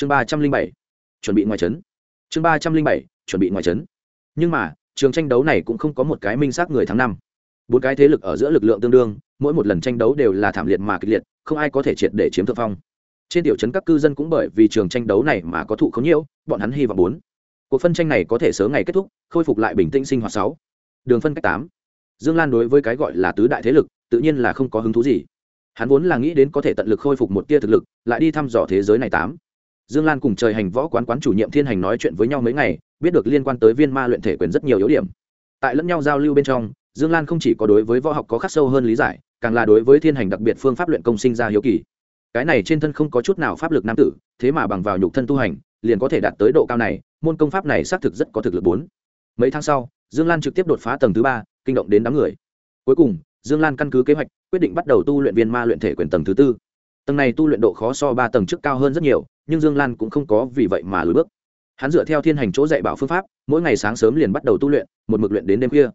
chương ba trăm linh bảy, chuẩn bị ngoài trấn. Chương ba trăm linh bảy, chuẩn bị ngoài trấn. Nhưng mà, trường tranh đấu này cũng không có một cái minh xác người tháng năm. Bốn cái thế lực ở giữa lực lượng tương đương, mỗi một lần tranh đấu đều là thảm liệt mà kịch liệt, không ai có thể triệt để chiếm thượng phong. Trên tiểu trấn các cư dân cũng bởi vì trường tranh đấu này mà có thụ không nhiễu, bọn hắn hy vọng bốn. Cuộc phân tranh này có thể sớm ngày kết thúc, khôi phục lại bình tĩnh sinh hoạt sáu. Đường phân cách tám. Dương lan đối với cái gọi là tứ đại thế lực, tự nhiên là không có hứng thú gì. Hắn vốn là nghĩ đến có thể tận lực khôi phục một tia thực lực, lại đi thăm dò thế giới này tám dương lan cùng trời hành võ quán quán chủ nhiệm thiên hành nói chuyện với nhau mấy ngày, biết được liên quan tới viên ma luyện thể quyền rất nhiều yếu điểm. Tại lẫn nhau giao lưu bên trong, dương lan không chỉ có đối với võ học có khắc sâu hơn lý giải, càng là đối với thiên hành đặc biệt phương pháp luyện công sinh ra hiếu kỳ. Cái này trên thân không có chút nào pháp lực nam tử, thế mà bằng vào nhục thân tu hành, liền có thể đạt tới độ cao này, môn công pháp này xác thực rất có thực lực bốn. Mấy tháng sau, dương lan trực tiếp đột phá tầng thứ ba, kinh động đến đám người. Cuối cùng, dương lan căn cứ kế hoạch, quyết định bắt đầu tu luyện viên ma luyện thể quyền tầng thứ tư tầng này tu luyện độ khó so ba tầng trước cao hơn rất nhiều, nhưng dương lan cũng không có vì vậy mà lùi bước. Hắn dựa theo thiên hành chỗ dạy bảo phương pháp, mỗi ngày sáng sớm liền bắt đầu tu luyện, một mực luyện đến đêm khuya.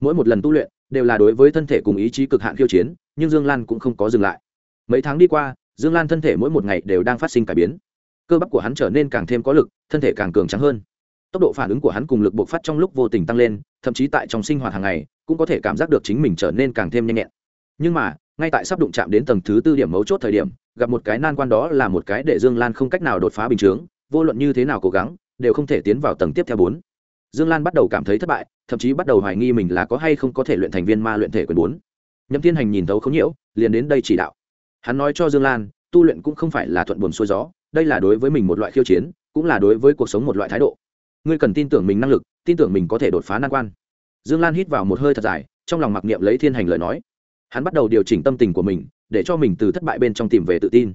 Mỗi một lần tu luyện, đều là đối với thân thể cùng ý chí cực hạn khiêu chiến, nhưng dương lan cũng không có dừng lại. Mấy tháng đi qua, dương lan thân thể mỗi một ngày đều đang phát sinh cải biến. Cơ bắp của hắn trở nên càng thêm có lực, thân thể càng cường trắng hơn. Tốc độ phản ứng của hắn cùng lực bộc phát trong lúc vô tình tăng lên, thậm chí tại trong sinh hoạt hàng ngày, cũng có thể cảm giác được chính mình trở nên càng thêm nhanh nhẹn. Nhưng mà ngay tại sắp đụng chạm đến tầng thứ tư điểm mấu chốt thời điểm, gặp một cái nan quan đó là một cái để dương lan không cách nào đột phá bình chướng, vô luận như thế nào cố gắng, đều không thể tiến vào tầng tiếp theo bốn. Dương lan bắt đầu cảm thấy thất bại, thậm chí bắt đầu hoài nghi mình là có hay không có thể luyện thành viên ma luyện thể quyền bốn. Nhậm thiên hành nhìn thấu không nhiễu liền đến đây chỉ đạo. Hắn nói cho dương lan, tu luyện cũng không phải là thuận buồn xuôi gió, đây là đối với mình một loại khiêu chiến, cũng là đối với cuộc sống một loại thái độ. Ngươi cần tin tưởng mình năng lực, tin tưởng mình có thể đột phá nan quan. Dương lan hít vào một hơi thật dài, trong lòng mặc niệm lấy thiên hành lời nói hắn bắt đầu điều chỉnh tâm tình của mình, để cho mình từ thất bại bên trong tìm về tự tin.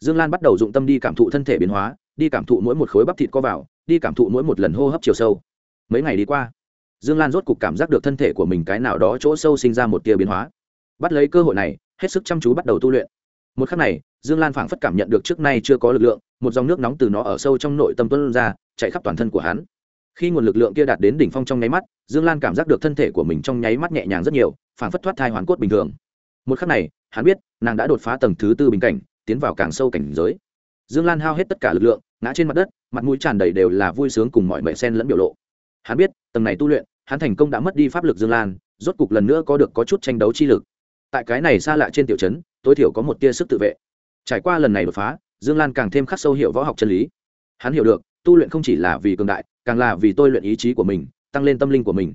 Dương lan bắt đầu dụng tâm đi cảm thụ thân thể biến hóa, đi cảm thụ mỗi một khối bắp thịt có vào, đi cảm thụ mỗi một lần hô hấp chiều sâu. Mấy ngày đi qua, dương lan rốt cục cảm giác được thân thể của mình cái nào đó chỗ sâu sinh ra một tia biến hóa. Bắt lấy cơ hội này, hết sức chăm chú bắt đầu tu luyện. Một khắc này, dương lan phảng phất cảm nhận được trước nay chưa có lực lượng, một dòng nước nóng từ nó ở sâu trong nội tâm tuân ra, chạy khắp toàn thân của hắn khi nguồn lực lượng kia đạt đến đỉnh phong trong nháy mắt, dương lan cảm giác được thân thể của mình trong nháy mắt nhẹ nhàng rất nhiều, phảng phất thoát thai hoàn cốt bình thường. Một khắc này, hắn biết, nàng đã đột phá tầng thứ tư bình cảnh, tiến vào càng sâu cảnh giới. Dương lan hao hết tất cả lực lượng, ngã trên mặt đất, mặt mũi tràn đầy đều là vui sướng cùng mọi mệ sen lẫn biểu lộ. Hắn biết, tầng này tu luyện, hắn thành công đã mất đi pháp lực dương lan, rốt cục lần nữa có được có chút tranh đấu chi lực. Tại cái này xa lạ trên tiểu trấn, tối thiểu có một tia sức tự vệ. Trải qua lần này đột phá, dương lan càng thêm khắc sâu hiệu võ học chân lý. Hắn hiểu được, tu luyện không chỉ là vì cường đại càng là vì tôi luyện ý chí của mình, tăng lên tâm linh của mình.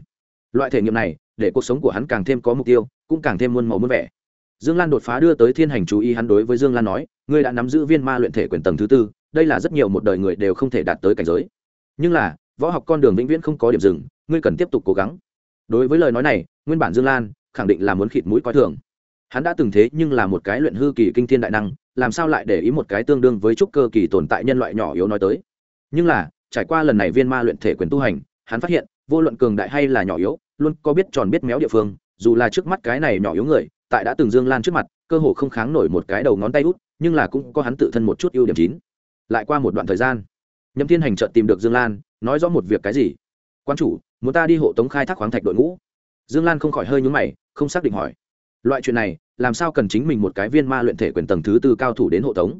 Loại thể nghiệm này, để cuộc sống của hắn càng thêm có mục tiêu, cũng càng thêm muôn màu muôn vẻ. Dương lan đột phá đưa tới thiên hành chú ý hắn đối với dương lan nói, ngươi đã nắm giữ viên ma luyện thể quyền tầng thứ tư, đây là rất nhiều một đời người đều không thể đạt tới cảnh giới. Nhưng là, võ học con đường vĩnh viễn không có điểm dừng, ngươi cần tiếp tục cố gắng. Đối với lời nói này, nguyên bản dương lan khẳng định là muốn khịt mũi coi thường. Hắn đã từng thế nhưng là một cái luyện hư kỳ kinh thiên đại năng, làm sao lại để ý một cái tương đương với trúc cơ kỳ tồn tại nhân loại nhỏ yếu nói tới? Nhưng là trải qua lần này viên ma luyện thể quyền tu hành, hắn phát hiện, vô luận cường đại hay là nhỏ yếu, luôn có biết tròn biết méo địa phương, dù là trước mắt cái này nhỏ yếu người, tại đã từng dương lan trước mặt, cơ hồ không kháng nổi một cái đầu ngón tay út, nhưng là cũng có hắn tự thân một chút ưu điểm chín. Lại qua một đoạn thời gian, nhậm thiên hành trợt tìm được dương lan, nói rõ một việc cái gì? Quan chủ, muốn ta đi hộ tống khai thác khoáng thạch đội ngũ? Dương lan không khỏi hơi nhúng mày, không xác định hỏi. Loại chuyện này, làm sao cần chính mình một cái viên ma luyện thể quyền tầng thứ tư cao thủ đến hộ tống?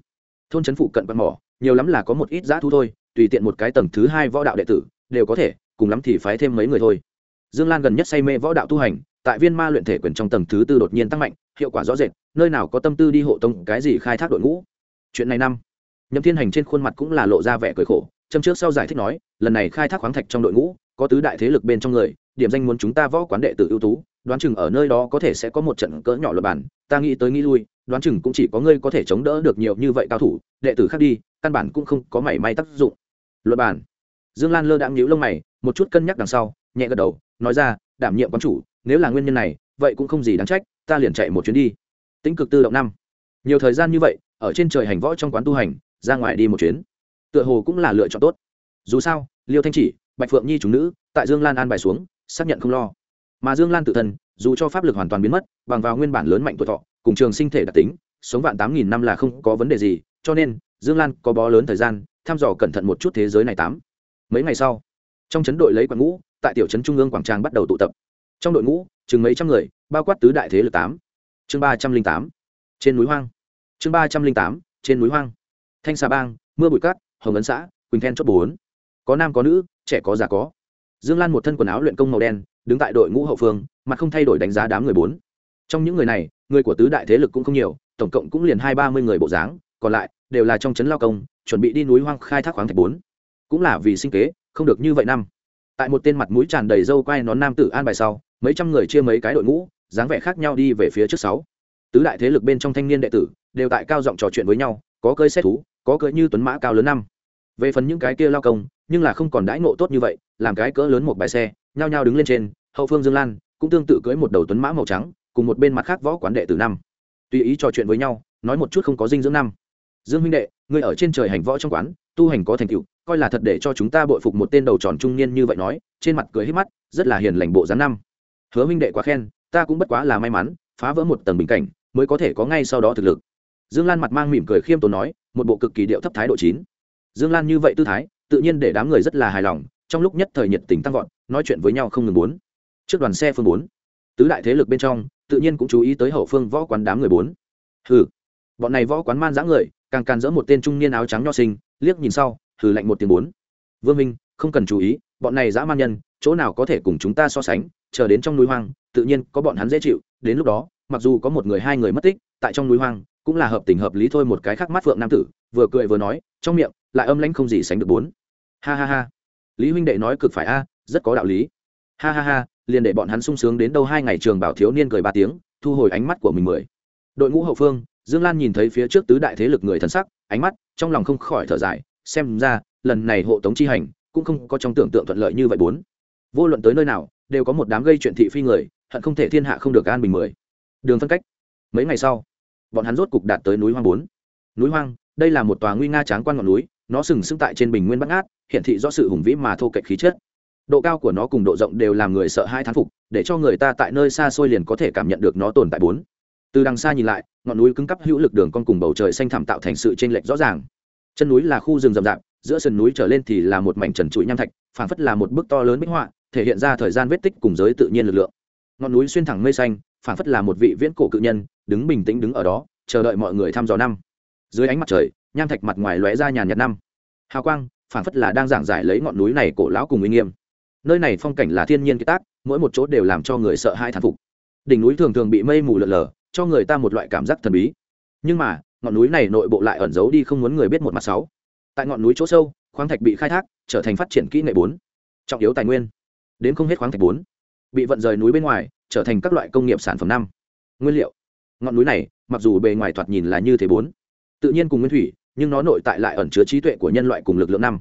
Thôn trấn phụ cận băng mỏ, nhiều lắm là có một ít giã thu thôi tùy tiện một cái tầng thứ hai võ đạo đệ tử, đều có thể, cùng lắm thì phái thêm mấy người thôi. Dương lan gần nhất say mê võ đạo tu hành, tại viên ma luyện thể quyền trong tầng thứ tư đột nhiên tăng mạnh, hiệu quả rõ rệt, nơi nào có tâm tư đi hộ tông cái gì khai thác đội ngũ. Chuyện này năm, nhậm thiên hành trên khuôn mặt cũng là lộ ra vẻ cười khổ, châm trước sau giải thích nói, lần này khai thác khoáng thạch trong đội ngũ, có tứ đại thế lực bên trong người, điểm danh muốn chúng ta võ quán đệ tử ưu tú, đoán chừng ở nơi đó có thể sẽ có một trận cỡ nhỏ luật bản ta nghĩ tới nghĩ lui, đoán chừng cũng chỉ có ngươi có thể chống đỡ được nhiều như vậy cao thủ, đệ tử khác đi, căn bản cũng không có mảy may tác dụng luật bản dương lan lơ đãng nhíu lông mày, một chút cân nhắc đằng sau, nhẹ gật đầu, nói ra, đảm nhiệm quán chủ, nếu là nguyên nhân này, vậy cũng không gì đáng trách, ta liền chạy một chuyến đi. Tính cực tư động năm. Nhiều thời gian như vậy, ở trên trời hành võ trong quán tu hành, ra ngoài đi một chuyến. Tựa hồ cũng là lựa chọn tốt. Dù sao, liêu thanh chỉ, bạch phượng nhi chúng nữ, tại dương lan an bài xuống, xác nhận không lo. Mà dương lan tự thân, dù cho pháp lực hoàn toàn biến mất, bằng vào nguyên bản lớn mạnh tuổi thọ, cùng trường sinh thể đặc tính, sống vạn tám nghìn năm là không có vấn đề gì, cho nên, dương lan có bó lớn thời gian thăm dò cẩn thận một chút thế giới này tám. Mấy ngày sau, trong chấn đội lấy quảng ngũ, tại tiểu trấn trung ương quảng trang bắt đầu tụ tập. Trong đội ngũ, chừng mấy trăm người, bao quát tứ đại thế lực tám. Chương ba trăm linh tám, trên núi hoang. Chương ba trăm linh tám, trên núi hoang. Thanh xà bang, mưa bụi cát, hồng ấn xã, quỳnh then chốt bốn. Có nam có nữ, trẻ có già có. Dương lan một thân quần áo luyện công màu đen, đứng tại đội ngũ hậu phương mà không thay đổi đánh giá đám người bốn. Trong những người này, người của tứ đại thế lực cũng không nhiều, tổng cộng cũng liền hai ba mươi người bộ dáng, còn lại đều là trong trấn lao công chuẩn bị đi núi hoang khai thác khoáng thạch bốn. Cũng là vì sinh kế, không được như vậy năm. Tại một tên mặt mũi tràn đầy râu quai nón nam tử an bài sau, mấy trăm người chia mấy cái đội ngũ, dáng vẻ khác nhau đi về phía trước sáu. Tứ đại thế lực bên trong thanh niên đệ tử, đều tại cao giọng trò chuyện với nhau, có cơi xét thú, có cơi như tuấn mã cao lớn năm. Về phần những cái kia lao công, nhưng là không còn đãi ngộ tốt như vậy, làm cái cỡ lớn một bài xe, nhao nhao đứng lên trên, hậu phương dương lan, cũng tương tự cưới một đầu tuấn mã màu trắng, cùng một bên mặt khác võ quán đệ tử năm. Tùy ý trò chuyện với nhau, nói một chút không có dinh dưỡng năm dương huynh đệ người ở trên trời hành võ trong quán, tu hành có thành tựu, coi là thật để cho chúng ta bội phục một tên đầu tròn trung niên như vậy nói, trên mặt cười hết mắt, rất là hiền lành bộ dáng năm. Hứa huynh đệ quá khen, ta cũng bất quá là may mắn, phá vỡ một tầng bình cảnh, mới có thể có ngay sau đó thực lực. Dương lan mặt mang mỉm cười khiêm tốn nói, một bộ cực kỳ điệu thấp thái độ chín. Dương lan như vậy tư thái, tự nhiên để đám người rất là hài lòng, trong lúc nhất thời nhiệt tình tăng vọt, nói chuyện với nhau không ngừng bốn. Trước đoàn xe phương bốn, tứ đại thế lực bên trong, tự nhiên cũng chú ý tới hậu phương võ quán đám người bốn. Hừ, bọn này võ quán man dã người càng càn dỡ một tên trung niên áo trắng nho sinh, liếc nhìn sau, hừ lạnh một tiếng bốn. Vương minh, không cần chú ý, bọn này dã man nhân, chỗ nào có thể cùng chúng ta so sánh, chờ đến trong núi hoang, tự nhiên có bọn hắn dễ chịu, đến lúc đó, mặc dù có một người hai người mất tích, tại trong núi hoang, cũng là hợp tình hợp lý thôi một cái khác mắt phượng nam tử, vừa cười vừa nói, trong miệng, lại âm lãnh không gì sánh được bốn. Ha ha ha, lý huynh đệ nói cực phải a, rất có đạo lý. Ha ha ha, liền để bọn hắn sung sướng đến đâu hai ngày trường bảo thiếu niên cười ba tiếng, thu hồi ánh mắt của mình mười. Đội ngũ hậu phương dương lan nhìn thấy phía trước tứ đại thế lực người thân sắc, ánh mắt trong lòng không khỏi thở dài, xem ra, lần này hộ tống chi hành cũng không có trong tưởng tượng thuận lợi như vậy bốn. Vô luận tới nơi nào, đều có một đám gây chuyện thị phi người, hận không thể thiên hạ không được an bình mười. Đường phân cách. Mấy ngày sau, bọn hắn rốt cục đạt tới núi hoang bốn. Núi hoang, đây là một tòa nguy nga tráng quan ngọn núi, nó sừng sững tại trên bình nguyên bắt ngát hiện thị do sự hùng vĩ mà thô kệch khí chất. Độ cao của nó cùng độ rộng đều làm người sợ hai thán phục, để cho người ta tại nơi xa xôi liền có thể cảm nhận được nó tồn tại bốn từ đằng xa nhìn lại, ngọn núi cứng cắp hữu lực đường con cùng bầu trời xanh thẳm tạo thành sự chênh lệch rõ ràng. Chân núi là khu rừng rậm rạp, giữa sườn núi trở lên thì là một mảnh trần trụi nham thạch, phảng phất là một bức to lớn minh họa, thể hiện ra thời gian vết tích cùng giới tự nhiên lực lượng. Ngọn núi xuyên thẳng mây xanh, phảng phất là một vị viễn cổ cự nhân, đứng bình tĩnh đứng ở đó, chờ đợi mọi người thăm dò năm. Dưới ánh mặt trời, nham thạch mặt ngoài lóe ra nhàn nhạt năm. Hào quang, phảng phất là đang giảng giải lấy ngọn núi này cổ lão cùng uy nghiêm. Nơi này phong cảnh là thiên nhiên kiệt tác, mỗi một chỗ đều làm cho người sợ hãi thán phục. Đỉnh núi thường thường bị mây mù lợn lờ cho người ta một loại cảm giác thần bí. Nhưng mà, ngọn núi này nội bộ lại ẩn giấu đi không muốn người biết một mặt sáu. Tại ngọn núi chỗ sâu, khoáng thạch bị khai thác, trở thành phát triển kỹ nghệ bốn. Trọng yếu tài nguyên. Đến không hết khoáng thạch bốn, bị vận rời núi bên ngoài, trở thành các loại công nghiệp sản phẩm năm. Nguyên liệu. Ngọn núi này, mặc dù bề ngoài thoạt nhìn là như thế bốn, tự nhiên cùng nguyên thủy, nhưng nó nội tại lại ẩn chứa trí tuệ của nhân loại cùng lực lượng năm.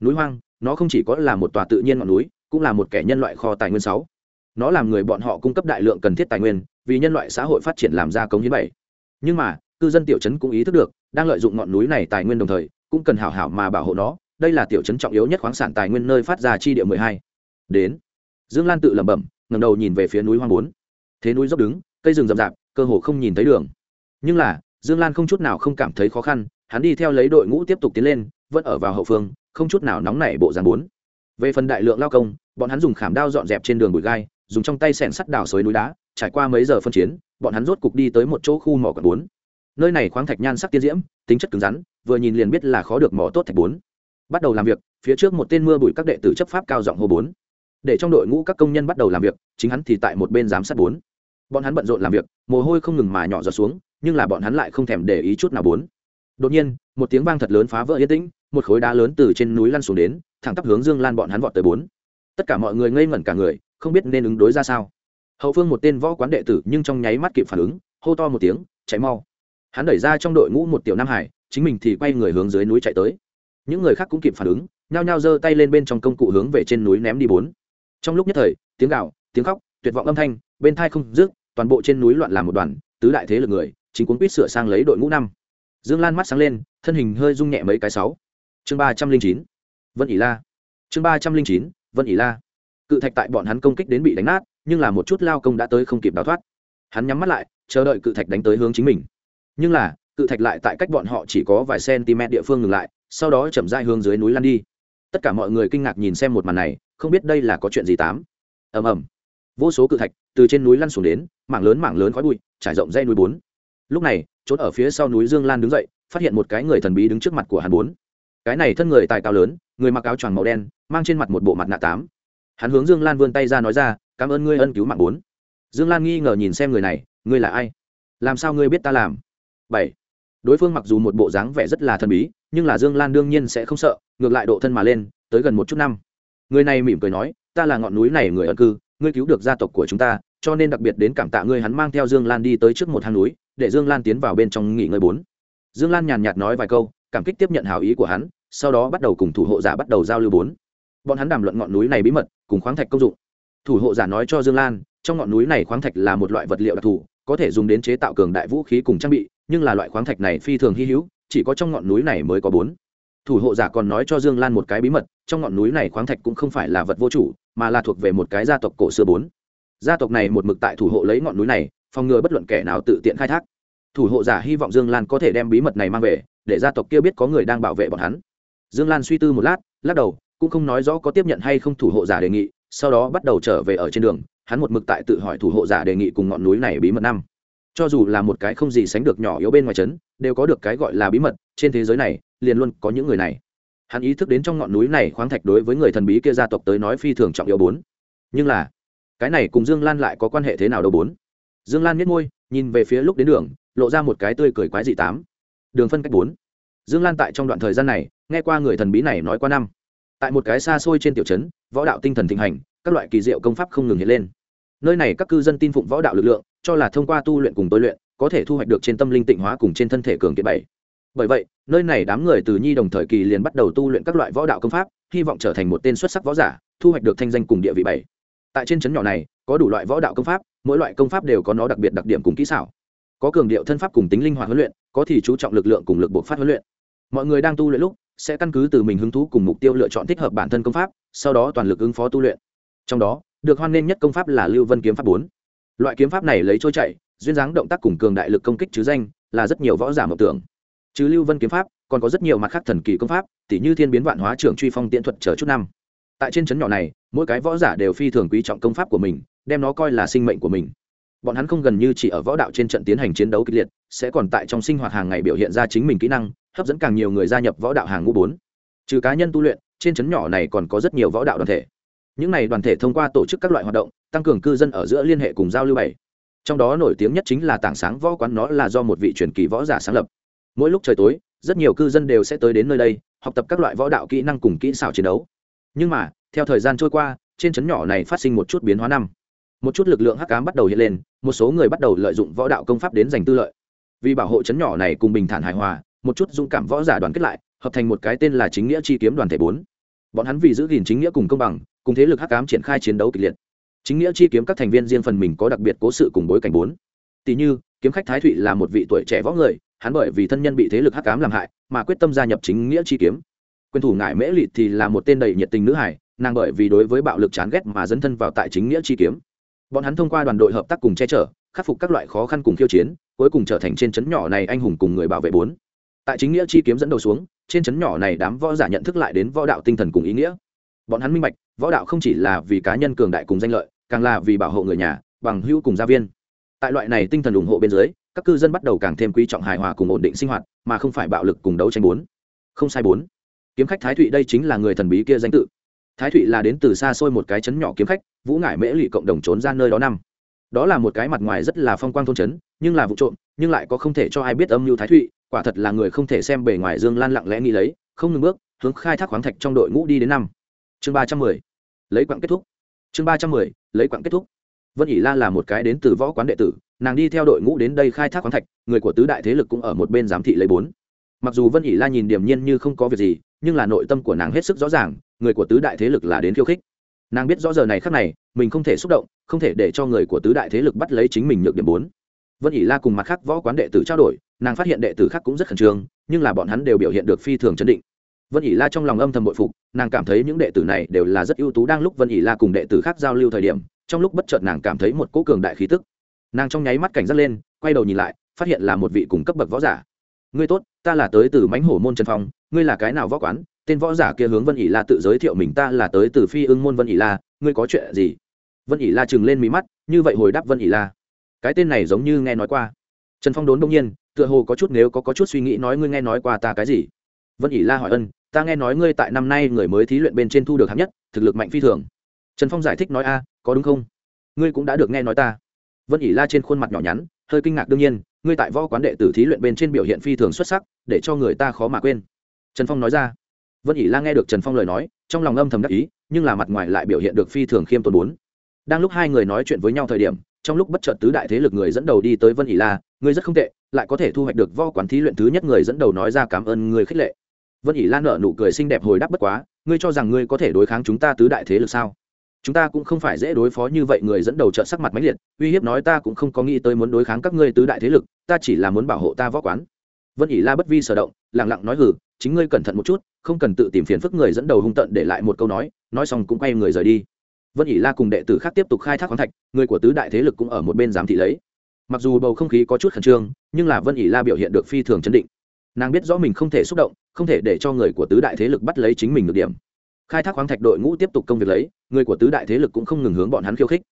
Núi hoang, nó không chỉ có là một tòa tự nhiên ngọn núi, cũng là một kẻ nhân loại kho tài nguyên sáu. Nó làm người bọn họ cung cấp đại lượng cần thiết tài nguyên vì nhân loại xã hội phát triển làm ra công hiến bảy. Nhưng mà, cư dân tiểu trấn cũng ý thức được, đang lợi dụng ngọn núi này tài nguyên đồng thời, cũng cần hảo hảo mà bảo hộ nó. Đây là tiểu trấn trọng yếu nhất khoáng sản tài nguyên nơi phát ra chi địa mười hai. Đến. Dương lan tự lẩm bẩm ngầm đầu nhìn về phía núi hoang bốn. Thế núi dốc đứng, cây rừng rậm rạp, cơ hồ không nhìn thấy đường. Nhưng là, dương lan không chút nào không cảm thấy khó khăn, hắn đi theo lấy đội ngũ tiếp tục tiến lên, vẫn ở vào hậu phương, không chút nào nóng nảy bộ dàn bốn. Về phần đại lượng lao công, bọn hắn dùng khảm đao dọn dẹp trên đường bụi gai, dùng trong tay sẻn sắt đào xới núi đá trải qua mấy giờ phân chiến, bọn hắn rốt cục đi tới một chỗ khu mỏ quận bốn. Nơi này khoáng thạch nhan sắc tiên diễm, tính chất cứng rắn, vừa nhìn liền biết là khó được mỏ tốt thạch bốn. Bắt đầu làm việc, phía trước một tên mưa bụi các đệ tử chấp pháp cao giọng hô bốn. Để trong đội ngũ các công nhân bắt đầu làm việc, chính hắn thì tại một bên giám sát bốn. Bọn hắn bận rộn làm việc, mồ hôi không ngừng mà nhỏ giọt xuống, nhưng là bọn hắn lại không thèm để ý chút nào bốn. Đột nhiên, một tiếng vang thật lớn phá vỡ yên tĩnh, một khối đá lớn từ trên núi lăn xuống đến, thẳng tắp hướng dương lan bọn hắn vọt tới bốn. Tất cả mọi người ngây ngẩn cả người, không biết nên ứng đối ra sao hậu phương một tên võ quán đệ tử nhưng trong nháy mắt kịp phản ứng, hô to một tiếng, chạy mau. Hắn đẩy ra trong đội ngũ một tiểu nam hải, chính mình thì quay người hướng dưới núi chạy tới. Những người khác cũng kịp phản ứng, nhao nhao giơ tay lên bên trong công cụ hướng về trên núi ném đi bốn. Trong lúc nhất thời, tiếng gạo tiếng khóc, tuyệt vọng âm thanh, bên thai không rước toàn bộ trên núi loạn làm một đoàn, tứ đại thế lực người, chính cuốn quýt sửa sang lấy đội ngũ năm. Dương lan mắt sáng lên, thân hình hơi rung nhẹ mấy cái sáu. Chương ba trăm linh chín, vân ỉ la. Chương ba trăm linh chín, vân ỉ la cự thạch tại bọn hắn công kích đến bị đánh nát, nhưng là một chút lao công đã tới không kịp đào thoát. Hắn nhắm mắt lại, chờ đợi cự thạch đánh tới hướng chính mình. Nhưng là, cự thạch lại tại cách bọn họ chỉ có vài cm địa phương ngừng lại, sau đó chậm dai hướng dưới núi lăn đi. Tất cả mọi người kinh ngạc nhìn xem một màn này, không biết đây là có chuyện gì tám. Ầm ầm. Vô số cự thạch từ trên núi lăn xuống đến, mảng lớn mảng lớn khói bụi, trải rộng dây núi bốn. Lúc này, trốn ở phía sau núi dương lan đứng dậy, phát hiện một cái người thần bí đứng trước mặt của hắn bốn. Cái này thân người tài cao lớn, người mặc áo choàng màu đen, mang trên mặt một bộ mặt nạ tám hắn hướng dương lan vươn tay ra nói ra, cảm ơn ngươi ân cứu mạng bốn. Dương lan nghi ngờ nhìn xem người này, ngươi là ai? Làm sao ngươi biết ta làm? Bảy. Đối phương mặc dù một bộ dáng vẻ rất là thần bí, nhưng là dương lan đương nhiên sẽ không sợ, ngược lại độ thân mà lên, tới gần một chút năm. Người này mỉm cười nói, ta là ngọn núi này người ân cư, ngươi cứu được gia tộc của chúng ta, cho nên đặc biệt đến cảm tạ ngươi hắn mang theo dương lan đi tới trước một hang núi, để dương lan tiến vào bên trong nghỉ ngơi bốn. Dương lan nhàn nhạt nói vài câu, cảm kích tiếp nhận hào ý của hắn, sau đó bắt đầu cùng thủ hộ giả bắt đầu giao lưu bốn bọn hắn đàm luận ngọn núi này bí mật, cùng khoáng thạch công dụng. Thủ hộ giả nói cho dương lan, trong ngọn núi này khoáng thạch là một loại vật liệu đặc thù, có thể dùng đến chế tạo cường đại vũ khí cùng trang bị, nhưng là loại khoáng thạch này phi thường hy hữu, chỉ có trong ngọn núi này mới có bốn. Thủ hộ giả còn nói cho dương lan một cái bí mật, trong ngọn núi này khoáng thạch cũng không phải là vật vô chủ, mà là thuộc về một cái gia tộc cổ xưa bốn. Gia tộc này một mực tại thủ hộ lấy ngọn núi này, phòng ngừa bất luận kẻ nào tự tiện khai thác. Thủ hộ giả hy vọng dương lan có thể đem bí mật này mang về, để gia tộc kia biết có người đang bảo vệ bọn hắn. Dương lan suy tư một lát, lắc đầu cũng không nói rõ có tiếp nhận hay không thủ hộ giả đề nghị, sau đó bắt đầu trở về ở trên đường, hắn một mực tại tự hỏi thủ hộ giả đề nghị cùng ngọn núi này bí mật năm. Cho dù là một cái không gì sánh được nhỏ yếu bên ngoài trấn, đều có được cái gọi là bí mật, trên thế giới này, liền luôn có những người này. Hắn ý thức đến trong ngọn núi này khoáng thạch đối với người thần bí kia gia tộc tới nói phi thường trọng yếu bốn. Nhưng là, cái này cùng dương lan lại có quan hệ thế nào đâu bốn? Dương lan nhếch môi, nhìn về phía lúc đến đường, lộ ra một cái tươi cười quái dị tám. Đường phân cách bốn. Dương lan tại trong đoạn thời gian này, nghe qua người thần bí này nói qua năm tại một cái xa xôi trên tiểu trấn, võ đạo tinh thần thịnh hành, các loại kỳ diệu công pháp không ngừng hiện lên. Nơi này các cư dân tin phụng võ đạo lực lượng, cho là thông qua tu luyện cùng tôi luyện, có thể thu hoạch được trên tâm linh tịnh hóa cùng trên thân thể cường kiện bảy. Bởi vậy, nơi này đám người từ nhi đồng thời kỳ liền bắt đầu tu luyện các loại võ đạo công pháp, hy vọng trở thành một tên xuất sắc võ giả, thu hoạch được thanh danh cùng địa vị bảy. Tại trên trấn nhỏ này, có đủ loại võ đạo công pháp, mỗi loại công pháp đều có nó đặc biệt đặc điểm cùng kỹ xảo. Có cường điệu thân pháp cùng tính linh hoạt huấn luyện, có thì chú trọng lực lượng cùng lực buộc phát huấn luyện. Mọi người đang tu luyện lúc sẽ căn cứ từ mình hứng thú cùng mục tiêu lựa chọn thích hợp bản thân công pháp, sau đó toàn lực ứng phó tu luyện. Trong đó, được hoan nghênh nhất công pháp là lưu vân kiếm pháp bốn. Loại kiếm pháp này lấy trôi chạy duyên dáng động tác cùng cường đại lực công kích chứ danh, là rất nhiều võ giả mộng tưởng. Chứ lưu vân kiếm pháp, còn có rất nhiều mặt khác thần kỳ công pháp, tỉ như thiên biến vạn hóa trưởng truy phong tiễn thuật chờ chút năm. Tại trên trấn nhỏ này, mỗi cái võ giả đều phi thường quý trọng công pháp của mình, đem nó coi là sinh mệnh của mình. Bọn hắn không gần như chỉ ở võ đạo trên trận tiến hành chiến đấu kịch liệt, sẽ còn tại trong sinh hoạt hàng ngày biểu hiện ra chính mình kỹ năng hấp dẫn càng nhiều người gia nhập võ đạo hàng ngũ bốn. Trừ cá nhân tu luyện, trên trấn nhỏ này còn có rất nhiều võ đạo đoàn thể. Những này đoàn thể thông qua tổ chức các loại hoạt động, tăng cường cư dân ở giữa liên hệ cùng giao lưu bảy. Trong đó nổi tiếng nhất chính là tảng sáng võ quán, nó là do một vị truyền kỳ võ giả sáng lập. Mỗi lúc trời tối, rất nhiều cư dân đều sẽ tới đến nơi đây, học tập các loại võ đạo kỹ năng cùng kỹ xảo chiến đấu. Nhưng mà, theo thời gian trôi qua, trên trấn nhỏ này phát sinh một chút biến hóa năm. Một chút lực lượng hắc cám bắt đầu hiện lên, một số người bắt đầu lợi dụng võ đạo công pháp đến giành tư lợi. Vì bảo hộ trấn nhỏ này cùng bình thản hài hòa một chút dũng cảm võ giả đoàn kết lại, hợp thành một cái tên là chính nghĩa chi kiếm đoàn thể bốn. Bọn hắn vì giữ gìn chính nghĩa cùng công bằng, cùng thế lực hắc cám triển khai chiến đấu kịch liệt. Chính nghĩa chi kiếm các thành viên riêng phần mình có đặc biệt cố sự cùng bối cảnh bốn. Tỷ như, kiếm khách thái thụy là một vị tuổi trẻ võ người, hắn bởi vì thân nhân bị thế lực hắc cám làm hại, mà quyết tâm gia nhập chính nghĩa chi kiếm. Quyền thủ ngại mễ lịt thì là một tên đầy nhiệt tình nữ hải nàng bởi vì đối với bạo lực chán ghét mà dấn thân vào tại chính nghĩa chi kiếm. Bọn hắn thông qua đoàn đội hợp tác cùng che chở, khắc phục các loại khó khăn cùng khiêu chiến, cuối cùng trở thành trên trấn nhỏ này anh hùng cùng người bảo vệ bốn tại chính nghĩa chi kiếm dẫn đầu xuống, trên trấn nhỏ này đám võ giả nhận thức lại đến võ đạo tinh thần cùng ý nghĩa. Bọn hắn minh bạch, võ đạo không chỉ là vì cá nhân cường đại cùng danh lợi, càng là vì bảo hộ người nhà, bằng hữu cùng gia viên. Tại loại này tinh thần ủng hộ bên dưới, các cư dân bắt đầu càng thêm quý trọng hài hòa cùng ổn định sinh hoạt, mà không phải bạo lực cùng đấu tranh bốn. Không sai bốn. Kiếm khách thái thụy đây chính là người thần bí kia danh tự. Thái thụy là đến từ xa xôi một cái chấn nhỏ kiếm khách, vũ ngải mễ lụy cộng đồng trốn ra nơi đó năm. Đó là một cái mặt ngoài rất là phong quang thôn trấn, nhưng là vụ trộm, nhưng lại có không thể cho ai biết âm mưu thái thụy quả thật là người không thể xem bề ngoài dương lan lặng lẽ nghĩ lấy, không ngừng bước, hướng khai thác khoáng thạch trong đội ngũ đi đến năm. Chương ba trăm mười. Lấy quặng kết thúc. Chương ba trăm mười, lấy quặng kết thúc. Vân ỷ la là một cái đến từ võ quán đệ tử, nàng đi theo đội ngũ đến đây khai thác khoáng thạch, người của tứ đại thế lực cũng ở một bên giám thị lấy bốn. Mặc dù vân ỷ la nhìn điềm nhiên như không có việc gì, nhưng là nội tâm của nàng hết sức rõ ràng, người của tứ đại thế lực là đến khiêu khích. Nàng biết rõ giờ này khác này, mình không thể xúc động, không thể để cho người của tứ đại thế lực bắt lấy chính mình nhược điểm bốn. Vân ỷ la cùng mặt khác võ quán đệ tử trao đổi nàng phát hiện đệ tử khác cũng rất khẩn trương, nhưng là bọn hắn đều biểu hiện được phi thường chấn định. Vân ỉ la trong lòng âm thầm bội phục, nàng cảm thấy những đệ tử này đều là rất ưu tú đang lúc vân ỉ la cùng đệ tử khác giao lưu thời điểm, trong lúc bất chợt nàng cảm thấy một cỗ cường đại khí tức. Nàng trong nháy mắt cảnh giác lên, quay đầu nhìn lại, phát hiện là một vị cùng cấp bậc võ giả. Ngươi tốt, ta là tới từ mãnh hổ môn trần phong, ngươi là cái nào võ quán? Tên võ giả kia hướng vân ỉ la tự giới thiệu mình, ta là tới từ phi ưng môn vân ỉ la, ngươi có chuyện gì? Vân ỉ la chừng lên mí mắt, như vậy hồi đáp vân ỉ la. Cái tên này giống như nghe nói qua. Trần phong đốn đông nhiên tựa hồ có chút nếu có, có chút suy nghĩ nói ngươi nghe nói qua ta cái gì? Vân ỉ la hỏi ân ta nghe nói ngươi tại năm nay người mới thí luyện bên trên thu được hạng nhất thực lực mạnh phi thường. Trần phong giải thích nói a có đúng không? Ngươi cũng đã được nghe nói ta. Vân ỉ la trên khuôn mặt nhỏ nhắn hơi kinh ngạc đương nhiên ngươi tại võ quán đệ tử thí luyện bên trên biểu hiện phi thường xuất sắc để cho người ta khó mà quên. Trần phong nói ra. Vân ỉ la nghe được trần phong lời nói trong lòng âm thầm đắc ý nhưng là mặt ngoài lại biểu hiện được phi thường khiêm tốn bốn. Đang lúc hai người nói chuyện với nhau thời điểm trong lúc bất chợt tứ đại thế lực người dẫn đầu đi tới vân ỉ la ngươi rất không tệ, lại có thể thu hoạch được võ quán thí luyện thứ nhất người dẫn đầu nói ra cảm ơn người khích lệ. Vân ỉ la nở nụ cười xinh đẹp hồi đáp bất quá, ngươi cho rằng ngươi có thể đối kháng chúng ta tứ đại thế lực sao? Chúng ta cũng không phải dễ đối phó như vậy người dẫn đầu trợ sắc mặt máy liệt, uy hiếp nói ta cũng không có nghĩ tới muốn đối kháng các ngươi tứ đại thế lực, ta chỉ là muốn bảo hộ ta võ quán. Vân ỉ la bất vi sở động lẳng lặng nói hử chính ngươi cẩn thận một chút, không cần tự tìm phiền phức người dẫn đầu hung tận để lại một câu nói nói xong cũng quay người rời đi vân ỉ la cùng đệ tử khác tiếp tục khai thác khoáng thạch, người của tứ đại thế lực cũng ở một bên giám thị lấy. Mặc dù bầu không khí có chút khẩn trương, nhưng là vân ỉ la biểu hiện được phi thường chấn định. Nàng biết rõ mình không thể xúc động, không thể để cho người của tứ đại thế lực bắt lấy chính mình được điểm. Khai thác khoáng thạch đội ngũ tiếp tục công việc lấy, người của tứ đại thế lực cũng không ngừng hướng bọn hắn khiêu khích.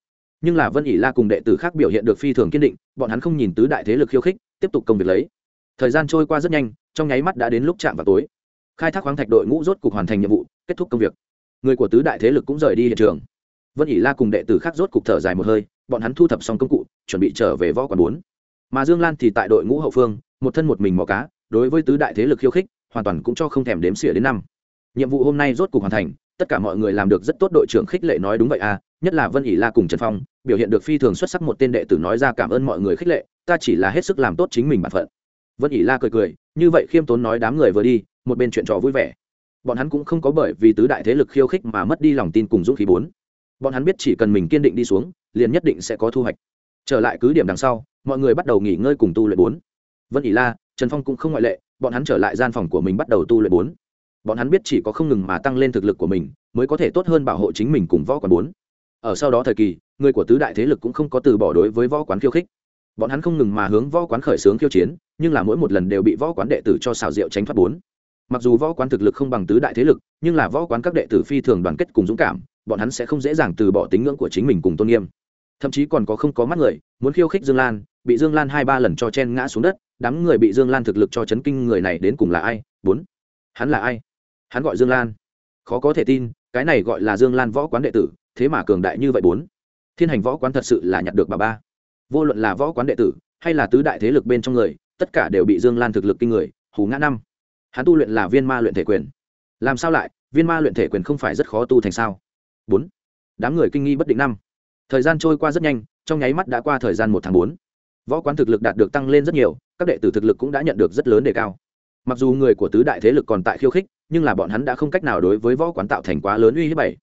Nhưng là vân ỉ la cùng đệ tử khác biểu hiện được phi thường kiên định, bọn hắn không nhìn tứ đại thế lực khiêu khích, tiếp tục công việc lấy. Thời gian trôi qua rất nhanh, trong nháy mắt đã đến lúc chạm vào tối. Khai thác khoáng thạch đội ngũ rốt cục hoàn thành nhiệm vụ, kết thúc công việc. Người của tứ đại thế lực cũng rời đi hiện trường vân ỉ la cùng đệ tử khác rốt cục thở dài một hơi, bọn hắn thu thập xong công cụ, chuẩn bị trở về võ quán bốn. Mà dương lan thì tại đội ngũ hậu phương, một thân một mình mò cá, đối với tứ đại thế lực khiêu khích, hoàn toàn cũng cho không thèm đếm xỉa đến năm. Nhiệm vụ hôm nay rốt cục hoàn thành, tất cả mọi người làm được rất tốt đội trưởng khích lệ nói đúng vậy à nhất là vân ỉ la cùng trần phong, biểu hiện được phi thường xuất sắc một tên đệ tử nói ra cảm ơn mọi người khích lệ, ta chỉ là hết sức làm tốt chính mình bản phận. Vân ỉ la cười cười, như vậy khiêm tốn nói đám người vừa đi, một bên chuyện trò vui vẻ. Bọn hắn cũng không có bởi vì tứ đại thế lực khiêu khích mà mất đi lòng tin cùng dũng khí bốn bọn hắn biết chỉ cần mình kiên định đi xuống, liền nhất định sẽ có thu hoạch. Trở lại cứ điểm đằng sau, mọi người bắt đầu nghỉ ngơi cùng tu luyện bốn. Vân ỉ la, trần phong cũng không ngoại lệ, bọn hắn trở lại gian phòng của mình bắt đầu tu luyện bốn. Bọn hắn biết chỉ có không ngừng mà tăng lên thực lực của mình, mới có thể tốt hơn bảo hộ chính mình cùng võ quán bốn. Ở sau đó thời kỳ, người của tứ đại thế lực cũng không có từ bỏ đối với võ quán khiêu khích. Bọn hắn không ngừng mà hướng võ quán khởi xướng khiêu chiến, nhưng là mỗi một lần đều bị võ quán đệ tử cho xào rượu tránh thoát bốn. Mặc dù võ quán thực lực không bằng tứ đại thế lực, nhưng là võ quán các đệ tử phi thường đoàn kết cùng dũng cảm bọn hắn sẽ không dễ dàng từ bỏ tính ngưỡng của chính mình cùng tôn nghiêm. Thậm chí còn có không có mắt người, muốn khiêu khích dương lan, bị dương lan hai ba lần cho chen ngã xuống đất, đám người bị dương lan thực lực cho chấn kinh người này đến cùng là ai? Bốn. Hắn là ai? Hắn gọi dương lan. Khó có thể tin, cái này gọi là dương lan võ quán đệ tử, thế mà cường đại như vậy bốn. Thiên hành võ quán thật sự là nhặt được bà ba. Vô luận là võ quán đệ tử, hay là tứ đại thế lực bên trong người, tất cả đều bị dương lan thực lực kinh người, hù ngã năm. Hắn tu luyện là viên ma luyện thể quyền. Làm sao lại? Viên ma luyện thể quyền không phải rất khó tu thành sao? Bốn. Đám người kinh nghi bất định năm. Thời gian trôi qua rất nhanh, trong nháy mắt đã qua thời gian một tháng bốn. Võ quán thực lực đạt được tăng lên rất nhiều, các đệ tử thực lực cũng đã nhận được rất lớn đề cao. Mặc dù người của tứ đại thế lực còn tại khiêu khích, nhưng là bọn hắn đã không cách nào đối với võ quán tạo thành quá lớn uy hiếp bảy.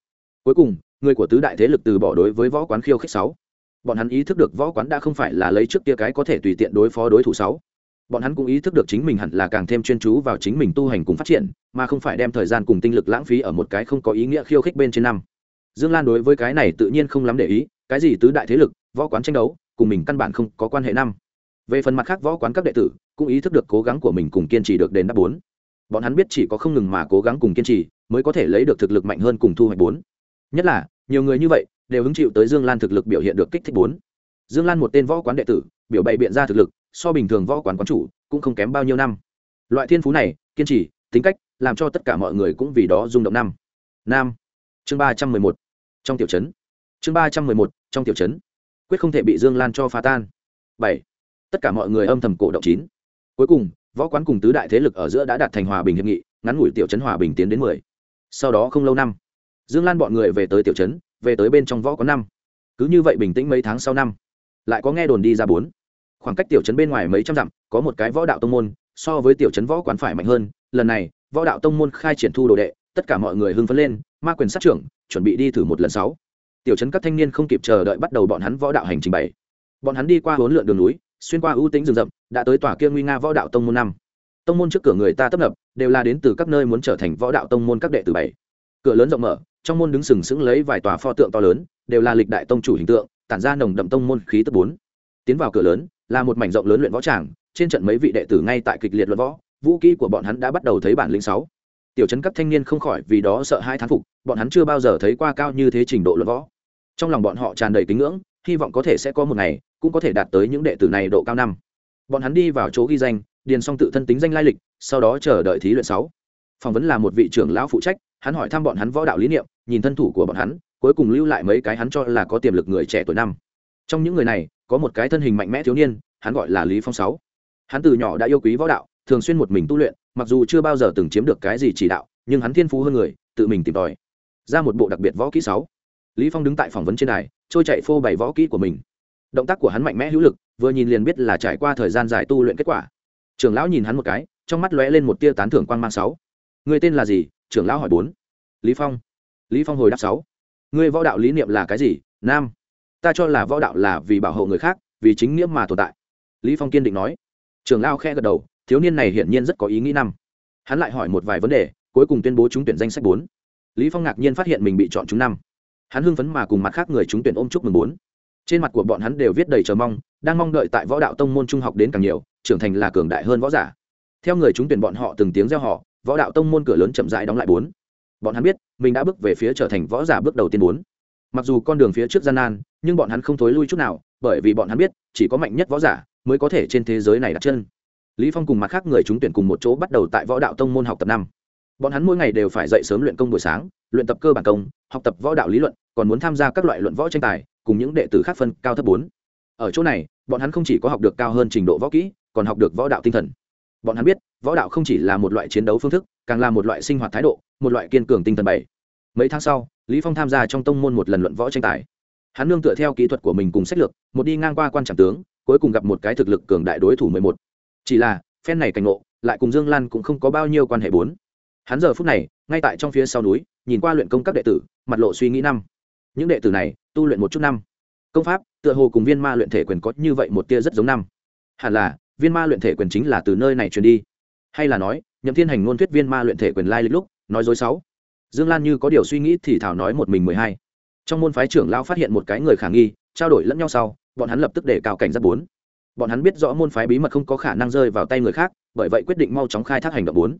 Cuối cùng, người của tứ đại thế lực từ bỏ đối với võ quán khiêu khích sáu. Bọn hắn ý thức được võ quán đã không phải là lấy trước kia cái có thể tùy tiện đối phó đối thủ sáu. Bọn hắn cũng ý thức được chính mình hẳn là càng thêm chuyên chú vào chính mình tu hành cùng phát triển, mà không phải đem thời gian cùng tinh lực lãng phí ở một cái không có ý nghĩa khiêu khích bên trên năm dương lan đối với cái này tự nhiên không lắm để ý, cái gì tứ đại thế lực, võ quán tranh đấu, cùng mình căn bản không có quan hệ năm. Về phần mặt khác võ quán các đệ tử, cũng ý thức được cố gắng của mình cùng kiên trì được đền đáp bốn. Bọn hắn biết chỉ có không ngừng mà cố gắng cùng kiên trì, mới có thể lấy được thực lực mạnh hơn cùng thu hoạch bốn. Nhất là, nhiều người như vậy, đều hứng chịu tới dương lan thực lực biểu hiện được kích thích bốn. Dương lan một tên võ quán đệ tử, biểu bày biện ra thực lực, so bình thường võ quán quán chủ, cũng không kém bao nhiêu năm. Loại thiên phú này, kiên trì, tính cách, làm cho tất cả mọi người cũng vì đó rung động năm. Nam. Chương ba trăm mười một trong tiểu trấn. Chương ba trăm mười một, trong tiểu trấn. Quyết không thể bị dương lan cho phá tan. Bảy. Tất cả mọi người âm thầm cổ động chín. Cuối cùng, võ quán cùng tứ đại thế lực ở giữa đã đạt thành hòa bình hiệp nghị, ngắn ngủi tiểu trấn hòa bình tiến đến mười. Sau đó không lâu năm, dương lan bọn người về tới tiểu trấn, về tới bên trong võ quán năm. Cứ như vậy bình tĩnh mấy tháng sau năm, lại có nghe đồn đi ra bốn. Khoảng cách tiểu trấn bên ngoài mấy trăm dặm, có một cái võ đạo tông môn, so với tiểu trấn võ quán phải mạnh hơn. Lần này, võ đạo tông môn khai triển thu đồ đệ, tất cả mọi người hưng phấn lên, ma quyền sát trưởng chuẩn bị đi thử một lần sáu. Tiểu trấn các thanh niên không kịp chờ đợi bắt đầu bọn hắn võ đạo hành trình bảy. Bọn hắn đi qua huấn lượn đường núi, xuyên qua ưu tính rừng rậm, đã tới tòa kia nguy nga võ đạo tông môn năm. Tông môn trước cửa người ta tấp nập, đều là đến từ các nơi muốn trở thành võ đạo tông môn các đệ tử bảy. Cửa lớn rộng mở, trong môn đứng sừng sững lấy vài tòa pho tượng to lớn, đều là lịch đại tông chủ hình tượng, tản ra nồng đậm tông môn khí tức bốn. Tiến vào cửa lớn, là một mảnh rộng lớn luyện võ tràng, trên trận mấy vị đệ tử ngay tại kịch liệt luận võ, vũ kỹ của bọn hắn đã bắt đầu thấy bản lĩnh sáu tiểu chấn các thanh niên không khỏi vì đó sợ hai thán phục, bọn hắn chưa bao giờ thấy qua cao như thế trình độ luận võ. Trong lòng bọn họ tràn đầy kính ngưỡng, hy vọng có thể sẽ có một ngày, cũng có thể đạt tới những đệ tử này độ cao năm. Bọn hắn đi vào chỗ ghi danh, điền xong tự thân tính danh lai lịch, sau đó chờ đợi thí luyện sáu. Phỏng vấn là một vị trưởng lão phụ trách, hắn hỏi thăm bọn hắn võ đạo lý niệm, nhìn thân thủ của bọn hắn, cuối cùng lưu lại mấy cái hắn cho là có tiềm lực người trẻ tuổi năm. Trong những người này, có một cái thân hình mạnh mẽ thiếu niên, hắn gọi là lý phong sáu. Hắn từ nhỏ đã yêu quý võ đạo thường xuyên một mình tu luyện, mặc dù chưa bao giờ từng chiếm được cái gì chỉ đạo, nhưng hắn thiên phú hơn người, tự mình tìm tòi. Ra một bộ đặc biệt võ kỹ sáu. Lý phong đứng tại phỏng vấn trên đài, trôi chạy phô bày võ kỹ của mình. Động tác của hắn mạnh mẽ hữu lực, vừa nhìn liền biết là trải qua thời gian dài tu luyện kết quả. Trưởng lão nhìn hắn một cái, trong mắt lóe lên một tia tán thưởng quang mang sáu. Người tên là gì? Trưởng lão hỏi bốn. Lý phong. Lý phong hồi đáp sáu. Người võ đạo lý niệm là cái gì? Nam. Ta cho là võ đạo là vì bảo hộ người khác, vì chính nghĩa mà tồn tại. Lý phong kiên định nói. Trưởng lão khẽ gật đầu thiếu niên này hiển nhiên rất có ý nghĩ năm. Hắn lại hỏi một vài vấn đề, cuối cùng tuyên bố trúng tuyển danh sách bốn. Lý phong ngạc nhiên phát hiện mình bị chọn trúng năm. Hắn hưng phấn mà cùng mặt khác người trúng tuyển ôm chúc mừng bốn. Trên mặt của bọn hắn đều viết đầy chờ mong, đang mong đợi tại võ đạo tông môn trung học đến càng nhiều, trưởng thành là cường đại hơn võ giả. Theo người trúng tuyển bọn họ từng tiếng reo họ võ đạo tông môn cửa lớn chậm rãi đóng lại bốn. Bọn hắn biết, mình đã bước về phía trở thành võ giả bước đầu tiên bốn. Mặc dù con đường phía trước gian nan, nhưng bọn hắn không thối lui chút nào, bởi vì bọn hắn biết, chỉ có mạnh nhất võ giả mới có thể trên thế giới này đặt chân lý phong cùng mặt khác người trúng tuyển cùng một chỗ bắt đầu tại võ đạo tông môn học tập năm. Bọn hắn mỗi ngày đều phải dậy sớm luyện công buổi sáng, luyện tập cơ bản công, học tập võ đạo lý luận, còn muốn tham gia các loại luận võ tranh tài, cùng những đệ tử khác phân cao thấp bốn. Ở chỗ này, bọn hắn không chỉ có học được cao hơn trình độ võ kỹ, còn học được võ đạo tinh thần. Bọn hắn biết, võ đạo không chỉ là một loại chiến đấu phương thức, càng là một loại sinh hoạt thái độ, một loại kiên cường tinh thần bảy. Mấy tháng sau, lý phong tham gia trong tông môn một lần luận võ tranh tài. Hắn nương tựa theo kỹ thuật của mình cùng sách lược, một đi ngang qua quan trọng tướng, cuối cùng gặp một cái thực lực cường đại đối thủ mười một chỉ là, phen này cảnh ngộ, lại cùng dương lan cũng không có bao nhiêu quan hệ bốn. Hắn giờ phút này, ngay tại trong phía sau núi, nhìn qua luyện công các đệ tử, mặt lộ suy nghĩ năm. Những đệ tử này, tu luyện một chút năm. Công pháp, tựa hồ cùng viên ma luyện thể quyền có như vậy một tia rất giống năm. Hẳn là, viên ma luyện thể quyền chính là từ nơi này truyền đi. Hay là nói, nhậm thiên hành ngôn thuyết viên ma luyện thể quyền lai lịch lúc, nói dối sáu. Dương lan như có điều suy nghĩ thì thảo nói một mình mười hai. Trong môn phái trưởng lao phát hiện một cái người khả nghi, trao đổi lẫn nhau sau, bọn hắn lập tức để cao cảnh giác bốn bọn hắn biết rõ môn phái bí mật không có khả năng rơi vào tay người khác, bởi vậy quyết định mau chóng khai thác hành động bốn.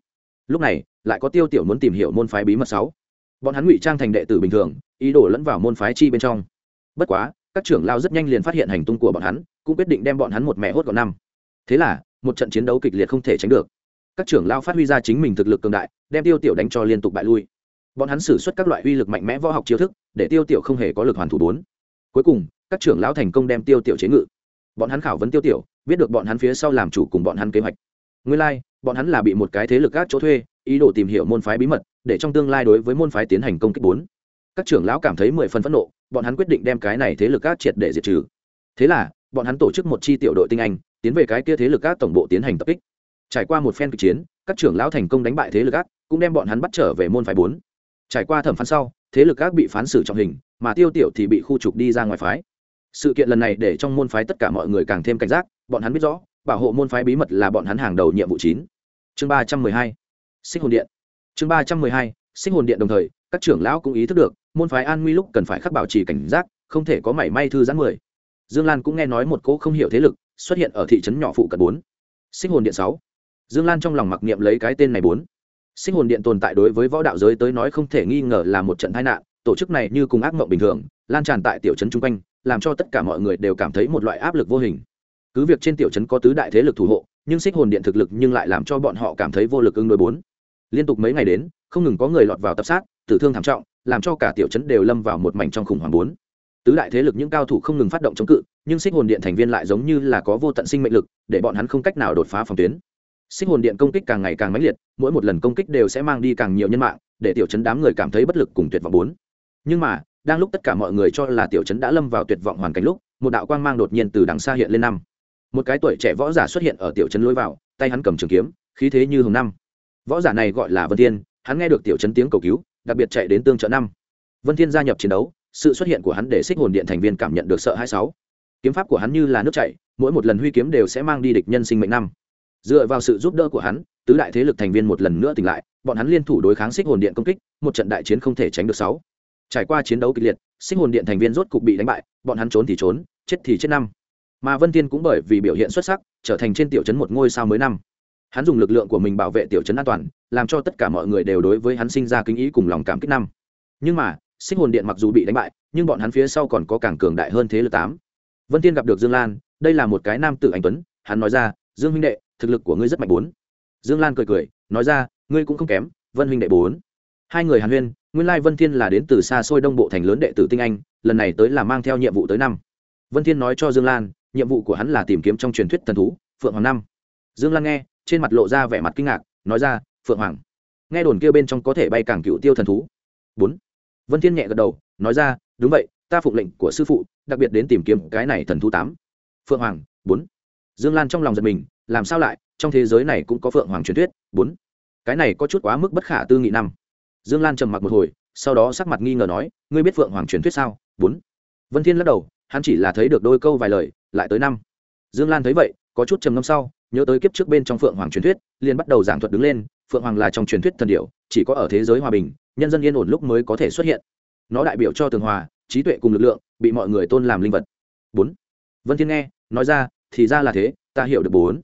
Lúc này, lại có tiêu tiểu muốn tìm hiểu môn phái bí mật sáu. Bọn hắn ngụy trang thành đệ tử bình thường, ý đồ lẫn vào môn phái chi bên trong. Bất quá, các trưởng lao rất nhanh liền phát hiện hành tung của bọn hắn, cũng quyết định đem bọn hắn một mẹ hốt gọn năm. Thế là, một trận chiến đấu kịch liệt không thể tránh được. Các trưởng lao phát huy ra chính mình thực lực cường đại, đem tiêu tiểu đánh cho liên tục bại lui. Bọn hắn xử suất các loại uy lực mạnh mẽ võ học chiêu thức, để tiêu tiểu không hề có lực hoàn thủ bốn. Cuối cùng, các trưởng lão thành công đem tiêu tiểu chế ngự bọn hắn khảo vấn tiêu tiểu biết được bọn hắn phía sau làm chủ cùng bọn hắn kế hoạch. Nguyên lai、like, bọn hắn là bị một cái thế lực gác chỗ thuê ý đồ tìm hiểu môn phái bí mật để trong tương lai đối với môn phái tiến hành công kích bốn. Các trưởng lão cảm thấy mười phần phẫn nộ bọn hắn quyết định đem cái này thế lực gác triệt để diệt trừ. Thế là bọn hắn tổ chức một chi tiểu đội tinh anh tiến về cái kia thế lực gác tổng bộ tiến hành tập kích. Trải qua một phen kịch chiến các trưởng lão thành công đánh bại thế lực gác cũng đem bọn hắn bắt trở về môn phái bốn. Trải qua thẩm phán sau thế lực gác bị phán xử trọng hình mà tiêu tiểu thì bị khu trục đi ra ngoài phái sự kiện lần này để trong môn phái tất cả mọi người càng thêm cảnh giác, bọn hắn biết rõ, bảo hộ môn phái bí mật là bọn hắn hàng đầu nhiệm vụ chín. Chương ba trăm mười hai sinh hồn điện. Chương ba trăm mười hai sinh hồn điện đồng thời, các trưởng lão cũng ý thức được, môn phái an nguy lúc cần phải khắc bảo trì cảnh giác, không thể có mảy may thư giãn mười dương lan cũng nghe nói một cỗ không hiểu thế lực xuất hiện ở thị trấn nhỏ phụ cận bốn. Sinh hồn điện sáu. Dương lan trong lòng mặc niệm lấy cái tên này bốn. Sinh hồn điện tồn tại đối với võ đạo giới tới nói không thể nghi ngờ là một trận tai nạn, tổ chức này như cùng ác mộng bình thường lan tràn tại tiểu trấn chung quanh, làm cho tất cả mọi người đều cảm thấy một loại áp lực vô hình. Cứ việc trên tiểu trấn có tứ đại thế lực thủ hộ, nhưng xích hồn điện thực lực nhưng lại làm cho bọn họ cảm thấy vô lực ứng đối bốn. Liên tục mấy ngày đến, không ngừng có người lọt vào tập sát, tử thương thảm trọng, làm cho cả tiểu trấn đều lâm vào một mảnh trong khủng hoảng bốn. Tứ đại thế lực những cao thủ không ngừng phát động chống cự, nhưng xích hồn điện thành viên lại giống như là có vô tận sinh mệnh lực, để bọn hắn không cách nào đột phá phòng tuyến. Xích hồn điện công kích càng ngày càng mãnh liệt, mỗi một lần công kích đều sẽ mang đi càng nhiều nhân mạng, để tiểu chấn đám người cảm thấy bất lực cùng tuyệt vọng bốn. Nhưng mà đang lúc tất cả mọi người cho là tiểu chấn đã lâm vào tuyệt vọng hoàn cảnh lúc, một đạo quang mang đột nhiên từ đằng xa hiện lên năm. Một cái tuổi trẻ võ giả xuất hiện ở tiểu chấn lối vào, tay hắn cầm trường kiếm, khí thế như hồng năm. Võ giả này gọi là vân thiên, hắn nghe được tiểu chấn tiếng cầu cứu, đặc biệt chạy đến tương trợ năm. Vân thiên gia nhập chiến đấu, sự xuất hiện của hắn để xích hồn điện thành viên cảm nhận được sợ hai sáu. Kiếm pháp của hắn như là nước chảy, mỗi một lần huy kiếm đều sẽ mang đi địch nhân sinh mệnh năm. Dựa vào sự giúp đỡ của hắn, tứ đại thế lực thành viên một lần nữa tỉnh lại, bọn hắn liên thủ đối kháng xích hồn điện công kích, một trận đại chiến không thể tránh được sáu trải qua chiến đấu kịch liệt, Sinh hồn điện thành viên rốt cục bị đánh bại, bọn hắn trốn thì trốn, chết thì chết năm. Mà vân thiên cũng bởi vì biểu hiện xuất sắc, trở thành trên tiểu trấn một ngôi sao mới năm. Hắn dùng lực lượng của mình bảo vệ tiểu trấn an toàn, làm cho tất cả mọi người đều đối với hắn sinh ra kính ý cùng lòng cảm kích năm. Nhưng mà, Sinh hồn điện mặc dù bị đánh bại, nhưng bọn hắn phía sau còn có càng cường đại hơn thế lực tám. Vân thiên gặp được dương lan, đây là một cái nam tử anh tuấn, hắn nói ra, dương huynh đệ, thực lực của ngươi rất mạnh bốn. Dương lan cười cười, nói ra, ngươi cũng không kém, vân huynh đệ bốn hai người hàn huyên, nguyên lai vân thiên là đến từ xa xôi đông bộ thành lớn đệ tử tinh anh, lần này tới là mang theo nhiệm vụ tới năm. Vân thiên nói cho dương lan, nhiệm vụ của hắn là tìm kiếm trong truyền thuyết thần thú, phượng hoàng năm. Dương lan nghe, trên mặt lộ ra vẻ mặt kinh ngạc, nói ra, phượng hoàng, nghe đồn kia bên trong có thể bay càng cựu tiêu thần thú. Bốn. Vân thiên nhẹ gật đầu, nói ra, đúng vậy, ta phụng lệnh của sư phụ, đặc biệt đến tìm kiếm cái này thần thú tám. Phượng hoàng, bốn. Dương lan trong lòng giật mình, làm sao lại, trong thế giới này cũng có phượng hoàng truyền thuyết, bốn. Cái này có chút quá mức bất khả tư nghị năm dương lan trầm mặc một hồi, sau đó sắc mặt nghi ngờ nói, ngươi biết phượng hoàng truyền thuyết sao? Bốn. Vân thiên lắc đầu, hắn chỉ là thấy được đôi câu vài lời, lại tới năm. Dương lan thấy vậy, có chút trầm ngâm sau, nhớ tới kiếp trước bên trong phượng hoàng truyền thuyết, liền bắt đầu giảng thuật đứng lên, phượng hoàng là trong truyền thuyết thần điệu chỉ có ở thế giới hòa bình, nhân dân yên ổn lúc mới có thể xuất hiện. Nó đại biểu cho tường hòa, trí tuệ cùng lực lượng, bị mọi người tôn làm linh vật. Bốn. Vân thiên nghe, nói ra, thì ra là thế, ta hiểu được bốn.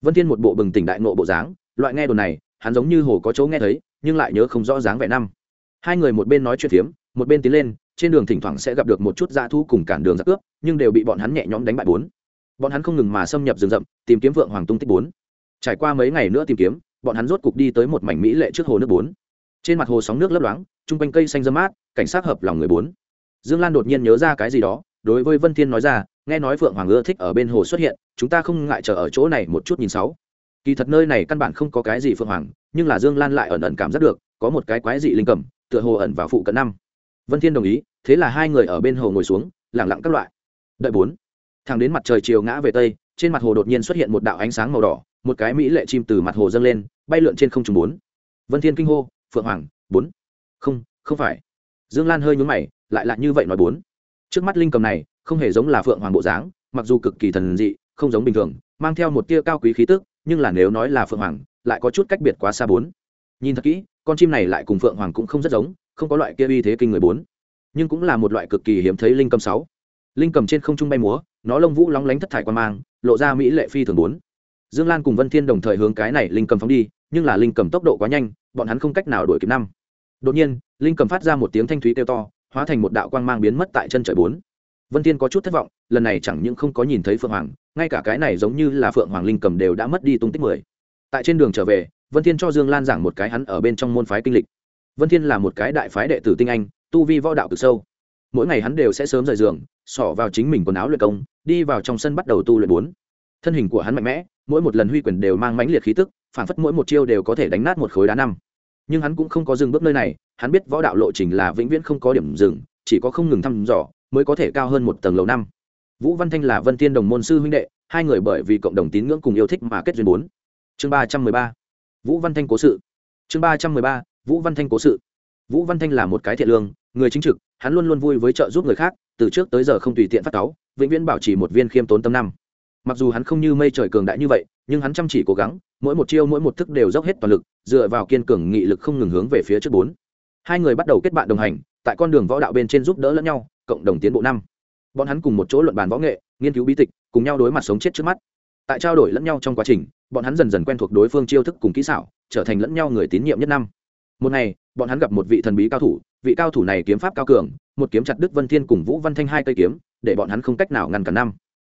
Vân thiên một bộ bừng tỉnh đại ngộ bộ dáng, loại nghe đồn này, hắn giống như hồ có chỗ nghe thấy nhưng lại nhớ không rõ dáng vẻ năm. Hai người một bên nói chuyện phiếm, một bên tiến lên, trên đường thỉnh thoảng sẽ gặp được một chút dã thu cùng cản đường giặc cướp, nhưng đều bị bọn hắn nhẹ nhõm đánh bại bốn. Bọn hắn không ngừng mà xâm nhập rừng rậm, tìm kiếm vượng hoàng tung tích bốn. Trải qua mấy ngày nữa tìm kiếm, bọn hắn rốt cục đi tới một mảnh mỹ lệ trước hồ nước bốn. Trên mặt hồ sóng nước lấp loáng, chung quanh cây xanh râm mát, cảnh sát hợp lòng người bốn. Dương lan đột nhiên nhớ ra cái gì đó, đối với vân thiên nói ra, nghe nói phượng hoàng ưa thích ở bên hồ xuất hiện, chúng ta không ngại chờ ở chỗ này một chút nhìn sáu kỳ thật nơi này căn bản không có cái gì phượng hoàng, nhưng là dương lan lại ẩn ẩn cảm giác được, có một cái quái dị linh cầm, tựa hồ ẩn vào phụ cận năm. Vân thiên đồng ý, thế là hai người ở bên hồ ngồi xuống lẳng lặng các loại. Đợi bốn. Thẳng đến mặt trời chiều ngã về tây, trên mặt hồ đột nhiên xuất hiện một đạo ánh sáng màu đỏ, một cái mỹ lệ chim từ mặt hồ dâng lên, bay lượn trên không trung bốn. Vân thiên kinh hô, phượng hoàng, bốn. Không không phải. Dương lan hơi nhún mày, lại lạ như vậy nói bốn. Trước mắt linh cầm này, không hề giống là phượng hoàng bộ dáng, mặc dù cực kỳ thần dị, không giống bình thường, mang theo một tia cao quý khí tức nhưng là nếu nói là phượng hoàng, lại có chút cách biệt quá xa bốn. Nhìn thật kỹ, con chim này lại cùng phượng hoàng cũng không rất giống, không có loại kia uy thế kinh người bốn. Nhưng cũng là một loại cực kỳ hiếm thấy linh cầm sáu. Linh cầm trên không trung bay múa, nó lông vũ lóng lánh thất thải quan mang, lộ ra mỹ lệ phi thường bốn. Dương lan cùng vân thiên đồng thời hướng cái này linh cầm phóng đi, nhưng là linh cầm tốc độ quá nhanh, bọn hắn không cách nào đuổi kịp năm. Đột nhiên, linh cầm phát ra một tiếng thanh thúy kêu to, hóa thành một đạo quang mang biến mất tại chân trời bốn vân thiên có chút thất vọng, lần này chẳng những không có nhìn thấy phượng hoàng, ngay cả cái này giống như là phượng hoàng linh cầm đều đã mất đi tung tích mười. Tại trên đường trở về, vân thiên cho dương lan giảng một cái hắn ở bên trong môn phái kinh lịch. Vân thiên là một cái đại phái đệ tử tinh anh, tu vi võ đạo cực sâu. Mỗi ngày hắn đều sẽ sớm rời giường, xỏ vào chính mình quần áo luyện công, đi vào trong sân bắt đầu tu luyện bốn. Thân hình của hắn mạnh mẽ, mỗi một lần huy quyền đều mang mãnh liệt khí tức, phản phất mỗi một chiêu đều có thể đánh nát một khối đá năm. Nhưng hắn cũng không có dừng bước nơi này, hắn biết võ đạo lộ trình là vĩnh viễn không có điểm dừng, chỉ có không ngừng thăm dò mới có thể cao hơn một tầng lầu năm. Vũ văn thanh là vân tiên đồng môn sư huynh đệ, hai người bởi vì cộng đồng tín ngưỡng cùng yêu thích mà kết duyên bốn. Chương ba trăm mười ba. Vũ văn thanh cố sự. Chương ba trăm mười ba, vũ văn thanh cố sự. Vũ văn thanh là một cái thiện lương, người chính trực, hắn luôn luôn vui với trợ giúp người khác, từ trước tới giờ không tùy tiện phát cáu, vĩnh viễn bảo trì một viên khiêm tốn tâm năm. Mặc dù hắn không như mây trời cường đại như vậy, nhưng hắn chăm chỉ cố gắng, mỗi một chiêu, mỗi một thức đều dốc hết toàn lực, dựa vào kiên cường nghị lực không ngừng hướng về phía trước bốn. Hai người bắt đầu kết bạn đồng hành, tại con đường võ đạo bên trên giúp đỡ lẫn nhau cộng đồng tiến bộ năm. Bọn hắn cùng một chỗ luận bàn võ nghệ, nghiên cứu bí tịch, cùng nhau đối mặt sống chết trước mắt. Tại trao đổi lẫn nhau trong quá trình, bọn hắn dần dần quen thuộc đối phương chiêu thức cùng kỹ xảo, trở thành lẫn nhau người tín nhiệm nhất năm. Một ngày, bọn hắn gặp một vị thần bí cao thủ, vị cao thủ này kiếm pháp cao cường, một kiếm chặt đức vân thiên cùng vũ văn thanh hai cây kiếm, để bọn hắn không cách nào ngăn cản năm.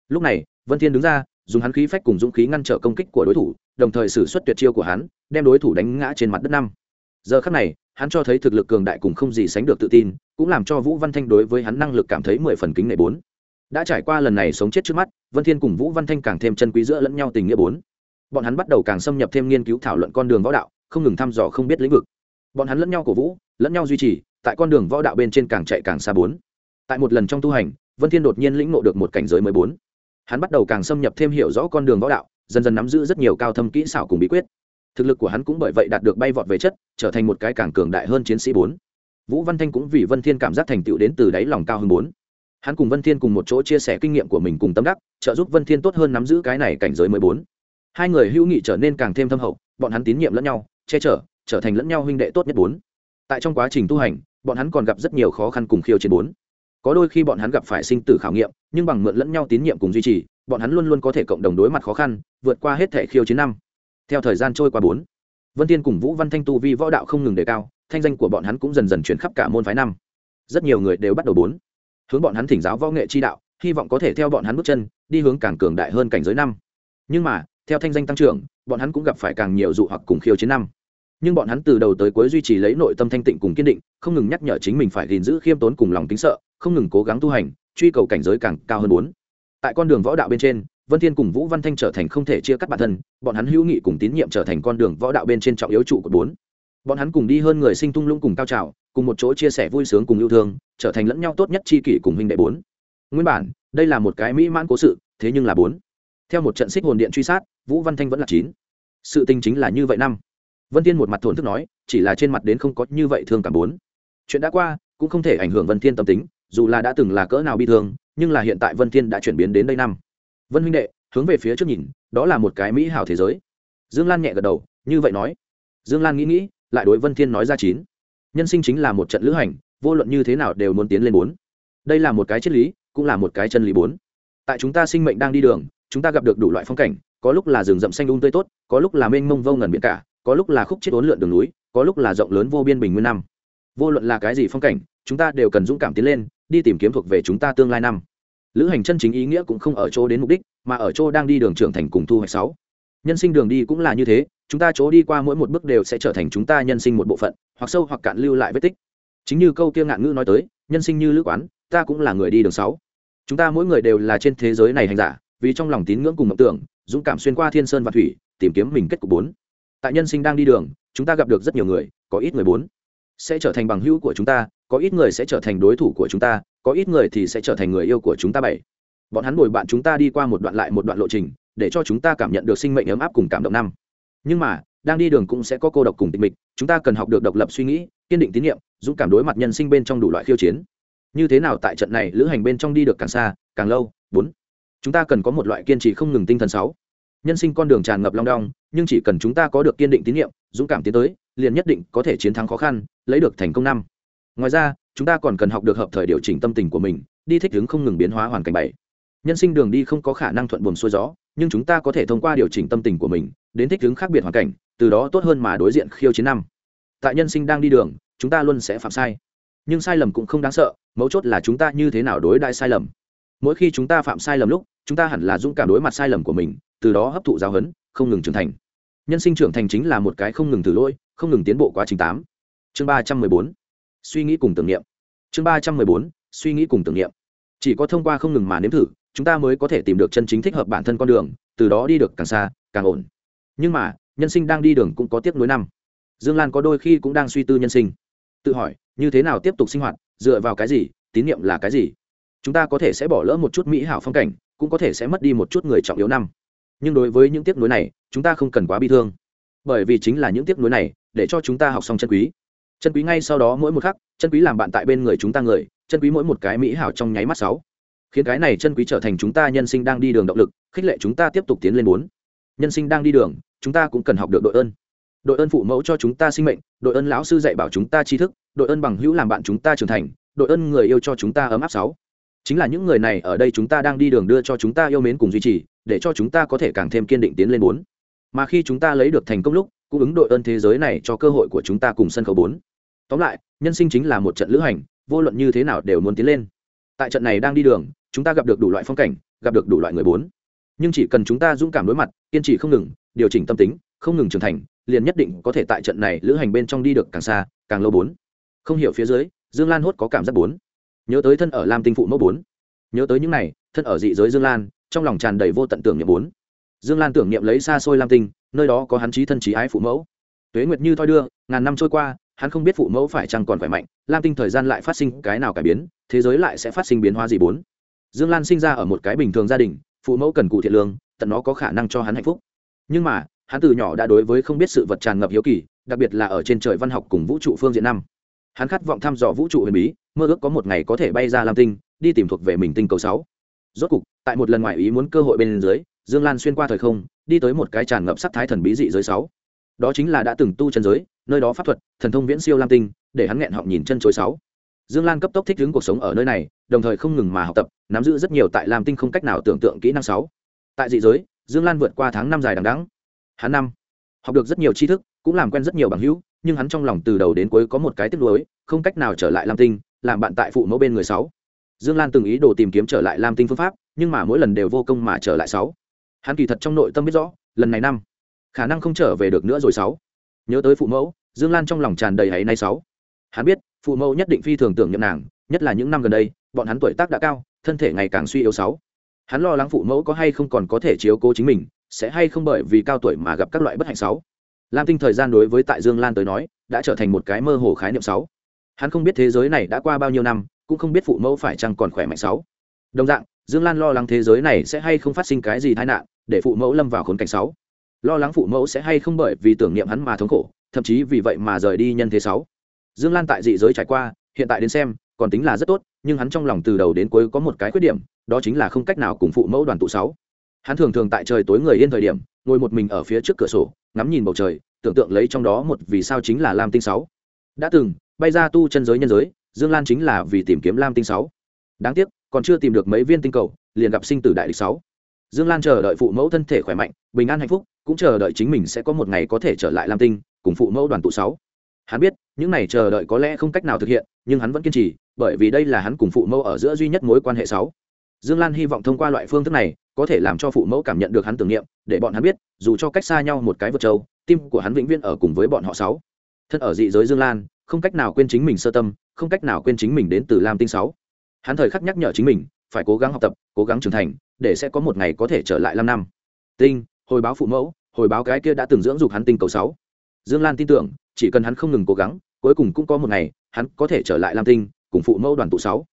Lúc này, vân thiên đứng ra, dùng hắn khí phách cùng dũng khí ngăn trở công kích của đối thủ, đồng thời xử suất tuyệt chiêu của hắn, đem đối thủ đánh ngã trên mặt đất năm. Giờ khắc này, hắn cho thấy thực lực cường đại cùng không gì sánh được tự tin cũng làm cho vũ văn thanh đối với hắn năng lực cảm thấy mười phần kính nể bốn. Đã trải qua lần này sống chết trước mắt, vân thiên cùng vũ văn thanh càng thêm chân quý giữa lẫn nhau tình nghĩa bốn. Bọn hắn bắt đầu càng xâm nhập thêm nghiên cứu thảo luận con đường võ đạo, không ngừng thăm dò không biết lĩnh vực. Bọn hắn lẫn nhau cổ vũ, lẫn nhau duy trì, tại con đường võ đạo bên trên càng chạy càng xa bốn. Tại một lần trong tu hành, vân thiên đột nhiên lĩnh ngộ được một cảnh giới mới bốn. Hắn bắt đầu càng xâm nhập thêm hiểu rõ con đường võ đạo, dần dần nắm giữ rất nhiều cao thâm kỹ xảo cùng bí quyết. Thực lực của hắn cũng bởi vậy đạt được bay vọt về chất, trở thành một cái càng cường đại hơn chiến sĩ bốn vũ văn thanh cũng vì vân thiên cảm giác thành tựu đến từ đáy lòng cao hơn bốn hắn cùng vân thiên cùng một chỗ chia sẻ kinh nghiệm của mình cùng tâm đắc, trợ giúp vân thiên tốt hơn nắm giữ cái này cảnh giới mới bốn. Hai người hữu nghị trở nên càng thêm thâm hậu, bọn hắn tín nhiệm lẫn nhau, che chở, trở thành lẫn nhau huynh đệ tốt nhất bốn. Tại trong quá trình tu hành, bọn hắn còn gặp rất nhiều khó khăn cùng khiêu chiến bốn. Có đôi khi bọn hắn gặp phải sinh tử khảo nghiệm, nhưng bằng mượn lẫn nhau tín nhiệm cùng duy trì, bọn hắn luôn luôn có thể cộng đồng đối mặt khó khăn, vượt qua hết thể khiêu chiến năm. Theo thời gian trôi qua bốn, vân Thiên cùng vũ văn thanh tu vi võ đạo không ngừng đề cao thanh danh của bọn hắn cũng dần dần chuyển khắp cả môn phái năm. Rất nhiều người đều bắt đầu bốn. Hướng bọn hắn thỉnh giáo võ nghệ chi đạo, hy vọng có thể theo bọn hắn bước chân, đi hướng càng cường đại hơn cảnh giới năm. Nhưng mà, theo thanh danh tăng trưởng, bọn hắn cũng gặp phải càng nhiều dụ hoặc cùng khiêu chiến năm. Nhưng bọn hắn từ đầu tới cuối duy trì lấy nội tâm thanh tịnh cùng kiên định, không ngừng nhắc nhở chính mình phải gìn giữ khiêm tốn cùng lòng kính sợ, không ngừng cố gắng tu hành, truy cầu cảnh giới càng cao hơn bốn. Tại con đường võ đạo bên trên, vân thiên cùng vũ văn thanh trở thành không thể chia cắt bản thân, bọn hắn hữu nghị cùng tín nhiệm trở thành con đường võ đạo bên trên trọng yếu trụ của bốn bọn hắn cùng đi hơn người sinh tung lũng cùng cao trào, cùng một chỗ chia sẻ vui sướng cùng yêu thương, trở thành lẫn nhau tốt nhất chi kỷ cùng huynh đệ bốn. Nguyên bản, đây là một cái mỹ mãn cố sự, thế nhưng là bốn. Theo một trận xích hồn điện truy sát, vũ văn thanh vẫn là chín. Sự tình chính là như vậy năm. Vân thiên một mặt thổn thức nói, chỉ là trên mặt đến không có như vậy thương cảm bốn. Chuyện đã qua, cũng không thể ảnh hưởng vân thiên tâm tính, dù là đã từng là cỡ nào bi thương, nhưng là hiện tại vân thiên đã chuyển biến đến đây năm. Vân huynh đệ, hướng về phía trước nhìn, đó là một cái mỹ hảo thế giới. Dương lan nhẹ gật đầu, như vậy nói. Dương lan nghĩ nghĩ lại đối vân thiên nói ra chín. Nhân sinh chính là một trận lữ hành, vô luận như thế nào đều muốn tiến lên bốn. Đây là một cái triết lý, cũng là một cái chân lý bốn. Tại chúng ta sinh mệnh đang đi đường, chúng ta gặp được đủ loại phong cảnh, có lúc là rừng rậm xanh um tươi tốt, có lúc là mênh mông vô ngần biển cả, có lúc là khúc chết uốn lượn đường núi, có lúc là rộng lớn vô biên bình nguyên năm. Vô luận là cái gì phong cảnh, chúng ta đều cần dũng cảm tiến lên, đi tìm kiếm thuộc về chúng ta tương lai năm. Lữ hành chân chính ý nghĩa cũng không ở chỗ đến mục đích, mà ở chỗ đang đi đường trưởng thành cùng thu hoạch sáu. Nhân sinh đường đi cũng là như thế chúng ta chỗ đi qua mỗi một bước đều sẽ trở thành chúng ta nhân sinh một bộ phận, hoặc sâu hoặc cạn lưu lại vết tích. Chính như câu kia ngạn ngữ nói tới, nhân sinh như lữ quán, ta cũng là người đi đường sáu. Chúng ta mỗi người đều là trên thế giới này hành giả, vì trong lòng tín ngưỡng cùng mộng tưởng, dũng cảm xuyên qua thiên sơn và thủy, tìm kiếm mình kết cục bốn. Tại nhân sinh đang đi đường, chúng ta gặp được rất nhiều người, có ít người bốn. Sẽ trở thành bằng hữu của chúng ta, có ít người sẽ trở thành đối thủ của chúng ta, có ít người thì sẽ trở thành người yêu của chúng ta bảy. Bọn hắn bồi bạn chúng ta đi qua một đoạn lại một đoạn lộ trình, để cho chúng ta cảm nhận được sinh mệnh ấm áp cùng cảm động năm nhưng mà, đang đi đường cũng sẽ có cô độc cùng tịch mịch, chúng ta cần học được độc lập suy nghĩ, kiên định tín nhiệm, dũng cảm đối mặt nhân sinh bên trong đủ loại khiêu chiến. Như thế nào tại trận này lữ hành bên trong đi được càng xa, càng lâu? Bốn. Chúng ta cần có một loại kiên trì không ngừng tinh thần sáu. Nhân sinh con đường tràn ngập long đong, nhưng chỉ cần chúng ta có được kiên định tín nhiệm, dũng cảm tiến tới, liền nhất định có thể chiến thắng khó khăn, lấy được thành công năm. Ngoài ra, chúng ta còn cần học được hợp thời điều chỉnh tâm tình của mình, đi thích ứng không ngừng biến hóa hoàn cảnh bảy nhân sinh đường đi không có khả năng thuận buồm xuôi gió, nhưng chúng ta có thể thông qua điều chỉnh tâm tình của mình, đến thích ứng khác biệt hoàn cảnh, từ đó tốt hơn mà đối diện khiêu chiến năm. Tại nhân sinh đang đi đường, chúng ta luôn sẽ phạm sai. Nhưng sai lầm cũng không đáng sợ, mấu chốt là chúng ta như thế nào đối đại sai lầm. Mỗi khi chúng ta phạm sai lầm lúc, chúng ta hẳn là dũng cảm đối mặt sai lầm của mình, từ đó hấp thụ giáo huấn, không ngừng trưởng thành. Nhân sinh trưởng thành chính là một cái không ngừng thử lỗi, không ngừng tiến bộ quá trình tám. Chương ba trăm mười bốn. Suy nghĩ cùng tưởng niệm. Chương ba trăm mười bốn. Suy nghĩ cùng tưởng niệm. Chỉ có thông qua không ngừng mà nếm thử chúng ta mới có thể tìm được chân chính thích hợp bản thân con đường, từ đó đi được càng xa, càng ổn. Nhưng mà, nhân sinh đang đi đường cũng có tiếc nuối năm. Dương lan có đôi khi cũng đang suy tư nhân sinh. Tự hỏi, như thế nào tiếp tục sinh hoạt, dựa vào cái gì, tín nhiệm là cái gì? Chúng ta có thể sẽ bỏ lỡ một chút mỹ hảo phong cảnh, cũng có thể sẽ mất đi một chút người trọng yếu năm. Nhưng đối với những tiếc nuối này, chúng ta không cần quá bi thương. Bởi vì chính là những tiếc nuối này, để cho chúng ta học xong chân quý. Chân quý ngay sau đó mỗi một khắc, chân quý làm bạn tại bên người chúng ta người, chân quý mỗi một cái mỹ hảo trong nháy mắt sáu khiến cái này chân quý trở thành chúng ta nhân sinh đang đi đường động lực khích lệ chúng ta tiếp tục tiến lên bốn nhân sinh đang đi đường chúng ta cũng cần học được đội ơn đội ơn phụ mẫu cho chúng ta sinh mệnh đội ơn lão sư dạy bảo chúng ta tri thức đội ơn bằng hữu làm bạn chúng ta trưởng thành đội ơn người yêu cho chúng ta ấm áp sáu chính là những người này ở đây chúng ta đang đi đường đưa cho chúng ta yêu mến cùng duy trì để cho chúng ta có thể càng thêm kiên định tiến lên bốn mà khi chúng ta lấy được thành công lúc cũng ứng đội ơn thế giới này cho cơ hội của chúng ta cùng sân khấu bốn tóm lại nhân sinh chính là một trận lữ hành vô luận như thế nào đều muốn tiến lên tại trận này đang đi đường chúng ta gặp được đủ loại phong cảnh, gặp được đủ loại người bốn. Nhưng chỉ cần chúng ta dũng cảm đối mặt, kiên trì không ngừng, điều chỉnh tâm tính, không ngừng trưởng thành, liền nhất định có thể tại trận này lữ hành bên trong đi được càng xa, càng lâu bốn. Không hiểu phía dưới, dương lan hốt có cảm giác bốn. Nhớ tới thân ở lam tinh phụ mẫu bốn. Nhớ tới những này, thân ở dị giới dương lan, trong lòng tràn đầy vô tận tưởng niệm bốn. Dương lan tưởng niệm lấy xa xôi lam tinh, nơi đó có hắn trí thân trí ái phụ mẫu. Tuế nguyệt như thoi đưa, ngàn năm trôi qua, hắn không biết phụ mẫu phải chăng còn khỏe mạnh, lam tinh thời gian lại phát sinh cái nào cải biến, thế giới lại sẽ phát sinh biến hóa gì bốn dương lan sinh ra ở một cái bình thường gia đình, phụ mẫu cần cụ thiện lương, tận nó có khả năng cho hắn hạnh phúc. Nhưng mà, hắn từ nhỏ đã đối với không biết sự vật tràn ngập hiếu kỳ, đặc biệt là ở trên trời văn học cùng vũ trụ phương diện năm. Hắn khát vọng thăm dò vũ trụ huyền bí, mơ ước có một ngày có thể bay ra lam tinh, đi tìm thuộc về mình tinh cầu sáu. Rốt cục, tại một lần ngoại ý muốn cơ hội bên dưới, dương lan xuyên qua thời không, đi tới một cái tràn ngập sắc thái thần bí dị giới sáu. Đó chính là đã từng tu chân giới, nơi đó pháp thuật, thần thông viễn siêu lam tinh, để hắn nghẹn họng nhìn chân chối sáu dương lan cấp tốc thích ứng cuộc sống ở nơi này, đồng thời không ngừng mà học tập, nắm giữ rất nhiều tại lam tinh không cách nào tưởng tượng kỹ năng sáu. Tại dị giới, dương lan vượt qua tháng năm dài đằng đẵng. Hắn năm, học được rất nhiều tri thức, cũng làm quen rất nhiều bằng hữu, nhưng hắn trong lòng từ đầu đến cuối có một cái tiếc nuối, không cách nào trở lại lam tinh, làm bạn tại phụ mẫu bên người sáu. Dương lan từng ý đồ tìm kiếm trở lại lam tinh phương pháp, nhưng mà mỗi lần đều vô công mà trở lại sáu. Hắn kỳ thật trong nội tâm biết rõ, lần này năm, khả năng không trở về được nữa rồi sáu. Nhớ tới phụ mẫu, dương lan trong lòng tràn đầy hãy nay sáu. Hắn biết phụ mẫu nhất định phi thường tưởng nhậm nàng, nhất là những năm gần đây, bọn hắn tuổi tác đã cao, thân thể ngày càng suy yếu sáu. Hắn lo lắng phụ mẫu có hay không còn có thể chiếu cố chính mình, sẽ hay không bởi vì cao tuổi mà gặp các loại bất hạnh sáu. Lam tinh thời gian đối với tại dương lan tới nói, đã trở thành một cái mơ hồ khái niệm sáu. Hắn không biết thế giới này đã qua bao nhiêu năm, cũng không biết phụ mẫu phải chăng còn khỏe mạnh sáu. Đồng dạng, dương lan lo lắng thế giới này sẽ hay không phát sinh cái gì tai nạn, để phụ mẫu lâm vào khốn cảnh sáu. Lo lắng phụ mẫu sẽ hay không bởi vì tưởng niệm hắn mà thống khổ, thậm chí vì vậy mà rời đi nhân thế sáu dương lan tại dị giới trải qua, hiện tại đến xem, còn tính là rất tốt, nhưng hắn trong lòng từ đầu đến cuối có một cái khuyết điểm, đó chính là không cách nào cùng phụ mẫu đoàn tụ sáu. Hắn thường thường tại trời tối người yên thời điểm, ngồi một mình ở phía trước cửa sổ, ngắm nhìn bầu trời, tưởng tượng lấy trong đó một vì sao chính là lam tinh sáu. Đã từng, bay ra tu chân giới nhân giới, dương lan chính là vì tìm kiếm lam tinh sáu. Đáng tiếc, còn chưa tìm được mấy viên tinh cầu, liền gặp sinh tử đại địch sáu. Dương lan chờ đợi phụ mẫu thân thể khỏe mạnh, bình an hạnh phúc, cũng chờ đợi chính mình sẽ có một ngày có thể trở lại lam tinh, cùng phụ mẫu đoàn tụ sáu hắn biết, những này chờ đợi có lẽ không cách nào thực hiện, nhưng hắn vẫn kiên trì, bởi vì đây là hắn cùng phụ mẫu ở giữa duy nhất mối quan hệ sáu. Dương lan hy vọng thông qua loại phương thức này, có thể làm cho phụ mẫu cảm nhận được hắn tưởng niệm, để bọn hắn biết, dù cho cách xa nhau một cái vượt châu tim của hắn vĩnh viễn ở cùng với bọn họ sáu. Thân ở dị giới dương lan, không cách nào quên chính mình sơ tâm, không cách nào quên chính mình đến từ lam tinh sáu. Hắn thời khắc nhắc nhở chính mình, phải cố gắng học tập, cố gắng trưởng thành, để sẽ có một ngày có thể trở lại năm năm. Tinh, hồi báo phụ mẫu, hồi báo cái kia đã từng dưỡng dục hắn tinh cầu sáu dương lan tin tưởng, chỉ cần hắn không ngừng cố gắng, cuối cùng cũng có một ngày, hắn có thể trở lại lam tinh, cùng phụ mẫu đoàn tụ sáu.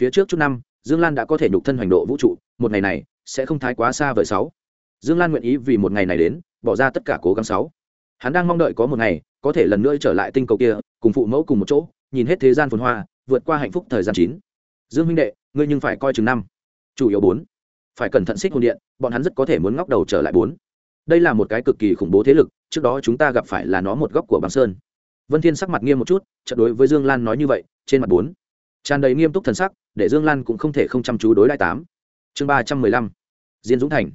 Phía trước chút năm, dương lan đã có thể nhục thân hoành độ vũ trụ, một ngày này sẽ không thái quá xa vời sáu. Dương lan nguyện ý vì một ngày này đến, bỏ ra tất cả cố gắng sáu. Hắn đang mong đợi có một ngày, có thể lần nữa trở lại tinh cầu kia, cùng phụ mẫu cùng một chỗ, nhìn hết thế gian phồn hoa, vượt qua hạnh phúc thời gian chín. Dương huynh đệ, ngươi nhưng phải coi chừng năm. Chủ yếu bốn. Phải cẩn thận xích hồn điện, bọn hắn rất có thể muốn ngóc đầu trở lại bốn đây là một cái cực kỳ khủng bố thế lực, trước đó chúng ta gặp phải là nó một góc của băng sơn. Vân thiên sắc mặt nghiêm một chút trận đối với dương lan nói như vậy, trên mặt bốn. Tràn đầy nghiêm túc thần sắc, để dương lan cũng không thể không chăm chú đối lại tám. Chương ba trăm mười lăm. Diên dũng thành.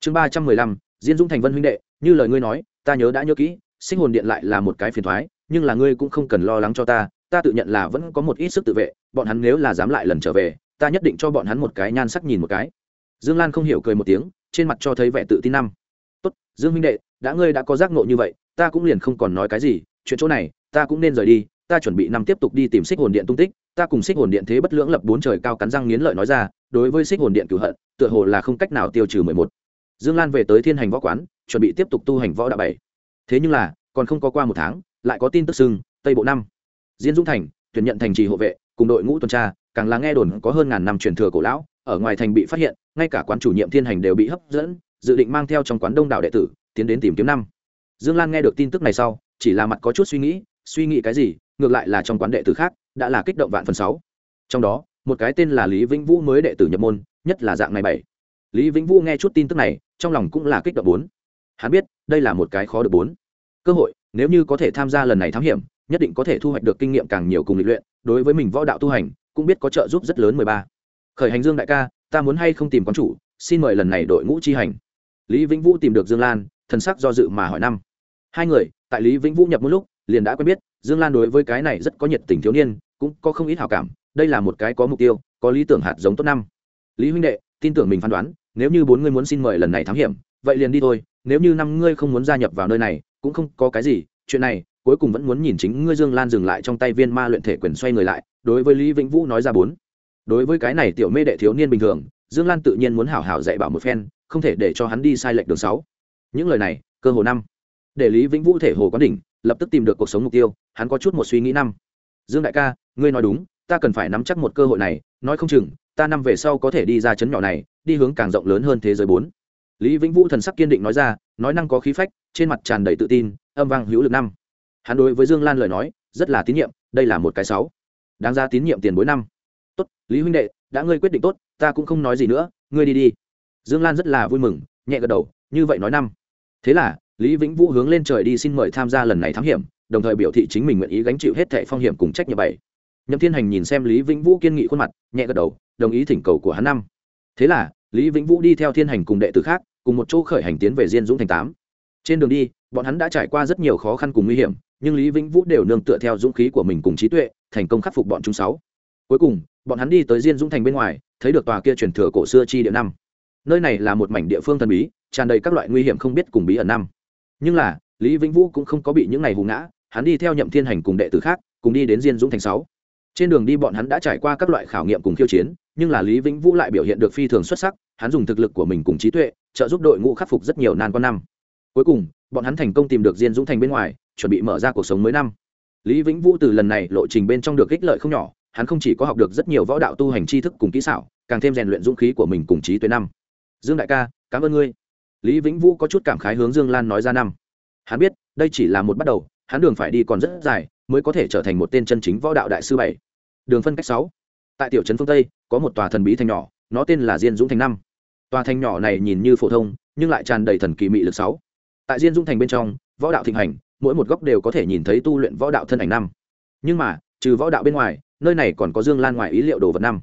Chương ba trăm mười lăm, diên dũng thành vân huynh đệ, như lời ngươi nói, ta nhớ đã nhớ kỹ, sinh hồn điện lại là một cái phiền thoái, nhưng là ngươi cũng không cần lo lắng cho ta ta tự nhận là vẫn có một ít sức tự vệ, bọn hắn nếu là dám lại lần trở về, ta nhất định cho bọn hắn một cái nhan sắc nhìn một cái. Dương lan không hiểu cười một tiếng, trên mặt cho thấy vẻ tự tin năm dương Minh đệ, đã ngươi đã có giác ngộ như vậy, ta cũng liền không còn nói cái gì, chuyện chỗ này, ta cũng nên rời đi, ta chuẩn bị năm tiếp tục đi tìm xích hồn điện tung tích, ta cùng xích hồn điện thế bất lưỡng lập bốn trời cao cắn răng nghiến lợi nói ra, đối với xích hồn điện cửu hận, tựa hồ là không cách nào tiêu trừ mười một. Dương lan về tới thiên hành võ quán, chuẩn bị tiếp tục tu hành võ đạo bảy. Thế nhưng là, còn không có qua một tháng, lại có tin tức xưng, tây bộ năm. Diễn dũng thành, tuyển nhận thành trì hộ vệ, cùng đội ngũ tuần tra, càng là nghe đồn có hơn ngàn năm truyền thừa cổ lão, ở ngoài thành bị phát hiện, ngay cả quán chủ nhiệm thiên hành đều bị hấp dẫn dự định mang theo trong quán đông đảo đệ tử, tiến đến tìm kiếm năm. Dương lan nghe được tin tức này sau, chỉ là mặt có chút suy nghĩ suy nghĩ cái gì, ngược lại là trong quán đệ tử khác, đã là kích động vạn phần sáu. Trong đó, một cái tên là lý vĩnh vũ mới đệ tử nhập môn, nhất là dạng này bảy. Lý vĩnh vũ nghe chút tin tức này, trong lòng cũng là kích động bốn. Hắn biết, đây là một cái khó được bốn. Cơ hội, nếu như có thể tham gia lần này thám hiểm, nhất định có thể thu hoạch được kinh nghiệm càng nhiều cùng lịch luyện, đối với mình võ đạo tu hành, cũng biết có trợ giúp rất lớn mười ba. Khởi hành dương đại ca, ta muốn hay không tìm quán chủ, xin mời lần này đội ngũ chi hành lý vĩnh vũ tìm được dương lan, thần sắc do dự mà hỏi năm. Hai người, tại lý vĩnh vũ nhập một lúc, liền đã quen biết, dương lan đối với cái này rất có nhiệt tình thiếu niên, cũng có không ít hảo cảm, đây là một cái có mục tiêu, có lý tưởng hạt giống tốt năm. Lý huynh đệ, tin tưởng mình phán đoán, nếu như bốn ngươi muốn xin mời lần này thám hiểm, vậy liền đi thôi, nếu như năm ngươi không muốn gia nhập vào nơi này, cũng không có cái gì, chuyện này, cuối cùng vẫn muốn nhìn chính ngươi dương lan dừng lại trong tay viên ma luyện thể quyền xoay người lại, đối với lý vĩnh vũ nói ra bốn. Đối với cái này tiểu mê đệ thiếu niên bình thường dương lan tự nhiên muốn hảo hảo dạy bảo một phen, không thể để cho hắn đi sai lệch đường sáu. Những lời này, cơ hồ năm. Để lý vĩnh vũ thể hồ quán đỉnh, lập tức tìm được cuộc sống mục tiêu, hắn có chút một suy nghĩ năm. Dương đại ca, ngươi nói đúng, ta cần phải nắm chắc một cơ hội này, nói không chừng, ta năm về sau có thể đi ra chấn nhỏ này, đi hướng càng rộng lớn hơn thế giới bốn. Lý vĩnh vũ thần sắc kiên định nói ra, nói năng có khí phách, trên mặt tràn đầy tự tin, âm vang hữu lực năm. Hắn đối với dương lan lời nói, rất là tín nhiệm, đây là một cái sáu. Đáng ra tín nhiệm tiền bối năm. Tốt, lý huynh đệ đã ngươi quyết định tốt, ta cũng không nói gì nữa, ngươi đi đi. Dương lan rất là vui mừng, nhẹ gật đầu, như vậy nói năm. Thế là, lý vĩnh vũ hướng lên trời đi xin mời tham gia lần này thám hiểm, đồng thời biểu thị chính mình nguyện ý gánh chịu hết thệ phong hiểm cùng trách nhiệm bảy. Nhậm thiên hành nhìn xem lý vĩnh vũ kiên nghị khuôn mặt, nhẹ gật đầu, đồng ý thỉnh cầu của hắn năm. Thế là, lý vĩnh vũ đi theo thiên hành cùng đệ tử khác, cùng một chỗ khởi hành tiến về diên dũng thành tám. Trên đường đi, bọn hắn đã trải qua rất nhiều khó khăn cùng nguy hiểm, nhưng lý vĩnh vũ đều nương tựa theo dũng khí của mình cùng trí tuệ, thành công khắc phục bọn chúng sáu cuối cùng, bọn hắn đi tới diên dũng thành bên ngoài, thấy được tòa kia truyền thừa cổ xưa chi địa năm. Nơi này là một mảnh địa phương thần bí, tràn đầy các loại nguy hiểm không biết cùng bí ẩn năm. Nhưng là, lý vĩnh vũ cũng không có bị những ngày hù ngã, hắn đi theo nhậm thiên hành cùng đệ tử khác, cùng đi đến diên dũng thành sáu. Trên đường đi bọn hắn đã trải qua các loại khảo nghiệm cùng khiêu chiến, nhưng là lý vĩnh vũ lại biểu hiện được phi thường xuất sắc, hắn dùng thực lực của mình cùng trí tuệ, trợ giúp đội ngũ khắc phục rất nhiều nan quan năm. Cuối cùng, bọn hắn thành công tìm được diên dũng thành bên ngoài, chuẩn bị mở ra cuộc sống mới năm. Lý vĩnh vũ từ lần này lộ trình bên trong được ích lợi không nhỏ hắn không chỉ có học được rất nhiều võ đạo tu hành tri thức cùng kỹ xảo, càng thêm rèn luyện dũng khí của mình cùng trí tuệ năm. Dương đại ca, cảm ơn ngươi. Lý vĩnh vũ có chút cảm khái hướng dương lan nói ra năm. Hắn biết, đây chỉ là một bắt đầu, hắn đường phải đi còn rất dài, mới có thể trở thành một tên chân chính võ đạo đại sư bảy. Đường phân cách sáu. Tại tiểu trấn phương tây, có một tòa thần bí thành nhỏ, nó tên là diên dũng thành năm. Tòa thành nhỏ này nhìn như phổ thông, nhưng lại tràn đầy thần kỳ mị lực sáu. Tại diên dũng thành bên trong, võ đạo thịnh hành, mỗi một góc đều có thể nhìn thấy tu luyện võ đạo thân ảnh năm. Nhưng mà, trừ võ đạo bên ngoài nơi này còn có dương lan ngoài ý liệu đồ vật năm.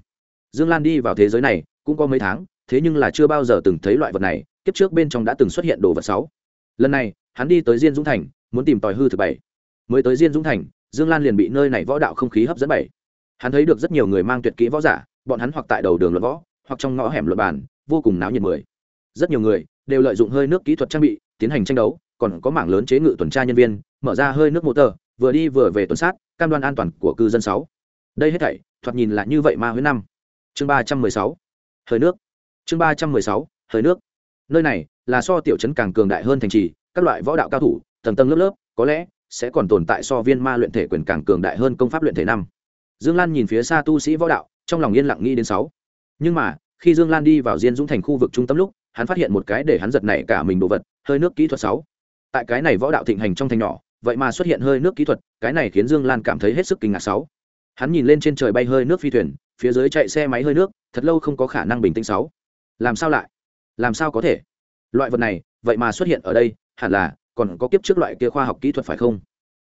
Dương lan đi vào thế giới này cũng có mấy tháng thế nhưng là chưa bao giờ từng thấy loại vật này kiếp trước bên trong đã từng xuất hiện đồ vật sáu. Lần này hắn đi tới diên dũng thành muốn tìm tòi hư thực bảy. Mới tới diên dũng thành dương lan liền bị nơi này võ đạo không khí hấp dẫn bảy. Hắn thấy được rất nhiều người mang tuyệt kỹ võ giả bọn hắn hoặc tại đầu đường luận võ hoặc trong ngõ hẻm luận bàn vô cùng náo nhiệt mười. Rất nhiều người đều lợi dụng hơi nước kỹ thuật trang bị tiến hành tranh đấu còn có mảng lớn chế ngự tuần tra nhân viên mở ra hơi nước mô tờ, vừa đi vừa về tuần sát cam đoan an toàn của cư dân sáu đây hết thảy, thoạt nhìn là như vậy ma huyễn năm. Chương ba trăm mười sáu, hơi nước. Chương ba trăm mười sáu, hơi nước. Nơi này là so tiểu trấn càng cường đại hơn thành trì, các loại võ đạo cao thủ, tầng tầng lớp lớp, có lẽ sẽ còn tồn tại so viên ma luyện thể quyền càng cường đại hơn công pháp luyện thể năm. Dương lan nhìn phía xa tu sĩ võ đạo, trong lòng yên lặng nghĩ đến sáu. Nhưng mà, khi dương lan đi vào diên dũng thành khu vực trung tâm lúc, hắn phát hiện một cái để hắn giật nảy cả mình đồ vật, hơi nước kỹ thuật sáu. Tại cái này võ đạo thịnh hành trong thành nhỏ, vậy mà xuất hiện hơi nước kỹ thuật, cái này khiến dương lan cảm thấy hết sức kinh ngạc sáu hắn nhìn lên trên trời bay hơi nước phi thuyền, phía dưới chạy xe máy hơi nước, thật lâu không có khả năng bình tĩnh sáu. Làm sao lại? Làm sao có thể? Loại vật này, vậy mà xuất hiện ở đây, hẳn là, còn có kiếp trước loại kia khoa học kỹ thuật phải không?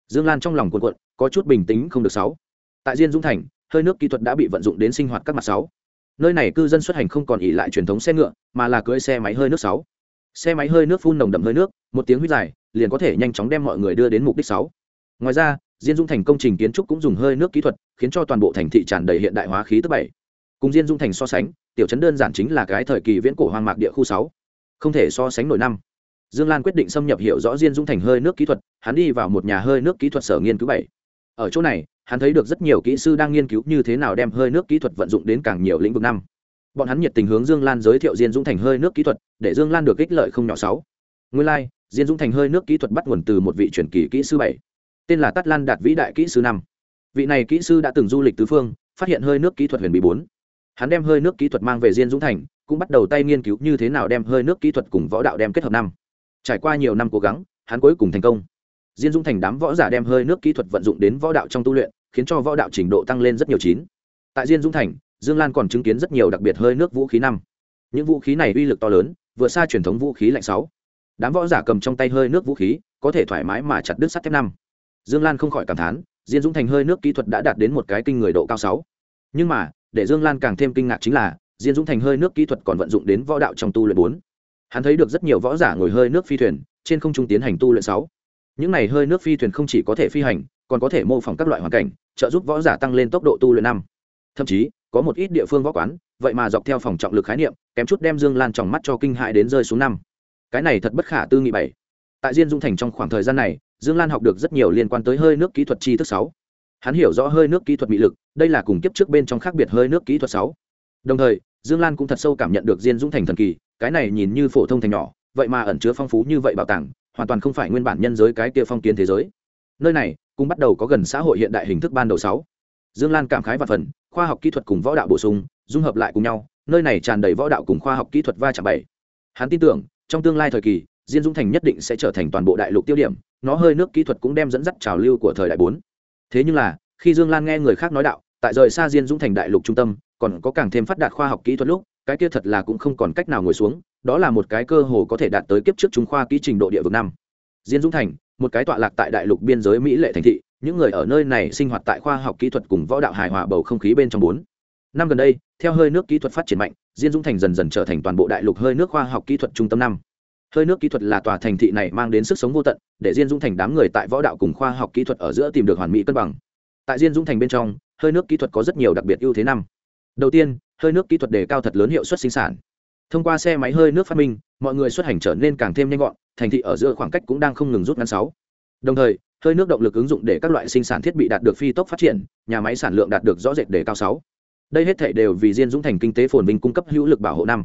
Dương lan trong lòng cuộn cuộn, có chút bình tĩnh không được sáu. Tại diên dũng thành, hơi nước kỹ thuật đã bị vận dụng đến sinh hoạt các mặt sáu. Nơi này cư dân xuất hành không còn ỉ lại truyền thống xe ngựa, mà là cưỡi xe máy hơi nước sáu. Xe máy hơi nước phun nồng đậm hơi nước, một tiếng huyết dài, liền có thể nhanh chóng đem mọi người đưa đến mục đích sáu. Ngoài ra diên dung thành công trình kiến trúc cũng dùng hơi nước kỹ thuật khiến cho toàn bộ thành thị tràn đầy hiện đại hóa khí thứ bảy. Cùng diên dung thành so sánh tiểu chấn đơn giản chính là cái thời kỳ viễn cổ hoang mạc địa khu sáu. Không thể so sánh nổi năm. Dương lan quyết định xâm nhập hiểu rõ diên dung thành hơi nước kỹ thuật hắn đi vào một nhà hơi nước kỹ thuật sở nghiên cứu bảy. Ở chỗ này hắn thấy được rất nhiều kỹ sư đang nghiên cứu như thế nào đem hơi nước kỹ thuật vận dụng đến càng nhiều lĩnh vực năm. Bọn hắn nhiệt tình hướng dương lan giới thiệu diên dung thành hơi nước kỹ thuật để dương lan được ích lợi không nhỏ sáu. Nguyên lai、like, diên dung thành hơi nước kỹ thuật bắt nguồn từ một vị truyền kỳ kỹ sư bảy tên là tắt lan đạt vĩ đại kỹ sư năm. Vị này kỹ sư đã từng du lịch tứ phương, phát hiện hơi nước kỹ thuật huyền bí bốn. Hắn đem hơi nước kỹ thuật mang về diên dũng thành, cũng bắt đầu tay nghiên cứu như thế nào đem hơi nước kỹ thuật cùng võ đạo đem kết hợp năm. Trải qua nhiều năm cố gắng, hắn cuối cùng thành công. Diên dũng thành đám võ giả đem hơi nước kỹ thuật vận dụng đến võ đạo trong tu luyện, khiến cho võ đạo trình độ tăng lên rất nhiều chín. Tại diên dũng thành, dương lan còn chứng kiến rất nhiều đặc biệt hơi nước vũ khí năm. Những vũ khí này uy lực to lớn vượt xa truyền thống vũ khí lạnh sáu. Đám võ giả cầm trong tay hơi nước vũ khí, có thể thoải mái mà chặt đứt sắt thép năm dương lan không khỏi cảm thán, diên dũng thành hơi nước kỹ thuật đã đạt đến một cái kinh người độ cao sáu. Nhưng mà, để dương lan càng thêm kinh ngạc chính là, diên dũng thành hơi nước kỹ thuật còn vận dụng đến võ đạo trong tu luyện bốn. Hắn thấy được rất nhiều võ giả ngồi hơi nước phi thuyền, trên không trung tiến hành tu luyện sáu. Những này hơi nước phi thuyền không chỉ có thể phi hành, còn có thể mô phỏng các loại hoàn cảnh, trợ giúp võ giả tăng lên tốc độ tu luyện năm. Thậm chí, có một ít địa phương võ quán, vậy mà dọc theo phòng trọng lực khái niệm, kém chút đem dương lan tròng mắt cho kinh hại đến rơi xuống năm. Cái này thật bất khả tư nghị bảy. Tại diên dung thành trong khoảng thời gian này dương lan học được rất nhiều liên quan tới hơi nước kỹ thuật chi thức sáu. Hắn hiểu rõ hơi nước kỹ thuật bị lực, đây là cùng kiếp trước bên trong khác biệt hơi nước kỹ thuật sáu. Đồng thời, dương lan cũng thật sâu cảm nhận được diên dũng thành thần kỳ, cái này nhìn như phổ thông thành nhỏ, vậy mà ẩn chứa phong phú như vậy bảo tàng, hoàn toàn không phải nguyên bản nhân giới cái kia phong kiến thế giới. Nơi này, cũng bắt đầu có gần xã hội hiện đại hình thức ban đầu sáu. Dương lan cảm khái và phần, khoa học kỹ thuật cùng võ đạo bổ sung, dung hợp lại cùng nhau, nơi này tràn đầy võ đạo cùng khoa học kỹ thuật va chạm bảy. Hắn tin tưởng, trong tương lai thời kỳ, diên dũng thành nhất định sẽ trở thành toàn bộ đại lục tiêu điểm nó hơi nước kỹ thuật cũng đem dẫn dắt trào lưu của thời đại bốn. Thế nhưng là, khi dương lan nghe người khác nói đạo, tại rời xa diên dũng thành đại lục trung tâm, còn có càng thêm phát đạt khoa học kỹ thuật lúc, cái kia thật là cũng không còn cách nào ngồi xuống, đó là một cái cơ hồ có thể đạt tới kiếp trước trung khoa kỹ trình độ địa vực năm. Diên dũng thành, một cái tọa lạc tại đại lục biên giới mỹ lệ thành thị, những người ở nơi này sinh hoạt tại khoa học kỹ thuật cùng võ đạo hài hòa bầu không khí bên trong bốn. Năm gần đây, theo hơi nước kỹ thuật phát triển mạnh, diên dũng thành dần dần trở thành toàn bộ đại lục hơi nước khoa học kỹ thuật trung tâm năm hơi nước kỹ thuật là tòa thành thị này mang đến sức sống vô tận, để diên dũng thành đám người tại võ đạo cùng khoa học kỹ thuật ở giữa tìm được hoàn mỹ cân bằng. Tại diên dũng thành bên trong, hơi nước kỹ thuật có rất nhiều đặc biệt ưu thế năm. Đầu tiên, hơi nước kỹ thuật đề cao thật lớn hiệu suất sinh sản. Thông qua xe máy hơi nước phát minh, mọi người xuất hành trở nên càng thêm nhanh gọn, thành thị ở giữa khoảng cách cũng đang không ngừng rút ngắn sáu. Đồng thời, hơi nước động lực ứng dụng để các loại sinh sản thiết bị đạt được phi tốc phát triển, nhà máy sản lượng đạt được rõ rệt đề cao sáu. Đây hết thể đều vì diên dũng thành kinh tế phồn vinh cung cấp hữu lực bảo hộ năm.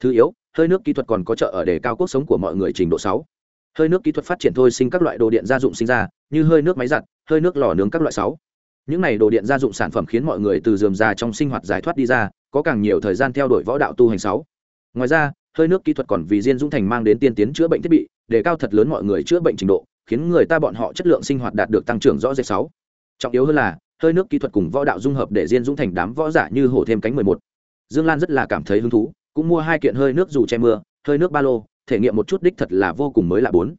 Thứ yếu hơi nước kỹ thuật còn có trợ ở đề cao cuộc sống của mọi người trình độ sáu. Hơi nước kỹ thuật phát triển thôi sinh các loại đồ điện gia dụng sinh ra, như hơi nước máy giặt, hơi nước lò nướng các loại sáu. Những này đồ điện gia dụng sản phẩm khiến mọi người từ dườm ra trong sinh hoạt giải thoát đi ra, có càng nhiều thời gian theo đuổi võ đạo tu hành sáu. Ngoài ra, hơi nước kỹ thuật còn vì diên dũng thành mang đến tiên tiến chữa bệnh thiết bị đề cao thật lớn mọi người chữa bệnh trình độ, khiến người ta bọn họ chất lượng sinh hoạt đạt được tăng trưởng rõ rệt sáu. Trọng yếu hơn là, hơi nước kỹ thuật cùng võ đạo dung hợp để diên dũng thành đám võ giả như hổ thêm cánh mười một. Dương lan rất là cảm thấy hứng thú cũng mua hai kiện hơi nước dù che mưa, hơi nước ba lô, thể nghiệm một chút đích thật là vô cùng mới lạ bốn.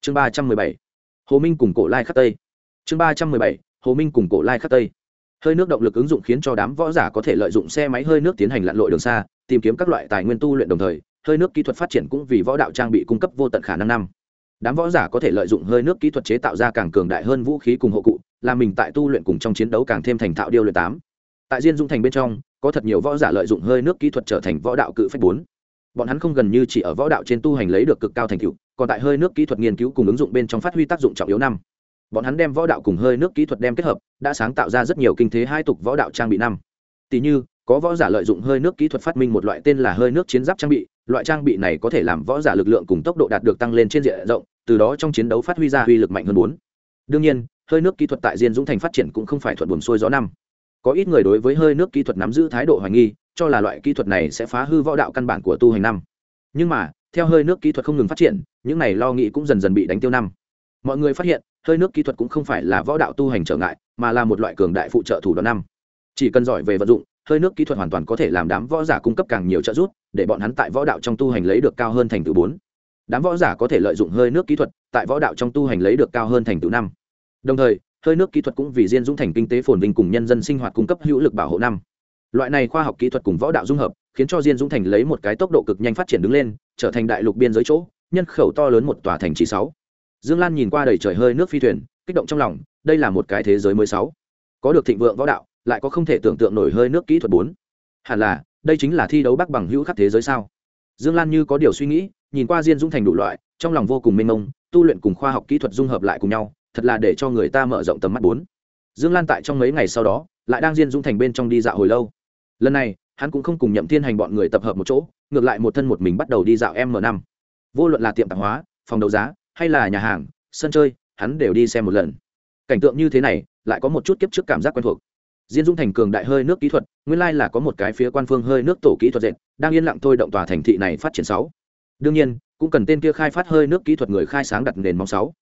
Chương ba trăm mười bảy. Hồ minh cùng cổ lai khắc tây. Chương ba trăm mười bảy. Hồ minh cùng cổ lai khắc tây. Hơi nước động lực ứng dụng khiến cho đám võ giả có thể lợi dụng xe máy hơi nước tiến hành lặn lội đường xa, tìm kiếm các loại tài nguyên tu luyện đồng thời, hơi nước kỹ thuật phát triển cũng vì võ đạo trang bị cung cấp vô tận khả năng năm. Đám võ giả có thể lợi dụng hơi nước kỹ thuật chế tạo ra càng cường đại hơn vũ khí cùng hộ cụ, làm mình tại tu luyện cùng trong chiến đấu càng thêm thành thạo điêu luyện tám. Tại diên dung thành bên trong có thật nhiều võ giả lợi dụng hơi nước kỹ thuật trở thành võ đạo cự phách bốn. Bọn hắn không gần như chỉ ở võ đạo trên tu hành lấy được cực cao thành tựu, còn tại hơi nước kỹ thuật nghiên cứu cùng ứng dụng bên trong phát huy tác dụng trọng yếu năm. Bọn hắn đem võ đạo cùng hơi nước kỹ thuật đem kết hợp, đã sáng tạo ra rất nhiều kinh thế hai tục võ đạo trang bị năm. Tỷ như, có võ giả lợi dụng hơi nước kỹ thuật phát minh một loại tên là hơi nước chiến giáp trang bị, loại trang bị này có thể làm võ giả lực lượng cùng tốc độ đạt được tăng lên trên diện rộng, từ đó trong chiến đấu phát huy ra uy lực mạnh hơn bốn. Đương nhiên, hơi nước kỹ thuật tại diên dũng thành phát triển cũng không phải thuận buồm xuôi gió năm có ít người đối với hơi nước kỹ thuật nắm giữ thái độ hoài nghi, cho là loại kỹ thuật này sẽ phá hư võ đạo căn bản của tu hành năm. Nhưng mà, theo hơi nước kỹ thuật không ngừng phát triển, những này lo nghĩ cũng dần dần bị đánh tiêu năm. Mọi người phát hiện, hơi nước kỹ thuật cũng không phải là võ đạo tu hành trở ngại, mà là một loại cường đại phụ trợ thủ đoạn năm. Chỉ cần giỏi về vận dụng, hơi nước kỹ thuật hoàn toàn có thể làm đám võ giả cung cấp càng nhiều trợ giúp, để bọn hắn tại võ đạo trong tu hành lấy được cao hơn thành tựu bốn. Đám võ giả có thể lợi dụng hơi nước kỹ thuật, tại võ đạo trong tu hành lấy được cao hơn thành tựu năm. Đồng thời hơi nước kỹ thuật cũng vì diên dũng thành kinh tế phồn vinh cùng nhân dân sinh hoạt cung cấp hữu lực bảo hộ năm. Loại này khoa học kỹ thuật cùng võ đạo dung hợp, khiến cho diên dũng thành lấy một cái tốc độ cực nhanh phát triển đứng lên, trở thành đại lục biên giới chỗ, nhân khẩu to lớn một tòa thành chỉ sáu. Dương lan nhìn qua đầy trời hơi nước phi thuyền, kích động trong lòng, đây là một cái thế giới mới sáu. Có được thịnh vượng võ đạo, lại có không thể tưởng tượng nổi hơi nước kỹ thuật bốn. Hẳn là, đây chính là thi đấu bắc bằng hữu khắp thế giới sao? Dương lan như có điều suy nghĩ, nhìn qua diên dũng thành đủ loại, trong lòng vô cùng mênh mông, tu luyện cùng khoa học kỹ thuật dung hợp lại cùng nhau thật là để cho người ta mở rộng tầm mắt bốn. Dương lan tại trong mấy ngày sau đó, lại đang diên dũng thành bên trong đi dạo hồi lâu. Lần này, hắn cũng không cùng nhậm thiên hành bọn người tập hợp một chỗ, ngược lại một thân một mình bắt đầu đi dạo m năm. Vô luận là tiệm tạp hóa, phòng đấu giá, hay là nhà hàng, sân chơi, hắn đều đi xem một lần. Cảnh tượng như thế này, lại có một chút kiếp trước cảm giác quen thuộc. Diên dung thành cường đại hơi nước kỹ thuật, nguyên lai là có một cái phía quan phương hơi nước tổ kỹ thuật dệt, đang yên lặng thôi động tòa thành thị này phát triển sáu. Đương nhiên, cũng cần tên kia khai phát hơi nước kỹ thuật người khai sáng đặt nền móng sáu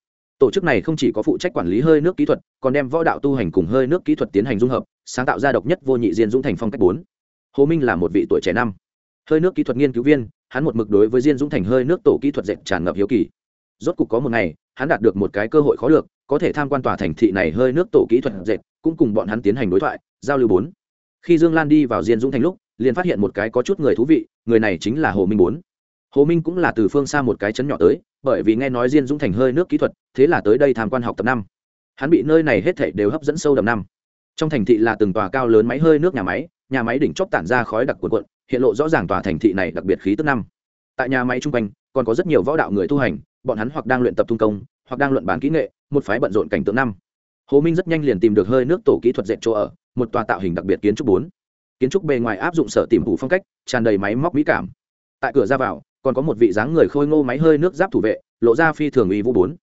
tổ chức này không chỉ có phụ trách quản lý hơi nước kỹ thuật, còn đem võ đạo tu hành cùng hơi nước kỹ thuật tiến hành dung hợp, sáng tạo ra độc nhất vô nhị diên dũng thành phong cách bốn. Hồ minh là một vị tuổi trẻ năm. Hơi nước kỹ thuật nghiên cứu viên, hắn một mực đối với diên dũng thành hơi nước tổ kỹ thuật dệt tràn ngập hiếu kỳ. Rốt cục có một ngày, hắn đạt được một cái cơ hội khó được, có thể tham quan tòa thành thị này hơi nước tổ kỹ thuật dệt, cũng cùng bọn hắn tiến hành đối thoại, giao lưu bốn. Khi dương lan đi vào diên dũng thành lúc, liền phát hiện một cái có chút người thú vị, người này chính là hồ minh bốn hồ minh cũng là từ phương xa một cái chấn nhỏ tới, bởi vì nghe nói diên dũng thành hơi nước kỹ thuật, thế là tới đây tham quan học tập năm. Hắn bị nơi này hết thảy đều hấp dẫn sâu đậm năm. Trong thành thị là từng tòa cao lớn máy hơi nước nhà máy nhà máy đỉnh chóp tản ra khói đặc cuộn cuộn, hiện lộ rõ ràng tòa thành thị này đặc biệt khí tức năm. Tại nhà máy trung quanh, còn có rất nhiều võ đạo người tu hành, bọn hắn hoặc đang luyện tập tung công, hoặc đang luận bán kỹ nghệ, một phái bận rộn cảnh tượng năm. Hồ minh rất nhanh liền tìm được hơi nước tổ kỹ thuật dệt chỗ ở, một tòa tạo hình đặc biệt kiến trúc bốn. Kiến trúc bề ngoài áp dụng sở tìm phủ phong cách, tràn đầy máy móc mỹ cảm. Tại cửa ra vào còn có một vị dáng người khôi ngô máy hơi nước giáp thủ vệ, lộ ra phi thường uy vũ bốn.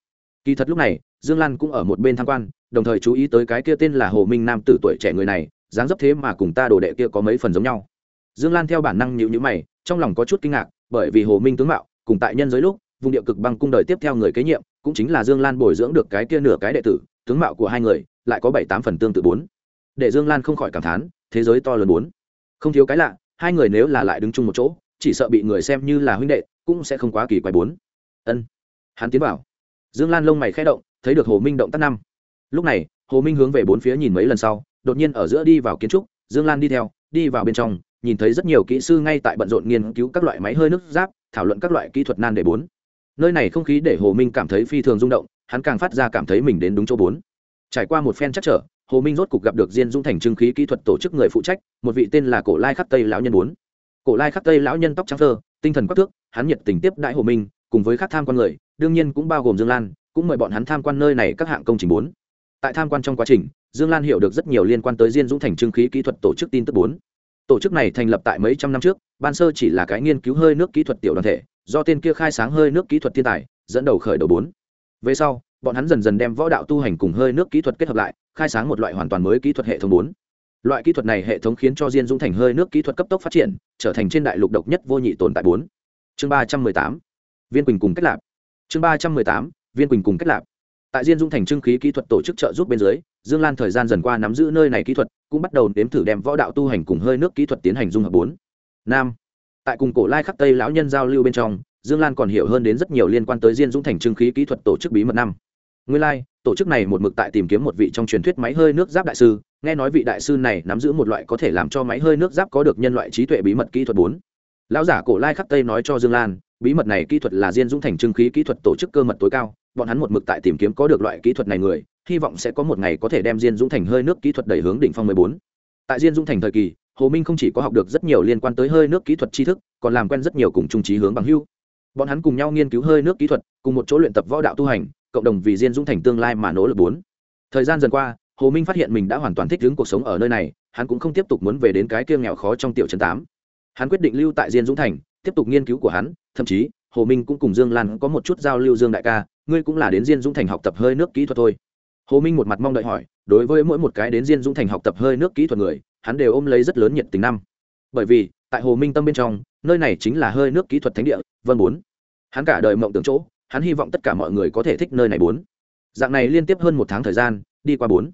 Kỳ thật lúc này, dương lan cũng ở một bên tham quan, đồng thời chú ý tới cái kia tên là hồ minh nam tử tuổi trẻ người này, dáng dấp thế mà cùng ta đồ đệ kia có mấy phần giống nhau. Dương lan theo bản năng nhịu nhữ mày, trong lòng có chút kinh ngạc, bởi vì hồ minh tướng mạo, cùng tại nhân giới lúc, vùng địa cực băng cung đời tiếp theo người kế nhiệm, cũng chính là dương lan bồi dưỡng được cái kia nửa cái đệ tử, tướng mạo của hai người, lại có bảy tám phần tương tự bốn. Để dương lan không khỏi cảm thán, thế giới to lớn bốn. Không thiếu cái lạ, hai người nếu là lại đứng chung một chỗ chỉ sợ bị người xem như là huynh đệ, cũng sẽ không quá kỳ quái bốn. Ân. Hắn tiến vào. Dương lan lông mày khẽ động, thấy được hồ minh động tác năm. Lúc này, hồ minh hướng về bốn phía nhìn mấy lần sau, đột nhiên ở giữa đi vào kiến trúc, dương lan đi theo, đi vào bên trong, nhìn thấy rất nhiều kỹ sư ngay tại bận rộn nghiên cứu các loại máy hơi nước giáp, thảo luận các loại kỹ thuật nan đề bốn. Nơi này không khí để hồ minh cảm thấy phi thường rung động, hắn càng phát ra cảm thấy mình đến đúng chỗ bốn. Trải qua một phen chắc trở, hồ minh rốt cục gặp được diên dung thành trưng khí kỹ thuật tổ chức người phụ trách, một vị tên là cổ lai khắc tây lão nhân bốn cổ lai khắc tây lão nhân tóc trắng thơ, tinh thần quắc thước, hắn nhiệt tình tiếp đại hồ minh, cùng với các tham quan người, đương nhiên cũng bao gồm dương lan, cũng mời bọn hắn tham quan nơi này các hạng công trình bốn. Tại tham quan trong quá trình, dương lan hiểu được rất nhiều liên quan tới diên dũng thành trưng khí kỹ thuật tổ chức tin tức bốn. Tổ chức này thành lập tại mấy trăm năm trước, ban sơ chỉ là cái nghiên cứu hơi nước kỹ thuật tiểu đoàn thể, do tên kia khai sáng hơi nước kỹ thuật thiên tài, dẫn đầu khởi đầu bốn. Về sau, bọn hắn dần dần đem võ đạo tu hành cùng hơi nước kỹ thuật kết hợp lại, khai sáng một loại hoàn toàn mới kỹ thuật hệ thống bốn loại kỹ thuật này hệ thống khiến cho diên dũng thành hơi nước kỹ thuật cấp tốc phát triển, trở thành trên đại lục độc nhất vô nhị tồn tại bốn. Chương ba trăm mười tám, viên quỳnh cùng cách lạp chương ba trăm mười tám, viên quỳnh cùng cách lạp tại diên dung thành trưng khí kỹ thuật tổ chức trợ giúp bên dưới, dương lan thời gian dần qua nắm giữ nơi này kỹ thuật, cũng bắt đầu nếm thử đem võ đạo tu hành cùng hơi nước kỹ thuật tiến hành dung hợp bốn. Nam. Tại cùng cổ lai khắc tây lão nhân giao lưu bên trong, dương lan còn hiểu hơn đến rất nhiều liên quan tới diên dũng thành trưng khí kỹ thuật tổ chức bí mật năm. Nguyên lai, tổ chức này một mực tại tìm kiếm một vị trong truyền thuyết máy hơi nước giáp đại sư nghe nói vị đại sư này nắm giữ một loại có thể làm cho máy hơi nước giáp có được nhân loại trí tuệ bí mật kỹ thuật bốn. Lão giả cổ lai khắc tây nói cho dương lan, bí mật này kỹ thuật là diên dũng thành trưng khí kỹ thuật tổ chức cơ mật tối cao, bọn hắn một mực tại tìm kiếm có được loại kỹ thuật này người, hy vọng sẽ có một ngày có thể đem diên dũng thành hơi nước kỹ thuật đẩy hướng đỉnh phong mười bốn. Tại diên dũng thành thời kỳ, hồ minh không chỉ có học được rất nhiều liên quan tới hơi nước kỹ thuật tri thức, còn làm quen rất nhiều cùng trung trí hướng bằng hưu bọn hắn cùng nhau nghiên cứu hơi nước kỹ thuật, cùng một chỗ luyện tập võ đạo tu hành, cộng đồng vì diên dũng thành tương lai mà nỗ lực bốn. Thời gian dần qua hồ minh phát hiện mình đã hoàn toàn thích ứng cuộc sống ở nơi này, hắn cũng không tiếp tục muốn về đến cái kia nghèo khó trong tiểu trấn tám. Hắn quyết định lưu tại diên dũng thành, tiếp tục nghiên cứu của hắn, thậm chí, hồ minh cũng cùng dương lan có một chút giao lưu dương đại ca, ngươi cũng là đến diên dũng thành học tập hơi nước kỹ thuật thôi. Hồ minh một mặt mong đợi hỏi, đối với mỗi một cái đến diên dũng thành học tập hơi nước kỹ thuật người, hắn đều ôm lấy rất lớn nhiệt tình năm. Bởi vì, tại hồ minh tâm bên trong, nơi này chính là hơi nước kỹ thuật thánh địa, vân bốn. Hắn cả đời mộng tưởng chỗ, hắn hy vọng tất cả mọi người có thể thích nơi này bốn. Dạng này liên tiếp hơn một tháng thời gian, đi qua bốn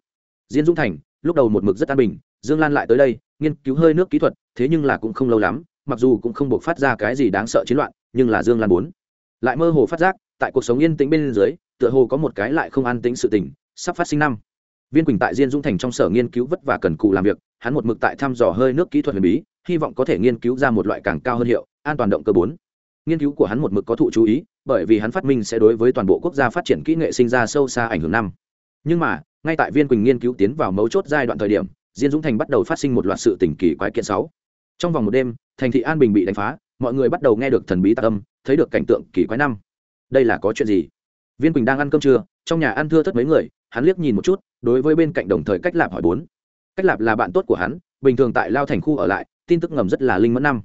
diên dũng thành, lúc đầu một mực rất an bình, dương lan lại tới đây, nghiên cứu hơi nước kỹ thuật, thế nhưng là cũng không lâu lắm, mặc dù cũng không buộc phát ra cái gì đáng sợ chiến loạn, nhưng là dương lan bốn lại mơ hồ phát giác, tại cuộc sống yên tĩnh bên dưới, tựa hồ có một cái lại không an tĩnh sự tình, sắp phát sinh năm. Viên quỳnh tại diên dung thành trong sở nghiên cứu vất vả cần cù làm việc, hắn một mực tại thăm dò hơi nước kỹ thuật huyền bí, hy vọng có thể nghiên cứu ra một loại càng cao hơn hiệu, an toàn động cơ bốn. Nghiên cứu của hắn một mực có thụ chú ý, bởi vì hắn phát minh sẽ đối với toàn bộ quốc gia phát triển kỹ nghệ sinh ra sâu xa ảnh hưởng năm. Nhưng mà ngay tại viên quỳnh nghiên cứu tiến vào mấu chốt giai đoạn thời điểm, diên dũng thành bắt đầu phát sinh một loạt sự tỉnh kỳ quái kiện sáu. Trong vòng một đêm, thành thị an bình bị đánh phá, mọi người bắt đầu nghe được thần bí tạc âm, thấy được cảnh tượng kỳ quái năm. Đây là có chuyện gì? Viên quỳnh đang ăn cơm trưa, trong nhà ăn thưa thất mấy người, hắn liếc nhìn một chút, đối với bên cạnh đồng thời cách lạp hỏi bốn. Cách lạp là bạn tốt của hắn, bình thường tại lao thành khu ở lại, tin tức ngầm rất là linh mẫn năm.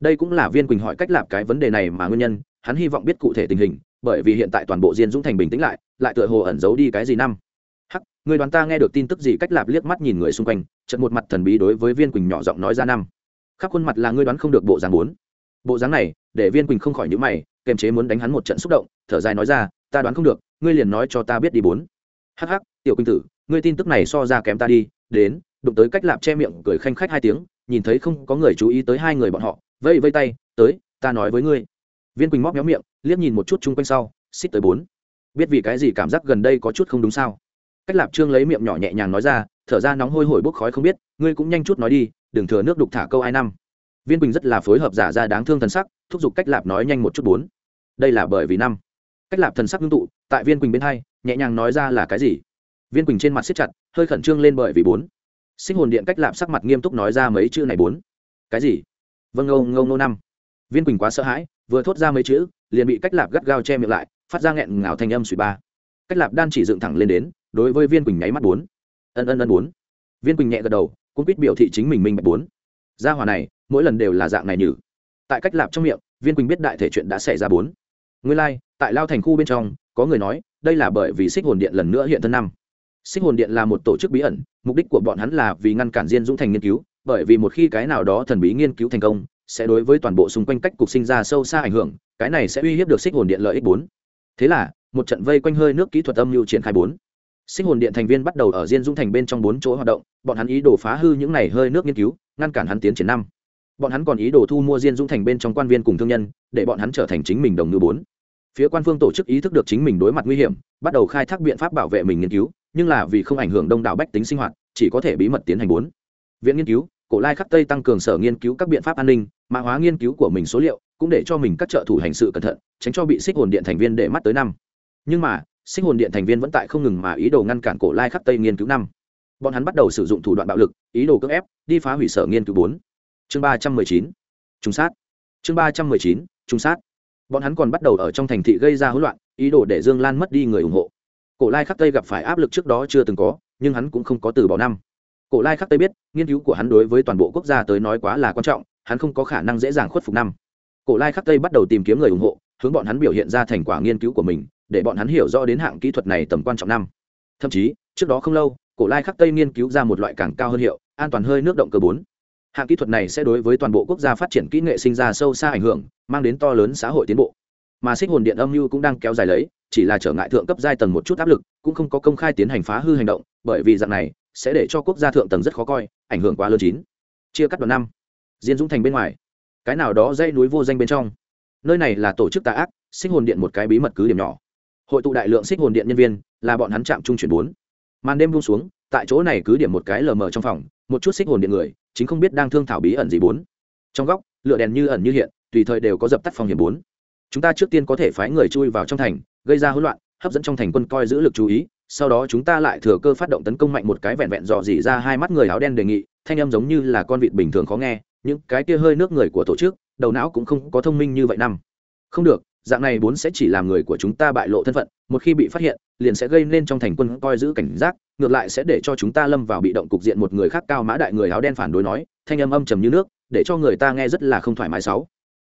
Đây cũng là viên quỳnh hỏi cách lạp cái vấn đề này mà nguyên nhân, hắn hy vọng biết cụ thể tình hình, bởi vì hiện tại toàn bộ diên dũng thành bình tĩnh lại lại tựa hồ ẩn giấu đi cái gì năm người đoán ta nghe được tin tức gì cách lạp liếc mắt nhìn người xung quanh trận một mặt thần bí đối với viên quỳnh nhỏ giọng nói ra năm. Khắp khuôn mặt là ngươi đoán không được bộ dáng bốn. Bộ dáng này, để viên quỳnh không khỏi nhữ mày, kềm chế muốn đánh hắn một trận xúc động, thở dài nói ra, ta đoán không được, ngươi liền nói cho ta biết đi bốn. Hắc hắc, tiểu quỳnh tử, ngươi tin tức này so ra kém ta đi, đến, đụng tới cách lạp che miệng, cười khanh khách hai tiếng, nhìn thấy không có người chú ý tới hai người bọn họ, vây vây tay, tới, ta nói với ngươi. Viên quỳnh móc méo miệng, liếc nhìn một chút chung quanh sau, xích tới bốn. Biết vì cái gì cảm giác gần đây có chút không đúng sao? Cách lạp trương lấy miệng nhỏ nhẹ nhàng nói ra, thở ra nóng hôi hổi bốc khói không biết, ngươi cũng nhanh chút nói đi, đừng thừa nước đục thả câu ai năm. Viên quỳnh rất là phối hợp giả ra đáng thương thần sắc, thúc giục cách lạp nói nhanh một chút bốn. Đây là bởi vì năm. Cách lạp thần sắc ngưng tụ, tại viên quỳnh bên hai, nhẹ nhàng nói ra là cái gì? Viên quỳnh trên mặt siết chặt, hơi khẩn trương lên bởi vì bốn. Sinh hồn điện cách lạp sắc mặt nghiêm túc nói ra mấy chữ này bốn. Cái gì? Vâng ngâu ngâu nô năm. Viên quỳnh quá sợ hãi, vừa thốt ra mấy chữ, liền bị cách lạp gắt gao che miệng lại, phát ra nghẹn ngào thanh âm suy ba. Cách lạp đan chỉ dựng thẳng lên đến đối với viên quỳnh nháy mắt bốn. Ân ân ân bốn. Viên quỳnh nhẹ gật đầu cũng biết biểu thị chính mình minh bạch bốn. Gia hòa này mỗi lần đều là dạng này nhử. Tại cách lạp trong miệng viên quỳnh biết đại thể chuyện đã xảy ra bốn. Nguyên lai、like, tại lao thành khu bên trong có người nói đây là bởi vì xích hồn điện lần nữa hiện thân năm. Xích hồn điện là một tổ chức bí ẩn mục đích của bọn hắn là vì ngăn cản diên dũng thành nghiên cứu bởi vì một khi cái nào đó thần bí nghiên cứu thành công sẽ đối với toàn bộ xung quanh cách cục sinh ra sâu xa ảnh hưởng cái này sẽ uy hiếp được xích hồn điện lợi ích bốn. Thế là một trận vây quanh hơi nước kỹ thuật âm mưu triển khai bốn sinh hồn điện thành viên bắt đầu ở diên dung thành bên trong bốn chỗ hoạt động, bọn hắn ý đồ phá hư những này hơi nước nghiên cứu, ngăn cản hắn tiến triển năm. Bọn hắn còn ý đồ thu mua diên dung thành bên trong quan viên cùng thương nhân, để bọn hắn trở thành chính mình đồng ngư bốn. Phía quan phương tổ chức ý thức được chính mình đối mặt nguy hiểm, bắt đầu khai thác biện pháp bảo vệ mình nghiên cứu, nhưng là vì không ảnh hưởng đông đảo bách tính sinh hoạt, chỉ có thể bí mật tiến hành bốn. Viện nghiên cứu, cổ lai khắc tây tăng cường sở nghiên cứu các biện pháp an ninh, mã hóa nghiên cứu của mình số liệu, cũng để cho mình các trợ thủ hành sự cẩn thận, tránh cho bị xích hồn điện thành viên để mắt tới năm. Nhưng mà sinh hồn điện thành viên vẫn tại không ngừng mà ý đồ ngăn cản cổ lai khắc tây nghiên cứu năm. Bọn hắn bắt đầu sử dụng thủ đoạn bạo lực, ý đồ cưỡng ép, đi phá hủy sở nghiên cứu bốn. Chương ba trăm mười chín trung sát. Chương ba trăm mười chín trung sát. Bọn hắn còn bắt đầu ở trong thành thị gây ra hỗn loạn, ý đồ để dương lan mất đi người ủng hộ. Cổ lai khắc tây gặp phải áp lực trước đó chưa từng có, nhưng hắn cũng không có từ bỏ năm. Cổ lai khắc tây biết, nghiên cứu của hắn đối với toàn bộ quốc gia tới nói quá là quan trọng, hắn không có khả năng dễ dàng khuất phục năm. Cổ lai khắc tây bắt đầu tìm kiếm người ủng hộ, hướng bọn hắn biểu hiện ra thành quả nghiên cứu của mình để bọn hắn hiểu rõ đến hạng kỹ thuật này tầm quan trọng năm. Thậm chí, trước đó không lâu, cổ lai khắc tây nghiên cứu ra một loại càng cao hơn hiệu, an toàn hơi nước động cơ bốn. Hạng kỹ thuật này sẽ đối với toàn bộ quốc gia phát triển kỹ nghệ sinh ra sâu xa ảnh hưởng, mang đến to lớn xã hội tiến bộ. Mà xích hồn điện âm mưu cũng đang kéo dài lấy, chỉ là trở ngại thượng cấp giai tầng một chút áp lực, cũng không có công khai tiến hành phá hư hành động, bởi vì dạng này, sẽ để cho quốc gia thượng tầng rất khó coi, ảnh hưởng quá lớn chín. Chia cắt đoạn năm. Diên dũng thành bên ngoài. Cái nào đó dãy núi vô danh bên trong. Nơi này là tổ chức tà ác, xích hồn điện một cái bí mật cứ điểm nhỏ hội tụ đại lượng xích hồn điện nhân viên, là bọn hắn chạm trung chuyển bốn. Màn đêm buông xuống, tại chỗ này cứ điểm một cái lờ mờ trong phòng, một chút xích hồn điện người, chính không biết đang thương thảo bí ẩn gì bốn. Trong góc, lửa đèn như ẩn như hiện, tùy thời đều có dập tắt phòng hiểm bốn. Chúng ta trước tiên có thể phái người chui vào trong thành, gây ra hỗn loạn, hấp dẫn trong thành quân coi giữ lực chú ý, sau đó chúng ta lại thừa cơ phát động tấn công mạnh một cái vẹn vẹn dò dỉ ra hai mắt người áo đen đề nghị, thanh âm giống như là con vịt bình thường khó nghe, những cái kia hơi nước người của tổ chức, đầu não cũng không có thông minh như vậy năm. Không được dạng này bốn sẽ chỉ làm người của chúng ta bại lộ thân phận, một khi bị phát hiện, liền sẽ gây nên trong thành quân coi giữ cảnh giác, ngược lại sẽ để cho chúng ta lâm vào bị động cục diện một người khác cao mã đại người áo đen phản đối nói, thanh âm âm trầm như nước, để cho người ta nghe rất là không thoải mái sáu.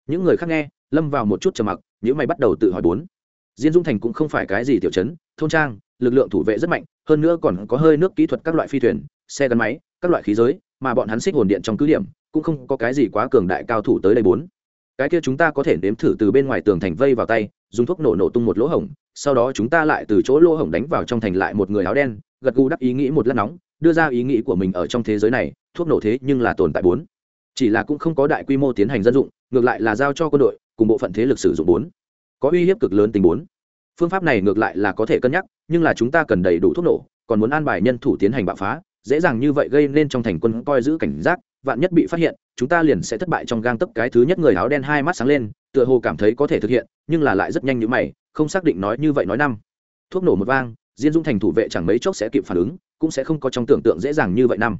Những người khác nghe, lâm vào một chút trầm mặc, những mày bắt đầu tự hỏi bốn. Diên dung thành cũng không phải cái gì tiểu chấn, thôn trang, lực lượng thủ vệ rất mạnh, hơn nữa còn có hơi nước kỹ thuật các loại phi thuyền, xe gắn máy, các loại khí giới, mà bọn hắn xích hồn điện trong cứ điểm, cũng không có cái gì quá cường đại cao thủ tới đây bốn cái kia chúng ta có thể nếm thử từ bên ngoài tường thành vây vào tay, dùng thuốc nổ nổ tung một lỗ hổng, sau đó chúng ta lại từ chỗ lỗ hổng đánh vào trong thành lại một người áo đen, gật gù đắc ý nghĩ một lát nóng, đưa ra ý nghĩ của mình ở trong thế giới này, thuốc nổ thế nhưng là tồn tại bốn. Chỉ là cũng không có đại quy mô tiến hành dân dụng, ngược lại là giao cho quân đội, cùng bộ phận thế lực sử dụng bốn. Có uy hiếp cực lớn tình bốn. Phương pháp này ngược lại là có thể cân nhắc, nhưng là chúng ta cần đầy đủ thuốc nổ, còn muốn an bài nhân thủ tiến hành bạo phá, dễ dàng như vậy gây nên trong thành quân coi giữ cảnh giác vạn nhất bị phát hiện, chúng ta liền sẽ thất bại trong gang tấp cái thứ nhất người áo đen hai mắt sáng lên, tựa hồ cảm thấy có thể thực hiện, nhưng là lại rất nhanh như mày, không xác định nói như vậy nói năm. Thuốc nổ một vang, diên dung thành thủ vệ chẳng mấy chốc sẽ kịp phản ứng, cũng sẽ không có trong tưởng tượng dễ dàng như vậy năm.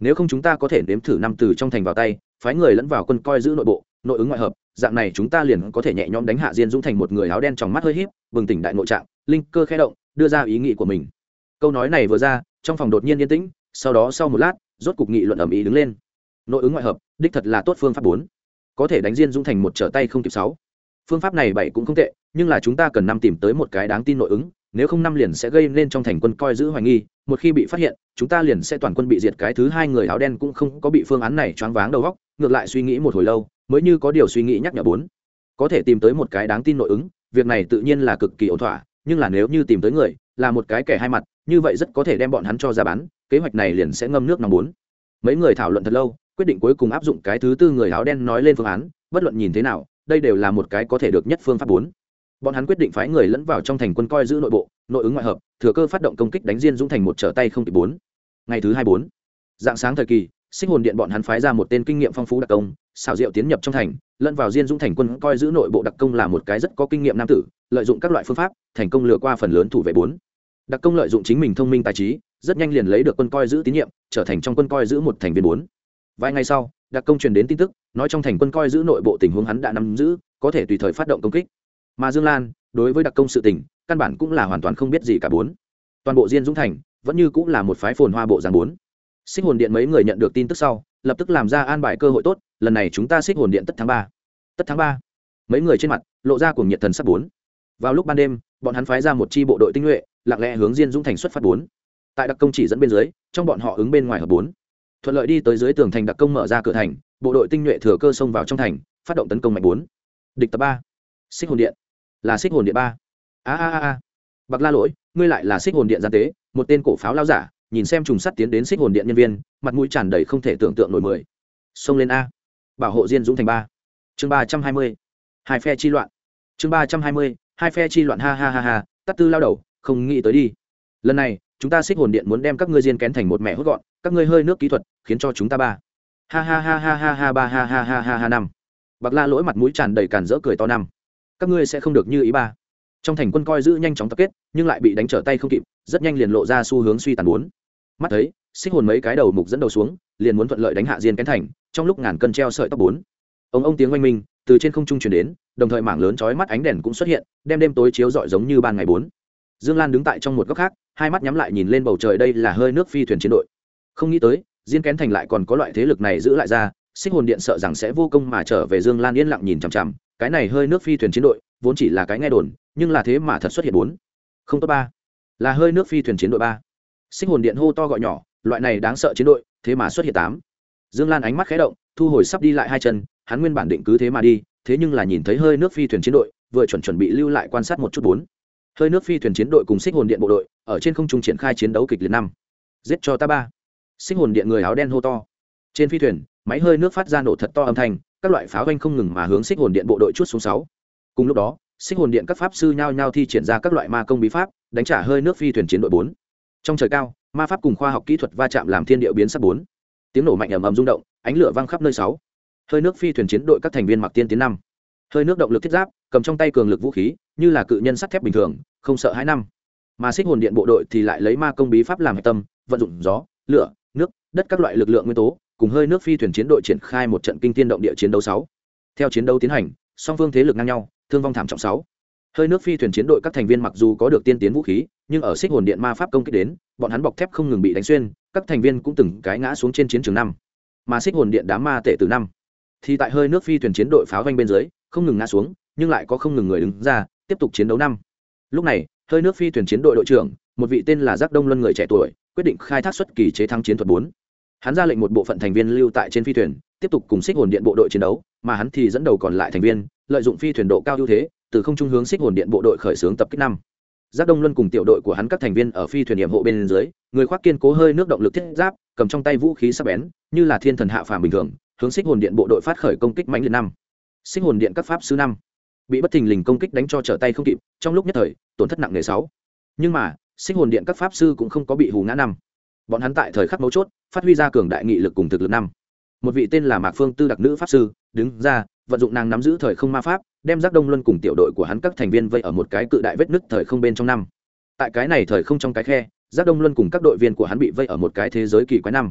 Nếu không chúng ta có thể nếm thử năm từ trong thành vào tay, phái người lẫn vào quân coi giữ nội bộ, nội ứng ngoại hợp, dạng này chúng ta liền có thể nhẹ nhõm đánh hạ diên dung thành một người áo đen trong mắt hơi híp, bừng tỉnh đại nội trạng, linh cơ khẽ động, đưa ra ý nghĩ của mình. Câu nói này vừa ra, trong phòng đột nhiên yên tĩnh, sau đó sau một lát, rốt cục nghị luận ẩm ý đứng lên nội ứng ngoại hợp, đích thật là tốt phương pháp bốn. Có thể đánh diên dung thành một trở tay không kịp sáu. Phương pháp này bảy cũng không tệ, nhưng là chúng ta cần năm tìm tới một cái đáng tin nội ứng, nếu không năm liền sẽ gây nên trong thành quân coi giữ hoài nghi, một khi bị phát hiện, chúng ta liền sẽ toàn quân bị diệt cái thứ hai người áo đen cũng không có bị phương án này choáng váng đầu góc ngược lại suy nghĩ một hồi lâu, mới như có điều suy nghĩ nhắc nhở bốn. Có thể tìm tới một cái đáng tin nội ứng, việc này tự nhiên là cực kỳ ổn thỏa, nhưng là nếu như tìm tới người, là một cái kẻ hai mặt, như vậy rất có thể đem bọn hắn cho ra bán, kế hoạch này liền sẽ ngâm nước nòng bốn. Mấy người thảo luận thật lâu quyết định cuối cùng áp dụng cái thứ tư người áo đen nói lên phương án, bất luận nhìn thế nào, đây đều là một cái có thể được nhất phương pháp bốn. Bọn hắn quyết định phái người lẫn vào trong thành quân coi giữ nội bộ, nội ứng ngoại hợp, thừa cơ phát động công kích đánh diên dũng thành một trở tay không kịp bốn. Ngày thứ hai bốn. Dạng sáng thời kỳ, sinh hồn điện bọn hắn phái ra một tên kinh nghiệm phong phú đặc công, xảo diệu tiến nhập trong thành, lẫn vào diên dũng thành quân coi giữ nội bộ đặc công là một cái rất có kinh nghiệm nam tử, lợi dụng các loại phương pháp, thành công lừa qua phần lớn thủ vệ bốn. Đặc công lợi dụng chính mình thông minh tài trí, rất nhanh liền lấy được quân coi giữ tín nhiệm, trở thành trong quân coi giữ một thành viên bốn vài ngày sau, đặc công truyền đến tin tức, nói trong thành quân coi giữ nội bộ tình huống hắn đã nắm giữ, có thể tùy thời phát động công kích. Mà dương lan, đối với đặc công sự tình, căn bản cũng là hoàn toàn không biết gì cả bốn. Toàn bộ diên dũng thành, vẫn như cũng là một phái phồn hoa bộ giang bốn. Xích hồn điện mấy người nhận được tin tức sau, lập tức làm ra an bài cơ hội tốt, lần này chúng ta xích hồn điện tất tháng ba. Tất tháng ba. Mấy người trên mặt, lộ ra cùng nhiệt thần sắc bốn. Vào lúc ban đêm, bọn hắn phái ra một chi bộ đội tinh nhuệ, lặng lẽ hướng diên dũng thành xuất phát bốn. Tại đặc công chỉ dẫn bên dưới, trong bọn họ ứng bên ngoài hợp bốn thuận lợi đi tới dưới tường thành đặc công mở ra cửa thành, bộ đội tinh nhuệ thừa cơ xông vào trong thành, phát động tấn công mạnh bốn. Địch tập ba. Xích hồn điện. Là xích hồn điện ba. A a a a. Bạc la lỗi, ngươi lại là xích hồn điện gian tế, một tên cổ pháo lao giả, nhìn xem trùng sắt tiến đến xích hồn điện nhân viên, mặt mũi tràn đầy không thể tưởng tượng nổi mười. Xông lên a. Bảo hộ diên dũng thành ba. Chương ba trăm hai mươi. Hai phe chi loạn. Chương ba trăm hai mươi, hai phe chi loạn ha ha ha ha, tắt tư lao đầu, không nghĩ tới đi. Lần này, chúng ta xích hồn điện muốn đem các ngươi diên kén thành một mẹ hốt gọn các ngươi hơi nước kỹ thuật, khiến cho chúng ta ba. Ha ha ha ha ha ha ba ha ha ha ha ha năm. Bạc la lỗi mặt mũi tràn đầy càn rỡ cười to năm. Các ngươi sẽ không được như ý ba. Trong thành quân coi giữ nhanh chóng tập kết, nhưng lại bị đánh trở tay không kịp, rất nhanh liền lộ ra xu hướng suy tàn bốn. Mắt thấy, xích hồn mấy cái đầu mục dẫn đầu xuống, liền muốn thuận lợi đánh hạ diên kén thành, trong lúc ngàn cân treo sợi tóc bốn. Ông ông tiếng oanh minh, từ trên không trung chuyển đến, đồng thời mảng lớn chói mắt ánh đèn cũng xuất hiện, đem đêm tối chiếu rọi giống như ban ngày bốn. Dương lan đứng tại trong một góc khác, hai mắt nhắm lại nhìn lên bầu trời, đây là hơi nước phi thuyền chiến đội không nghĩ tới, diên kén thành lại còn có loại thế lực này giữ lại ra, xích hồn điện sợ rằng sẽ vô công mà trở về dương lan yên lặng nhìn chằm chằm, cái này hơi nước phi thuyền chiến đội, vốn chỉ là cái nghe đồn, nhưng là thế mà thật xuất hiện bốn. Không tốt ba. Là hơi nước phi thuyền chiến đội ba. Sinh hồn điện hô to gọi nhỏ, loại này đáng sợ chiến đội, thế mà xuất hiện tám. Dương lan ánh mắt khé động, thu hồi sắp đi lại hai chân, hắn nguyên bản định cứ thế mà đi, thế nhưng là nhìn thấy hơi nước phi thuyền chiến đội, vừa chuẩn chuẩn bị lưu lại quan sát một chút bốn. Hơi nước phi thuyền chiến đội cùng xích hồn điện bộ đội, ở trên không trung triển khai chiến đấu kịch liệt năm. Giết cho ta ba. Sinh hồn điện người áo đen hô to. Trên phi thuyền, máy hơi nước phát ra nổ thật to âm thanh, các loại pháo ranh không ngừng mà hướng xích hồn điện bộ đội chút xuống sáu. Cùng lúc đó xích hồn điện các pháp sư nhao nhao thi triển ra các loại ma công bí pháp, đánh trả hơi nước phi thuyền chiến đội bốn. Trong trời cao, ma pháp cùng khoa học kỹ thuật va chạm làm thiên địa biến sắc bốn. Tiếng nổ mạnh ầm ầm rung động, ánh lửa văng khắp nơi sáu. Hơi nước phi thuyền chiến đội các thành viên mặc tiên tiến năm. Hơi nước động lực thiết giáp, cầm trong tay cường lực vũ khí, như là cự nhân sắt thép bình thường, không sợ hãi năm. Mà xích hồn điện bộ đội thì lại lấy ma công bí pháp làm hạch tâm, vận dụng gió, lửa đất các loại lực lượng nguyên tố, cùng hơi nước phi thuyền chiến đội triển khai một trận kinh tiên động địa chiến đấu sáu. Theo chiến đấu tiến hành, song phương thế lực ngang nhau, thương vong thảm trọng sáu. Hơi nước phi thuyền chiến đội các thành viên mặc dù có được tiên tiến vũ khí, nhưng ở xích hồn điện ma pháp công kích đến, bọn hắn bọc thép không ngừng bị đánh xuyên, các thành viên cũng từng cái ngã xuống trên chiến trường năm. Mà xích hồn điện đám ma tệ từ năm. Thì tại hơi nước phi thuyền chiến đội pháo vanh bên dưới, không ngừng ngã xuống, nhưng lại có không ngừng người đứng ra, tiếp tục chiến đấu năm. Lúc này, hơi nước phi thuyền chiến đội đội trưởng một vị tên là giác đông luân người trẻ tuổi, quyết định khai thác xuất kỳ chế thắng chiến thuật bốn. Hắn ra lệnh một bộ phận thành viên lưu tại trên phi thuyền, tiếp tục cùng xích hồn điện bộ đội chiến đấu, mà hắn thì dẫn đầu còn lại thành viên, lợi dụng phi thuyền độ cao ưu thế, từ không trung hướng xích hồn điện bộ đội khởi xướng tập kích năm. Giác đông luân cùng tiểu đội của hắn các thành viên ở phi thuyền nhiệm hộ bên dưới, người khoác kiên cố hơi nước động lực thiết giáp, cầm trong tay vũ khí sắc bén, như là thiên thần hạ phàm bình thường, hướng xích hồn điện bộ đội phát khởi công kích mãnh liệt năm. Xích hồn điện các pháp sư năm. Bị bất thình lình công kích đánh cho trở tay không kịp, trong lúc nhất thời, tổn thất nặng nề sáu. Nhưng mà Sinh hồn điện các pháp sư cũng không có bị hù ngã năm. Bọn hắn tại thời khắc mấu chốt, phát huy ra cường đại nghị lực cùng thực lực năm. Một vị tên là mạc phương tư đặc nữ pháp sư, đứng ra, vận dụng nàng nắm giữ thời không ma pháp, đem giác đông luân cùng tiểu đội của hắn các thành viên vây ở một cái cự đại vết nứt thời không bên trong năm. Tại cái này thời không trong cái khe, giác đông luân cùng các đội viên của hắn bị vây ở một cái thế giới kỳ quái năm.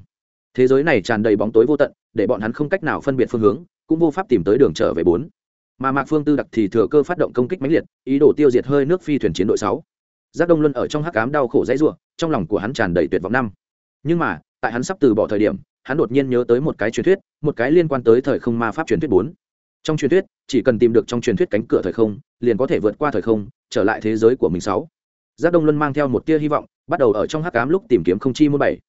Thế giới này tràn đầy bóng tối vô tận, để bọn hắn không cách nào phân biệt phương hướng, cũng vô pháp tìm tới đường trở về bốn. Mà mạc phương tư đặc thì thừa cơ phát động công kích mãnh liệt, ý đồ tiêu diệt hơi nước phi thuyền chiến đội sáu giác đông luân ở trong hắc cám đau khổ dãy ruộng trong lòng của hắn tràn đầy tuyệt vọng năm. Nhưng mà, tại hắn sắp từ bỏ thời điểm, hắn đột nhiên nhớ tới một cái truyền thuyết, một cái liên quan tới thời không ma pháp truyền thuyết bốn. Trong truyền thuyết, chỉ cần tìm được trong truyền thuyết cánh cửa thời không, liền có thể vượt qua thời không, trở lại thế giới của mình sáu. Giác đông luân mang theo một tia hy vọng, bắt đầu ở trong hắc cám lúc tìm kiếm không chi môn bảy.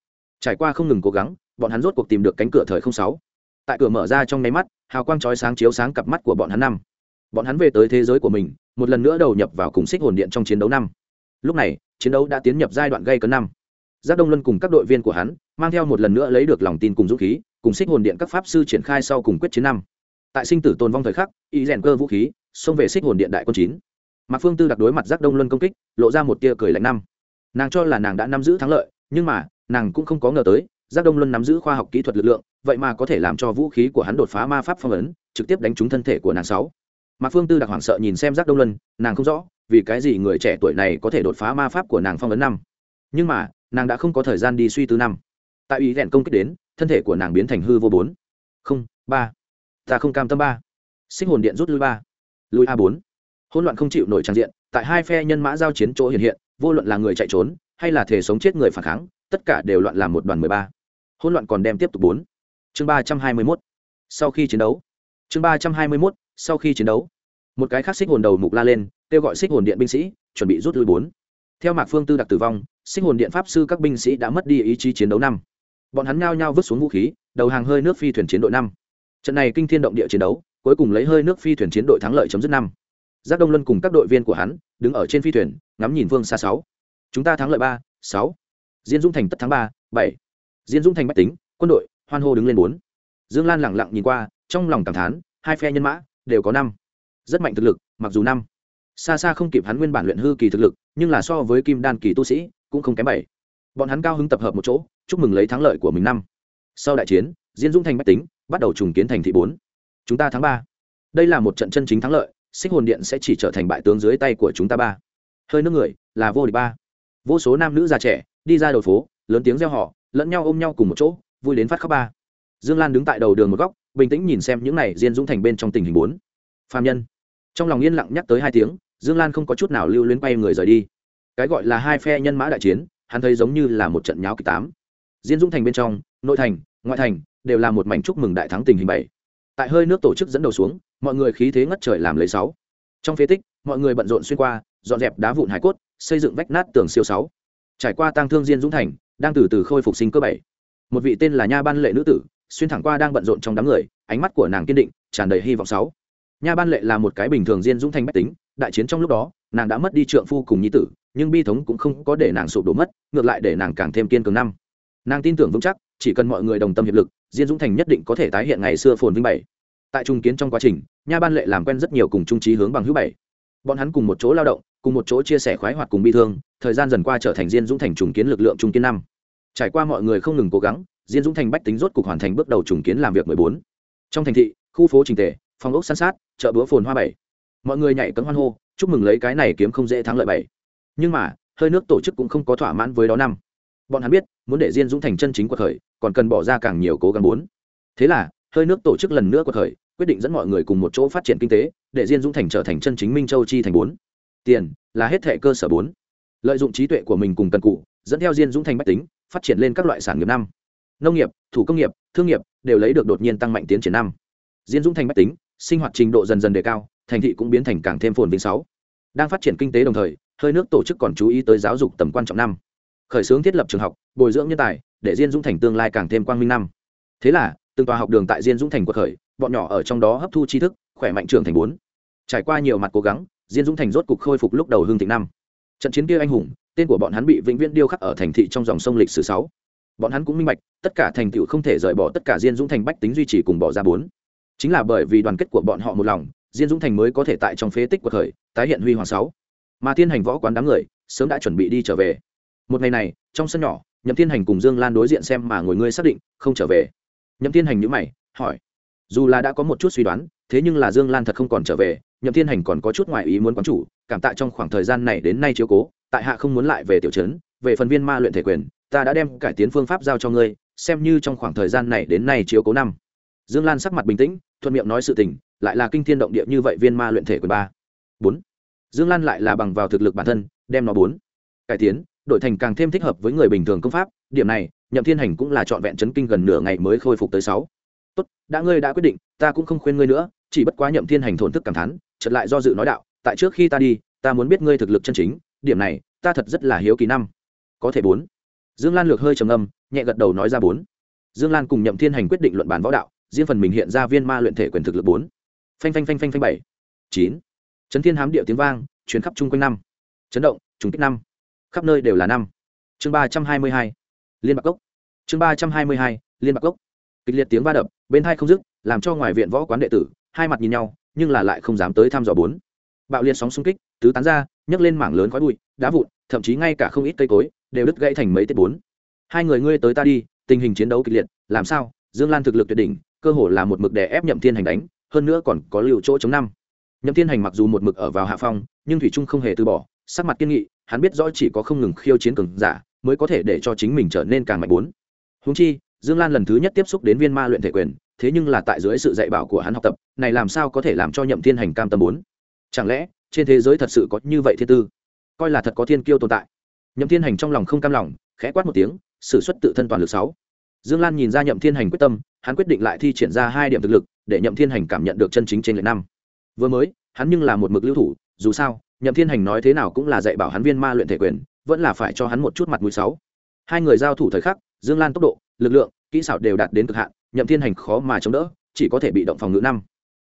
Trải qua không ngừng cố gắng, bọn hắn rốt cuộc tìm được cánh cửa thời không sáu. Tại cửa mở ra trong nháy mắt, hào quang chói sáng chiếu sáng cặp mắt của bọn hắn năm. Bọn hắn về tới thế giới của mình, một lần nữa đầu nhập vào cùng xích hồn điện trong chiến đấu năm lúc này, chiến đấu đã tiến nhập giai đoạn gây cấn năm. Giác đông luân cùng các đội viên của hắn mang theo một lần nữa lấy được lòng tin cùng dũng khí, cùng xích hồn điện các pháp sư triển khai sau cùng quyết chiến năm. Tại sinh tử tồn vong thời khắc, y rèn cơ vũ khí, xông về xích hồn điện đại quân chín. Mạc phương tư đặc đối mặt giác đông luân công kích, lộ ra một tia cười lạnh năm. Nàng cho là nàng đã nắm giữ thắng lợi, nhưng mà, nàng cũng không có ngờ tới, giác đông luân nắm giữ khoa học kỹ thuật lực lượng, vậy mà có thể làm cho vũ khí của hắn đột phá ma pháp phong ấn, trực tiếp đánh trúng thân thể của nàng sáu mạc phương tư đặc hoảng sợ nhìn xem giác đông luân, nàng không rõ, vì cái gì người trẻ tuổi này có thể đột phá ma pháp của nàng phong ấn năm. Nhưng mà, nàng đã không có thời gian đi suy tư năm. Tại ý rèn công kích đến, thân thể của nàng biến thành hư vô bốn. Không, ba. Ta không cam tâm ba. Sinh hồn điện rút lui ba. Lui a bốn. Hỗn loạn không chịu nổi trang diện, tại hai phe nhân mã giao chiến chỗ hiện hiện, vô luận là người chạy trốn, hay là thể sống chết người phản kháng, tất cả đều loạn làm một đoàn mười ba. Hỗn loạn còn đem tiếp tục bốn. Chương ba trăm hai mươi mốt. Sau khi chiến đấu. Chương ba trăm hai mươi mốt sau khi chiến đấu, một cái khác xích hồn đầu mục la lên, kêu gọi xích hồn điện binh sĩ, chuẩn bị rút lui bốn. Theo mạc phương tư đặc tử vong, xích hồn điện pháp sư các binh sĩ đã mất đi ý chí chiến đấu năm. Bọn hắn nhao nhao vứt xuống vũ khí, đầu hàng hơi nước phi thuyền chiến đội năm. Trận này kinh thiên động địa chiến đấu, cuối cùng lấy hơi nước phi thuyền chiến đội thắng lợi chấm dứt năm. Giác đông luân cùng các đội viên của hắn, đứng ở trên phi thuyền, ngắm nhìn vương xa sáu. Chúng ta thắng lợi ba, sáu. Diên dũng thành tất thắng ba, bảy. Diên dũng thành bách tính, quân đội, hoan hô đứng lên bốn. Dương lan lẳng lặng nhìn qua, trong lòng cảm thán, hai phe nhân mã đều có năm. Rất mạnh thực lực, mặc dù năm. Xa xa không kịp hắn nguyên bản luyện hư kỳ thực lực, nhưng là so với kim đan kỳ tu sĩ, cũng không kém bảy. Bọn hắn cao hứng tập hợp một chỗ, chúc mừng lấy thắng lợi của mình năm. Sau đại chiến, diên dung thành bách tính, bắt đầu trùng kiến thành thị bốn. Chúng ta thắng ba. Đây là một trận chân chính thắng lợi, xích hồn điện sẽ chỉ trở thành bại tướng dưới tay của chúng ta ba. Hơi nước người, là vô địch ba. Vô số nam nữ già trẻ, đi ra đầu phố, lớn tiếng reo họ lẫn nhau ôm nhau cùng một chỗ, vui đến phát khóc ba. Dương lan đứng tại đầu đường một góc bình tĩnh nhìn xem những này diên dũng thành bên trong tình hình bốn. Phạm nhân. Trong lòng yên lặng nhắc tới hai tiếng, dương lan không có chút nào lưu luyến bay người rời đi. Cái gọi là hai phe nhân mã đại chiến, hắn thấy giống như là một trận nháo kịch tám. Diên dũng thành bên trong, nội thành, ngoại thành, đều là một mảnh chúc mừng đại thắng tình hình bảy. Tại hơi nước tổ chức dẫn đầu xuống, mọi người khí thế ngất trời làm lấy sáu. Trong phế tích, mọi người bận rộn xuyên qua, dọn dẹp đá vụn hải cốt, xây dựng vách nát tường siêu sáu. Trải qua tang thương diên dũng thành, đang từ từ khôi phục sinh cơ bảy. Một vị tên là nha ban lệ nữ tử xuyên thẳng qua đang bận rộn trong đám người, ánh mắt của nàng kiên định, tràn đầy hy vọng sáu. Nha ban lệ là một cái bình thường diên dũng thành bách tính, đại chiến trong lúc đó, nàng đã mất đi trượng phu cùng nhi tử, nhưng bi thống cũng không có để nàng sụp đổ mất, ngược lại để nàng càng thêm kiên cường năm. Nàng tin tưởng vững chắc, chỉ cần mọi người đồng tâm hiệp lực, diên dũng thành nhất định có thể tái hiện ngày xưa phồn vinh bảy. Tại trung kiến trong quá trình, nha ban lệ làm quen rất nhiều cùng trung trí hướng bằng hữu bảy. Bọn hắn cùng một chỗ lao động, cùng một chỗ chia sẻ khoái hoạt cùng bi thương, thời gian dần qua trở thành diên dũng thành trùng kiến lực lượng trung kiến năm. Trải qua mọi người không ngừng cố gắng diên dũng thành bách tính rốt cục hoàn thành bước đầu trùng kiến làm việc mười bốn. Trong thành thị, khu phố trình tề phòng ốc san sát, chợ búa phồn hoa bảy. Mọi người nhảy cấm hoan hô, chúc mừng lấy cái này kiếm không dễ thắng lợi bảy. Nhưng mà, hơi nước tổ chức cũng không có thỏa mãn với đó năm. Bọn hắn biết, muốn để diên dũng thành chân chính cuộc khởi, còn cần bỏ ra càng nhiều cố gắng bốn. Thế là, hơi nước tổ chức lần nữa cuộc khởi, quyết định dẫn mọi người cùng một chỗ phát triển kinh tế, để diên dũng thành trở thành chân chính minh châu chi thành bốn. Tiền là hết thệ cơ sở bốn. Lợi dụng trí tuệ của mình cùng cần cụ, dẫn theo diên dũng thành bách tính, phát triển lên các loại sản nghiệp năm nông nghiệp, thủ công nghiệp, thương nghiệp đều lấy được đột nhiên tăng mạnh tiến triển năm. Diên dũng thành bách tính, sinh hoạt trình độ dần dần đề cao, thành thị cũng biến thành càng thêm phồn vinh sáu. Đang phát triển kinh tế đồng thời, hơi nước tổ chức còn chú ý tới giáo dục tầm quan trọng năm. Khởi xướng thiết lập trường học, bồi dưỡng nhân tài, để diên dũng thành tương lai càng thêm quang minh năm. Thế là, từng tòa học đường tại diên dũng thành quật khởi, bọn nhỏ ở trong đó hấp thu tri thức, khỏe mạnh trưởng thành bốn. Trải qua nhiều mặt cố gắng diên dũng thành rốt cục khôi phục lúc đầu hương thịnh năm. Trận chiến kia anh hùng, tên của bọn hắn bị vĩnh viễn điêu khắc ở thành thị trong dòng sông lịch sử sáu bọn hắn cũng minh bạch, tất cả thành tựu không thể rời bỏ tất cả diên dũng thành bách tính duy trì cùng bỏ ra bốn. Chính là bởi vì đoàn kết của bọn họ một lòng, diên dũng thành mới có thể tại trong phế tích của thời tái hiện huy hoàng sáu. Mà thiên hành võ quán đám người, sớm đã chuẩn bị đi trở về. Một ngày này, trong sân nhỏ, nhậm thiên hành cùng dương lan đối diện xem mà ngồi ngươi xác định, không trở về. Nhậm thiên hành nhữ mày, hỏi. Dù là đã có một chút suy đoán, thế nhưng là dương lan thật không còn trở về, nhậm thiên hành còn có chút ngoại ý muốn quán chủ, cảm tạ trong khoảng thời gian này đến nay chiếu cố, tại hạ không muốn lại về tiểu trấn, về phần viên ma luyện thể quyền ta đã đem cải tiến phương pháp giao cho ngươi, xem như trong khoảng thời gian này đến nay chiếu cố năm. Dương lan sắc mặt bình tĩnh, thuận miệng nói sự tình, lại là kinh thiên động địa như vậy viên ma luyện thể quyền ba. Bốn. Dương lan lại là bằng vào thực lực bản thân, đem nó bốn. Cải tiến, đổi thành càng thêm thích hợp với người bình thường công pháp, điểm này, nhậm thiên hành cũng là trọn vẹn chấn kinh gần nửa ngày mới khôi phục tới sáu. Tốt, đã ngươi đã quyết định, ta cũng không khuyên ngươi nữa, chỉ bất quá nhậm thiên hành thổn thức cảm thán, chợt lại do dự nói đạo, tại trước khi ta đi, ta muốn biết ngươi thực lực chân chính, điểm này, ta thật rất là hiếu kỳ năm. Có thể bốn dương lan lược hơi trầm âm nhẹ gật đầu nói ra bốn. Dương lan cùng nhậm thiên hành quyết định luận bàn võ đạo, riêng phần mình hiện ra viên ma luyện thể quyền thực lực bốn. Phanh phanh phanh phanh phanh bảy. Chín. Chấn thiên hám điệu tiếng vang chuyến khắp chung quanh năm. Chấn động, trùng kích năm. Khắp nơi đều là năm. Chương ba trăm hai mươi hai. Liên bạc cốc. Chương ba trăm hai mươi hai, liên bạc cốc. Kịch liệt tiếng va đập, bên hai không dứt, làm cho ngoài viện võ quán đệ tử, hai mặt nhìn nhau, nhưng là lại không dám tới thăm dò bốn. Bạo liệt sóng xung kích, tứ tán ra, nhấc lên mảng lớn khói bụi, đá vụn, thậm chí ngay cả không ít cây cối đều đứt gãy thành mấy tiết bốn. Hai người ngươi tới ta đi, tình hình chiến đấu kịch liệt, làm sao? Dương lan thực lực tuyệt đỉnh, cơ hồ là một mực đè ép nhậm thiên hành đánh, hơn nữa còn có liều chỗ chống năm. Nhậm thiên hành mặc dù một mực ở vào hạ phong, nhưng thủy trung không hề từ bỏ, sắc mặt kiên nghị, hắn biết rõ chỉ có không ngừng khiêu chiến cường giả, mới có thể để cho chính mình trở nên càng mạnh bốn. Húng chi, dương lan lần thứ nhất tiếp xúc đến viên ma luyện thể quyền, thế nhưng là tại dưới sự dạy bảo của hắn học tập, này làm sao có thể làm cho nhậm thiên hành cam tâm bốn? Chẳng lẽ, trên thế giới thật sự có như vậy thiên tư? Coi là thật có thiên kiêu tồn tại nhậm thiên hành trong lòng không cam lòng, khẽ quát một tiếng s ử suất tự thân toàn lực sáu. Dương lan nhìn ra nhậm thiên hành quyết tâm, hắn quyết định lại thi triển ra hai điểm thực lực, để nhậm thiên hành cảm nhận được chân chính trên lệ năm. Vừa mới, hắn nhưng là một mực lưu thủ, dù sao, nhậm thiên hành nói thế nào cũng là dạy bảo hắn viên ma luyện thể quyền, vẫn là phải cho hắn một chút mặt mũi sáu. Hai người giao thủ thời khắc, dương lan tốc độ, lực lượng, kỹ xảo đều đạt đến cực hạn, nhậm thiên hành khó mà chống đỡ, chỉ có thể bị động phòng ngự năm.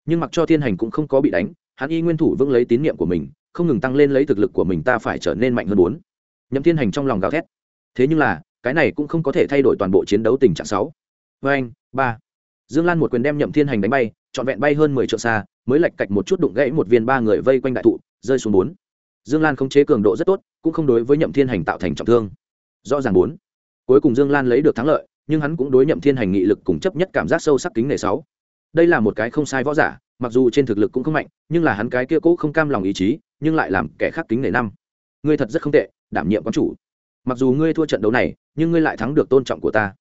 Nhưng mặc cho thiên hành cũng không có bị đánh, hắn y nguyên thủ vững lấy tín nhiệm của mình, không ngừng tăng lên lấy thực lực của mình ta phải trở nên mạnh hơn bốn nhậm thiên hành trong lòng gào thét. Thế nhưng là, cái này cũng không có thể thay đổi toàn bộ chiến đấu tình trạng sáu. Vê anh, ba. Dương lan một quyền đem nhậm thiên hành đánh bay, trọn vẹn bay hơn mười triệu xa, mới lạch cạch một chút đụng gãy một viên ba người vây quanh đại thụ, rơi xuống bốn. Dương lan không chế cường độ rất tốt, cũng không đối với nhậm thiên hành tạo thành trọng thương. Rõ ràng bốn. Cuối cùng dương lan lấy được thắng lợi, nhưng hắn cũng đối nhậm thiên hành nghị lực cùng chấp nhất cảm giác sâu sắc kính nể sáu. Đây là một cái không sai võ giả, mặc dù trên thực lực cũng không mạnh, nhưng là hắn cái kia cố không cam lòng ý chí, nhưng lại làm kẻ khác kính nể năm. Ngươi thật rất không tệ đảm nhiệm quán chủ. Mặc dù ngươi thua trận đấu này, nhưng ngươi lại thắng được tôn trọng của ta.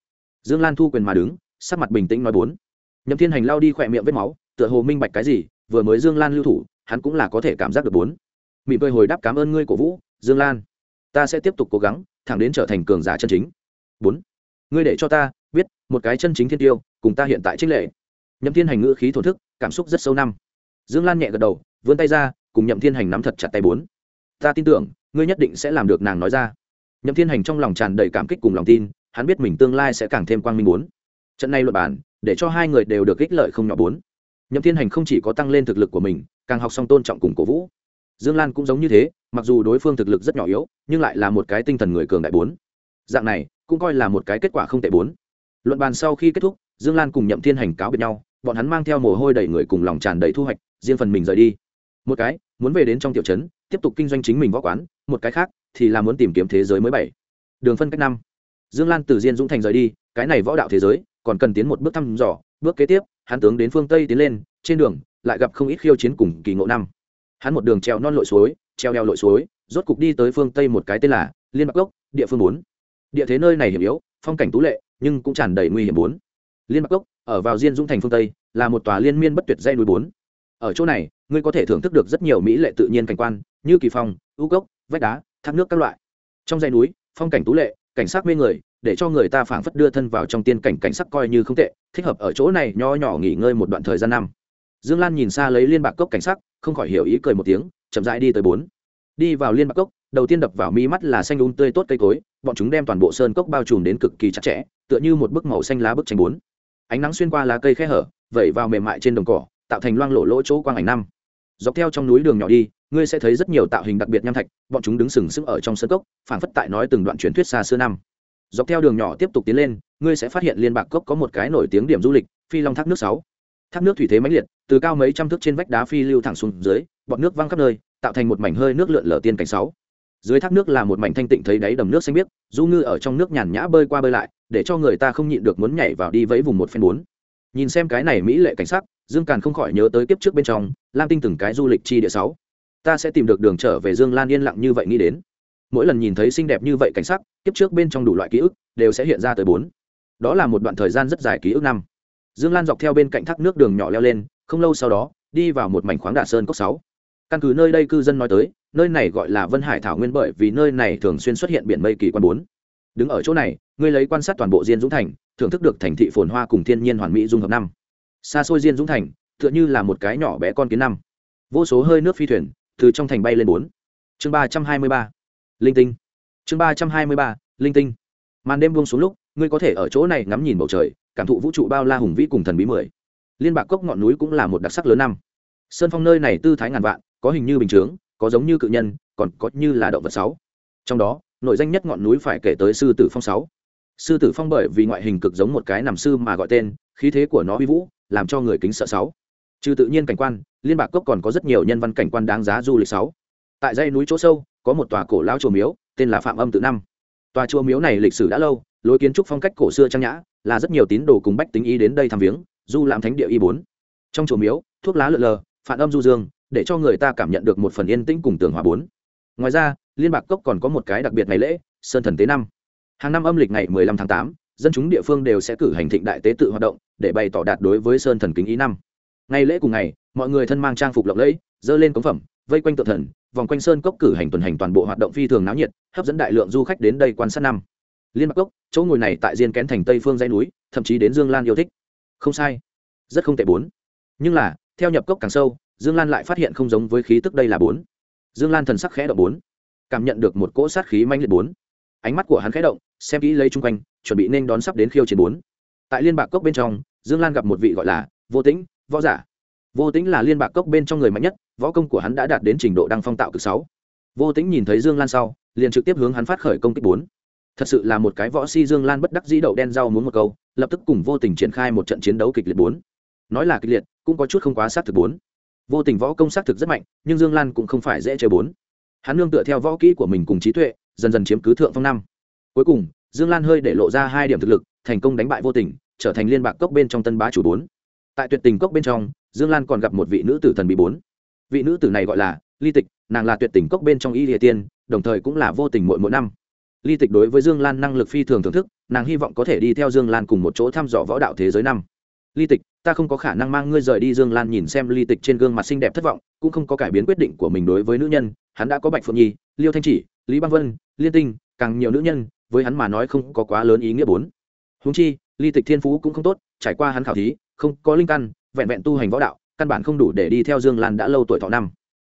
Dương lan thu quyền mà đứng, sắc mặt bình tĩnh nói bốn. Nhậm thiên hành lao đi khỏe miệng vết máu, tựa hồ minh bạch cái gì, vừa mới dương lan lưu thủ, hắn cũng là có thể cảm giác được bốn. Mị vơi hồi đáp cảm ơn ngươi cổ vũ, dương lan. Ta sẽ tiếp tục cố gắng, thẳng đến trở thành cường giả chân chính. Bốn. Ngươi để cho ta biết một cái chân chính thiên tiêu, cùng ta hiện tại trích lệ nhậm thiên hành ngữ khí thổn thức, cảm xúc rất sâu năm. Dương lan nhẹ gật đầu, vươn tay ra, cùng nhậm thiên hành nắm thật chặt tay bốn. Ta tin tưởng ngươi nhất định sẽ làm được nàng nói ra. Nhậm thiên hành trong lòng tràn đầy cảm kích cùng lòng tin, hắn biết mình tương lai sẽ càng thêm quang minh bốn trận này luật bản để cho hai người đều được ích lợi không nhỏ bốn. Nhậm thiên hành không chỉ có tăng lên thực lực của mình, càng học xong tôn trọng cùng cổ vũ. Dương lan cũng giống như thế, mặc dù đối phương thực lực rất nhỏ yếu, nhưng lại là một cái tinh thần người cường đại bốn. Dạng này, cũng coi là một cái kết quả không tệ bốn. Luận bàn sau khi kết thúc, dương lan cùng nhậm thiên hành cáo biệt nhau, bọn hắn mang theo mồ hôi đầy người cùng lòng tràn đầy thu hoạch, riêng phần mình rời đi. Một cái, muốn về đến trong tiểu trấn, tiếp tục kinh doanh chính mình võ quán một cái khác, thì là muốn tìm kiếm thế giới mới bảy. Đường phân cách năm. Dương lan từ diên dũng thành rời đi, cái này võ đạo thế giới, còn cần tiến một bước thăm dò. Bước kế tiếp, hắn tướng đến phương tây tiến lên, trên đường, lại gặp không ít khiêu chiến cùng kỳ ngộ năm. Hắn một đường treo non lội suối treo đeo lội suối, rốt cục đi tới phương tây một cái tên là liên bắc cốc, địa phương bốn. Địa thế nơi này hiểm yếu, phong cảnh tú lệ, nhưng cũng tràn đầy nguy hiểm bốn. Liên bắc cốc, ở vào diên dũng thành phương tây, là một tòa liên miên bất tuyệt dây núi bốn. Ở chỗ này, ngươi có thể thưởng thức được rất nhiều mỹ lệ tự nhiên cảnh quan, như kỳ phong, u cốc vách đá, thác nước các loại. Trong dãy núi, phong cảnh tú lệ, cảnh sắc mê người, để cho người ta phảng phất đưa thân vào trong tiên cảnh cảnh sắc coi như không tệ, thích hợp ở chỗ này nho nhỏ nghỉ ngơi một đoạn thời gian năm. Dương lan nhìn xa lấy liên bạc cốc cảnh sắc, không khỏi hiểu ý cười một tiếng, chậm rãi đi tới bốn. Đi vào liên bạc cốc, đầu tiên đập vào mi mắt là xanh un tươi tốt cây cối, bọn chúng đem toàn bộ sơn cốc bao trùm đến cực kỳ chặt chẽ, tựa như một bức màu xanh lá bức tranh bốn. Ánh nắng xuyên qua lá cây khe hở, vẩy vào mềm mại trên đồng cỏ, tạo thành loang lổ lỗ chỗ quang ảnh năm. Dọc theo trong núi đường nhỏ đi ngươi sẽ thấy rất nhiều tạo hình đặc biệt nham thạch, bọn chúng đứng sừng sững ở trong sân cốc, phảng phất tại nói từng đoạn truyền thuyết xa xưa năm. Dọc theo đường nhỏ tiếp tục tiến lên, ngươi sẽ phát hiện liên bạc cốc có một cái nổi tiếng điểm du lịch, phi long thác nước sáu. Thác nước thủy thế mãnh liệt, từ cao mấy trăm thước trên vách đá phi lưu thẳng xuống dưới bọt nước văng khắp nơi, tạo thành một mảnh hơi nước lượn lờ tiên cảnh sáu. Dưới thác nước là một mảnh thanh tịnh thấy đáy đầm nước xanh biếc, du ngư ở trong nước nhàn nhã bơi qua bơi lại, để cho người ta không nhịn được muốn nhảy vào đi vẫy vùng một phen bốn. Nhìn xem cái này mỹ lệ cảnh sắc, dương càn không khỏi nhớ tới kiếp trước bên trong, lam tinh từng cái du lịch chi địa sáu ta sẽ tìm được đường trở về dương lan yên lặng như vậy nghĩ đến. Mỗi lần nhìn thấy xinh đẹp như vậy cảnh sắc, kiếp trước bên trong đủ loại ký ức, đều sẽ hiện ra tới bốn. Đó là một đoạn thời gian rất dài ký ức năm. Dương lan dọc theo bên cạnh thác nước đường nhỏ leo lên, không lâu sau đó, đi vào một mảnh khoáng đà sơn cốc sáu. Căn cứ nơi đây cư dân nói tới, nơi này gọi là vân hải thảo nguyên bởi vì nơi này thường xuyên xuất hiện biển mây kỳ quan bốn. Đứng ở chỗ này, ngươi lấy quan sát toàn bộ diên dũng thành, thưởng thức được thành thị phồn hoa cùng thiên nhiên hoàn mỹ dung hợp năm. Xa xôi diên dũng thành, tựa như là một cái nhỏ bé con kiến năm. Vô số hơi nước phi thuyền từ trong thành bay lên bốn. Chương ba trăm hai mươi ba. Linh tinh. Chương ba trăm hai mươi ba, linh tinh. Màn đêm buông xuống lúc, ngươi có thể ở chỗ này ngắm nhìn bầu trời, cảm thụ vũ trụ bao la hùng vĩ cùng thần bí mười. Liên bạc cốc ngọn núi cũng là một đặc sắc lớn năm. Sơn phong nơi này tư thái ngàn vạn, có hình như bình chướng, có giống như cự nhân, còn có như là động vật sáu. Trong đó, nội danh nhất ngọn núi phải kể tới sư tử phong sáu. Sư tử phong bởi vì ngoại hình cực giống một cái nằm sư mà gọi tên, khí thế của nó uy vũ, làm cho người kính sợ sáu trừ tự nhiên cảnh quan liên bạc cốc còn có rất nhiều nhân văn cảnh quan đáng giá du lịch sáu. Tại dãy núi chỗ sâu có một tòa cổ lão chùa miếu tên là phạm âm tự năm. Tòa chùa miếu này lịch sử đã lâu lối kiến trúc phong cách cổ xưa trang nhã là rất nhiều tín đồ cùng bách tính y đến đây thăm viếng du làm thánh địa y bốn. Trong chùa miếu thuốc lá lượn lờ phản âm du dương để cho người ta cảm nhận được một phần yên tĩnh cùng tường hòa bốn. Ngoài ra liên bạc cốc còn có một cái đặc biệt ngày lễ sơn thần tế năm. Hàng năm âm lịch ngày 15 tháng 8, dân chúng địa phương đều sẽ cử hành thịnh đại tế tự hoạt động để bày tỏ đạt đối với sơn thần kính ý năm ngày lễ cùng ngày, mọi người thân mang trang phục lộng lẫy, dơ lên cống phẩm, vây quanh tự thần, vòng quanh sơn cốc cử hành tuần hành toàn bộ hoạt động phi thường náo nhiệt, hấp dẫn đại lượng du khách đến đây quan sát năm. Liên bạc cốc, chỗ ngồi này tại diên kén thành tây phương dãy núi, thậm chí đến dương lan yêu thích. Không sai. Rất không tệ bốn. Nhưng là, theo nhập cốc càng sâu, dương lan lại phát hiện không giống với khí tức đây là bốn. Dương lan thần sắc khẽ động bốn. Cảm nhận được một cỗ sát khí manh liệt bốn. Ánh mắt của hắn khẽ động, xem kỹ lấy chung quanh, chuẩn bị nên đón sắp đến khiêu chiến bốn. Tại liên bạc cốc bên trong, dương lan gặp một vị gọi là vô tĩnh võ giả. Vô tính là liên bạc cốc bên trong người mạnh nhất, võ công của hắn đã đạt đến trình độ đăng phong tạo cực sáu. Vô tính nhìn thấy dương lan sau, liền trực tiếp hướng hắn phát khởi công kích bốn. Thật sự là một cái võ si dương lan bất đắc dĩ đậu đen rau muốn một câu, lập tức cùng vô tình triển khai một trận chiến đấu kịch liệt bốn. Nói là kịch liệt, cũng có chút không quá sát thực bốn. Vô tình võ công sát thực rất mạnh, nhưng dương lan cũng không phải dễ chơi bốn. Hắn nương tựa theo võ kỹ của mình cùng trí tuệ, dần dần chiếm cứ thượng phong năm. Cuối cùng, dương lan hơi để lộ ra hai điểm thực lực, thành công đánh bại vô tình trở thành liên bạc cốc bên trong tân bá chủ bốn tại tuyệt tình cốc bên trong, dương lan còn gặp một vị nữ tử thần bị bốn. Vị nữ tử này gọi là ly tịch, nàng là tuyệt tình cốc bên trong y địa tiên, đồng thời cũng là vô tình mỗi mỗi năm. Ly tịch đối với dương lan năng lực phi thường thưởng thức, nàng hy vọng có thể đi theo dương lan cùng một chỗ thăm dò võ đạo thế giới năm. Ly tịch, ta không có khả năng mang ngươi rời đi, dương lan nhìn xem ly tịch trên gương mặt xinh đẹp thất vọng, cũng không có cải biến quyết định của mình đối với nữ nhân, hắn đã có bạch phượng nhi, liêu thanh chỉ, lý băng vân, liên tinh, càng nhiều nữ nhân, với hắn mà nói không có quá lớn ý nghĩa bốn. Húng chi, ly tịch thiên phú cũng không tốt, trải qua hắn khảo thí không có linh căn, vẹn vẹn tu hành võ đạo, căn bản không đủ để đi theo dương lan đã lâu tuổi thọ năm.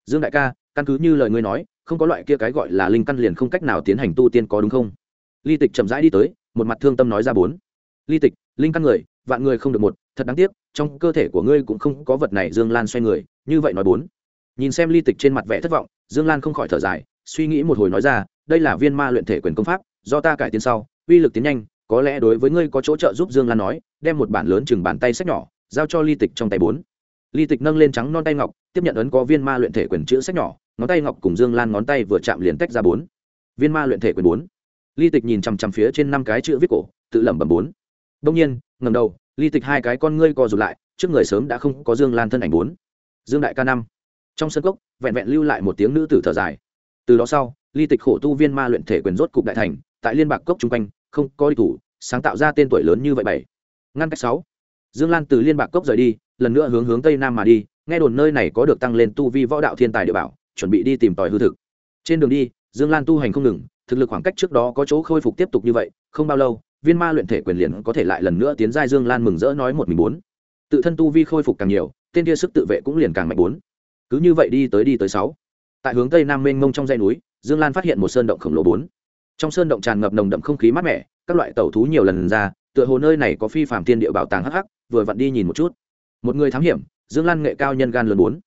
Dương đại ca, căn cứ như lời ngươi nói, không có loại kia cái gọi là linh căn liền không cách nào tiến hành tu tiên có đúng không? Ly tịch chậm rãi đi tới, một mặt thương tâm nói ra bốn. Ly tịch, linh căn người, vạn người không được một, thật đáng tiếc, trong cơ thể của ngươi cũng không có vật này, dương lan xoay người, như vậy nói bốn. Nhìn xem ly tịch trên mặt vẻ thất vọng, dương lan không khỏi thở dài, suy nghĩ một hồi nói ra, đây là viên ma luyện thể quyền công pháp, do ta cải tiến sau, uy lực tiến nhanh có lẽ đối với ngươi có chỗ trợ giúp dương lan nói, đem một bản lớn chừng bàn tay sách nhỏ, giao cho ly tịch trong tay bốn. Ly tịch nâng lên trắng non tay ngọc, tiếp nhận ấn có viên ma luyện thể quyền chữ sách nhỏ, ngón tay ngọc cùng dương lan ngón tay vừa chạm liền tách ra bốn. Viên ma luyện thể quyền bốn. Ly tịch nhìn chằm chằm phía trên năm cái chữ viết cổ, tự lẩm bẩm bốn. Đông nhiên ngầm đầu, ly tịch hai cái con ngươi co rụt lại, trước người sớm đã không có dương lan thân ảnh bốn. Dương đại ca năm. Trong sân cốc, vẹn vẹn lưu lại một tiếng nữ tử thở dài. Từ đó sau, ly tịch khổ tu viên ma luyện thể quyền rốt cục đại thành, tại liên bạc cốc chung quanh không có đi thủ, sáng tạo ra tên tuổi lớn như vậy bảy. Ngăn cách sáu. Dương lan từ liên bạc cốc rời đi, lần nữa hướng hướng tây nam mà đi, nghe đồn nơi này có được tăng lên tu vi võ đạo thiên tài địa bảo, chuẩn bị đi tìm tòi hư thực. Trên đường đi, dương lan tu hành không ngừng, thực lực khoảng cách trước đó có chỗ khôi phục tiếp tục như vậy, không bao lâu, viên ma luyện thể quyền liền có thể lại lần nữa tiến giai dương lan mừng rỡ nói một mình bốn. Tự thân tu vi khôi phục càng nhiều, tên kia sức tự vệ cũng liền càng mạnh bốn. Cứ như vậy đi tới đi tới sáu. Tại hướng tây nam mênh mông trong dãy núi, dương lan phát hiện một sơn động khổng lồ bốn trong sơn động tràn ngập nồng đậm không khí mát mẻ, các loại tẩu thú nhiều lần ra, tựa hồ nơi này có phi phạm thiên địa bảo tàng hắc hắc, vừa vặn đi nhìn một chút. Một người thám hiểm, dương lan nghệ cao nhân gan lớn bốn.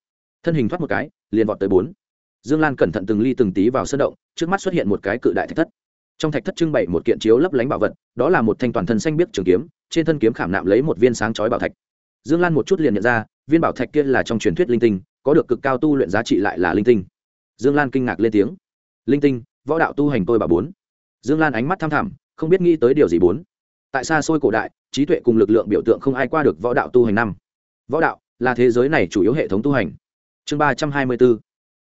Thân hình thoát một cái, liền vọt tới bốn. Dương lan cẩn thận từng ly từng tí vào sơn động, trước mắt xuất hiện một cái cự đại thạch thất. Trong thạch thất trưng bày một kiện chiếu lấp lánh bảo vật, đó là một thanh toàn thân xanh biếc trường kiếm, trên thân kiếm khảm nạm lấy một viên sáng chói bảo thạch. Dương lan một chút liền nhận ra, viên bảo thạch kia là trong truyền thuyết linh tinh, có được cực cao tu luyện giá trị lại là linh tinh. Dương lan kinh ngạc lên tiếng. Linh tinh, võ đạo tu hành tôi bà bốn dương lan ánh mắt tham thẳm, không biết nghĩ tới điều gì bốn. Tại xa xôi cổ đại, trí tuệ cùng lực lượng biểu tượng không ai qua được võ đạo tu hành năm. Võ đạo là thế giới này chủ yếu hệ thống tu hành. Chương ba trăm hai mươi b ố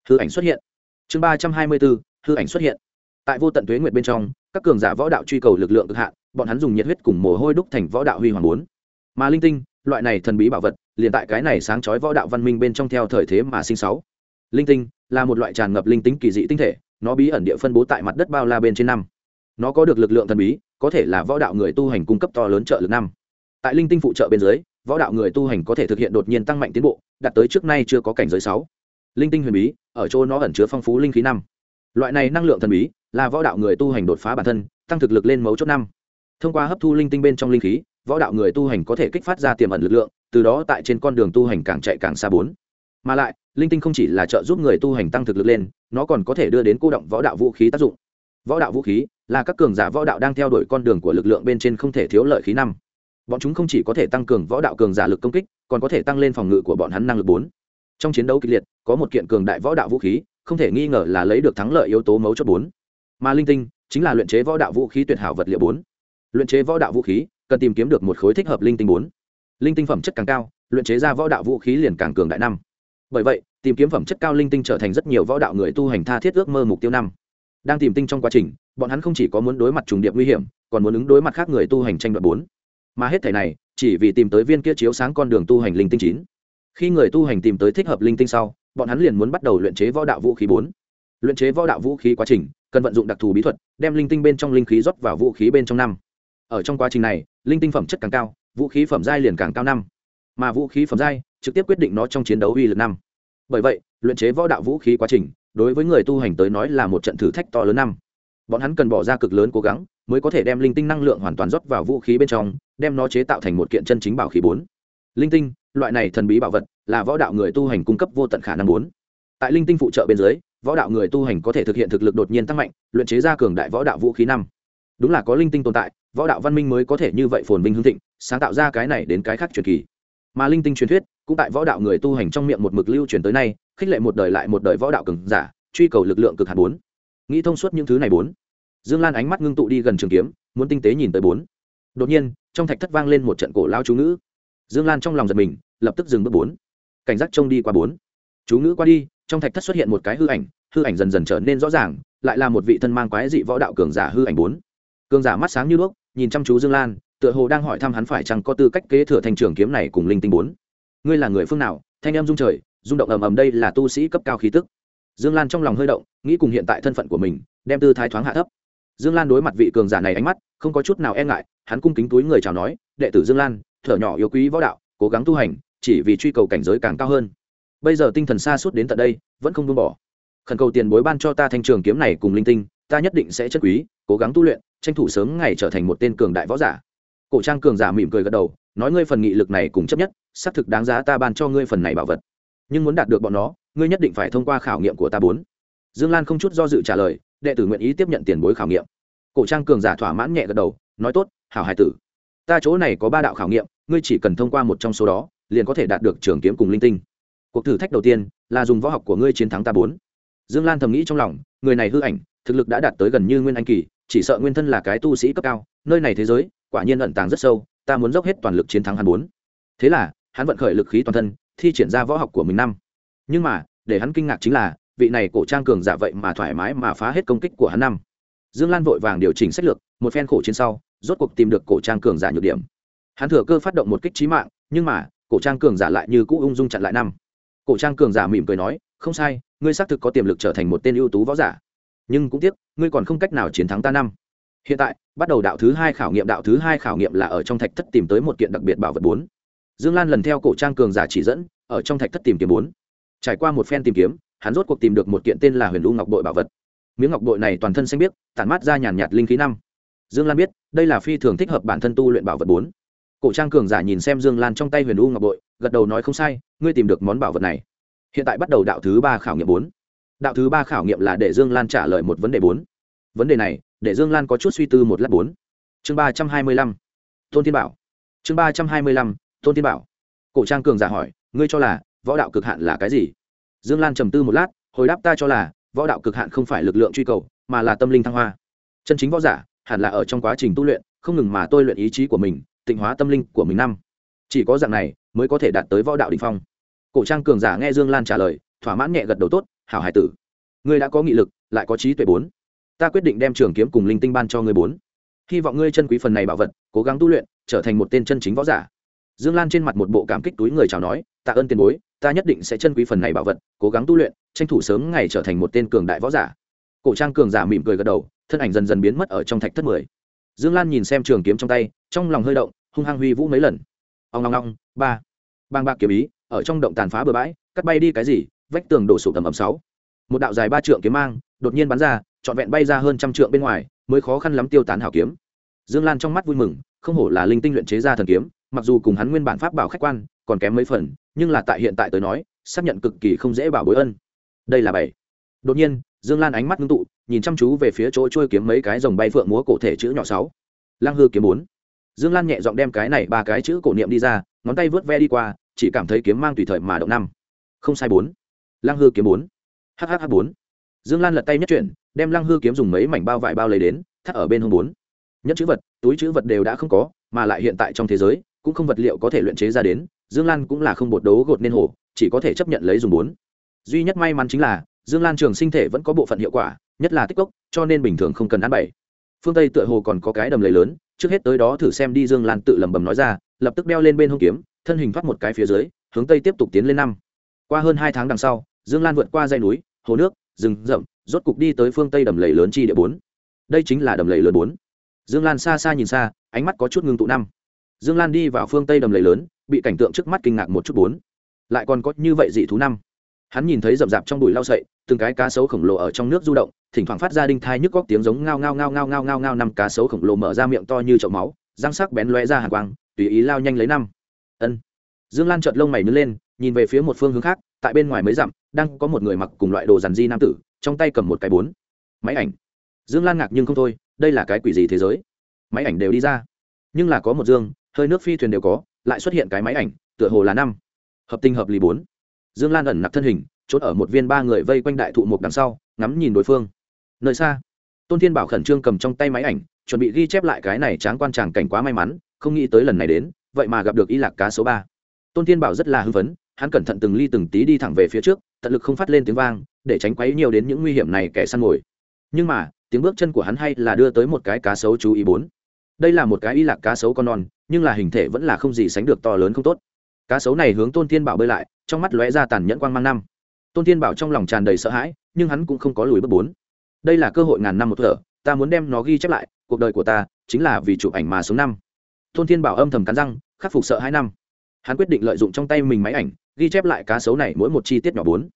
hư ảnh xuất hiện. Chương ba trăm hai mươi b ố hư ảnh xuất hiện. Tại vô tận tuế nguyệt bên trong, các cường giả võ đạo truy cầu lực lượng cực hạn, bọn hắn dùng nhiệt huyết cùng mồ hôi đúc thành võ đạo huy hoàng bốn. Mà linh tinh, loại này thần bí bảo vật, liền tại cái này sáng chói võ đạo văn minh bên trong theo thời thế mà sinh sáu. Linh tinh là một loại tràn ngập linh tính kỳ dị tinh thể, nó bí ẩn địa phân bố tại mặt đất bao la bên trên năm nó có được lực lượng thần bí, có thể là võ đạo người tu hành cung cấp to lớn trợ lực năm. Tại linh tinh phụ trợ bên dưới, võ đạo người tu hành có thể thực hiện đột nhiên tăng mạnh tiến bộ, đạt tới trước nay chưa có cảnh giới sáu. Linh tinh huyền bí, ở chỗ nó ẩn chứa phong phú linh khí năm. Loại này năng lượng thần bí, là võ đạo người tu hành đột phá bản thân, tăng thực lực lên mấu chốt năm. Thông qua hấp thu linh tinh bên trong linh khí, võ đạo người tu hành có thể kích phát ra tiềm ẩn lực lượng, từ đó tại trên con đường tu hành càng chạy càng xa bốn. Mà lại, linh tinh không chỉ là trợ giúp người tu hành tăng thực lực lên, nó còn có thể đưa đến cô động võ đạo vũ khí tác dụng. Võ đạo vũ khí là các cường giả võ đạo đang theo đuổi con đường của lực lượng bên trên không thể thiếu lợi khí năm. Bọn chúng không chỉ có thể tăng cường võ đạo cường giả lực công kích, còn có thể tăng lên phòng ngự của bọn hắn năng lực bốn. Trong chiến đấu kịch liệt, có một kiện cường đại võ đạo vũ khí, không thể nghi ngờ là lấy được thắng lợi yếu tố mấu chốt bốn. Mà linh tinh, chính là luyện chế võ đạo vũ khí tuyệt hảo vật liệu bốn. Luyện chế võ đạo vũ khí, cần tìm kiếm được một khối thích hợp linh tinh bốn. Linh tinh phẩm chất càng cao, luyện chế ra võ đạo vũ khí liền càng cường đại năm. Bởi vậy, tìm kiếm phẩm chất cao linh tinh trở thành rất nhiều võ đạo người tu hành tha thiết ước mơ mục tiêu năm đang tìm tinh trong quá trình, bọn hắn không chỉ có muốn đối mặt trùng điệp nguy hiểm, còn muốn ứng đối mặt khác người tu hành tranh đoạt bốn. Mà hết thể này, chỉ vì tìm tới viên kia chiếu sáng con đường tu hành linh tinh chín. Khi người tu hành tìm tới thích hợp linh tinh sau, bọn hắn liền muốn bắt đầu luyện chế võ đạo vũ khí bốn. Luyện chế võ đạo vũ khí quá trình, cần vận dụng đặc thù bí thuật, đem linh tinh bên trong linh khí rót vào vũ khí bên trong năm. Ở trong quá trình này, linh tinh phẩm chất càng cao, vũ khí phẩm giai liền càng cao năm. Mà vũ khí phẩm giai, trực tiếp quyết định nó trong chiến đấu uy lực năm. Bởi vậy, luyện chế võ đạo vũ khí quá trình đối với người tu hành tới nói là một trận thử thách to lớn năm. Bọn hắn cần bỏ ra cực lớn cố gắng, mới có thể đem linh tinh năng lượng hoàn toàn rót vào vũ khí bên trong, đem nó chế tạo thành một kiện chân chính bảo khí bốn. Linh tinh, loại này thần bí bảo vật, là võ đạo người tu hành cung cấp vô tận khả năng bốn. Tại linh tinh phụ trợ bên dưới, võ đạo người tu hành có thể thực hiện thực lực đột nhiên tăng mạnh, luyện chế ra cường đại võ đạo vũ khí năm. Đúng là có linh tinh tồn tại, võ đạo văn minh mới có thể như vậy phồn vinh hương thịnh, sáng tạo ra cái này đến cái khác truyền kỳ. Mà linh tinh truyền thuyết cũng tại võ đạo người tu hành trong miệng một mực lưu truyền tới nay, khích lệ một đời lại một đời võ đạo cường giả, truy cầu lực lượng cực hạt bốn. Nghĩ thông suốt những thứ này bốn. Dương lan ánh mắt ngưng tụ đi gần trường kiếm, muốn tinh tế nhìn tới bốn. Đột nhiên, trong thạch thất vang lên một trận cổ lao chú ngữ. Dương lan trong lòng giật mình, lập tức dừng bước bốn. Cảnh giác trông đi qua bốn. Chú ngữ qua đi, trong thạch thất xuất hiện một cái hư ảnh hư ảnh dần dần trở nên rõ ràng, lại là một vị thân mang quái dị võ đạo cường giả hư ảnh bốn. Cường giả mắt sáng như đuốc, nhìn chăm chú dương lan, tựa hồ đang hỏi thăm hắn phải chăng có tư cách kế thừa thành trường kiếm này cùng linh tinh bốn ngươi là người phương nào, thanh em dung trời, rung động ầm ầm đây là tu sĩ cấp cao khí tức. Dương lan trong lòng hơi động, nghĩ cùng hiện tại thân phận của mình, đem tư thái thoáng hạ thấp. Dương lan đối mặt vị cường giả này ánh mắt, không có chút nào e ngại, hắn cung kính túi người chào nói, đệ tử dương lan, thở nhỏ yêu quý võ đạo, cố gắng tu hành, chỉ vì truy cầu cảnh giới càng cao hơn. Bây giờ tinh thần xa suốt đến tận đây, vẫn không buông bỏ. Khẩn cầu tiền bối ban cho ta thanh trường kiếm này cùng linh tinh, ta nhất định sẽ chất quý, cố gắng tu luyện, tranh thủ sớm ngày trở thành một tên cường đại võ giả cổ trang cường giả mỉm cười gật đầu, nói ngươi phần nghị lực này cùng chấp nhất, xác thực đáng giá ta ban cho ngươi phần này bảo vật. Nhưng muốn đạt được bọn nó, ngươi nhất định phải thông qua khảo nghiệm của ta bốn. Dương lan không chút do dự trả lời, đệ tử nguyện ý tiếp nhận tiền bối khảo nghiệm. Cổ trang cường giả thỏa mãn nhẹ gật đầu, nói tốt, hảo hải tử. Ta chỗ này có ba đạo khảo nghiệm, ngươi chỉ cần thông qua một trong số đó, liền có thể đạt được trường kiếm cùng linh tinh. Cuộc thử thách đầu tiên, là dùng võ học của ngươi chiến thắng ta bốn. Dương lan thầm nghĩ trong lòng, người này hư ảnh, thực lực đã đạt tới gần như nguyên anh kỳ chỉ sợ nguyên thân là cái tu sĩ cấp cao, nơi này thế giới, quả nhiên ẩn tàng rất sâu, ta muốn dốc hết toàn lực chiến thắng hắn bốn thế là, hắn vận khởi lực khí toàn thân, thi triển ra võ học của mình năm. Nhưng mà, để hắn kinh ngạc chính là, vị này cổ trang cường giả vậy mà thoải mái mà phá hết công kích của hắn năm. Dương lan vội vàng điều chỉnh sách lược, một phen khổ chiến sau, rốt cuộc tìm được cổ trang cường giả nhược điểm. Hắn thừa cơ phát động một kích trí mạng, nhưng mà, cổ trang cường giả lại như cũ ung dung chặn lại năm. Cổ trang cường giả mỉm cười nói, không sai, ngươi xác thực có tiềm lực trở thành một tên ưu tú võ giả nhưng cũng tiếc, ngươi còn không cách nào chiến thắng ta năm. Hiện tại, bắt đầu đạo thứ hai khảo nghiệm, đạo thứ hai khảo nghiệm là ở trong thạch thất tìm tới một kiện đặc biệt bảo vật bốn. Dương lan lần theo cổ trang cường giả chỉ dẫn, ở trong thạch thất tìm kiếm bốn. Trải qua một phen tìm kiếm, hắn rốt cuộc tìm được một kiện tên là huyền u ngọc bội bảo vật. Miếng ngọc bội này toàn thân xanh biếc, tản mát ra nhàn nhạt linh khí năm. Dương lan biết, đây là phi thường thích hợp bản thân tu luyện bảo vật bốn. Cổ trang cường giả nhìn xem dương lan trong tay huyền u ngọc bội, gật đầu nói không sai, ngươi tìm được món bảo vật này. Hiện tại bắt đầu đạo thứ ba khảo nghiệm bốn đạo thứ ba khảo nghiệm là để dương lan trả lời một vấn đề bốn. Vấn đề này, để dương lan có chút suy tư một lát bốn. Chương ba trăm hai mươi lăm. Tôn thiên bảo. Chương ba trăm hai mươi lăm, tôn thiên bảo. Cổ trang cường giả hỏi, ngươi cho là võ đạo cực hạn là cái gì? Dương lan trầm tư một lát, hồi đáp ta cho là võ đạo cực hạn không phải lực lượng truy cầu, mà là tâm linh thăng hoa. Chân chính võ giả hẳn là ở trong quá trình tu luyện, không ngừng mà tôi luyện ý chí của mình, tịnh hóa tâm linh của mình năm. Chỉ có dạng này mới có thể đạt tới võ đạo đình phong. Cổ trang cường giả nghe dương lan trả lời, thỏa mãn nhẹ gật đầu tốt hảo hải tử. Ngươi đã có nghị lực, lại có trí tuệ bốn. Ta quyết định đem trường kiếm cùng linh tinh ban cho ngươi bốn. Hy vọng ngươi chân quý phần này bảo vật, cố gắng tu luyện, trở thành một tên chân chính võ giả. Dương lan trên mặt một bộ cảm kích túi người chào nói, tạ ơn tiền bối, ta nhất định sẽ chân quý phần này bảo vật, cố gắng tu luyện, tranh thủ sớm ngày trở thành một tên cường đại võ giả. Cổ trang cường giả mỉm cười gật đầu, thân ảnh dần dần biến mất ở trong thạch thất mười. Dương lan nhìn xem trường kiếm trong tay, trong lòng hơi động, hung hăng huy vũ mấy lần. Ông ngong ngong ba. Bang bạc kiếm ý, ở trong động tàn phá bừa bãi, cắt bay đi cái gì vách tường đổ sụp tầm ầm sáu. Một đạo dài ba trượng kiếm mang đột nhiên bắn ra, trọn vẹn bay ra hơn trăm trượng bên ngoài, mới khó khăn lắm tiêu tán hảo kiếm. Dương lan trong mắt vui mừng, không hổ là linh tinh luyện chế ra thần kiếm, mặc dù cùng hắn nguyên bản pháp bảo khách quan còn kém mấy phần, nhưng là tại hiện tại tới nói, xác nhận cực kỳ không dễ bảo bối ân. Đây là bảy. Đột nhiên, dương lan ánh mắt ngưng tụ, nhìn chăm chú về phía chỗ trôi kiếm mấy cái dòng bay phượng múa cổ thể chữ nhỏ sáu. Lang hư kiếm bốn. Dương lan nhẹ giọng đem cái này ba cái chữ cổ niệm đi ra, ngón tay vớt ve đi qua, chỉ cảm thấy kiếm mang tùy thời mà động năm. Không sai bốn lang hư kiếm bốn. Hh bốn. Dương lan lật tay nhất chuyển, đem lăng hư kiếm dùng mấy mảnh bao vải bao lấy đến, thắt ở bên hông bốn. Nhất chữ vật, túi chữ vật đều đã không có, mà lại hiện tại trong thế giới, cũng không vật liệu có thể luyện chế ra đến, dương lan cũng là không bột đấu gột nên hồ, chỉ có thể chấp nhận lấy dùng bốn. Duy nhất may mắn chính là, dương lan trường sinh thể vẫn có bộ phận hiệu quả, nhất là tích cốc, cho nên bình thường không cần ăn bảy. phương tây tựa hồ còn có cái đầm lầy lớn, trước hết tới đó thử xem đi dương lan tự lẩm bẩm nói ra, lập tức đeo lên bên hông kiếm, thân hình thoát một cái phía dưới, hướng tây tiếp tục tiến lên năm. Qua hơn hai tháng đằng sau dương lan vượt qua dây núi, hồ nước, rừng rậm, rốt cục đi tới phương tây đầm lầy lớn chi địa bốn. Đây chính là đầm lầy lớn bốn. Dương lan xa xa nhìn xa, ánh mắt có chút ngưng tụ năm. Dương lan đi vào phương tây đầm lầy lớn, bị cảnh tượng trước mắt kinh ngạc một chút bốn. Lại còn có như vậy dị thú năm. Hắn nhìn thấy rậm rạp trong bụi lau sậy, từng cái cá sấu khổng lồ ở trong nước du động, thỉnh thoảng phát ra đinh thai nhức góc tiếng giống ngao ngao ngao ngao ngao ngao ngao năm cá sấu khổng lồ mở ra miệng to như chậu máu, răng sắc bén lóe ra hàng quang, tùy ý lao nhanh lấy năm. Ân. Dương lan chợt lông mày nứt lên, nhìn về phía một phương hướng khác, tại bên ngoài mấy dặm đang có một người mặc cùng loại đồ dàn di nam tử, trong tay cầm một cái bốn. Máy ảnh. Dương lan ngạc nhưng không thôi, đây là cái quỷ gì thế giới? Máy ảnh đều đi ra. Nhưng là có một dương, hơi nước phi thuyền đều có, lại xuất hiện cái máy ảnh, tựa hồ là năm. Hợp tình hợp lý bốn. Dương lan ẩn nặc thân hình trốn ở một viên ba người vây quanh đại thụ một đằng sau, ngắm nhìn đối phương. Nơi xa, tôn thiên bảo khẩn trương cầm trong tay máy ảnh, chuẩn bị ghi chép lại cái này tráng quan tràng cảnh quá may mắn, không nghĩ tới lần này đến, vậy mà gặp được y lạc cá số ba. Tôn thiên bảo rất là hưng phấn, hắn cẩn thận từng ly từng tí đi thẳng về phía trước tận lực không phát lên tiếng vang, để tránh quấy nhiều đến những nguy hiểm này kẻ săn mồi. Nhưng mà, tiếng bước chân của hắn hay là đưa tới một cái cá sấu chú ý bốn. Đây là một cái y lạc cá sấu con non, nhưng là hình thể vẫn là không gì sánh được to lớn không tốt. Cá sấu này hướng tôn thiên bảo bơi lại, trong mắt lóe ra tàn nhẫn quang mang năm. Tôn thiên bảo trong lòng tràn đầy sợ hãi, nhưng hắn cũng không có lùi bước bốn. Đây là cơ hội ngàn năm một thở, ta muốn đem nó ghi chép lại, cuộc đời của ta chính là vì chụp ảnh mà sống năm. Tôn thiên bảo âm thầm cắn răng, khắc phục sợ hai năm hắn quyết định lợi dụng trong tay mình máy ảnh, ghi chép lại cá sấu này mỗi một chi tiết nhỏ bốn.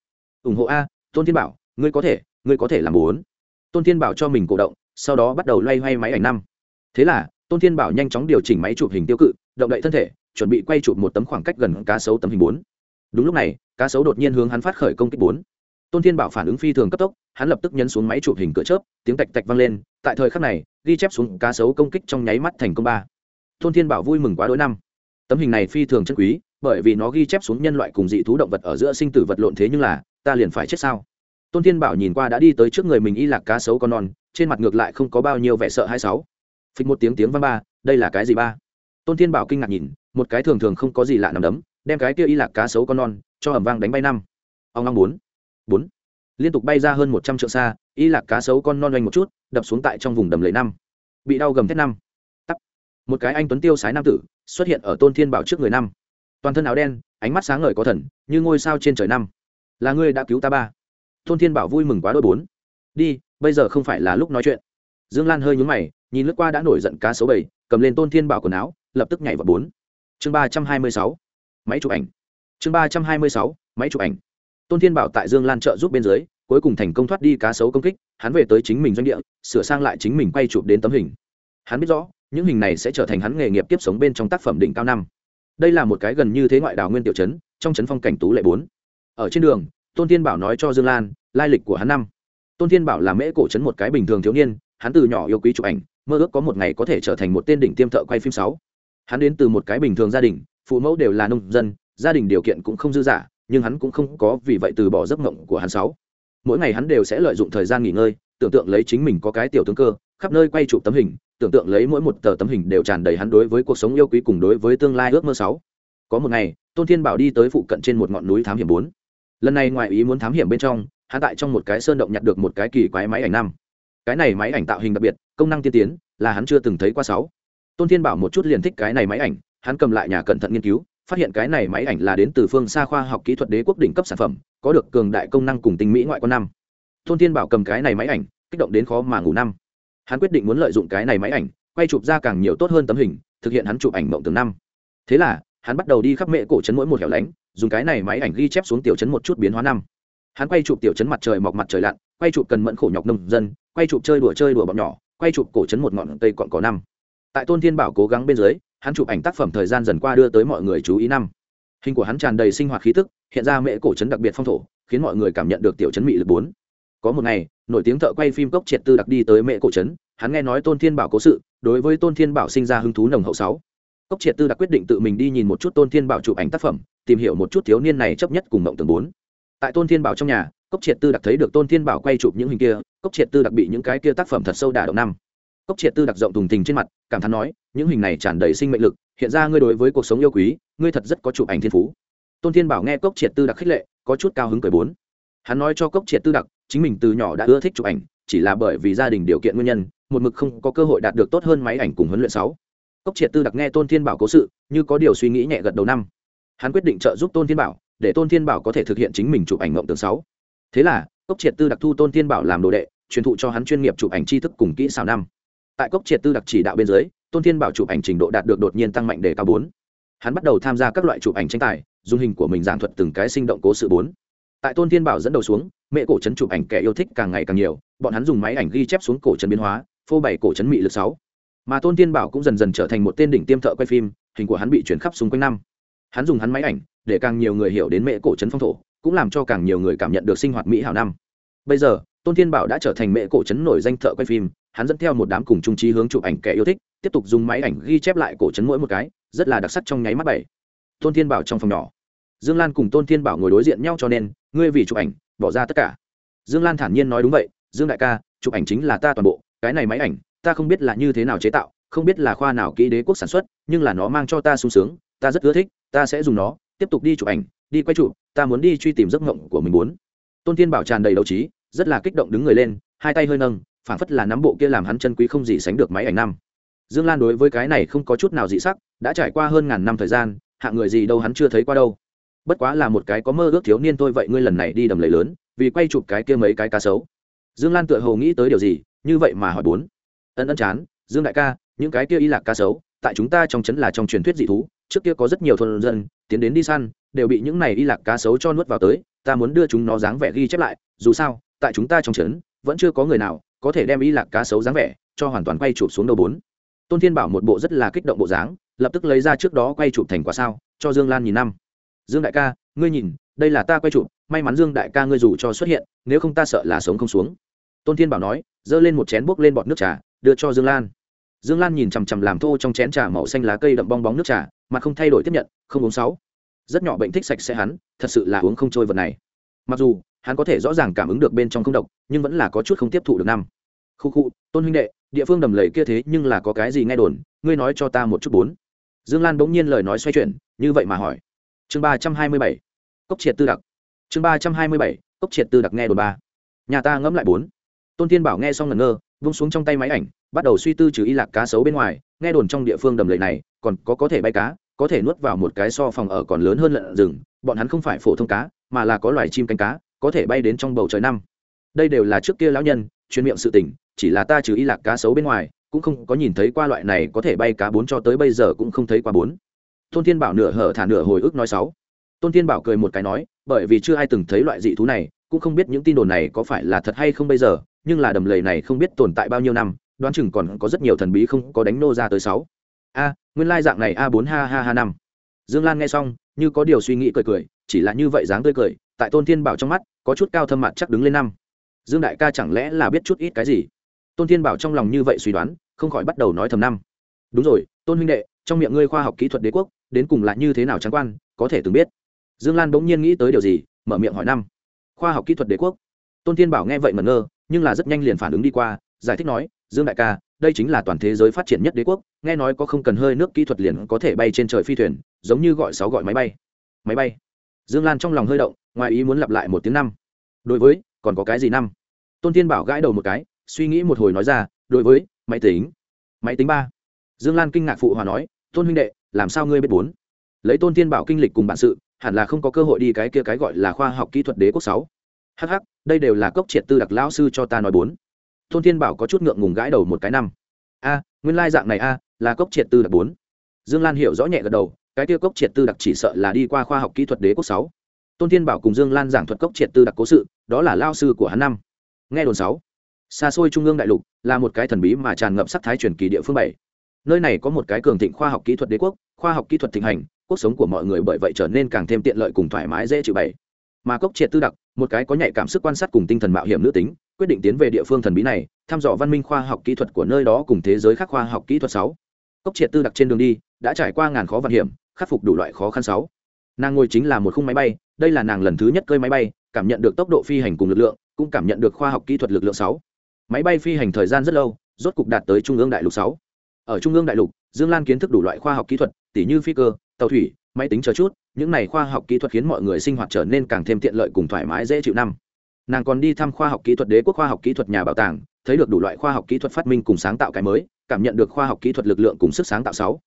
Ủng hộ a, tôn thiên bảo, ngươi có thể, ngươi có thể làm bốn. Tôn thiên bảo cho mình cổ động, sau đó bắt đầu loay hoay máy ảnh năm. Thế là, tôn thiên bảo nhanh chóng điều chỉnh máy chụp hình tiêu cự, động đậy thân thể, chuẩn bị quay chụp một tấm khoảng cách gần cá sấu tấm hình bốn. Đúng lúc này, cá sấu đột nhiên hướng hắn phát khởi công kích bốn. Tôn thiên bảo phản ứng phi thường cấp tốc, hắn lập tức nhấn xuống máy chụp hình cửa chớp, tiếng tạch tạch vang lên, tại thời khắc này, ghi chép xuống cá sấu công kích trong nháy mắt thành công ba. Tôn thiên bảo vui mừng quá đôi năm tấm hình này phi thường chân quý, bởi vì nó ghi chép xuống nhân loại cùng dị thú động vật ở giữa sinh tử vật lộn thế nhưng là, ta liền phải chết sao? Tôn thiên bảo nhìn qua đã đi tới trước người mình y lạc cá sấu con non, trên mặt ngược lại không có bao nhiêu vẻ sợ hai sáu. Phịch một tiếng tiếng văn ba, đây là cái gì ba? Tôn thiên bảo kinh ngạc nhìn, một cái thường thường không có gì lạ nằm đấm, đem cái kia y lạc cá sấu con non, cho ẩm vang đánh bay năm. Ông long bốn bốn. Liên tục bay ra hơn một trăm trượng xa, y lạc cá sấu con non oanh một chút, đập xuống tại trong vùng đầm lầy năm. Bị đau gầm thét năm. Tắt một cái anh tuấn tiêu sái nam tử xuất hiện ở tôn thiên bảo trước người năm toàn thân áo đen ánh mắt sáng ngời có thần như ngôi sao trên trời năm là ngươi đã cứu ta ba tôn thiên bảo vui mừng quá đôi bốn đi bây giờ không phải là lúc nói chuyện dương lan hơi nhúng mày nhìn lướt qua đã nổi giận cá số bảy cầm lên tôn thiên bảo quần áo lập tức nhảy vào bốn chương ba trăm hai mươi sáu máy chụp ảnh chương ba trăm hai mươi sáu máy chụp ảnh tôn thiên bảo tại dương lan trợ giúp bên dưới cuối cùng thành công thoát đi cá sấu công kích hắn về tới chính mình doanh địa sửa sang lại chính mình quay chụp đến tấm hình hắn biết rõ những hình này sẽ trở thành hắn nghề nghiệp tiếp sống bên trong tác phẩm đỉnh cao năm. Đây là một cái gần như thế ngoại đảo nguyên tiểu trấn, trong trấn phong cảnh tú lệ bốn. Ở trên đường, tôn thiên bảo nói cho dương lan, lai lịch của hắn năm. Tôn thiên bảo là mễ cổ trấn một cái bình thường thiếu niên, hắn từ nhỏ yêu quý chụp ảnh, mơ ước có một ngày có thể trở thành một tên đỉnh tiêm thợ quay phim sáu. Hắn đến từ một cái bình thường gia đình, phụ mẫu đều là nông dân, gia đình điều kiện cũng không dư dả, nhưng hắn cũng không có vì vậy từ bỏ giấc mộng của hắn sáu. Mỗi ngày hắn đều sẽ lợi dụng thời gian nghỉ ngơi, tưởng tượng lấy chính mình có cái tiểu tướng cơ, khắp nơi quay chụp tấm hình tưởng tượng lấy mỗi một tờ tấm hình đều tràn đầy hắn đối với cuộc sống yêu quý cùng đối với tương lai ước mơ sáu. Có một ngày, tôn thiên bảo đi tới phụ cận trên một ngọn núi thám hiểm bốn. Lần này ngoài ý muốn thám hiểm bên trong, hắn tại trong một cái sơn động nhặt được một cái kỳ quái máy ảnh năm. Cái này máy ảnh tạo hình đặc biệt, công năng tiên tiến, là hắn chưa từng thấy qua sáu. Tôn thiên bảo một chút liền thích cái này máy ảnh, hắn cầm lại nhà cẩn thận nghiên cứu, phát hiện cái này máy ảnh là đến từ phương xa khoa học kỹ thuật đế quốc đỉnh cấp sản phẩm, có được cường đại công năng cùng tinh mỹ ngoại quan năm. Tôn thiên bảo cầm cái này máy ảnh, kích động đến khó mà ngủ năm hắn quyết định muốn lợi dụng cái này máy ảnh, quay chụp ra càng nhiều tốt hơn tấm hình, thực hiện hắn chụp ảnh mộng từng năm. Thế là, hắn bắt đầu đi khắp mệ cổ trấn mỗi một hẻo lánh, dùng cái này máy ảnh ghi chép xuống tiểu trấn một chút biến hóa năm. Hắn quay chụp tiểu trấn mặt trời mọc mặt trời lặn, quay chụp cần mẫn khổ nhọc nông dân, quay chụp chơi đùa chơi đùa bọn nhỏ, quay chụp cổ trấn một ngọn cây cọn có năm. Tại tôn thiên bảo cố gắng bên dưới, hắn chụp ảnh tác phẩm thời gian dần qua đưa tới mọi người chú ý năm. Hình của hắn tràn đầy sinh hoạt khí tức, hiện ra mễ cổ trấn đặc biệt phong thổ, khiến mọi người cảm nhận được tiểu trấn mỹ lực bốn có một ngày, nổi tiếng thợ quay phim cốc triệt tư đặc đi tới mẹ cổ trấn, hắn nghe nói tôn thiên bảo cố sự, đối với tôn thiên bảo sinh ra hứng thú nồng hậu sáu. Cốc triệt tư đặc quyết định tự mình đi nhìn một chút tôn thiên bảo chụp ảnh tác phẩm, tìm hiểu một chút thiếu niên này chấp nhất cùng mộng tường bốn. Tại tôn thiên bảo trong nhà, cốc triệt tư đặc thấy được tôn thiên bảo quay chụp những hình kia, cốc triệt tư đặc bị những cái kia tác phẩm thật sâu đả động năm. Cốc triệt tư đặc rộng thùng tình trên mặt, cảm thán nói, những hình này tràn đầy sinh mệnh lực, hiện ra ngươi đối với cuộc sống yêu quý, ngươi thật rất có chụp ảnh thiên phú. Tôn thiên bảo nghe cốc triệt tư đặc khích lệ, có chút cao hứng cười bốn. Hắn nói cho cốc triệt tư đặc chính mình từ nhỏ đã ưa thích chụp ảnh, chỉ là bởi vì gia đình điều kiện nguyên nhân, một mực không có cơ hội đạt được tốt hơn máy ảnh cùng huấn luyện sáu. Cốc triệt tư đặc nghe tôn thiên bảo cố sự, như có điều suy nghĩ nhẹ gật đầu năm. Hắn quyết định trợ giúp tôn thiên bảo, để tôn thiên bảo có thể thực hiện chính mình chụp ảnh mộng tường sáu. Thế là, cốc triệt tư đặc thu tôn thiên bảo làm đồ đệ, truyền thụ cho hắn chuyên nghiệp chụp ảnh tri thức cùng kỹ xảo năm. Tại cốc triệt tư đặc chỉ đạo bên dưới, tôn thiên bảo chụp ảnh trình độ đạt được đột nhiên tăng mạnh đề cao bốn. Hắn bắt đầu tham gia các loại chụp ảnh tranh tài, dùng hình của mình giảng thuật từng cái sinh động cố sự bốn. Tại tôn thiên bảo dẫn đầu xuống mẹ cổ trấn chụp ảnh kẻ yêu thích càng ngày càng nhiều, bọn hắn dùng máy ảnh ghi chép xuống cổ trấn biến hóa, phô bày cổ trấn mỹ lực sáu. Mà tôn thiên bảo cũng dần dần trở thành một tên đỉnh tiêm thợ quay phim, hình của hắn bị chuyển khắp xung quanh năm. Hắn dùng hắn máy ảnh, để càng nhiều người hiểu đến mẹ cổ trấn phong thổ, cũng làm cho càng nhiều người cảm nhận được sinh hoạt mỹ hảo năm. Bây giờ, tôn thiên bảo đã trở thành mẹ cổ trấn nổi danh thợ quay phim, hắn dẫn theo một đám cùng trung trí hướng chụp ảnh kẻ yêu thích, tiếp tục dùng máy ảnh ghi chép lại cổ trấn mỗi một cái, rất là đặc sắc trong nháy mắt bảy. Tôn thiên bảo trong phòng nhỏ. Dương lan cùng tôn thiên bảo ngồi đối diện nhau cho nên, ngươi vì chụp ảnh bỏ ra tất cả. Dương lan thản nhiên nói đúng vậy, dương đại ca, chụp ảnh chính là ta toàn bộ, cái này máy ảnh, ta không biết là như thế nào chế tạo, không biết là khoa nào kỹ đế quốc sản xuất, nhưng là nó mang cho ta sung sướng, ta rất ưa thích, ta sẽ dùng nó, tiếp tục đi chụp ảnh, đi quay chụp, ta muốn đi truy tìm giấc mộng của mình muốn. Tôn thiên bảo tràn đầy đấu trí, rất là kích động đứng người lên, hai tay hơi nâng, phảng phất là nắm bộ kia làm hắn chân quý không gì sánh được máy ảnh năm. Dương lan đối với cái này không có chút nào dị sắc, đã trải qua hơn ngàn năm thời gian hạng người gì đâu hắn chưa thấy qua đâu bất quá là một cái có mơ ước thiếu niên thôi, vậy ngươi lần này đi đầm lầy lớn, vì quay chụp cái kia mấy cái cá sấu. Dương lan tựa hồ nghĩ tới điều gì, như vậy mà hỏi bốn. Ân ân chán, dương đại ca, những cái kia y lạc cá sấu, tại chúng ta trong trấn là trong truyền thuyết dị thú, trước kia có rất nhiều thôn dân, tiến đến đi săn, đều bị những này y lạc cá sấu cho nuốt vào tới, ta muốn đưa chúng nó dáng vẻ ghi chép lại, dù sao, tại chúng ta trong trấn vẫn chưa có người nào có thể đem y lạc cá sấu dáng vẻ cho hoàn toàn quay chụp xuống đầu bốn. Tôn thiên bảo một bộ rất là kích động bộ dáng, lập tức lấy ra trước đó quay chụp thành quả sao, cho dương lan nhìn năm dương đại ca, ngươi nhìn, đây là ta quay chụp, may mắn dương đại ca ngươi dù cho xuất hiện, nếu không ta sợ là sống không xuống. Tôn thiên bảo nói, giơ lên một chén bốc lên bọt nước trà, đưa cho dương lan. Dương lan nhìn chằm chằm làm thô trong chén trà màu xanh lá cây đậm bong bóng nước trà, mà không thay đổi tiếp nhận, không uống sáu. Rất nhỏ bệnh thích sạch sẽ hắn, thật sự là uống không trôi vật này. Mặc dù, hắn có thể rõ ràng cảm ứng được bên trong không độc, nhưng vẫn là có chút không tiếp thụ được năm. Khu khu, tôn huynh đệ, địa phương đầm lầy kia thế nhưng là có cái gì nghe đồn, ngươi nói cho ta một chút bốn. Dương lan bỗng nhiên lời nói xoay chuyển, như vậy mà hỏi chương ba trăm hai mươi bảy, cốc triệt tư đặc. Chương ba trăm hai mươi bảy, cốc triệt tư đặc nghe đồn ba. Nhà ta ngẫm lại bốn. Tôn thiên bảo nghe xong ngẩn ngơ, vung xuống trong tay máy ảnh, bắt đầu suy tư trừ y lạc cá sấu bên ngoài, nghe đồn trong địa phương đầm lầy này, còn có có thể bay cá, có thể nuốt vào một cái so phòng ở còn lớn hơn lợn rừng, bọn hắn không phải phổ thông cá, mà là có loài chim cánh cá, có thể bay đến trong bầu trời năm. Đây đều là trước kia lão nhân, chuyên miệng sự tình, chỉ là ta trừ y lạc cá sấu bên ngoài, cũng không có nhìn thấy qua loại này có thể bay cá bốn cho tới bây giờ cũng không thấy qua bốn tôn thiên bảo nửa hở thả nửa hồi ức nói sáu. Tôn thiên bảo cười một cái nói, bởi vì chưa ai từng thấy loại dị thú này, cũng không biết những tin đồn này có phải là thật hay không bây giờ, nhưng là đầm lầy này không biết tồn tại bao nhiêu năm, đoán chừng còn có rất nhiều thần bí không có đánh nô ra tới sáu. A, nguyên lai dạng này a bốn ha ha ha năm. Dương lan nghe xong, như có điều suy nghĩ cười cười, chỉ là như vậy dáng tươi cười, tại tôn thiên bảo trong mắt, có chút cao thâm mặt chắc đứng lên năm. Dương đại ca chẳng lẽ là biết chút ít cái gì? Tôn thiên bảo trong lòng như vậy suy đoán, không khỏi bắt đầu nói thầm năm. Đúng rồi, tôn huynh đệ, trong miệng ngươi khoa học kỹ thuật đế quốc đến cùng là như thế nào trắng quan, có thể từng biết. Dương lan bỗng nhiên nghĩ tới điều gì, mở miệng hỏi năm. Khoa học kỹ thuật đế quốc. Tôn thiên bảo nghe vậy mẩn ngơ, nhưng là rất nhanh liền phản ứng đi qua, giải thích nói, dương đại ca, đây chính là toàn thế giới phát triển nhất đế quốc, nghe nói có không cần hơi nước kỹ thuật liền có thể bay trên trời phi thuyền, giống như gọi sáu gọi máy bay. Máy bay? Dương lan trong lòng hơi động, ngoài ý muốn lặp lại một tiếng năm. Đối với, còn có cái gì năm? Tôn thiên bảo gãi đầu một cái, suy nghĩ một hồi nói ra, đối với, máy tính. Máy tính ba. Dương lan kinh ngạc phụ hòa nói tôn huynh đệ, làm sao ngươi biết bốn? Lấy tôn thiên bảo kinh lịch cùng bản sự, hẳn là không có cơ hội đi cái kia cái gọi là khoa học kỹ thuật đế quốc sáu. Hh đây đều là cốc triệt tư đặc lão sư cho ta nói bốn. Tôn thiên bảo có chút ngượng ngùng gãi đầu một cái năm. A, nguyên lai dạng này a, là cốc triệt tư đặc bốn. Dương lan hiểu rõ nhẹ gật đầu, cái kia cốc triệt tư đặc chỉ sợ là đi qua khoa học kỹ thuật đế quốc sáu. Tôn thiên bảo cùng dương lan giảng thuật cốc triệt tư đặc cố sự, đó là lao sư của hắn năm. Nghe đồn sáu. Xa xôi trung ương đại lục là một cái thần bí mà tràn ngập sắc thái truyền kỳ địa phương bảy nơi này có một cái cường thịnh khoa học kỹ thuật đế quốc, khoa học kỹ thuật thịnh hành cuộc sống của mọi người bởi vậy trở nên càng thêm tiện lợi cùng thoải mái dễ chịu bảy mà cốc triệt tư đặc, một cái có nhạy cảm sức quan sát cùng tinh thần mạo hiểm nữ tính, quyết định tiến về địa phương thần bí này, thăm dò văn minh khoa học kỹ thuật của nơi đó cùng thế giới khác khoa học kỹ thuật sáu. Cốc triệt tư đặc trên đường đi, đã trải qua ngàn khó vạn hiểm, khắc phục đủ loại khó khăn sáu. Nàng ngồi chính là một khung máy bay, đây là nàng lần thứ nhất cơi máy bay, cảm nhận được tốc độ phi hành cùng lực lượng, cũng cảm nhận được khoa học kỹ thuật lực lượng sáu. Máy bay phi hành thời gian rất lâu, rốt cục đạt tới trung ương đại lục sáu ở trung ương đại lục, dương lan kiến thức đủ loại khoa học kỹ thuật, tỉ như phi cơ, tàu thủy, máy tính chờ chút, những này khoa học kỹ thuật khiến mọi người sinh hoạt trở nên càng thêm tiện lợi cùng thoải mái dễ chịu năm. Nàng còn đi thăm khoa học kỹ thuật đế quốc, khoa học kỹ thuật nhà bảo tàng, thấy được đủ loại khoa học kỹ thuật phát minh cùng sáng tạo cái mới, cảm nhận được khoa học kỹ thuật lực lượng cùng sức sáng tạo sáu.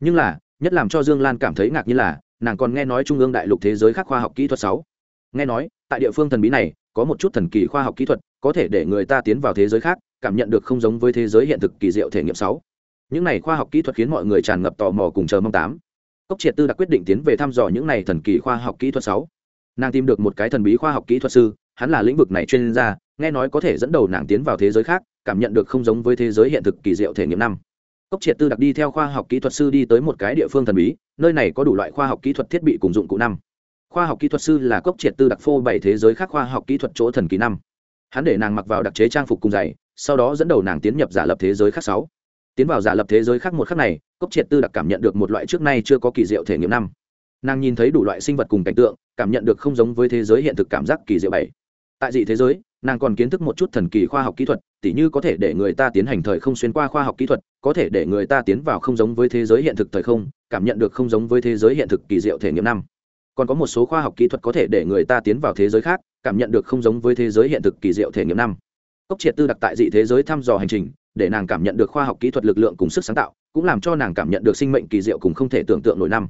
Nhưng là, nhất làm cho dương lan cảm thấy ngạc nhiên là, nàng còn nghe nói trung ương đại lục thế giới khác khoa học kỹ thuật sáu. Nghe nói, tại địa phương thần bí này, có một chút thần kỳ khoa học kỹ thuật, có thể để người ta tiến vào thế giới khác, cảm nhận được không giống với thế giới hiện thực kỳ diệu thể nghiệm sáu những này khoa học kỹ thuật khiến mọi người tràn ngập tò mò cùng chờ mong tám. Cốc triệt tư đã quyết định tiến về thăm dò những này thần kỳ khoa học kỹ thuật sáu. Nàng tìm được một cái thần bí khoa học kỹ thuật sư, hắn là lĩnh vực này chuyên gia, nghe nói có thể dẫn đầu nàng tiến vào thế giới khác, cảm nhận được không giống với thế giới hiện thực kỳ diệu thể nghiệm năm. Cốc triệt tư đặc đi theo khoa học kỹ thuật sư đi tới một cái địa phương thần bí, nơi này có đủ loại khoa học kỹ thuật thiết bị cùng dụng cụ năm. Khoa học kỹ thuật sư là cốc triệt tư đặc phô bảy thế giới khác khoa học kỹ thuật chỗ thần kỳ năm. Hắn để nàng mặc vào đặc chế trang phục cùng giày, sau đó dẫn đầu nàng tiến nhập giả lập thế giới khác sáu tiến vào giả lập thế giới khác một khắc này, cốc triệt tư đặc cảm nhận được một loại trước nay chưa có kỳ diệu thể nghiệm năm. Nàng nhìn thấy đủ loại sinh vật cùng cảnh tượng, cảm nhận được không giống với thế giới hiện thực cảm giác kỳ diệu bảy. Tại dị thế giới, nàng còn kiến thức một chút thần kỳ khoa học kỹ thuật, tỉ như có thể để người ta tiến hành thời không xuyên qua khoa học kỹ thuật, có thể để người ta tiến vào không giống với thế giới hiện thực thời không, cảm nhận được không giống với thế giới hiện thực kỳ diệu thể nghiệm năm. Còn có một số khoa học kỹ thuật có thể để người ta tiến vào thế giới khác, cảm nhận được không giống với thế giới hiện thực kỳ diệu thể nghiệm năm. Cốc triệt tư đặc tại dị thế giới thăm dò hành trình để nàng cảm nhận được khoa học kỹ thuật lực lượng cùng sức sáng tạo, cũng làm cho nàng cảm nhận được sinh mệnh kỳ diệu cùng không thể tưởng tượng nổi năm.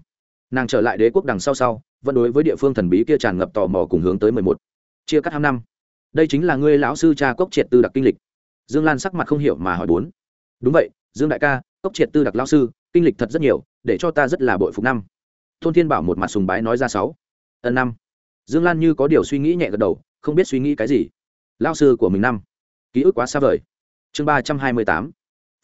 Nàng trở lại đế quốc đằng sau sau, vẫn đối với địa phương thần bí kia tràn ngập tò mò cùng hướng tới mười một. Chia cắt hai năm. Đây chính là ngươi lão sư cha cốc triệt tư đặc kinh lịch. Dương lan sắc mặt không hiểu mà hỏi bốn. Đúng vậy, dương đại ca, cốc triệt tư đặc lão sư, kinh lịch thật rất nhiều, để cho ta rất là bội phục năm. Thôn thiên bảo một mặt sùng bái nói ra sáu. Ân năm. Dương lan như có điều suy nghĩ nhẹ gật đầu, không biết suy nghĩ cái gì. Lao sư của mình năm. Ký ức quá xa vời chương ba trăm hai mươi tám,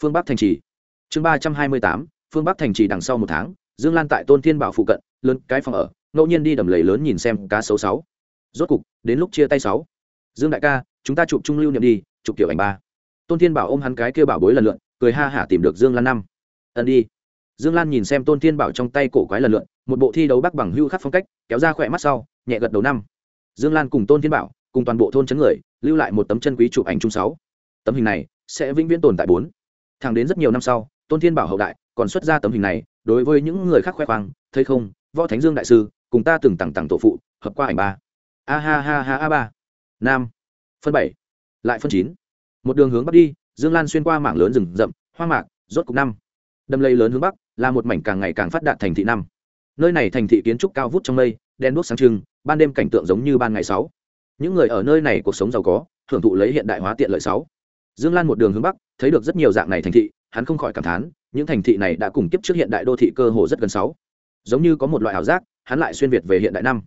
phương bắc thành trì. Chương ba trăm hai mươi tám, phương bắc thành trì đằng sau một tháng, dương lan tại tôn thiên bảo phụ cận, lớn cái phòng ở, ngẫu nhiên đi đầm lầy lớn nhìn xem cá sấu sáu. Rốt cục, đến lúc chia tay sáu. Dương đại ca, chúng ta chụp trung lưu niệm đi, chụp kiểu ảnh ba. Tôn thiên bảo ôm hắn cái kêu bảo bối lần lượn, cười ha hả tìm được dương lan năm. Ẩn đi. Dương lan nhìn xem tôn thiên bảo trong tay cổ quái lần lượn, một bộ thi đấu bắc bằng hưu khắc phong cách, kéo ra khỏe mắt sau, nhẹ gật đầu năm. Dương lan cùng tôn thiên bảo, cùng toàn bộ thôn chấn người, lưu lại một tấm chân quý chụp ảnh chung sáu. Tấm hình này sẽ vĩnh viễn tồn tại bốn. Thẳng đến rất nhiều năm sau, tôn thiên bảo hậu đại còn xuất ra tấm hình này, đối với những người khác khoe khoang, thấy không, võ thánh dương đại sư, cùng ta từng tặng tặng tổ phụ, hợp qua ảnh ba. A ha ha ha a ba. Nam. Phân bảy. Lại phân chín. Một đường hướng bắc đi, dương lan xuyên qua mảng lớn rừng rậm, hoang mạc, rốt cục năm. Đâm lây lớn hướng bắc, là một mảnh càng ngày càng phát đạt thành thị năm. Nơi này thành thị kiến trúc cao vút trong mây, đen đuốc sáng trưng, ban đêm cảnh tượng giống như ban ngày sáu. Những người ở nơi này cuộc sống giàu có, hưởng thụ lấy hiện đại hóa tiện lợi sáu dương lan một đường hướng bắc, thấy được rất nhiều dạng này thành thị, hắn không khỏi cảm thán, những thành thị này đã cùng kiếp trước hiện đại đô thị cơ hồ rất gần sáu. Giống như có một loại ảo giác, hắn lại xuyên việt về hiện đại năm.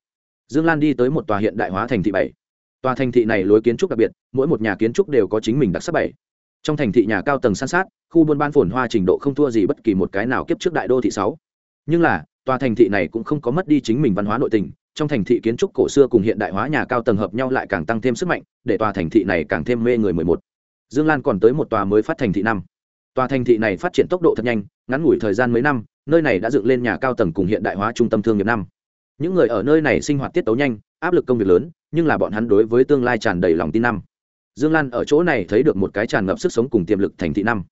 Dương lan đi tới một tòa hiện đại hóa thành thị bảy. Tòa thành thị này lối kiến trúc đặc biệt, mỗi một nhà kiến trúc đều có chính mình đặc sắc bảy. Trong thành thị nhà cao tầng san sát, khu buôn bán phồn hoa trình độ không thua gì bất kỳ một cái nào kiếp trước đại đô thị sáu. Nhưng là, tòa thành thị này cũng không có mất đi chính mình văn hóa nội tình, trong thành thị kiến trúc cổ xưa cùng hiện đại hóa nhà cao tầng hợp nhau lại càng tăng thêm sức mạnh, để tòa thành thị này càng thêm mê người mười một dương lan còn tới một tòa mới phát thành thị năm. Tòa thành thị này phát triển tốc độ thật nhanh, ngắn ngủi thời gian mấy năm, nơi này đã dựng lên nhà cao tầng cùng hiện đại hóa trung tâm thương nghiệp năm. Những người ở nơi này sinh hoạt tiết tấu nhanh, áp lực công việc lớn, nhưng là bọn hắn đối với tương lai tràn đầy lòng tin năm. Dương lan ở chỗ này thấy được một cái tràn ngập sức sống cùng tiềm lực thành thị năm.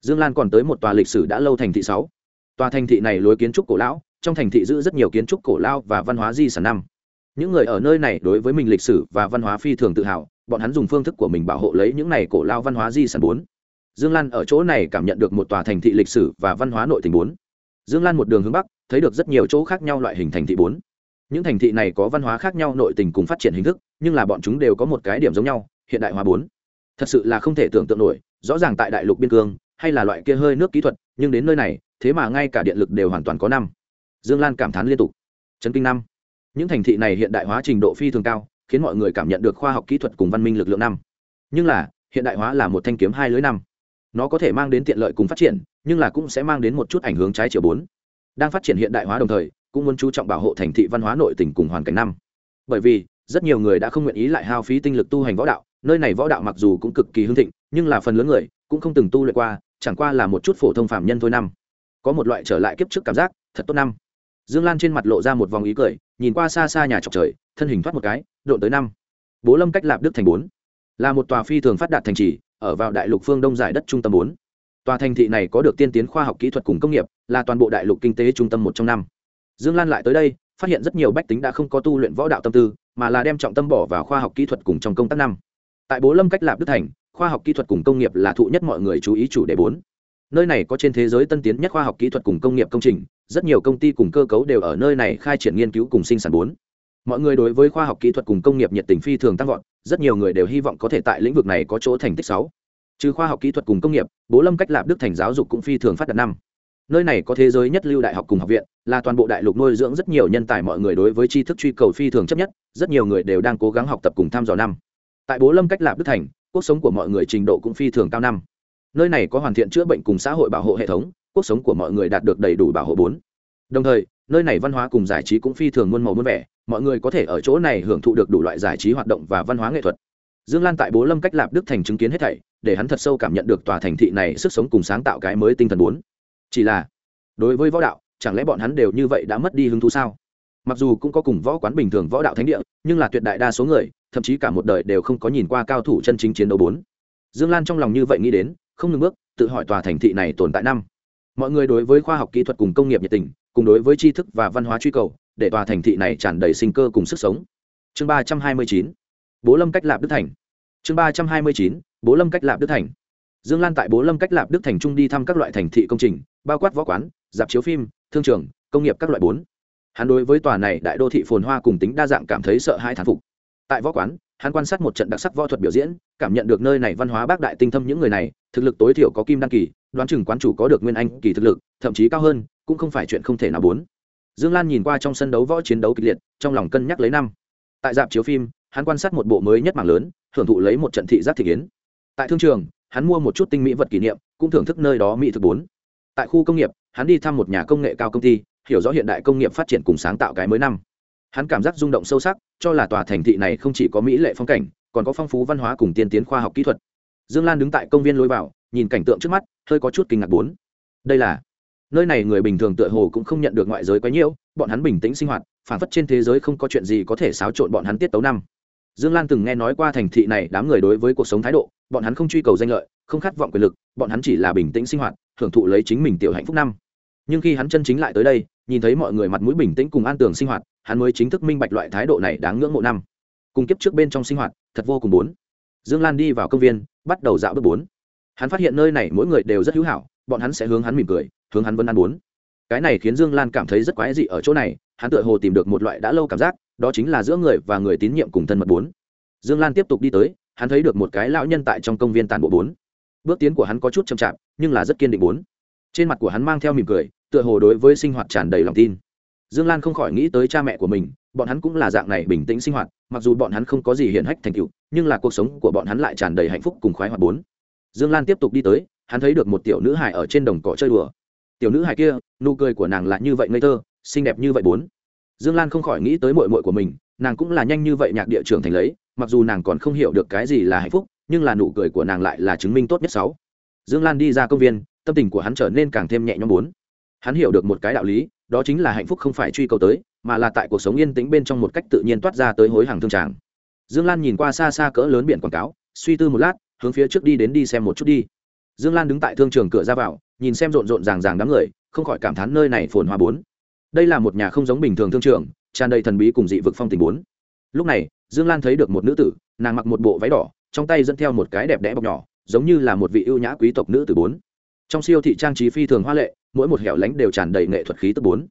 Dương lan còn tới một tòa lịch sử đã lâu thành thị sáu. Tòa thành thị này lối kiến trúc cổ lão, trong thành thị giữ rất nhiều kiến trúc cổ lao và văn hóa di sản năm. Những người ở nơi này đối với mình lịch sử và văn hóa phi thường tự hào bọn hắn dùng phương thức của mình bảo hộ lấy những này cổ lao văn hóa di sản bốn. Dương lan ở chỗ này cảm nhận được một tòa thành thị lịch sử và văn hóa nội tình bốn. Dương lan một đường hướng bắc, thấy được rất nhiều chỗ khác nhau loại hình thành thị bốn. Những thành thị này có văn hóa khác nhau, nội tình cùng phát triển hình thức, nhưng là bọn chúng đều có một cái điểm giống nhau, hiện đại hóa bốn. Thật sự là không thể tưởng tượng nổi, rõ ràng tại đại lục biên cương, hay là loại kia hơi nước kỹ thuật, nhưng đến nơi này, thế mà ngay cả điện lực đều hoàn toàn có năm. Dương lan cảm thán liên tục. Trấn kinh năm. Những thành thị này hiện đại hóa trình độ phi thường cao khiến mọi người cảm nhận được khoa học kỹ thuật cùng văn minh lực lượng năm. Nhưng là, hiện đại hóa là một thanh kiếm hai lưới năm. Nó có thể mang đến tiện lợi cùng phát triển, nhưng là cũng sẽ mang đến một chút ảnh hướng trái chiều bốn. Đang phát triển hiện đại hóa đồng thời, cũng muốn chú trọng bảo hộ thành thị văn hóa nội tỉnh cùng hoàn cảnh năm. Bởi vì, rất nhiều người đã không nguyện ý lại hao phí tinh lực tu hành võ đạo, nơi này võ đạo mặc dù cũng cực kỳ hưng thịnh, nhưng là phần lớn người cũng không từng tu luyện qua, chẳng qua là một chút phổ thông phạm nhân thôi năm. Có một loại trở lại kiếp trước cảm giác, thật tốt năm. Dương lan trên mặt lộ ra một vòng ý cười, nhìn qua xa xa nhà trọc trời, thân hình thoát một cái độn tới năm. Bố lâm cách lạp đức thành bốn. Là một tòa phi thường phát đạt thành trì, ở vào đại lục phương đông giải đất trung tâm bốn. Tòa thành thị này có được tiên tiến khoa học kỹ thuật cùng công nghiệp, là toàn bộ đại lục kinh tế trung tâm một trong năm. Dương lan lại tới đây, phát hiện rất nhiều bách tính đã không có tu luyện võ đạo tâm tư, mà là đem trọng tâm bỏ vào khoa học kỹ thuật cùng trong công tác năm. Tại bố lâm cách lạp đức thành, khoa học kỹ thuật cùng công nghiệp là thụ nhất mọi người chú ý chủ đề bốn. Nơi này có trên thế giới tân tiến nhất khoa học kỹ thuật cùng công nghiệp công trình, rất nhiều công ty cùng cơ cấu đều ở nơi này khai triển nghiên cứu cùng sinh sản bốn mọi người đối với khoa học kỹ thuật cùng công nghiệp nhiệt tình phi thường tăng vọt, rất nhiều người đều hy vọng có thể tại lĩnh vực này có chỗ thành tích sáu. Trừ khoa học kỹ thuật cùng công nghiệp, bố lâm cách lạp đức thành giáo dục cũng phi thường phát đạt năm. Nơi này có thế giới nhất lưu đại học cùng học viện, là toàn bộ đại lục nuôi dưỡng rất nhiều nhân tài mọi người đối với tri thức truy cầu phi thường chấp nhất, rất nhiều người đều đang cố gắng học tập cùng thăm dò năm. Tại bố lâm cách lạp đức thành, cuộc sống của mọi người trình độ cũng phi thường cao năm. Nơi này có hoàn thiện chữa bệnh cùng xã hội bảo hộ hệ thống, cuộc sống của mọi người đạt được đầy đủ bảo hộ bốn. Đồng thời nơi này văn hóa cùng giải trí cũng phi thường muôn màu muôn vẻ, mọi người có thể ở chỗ này hưởng thụ được đủ loại giải trí hoạt động và văn hóa nghệ thuật. Dương lan tại bố lâm cách lạp đức thành chứng kiến hết thảy, để hắn thật sâu cảm nhận được tòa thành thị này sức sống cùng sáng tạo cái mới tinh thần bốn. Chỉ là, đối với võ đạo, chẳng lẽ bọn hắn đều như vậy đã mất đi hứng thú sao? Mặc dù cũng có cùng võ quán bình thường võ đạo thánh địa, nhưng là tuyệt đại đa số người, thậm chí cả một đời đều không có nhìn qua cao thủ chân chính chiến đấu bốn. Dương lan trong lòng như vậy nghĩ đến, không ngừng bước, tự hỏi tòa thành thị này tồn tại năm. Mọi người đối với khoa học kỹ thuật cùng công nghiệp nhiệt tình cùng đối với tri thức và văn hóa truy cầu, để tòa thành thị này tràn đầy sinh cơ cùng sức sống. Chương ba trăm hai mươi chín, bố lâm cách lạp đức thành. Chương ba trăm hai mươi chín, bố lâm cách lạp đức thành. Dương lan tại bố lâm cách lạp đức thành trung đi thăm các loại thành thị công trình, bao quát võ quán, dạp chiếu phim, thương trường, công nghiệp các loại bốn. Hắn đối với tòa này đại đô thị phồn hoa cùng tính đa dạng cảm thấy sợ hãi thán phục. Tại võ quán, hắn quan sát một trận đặc sắc võ thuật biểu diễn, cảm nhận được nơi này văn hóa bác đại tinh thâm những người này thực lực tối thiểu có kim đăng kỳ, đoán chừng quán chủ có được nguyên anh kỳ thực lực, thậm chí cao hơn, cũng không phải chuyện không thể nào bốn. Dương lan nhìn qua trong sân đấu võ chiến đấu kịch liệt, trong lòng cân nhắc lấy năm. Tại dạp chiếu phim, hắn quan sát một bộ mới nhất mảng lớn thưởng thụ lấy một trận thị giác thị kiến. Tại thương trường, hắn mua một chút tinh mỹ vật kỷ niệm, cũng thưởng thức nơi đó mỹ thực bốn. Tại khu công nghiệp, hắn đi thăm một nhà công nghệ cao công ty, hiểu rõ hiện đại công nghiệp phát triển cùng sáng tạo cái mới năm. Hắn cảm giác rung động sâu sắc, cho là tòa thành thị này không chỉ có mỹ lệ phong cảnh, còn có phong phú văn hóa cùng tiên tiến khoa học kỹ thuật dương lan đứng tại công viên lối vào, nhìn cảnh tượng trước mắt, hơi có chút kinh ngạc bốn. Đây là, nơi này người bình thường tựa hồ cũng không nhận được ngoại giới quá nhiễu, bọn hắn bình tĩnh sinh hoạt, phản phất trên thế giới không có chuyện gì có thể xáo trộn bọn hắn tiết tấu năm. Dương lan từng nghe nói qua thành thị này đám người đối với cuộc sống thái độ, bọn hắn không truy cầu danh lợi, không khát vọng quyền lực, bọn hắn chỉ là bình tĩnh sinh hoạt, hưởng thụ lấy chính mình tiểu hạnh phúc năm. Nhưng khi hắn chân chính lại tới đây, nhìn thấy mọi người mặt mũi bình tĩnh cùng an tường sinh hoạt, hắn mới chính thức minh bạch loại thái độ này đáng ngưỡng mộ năm. Cùng kiếp trước bên trong sinh hoạt, thật vô cùng bốn. Dương lan đi vào công viên bắt đầu dạo bước bốn. Hắn phát hiện nơi này mỗi người đều rất hữu hảo, bọn hắn sẽ hướng hắn mỉm cười, hướng hắn vân ăn bốn. Cái này khiến dương lan cảm thấy rất quái dị ở chỗ này, hắn tựa hồ tìm được một loại đã lâu cảm giác, đó chính là giữa người và người tín nhiệm cùng thân mật bốn. Dương lan tiếp tục đi tới, hắn thấy được một cái lão nhân tại trong công viên tàn bộ bốn. Bước tiến của hắn có chút chậm chạp, nhưng là rất kiên định bốn. Trên mặt của hắn mang theo mỉm cười, tựa hồ đối với sinh hoạt tràn đầy lòng tin. Dương lan không khỏi nghĩ tới cha mẹ của mình, bọn hắn cũng là dạng này bình tĩnh sinh hoạt mặc dù bọn hắn không có gì hiển hách thành tựu, nhưng là cuộc sống của bọn hắn lại tràn đầy hạnh phúc cùng khoái hoạt bốn. Dương lan tiếp tục đi tới, hắn thấy được một tiểu nữ hải ở trên đồng cỏ chơi đùa. Tiểu nữ hải kia, nụ cười của nàng là như vậy ngây thơ, xinh đẹp như vậy bốn. Dương lan không khỏi nghĩ tới mội mội của mình, nàng cũng là nhanh như vậy nhạc địa trường thành lấy, mặc dù nàng còn không hiểu được cái gì là hạnh phúc, nhưng là nụ cười của nàng lại là chứng minh tốt nhất sáu. Dương lan đi ra công viên, tâm tình của hắn trở nên càng thêm nhẹ nhõm bốn. Hắn hiểu được một cái đạo lý, đó chính là hạnh phúc không phải truy cầu tới mà là tại cuộc sống yên tĩnh bên trong một cách tự nhiên toát ra tới hối hàng thương tràng. Dương lan nhìn qua xa xa cỡ lớn biển quảng cáo, suy tư một lát, hướng phía trước đi đến đi xem một chút đi. Dương lan đứng tại thương trường cửa ra vào, nhìn xem rộn rộn ràng ràng đám người, không khỏi cảm thán nơi này phồn hoa bốn. Đây là một nhà không giống bình thường thương trường, tràn đầy thần bí cùng dị vực phong tình bốn. Lúc này, dương lan thấy được một nữ tử, nàng mặc một bộ váy đỏ, trong tay dẫn theo một cái đẹp đẽ bọc nhỏ, giống như là một vị ưu nhã quý tộc nữ tử bốn. Trong siêu thị trang trí phi thường hoa lệ, mỗi một hẻo lánh đều tràn đầy nghệ thuật khí tức bốn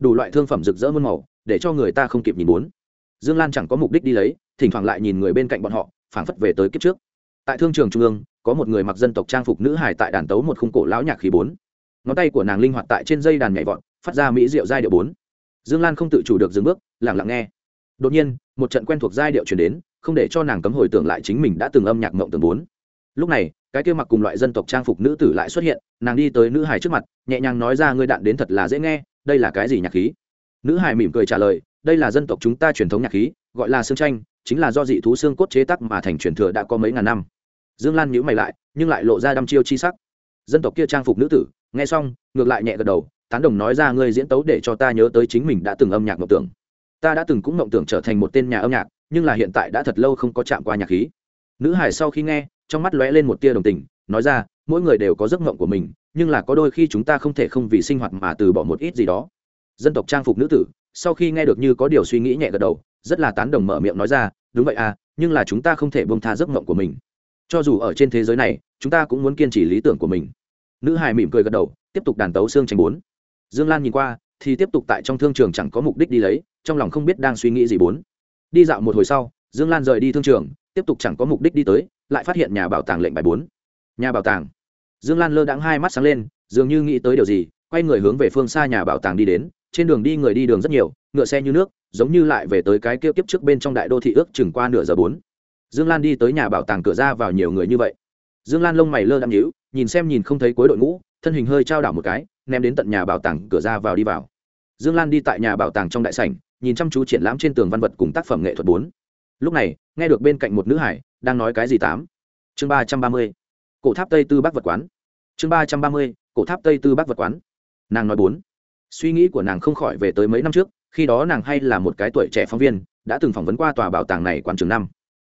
đủ loại thương phẩm rực rỡ muôn màu, để cho người ta không kịp nhìn bốn dương lan chẳng có mục đích đi lấy, thỉnh thoảng lại nhìn người bên cạnh bọn họ, phảng phất về tới kiếp trước. Tại thương trường trung ương, có một người mặc dân tộc trang phục nữ hài tại đàn tấu một khung cổ lão nhạc khí bốn. Ngón tay của nàng linh hoạt tại trên dây đàn nhảy vọt, phát ra mỹ rượu giai điệu bốn. Dương lan không tự chủ được dừng bước lẳng lặng nghe. Đột nhiên, một trận quen thuộc giai điệu chuyển đến, không để cho nàng cấm hồi tưởng lại chính mình đã từng âm nhạc mộng tường bốn. Lúc này, cái kia mặc cùng loại dân tộc trang phục nữ tử lại xuất hiện, nàng đi tới nữ hài trước mặt, nhẹ nhàng nói ra, ngươi đạn đến thật là dễ nghe đây là cái gì nhạc khí? Nữ Hải mỉm cười trả lời, đây là dân tộc chúng ta truyền thống nhạc khí, gọi là xương tranh chính là do dị thú xương cốt chế tắc mà thành truyền thừa đã có mấy ngàn năm. Dương lan nhữ mày lại, nhưng lại lộ ra đăm chiêu chi sắc. Dân tộc kia trang phục nữ tử, nghe xong, ngược lại nhẹ gật đầu, tán đồng nói ra ngươi diễn tấu để cho ta nhớ tới chính mình đã từng âm nhạc mộng tưởng. Ta đã từng cũng mộng tưởng trở thành một tên nhà âm nhạc, nhưng là hiện tại đã thật lâu không có chạm qua nhạc khí. Nữ hải sau khi nghe, trong mắt lóe lên một tia đồng tình nói ra, mỗi người đều có giấc mộng của mình, nhưng là có đôi khi chúng ta không thể không vì sinh hoạt mà từ bỏ một ít gì đó. Dân tộc trang phục nữ tử, sau khi nghe được như có điều suy nghĩ nhẹ gật đầu, rất là tán đồng mở miệng nói ra, đúng vậy à nhưng là chúng ta không thể bông tha giấc mộng của mình. Cho dù ở trên thế giới này, chúng ta cũng muốn kiên trì lý tưởng của mình. Nữ hài mỉm cười gật đầu, tiếp tục đàn tấu xương tranh bốn. Dương lan nhìn qua, thì tiếp tục tại trong thương trường chẳng có mục đích đi lấy, trong lòng không biết đang suy nghĩ gì bốn. Đi dạo một hồi sau, dương lan rời đi thương trường, tiếp tục chẳng có mục đích đi tới, lại phát hiện nhà bảo tàng lệnh bài bốn nhà bảo tàng. Dương lan lơ đãng hai mắt sáng lên, dường như nghĩ tới điều gì, quay người hướng về phương xa nhà bảo tàng đi đến, trên đường đi người đi đường rất nhiều, ngựa xe như nước, giống như lại về tới cái kia kiếp trước bên trong đại đô thị ước chừng qua nửa giờ bốn. Dương lan đi tới nhà bảo tàng cửa ra vào nhiều người như vậy. Dương lan lông mày lơ đạm nhíu, nhìn xem nhìn không thấy cuối đội ngũ, thân hình hơi trao đảo một cái, ném đến tận nhà bảo tàng cửa ra vào đi vào. Dương lan đi tại nhà bảo tàng trong đại sảnh, nhìn chăm chú triển lãm trên tường văn vật cùng tác phẩm nghệ thuật bốn. Lúc này, nghe được bên cạnh một nữ hải đang nói cái gì tám. Chương ba trăm ba mươi cổ tháp tây tư bắc vật quán. Chương ba trăm ba mươi, cổ tháp tây tư bắc vật quán. Nàng nói bốn. Suy nghĩ của nàng không khỏi về tới mấy năm trước, khi đó nàng hay là một cái tuổi trẻ phóng viên, đã từng phỏng vấn qua tòa bảo tàng này quan trường năm.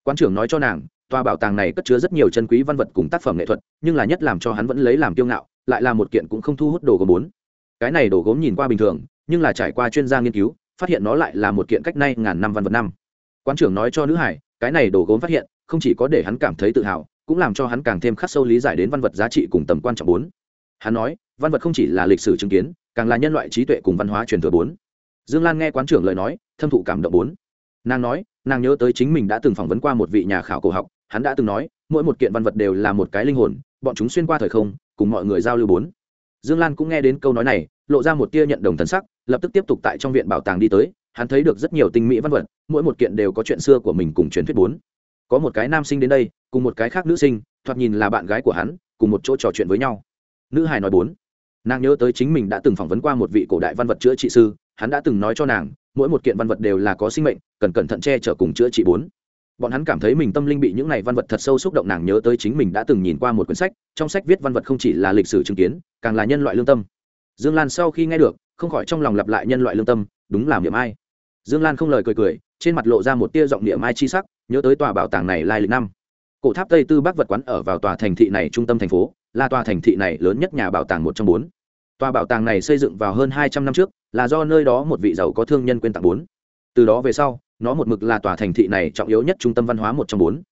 Quan trưởng nói cho nàng, tòa bảo tàng này cất chứa rất nhiều chân quý văn vật cùng tác phẩm nghệ thuật, nhưng là nhất làm cho hắn vẫn lấy làm kiêu ngạo, lại là một kiện cũng không thu hút đồ gốm bốn. Cái này đồ gốm nhìn qua bình thường, nhưng là trải qua chuyên gia nghiên cứu, phát hiện nó lại là một kiện cách nay ngàn năm văn vật năm. Quan trưởng nói cho nữ hải, cái này đồ gốm phát hiện, không chỉ có để hắn cảm thấy tự hào cũng làm cho hắn càng thêm khắc sâu lý giải đến văn vật giá trị cùng tầm quan trọng bốn. Hắn nói, văn vật không chỉ là lịch sử chứng kiến, càng là nhân loại trí tuệ cùng văn hóa truyền thừa bốn. Dương lan nghe quán trưởng lời nói, thâm thụ cảm động bốn. Nàng nói, nàng nhớ tới chính mình đã từng phỏng vấn qua một vị nhà khảo cổ học, hắn đã từng nói, mỗi một kiện văn vật đều là một cái linh hồn, bọn chúng xuyên qua thời không, cùng mọi người giao lưu bốn. Dương lan cũng nghe đến câu nói này, lộ ra một tia nhận đồng thần sắc, lập tức tiếp tục tại trong viện bảo tàng đi tới, hắn thấy được rất nhiều tinh mỹ văn vật, mỗi một kiện đều có chuyện xưa của mình cùng truyền thuyết bốn. Có một cái nam sinh đến đây cùng một cái khác nữ sinh, thoạt nhìn là bạn gái của hắn, cùng một chỗ trò chuyện với nhau. Nữ hài nói bốn, nàng nhớ tới chính mình đã từng phỏng vấn qua một vị cổ đại văn vật chữa trị sư, hắn đã từng nói cho nàng, mỗi một kiện văn vật đều là có sinh mệnh, cần cẩn thận che chở cùng chữa trị bốn. Bọn hắn cảm thấy mình tâm linh bị những này văn vật thật sâu xúc động nàng nhớ tới chính mình đã từng nhìn qua một quyển sách, trong sách viết văn vật không chỉ là lịch sử chứng kiến, càng là nhân loại lương tâm. Dương lan sau khi nghe được, không khỏi trong lòng lặp lại nhân loại lương tâm, đúng làm niệm ai. Dương lan không lời cười cười, trên mặt lộ ra một tia giọng niệm ai chi sắc, nhớ tới tòa bảo tàng này lai lịch năm cổ tháp tây tư bắc vật quán ở vào tòa thành thị này trung tâm thành phố, là tòa thành thị này lớn nhất nhà bảo tàng một trong bốn. Tòa bảo tàng này xây dựng vào hơn hai trăm năm trước, là do nơi đó một vị giàu có thương nhân quên tặng bốn. Từ đó về sau, nó một mực là tòa thành thị này trọng yếu nhất trung tâm văn hóa một trong bốn.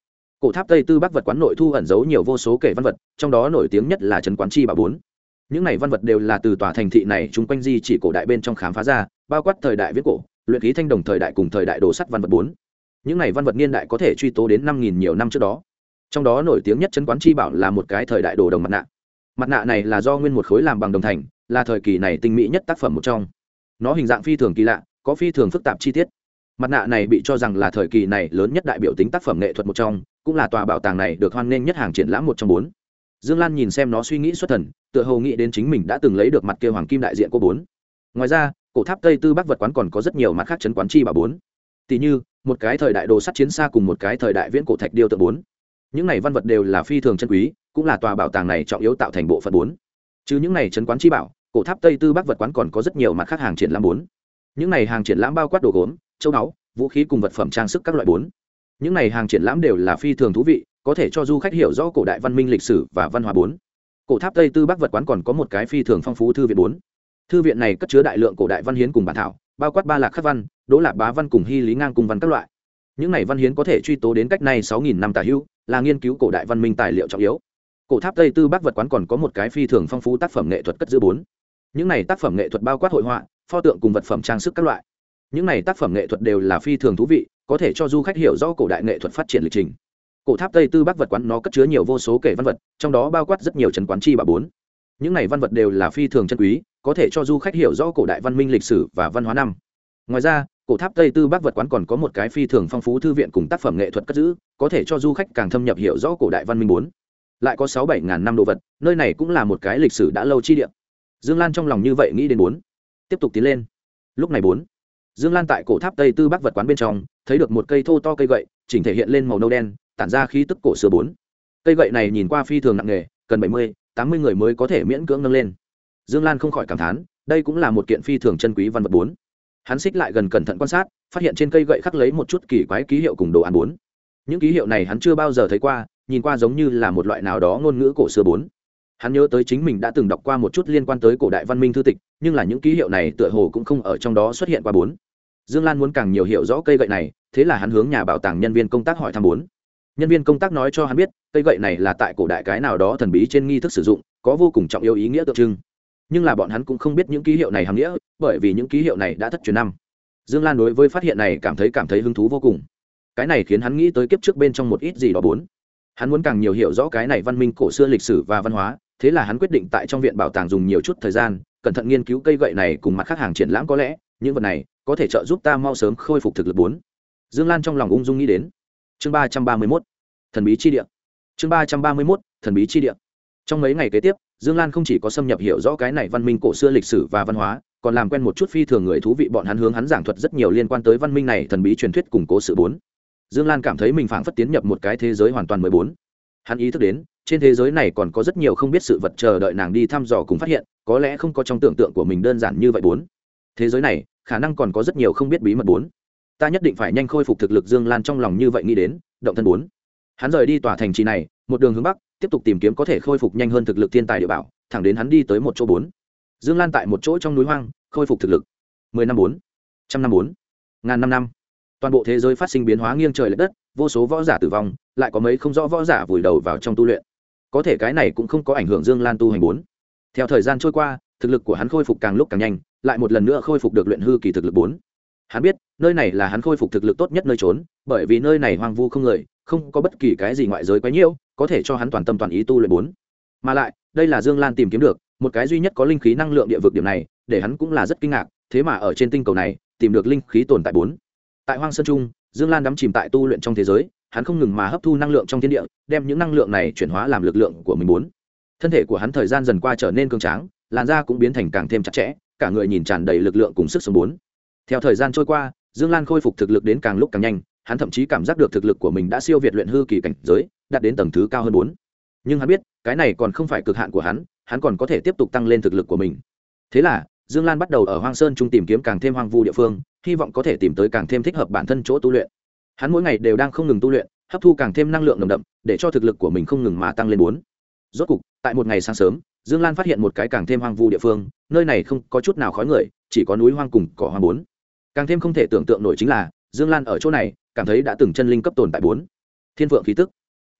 Cổ tháp tây tư bắc vật quán nội thu ẩn giấu nhiều vô số kể văn vật, trong đó nổi tiếng nhất là trấn quán chi bảo bốn. Những này văn vật đều là từ tòa thành thị này chung quanh di chỉ cổ đại bên trong khám phá ra, bao quát thời đại viết cổ, luyện khí thanh đồng thời đại cùng thời đại đồ sắt văn vật bốn. Những này văn vật niên đại có thể truy tố đến năm nghìn nhiều năm trước đó trong đó nổi tiếng nhất chân quán chi bảo là một cái thời đại đồ đồng mặt nạ. Mặt nạ này là do nguyên một khối làm bằng đồng thành, là thời kỳ này tinh mỹ nhất tác phẩm một trong. Nó hình dạng phi thường kỳ lạ, có phi thường phức tạp chi tiết. Mặt nạ này bị cho rằng là thời kỳ này lớn nhất đại biểu tính tác phẩm nghệ thuật một trong, cũng là tòa bảo tàng này được hoan nghênh nhất hàng triển lãm một trong bốn. Dương lan nhìn xem nó suy nghĩ xuất thần, tựa hồ nghĩ đến chính mình đã từng lấy được mặt kia hoàng kim đại diện cô bốn. Ngoài ra, cổ tháp tây tư bắc vật quán còn có rất nhiều mặt khác chấn quán chi bà bốn. Tỷ như, một cái thời đại đồ sắt chiến xa cùng một cái thời đại viễn cổ thạch điêu tự bốn những này văn vật đều là phi thường chân quý, cũng là tòa bảo tàng này trọng yếu tạo thành bộ phận bốn. Chứ những này chấn quán chi bảo, cổ tháp tây tư bắc vật quán còn có rất nhiều mặt khác hàng triển lãm bốn. Những này hàng triển lãm bao quát đồ gốm, châu báu, vũ khí cùng vật phẩm trang sức các loại bốn. Những này hàng triển lãm đều là phi thường thú vị, có thể cho du khách hiểu rõ cổ đại văn minh lịch sử và văn hóa bốn. Cổ tháp tây tư bắc vật quán còn có một cái phi thường phong phú thư viện bốn. Thư viện này cất chứa đại lượng cổ đại văn hiến cùng bản thảo, bao quát ba lạc khắc văn, đỗ lạc bá văn cùng hy lý ngang cùng văn các loại. Những này văn hiến có thể truy tố đến cách này sáu nghìn năm tả hữu là nghiên cứu cổ đại văn minh tài liệu trọng yếu. Cổ tháp tây tư bắc vật quán còn có một cái phi thường phong phú tác phẩm nghệ thuật cất giữ bốn. Những này tác phẩm nghệ thuật bao quát hội họa, pho tượng cùng vật phẩm trang sức các loại. Những này tác phẩm nghệ thuật đều là phi thường thú vị, có thể cho du khách hiểu rõ cổ đại nghệ thuật phát triển lịch trình. Cổ tháp tây tư bắc vật quán nó cất chứa nhiều vô số kể văn vật, trong đó bao quát rất nhiều trần quán chi bà bốn. Những này văn vật đều là phi thường chân quý, có thể cho du khách hiểu rõ cổ đại văn minh lịch sử và văn hóa năm. Ngoài ra cổ tháp tây tư bắc vật quán còn có một cái phi thường phong phú thư viện cùng tác phẩm nghệ thuật cất giữ, có thể cho du khách càng thâm nhập hiểu rõ cổ đại văn minh bốn. Lại có sáu bảy ngàn năm đồ vật, nơi này cũng là một cái lịch sử đã lâu chi điện dương lan trong lòng như vậy nghĩ đến bốn. Tiếp tục tiến lên. Lúc này bốn, dương lan tại cổ tháp tây tư bắc vật quán bên trong, thấy được một cây thô to cây gậy, chỉnh thể hiện lên màu nâu đen, tản ra khí tức cổ xưa bốn. Cây gậy này nhìn qua phi thường nặng nghề cần bảy mươi, tám mươi người mới có thể miễn cưỡng nâng lên. Dương lan không khỏi cảm thán, đây cũng là một kiện phi thường chân quý văn vật bốn hắn xích lại gần cẩn thận quan sát, phát hiện trên cây gậy khắc lấy một chút kỳ quái ký hiệu cùng đồ ăn bốn. Những ký hiệu này hắn chưa bao giờ thấy qua, nhìn qua giống như là một loại nào đó ngôn ngữ cổ xưa bốn. Hắn nhớ tới chính mình đã từng đọc qua một chút liên quan tới cổ đại văn minh thư tịch, nhưng là những ký hiệu này tựa hồ cũng không ở trong đó xuất hiện qua bốn. Dương lan muốn càng nhiều hiểu rõ cây gậy này, thế là hắn hướng nhà bảo tàng nhân viên công tác hỏi thăm bốn. Nhân viên công tác nói cho hắn biết, cây gậy này là tại cổ đại cái nào đó thần bí trên nghi thức sử dụng, có vô cùng trọng yếu ý nghĩa tượng trưng nhưng là bọn hắn cũng không biết những ký hiệu này hàm nghĩa, bởi vì những ký hiệu này đã thất truyền năm. Dương lan đối với phát hiện này cảm thấy cảm thấy hứng thú vô cùng. Cái này khiến hắn nghĩ tới kiếp trước bên trong một ít gì đó bốn. Hắn muốn càng nhiều hiểu rõ cái này văn minh cổ xưa lịch sử và văn hóa, thế là hắn quyết định tại trong viện bảo tàng dùng nhiều chút thời gian, cẩn thận nghiên cứu cây gậy này cùng mặt khác hàng triển lãm có lẽ, những vật này có thể trợ giúp ta mau sớm khôi phục thực lực bốn. Dương lan trong lòng ung dung nghĩ đến. Chương ba trăm ba mươi mốt. Thần bí chi địa. Chương ba trăm ba mươi mốt. Thần bí chi địa. Trong mấy ngày kế tiếp dương lan không chỉ có xâm nhập hiểu rõ cái này văn minh cổ xưa lịch sử và văn hóa, còn làm quen một chút phi thường người thú vị bọn hắn hướng hắn giảng thuật rất nhiều liên quan tới văn minh này thần bí truyền thuyết củng cố sự bốn. Dương lan cảm thấy mình phảng phất tiến nhập một cái thế giới hoàn toàn mới bốn. Hắn ý thức đến, trên thế giới này còn có rất nhiều không biết sự vật chờ đợi nàng đi thăm dò cùng phát hiện, có lẽ không có trong tưởng tượng của mình đơn giản như vậy bốn. Thế giới này, khả năng còn có rất nhiều không biết bí mật bốn. Ta nhất định phải nhanh khôi phục thực lực dương lan trong lòng như vậy nghĩ đến, động thân bốn. Hắn rời đi tòa thành trì này, một đường hướng bắc tiếp tục tìm kiếm có thể khôi phục nhanh hơn thực lực thiên tài địa bảo, thẳng đến hắn đi tới một chỗ bốn. Dương lan tại một chỗ trong núi hoang, khôi phục thực lực. Mười năm bốn, trăm năm bốn, ngàn năm năm. Toàn bộ thế giới phát sinh biến hóa nghiêng trời l ệ đất, vô số võ giả tử vong, lại có mấy không rõ võ giả vùi đầu vào trong tu luyện. Có thể cái này cũng không có ảnh hưởng dương lan tu hành bốn. Theo thời gian trôi qua, thực lực của hắn khôi phục càng lúc càng nhanh, lại một lần nữa khôi phục được luyện hư kỳ thực lực bốn. Hắn biết, nơi này là hắn khôi phục thực lực tốt nhất nơi trốn, bởi vì nơi này hoang vu không người, không có bất kỳ cái gì ngoại giới quấy nhiễu có thể cho hắn toàn tâm toàn ý tu luyện bốn. Mà lại, đây là dương lan tìm kiếm được, một cái duy nhất có linh khí năng lượng địa vực điểm này, để hắn cũng là rất kinh ngạc, thế mà ở trên tinh cầu này, tìm được linh khí tồn tại bốn. Tại hoang sơn trung, dương lan đắm chìm tại tu luyện trong thế giới, hắn không ngừng mà hấp thu năng lượng trong thiên địa, đem những năng lượng này chuyển hóa làm lực lượng của mình bốn. Thân thể của hắn thời gian dần qua trở nên cương tráng, làn da cũng biến thành càng thêm chặt chẽ, cả người nhìn tràn đầy lực lượng cùng sức sống bốn. Theo thời gian trôi qua, dương lan khôi phục thực lực đến càng lúc càng nhanh hắn thậm chí cảm giác được thực lực của mình đã siêu việt luyện hư kỳ cảnh giới, đạt đến tầng thứ cao hơn bốn. Nhưng hắn biết, cái này còn không phải cực hạn của hắn hắn còn có thể tiếp tục tăng lên thực lực của mình. Thế là, dương lan bắt đầu ở hoang sơn trung tìm kiếm càng thêm hoang vu địa phương, hy vọng có thể tìm tới càng thêm thích hợp bản thân chỗ tu luyện. Hắn mỗi ngày đều đang không ngừng tu luyện, hấp thu càng thêm năng lượng nồng đậm, để cho thực lực của mình không ngừng mà tăng lên bốn. Rốt cục, tại một ngày sáng sớm, dương lan phát hiện một cái càng thêm hoang vu địa phương, nơi này không có chút nào khói người, chỉ có núi hoang cùng cỏ hoang bốn. Càng thêm không thể tưởng tượng nổi chính là, dương lan ở chỗ này cảm thấy đã từng chân linh cấp tồn tại bốn. Thiên phượng khí tức.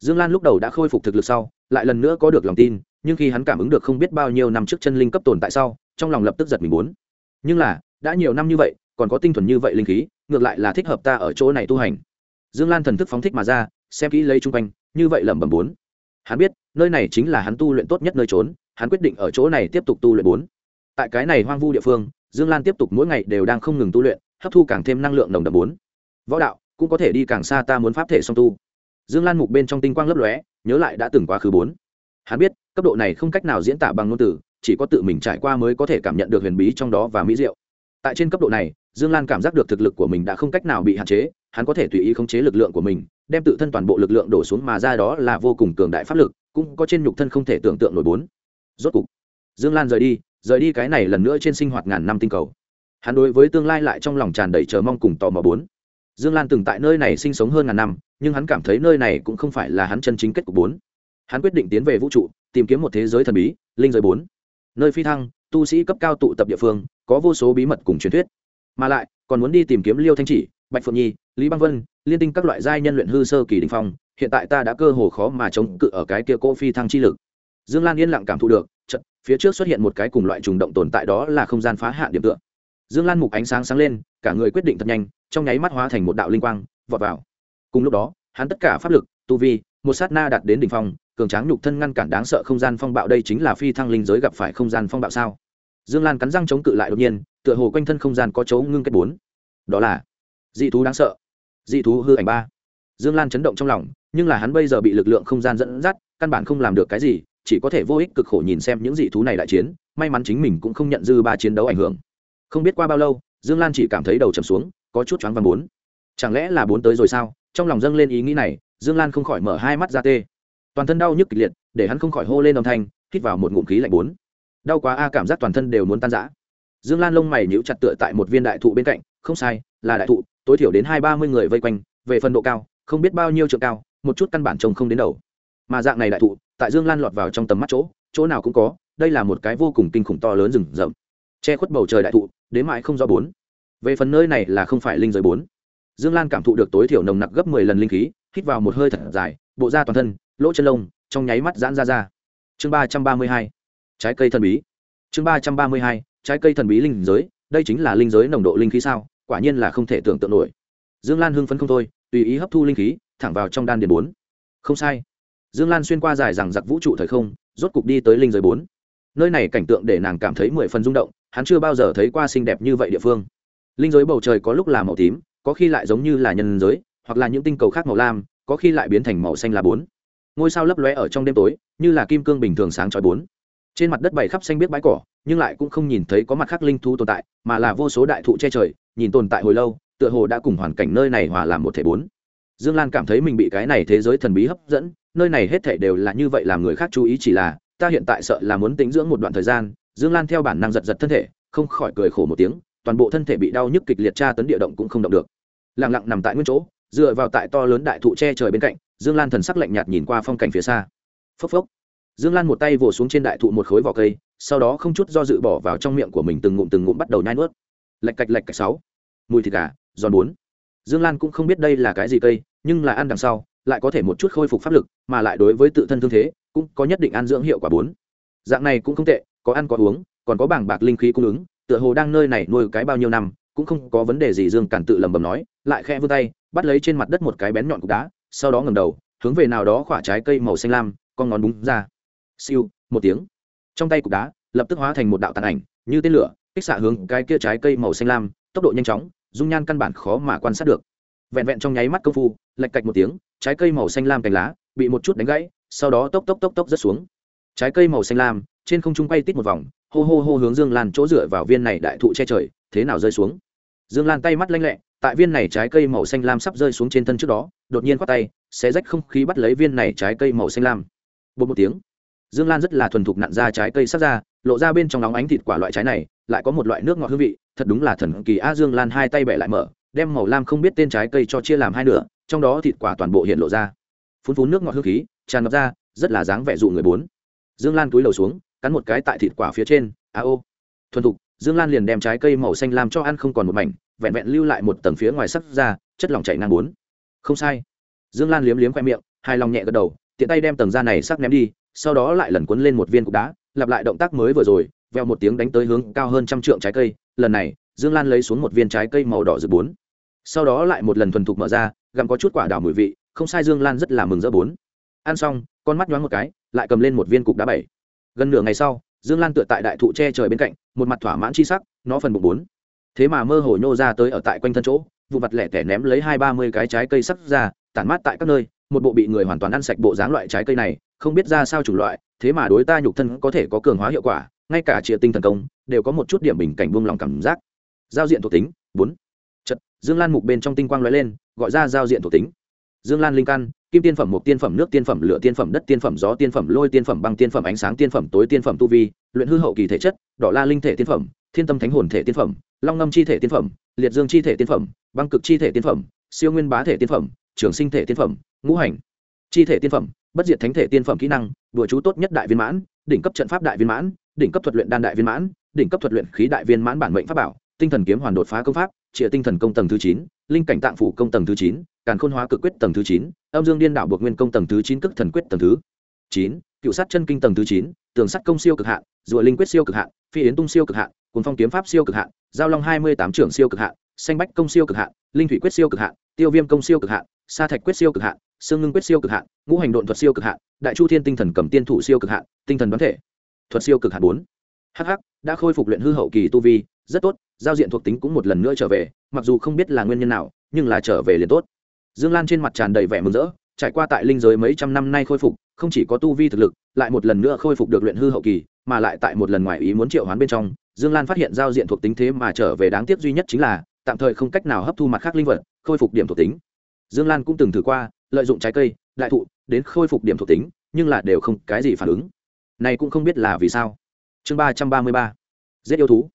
Dương lan lúc đầu đã khôi phục thực lực sau, lại lần nữa có được lòng tin, nhưng khi hắn cảm ứng được không biết bao nhiêu năm trước chân linh cấp tồn tại sau, trong lòng lập tức giật mình bốn. Nhưng là, đã nhiều năm như vậy, còn có tinh thuần như vậy linh khí, ngược lại là thích hợp ta ở chỗ này tu hành. Dương lan thần thức phóng thích mà ra, xem kỹ lấy chung quanh, như vậy lẩm bẩm bốn. Hắn biết, nơi này chính là hắn tu luyện tốt nhất nơi trốn, hắn quyết định ở chỗ này tiếp tục tu luyện bốn. Tại cái này hoang vu địa phương, dương lan tiếp tục mỗi ngày đều đang không ngừng tu luyện, hấp thu càng thêm năng lượng nồng đậm bốn. Võ đạo cũng có thể đi càng xa ta muốn pháp thể song tu. Dương lan mục bên trong tinh quang lấp lóe, nhớ lại đã từng quá khứ bốn. Hắn biết, cấp độ này không cách nào diễn tả bằng ngôn từ, chỉ có tự mình trải qua mới có thể cảm nhận được huyền bí trong đó và mỹ diệu. Tại trên cấp độ này, dương lan cảm giác được thực lực của mình đã không cách nào bị hạn chế, hắn có thể tùy ý khống chế lực lượng của mình, đem tự thân toàn bộ lực lượng đổ xuống mà ra đó là vô cùng cường đại pháp lực, cũng có trên nhục thân không thể tưởng tượng nổi bốn. Rốt cục, dương lan rời đi rời đi cái này lần nữa trên sinh hoạt ngàn năm tinh cầu. Hắn đối với tương lai lại trong lòng tràn đầy chờ mong cùng tò mò bốn dương lan từng tại nơi này sinh sống hơn ngàn năm, nhưng hắn cảm thấy nơi này cũng không phải là hắn chân chính kết cục bốn. Hắn quyết định tiến về vũ trụ, tìm kiếm một thế giới thần bí, linh giới bốn. Nơi phi thăng, tu sĩ cấp cao tụ tập địa phương, có vô số bí mật cùng truyền thuyết. Mà lại, còn muốn đi tìm kiếm liêu thanh chỉ, bạch phượng nhi, lý băng vân, liên tinh các loại giai nhân luyện hư sơ kỳ đình phong, hiện tại ta đã cơ hồ khó mà chống cự ở cái kia cô phi thăng chi lực. Dương lan yên lặng cảm thụ được, chợt, phía trước xuất hiện một cái cùng loại trùng động tồn tại đó là không gian phá hạn điểm tựa. Dương lan mục ánh sáng sáng lên, cả người quyết định thật nhanh trong nháy mắt hóa thành một đạo linh quang, vọt vào. Cùng lúc đó, hắn tất cả pháp lực, tu vi, một sát na đạt đến đỉnh phong, cường tráng nhục thân ngăn cản đáng sợ không gian phong bạo đây chính là phi thăng linh giới gặp phải không gian phong bạo sao? Dương lan cắn răng chống cự lại đột nhiên, tựa hồ quanh thân không gian có chấu ngưng kết bốn. Đó là, dị thú đáng sợ. Dị thú hư ảnh ba. Dương lan chấn động trong lòng, nhưng là hắn bây giờ bị lực lượng không gian dẫn dắt, căn bản không làm được cái gì, chỉ có thể vô ích cực khổ nhìn xem những dị thú này đại chiến, may mắn chính mình cũng không nhận dư ba chiến đấu ảnh hưởng. Không biết qua bao lâu, dương lan chỉ cảm thấy đầu trầm xuống có chút choáng vàng bốn. Chẳng lẽ là bốn tới rồi sao? Trong lòng dâng lên ý nghĩ này, dương lan không khỏi mở hai mắt ra tê. Toàn thân đau nhức kịch liệt, để hắn không khỏi hô lên âm thanh, hít vào một ngụm khí lạnh bốn. Đau quá a, cảm giác toàn thân đều muốn tan rã. Dương lan lông mày nhíu chặt tựa tại một viên đại thụ bên cạnh, không sai, là đại thụ, tối thiểu đến hai ba mươi người vây quanh, về phần độ cao, không biết bao nhiêu trượng cao, một chút căn bản trông không đến đầu. Mà dạng này đại thụ, tại dương lan lọt vào trong tầm mắt chỗ chỗ nào cũng có, đây là một cái vô cùng kinh khủng to lớn rừng rậm. Che khuất bầu trời đại thụ, đến mãi không do bốn về phần nơi này là không phải linh giới bốn. Dương lan cảm thụ được tối thiểu nồng nặc gấp mười lần linh khí, hít vào một hơi thật dài, bộ da toàn thân, lỗ chân lông, trong nháy mắt giãn ra ra. Chương ba trăm ba mươi hai, trái cây thần bí. Chương ba trăm ba mươi hai, trái cây thần bí linh giới, đây chính là linh giới nồng độ linh khí sao? Quả nhiên là không thể tưởng tượng nổi. Dương lan hưng phấn không thôi, tùy ý hấp thu linh khí, thẳng vào trong đan điền bốn. Không sai. Dương lan xuyên qua dài rằng giặc vũ trụ thời không, rốt cục đi tới linh giới bốn. Nơi này cảnh tượng để nàng cảm thấy mười phần rung động, hắn chưa bao giờ thấy qua xinh đẹp như vậy địa phương linh giới bầu trời có lúc là màu tím, có khi lại giống như là nhân giới, hoặc là những tinh cầu khác màu lam, có khi lại biến thành màu xanh là bốn. Ngôi sao lấp lóe ở trong đêm tối, như là kim cương bình thường sáng chói bốn. Trên mặt đất bày khắp xanh biết bãi cỏ, nhưng lại cũng không nhìn thấy có mặt khác linh thú tồn tại, mà là vô số đại thụ che trời, nhìn tồn tại hồi lâu, tựa hồ đã cùng hoàn cảnh nơi này hòa làm một thể bốn. Dương lan cảm thấy mình bị cái này thế giới thần bí hấp dẫn, nơi này hết thể đều là như vậy làm người khác chú ý chỉ là, ta hiện tại sợ là muốn tính dưỡng một đoạn thời gian. Dương lan theo bản năng giật giật thân thể, không khỏi cười khổ một tiếng toàn bộ thân thể bị đau nhức kịch liệt tra tấn địa động cũng không động được. Lặng lặng nằm tại nguyên chỗ, dựa vào tại to lớn đại thụ che trời bên cạnh, dương lan thần sắc lạnh nhạt nhìn qua phong cảnh phía xa. Phốc phốc. Dương lan một tay vồ xuống trên đại thụ một khối vỏ cây, sau đó không chút do dự bỏ vào trong miệng của mình từng ngụm từng ngụm bắt đầu nhai nuốt. Lạch cạch lạch cạch sáu. Mùi thịt gà, giòn bốn. Dương lan cũng không biết đây là cái gì cây, nhưng là ăn đằng sau, lại có thể một chút khôi phục pháp lực, mà lại đối với tự thân thương thế, cũng có nhất định ăn dưỡng hiệu quả bốn. Dạng này cũng không tệ, có ăn có uống, còn có bảng bạc linh khí cung ứng tựa hồ đang nơi này nuôi cái bao nhiêu năm, cũng không có vấn đề gì, dương cản tự lẩm bẩm nói, lại khẽ vươn tay, bắt lấy trên mặt đất một cái bén nhọn cục đá, sau đó ngầm đầu, hướng về nào đó khỏa trái cây màu xanh lam, con ngón búng ra. Siêu, một tiếng. Trong tay cục đá, lập tức hóa thành một đạo tàn ảnh, như tên lửa, kích xạ hướng cái kia trái cây màu xanh lam, tốc độ nhanh chóng, dung nhan căn bản khó mà quan sát được. Vẹn vẹn trong nháy mắt công phu lạch cạch một tiếng, trái cây màu xanh lam cành lá bị một chút đánh gãy, sau đó tốc tốc tốc tốc rớt xuống. Trái cây màu xanh lam trên không trung quay tít một vòng, hô hô hô hướng dương lan chỗ dựa vào viên này đại thụ che trời, thế nào rơi xuống? Dương lan tay mắt lanh lẹ, tại viên này trái cây màu xanh lam sắp rơi xuống trên thân trước đó, đột nhiên khoác tay, xé rách không khí bắt lấy viên này trái cây màu xanh lam. Bột một tiếng, dương lan rất là thuần thục nặn ra trái cây sắc ra, lộ ra bên trong nóng ánh thịt quả loại trái này, lại có một loại nước ngọt hương vị, thật đúng là thần kỳ a dương lan hai tay bẻ lại mở, đem màu lam không biết tên trái cây cho chia làm hai nửa, trong đó thịt quả toàn bộ hiện lộ ra. Phun phun nước ngọt hương khí, tràn ngập ra, rất là dáng vẻ dụ người bốn. Dương lan túi lầu xuống cắn một cái tại thịt quả phía trên, a ô. Thuần thục, dương lan liền đem trái cây màu xanh làm cho ăn không còn một mảnh, vẹn vẹn lưu lại một tầng phía ngoài sắc ra, chất lỏng chảy ngang bốn. Không sai. Dương lan liếm liếm khoe miệng hai lòng nhẹ gật đầu, tiện tay đem tầng da này sắc ném đi, sau đó lại lần cuốn lên một viên cục đá, lặp lại động tác mới vừa rồi, veo một tiếng đánh tới hướng cao hơn trăm trượng trái cây, lần này, dương lan lấy xuống một viên trái cây màu đỏ rực bốn. Sau đó lại một lần thuần thục mở ra, gặm có chút quả đào mùi vị, không sai dương lan rất là mừng rỡ bốn. Ăn xong, con mắt nhoáng một cái, lại cầm lên một viên cục đá bảy gần nửa ngày sau, dương lan tựa tại đại thụ che trời bên cạnh, một mặt thỏa mãn chi sắc, nó phần bụng bốn. Thế mà mơ hồ nhô ra tới ở tại quanh thân chỗ, vụ mặt lẻ tẻ ném lấy hai ba mươi cái trái cây sắc ra, tản mát tại các nơi, một bộ bị người hoàn toàn ăn sạch bộ dáng loại trái cây này, không biết ra sao chủng loại, thế mà đối ta nhục thân có thể có cường hóa hiệu quả, ngay cả chia tinh thần công, đều có một chút điểm bình cảnh buông lòng cảm giác. Giao diện thuộc tính, bốn. Chật dương lan mục bên trong tinh quang lóe lên, gọi ra giao diện thuộc tính. Dương lan linh căn kim tiên phẩm một tiên phẩm nước tiên phẩm lửa tiên phẩm đất tiên phẩm gió tiên phẩm lôi tiên phẩm băng tiên phẩm ánh sáng tiên phẩm tối tiên phẩm tu vi luyện hư hậu kỳ thể chất đỏ la linh thể tiên phẩm thiên tâm thánh hồn thể tiên phẩm long ngâm chi thể tiên phẩm liệt dương chi thể tiên phẩm băng cực chi thể tiên phẩm siêu nguyên bá thể tiên phẩm trường sinh thể tiên phẩm ngũ hành chi thể tiên phẩm bất diệt thánh thể tiên phẩm kỹ năng đùa chú tốt nhất đại viên mãn đỉnh cấp trận pháp đại viên mãn đỉnh cấp thuật luyện đan đại viên mãn đỉnh cấp thuật luyện khí đại viên mãn bản mệnh pháp bảo tinh thần kiếm hoàn đột phá công pháp trịa tinh thần công tầng thứ chín linh cảnh tạng phủ công tầng thứ chín càn khôn hóa cực quyết tầng thứ chín âm dương điên đảo buộc nguyên công tầng thứ chín cực thần quyết tầng thứ chín cựu sát chân kinh tầng thứ chín tường sắt công siêu cực hạn rùa linh quyết siêu cực hạn phi yến tung siêu cực hạn cuốn phong kiếm pháp siêu cực hạn giao long hai mươi tám trưởng siêu cực hạn xanh bách công siêu cực hạn linh thủy quyết siêu cực hạn tiêu viêm công siêu cực hạn sa thạch quyết siêu cực hạn xương ngưng quyết siêu cực hạn ngũ hành độn thuật siêu cực hạn đại chu thiên tinh thần cầm tiên thủ siêu cực hạn tinh thần đoán thể thuật siêu cực hạn bốn hh đã khôi phục luyện hư hậu kỳ tu vi rất tốt, giao diện thuộc tính cũng một lần nữa trở về, mặc dù không biết là nguyên nhân nào, nhưng là trở về liền tốt. Dương lan trên mặt tràn đầy vẻ mừng rỡ, trải qua tại linh giới mấy trăm năm nay khôi phục, không chỉ có tu vi thực lực, lại một lần nữa khôi phục được luyện hư hậu kỳ, mà lại tại một lần ngoài ý muốn triệu hoán bên trong, dương lan phát hiện giao diện thuộc tính thế mà trở về đáng tiếc duy nhất chính là, tạm thời không cách nào hấp thu mặt khác linh vật, khôi phục điểm thuộc tính. Dương lan cũng từng thử qua, lợi dụng trái cây, đại thụ, đến khôi phục điểm thuộc tính, nhưng là đều không cái gì phản ứng. Này cũng không biết là vì sao. Chương ba trăm ba mươi ba. Giết yêu thú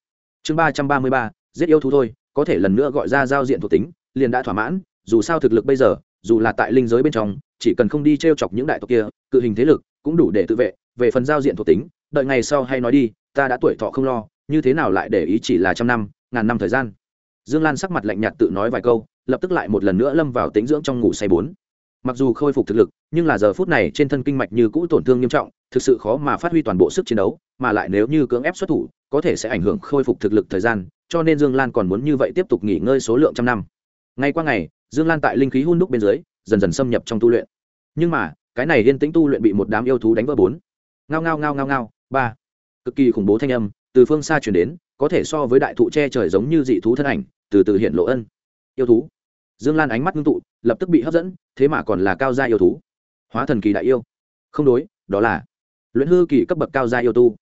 chương ba trăm ba mươi ba, giết yêu thú thôi, có thể lần nữa gọi ra giao diện thuộc tính, liền đã thỏa mãn, dù sao thực lực bây giờ, dù là tại linh giới bên trong, chỉ cần không đi t r e o chọc những đại tộc kia, cự hình thế lực cũng đủ để tự vệ. Về phần giao diện thuộc tính, đợi ngày sau hay nói đi, ta đã tuổi thọ không lo, như thế nào lại để ý chỉ là trăm năm, ngàn năm thời gian? Dương lan sắc mặt lạnh nhạt tự nói vài câu, lập tức lại một lần nữa lâm vào tính dưỡng trong ngủ say bốn mặc dù khôi phục thực lực, nhưng là giờ phút này trên thân kinh mạch như cũ tổn thương nghiêm trọng, thực sự khó mà phát huy toàn bộ sức chiến đấu, mà lại nếu như cưỡng ép xuất thủ, có thể sẽ ảnh hưởng khôi phục thực lực thời gian, cho nên dương lan còn muốn như vậy tiếp tục nghỉ ngơi số lượng trăm năm. Ngay qua ngày, dương lan tại linh khí hun đúc bên dưới, dần dần xâm nhập trong tu luyện. Nhưng mà, cái này yên tĩnh tu luyện bị một đám yêu thú đánh vỡ bốn. Ngao ngao ngao ngao ngao, ba. Cực kỳ khủng bố thanh âm, từ phương xa chuyển đến, có thể so với đại thụ che trời giống như dị thú thân ảnh, từ từ hiện lộ ân. Yêu thú dương lan ánh mắt ngưng tụ, lập tức bị hấp dẫn, thế mà còn là cao gia yêu thú. Hóa thần kỳ đại yêu. Không đối, đó là luyện hư kỳ cấp bậc cao gia yêu tu.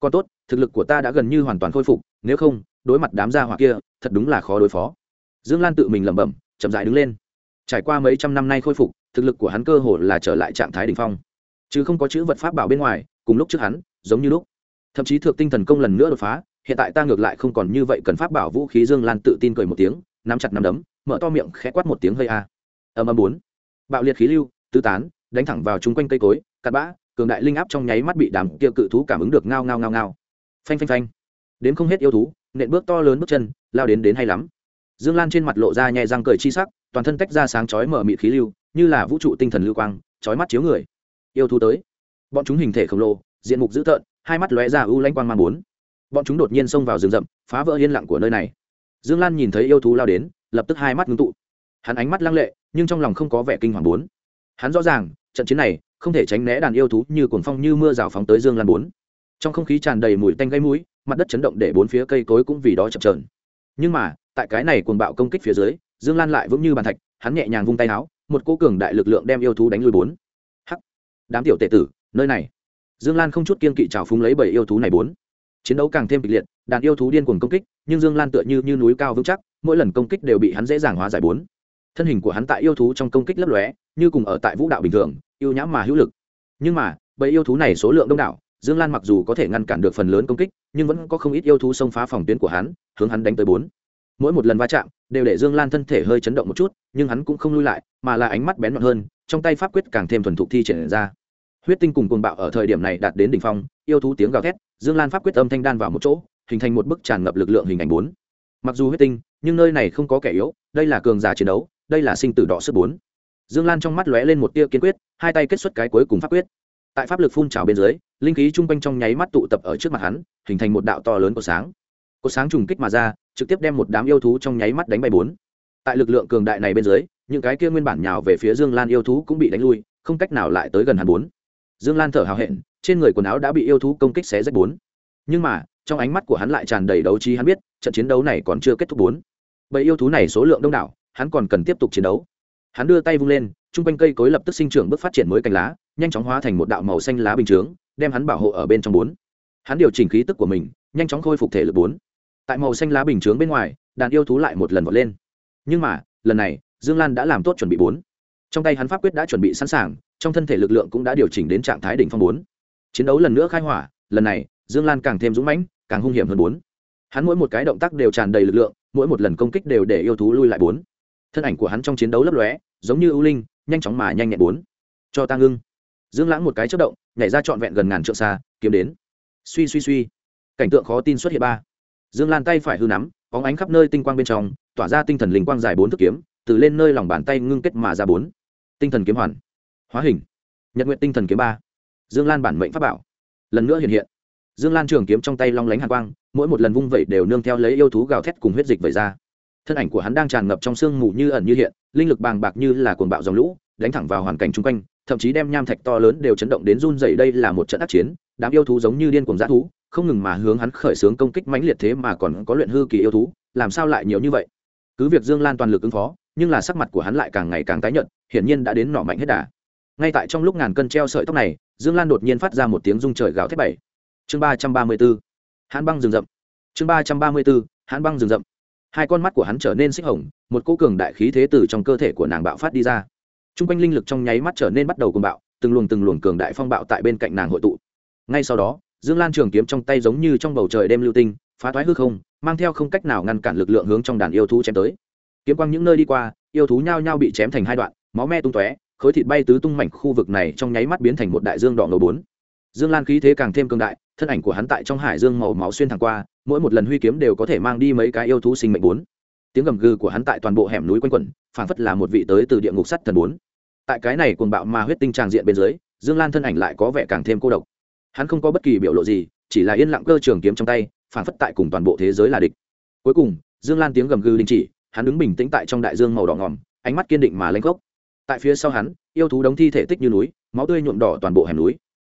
Còn tốt, thực lực của ta đã gần như hoàn toàn khôi phục, nếu không, đối mặt đám gia hỏa kia, thật đúng là khó đối phó. Dương lan tự mình lẩm bẩm, chậm dại đứng lên. Trải qua mấy trăm năm nay khôi phục, thực lực của hắn cơ hồ là trở lại trạng thái đ ỉ n h phong. Chứ không có chữ vật pháp bảo bên ngoài, cùng lúc trước hắn, giống như lúc. Thậm chí thượng tinh thần công lần nữa đột phá, hiện tại ta ngược lại không còn như vậy cần pháp bảo vũ khí dương lan tự tin cười một tiếng, nắm chặt nắm đấm mở to miệng khẽ quát một tiếng hơi a. Âm âm bốn. Bạo liệt khí lưu, tứ tán, đánh thẳng vào chung quanh cây cối, cặn bã, cường đại linh áp trong nháy mắt bị đám kia cự thú cảm ứng được ngao ngao ngao ngao. Phanh phanh phanh. Đến không hết yêu thú, nện bước to lớn bước chân, lao đến đến hay lắm. Dương lan trên mặt lộ ra nhẹ răng cười chi sắc, toàn thân tách ra sáng chói mở mịt khí lưu, như là vũ trụ tinh thần lưu quang, chói mắt chiếu người. Yêu thú tới. Bọn chúng hình thể khổng lồ, diện mục dữ tợn, hai mắt lóe ra ưu lanh quang mang bốn. Bọn chúng đột nhiên xông vào rừng rậm, phá vỡ yên lặng của nơi này. Dương lan nhìn thấy yêu thú lao đến lập tức hai mắt ngưng tụ. Hắn ánh mắt lăng lệ nhưng trong lòng không có vẻ kinh hoàng bốn. Hắn rõ ràng trận chiến này không thể tránh né đàn yêu thú như cuồng phong như mưa rào phóng tới dương lan bốn. Trong không khí tràn đầy mùi tanh gây mũi mặt đất chấn động để bốn phía cây cối cũng vì đó chập trờn nhưng mà tại cái này cuồng bạo công kích phía dưới dương lan lại vững như bàn thạch hắn nhẹ nhàng vung tay áo một cô cường đại lực lượng đem yêu thú đánh lui bốn. Hắc! Đám tiểu tệ tử nơi này. Dương lan không chút kiên kỵ trào phúng lấy bảy yêu thú này bốn. Chiến đấu càng thêm kịch liệt đàn yêu thú điên cuồng công kích nhưng dương lan tựa như, như núi cao vững chắc mỗi lần công kích đều bị hắn dễ dàng hóa giải bốn. Thân hình của hắn tại yêu thú trong công kích lấp lóe, như cùng ở tại vũ đạo bình thường, yêu nhãm mà hữu lực. Nhưng mà bởi yêu thú này số lượng đông đảo, dương lan mặc dù có thể ngăn cản được phần lớn công kích, nhưng vẫn có không ít yêu thú xông phá phòng tuyến của hắn, hướng hắn đánh tới bốn. Mỗi một lần va chạm, đều để dương lan thân thể hơi chấn động một chút, nhưng hắn cũng không lui lại, mà là ánh mắt bén nhọn hơn, trong tay pháp quyết càng thêm thuần thục thi triển ra. Huyết tinh cùng cuồng bạo ở thời điểm này đạt đến đỉnh phong, yêu thú tiếng gào thét, dương lan pháp quyết âm thanh đan vào một chỗ, hình thành một bức tràn ngập lực lượng hình ảnh bốn mặc dù huyết tinh, nhưng nơi này không có kẻ yếu, đây là cường giả chiến đấu, đây là sinh tử đỏ sức bốn. Dương lan trong mắt lóe lên một tia kiên quyết, hai tay kết xuất cái cuối cùng pháp quyết. Tại pháp lực phun trào bên dưới, linh khí chung quanh trong nháy mắt tụ tập ở trước mặt hắn, hình thành một đạo to lớn của sáng. Có sáng trùng kích mà ra, trực tiếp đem một đám yêu thú trong nháy mắt đánh bay bốn. Tại lực lượng cường đại này bên dưới, những cái kia nguyên bản nhào về phía dương lan yêu thú cũng bị đánh lui, không cách nào lại tới gần hắn bốn. Dương lan thở hào hẹn, trên người quần áo đã bị yêu thú công kích xé rách bốn. Nhưng mà, trong ánh mắt của hắn lại tràn đầy đấu trí hắn biết trận chiến đấu này còn chưa kết thúc bốn. Bởi yêu thú này số lượng đông đảo, hắn còn cần tiếp tục chiến đấu. Hắn đưa tay vung lên, chung quanh cây cối lập tức sinh trưởng bước phát triển mới cành lá, nhanh chóng hóa thành một đạo màu xanh lá bình chướng, đem hắn bảo hộ ở bên trong bốn. Hắn điều chỉnh khí tức của mình, nhanh chóng khôi phục thể lực bốn. Tại màu xanh lá bình chướng bên ngoài, đàn yêu thú lại một lần vọt lên. Nhưng mà, lần này, dương lan đã làm tốt chuẩn bị bốn. Trong tay hắn pháp quyết đã chuẩn bị sẵn sàng, trong thân thể lực lượng cũng đã điều chỉnh đến trạng thái đỉnh phong bốn. Chiến đấu lần nữa khai hỏa, lần này, dương lan càng thêm dũng mãnh, càng hung hiểm hơn bốn hắn mỗi một cái động tác đều tràn đầy lực lượng, mỗi một lần công kích đều để yêu thú lui lại bốn. Thân ảnh của hắn trong chiến đấu lấp lóe, giống như ưu linh, nhanh chóng mà nhanh nhẹn bốn. Cho ta ngưng. Dương lãng một cái chất động, nhảy ra trọn vẹn gần ngàn trượng xa, kiếm đến. Suy suy suy. Cảnh tượng khó tin xuất hiện ba. Dương lan tay phải hư nắm, bóng ánh khắp nơi tinh quang bên trong, tỏa ra tinh thần linh quang dài bốn thước kiếm, từ lên nơi lòng bàn tay ngưng kết mà ra bốn. Tinh thần kiếm hoàn. Hóa hình. Nhật nguyện tinh thần kiếm ba. Dương lan bản mệnh pháp bảo. Lần nữa hiện hiện dương lan trường kiếm trong tay long lánh hàn quang, mỗi một lần vung vẩy đều nương theo lấy yêu thú gào thét cùng huyết dịch vẩy ra. Thân ảnh của hắn đang tràn ngập trong sương mù như ẩn như hiện, linh lực bàng bạc như là cuồng bạo dòng lũ, đánh thẳng vào hoàn cảnh chung quanh, thậm chí đem nham thạch to lớn đều chấn động đến run dày đây là một trận ác chiến, đám yêu thú giống như điên cuồng dã thú, không ngừng mà hướng hắn khởi xướng công kích mãnh liệt thế mà còn có luyện hư kỳ yêu thú, làm sao lại nhiều như vậy? Cứ việc dương lan toàn lực ứng phó, nhưng là sắc mặt của hắn lại càng ngày càng tái nhợt, hiển nhiên đã đến nọ mạnh hết đà. Ngay tại trong lúc ngàn cân treo sợi tóc này, dương lan đột nhiên phát ra một tiếng rung trời gào thét bảy chương ba trăm ba mươi b ố hãn băng rừng rậm. Chương ba trăm ba mươi b ố hãn băng rừng rậm. Hai con mắt của hắn trở nên xích hồng, một cô cường đại khí thế từ trong cơ thể của nàng bạo phát đi ra. T r u n g quanh linh lực trong nháy mắt trở nên bắt đầu cùng bạo, từng luồng từng luồng cường đại phong bạo tại bên cạnh nàng hội tụ. Ngay sau đó, dương lan trường kiếm trong tay giống như trong bầu trời đêm lưu tinh, phá thoái hư không, mang theo không cách nào ngăn cản lực lượng hướng trong đàn yêu thú chém tới. Kiếm quang những nơi đi qua, yêu thú nhao nhao bị chém thành hai đoạn, máu me tung tóe, khối thịt bay tứ tung mảnh khu vực này trong nháy mắt biến thành một đại dương đỏ ngầu bốn. Dương lan khí thế càng thêm cường đại thân ảnh của hắn tại trong hải dương màu máu xuyên thẳng qua, mỗi một lần huy kiếm đều có thể mang đi mấy cái yêu thú sinh mệnh bốn. Tiếng gầm gừ của hắn tại toàn bộ hẻm núi quanh quẩn, phảng phất là một vị tới từ địa ngục sắt thần bốn. Tại cái này cuồng bạo mà huyết tinh tràng diện bên dưới, dương lan thân ảnh lại có vẻ càng thêm cô độc. Hắn không có bất kỳ biểu lộ gì, chỉ là yên lặng cơ trường kiếm trong tay, phảng phất tại cùng toàn bộ thế giới là địch. Cuối cùng, dương lan tiếng gầm gừ đình chỉ, hắn đứng bình tĩnh tại trong đại dương màu đỏ ngòm, ánh mắt kiên định mà lanh gốc tại phía sau hắn, yêu thú đóng thi thể tích như núi, máu tươi nhuộm đỏ toàn bộ hẻm núi.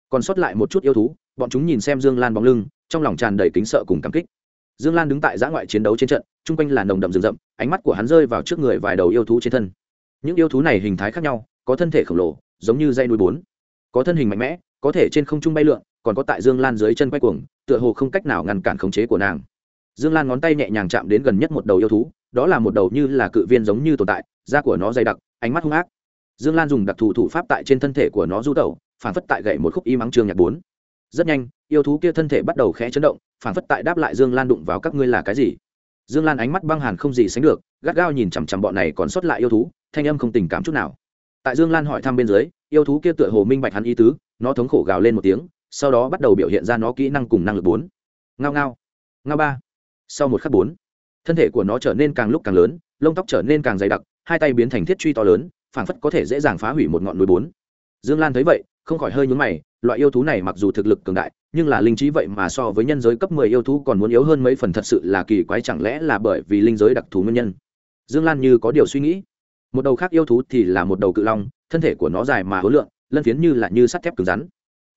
Còn sót lại một chút yêu thú bọn chúng nhìn xem dương lan bóng lưng, trong lòng tràn đầy kính sợ cùng cảm kích. Dương lan đứng tại giã ngoại chiến đấu trên trận, chung quanh là nồng đậm rừng rậm, ánh mắt của hắn rơi vào trước người vài đầu yêu thú trên thân. Những yêu thú này hình thái khác nhau, có thân thể khổng lồ, giống như dây núi bốn. Có thân hình mạnh mẽ, có thể trên không trung bay lượn, còn có tại dương lan dưới chân quay cuồng, tựa hồ không cách nào ngăn cản khống chế của nàng. Dương lan ngón tay nhẹ nhàng chạm đến gần nhất một đầu yêu thú, đó là một đầu như là cự viên giống như tồn tại, da của nó dày đặc, ánh mắt hung ác. Dương lan dùng đặc thù thủ pháp tại trên thân thể của nó du tẩu, phản phất tại gậy một khúc y mắng trường nhạc bốn rất nhanh, yêu thú kia thân thể bắt đầu khẽ chấn động phản phất tại đáp lại dương lan đụng vào các ngươi là cái gì. Dương lan ánh mắt băng hàn không gì sánh được, gắt gao nhìn chằm chằm bọn này còn sót lại yêu thú, thanh âm không tình cảm chút nào. Tại dương lan hỏi thăm bên dưới, yêu thú kia tựa hồ minh bạch hắn ý tứ, nó thống khổ gào lên một tiếng, sau đó bắt đầu biểu hiện ra nó kỹ năng cùng năng lực bốn. Ngao ngao. Ngao ba. Sau một khắc bốn, thân thể của nó trở nên càng lúc càng lớn, lông tóc trở nên càng dày đặc, hai tay biến thành thiết truy to lớn, phảng phất có thể dễ dàng phá hủy một ngọn núi bốn. Dương lan thấy vậy không khỏi hơi nhướng mày, loại yêu thú này mặc dù thực lực cường đại, nhưng là linh trí vậy mà so với nhân giới cấp mười yêu thú còn muốn yếu hơn mấy phần thật sự là kỳ quái chẳng lẽ là bởi vì linh giới đặc thù nguyên nhân? Dương lan như có điều suy nghĩ. Một đầu khác yêu thú thì là một đầu cự long, thân thể của nó dài mà hối lượng lân phiến như là như sắt thép cứng rắn.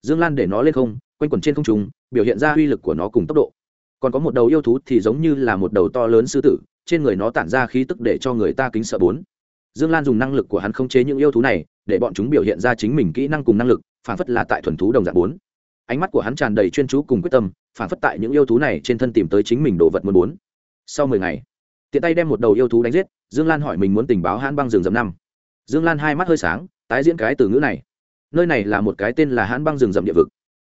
Dương lan để nó lên không, quanh quẩn trên không trung, biểu hiện ra uy lực của nó cùng tốc độ. Còn có một đầu yêu thú thì giống như là một đầu to lớn sư tử, trên người nó tản ra khí tức để cho người ta kính sợ bốn dương lan dùng năng lực của hắn khống chế những yêu thú này, để bọn chúng biểu hiện ra chính mình kỹ năng cùng năng lực, phản phất là tại thuần thú đồng dạng bốn. Ánh mắt của hắn tràn đầy chuyên chú cùng quyết tâm, phản phất tại những yêu thú này trên thân tìm tới chính mình đồ vật muốn bốn. Sau mười ngày, tiện tay đem một đầu yêu thú đánh giết, dương lan hỏi mình muốn tình báo hãn băng rừng rậm năm. Dương lan hai mắt hơi sáng, tái diễn cái từ ngữ này. Nơi này là một cái tên là hãn băng rừng rậm địa vực.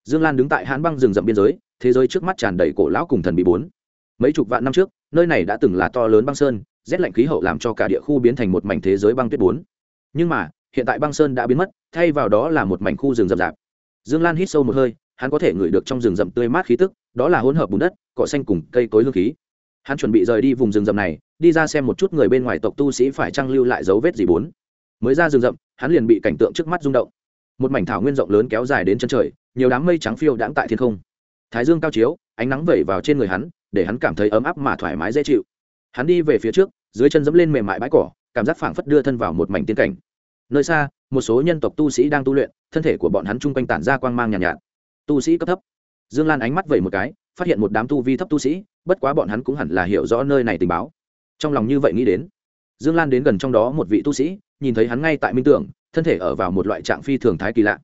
Dương lan đứng tại hãn băng rừng rậm biên giới, thế giới trước mắt tràn đầy cổ lão cùng thần bị bốn. Mấy chục vạn năm trước, nơi này đã từng là to lớn băng sơn rét lạnh khí hậu làm cho cả địa khu biến thành một mảnh thế giới băng tuyết bốn. Nhưng mà, hiện tại băng sơn đã biến mất, thay vào đó là một mảnh khu rừng rậm rạp. Dương lan hít sâu một hơi, hắn có thể ngửi được trong rừng rậm tươi mát khí tức, đó là hỗn hợp bùn đất, cỏ xanh cùng cây cối hương khí. Hắn chuẩn bị rời đi vùng rừng rậm này, đi ra xem một chút người bên ngoài tộc tu sĩ phải trăng lưu lại dấu vết gì bốn. Mới ra rừng rậm, hắn liền bị cảnh tượng trước mắt rung động. Một mảnh thảo nguyên rộng lớn kéo dài đến chân trời, nhiều đám mây trắng phiêu đãng tại thiên không. Thái dương cao chiếu, ánh nắng vẩy vào trên người hắn, để hắn cảm thấy ấm áp mà thoải mái dễ chịu hắn đi về phía trước dưới chân dẫm lên mềm mại bãi cỏ cảm giác phảng phất đưa thân vào một mảnh tiên cảnh. Nơi xa một số nhân tộc tu sĩ đang tu luyện thân thể của bọn hắn chung quanh tản ra quang mang nhàn nhạt, nhạt. Tu sĩ cấp thấp. Dương lan ánh mắt vẩy một cái phát hiện một đám tu vi thấp tu sĩ bất quá bọn hắn cũng hẳn là hiểu rõ nơi này tình báo. Trong lòng như vậy nghĩ đến dương lan đến gần trong đó một vị tu sĩ nhìn thấy hắn ngay tại minh tưởng thân thể ở vào một loại trạng phi thường thái kỳ lạ.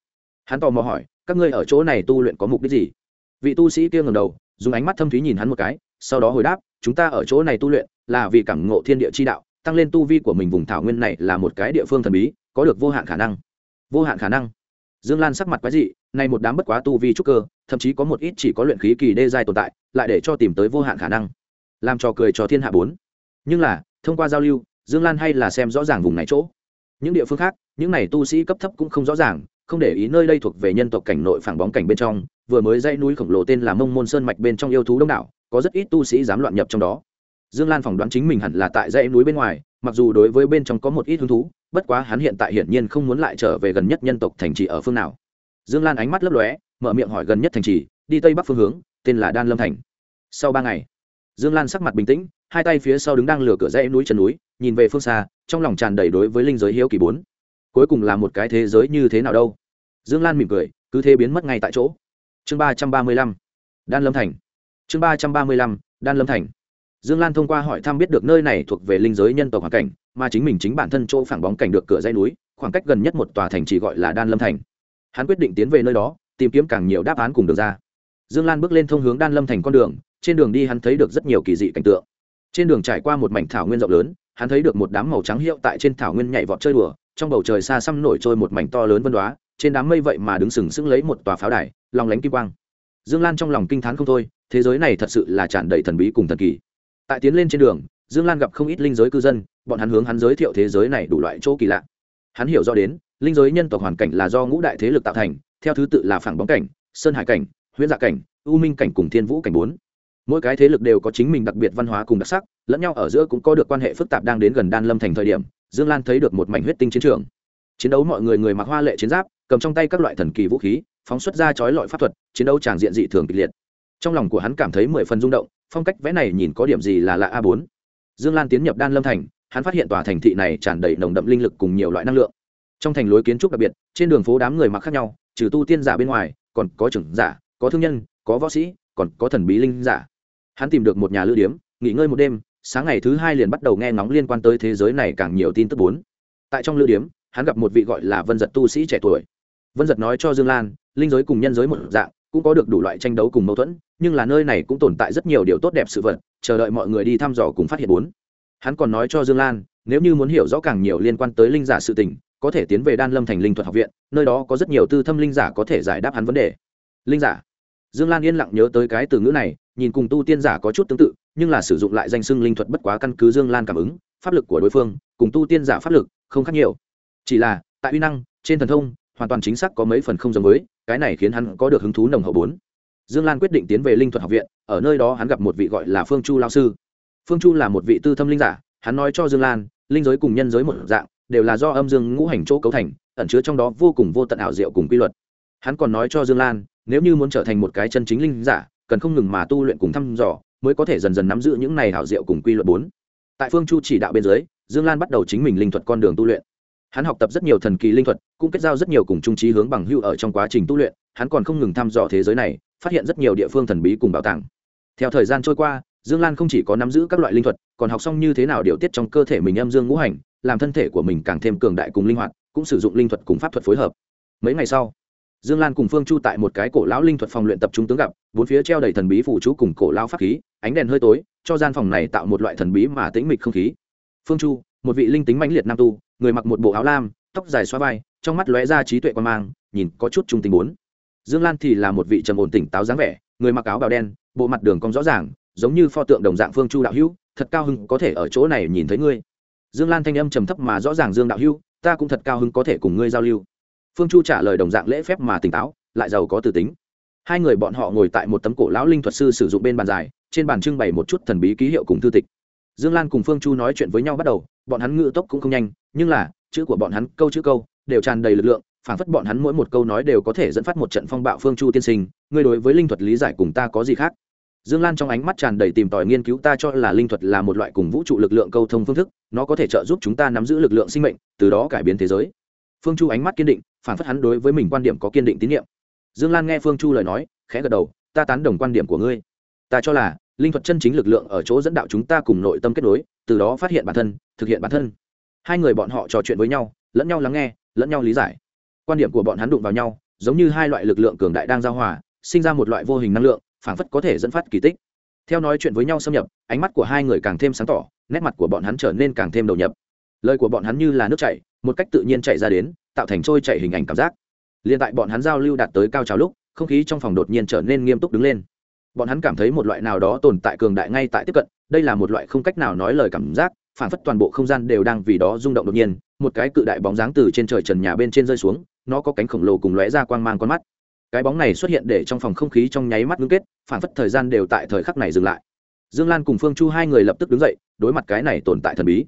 Hắn tò mò hỏi các ngươi ở chỗ này tu luyện có mục đích gì? Vị tu sĩ kia ngầm đầu dùng ánh mắt thâm thúy nhìn hắn một cái sau đó hồi đáp chúng ta ở chỗ này tu luyện là vì cảm ngộ thiên địa chi đạo, tăng lên tu vi của mình vùng thảo nguyên này là một cái địa phương thần bí, có được vô hạn khả năng. Vô hạn khả năng. Dương lan sắc mặt quái dị này một đám bất quá tu vi trúc cơ, thậm chí có một ít chỉ có luyện khí kỳ đê giai tồn tại, lại để cho tìm tới vô hạn khả năng. Làm trò cười cho thiên hạ bốn. Nhưng là, thông qua giao lưu, dương lan hay là xem rõ ràng vùng này chỗ. Những địa phương khác, những này tu sĩ cấp thấp cũng không rõ ràng, không để ý nơi đây thuộc về nhân tộc cảnh nội phản bóng cảnh bên trong, vừa mới dãy núi khổng lồ tên là mông môn sơn mạch bên trong yêu thú đông đảo, có rất ít tu sĩ dám loạn nhập trong đó dương lan phỏng đoán chính mình hẳn là tại dãy núi bên ngoài, mặc dù đối với bên trong có một ít hứng thú, bất quá hắn hiện tại hiển nhiên không muốn lại trở về gần nhất nhân tộc thành trì ở phương nào. Dương lan ánh mắt lấp lóe, mở miệng hỏi gần nhất thành trì, đi tây bắc phương hướng, tên là đan lâm thành. Sau ba ngày, dương lan sắc mặt bình tĩnh, hai tay phía sau đứng đang lửa cửa dãy núi chân núi, nhìn về phương xa, trong lòng tràn đầy đối với linh giới hiếu kỳ bốn. Cuối cùng là một cái thế giới như thế nào đâu? Dương lan mỉm cười, cứ thế biến mất ngay tại chỗ. Chương ba trăm ba mươi lăm, đan lâm thành. Chương ba trăm ba mươi lăm, đan lâm thành dương lan thông qua hỏi thăm biết được nơi này thuộc về linh giới nhân tộc hoàn cảnh, mà chính mình chính bản thân chỗ phản bóng cảnh được cửa dây núi, khoảng cách gần nhất một tòa thành chỉ gọi là đan lâm thành. Hắn quyết định tiến về nơi đó, tìm kiếm càng nhiều đáp án cùng được ra. Dương lan bước lên thông hướng đan lâm thành con đường, trên đường đi hắn thấy được rất nhiều kỳ dị cảnh tượng. Trên đường trải qua một mảnh thảo nguyên rộng lớn, hắn thấy được một đám màu trắng hiệu tại trên thảo nguyên nhảy vọt chơi đùa, trong bầu trời xa xăm nổi trôi một mảnh to lớn vân đoá, trên đám mây vậy mà đứng sừng sững lấy một tòa pháo đài lòng lánh kim quang. Dương lan trong lòng kinh t h á n không thôi, thế giới này thật sự là tràn đầy thần bí cùng thần kỳ tại tiến lên trên đường, dương lan gặp không ít linh giới cư dân, bọn hắn hướng hắn giới thiệu thế giới này đủ loại chỗ kỳ lạ. Hắn hiểu rõ đến, linh giới nhân tộc hoàn cảnh là do ngũ đại thế lực tạo thành, theo thứ tự là phản bóng cảnh, sơn hải cảnh, huyễn dạ cảnh, u minh cảnh cùng thiên vũ cảnh bốn. Mỗi cái thế lực đều có chính mình đặc biệt văn hóa cùng đặc sắc, lẫn nhau ở giữa cũng có được quan hệ phức tạp đang đến gần đan lâm thành thời điểm, dương lan thấy được một mảnh huyết tinh chiến trường. Chiến đấu mọi người người mặc hoa lệ chiến giáp, cầm trong tay các loại thần kỳ vũ khí, phóng xuất ra chói lọi pháp thuật, chiến đấu tràng diện dị thường kịch liệt. Trong lòng của hắn cảm thấy mười phần rung động phong cách vẽ này nhìn có điểm gì là lạ a bốn. Dương lan tiến nhập đan lâm thành, hắn phát hiện tòa thành thị này tràn đầy nồng đậm linh lực cùng nhiều loại năng lượng. Trong thành lối kiến trúc đặc biệt, trên đường phố đám người mặc khác nhau, trừ tu tiên giả bên ngoài, còn có trưởng giả, có thương nhân, có võ sĩ, còn có thần bí linh giả. Hắn tìm được một nhà lữ điếm, nghỉ ngơi một đêm, sáng ngày thứ hai liền bắt đầu nghe ngóng liên quan tới thế giới này càng nhiều tin tức bốn. Tại trong lữ điếm, hắn gặp một vị gọi là vân giật tu sĩ trẻ tuổi. Vân giật nói cho dương lan, linh giới cùng nhân giới một dạng cũng có được đủ loại tranh đấu cùng mâu thuẫn, nhưng là nơi này cũng tồn tại rất nhiều điều tốt đẹp sự vật, chờ đợi mọi người đi thăm dò cùng phát hiện bốn. Hắn còn nói cho dương lan, nếu như muốn hiểu rõ càng nhiều liên quan tới linh giả sự tình, có thể tiến về đan lâm thành linh thuật học viện, nơi đó có rất nhiều tư thâm linh giả có thể giải đáp hắn vấn đề. Linh giả. Dương lan yên lặng nhớ tới cái từ ngữ này, nhìn cùng tu tiên giả có chút tương tự, nhưng là sử dụng lại danh xưng linh thuật bất quá căn cứ dương lan cảm ứng, pháp lực của đối phương, cùng tu tiên giả pháp lực không khác nhiều. Chỉ là, tại uy năng, trên thần thông, hoàn toàn chính xác có mấy phần không giống với cái này khiến hắn có được hứng thú nồng hậu bốn. Dương lan quyết định tiến về linh thuật học viện, ở nơi đó hắn gặp một vị gọi là phương chu lao sư. Phương chu là một vị tư thâm linh giả, hắn nói cho dương lan, linh giới cùng nhân giới một dạng, đều là do âm dương ngũ hành chỗ cấu thành, ẩn chứa trong đó vô cùng vô tận ảo diệu cùng quy luật. Hắn còn nói cho dương lan, nếu như muốn trở thành một cái chân chính linh giả, cần không ngừng mà tu luyện cùng thăm dò, mới có thể dần dần nắm giữ những này ảo diệu cùng quy luật bốn. Tại phương chu chỉ đạo bên dưới, dương lan bắt đầu chính mình linh thuật con đường tu luyện hắn học tập rất nhiều thần kỳ linh thuật, cũng kết giao rất nhiều cùng trung trí hướng bằng hưu ở trong quá trình tu luyện, hắn còn không ngừng thăm dò thế giới này, phát hiện rất nhiều địa phương thần bí cùng bảo tàng. Theo thời gian trôi qua, dương lan không chỉ có nắm giữ các loại linh thuật, còn học xong như thế nào điều tiết trong cơ thể mình âm dương ngũ hành, làm thân thể của mình càng thêm cường đại cùng linh hoạt, cũng sử dụng linh thuật cùng pháp thuật phối hợp. Mấy ngày sau, dương lan cùng phương chu tại một cái cổ lão linh thuật phòng luyện tập trung tướng gặp, bốn phía treo đầy thần bí phụ chú cùng cổ lão pháp khí, ánh đèn hơi tối, cho gian phòng này tạo một loại thần bí mà tĩnh mịch không khí. Phương chu, một vị linh tính mãnh liệt nam tu người mặc một bộ áo lam, tóc dài xoa vai, trong mắt lóe ra trí tuệ quan mang, nhìn có chút trung tình bốn. Dương lan thì là một vị trầm ổn tỉnh táo dáng vẻ, người mặc áo bào đen, bộ mặt đường cong rõ ràng, giống như pho tượng đồng dạng phương chu đạo hữu, thật cao hưng có thể ở chỗ này nhìn thấy ngươi. Dương lan thanh âm trầm thấp mà rõ ràng dương đạo hữu, ta cũng thật cao hứng có thể cùng ngươi giao lưu. Phương chu trả lời đồng dạng lễ phép mà tỉnh táo, lại giàu có từ tính. Hai người bọn họ ngồi tại một tấm cổ lão linh thuật sư sử dụng bên bàn dài, trên bàn trưng bày một chút thần bí ký hiệu cùng thư tịch dương lan cùng phương chu nói chuyện với nhau bắt đầu, bọn hắn ngự tốc cũng không nhanh, nhưng là, chữ của bọn hắn, câu chữ câu, đều tràn đầy lực lượng phản phất bọn hắn mỗi một câu nói đều có thể dẫn phát một trận phong bạo phương chu tiên sinh, ngươi đối với linh thuật lý giải cùng ta có gì khác? Dương lan trong ánh mắt tràn đầy tìm tòi nghiên cứu, ta cho là linh thuật là một loại cùng vũ trụ lực lượng câu thông phương thức, nó có thể trợ giúp chúng ta nắm giữ lực lượng sinh mệnh, từ đó cải biến thế giới. Phương chu ánh mắt kiên định phản phất hắn đối với mình quan điểm có kiên định tín nhiệm. Dương lan nghe phương chu lời nói, khẽ gật đầu, ta tán đồng quan điểm của ngươi. Ta cho là linh thuật chân chính lực lượng ở chỗ dẫn đạo chúng ta cùng nội tâm kết nối, từ đó phát hiện bản thân, thực hiện bản thân. Hai người bọn họ trò chuyện với nhau, lẫn nhau lắng nghe, lẫn nhau lý giải. Quan điểm của bọn hắn đụng vào nhau, giống như hai loại lực lượng cường đại đang giao hòa, sinh ra một loại vô hình năng lượng, phảng phất có thể dẫn phát kỳ tích. Theo nói chuyện với nhau xâm nhập, ánh mắt của hai người càng thêm sáng tỏ, nét mặt của bọn hắn trở nên càng thêm đầu nhập. Lời của bọn hắn như là nước chảy, một cách tự nhiên chạy ra đến, tạo thành trôi chạy hình ảnh cảm giác. Liền tại bọn hắn giao lưu đạt tới cao trào lúc, không khí trong phòng đột nhiên trở nên nghiêm túc đứng lên bọn hắn cảm thấy một loại nào đó tồn tại cường đại ngay tại tiếp cận, đây là một loại không cách nào nói lời cảm giác, phản phất toàn bộ không gian đều đang vì đó rung động đột nhiên, một cái cự đại bóng dáng từ trên trời trần nhà bên trên rơi xuống, nó có cánh khổng lồ cùng lóe ra quang mang con mắt. Cái bóng này xuất hiện để trong phòng không khí trong nháy mắt ngưng kết, phản phất thời gian đều tại thời khắc này dừng lại. Dương lan cùng phương chu hai người lập tức đứng dậy, đối mặt cái này tồn tại thần bí.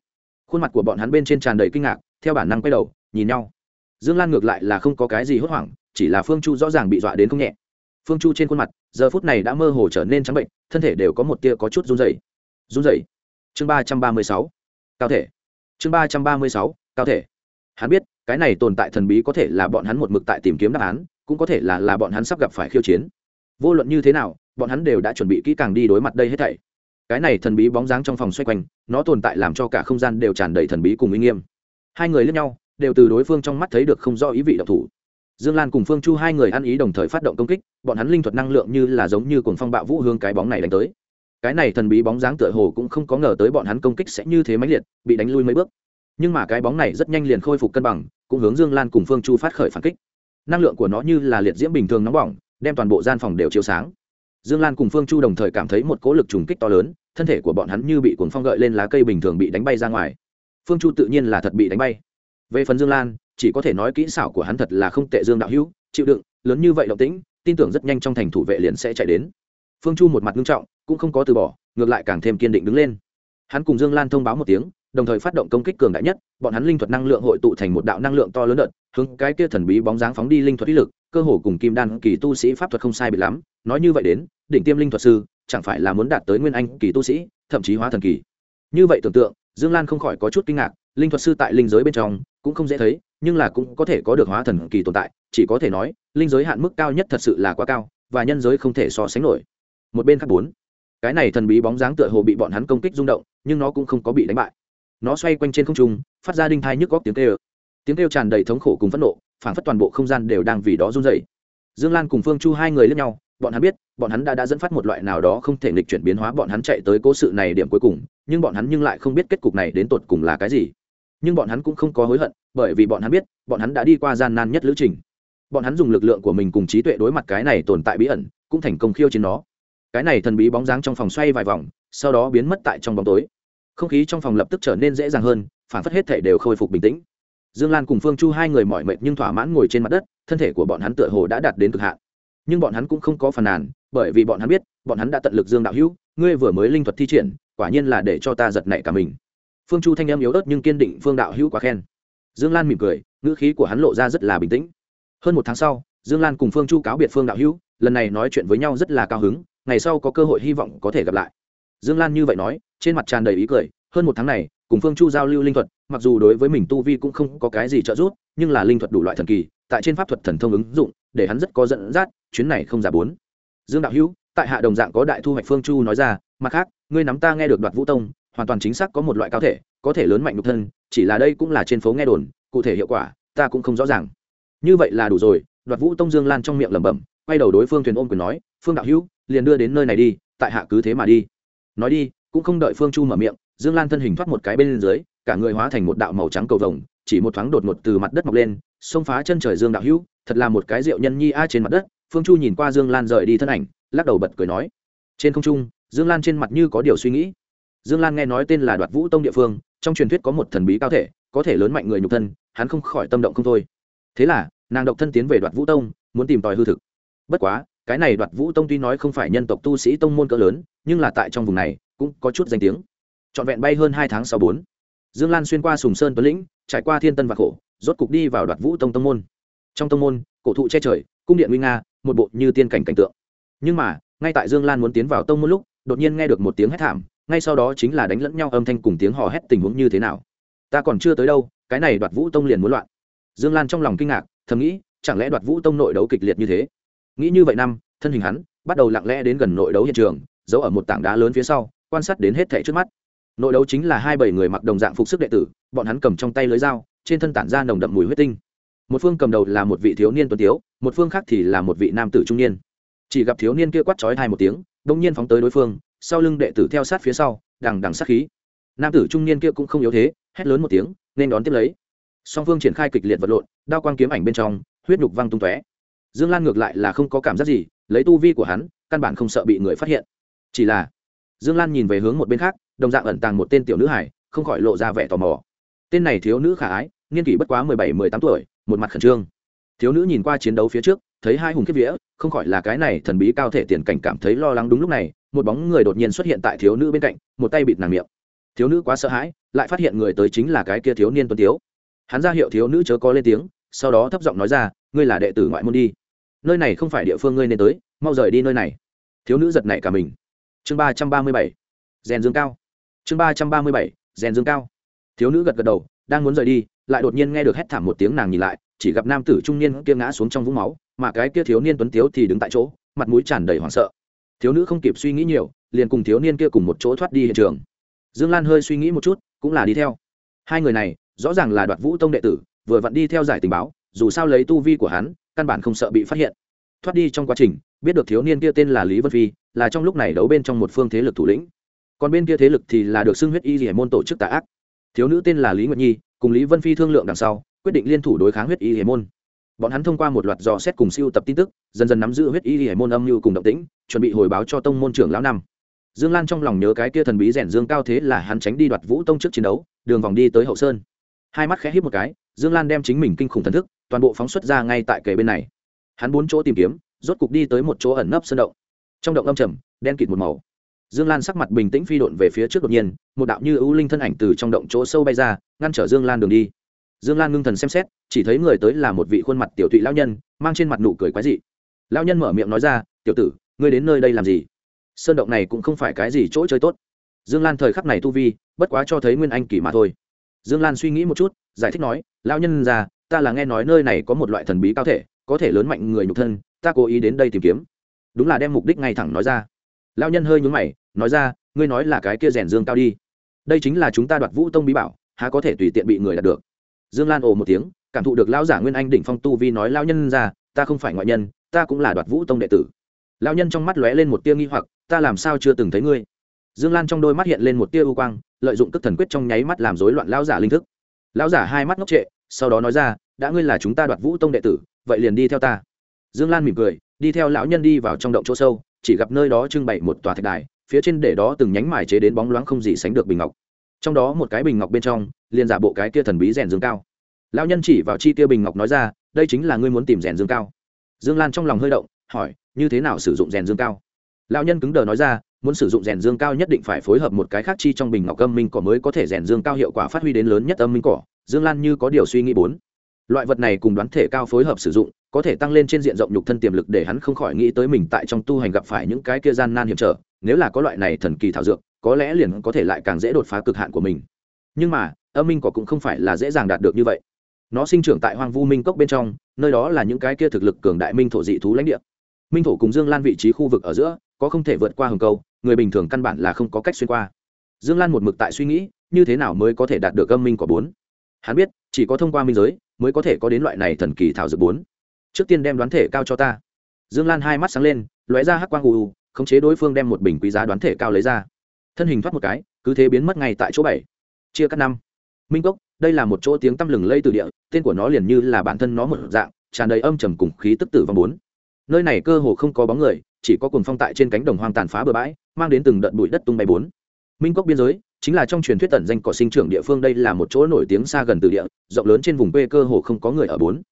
Khuôn mặt của bọn hắn bên trên tràn đầy kinh ngạc, theo bản năng quay đầu, nhìn nhau. Dương lan ngược lại là không có cái gì hốt hoảng, chỉ là phương chu rõ ràng bị dọa đến không nhẹ phương chu trên khuôn mặt, giờ phút này đã mơ hồ trở nên trắng bệnh, thân thể đều có một tia có chút run dày run dày chương ba trăm ba mươi sáu. Cao thể. Chương ba trăm ba mươi sáu, cao thể. Hắn biết, cái này tồn tại thần bí có thể là bọn hắn một mực tại tìm kiếm đáp án, cũng có thể là là bọn hắn sắp gặp phải khiêu chiến. Vô luận như thế nào, bọn hắn đều đã chuẩn bị kỹ càng đi đối mặt đây hết thảy. Cái này thần bí bóng dáng trong phòng xoay quanh, nó tồn tại làm cho cả không gian đều tràn đầy thần bí cùng uy nghiêm. Hai người lẫn nhau, đều từ đối phương trong mắt thấy được không rõ ý vị độc thủ dương lan cùng phương chu hai người ăn ý đồng thời phát động công kích, bọn hắn linh thuật năng lượng như là giống như cuồng phong bạo vũ hương cái bóng này đánh tới. Cái này thần bí bóng dáng tựa hồ cũng không có ngờ tới bọn hắn công kích sẽ như thế mãnh liệt, bị đánh lui mấy bước. Nhưng mà cái bóng này rất nhanh liền khôi phục cân bằng, cũng hướng dương lan cùng phương chu phát khởi phản kích. Năng lượng của nó như là liệt diễm bình thường nóng bỏng, đem toàn bộ gian phòng đều chiếu sáng. Dương lan cùng phương chu đồng thời cảm thấy một cỗ lực trùng kích to lớn, thân thể của bọn hắn như bị cuồng phong gợi lên lá cây bình thường bị đánh bay ra ngoài. Phương chu tự nhiên là thật bị đánh bay về phần dương lan, chỉ có thể nói kỹ xảo của hắn thật là không tệ dương đạo hữu, chịu đựng, lớn như vậy động tĩnh, tin tưởng rất nhanh trong thành thủ vệ liền sẽ chạy đến. Phương chu một mặt nghiêm trọng, cũng không có từ bỏ, ngược lại càng thêm kiên định đứng lên. Hắn cùng dương lan thông báo một tiếng, đồng thời phát động công kích cường đại nhất, bọn hắn linh thuật năng lượng hội tụ thành một đạo năng lượng to lớn đợt, hướng cái kia thần bí bóng dáng phóng đi linh thuật ý lực, cơ hồ cùng kim đan kỳ tu sĩ pháp thuật không sai bị lắm, nói như vậy đến, đỉnh tiêm linh thuật sư, chẳng phải là muốn đạt tới nguyên anh kỳ tu sĩ, thậm chí hóa thần kỳ. Như vậy tưởng tượng, dương lan không khỏi có chút kinh ngạc, linh thuật sư tại linh giới bên trong cũng không dễ thấy, nhưng là cũng có thể có được hóa thần kỳ tồn tại, chỉ có thể nói, linh giới hạn mức cao nhất thật sự là quá cao, và nhân giới không thể so sánh nổi. Một bên khác bốn, cái này thần bí bóng dáng tựa hồ bị bọn hắn công kích rung động, nhưng nó cũng không có bị đánh bại. Nó xoay quanh trên không trung, phát ra đinh thai nhức góc tiếng kêu. Tiếng kêu tràn đầy thống khổ cùng phẫn nộ, phản phất toàn bộ không gian đều đang vì đó run dày dương lan cùng phương chu hai người lẫn nhau, bọn hắn biết, bọn hắn đã đã dẫn phát một loại nào đó không thể nghịch chuyển biến hóa, bọn hắn chạy tới cố sự này điểm cuối cùng, nhưng bọn hắn nhưng lại không biết kết cục này đến tột cùng là cái gì nhưng bọn hắn cũng không có hối hận, bởi vì bọn hắn biết, bọn hắn đã đi qua gian nan nhất lữ trình. Bọn hắn dùng lực lượng của mình cùng trí tuệ đối mặt cái này tồn tại bí ẩn, cũng thành công khiêu chiến nó. Cái này thần bí bóng dáng trong phòng xoay vài vòng, sau đó biến mất tại trong bóng tối. Không khí trong phòng lập tức trở nên dễ dàng hơn, phản phất hết thể đều khôi phục bình tĩnh. Dương lan cùng phương chu hai người mỏi mệt nhưng thỏa mãn ngồi trên mặt đất, thân thể của bọn hắn tựa hồ đã đạt đến cực hạn. Nhưng bọn hắn cũng không có phàn nàn, bởi vì bọn hắn biết, bọn hắn đã tận lực dương đạo hữu, ngươi vừa mới linh thuật thi triển, quả nhiên là để cho ta giật nảy cả mình phương chu thanh em yếu ớt nhưng kiên định, phương đạo hữu quá khen. Dương lan mỉm cười, ngữ khí của hắn lộ ra rất là bình tĩnh. Hơn một tháng sau, dương lan cùng phương chu cáo biệt phương đạo hữu, lần này nói chuyện với nhau rất là cao hứng, ngày sau có cơ hội hy vọng có thể gặp lại. Dương lan như vậy nói, trên mặt tràn đầy ý cười, hơn một tháng này, cùng phương chu giao lưu linh thuật, mặc dù đối với mình tu vi cũng không có cái gì trợ giúp, nhưng là linh thuật đủ loại thần kỳ, tại trên pháp thuật thần thông ứng dụng, để hắn rất có dẫn dắt, chuyến này không giả bốn. Dương đạo hữu, tại hạ đồng dạng có đại thu hoạch phương chu nói ra, mặt khác, ngươi nắm ta nghe được đoạt vũ tông hoàn toàn chính xác có một loại cao thể, có thể lớn mạnh nhục thân, chỉ là đây cũng là trên phố nghe đồn, cụ thể hiệu quả, ta cũng không rõ ràng. Như vậy là đủ rồi, đoạt vũ tông dương lan trong miệng lẩm bẩm, quay đầu đối phương thuyền ôm quyền nói, phương đạo hữu, liền đưa đến nơi này đi, tại hạ cứ thế mà đi. Nói đi, cũng không đợi phương chu mở miệng, dương lan thân hình thoát một cái bên dưới, cả người hóa thành một đạo màu trắng cầu vồng, chỉ một thoáng đột ngột từ mặt đất mọc lên, xông phá chân trời dương đạo hữu, thật là một cái rượu nhân nhi a trên mặt đất, phương chu nhìn qua dương lan rời đi thân ảnh, lắc đầu bật cười nói. Trên không trung, dương lan trên mặt như có điều suy nghĩ dương lan nghe nói tên là đoạt vũ tông địa phương, trong truyền thuyết có một thần bí cao thể, có thể lớn mạnh người nhục thân, hắn không khỏi tâm động không thôi. Thế là, nàng độc thân tiến về đoạt vũ tông, muốn tìm tòi hư thực. Bất quá, cái này đoạt vũ tông tuy nói không phải nhân tộc tu sĩ tông môn cỡ lớn, nhưng là tại trong vùng này, cũng có chút danh tiếng. Trọn vẹn bay hơn hai tháng sau bốn, dương lan xuyên qua sùng sơn tuấn lĩnh, trải qua thiên tân và khổ, rốt cục đi vào đoạt vũ tông tông môn. Trong tông môn, cổ thụ che trời, cung điện nguy nga, một bộ như tiên cảnh cảnh tượng. Nhưng mà, ngay tại dương lan muốn tiến vào tông môn lúc, đột nhiên nghe được một tiếng hét thảm ngay sau đó chính là đánh lẫn nhau âm thanh cùng tiếng hò hét tình huống như thế nào. Ta còn chưa tới đâu, cái này đoạt vũ tông liền muốn loạn. Dương lan trong lòng kinh ngạc, thầm nghĩ, chẳng lẽ đoạt vũ tông nội đấu kịch liệt như thế? Nghĩ như vậy năm, thân hình hắn bắt đầu lặng lẽ đến gần nội đấu hiện trường, giấu ở một tảng đá lớn phía sau, quan sát đến hết thẻ trước mắt. Nội đấu chính là hai bảy người mặc đồng dạng phục sức đệ tử, bọn hắn cầm trong tay lưới dao, trên thân tản ra nồng đậm mùi huyết tinh. Một phương cầm đầu là một vị thiếu niên tuấn tiếu, một phương khác thì là một vị nam tử trung niên. Chỉ gặp thiếu niên kia quát chói hai một tiếng đông nhiên phóng tới đối phương sau lưng đệ tử theo sát phía sau, đằng đằng sát khí. Nam tử trung niên kia cũng không yếu thế, hét lớn một tiếng, nên đón tiếp lấy. Song phương triển khai kịch liệt vật lộn, đao quang kiếm ảnh bên trong, huyết nhục văng tung tóe. Dương lan ngược lại là không có cảm giác gì, lấy tu vi của hắn, căn bản không sợ bị người phát hiện. Chỉ là, dương lan nhìn về hướng một bên khác, đồng dạng ẩn tàng một tên tiểu nữ hải không khỏi lộ ra vẻ tò mò. Tên này thiếu nữ khả ái, niên kỷ bất quá mười bảy, mười tám tuổi, một mặt khẩn trương. Thiếu nữ nhìn qua chiến đấu phía trước, thấy hai hùng kiếp vía, không khỏi là cái này thần bí cao thể tiền cảnh cảm thấy lo lắng đúng lúc này một bóng người đột nhiên xuất hiện tại thiếu nữ bên cạnh, một tay bịt nàng miệng. Thiếu nữ quá sợ hãi, lại phát hiện người tới chính là cái kia thiếu niên tuấn tiếu. Hắn ra hiệu thiếu nữ chớ có lên tiếng, sau đó thấp giọng nói ra, ngươi là đệ tử ngoại môn đi. Nơi này không phải địa phương ngươi nên tới, mau rời đi nơi này. Thiếu nữ giật nảy cả mình. Chương ba trăm ba mươi bảy. Rèn dương cao. Chương ba trăm ba mươi bảy. Rèn dương cao. Thiếu nữ gật gật đầu, đang muốn rời đi, lại đột nhiên nghe được hét thảm một tiếng nàng nhìn lại, chỉ gặp nam tử trung niên kia ngã xuống trong vũng máu, mà cái kia thiếu niên tuấn tiếu thì đứng tại chỗ, mặt mũi tràn đầy hoảng sợ thiếu nữ không kịp suy nghĩ nhiều, liền cùng thiếu niên kia cùng một chỗ thoát đi hiện trường. Dương lan hơi suy nghĩ một chút, cũng là đi theo. Hai người này, rõ ràng là đoạt vũ tông đệ tử, vừa vặn đi theo giải tình báo, dù sao lấy tu vi của hắn, căn bản không sợ bị phát hiện. Thoát đi trong quá trình, biết được thiếu niên kia tên là lý vân phi, là trong lúc này đấu bên trong một phương thế lực thủ lĩnh. Còn bên kia thế lực thì là được xưng huyết y hải môn tổ chức tà ác. Thiếu nữ tên là lý nguyệt nhi, cùng lý vân phi thương lượng đằng sau, quyết định liên thủ đối kháng huyết y hải môn bọn hắn thông qua một loạt dò xét cùng siêu tập tin tức, dần dần nắm giữ huyết y hải môn âm mưu cùng động tĩnh, chuẩn bị hồi báo cho tông môn trưởng lão năm. Dương lan trong lòng nhớ cái kia thần bí rèn dương cao thế là hắn tránh đi đoạt vũ tông trước chiến đấu, đường vòng đi tới hậu sơn. Hai mắt khẽ hít một cái, dương lan đem chính mình kinh khủng thần thức, toàn bộ phóng xuất ra ngay tại kề bên này. Hắn bốn chỗ tìm kiếm, rốt cục đi tới một chỗ ẩn nấp sơn động. Trong động âm trầm, đen kịt một màu. Dương lan sắc mặt bình tĩnh phi độn về phía trước đột nhiên, một đạo như ưu linh thân ảnh từ trong động chỗ sâu bay ra, ngăn trở dương lan đường đi dương lan ngưng thần xem xét, chỉ thấy người tới là một vị khuôn mặt tiểu thụy lão nhân, mang trên mặt nụ cười quái dị. Lão nhân mở miệng nói ra, tiểu tử, ngươi đến nơi đây làm gì? Sơn động này cũng không phải cái gì chỗ chơi tốt. Dương lan thời khắc này tu vi, bất quá cho thấy nguyên anh kỳ mà thôi. Dương lan suy nghĩ một chút, giải thích nói, lão nhân già ta là nghe nói nơi này có một loại thần bí cao thể, có thể lớn mạnh người nhục thân, ta cố ý đến đây tìm kiếm. Đúng là đem mục đích ngay thẳng nói ra. Lão nhân hơi nhún mày, nói ra, ngươi nói là cái kia rèn dương cao đi. Đây chính là chúng ta đoạt vũ tông bí bảo, há có thể tùy tiện bị người đạt được? Dương lan ồ một tiếng, cảm thụ được lão giả nguyên anh đỉnh phong tu vi nói lão nhân ra, ta không phải ngoại nhân, ta cũng là đoạt vũ tông đệ tử. Lão nhân trong mắt lóe lên một tia nghi hoặc, ta làm sao chưa từng thấy ngươi? Dương lan trong đôi mắt hiện lên một tia u quang, lợi dụng tức thần quyết trong nháy mắt làm rối loạn lão giả linh thức. Lão giả hai mắt ngốc trệ, sau đó nói ra, đã ngươi là chúng ta đoạt vũ tông đệ tử, vậy liền đi theo ta. Dương lan mỉm cười, đi theo lão nhân đi vào trong động chỗ sâu, chỉ gặp nơi đó trưng bày một tòa thạch đài, phía trên để đó từng nhánh mài chế đến bóng loáng không gì sánh được bình ngọc trong đó một cái bình ngọc bên trong, liền giả bộ cái kia thần bí rèn dương cao. Lão nhân chỉ vào chi tiêu bình ngọc nói ra, đây chính là ngươi muốn tìm rèn dương cao. Dương lan trong lòng hơi động, hỏi, như thế nào sử dụng rèn dương cao? Lão nhân cứng đờ nói ra, muốn sử dụng rèn dương cao nhất định phải phối hợp một cái khác chi trong bình ngọc âm minh cỏ mới có thể rèn dương cao hiệu quả phát huy đến lớn nhất âm minh cỏ. Dương lan như có điều suy nghĩ bốn. Loại vật này cùng đoán thể cao phối hợp sử dụng, có thể tăng lên trên diện rộng nhục thân tiềm lực để hắn không khỏi nghĩ tới mình tại trong tu hành gặp phải những cái kia gian nan hiểm trở, nếu là có loại này thần kỳ thảo dược có lẽ liền có thể lại càng dễ đột phá cực hạn của mình. Nhưng mà, âm minh cỏ cũng không phải là dễ dàng đạt được như vậy. Nó sinh trưởng tại hoang vu minh cốc bên trong, nơi đó là những cái kia thực lực cường đại minh thổ dị thú lãnh địa. Minh thổ cùng dương lan vị trí khu vực ở giữa, có không thể vượt qua hầm câu, người bình thường căn bản là không có cách xuyên qua. Dương lan một mực tại suy nghĩ, như thế nào mới có thể đạt được âm minh cỏ bốn? Hắn biết, chỉ có thông qua minh giới, mới có thể có đến loại này thần kỳ thảo dược bốn. Trước tiên đem đoán thể cao cho ta. Dương lan hai mắt sáng lên, lóe ra hắc quang ù ù khống chế đối phương đem một bình quý giá đoán thể cao lấy ra thân hình thoát một cái, cứ thế biến mất ngay tại chỗ bảy. Chia cắt năm. Minh cốc, đây là một chỗ tiếng tăm lừng lây từ địa, tên của nó liền như là bản thân nó một dạng, tràn đầy âm trầm cùng khí tức tử vong bốn. Nơi này cơ hồ không có bóng người, chỉ có cuồng phong tại trên cánh đồng hoang tàn phá bừa bãi, mang đến từng đợt bụi đất tung bay bốn. Minh cốc biên giới, chính là trong truyền thuyết tẩn danh cỏ sinh trưởng địa phương, đây là một chỗ nổi tiếng xa gần từ địa, rộng lớn trên vùng quê cơ hồ không có người ở bốn.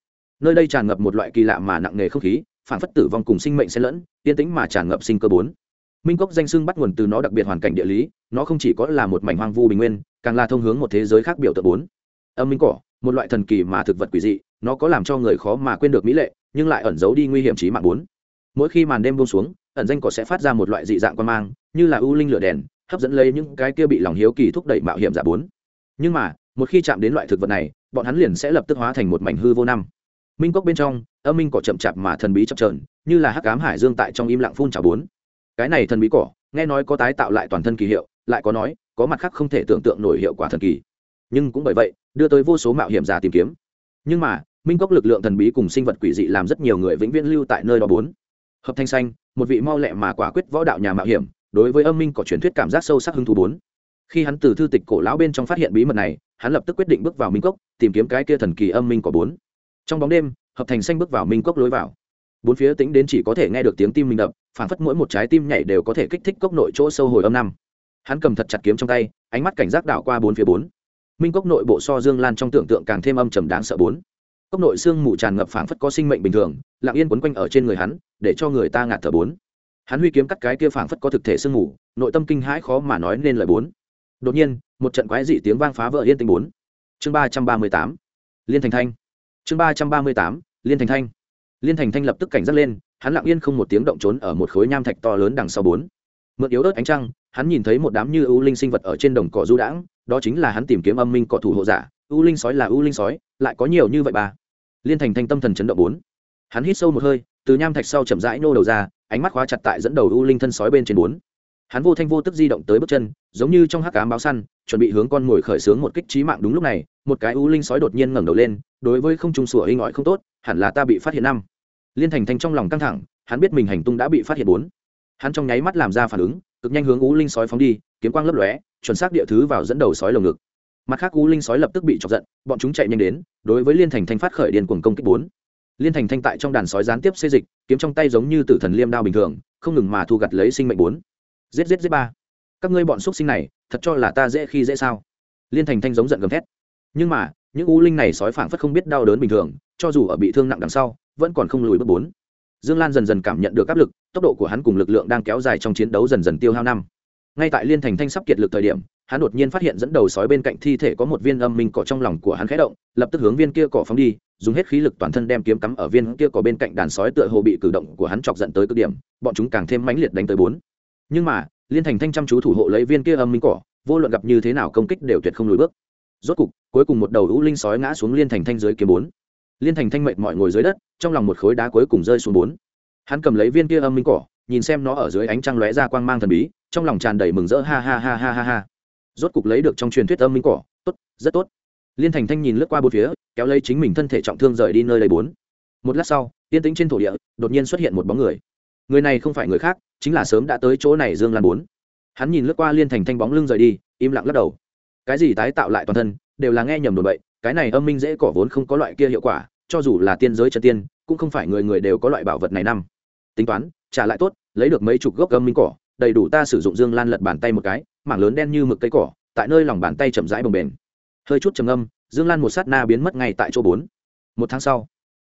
Nơi đây tràn ngập một loại kỳ lạ mà nặng nề không khí, phản phất tử vong cùng sinh mệnh xen lẫn, yên tĩnh mà tràn ngập sinh cơ bốn minh cốc danh xưng bắt nguồn từ nó đặc biệt hoàn cảnh địa lý, nó không chỉ có là một mảnh hoang vu bình nguyên, càng là thông hướng một thế giới khác biểu tượng bốn. Âm minh cỏ, một loại thần kỳ mà thực vật quỷ dị, nó có làm cho người khó mà quên được mỹ lệ, nhưng lại ẩn giấu đi nguy hiểm trí mạng bốn. Mỗi khi màn đêm buông xuống, ẩn danh cỏ sẽ phát ra một loại dị dạng quan mang, như là ưu linh lửa đèn, hấp dẫn lấy những cái kia bị lòng hiếu kỳ thúc đẩy mạo hiểm giả bốn. Nhưng mà, một khi chạm đến loại thực vật này, bọn hắn liền sẽ lập tức hóa thành một mảnh hư vô năm. Minh cốc bên trong, âm minh cỏ chậm chạp mà thần bí chập trờn như là hắc cám hải dương tại trong im lặng phun trào bốn cái này thần bí cỏ, nghe nói có tái tạo lại toàn thân kỳ hiệu, lại có nói, có mặt khác không thể tưởng tượng nổi hiệu quả thần kỳ. Nhưng cũng bởi vậy, đưa tới vô số mạo hiểm giả tìm kiếm. Nhưng mà, minh cốc lực lượng thần bí cùng sinh vật quỷ dị làm rất nhiều người vĩnh viễn lưu tại nơi đó bốn. Hợp thanh xanh, một vị mau lẹ mà quả quyết võ đạo nhà mạo hiểm, đối với âm minh có truyền thuyết cảm giác sâu sắc hứng thú bốn. Khi hắn từ thư tịch cổ lão bên trong phát hiện bí mật này, hắn lập tức quyết định bước vào minh cốc, tìm kiếm cái kia thần kỳ âm minh có bốn. Trong bóng đêm, hợp thành xanh bước vào minh cốc lối vào. Bốn phía tính đến chỉ có thể nghe được tiếng tim mình đập phản phất mỗi một trái tim nhảy đều có thể kích thích cốc nội chỗ sâu hồi âm năm. Hắn cầm thật chặt kiếm trong tay, ánh mắt cảnh giác đảo qua bốn phía bốn. Minh cốc nội bộ so dương lan trong tưởng tượng càng thêm âm trầm đáng sợ bốn. Cốc nội xương mù tràn ngập phảng phất có sinh mệnh bình thường, lặng yên quấn quanh ở trên người hắn, để cho người ta ngạt thở bốn. Hắn huy kiếm cắt cái kia phảng phất có thực thể xương mù, nội tâm kinh hãi khó mà nói nên lời bốn. Đột nhiên, một trận quái dị tiếng vang phá vỡ yên tĩnh bốn. Chương ba trăm ba mươi tám. Liên thành thanh. Chương ba trăm ba mươi tám. Liên thành thanh. Liên thành thanh lập tức cảnh giác lên hắn lặng yên không một tiếng động trốn ở một khối nham thạch to lớn đằng sau bốn. Mượn yếu ớt ánh trăng, hắn nhìn thấy một đám như ưu linh sinh vật ở trên đồng cỏ du đãng, đó chính là hắn tìm kiếm âm minh cỏ thủ hộ giả. Ưu linh sói là ưu linh sói, lại có nhiều như vậy ba liên thành thanh tâm thần chấn động bốn. Hắn hít sâu một hơi, từ nham thạch sau chậm rãi nô đầu ra, ánh mắt khóa chặt tại dẫn đầu ưu linh thân sói bên trên bốn. Hắn vô thanh vô tức di động tới bước chân, giống như trong hắc cám báo săn, chuẩn bị hướng con mồi khởi xướng một kích trí mạng đúng lúc này, một cái ưu linh sói đột nhiên ngẩng đầu lên, đối với không trung sủa hinh ỏi không tốt, hẳn là ta bị phát hiện năm liên thành thanh trong lòng căng thẳng, hắn biết mình hành tung đã bị phát hiện bốn. Hắn trong nháy mắt làm ra phản ứng, cực nhanh hướng ú linh sói phóng đi, kiếm quang lấp lóe, chuẩn xác địa thứ vào dẫn đầu sói lồng ngực. Mặt khác ú linh sói lập tức bị chọc giận, bọn chúng chạy nhanh đến, đối với liên thành thanh phát khởi điền cuồng công kích bốn. Liên thành thanh tại trong đàn sói gián tiếp xê dịch, kiếm trong tay giống như tử thần liêm đao bình thường, không ngừng mà thu gặt lấy sinh mệnh bốn. Giết giết giết ba. Các ngươi bọn xúc sinh này, thật cho là ta dễ khi dễ sao? Liên thành thanh giống giận gầm thét. Nhưng mà, những u linh này sói phảng phất không biết đau đớn bình thường, cho dù ở bị thương nặng đằng sau vẫn còn không lùi bước bốn. Dương lan dần dần cảm nhận được áp lực, tốc độ của hắn cùng lực lượng đang kéo dài trong chiến đấu dần dần tiêu hao năm. Ngay tại liên thành thanh sắp kiệt lực thời điểm, hắn đột nhiên phát hiện dẫn đầu sói bên cạnh thi thể có một viên âm minh cỏ trong lòng của hắn khẽ động, lập tức hướng viên kia cỏ phóng đi, dùng hết khí lực toàn thân đem kiếm cắm ở viên kia cỏ bên cạnh đàn sói tựa hồ bị cử động của hắn chọc giận tới cực điểm, bọn chúng càng thêm mãnh liệt đánh tới bốn. Nhưng mà, liên thành thanh chăm chú thủ hộ lấy viên kia âm minh cỏ, vô luận gặp như thế nào công kích đều tuyệt không lùi bước. Rốt cục, cuối cùng một đầu hữu linh sói ngã xuống liên thành thanh dưới kiếm bốn liên thành thanh mệt mọi ngồi dưới đất, trong lòng một khối đá cuối cùng rơi xuống bốn. Hắn cầm lấy viên kia âm minh cỏ, nhìn xem nó ở dưới ánh trăng lóe ra quang mang thần bí, trong lòng tràn đầy mừng rỡ, ha ha ha ha ha ha. Rốt cục lấy được trong truyền thuyết âm minh cỏ, tốt, rất tốt. Liên thành thanh nhìn lướt qua bốn phía, kéo lấy chính mình thân thể trọng thương rời đi nơi đây bốn. Một lát sau, yên tĩnh trên thổ địa, đột nhiên xuất hiện một bóng người. Người này không phải người khác, chính là sớm đã tới chỗ này dương lan bốn. Hắn nhìn lướt qua liên thành thanh bóng lưng rời đi, im lặng lắc đầu. Cái gì tái tạo lại toàn thân, đều là nghe nhầm đồn bậy cái này âm minh dễ cỏ vốn không có loại kia hiệu quả, cho dù là tiên giới chân tiên, cũng không phải người người đều có loại bảo vật này năm. Tính toán, trả lại tốt, lấy được mấy chục gốc âm minh cỏ, đầy đủ ta sử dụng dương lan lật bàn tay một cái, mảng lớn đen như mực cây cỏ, tại nơi lòng bàn tay chậm rãi bồng bềnh. Hơi chút trầm âm dương lan một sát na biến mất ngay tại chỗ bốn. Một tháng sau,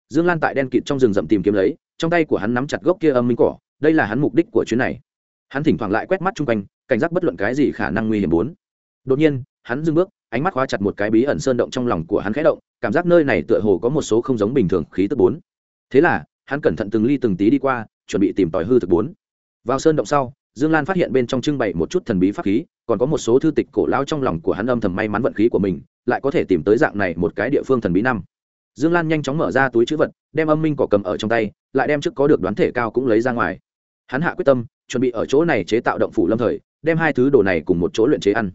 dương lan tại đen kịt trong rừng rậm tìm kiếm lấy, trong tay của hắn nắm chặt gốc kia âm minh cỏ, đây là hắn mục đích của chuyến này. Hắn thỉnh thoảng lại quét mắt chung quanh, cảnh giác bất luận cái gì khả năng nguy hiểm bốn. Đột nhiên, hắn dừng bước ánh mắt khóa chặt một cái bí ẩn sơn động trong lòng của hắn khẽ động, cảm giác nơi này tựa hồ có một số không giống bình thường khí tức bốn. Thế là, hắn cẩn thận từng ly từng tí đi qua, chuẩn bị tìm tòi hư thực bốn. Vào sơn động sau, dương lan phát hiện bên trong trưng bày một chút thần bí pháp khí, còn có một số thư tịch cổ lao trong lòng của hắn âm thầm may mắn vận khí của mình, lại có thể tìm tới dạng này một cái địa phương thần bí năm. Dương lan nhanh chóng mở ra túi chữ vật, đem âm minh cỏ cầm ở trong tay, lại đem trước có được đoán thể cao cũng lấy ra ngoài. Hắn hạ quyết tâm, chuẩn bị ở chỗ này chế tạo động phủ lâm thời, đem hai thứ đồ này cùng một chỗ luyện chế ăn.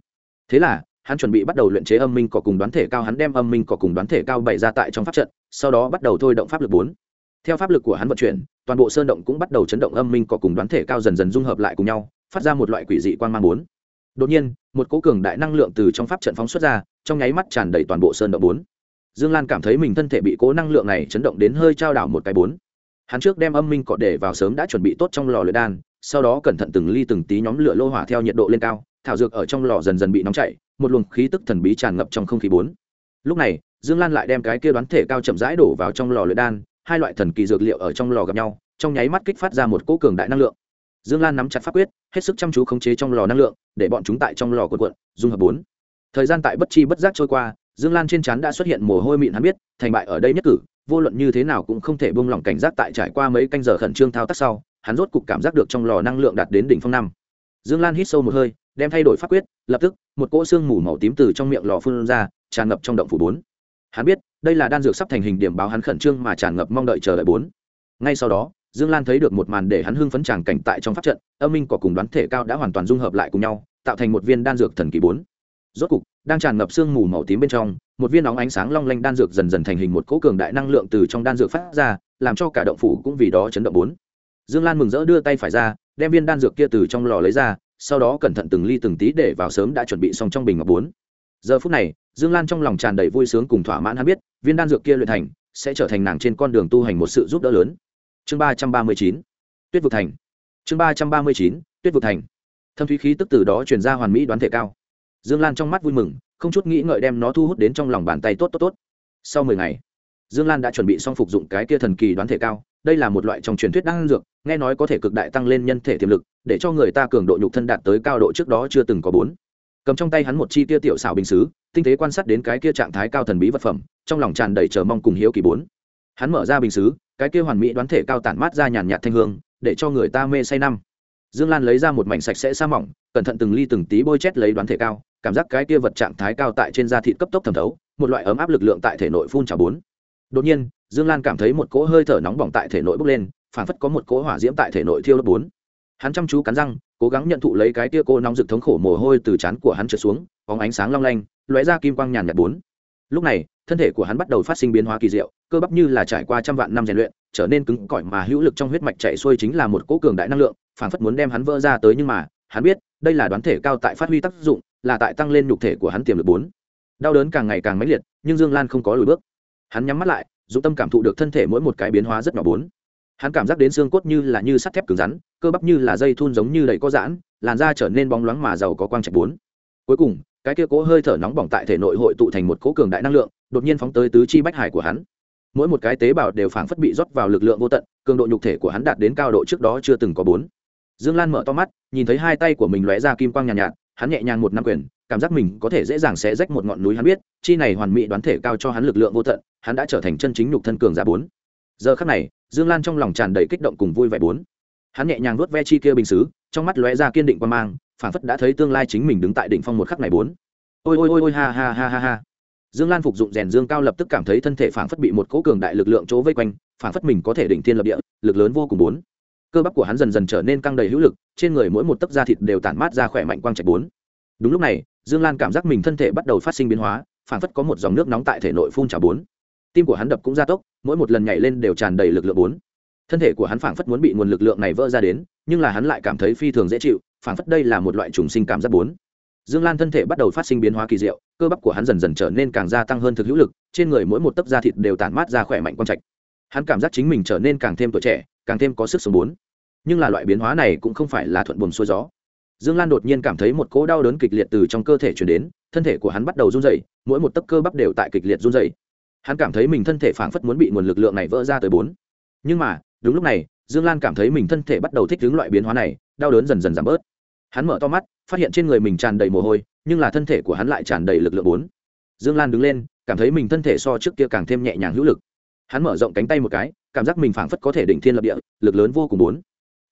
Thế là hắn chuẩn bị bắt đầu luyện chế âm minh cỏ cùng đoán thể cao, hắn đem âm minh cỏ cùng đoán thể cao bày ra tại trong pháp trận, sau đó bắt đầu thôi động pháp lực bốn. Theo pháp lực của hắn vận chuyển, toàn bộ sơn động cũng bắt đầu chấn động âm minh cỏ cùng đoán thể cao dần dần dung hợp lại cùng nhau, phát ra một loại quỷ dị quan mang bốn. Đột nhiên, một cố cường đại năng lượng từ trong pháp trận phóng xuất ra, trong nháy mắt tràn đầy toàn bộ sơn động bốn. Dương lan cảm thấy mình thân thể bị cố năng lượng này chấn động đến hơi trao đảo một cái bốn. Hắn trước đem âm minh cọ để vào sớm đã chuẩn bị tốt trong lò luyện đan, sau đó cẩn thận từng ly từng tí nhóm lửa lô hỏa theo nhiệt độ lên cao thảo dược ở trong lò dần dần bị nóng chảy, một luồng khí tức thần bí tràn ngập trong không khí bốn. Lúc này, dương lan lại đem cái kia đoán thể cao chậm rãi đổ vào trong lò luyện đan, hai loại thần kỳ dược liệu ở trong lò gặp nhau, trong nháy mắt kích phát ra một cỗ cường đại năng lượng. Dương lan nắm chặt pháp quyết, hết sức chăm chú khống chế trong lò năng lượng, để bọn chúng tại trong lò cuộn cuộn, dung hợp bốn. Thời gian tại bất chi bất giác trôi qua, dương lan trên trán đã xuất hiện mồ hôi mịn hắn biết, thành bại ở đây nhất cử, vô luận như thế nào cũng không thể buông lỏng cảnh giác tại trải qua mấy canh giờ khẩn trương thao tác sau, hắn rốt cục cảm giác được trong lò năng lượng đạt đến đỉnh phong năm. Dương lan hít sâu một hơi đem thay đổi pháp quyết, lập tức, một cỗ xương mù màu tím từ trong miệng lò phun ra, tràn ngập trong động phủ bốn. Hắn biết, đây là đan dược sắp thành hình điểm báo hắn khẩn trương mà tràn ngập mong đợi chờ đợi bốn. Ngay sau đó, dương lan thấy được một màn để hắn hưng phấn tràng cảnh tại trong pháp trận, âm minh có cùng đoán thể cao đã hoàn toàn dung hợp lại cùng nhau, tạo thành một viên đan dược thần kỳ bốn. Rốt cục, đang tràn ngập sương mù màu tím bên trong, một viên nóng ánh sáng long lanh đan dược dần dần thành hình một cỗ cường đại năng lượng từ trong đan dược phát ra, làm cho cả động phủ cũng vì đó chấn động bốn. Dương lan mừng rỡ đưa tay phải ra, đem viên đan dược kia từ trong lò lấy ra sau đó cẩn thận từng ly từng tí để vào sớm đã chuẩn bị xong trong bình ngọc bốn. Giờ phút này, dương lan trong lòng tràn đầy vui sướng cùng thỏa mãn hắn biết, viên đan dược kia luyện thành, sẽ trở thành nàng trên con đường tu hành một sự giúp đỡ lớn. Chương ba trăm ba mươi chín, tuyết vực thành. Chương ba trăm ba mươi chín, tuyết vực thành. Thâm thúy khí tức từ đó truyền ra hoàn mỹ đoán thể cao. Dương lan trong mắt vui mừng, không chút nghĩ ngợi đem nó thu hút đến trong lòng bàn tay tốt tốt tốt. Sau mười ngày, dương lan đã chuẩn bị xong phục dụng cái kia thần kỳ đoán thể cao đây là một loại trong truyền thuyết đan dược, nghe nói có thể cực đại tăng lên nhân thể tiềm lực, để cho người ta cường độ nhục thân đạt tới cao độ trước đó chưa từng có bốn. Cầm trong tay hắn một chi tiêu tiểu xảo bình xứ, tinh tế quan sát đến cái kia trạng thái cao thần bí vật phẩm, trong lòng tràn đầy chờ mong cùng hiếu kỳ bốn. Hắn mở ra bình xứ, cái kia hoàn mỹ đoán thể cao tản mát ra nhàn nhạt thanh hương, để cho người ta mê say năm. Dương lan lấy ra một mảnh sạch sẽ sa mỏng, cẩn thận từng ly từng tí bôi chét lấy đoán thể cao, cảm giác cái kia vật trạng thái cao tại trên da thịt cấp tốc thẩm thấu, một loại ấm áp lực lượng tại thể nội phun trào bốn đột nhiên, dương lan cảm thấy một cỗ hơi thở nóng bỏng tại thể nội bốc lên phản phất có một cỗ hỏa diễm tại thể nội thiêu lớp bốn. Hắn chăm chú cắn răng, cố gắng nhận thụ lấy cái tia cô nóng rực thống khổ mồ hôi từ trán của hắn trượt xuống, bóng ánh sáng long lanh, lóe ra kim quang nhàn nhạt bốn. Lúc này, thân thể của hắn bắt đầu phát sinh biến hóa kỳ diệu, cơ bắp như là trải qua trăm vạn năm rèn luyện, trở nên cứng cỏi mà hữu lực trong huyết mạch chạy xuôi chính là một cỗ cường đại năng lượng phản phất muốn đem hắn vỡ ra tới nhưng mà, hắn biết, đây là đoán thể cao tại phát huy tác dụng, là tại tăng lên nhục thể của hắn tiềm lực bốn. Đau đớn càng ngày càng mãnh liệt, nhưng dương lan không có lùi bước hắn nhắm mắt lại dụng tâm cảm thụ được thân thể mỗi một cái biến hóa rất nhỏ bốn. Hắn cảm giác đến xương cốt như là như sắt thép cứng rắn cơ bắp như là dây thun giống như đầy có giãn làn da trở nên bóng loáng mà giàu có quang trạch bốn. Cuối cùng cái kia cố hơi thở nóng bỏng tại thể nội hội tụ thành một cố cường đại năng lượng đột nhiên phóng tới tứ chi bách hải của hắn. Mỗi một cái tế bào đều phảng phất bị rót vào lực lượng vô tận cường độ nhục thể của hắn đạt đến cao độ trước đó chưa từng có bốn. Dương lan mở to mắt nhìn thấy hai tay của mình lóe ra kim quang nhàn nhạt, nhạt hắn nhẹ nhàng một năm quyền cảm giác mình có thể dễ dàng xé rách một ngọn núi hắn biết, chi này hoàn mỹ đoán thể cao cho hắn lực lượng vô tận, hắn đã trở thành chân chính nhục thân cường giả bốn. Giờ khắc này, dương lan trong lòng tràn đầy kích động cùng vui vẻ bốn. Hắn nhẹ nhàng nuốt ve chi kia bình xứ trong mắt lóe ra kiên định quan mang, phảng phất đã thấy tương lai chính mình đứng tại đỉnh phong một khắc này bốn. Ôi ôi ôi ôi, ha ha ha ha ha. Dương lan phục dụng rèn dương cao lập tức cảm thấy thân thể phảng phất bị một cỗ cường đại lực lượng chỗ vây quanh, phảng phất mình có thể đỉnh thiên lập địa, lực lớn vô cùng bốn. Cơ bắp của hắn dần dần trở nên căng đầy hữu lực, trên người mỗi một tấc da thịt đều tản mát ra khỏe mạnh quang trạch bốn. Đúng lúc này dương lan cảm giác mình thân thể bắt đầu phát sinh biến hóa, phảng phất có một dòng nước nóng tại thể nội phun trào bốn. Tim của hắn đập cũng gia tốc, mỗi một lần nhảy lên đều tràn đầy lực lượng bốn. Thân thể của hắn phảng phất muốn bị nguồn lực lượng này vỡ ra đến, nhưng là hắn lại cảm thấy phi thường dễ chịu, phảng phất đây là một loại trùng sinh cảm giác bốn. Dương lan thân thể bắt đầu phát sinh biến hóa kỳ diệu, cơ bắp của hắn dần dần trở nên càng gia tăng hơn thực hữu lực, trên người mỗi một tấc da thịt đều tản mát ra khỏe mạnh quang trạch. Hắn cảm giác chính mình trở nên càng thêm tuổi trẻ, càng thêm có sức sống bốn. Nhưng là loại biến hóa này cũng không phải là thuận buồm xuôi gió dương lan đột nhiên cảm thấy một cỗ đau đớn kịch liệt từ trong cơ thể chuyển đến, thân thể của hắn bắt đầu run dày mỗi một tấc cơ bắp đều tại kịch liệt run dày hắn cảm thấy mình thân thể phảng phất muốn bị nguồn lực lượng này vỡ ra tới bốn. Nhưng mà, đúng lúc này, dương lan cảm thấy mình thân thể bắt đầu thích ứng loại biến hóa này, đau đớn dần dần giảm bớt. Hắn mở to mắt, phát hiện trên người mình tràn đầy mồ hôi, nhưng là thân thể của hắn lại tràn đầy lực lượng bốn. Dương lan đứng lên, cảm thấy mình thân thể so trước kia càng thêm nhẹ nhàng hữu lực. Hắn mở rộng cánh tay một cái, cảm giác mình phảng phất có thể đỉnh thiên lập địa, lực lớn vô cùng bốn.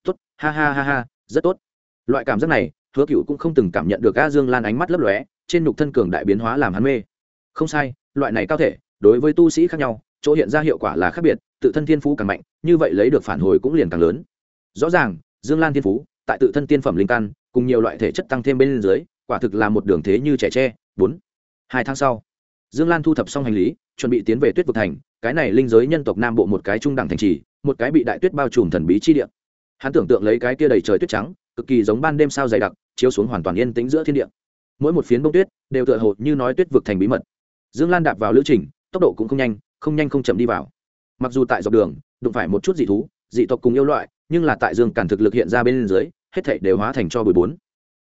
Tốt, ha ha ha ha, rất tốt loại cảm giác này, hứa cựu cũng không từng cảm nhận được a dương lan ánh mắt lấp lóe, trên nhục thân cường đại biến hóa làm hắn mê. Không sai, loại này cao thể, đối với tu sĩ khác nhau, chỗ hiện ra hiệu quả là khác biệt, tự thân thiên phú càng mạnh, như vậy lấy được phản hồi cũng liền càng lớn. Rõ ràng, dương lan thiên phú, tại tự thân tiên phẩm linh căn, cùng nhiều loại thể chất tăng thêm bên dưới, quả thực là một đường thế như trẻ tre. Bốn, hai tháng sau, dương lan thu thập xong hành lý, chuẩn bị tiến về tuyết vực thành, cái này linh giới nhân tộc nam bộ một cái trung đẳng thành trì, một cái bị đại tuyết bao trùm thần bí chi địa. Hắn tưởng tượng lấy cái kia đầy trời tuyết trắng cực kỳ giống ban đêm sao dày đặc, chiếu xuống hoàn toàn yên tĩnh giữa thiên địa. Mỗi một phiến bông tuyết đều tựa hồ như nói tuyết vực thành bí mật. Dương lan đạp vào lữ trình, tốc độ cũng không nhanh không nhanh không chậm đi vào. Mặc dù tại dọc đường, đụng phải một chút dị thú, dị tộc cùng yêu loại, nhưng là tại dương cản thực lực hiện ra bên dưới, hết thảy đều hóa thành cho bụi bốn.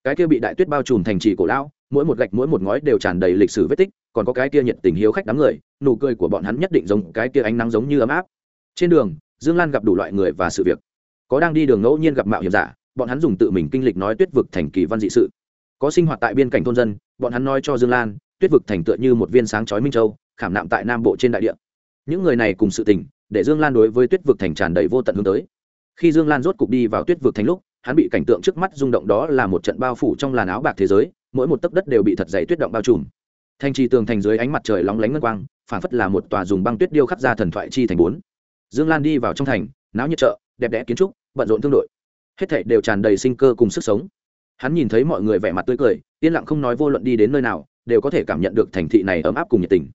Cái kia bị đại tuyết bao trùm thành trì cổ lão, mỗi một gạch mỗi một ngói đều tràn đầy lịch sử vết tích, còn có cái kia nhiệt tình hiếu khách đám người, nụ cười của bọn hắn nhất định giống cái kia ánh nắng giống như ấm áp. Trên đường, dương lan gặp đủ loại người và sự việc. Có đang đi đường ngẫu nhiên gặp mạo hiểm giả bọn hắn dùng tự mình kinh lịch nói tuyết vực thành kỳ văn dị sự. Có sinh hoạt tại biên cảnh thôn dân, bọn hắn nói cho dương lan, tuyết vực thành tựa như một viên sáng chói minh châu, khảm nạm tại nam bộ trên đại địa. Những người này cùng sự tình, để dương lan đối với tuyết vực thành tràn đầy vô tận hướng tới. Khi dương lan rốt cục đi vào tuyết vực thành lúc, hắn bị cảnh tượng trước mắt rung động đó là một trận bao phủ trong làn áo bạc thế giới, mỗi một tấc đất đều bị thật dày tuyết động bao trùm. Thành trì tường thành dưới ánh mặt trời lóng lánh ngân quang phản phất là một tòa dùng băng tuyết điêu khắc ra thần thoại chi thành bốn. Dương lan đi vào trong thành, náo nhiệt chợ, đẹp đẽ kiến trúc, bận rộn thương đội hết thảy đều tràn đầy sinh cơ cùng sức sống. Hắn nhìn thấy mọi người vẻ mặt tươi cười, yên lặng không nói vô luận đi đến nơi nào, đều có thể cảm nhận được thành thị này ấm áp cùng nhiệt tình.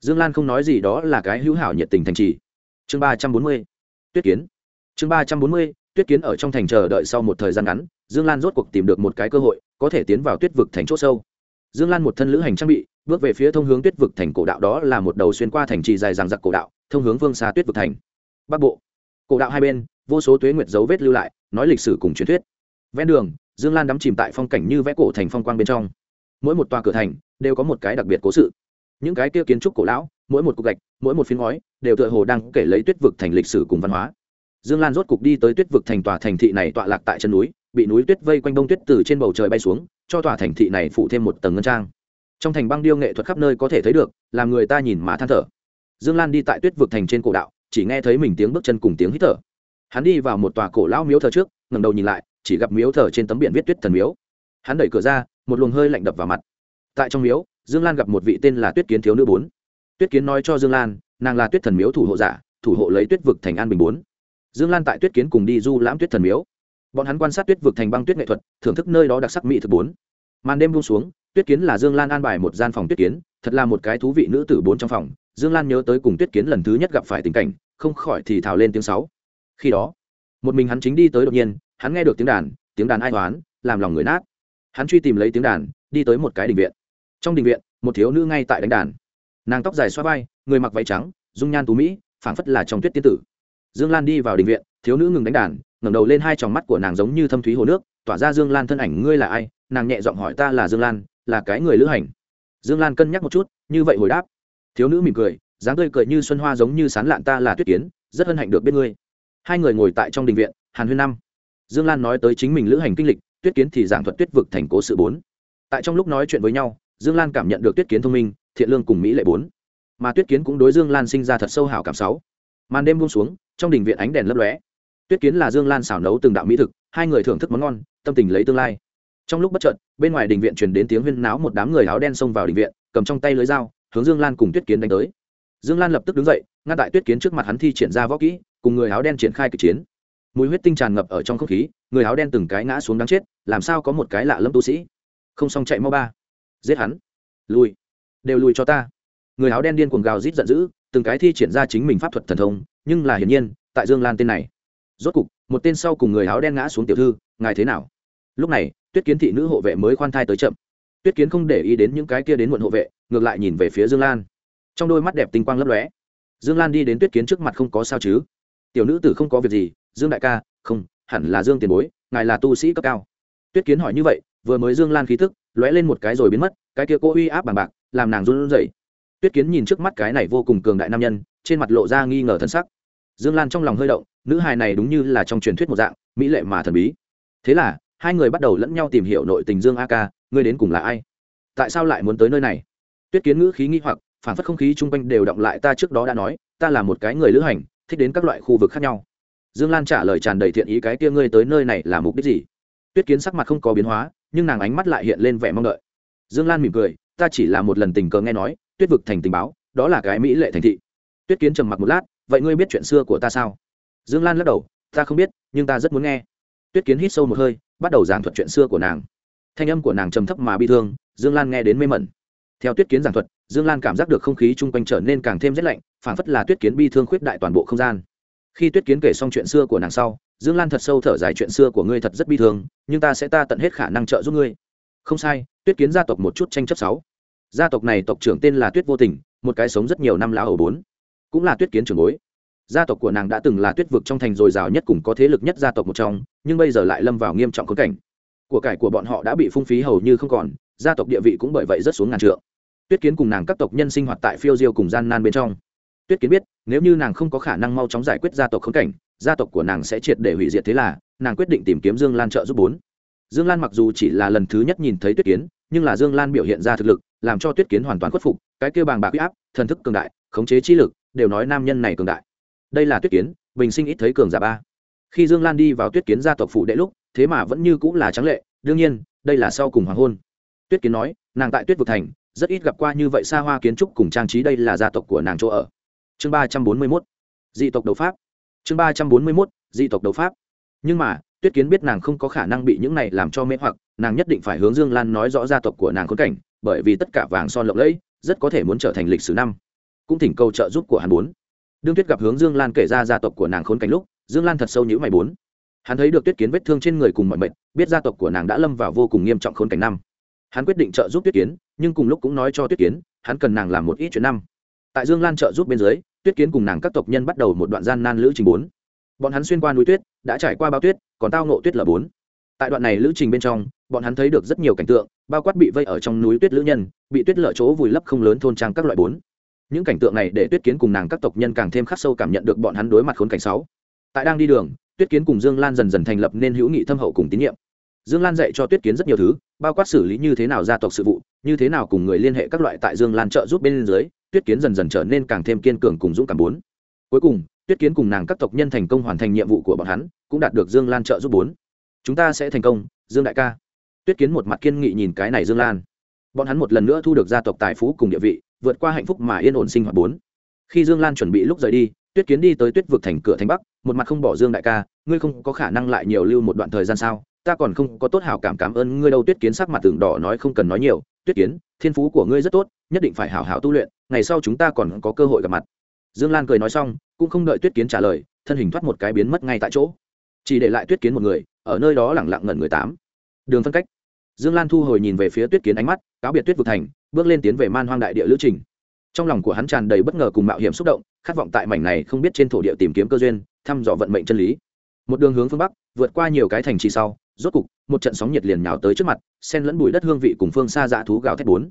Dương lan không nói gì đó là cái hữu hảo nhiệt tình thành trì. Chương ba trăm bốn mươi, tuyết kiến. Chương ba trăm bốn mươi, tuyết kiến ở trong thành chờ đợi sau một thời gian ngắn, dương lan rốt cuộc tìm được một cái cơ hội, có thể tiến vào tuyết vực thành c h ỗ sâu. Dương lan một thân lữ hành trang bị, bước về phía thông hướng tuyết vực thành cổ đạo đó là một đầu xuyên qua thành trì dài ràng giặc cổ đạo, thông hướng vương xa tuyết vực thành. Bắc bộ, cổ đạo hai bên vô số tuế nguyệt dấu vết lưu lại, nói lịch sử cùng truyền thuyết. Ven đường, dương lan đắm chìm tại phong cảnh như vẽ cổ thành phong quang bên trong. Mỗi một tòa cửa thành đều có một cái đặc biệt cố sự. Những cái kia kiến trúc cổ lão, mỗi một cục gạch, mỗi một phiến ngói đều tựa hồ đang kể lấy tuyết vực thành lịch sử cùng văn hóa. Dương lan rốt cục đi tới tuyết vực thành tòa thành thị này tọa lạc tại chân núi, bị núi tuyết vây quanh bông tuyết từ trên bầu trời bay xuống, cho tòa thành thị này phủ thêm một tầng ngân trang. Trong thành băng điêu nghệ thuật khắp nơi có thể thấy được, làm người ta nhìn mà than thở. Dương lan đi tại tuyết vực thành trên cổ đạo, chỉ nghe thấy mình tiếng bước chân cùng tiếng hít thở hắn đi vào một tòa cổ lão miếu thờ trước, ngẩng đầu nhìn lại, chỉ gặp miếu thờ trên tấm biển viết tuyết thần miếu. Hắn đẩy cửa ra, một luồng hơi lạnh đập vào mặt. Tại trong miếu, dương lan gặp một vị tên là tuyết kiến thiếu nữ bốn. Tuyết kiến nói cho dương lan, nàng là tuyết thần miếu thủ hộ giả, thủ hộ lấy tuyết vực thành an bình bốn. Dương lan tại tuyết kiến cùng đi du lãm tuyết thần miếu. Bọn hắn quan sát tuyết vực thành băng tuyết nghệ thuật, thưởng thức nơi đó đặc sắc mỹ thực bốn. Màn đêm buông xuống, tuyết kiến là dương lan an bài một gian phòng tuyết kiến, thật là một cái thú vị nữ tử bốn trong phòng. Dương lan nhớ tới cùng tuyết kiến lần thứ nhất gặp phải tình cảnh, không khỏi thì thào lên tiếng sáu khi đó, một mình hắn chính đi tới đột nhiên, hắn nghe được tiếng đàn tiếng đàn ai toán làm lòng người nát. Hắn truy tìm lấy tiếng đàn, đi tới một cái đình viện. Trong đình viện, một thiếu nữ ngay tại đánh đàn. Nàng tóc dài xoa vai, người mặc váy trắng, dung nhan tú mỹ, phảng phất là trong tuyết tiên tử. Dương lan đi vào đình viện, thiếu nữ ngừng đánh đàn, ngẩng đầu lên hai tròng mắt của nàng giống như thâm thúy hồ nước, tỏa ra dương lan thân ảnh, ngươi là ai? Nàng nhẹ giọng hỏi, ta là dương lan, là cái người lữ hành. Dương lan cân nhắc một chút, như vậy hồi đáp. Thiếu nữ mỉm cười, dáng tươi cười như xuân hoa giống như sán lạn ta là tuyết kiến, rất hân hạnh được biết ngươi hai người ngồi tại trong đình viện, hàn huyên năm. Dương lan nói tới chính mình lữ hành kinh lịch, tuyết kiến thì giảng thuật tuyết vực thành cố sự bốn. Tại trong lúc nói chuyện với nhau, dương lan cảm nhận được tuyết kiến thông minh, thiện lương cùng mỹ lệ bốn. Mà tuyết kiến cũng đối dương lan sinh ra thật sâu hảo cảm sáu. Màn đêm buông xuống, trong đình viện ánh đèn lấp lóe. Tuyết kiến là dương lan xào nấu từng đạo mỹ thực, hai người thưởng thức món ngon, tâm tình lấy tương lai. Trong lúc bất chợt, bên ngoài đình viện truyền đến tiếng huyên náo một đám người áo đen xông vào đình viện, cầm trong tay lưới dao, hướng dương lan cùng tuyết kiến đánh tới. Dương lan lập tức đứng dậy, ngăn tại tuyết kiến trước mặt hắn thi triển ra võ kỹ cùng người áo đen triển khai kịch chiến. Mùi huyết tinh tràn ngập ở trong không khí, người áo đen từng cái ngã xuống đáng chết, làm sao có một cái lạ lâm tu sĩ? Không xong chạy mau ba. Giết hắn. Lùi. Đều lùi cho ta. Người áo đen điên cuồng gào rít giận dữ, từng cái thi triển ra chính mình pháp thuật thần thông, nhưng là hiển nhiên, tại dương lan tên này. Rốt cục, một tên sau cùng người áo đen ngã xuống tiểu thư, ngài thế nào? Lúc này, tuyết kiến thị nữ hộ vệ mới khoan thai tới chậm. Tuyết kiến không để ý đến những cái kia đến muộn hộ vệ, ngược lại nhìn về phía dương lan. Trong đôi mắt đẹp tinh quang lấp lóe. Dương lan đi đến tuyết kiến trước mặt không có sao chứ? Tiểu nữ tử không có việc gì, dương đại ca, không, hẳn là dương tiền bối, ngài là tu sĩ cấp cao. Tuyết kiến hỏi như vậy, vừa mới dương lan khí thức lóe lên một cái rồi biến mất, cái kia cô uy áp bằng bạc, làm nàng run rẩy. Tuyết kiến nhìn trước mắt cái này vô cùng cường đại nam nhân, trên mặt lộ ra nghi ngờ thân sắc. Dương lan trong lòng hơi động, nữ hài này đúng như là trong truyền thuyết một dạng, mỹ lệ mà thần bí. Thế là, hai người bắt đầu lẫn nhau tìm hiểu nội tình dương a ca, ngươi đến cùng là ai? Tại sao lại muốn tới nơi này? Tuyết kiến ngữ khí nghi hoặc, phản phất không khí chung quanh đều động lại ta trước đó đã nói, ta là một cái người lữ hành thích đến các loại khu vực khác nhau. Dương lan trả lời tràn đầy thiện ý cái kia ngươi tới nơi này là mục đích gì? Tuyết kiến sắc mặt không có biến hóa, nhưng nàng ánh mắt lại hiện lên vẻ mong đợi. Dương lan mỉm cười, ta chỉ là một lần tình cờ nghe nói, tuyết vực thành tình báo, đó là cái mỹ lệ thành thị. Tuyết kiến trầm mặc một lát, vậy ngươi biết chuyện xưa của ta sao? Dương lan lắc đầu, ta không biết, nhưng ta rất muốn nghe. Tuyết kiến hít sâu một hơi, bắt đầu giảng thuật chuyện xưa của nàng. Thanh âm của nàng trầm thấp mà bi thương, dương lan nghe đến mê mẩn theo tuyết kiến giảng thuật, dương lan cảm giác được không khí chung quanh trở nên càng thêm rét lạnh, phảng phất là tuyết kiến bi thương khuyết đại toàn bộ không gian. Khi tuyết kiến kể xong chuyện xưa của nàng sau, dương lan thật sâu thở dài chuyện xưa của ngươi thật rất bi thương, nhưng ta sẽ ta tận hết khả năng trợ giúp ngươi. Không sai, tuyết kiến gia tộc một chút tranh chấp sáu. Gia tộc này tộc trưởng tên là tuyết vô tình, một cái sống rất nhiều năm lão hầu bốn. Cũng là tuyết kiến trưởng bối. Gia tộc của nàng đã từng là tuyết vực trong thành dồi dào nhất cùng có thế lực nhất gia tộc một trong, nhưng bây giờ lại lâm vào nghiêm trọng khốn cảnh. Của cải của bọn họ đã bị phung phí hầu như không còn, gia tộc địa vị cũng bởi vậy rất xuống ngàn trượng tuyết kiến cùng nàng các tộc nhân sinh hoạt tại phiêu diêu cùng gian nan bên trong. Tuyết kiến biết, nếu như nàng không có khả năng mau chóng giải quyết gia tộc khốn cảnh, gia tộc của nàng sẽ triệt để hủy diệt thế là, nàng quyết định tìm kiếm dương lan trợ giúp bốn. Dương lan mặc dù chỉ là lần thứ nhất nhìn thấy tuyết kiến, nhưng là dương lan biểu hiện ra thực lực, làm cho tuyết kiến hoàn toàn khuất phục, cái kêu bàng bạc huy áp, thần thức cường đại, khống chế chi lực, đều nói nam nhân này cường đại. Đây là tuyết kiến, bình sinh ít thấy cường giả ba. Khi dương lan đi vào tuyết kiến gia tộc phủ đệ lúc, thế mà vẫn như cũng là trắng lệ, đương nhiên, đây là sau cùng hoàng hôn. Tuyết kiến nói, nàng tại tuyết vực thành rất ít gặp qua như vậy xa hoa kiến trúc cùng trang trí đây là gia tộc của nàng chỗ ở. Chương ba trăm bốn mươi mốt, dị tộc đấu pháp. Chương ba trăm bốn mươi mốt, dị tộc đấu pháp. Nhưng mà, tuyết kiến biết nàng không có khả năng bị những này làm cho mê hoặc, nàng nhất định phải hướng dương lan nói rõ gia tộc của nàng khốn cảnh, bởi vì tất cả vàng son lộng lẫy, rất có thể muốn trở thành lịch sử năm. Cũng thỉnh cầu trợ giúp của hắn bốn. Đương tuyết gặp hướng dương lan kể ra gia tộc của nàng khốn cảnh lúc, dương lan thật sâu nhữ mày bốn. Hắn thấy được tuyết kiến vết thương trên người cùng mọi mệnh, biết gia tộc của nàng đã lâm vào vô cùng nghiêm trọng khốn cảnh năm hắn quyết định trợ giúp tuyết kiến, nhưng cùng lúc cũng nói cho tuyết kiến, hắn cần nàng làm một ít chuyện năm. Tại dương lan trợ giúp bên dưới, tuyết kiến cùng nàng các tộc nhân bắt đầu một đoạn gian nan lữ trình bốn. Bọn hắn xuyên qua núi tuyết, đã trải qua bao tuyết, còn tao nộ tuyết là bốn. Tại đoạn này lữ trình bên trong, bọn hắn thấy được rất nhiều cảnh tượng, bao quát bị vây ở trong núi tuyết lữ nhân, bị tuyết lở chỗ vùi lấp không lớn thôn trang các loại bốn. Những cảnh tượng này để tuyết kiến cùng nàng các tộc nhân càng thêm khắc sâu cảm nhận được bọn hắn đối mặt khốn cảnh sáu. Tại đang đi đường, tuyết kiến cùng dương lan dần dần thành lập nên hữu nghị thâm hậu cùng tín nhiệm dương lan dạy cho tuyết kiến rất nhiều thứ, bao quát xử lý như thế nào gia tộc sự vụ, như thế nào cùng người liên hệ các loại tại dương lan trợ giúp bên dưới, tuyết kiến dần dần trở nên càng thêm kiên cường cùng dũng cảm bốn. Cuối cùng, tuyết kiến cùng nàng các tộc nhân thành công hoàn thành nhiệm vụ của bọn hắn, cũng đạt được dương lan trợ giúp bốn. Chúng ta sẽ thành công, dương đại ca. Tuyết kiến một mặt kiên nghị nhìn cái này dương lan. Bọn hắn một lần nữa thu được gia tộc tài phú cùng địa vị, vượt qua hạnh phúc mà yên ổn sinh hoạt bốn. Khi dương lan chuẩn bị lúc rời đi, tuyết kiến đi tới tuyết vực thành cửa thành bắc một mặt không bỏ dương đại ca, ngươi không có khả năng lại nhiều lưu một đoạn thời gian sao? Ta còn không có tốt hảo cảm cảm ơn ngươi đâu, tuyết kiến sắc mặt tường đỏ nói không cần nói nhiều. Tuyết kiến, thiên phú của ngươi rất tốt, nhất định phải hảo hảo tu luyện, ngày sau chúng ta còn có cơ hội gặp mặt. Dương lan cười nói xong, cũng không đợi tuyết kiến trả lời, thân hình thoát một cái biến mất ngay tại chỗ. Chỉ để lại tuyết kiến một người, ở nơi đó lẳng lặng ngẩn người tám. Đường phân cách. Dương lan thu hồi nhìn về phía tuyết kiến ánh mắt, cáo biệt tuyết vực thành, bước lên tiến về man hoang đại địa lữ trình trong lòng của hắn tràn đầy bất ngờ cùng mạo hiểm xúc động, khát vọng tại mảnh này không biết trên thổ địa tìm kiếm cơ duyên, thăm dò vận mệnh chân lý. Một đường hướng phương bắc, vượt qua nhiều cái thành trì sau, rốt cục, một trận sóng nhiệt liền nhào tới trước mặt sen lẫn bụi đất hương vị cùng phương xa dã thú gào thét bốn.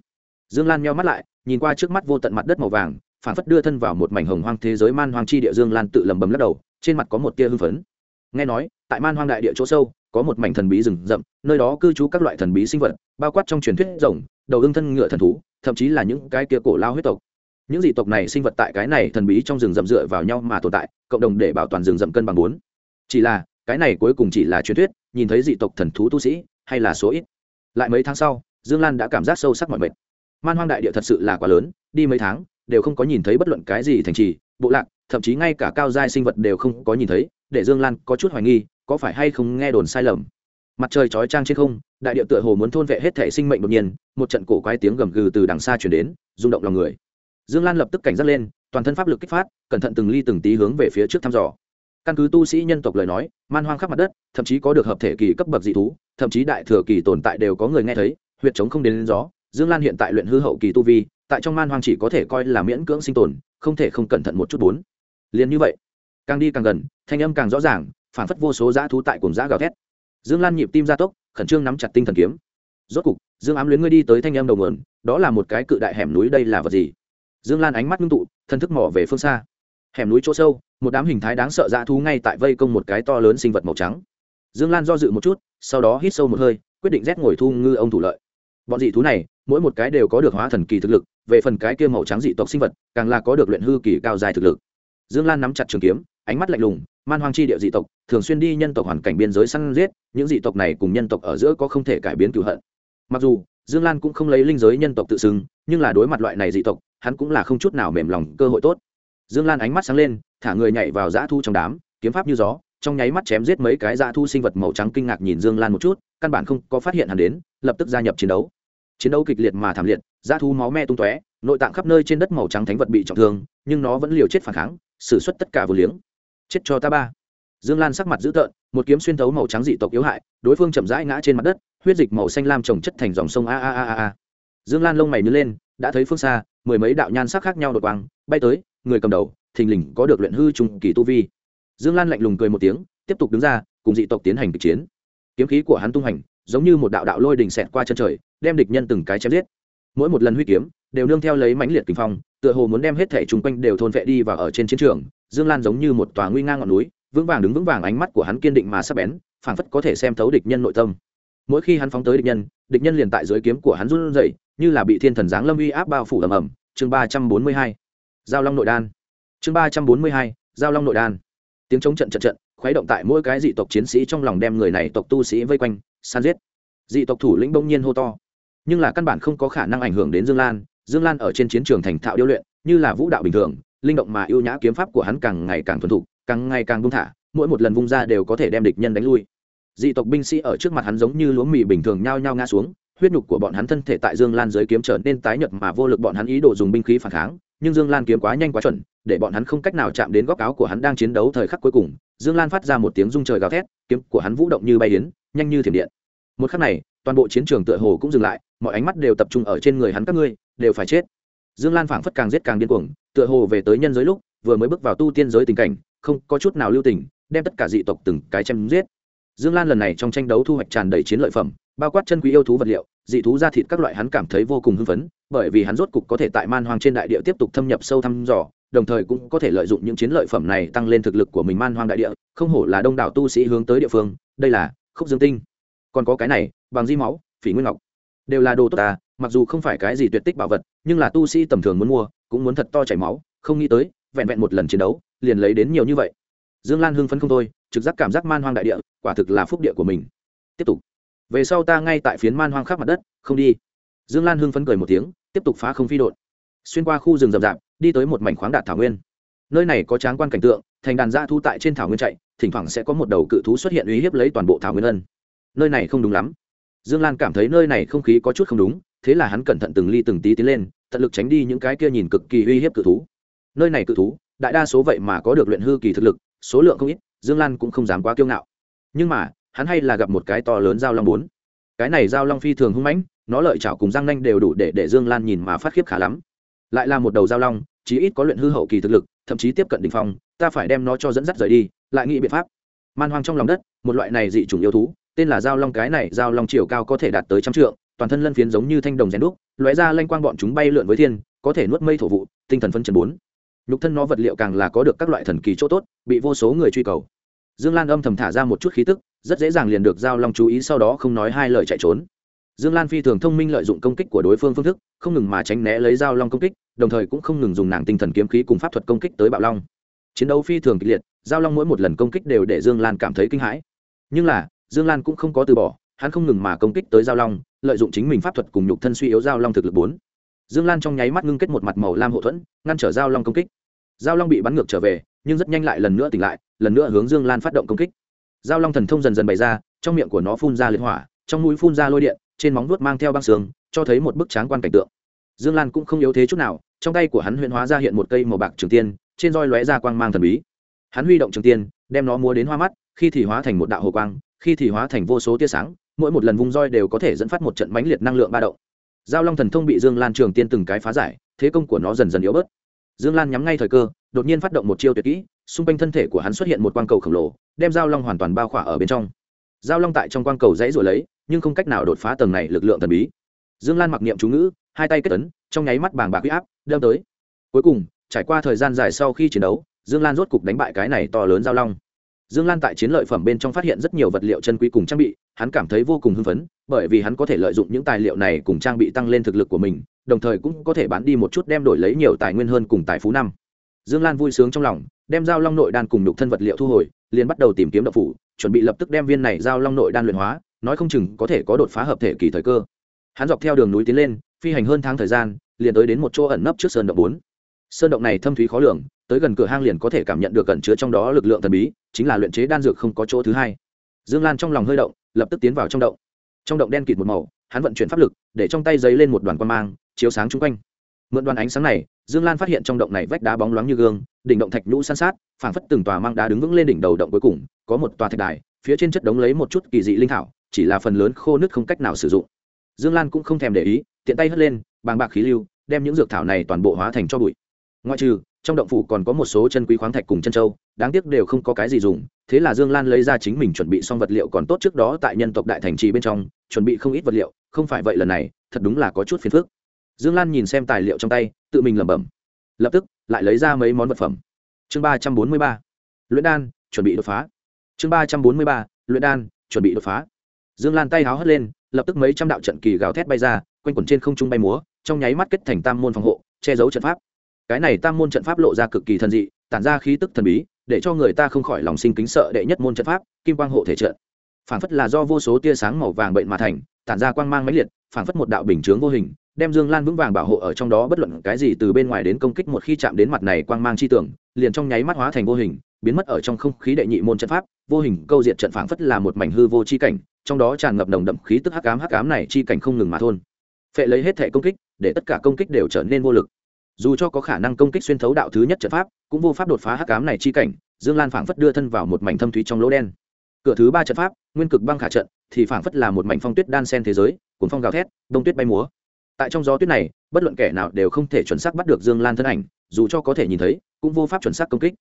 Dương lan meo mắt lại, nhìn qua trước mắt vô tận mặt đất màu vàng, phản phất đưa thân vào một mảnh hồng hoang thế giới man hoang chi địa dương lan tự lầm bầm lắc đầu, trên mặt có một tia hưng phấn. Nghe nói, tại man hoang đại địa chỗ sâu, có một mảnh thần bí rừng rậm, nơi đó cư trú các loại thần bí sinh vật, bao quát trong truyền thuyết rồng, đầu ưng thân ngựa thần thú, thậm chí là những cái kia cổ lao huyết tộc những dị tộc này sinh vật tại cái này thần bí trong rừng rậm dựa vào nhau mà tồn tại, cộng đồng để bảo toàn rừng rậm cân bằng bốn. Chỉ là, cái này cuối cùng chỉ là truyền thuyết, nhìn thấy dị tộc thần thú tu sĩ, hay là số ít. Lại mấy tháng sau, dương lan đã cảm giác sâu sắc mọi mệt. Man hoang đại địa thật sự là quá lớn, đi mấy tháng, đều không có nhìn thấy bất luận cái gì thành trì, bộ lạc, thậm chí ngay cả cao giai sinh vật đều không có nhìn thấy, để dương lan có chút hoài nghi, có phải hay không nghe đồn sai lầm. Mặt trời chói trang trên không, đại địa tựa hồ muốn thôn vệ hết thể sinh mệnh đột nhiên, một trận cổ quái tiếng gầm gừ từ đằng xa chuyển đến, rung động lòng người dương lan lập tức cảnh giác lên toàn thân pháp lực kích phát cẩn thận từng ly từng tí hướng về phía trước thăm dò. Căn cứ tu sĩ nhân tộc lời nói man hoang khắp mặt đất thậm chí có được hợp thể kỳ cấp bậc dị thú thậm chí đại thừa kỳ tồn tại đều có người nghe thấy huyệt chống không đến, đến gió. Dương lan hiện tại luyện hư hậu kỳ tu vi tại trong man hoang chỉ có thể coi là miễn cưỡng sinh tồn không thể không cẩn thận một chút bốn. Liền như vậy càng đi càng gần thanh âm càng rõ ràng phản phất vô số dã thú tại cùng dã gào thét. Dương lan nhịp tim gia tốc khẩn trương nắm chặt tinh thần kiếm. Rốt cục dương ám luyến ngươi đi tới thanh âm đầu nguồn đó là một cái cự đại hẻm núi đây là vật gì? Dương lan ánh mắt ngưng tụ, thân thức mỏ về phương xa. Hẻm núi chỗ sâu, một đám hình thái đáng sợ dã thú ngay tại vây công một cái to lớn sinh vật màu trắng. Dương lan do dự một chút, sau đó hít sâu một hơi, quyết định rét ngồi thu ngư ông thủ lợi. Bọn dị thú này, mỗi một cái đều có được hóa thần kỳ thực lực, về phần cái kia màu trắng dị tộc sinh vật, càng là có được luyện hư kỳ cao dài thực lực. Dương lan nắm chặt trường kiếm, ánh mắt lạnh lùng, man hoang chi địa dị tộc, thường xuyên đi nhân tộc hoàn cảnh biên giới săn giết, những dị tộc này cùng nhân tộc ở giữa có không thể cải biến cựu hận. Mặc dù, dương lan cũng không lấy linh giới nhân tộc tự xưng, nhưng là đối mặt loại này dị tộc hắn cũng là không chút nào mềm lòng, cơ hội tốt. Dương lan ánh mắt sáng lên, thả người nhảy vào dã thu trong đám, kiếm pháp như gió, trong nháy mắt chém giết mấy cái dã thu sinh vật màu trắng kinh ngạc nhìn dương lan một chút, căn bản không có phát hiện hắn đến, lập tức gia nhập chiến đấu. Chiến đấu kịch liệt mà thảm liệt, dã thu máu me tung tóe, nội tạng khắp nơi trên đất màu trắng thánh vật bị trọng thương, nhưng nó vẫn liều chết phản kháng, xử suất tất cả vừa liếng. Chết cho ta ba. Dương lan sắc mặt dữ tợn, một kiếm xuyên thấu màu trắng dị tộc yếu hại, đối phương chậm rãi ngã trên mặt đất, huyết dịch màu xanh lam trồng chất thành dòng sông a a a a dương lan lông mày nhớ lên đã thấy phương xa, mười mấy đạo nhan sắc khác nhau đột quang, bay tới, người cầm đầu, thình lình có được luyện hư trung kỳ tu vi. Dương lan lạnh lùng cười một tiếng, tiếp tục đứng ra, cùng dị tộc tiến hành kịch chiến. Kiếm khí của hắn tung hành, giống như một đạo đạo lôi đình xẹt qua chân trời, đem địch nhân từng cái chém giết. Mỗi một lần huy kiếm, đều nương theo lấy mãnh liệt kinh phong, tựa hồ muốn đem hết thể chung quanh đều thôn vệ đi và ở trên chiến trường. Dương lan giống như một tòa nguy ngang ngọn núi, vững vàng đứng vững vàng, ánh mắt của hắn kiên định mà sắp bén, phảng phất có thể xem thấu địch nhân nội tâm. Mỗi khi hắn phóng tới địch nhân địch nhân liền tại dưới kiếm của hắn run rẩy như là bị thiên thần giáng lâm uy áp bao phủ ầm ầm. Chương ba trăm bốn mươi hai, giao long nội đan. Chương ba trăm bốn mươi hai, giao long nội đan. Tiếng chống trận trận trận, khuấy động tại mỗi cái dị tộc chiến sĩ trong lòng đem người này tộc tu sĩ vây quanh, san giết. Dị tộc thủ lĩnh bỗng nhiên hô to. Nhưng là căn bản không có khả năng ảnh hưởng đến dương lan. Dương lan ở trên chiến trường thành thạo điêu luyện, như là vũ đạo bình thường, linh động mà ưu nhã kiếm pháp của hắn càng ngày càng thuần thục, càng ngày càng buông thả, mỗi một lần vung ra đều có thể đem địch nhân đánh lui. Dị tộc binh sĩ ở trước mặt hắn giống như lúa mì bình thường nhao nhao ngã xuống huyết nhục của bọn hắn thân thể tại dương lan dưới kiếm trở nên tái nhợt mà vô lực bọn hắn ý đồ dùng binh khí phản kháng, nhưng dương lan kiếm quá nhanh quá chuẩn, để bọn hắn không cách nào chạm đến góc áo của hắn đang chiến đấu thời khắc cuối cùng, dương lan phát ra một tiếng rung trời gào thét, kiếm của hắn vũ động như bay đến, nhanh như thiểm điện. Một khắc này, toàn bộ chiến trường tựa hồ cũng dừng lại, mọi ánh mắt đều tập trung ở trên người hắn các ngươi, đều phải chết. Dương lan phảng phất càng giết càng điên cuồng, tựa hồ về tới nhân giới lúc, vừa mới bước vào tu tiên giới tình cảnh, không có chút nào lưu tình, đem tất cả dị tộc từng cái chém giết. Dương lan lần này trong tranh đấu thu hoạch tràn đầy chiến lợi phẩm bao quát chân quý yêu thú vật liệu, dị thú ra thịt các loại hắn cảm thấy vô cùng hưng phấn, bởi vì hắn rốt cục có thể tại man hoang trên đại địa tiếp tục thâm nhập sâu thăm dò, đồng thời cũng có thể lợi dụng những chiến lợi phẩm này tăng lên thực lực của mình man hoang đại địa, không hổ là đông đảo tu sĩ hướng tới địa phương, đây là khúc dương tinh. Còn có cái này, bằng di máu, phỉ nguyên ngọc, đều là đồ tốt ta, mặc dù không phải cái gì tuyệt tích bảo vật, nhưng là tu sĩ tầm thường muốn mua, cũng muốn thật to chảy máu, không nghĩ tới, vẹn vẹn một lần chiến đấu, liền lấy đến nhiều như vậy. Dương lan hưng phấn không thôi, trực giác cảm giác man hoang đại địa, quả thực là phúc địa của mình. Tiếp tục về sau ta ngay tại phiến man hoang khắp mặt đất, không đi. Dương lan hưng phấn cười một tiếng, tiếp tục phá không phi đột xuyên qua khu rừng rậm rạp, đi tới một mảnh khoáng đạt thảo nguyên. Nơi này có tráng quan cảnh tượng, thành đàn gia thu tại trên thảo nguyên chạy, thỉnh thoảng sẽ có một đầu cự thú xuất hiện uy hiếp lấy toàn bộ thảo nguyên ân. Nơi này không đúng lắm. Dương lan cảm thấy nơi này không khí có chút không đúng, thế là hắn cẩn thận từng ly từng tí tiến lên, tận lực tránh đi những cái kia nhìn cực kỳ uy hiếp cự thú. Nơi này cự thú, đại đa số vậy mà có được luyện hư kỳ thực lực, số lượng không ít, dương lan cũng không dám quá kiêu ngạo. Nhưng mà hắn hay là gặp một cái to lớn dao long bốn. Cái này dao long phi thường hung mãnh, nó lợi chảo cùng răng nanh đều đủ để để dương lan nhìn mà phát khiếp khá lắm. Lại là một đầu dao long, chí ít có luyện hư hậu kỳ thực lực, thậm chí tiếp cận đ ỉ n h phong, ta phải đem nó cho dẫn dắt rời đi, lại nghĩ biện pháp. Man hoang trong lòng đất, một loại này dị chủng yêu thú, tên là dao long cái này dao long chiều cao có thể đạt tới trăm trượng, toàn thân lân phiến giống như thanh đồng rèn đúc, lóe ra lanh quang bọn chúng bay lượn với thiên, có thể nuốt mây thổ vụ, tinh thần phân trần bốn. Nhục thân nó vật liệu càng là có được các loại thần kỳ chỗ tốt, bị vô số người truy cầu. Dương lan âm thầm thả ra một chút khí tức rất dễ dàng liền được giao long chú ý sau đó không nói hai lời chạy trốn. Dương lan phi thường thông minh lợi dụng công kích của đối phương phương thức, không ngừng mà tránh né lấy giao long công kích, đồng thời cũng không ngừng dùng nàng tinh thần kiếm khí cùng pháp thuật công kích tới bạo long. Chiến đấu phi thường kịch liệt, giao long mỗi một lần công kích đều để dương lan cảm thấy kinh hãi. Nhưng là, dương lan cũng không có từ bỏ, hắn không ngừng mà công kích tới giao long, lợi dụng chính mình pháp thuật cùng nhục thân suy yếu giao long thực lực bốn. Dương lan trong nháy mắt ngưng kết một mặt màu lam hậu thuẫn, ngăn trở giao long công kích. Giao long bị bắn ngược trở về, nhưng rất nhanh lại lần nữa tỉnh lại, lần nữa hướng dương lan phát động công kích giao long thần thông dần dần bày ra, trong miệng của nó phun ra liệt hỏa, trong mũi phun ra lôi điện, trên móng vuốt mang theo băng sương, cho thấy một bức tráng quan cảnh tượng. Dương lan cũng không yếu thế chút nào, trong tay của hắn huyễn hóa ra hiện một cây màu bạc trường tiên, trên roi lóe ra quang mang thần bí. Hắn huy động trường tiên, đem nó múa đến hoa mắt, khi thì hóa thành một đạo hồ quang, khi thì hóa thành vô số tia sáng, mỗi một lần vung roi đều có thể dẫn phát một trận mãnh liệt năng lượng ba động. Giao long thần thông bị dương lan trường tiên từng cái phá giải, thế công của nó dần dần yếu bớt dương lan nhắm ngay thời cơ, đột nhiên phát động một chiêu tuyệt kỹ, xung quanh thân thể của hắn xuất hiện một quang cầu khổng lồ, đem giao long hoàn toàn bao khỏa ở bên trong. Giao long tại trong quang cầu dãy rồi lấy, nhưng không cách nào đột phá tầng này lực lượng thần bí. Dương lan mặc niệm chú ngữ, hai tay kết tấn trong nháy mắt bàng bạc huy áp, đâm tới. Cuối cùng, trải qua thời gian dài sau khi chiến đấu, dương lan rốt cục đánh bại cái này to lớn giao long. Dương lan tại chiến lợi phẩm bên trong phát hiện rất nhiều vật liệu chân quý cùng trang bị, hắn cảm thấy vô cùng hưng phấn, bởi vì hắn có thể lợi dụng những tài liệu này cùng trang bị tăng lên thực lực của mình đồng thời cũng có thể bán đi một chút đem đổi lấy nhiều tài nguyên hơn cùng tài phú năm. Dương lan vui sướng trong lòng, đem giao long nội đan cùng nhục thân vật liệu thu hồi, liền bắt đầu tìm kiếm độc phủ, chuẩn bị lập tức đem viên này giao long nội đan luyện hóa, nói không chừng có thể có đột phá hợp thể kỳ thời cơ. Hắn dọc theo đường núi tiến lên, phi hành hơn tháng thời gian, liền tới đến một chỗ ẩn nấp trước sơn động bốn. Sơn động này thâm thúy khó lường, tới gần cửa hang liền có thể cảm nhận được cẩn chứa trong đó lực lượng thần bí, chính là luyện chế đan dược không có chỗ thứ hai. Dương lan trong lòng hơi động, lập tức tiến vào trong động. Trong động đen kịt một màu, hắn vận chuyển pháp lực, để trong tay giấy lên một đoàn quan mang chiếu sáng chung quanh. Mượn đoàn ánh sáng này, dương lan phát hiện trong động này vách đá bóng loáng như gương, đỉnh động thạch nhũ san sát, phảng phất từng tòa mang đá đứng vững lên đỉnh đầu động cuối cùng, có một tòa thạch đài, phía trên chất đống lấy một chút kỳ dị linh thảo, chỉ là phần lớn khô nứt không cách nào sử dụng. Dương lan cũng không thèm để ý, tiện tay hất lên, bàng bạc khí lưu, đem những dược thảo này toàn bộ hóa thành cho bụi. Ngoại trừ, trong động phủ còn có một số chân quý khoáng thạch cùng chân châu, đáng tiếc đều không có cái gì dùng, thế là dương lan lấy ra chính mình chuẩn bị xong vật liệu còn tốt trước đó tại nhân tộc đại thành trì bên trong, chuẩn bị không ít vật liệu, không phải vậy lần này, thật đúng là có chút phiền phức dương lan nhìn xem tài liệu trong tay, tự mình lẩm bẩm. Lập tức, lại lấy ra mấy món vật phẩm. Chương ba trăm bốn mươi ba. Luyện đan, chuẩn bị đột phá. Chương ba trăm bốn mươi ba, luyện đan, chuẩn bị đột phá. Dương lan tay háo hất lên, lập tức mấy trăm đạo trận kỳ gào thét bay ra, quanh quẩn trên không trung bay múa, trong nháy mắt kết thành tam môn phòng hộ, che giấu trận pháp. Cái này tam môn trận pháp lộ ra cực kỳ thần dị, tản ra khí tức thần bí, để cho người ta không khỏi lòng sinh kính sợ đệ nhất môn trận pháp, kim quang hộ thể trận. Phản phất là do vô số tia sáng màu vàng bệnh mà thành, tản ra quang mang mãnh liệt, phản phất một đạo bình chướng vô hình đem dương lan vững vàng bảo hộ ở trong đó bất luận cái gì từ bên ngoài đến công kích một khi chạm đến mặt này quang mang chi tưởng, liền trong nháy mắt hóa thành vô hình, biến mất ở trong không khí đệ nhị môn trận pháp, vô hình câu diệt trận phảng phất là một mảnh hư vô chi cảnh, trong đó tràn ngập nồng đậm khí tức hắc ám hắc ám này chi cảnh không ngừng mà thôn. Phệ lấy hết thể công kích, để tất cả công kích đều trở nên vô lực. Dù cho có khả năng công kích xuyên thấu đạo thứ nhất trận pháp, cũng vô pháp đột phá hắc ám này chi cảnh, dương lan phảng phất đưa thân vào một mảnh thâm thúy trong lỗ đen. Cửa thứ ba trận pháp, nguyên cực băng khả trận, thì phảng phất là một mảnh phong tuyết đan sen thế giới, cuốn phong gào thét, đông tuyết bay múa tại trong gió tuyết này, bất luận kẻ nào đều không thể chuẩn xác bắt được dương lan thân ảnh, dù cho có thể nhìn thấy, cũng vô pháp chuẩn xác công kích.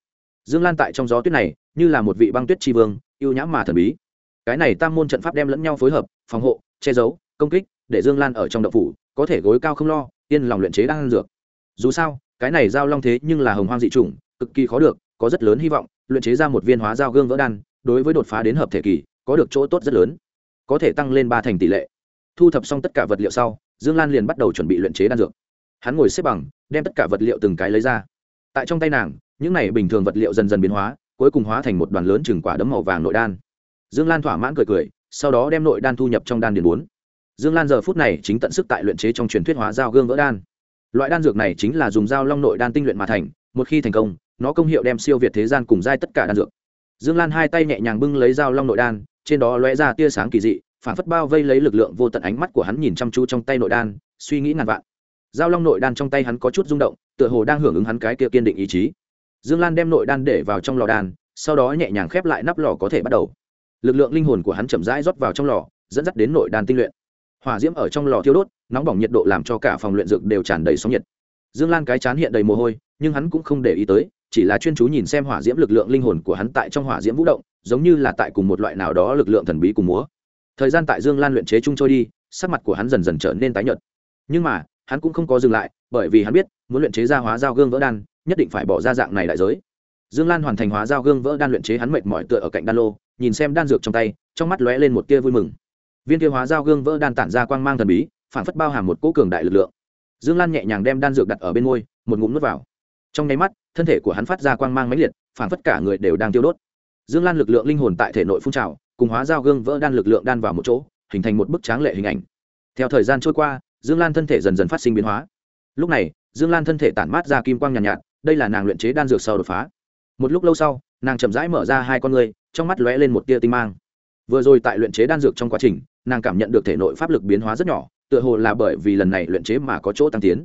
Dương lan tại trong gió tuyết này, như là một vị băng tuyết tri vương, yêu nhãm mà thần bí. Cái này tam môn trận pháp đem lẫn nhau phối hợp, phòng hộ, che giấu, công kích, để dương lan ở trong đậu phủ, có thể gối cao không lo, yên lòng luyện chế đang dược. Dù sao, cái này giao long thế nhưng là hồng hoang dị chủng, cực kỳ khó được, có rất lớn hy vọng, luyện chế ra một viên hóa giao gương vỡ đan, đối với đột phá đến hợp thể kỳ, có được chỗ tốt rất lớn. Có thể tăng lên ba thành tỷ lệ thu thập xong tất cả vật liệu sau, dương lan liền bắt đầu chuẩn bị luyện chế đan dược. Hắn ngồi xếp bằng, đem tất cả vật liệu từng cái lấy ra. Tại trong tay nàng, những này bình thường vật liệu dần dần biến hóa, cuối cùng hóa thành một đoàn lớn chừng quả đấm màu vàng nội đan. Dương lan thỏa mãn cười cười, sau đó đem nội đan thu nhập trong đan điền bốn. Dương lan giờ phút này chính tận sức tại luyện chế trong truyền thuyết hóa dao gương vỡ đan. Loại đan dược này chính là dùng dao long nội đan tinh luyện mà thành, một khi thành công, nó công hiệu đem siêu việt thế gian cùng giai tất cả đan dược. Dương lan hai tay nhẹ nhàng bưng lấy dao long nội đan, trên đó lóe ra tia sáng kỳ dị phản phất bao vây lấy lực lượng vô tận ánh mắt của hắn nhìn chăm chú trong tay nội đan, suy nghĩ ngàn vạn. Giao long nội đan trong tay hắn có chút rung động, tựa hồ đang hưởng ứng hắn cái kia kiên định ý chí. Dương lan đem nội đan để vào trong lò đan, sau đó nhẹ nhàng khép lại nắp lò có thể bắt đầu. Lực lượng linh hồn của hắn chậm rãi rót vào trong lò, dẫn dắt đến nội đan tinh luyện. Hỏa diễm ở trong lò thiêu đốt, nóng bỏng nhiệt độ làm cho cả phòng luyện dược đều tràn đầy sóng nhiệt. Dương lan cái chán hiện đầy mồ hôi, nhưng hắn cũng không để ý tới, chỉ là chuyên chú nhìn xem hỏa diễm lực lượng linh hồn của hắn tại trong hỏa diễm vũ động, giống như là tại cùng một loại nào đó lực lượng thần bí cùng múa thời gian tại dương lan luyện chế chung trôi đi, sắc mặt của hắn dần dần trở nên tái nhợt. Nhưng mà, hắn cũng không có dừng lại, bởi vì hắn biết, muốn luyện chế ra hóa dao gương vỡ đan, nhất định phải bỏ ra dạng này đại giới. Dương lan hoàn thành hóa dao gương vỡ đan luyện chế hắn mệt mỏi tựa ở cạnh đan lô, nhìn xem đan dược trong tay, trong mắt lóe lên một tia vui mừng. Viên kia hóa dao gương vỡ đan tản ra quang mang thần bí, phản phất bao hàm một cỗ cường đại lực lượng. Dương lan nhẹ nhàng đem đan dược đặt ở bên môi, một ngụm nuốt vào. Trong nháy mắt, thân thể của hắn phát ra quang mang mãnh liệt, phản phất cả người đều đang tiêu đốt. Dương lan lực lượng linh hồn tại thể nội phun trào cùng hóa dao gương vỡ đan lực lượng đan vào một chỗ hình thành một bức tráng lệ hình ảnh. Theo thời gian trôi qua dương lan thân thể dần dần phát sinh biến hóa. Lúc này dương lan thân thể tản mát ra kim quang nhàn nhạt, nhạt đây là nàng luyện chế đan dược sau đột phá. Một lúc lâu sau nàng chậm rãi mở ra hai con ngươi trong mắt lóe lên một tia tinh mang. Vừa rồi tại luyện chế đan dược trong quá trình nàng cảm nhận được thể nội pháp lực biến hóa rất nhỏ tựa hồ là bởi vì lần này luyện chế mà có chỗ tăng tiến.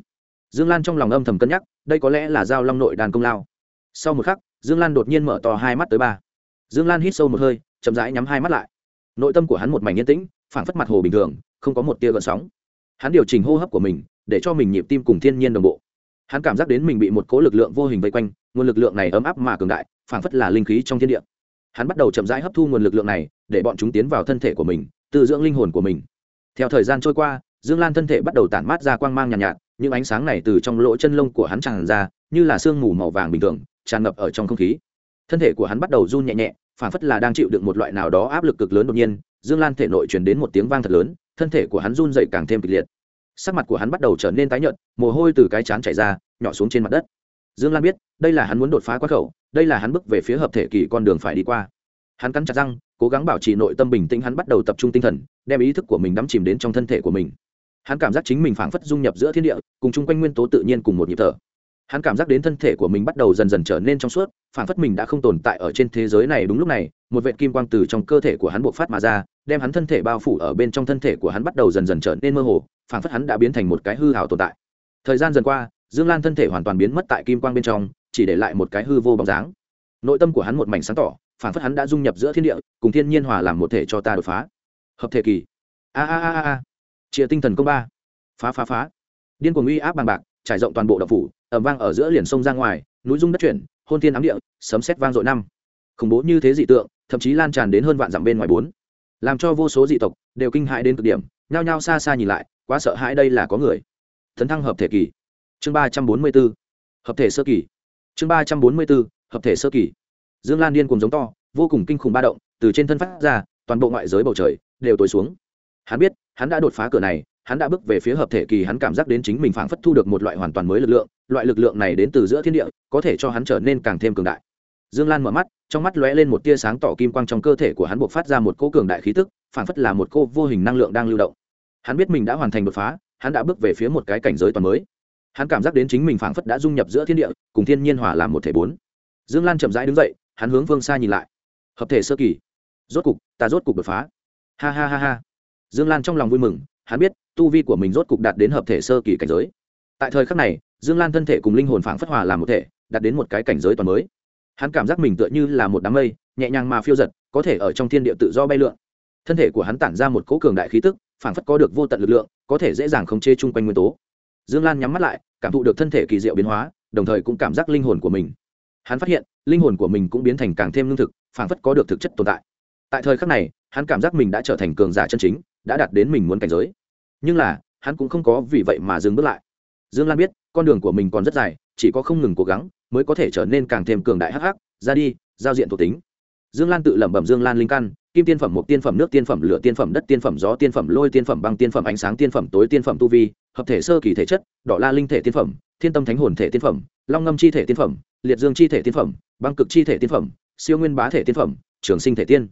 Dương lan trong lòng âm thầm cân nhắc đây có lẽ là giao long nội đàn công lao. Sau một khắc dương lan đột nhiên mở to hai mắt tới ba. Dương lan hít sâu một hơi chậm rãi nhắm hai mắt lại. Nội tâm của hắn một mảnh yên tĩnh phảng phất mặt hồ bình thường không có một tia gợn sóng. Hắn điều chỉnh hô hấp của mình để cho mình nhịp tim cùng thiên nhiên đồng bộ. Hắn cảm giác đến mình bị một cố lực lượng vô hình vây quanh nguồn lực lượng này ấm áp mà cường đại phảng phất là linh khí trong thiên địa. Hắn bắt đầu chậm rãi hấp thu nguồn lực lượng này để bọn chúng tiến vào thân thể của mình tự dưỡng linh hồn của mình. Theo thời gian trôi qua dương lan thân thể bắt đầu tản mát ra quang mang nhàn nhạt, nhạt những ánh sáng này từ trong lỗ chân lông của hắn tràn ra như là sương mù màu vàng bình thường tràn ngập ở trong không khí. Thân thể của hắn bắt đầu run nhẹ nhẹ phản phất là đang chịu đựng một loại nào đó áp lực cực lớn đột nhiên, dương lan thể nội truyền đến một tiếng vang thật lớn, thân thể của hắn run dậy càng thêm kịch liệt. Sắc mặt của hắn bắt đầu trở nên tái nhợt, mồ hôi từ cái chán chảy ra, nhỏ xuống trên mặt đất. Dương lan biết, đây là hắn muốn đột phá quá khẩu, đây là hắn bước về phía hợp thể kỳ con đường phải đi qua. Hắn cắn chặt răng, cố gắng bảo trì nội tâm bình tĩnh, hắn bắt đầu tập trung tinh thần, đem ý thức của mình đắm chìm đến trong thân thể của mình. Hắn cảm giác chính mình phảng phất dung nhập giữa thiên địa, cùng chung quanh nguyên tố tự nhiên cùng một nhịp thở hắn cảm giác đến thân thể của mình bắt đầu dần dần trở nên trong suốt, phảng phất mình đã không tồn tại ở trên thế giới này đúng lúc này, một vệ kim quang từ trong cơ thể của hắn bộc phát mà ra, đem hắn thân thể bao phủ ở bên trong thân thể của hắn bắt đầu dần dần trở nên mơ hồ, phảng phất hắn đã biến thành một cái hư hào tồn tại. Thời gian dần qua, dương lan thân thể hoàn toàn biến mất tại kim quang bên trong, chỉ để lại một cái hư vô bóng dáng. Nội tâm của hắn một mảnh sáng tỏ, phảng phất hắn đã dung nhập giữa thiên địa, cùng thiên nhiên hòa làm một thể cho ta đột phá. Hợp thể kỳ. A a a a. Chia tinh thần công ba. Phá phá phá. Điên cuồng uy áp bằng bạc trải rộng toàn bộ đập phủ ẩm vang ở giữa liền sông ra ngoài, núi dung đất chuyển, hôn thiên ám địa, sấm xét vang dội năm. Khủng bố như thế dị tượng, thậm chí lan tràn đến hơn vạn dặm bên ngoài bốn. Làm cho vô số dị tộc đều kinh hại đến cực điểm, nhao nhao xa xa nhìn lại, quá sợ hãi đây là có người. Thấn thăng hợp thể kỳ. Chương ba trăm bốn mươi b ố hợp thể sơ kỳ. Chương ba trăm bốn mươi b ố hợp thể sơ kỳ. Dương lan điên cùng giống to, vô cùng kinh khủng ba động, từ trên thân phát ra, toàn bộ ngoại giới bầu trời đều tối xuống. Hắn biết, hắn đã đột phá cửa này hắn đã bước về phía hợp thể kỳ hắn cảm giác đến chính mình phảng phất thu được một loại hoàn toàn mới lực lượng, loại lực lượng này đến từ giữa thiên địa, có thể cho hắn trở nên càng thêm cường đại. Dương lan mở mắt, trong mắt lóe lên một tia sáng tỏ kim quang trong cơ thể của hắn buộc phát ra một cô cường đại khí tức, phảng phất là một cô vô hình năng lượng đang lưu động. Hắn biết mình đã hoàn thành đột phá, hắn đã bước về phía một cái cảnh giới toàn mới. Hắn cảm giác đến chính mình phảng phất đã dung nhập giữa thiên địa, cùng thiên nhiên hòa làm một thể bốn. Dương lan chậm rãi đứng dậy, hắn hướng phương xa nhìn lại. Hợp thể sơ kỳ. Rốt cục, ta rốt cục đột phá. Ha ha ha ha. Dương lan trong lòng vui mừng, hắn biết tu vi của mình rốt cục đạt đến hợp thể sơ kỳ cảnh giới. Tại thời khắc này, dương lan thân thể cùng linh hồn phảng phất hòa làm một thể, đạt đến một cái cảnh giới toàn mới. Hắn cảm giác mình tựa như là một đám mây, nhẹ nhàng mà phiêu giật, có thể ở trong thiên địa tự do bay lượn. Thân thể của hắn tản ra một cỗ cường đại khí tức, phảng phất có được vô tận lực lượng, có thể dễ dàng khống chế chung quanh nguyên tố. Dương lan nhắm mắt lại, cảm thụ được thân thể kỳ diệu biến hóa, đồng thời cũng cảm giác linh hồn của mình. Hắn phát hiện, linh hồn của mình cũng biến thành càng thêm lương thực, phảng phất có được thực chất tồn tại. Tại thời khắc này, hắn cảm giác mình đã trở thành cường giả chân chính, đã đạt đến mình muốn cảnh giới nhưng là hắn cũng không có vì vậy mà dừng bước lại dương lan biết con đường của mình còn rất dài chỉ có không ngừng cố gắng mới có thể trở nên càng thêm cường đại hắc hắc ra đi giao diện thuộc tính dương lan tự lẩm bẩm dương lan linh căn kim tiên phẩm một tiên phẩm nước tiên phẩm lửa tiên phẩm đất tiên phẩm gió tiên phẩm lôi tiên phẩm băng tiên phẩm ánh sáng tiên phẩm tối tiên phẩm tu vi hợp thể sơ kỳ thể chất đỏ la linh thể tiên phẩm thiên tâm thánh hồn thể tiên phẩm long ngâm chi thể tiên phẩm liệt dương chi thể tiên phẩm băng cực chi thể tiên phẩm siêu nguyên bá thể tiên phẩm trường sinh thể tiên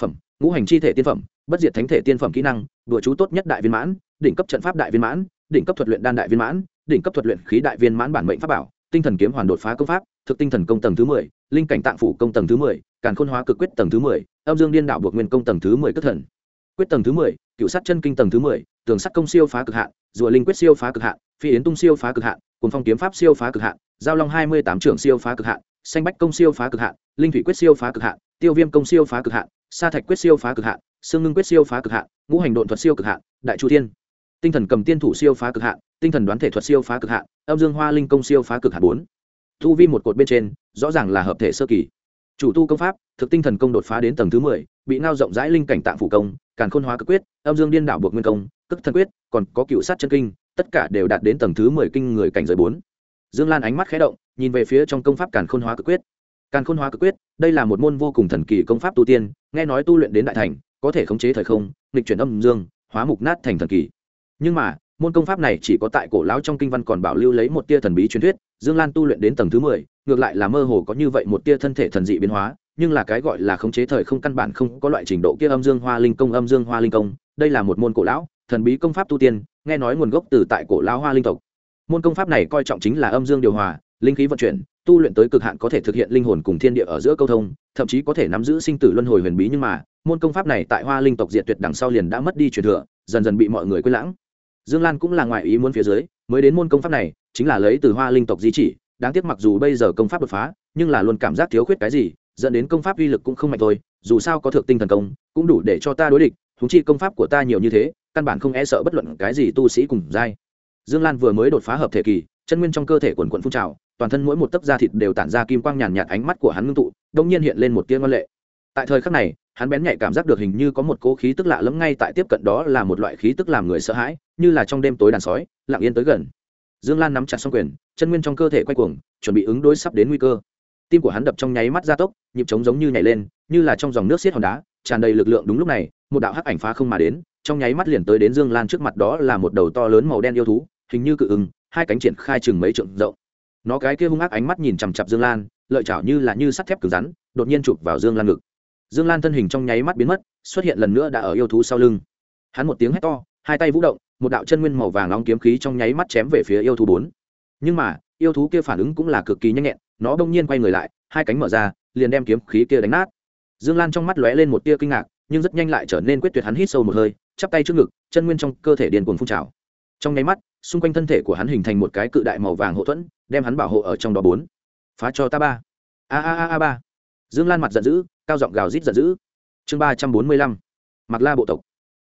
phẩm ngũ hành chi thể tiên phẩm bất diệt thánh thể tiên phẩm kỹ năng, đùa chú tốt nhất đại viên mãn, đỉnh cấp trận pháp đại viên mãn, đỉnh cấp thuật luyện đan đại viên mãn, đỉnh cấp thuật luyện khí đại viên mãn bản mệnh pháp bảo, tinh thần kiếm hoàn đột phá công pháp, thực tinh thần công tầng thứ mười, linh cảnh tạng phủ công tầng thứ mười, càn khôn hóa cực quyết tầng thứ mười, âm dương điên đạo buộc nguyên công tầng thứ mười cất thần. Quyết tầng thứ mười, cựu sát chân kinh tầng thứ mười, tường sắt công siêu phá cực hạn, rùa linh quyết siêu phá cực hạn, phi yến tung siêu phá cực hạn cùng phong kiếm pháp siêu phá cực hạn, giao long hai mươi tám trưởng siêu phá cực hạn, xanh bách công siêu phá cực hạn, linh thủy quyết siêu phá cực hạn, tiêu viêm công siêu phá cực hạn, sa thạch quyết siêu phá cực hạn xương ngưng quyết siêu phá cực hạn, ngũ hành độn thuật siêu cực hạn, đại chu thiên. Tinh thần cầm tiên thủ siêu phá cực hạn, tinh thần đoán thể thuật siêu phá cực hạn, âm dương hoa linh công siêu phá cực hạn bốn. Thu vi một cột bên trên, rõ ràng là hợp thể sơ kỳ. Chủ tu công pháp, thực tinh thần công đột phá đến tầng thứ mười, bị ngao rộng rãi linh cảnh tạng phủ công, càn khôn hóa cực quyết, âm dương điên đảo buộc nguyên công cức thần quyết, còn có cựu sát chân kinh, tất cả đều đạt đến tầng thứ mười kinh người cảnh giới bốn. Dương lan ánh mắt khé động, nhìn về phía trong công pháp càn khôn hóa cực quyết. Càn khôn hóa cực quyết, đây là một môn vô cùng thần kỳ công pháp tu tiên, nghe nói tu luyện đến đại thành có thể khống chế thời không, nghịch chuyển âm dương, hóa mục nát thành thần kỳ. Nhưng mà, môn công pháp này chỉ có tại cổ lão trong kinh văn còn bảo lưu lấy một tia thần bí truyền thuyết, dương lan tu luyện đến tầng thứ mười, ngược lại là mơ hồ có như vậy một tia thân thể thần dị biến hóa, nhưng là cái gọi là khống chế thời không căn bản không có loại trình độ kia âm dương hoa linh công, âm dương hoa linh công. Đây là một môn cổ lão, thần bí công pháp tu tiên, nghe nói nguồn gốc từ tại cổ lão hoa linh tộc. Môn công pháp này coi trọng chính là âm dương điều hòa, linh khí vận chuyển, tu luyện tới cực hạn có thể thực hiện linh hồn cùng thiên địa ở giữa câu thông, thậm chí có thể nắm giữ sinh tử luân hồi huyền bí nhưng mà môn công pháp này tại hoa linh tộc diệt tuyệt đằng sau liền đã mất đi truyền thừa, dần dần bị mọi người quên lãng. Dương lan cũng là ngoại ý muốn phía dưới, mới đến môn công pháp này, chính là lấy từ hoa linh tộc di chỉ. Đáng tiếc mặc dù bây giờ công pháp đột phá, nhưng là luôn cảm giác thiếu khuyết cái gì, dẫn đến công pháp uy lực cũng không mạnh thôi, dù sao có thực tinh thần công, cũng đủ để cho ta đối địch thúng chi công pháp của ta nhiều như thế, căn bản không e sợ bất luận cái gì tu sĩ cùng giai. Dương lan vừa mới đột phá hợp thể kỳ, chân nguyên trong cơ thể quần quận phun trào, toàn thân mỗi một tấc da thịt đều tản ra kim quang nhàn nhạt ánh mắt của hắn ngưng tụ đông nhiên hiện lên một tia ngân lệ. Tại thời khắc này hắn bén nhạy cảm giác được hình như có một cỗ khí tức lạ lẫm ngay tại tiếp cận đó là một loại khí tức làm người sợ hãi, như là trong đêm tối đàn sói, lặng yên tới gần. Dương lan nắm chặt xong quyền, chân nguyên trong cơ thể quay cuồng, chuẩn bị ứng đối sắp đến nguy cơ. Tim của hắn đập trong nháy mắt gia tốc, nhịp trống giống như nhảy lên, như là trong dòng nước xiết hòn đá, tràn đầy lực lượng đúng lúc này, một đạo hắc ảnh phá không mà đến, trong nháy mắt liền tới đến dương lan trước mặt đó là một đầu to lớn màu đen yêu thú, hình như cự ứng hai cánh triển khai chừng mấy trượng rộng. Nó cái kia hung ác ánh mắt nhìn chằm chặp dương lan, lợi chảo như là như sắt thép cứng rắn, đột nhiên chụp vào dương lan ngực dương lan thân hình trong nháy mắt biến mất, xuất hiện lần nữa đã ở yêu thú sau lưng. Hắn một tiếng hét to, hai tay vũ động, một đạo chân nguyên màu vàng nóng kiếm khí trong nháy mắt chém về phía yêu thú bốn. Nhưng mà, yêu thú kia phản ứng cũng là cực kỳ nhanh nhẹn, nó đông nhiên quay người lại, hai cánh mở ra, liền đem kiếm khí kia đánh nát. Dương lan trong mắt lóe lên một tia kinh ngạc, nhưng rất nhanh lại trở nên quyết tuyệt hắn hít sâu một hơi, chắp tay trước ngực, chân nguyên trong cơ thể điền cuồng phun trào. Trong nháy mắt, xung quanh thân thể của hắn hình thành một cái cự đại màu vàng hộ thuẫn, đem hắn bảo hộ ở trong đó bốn. Phá cho ta ba. A a a a ba. Dương lan mặt giận dữ cao giọng gào rít giận dữ. Chương ba trăm bốn mươi lăm mặc la bộ tộc.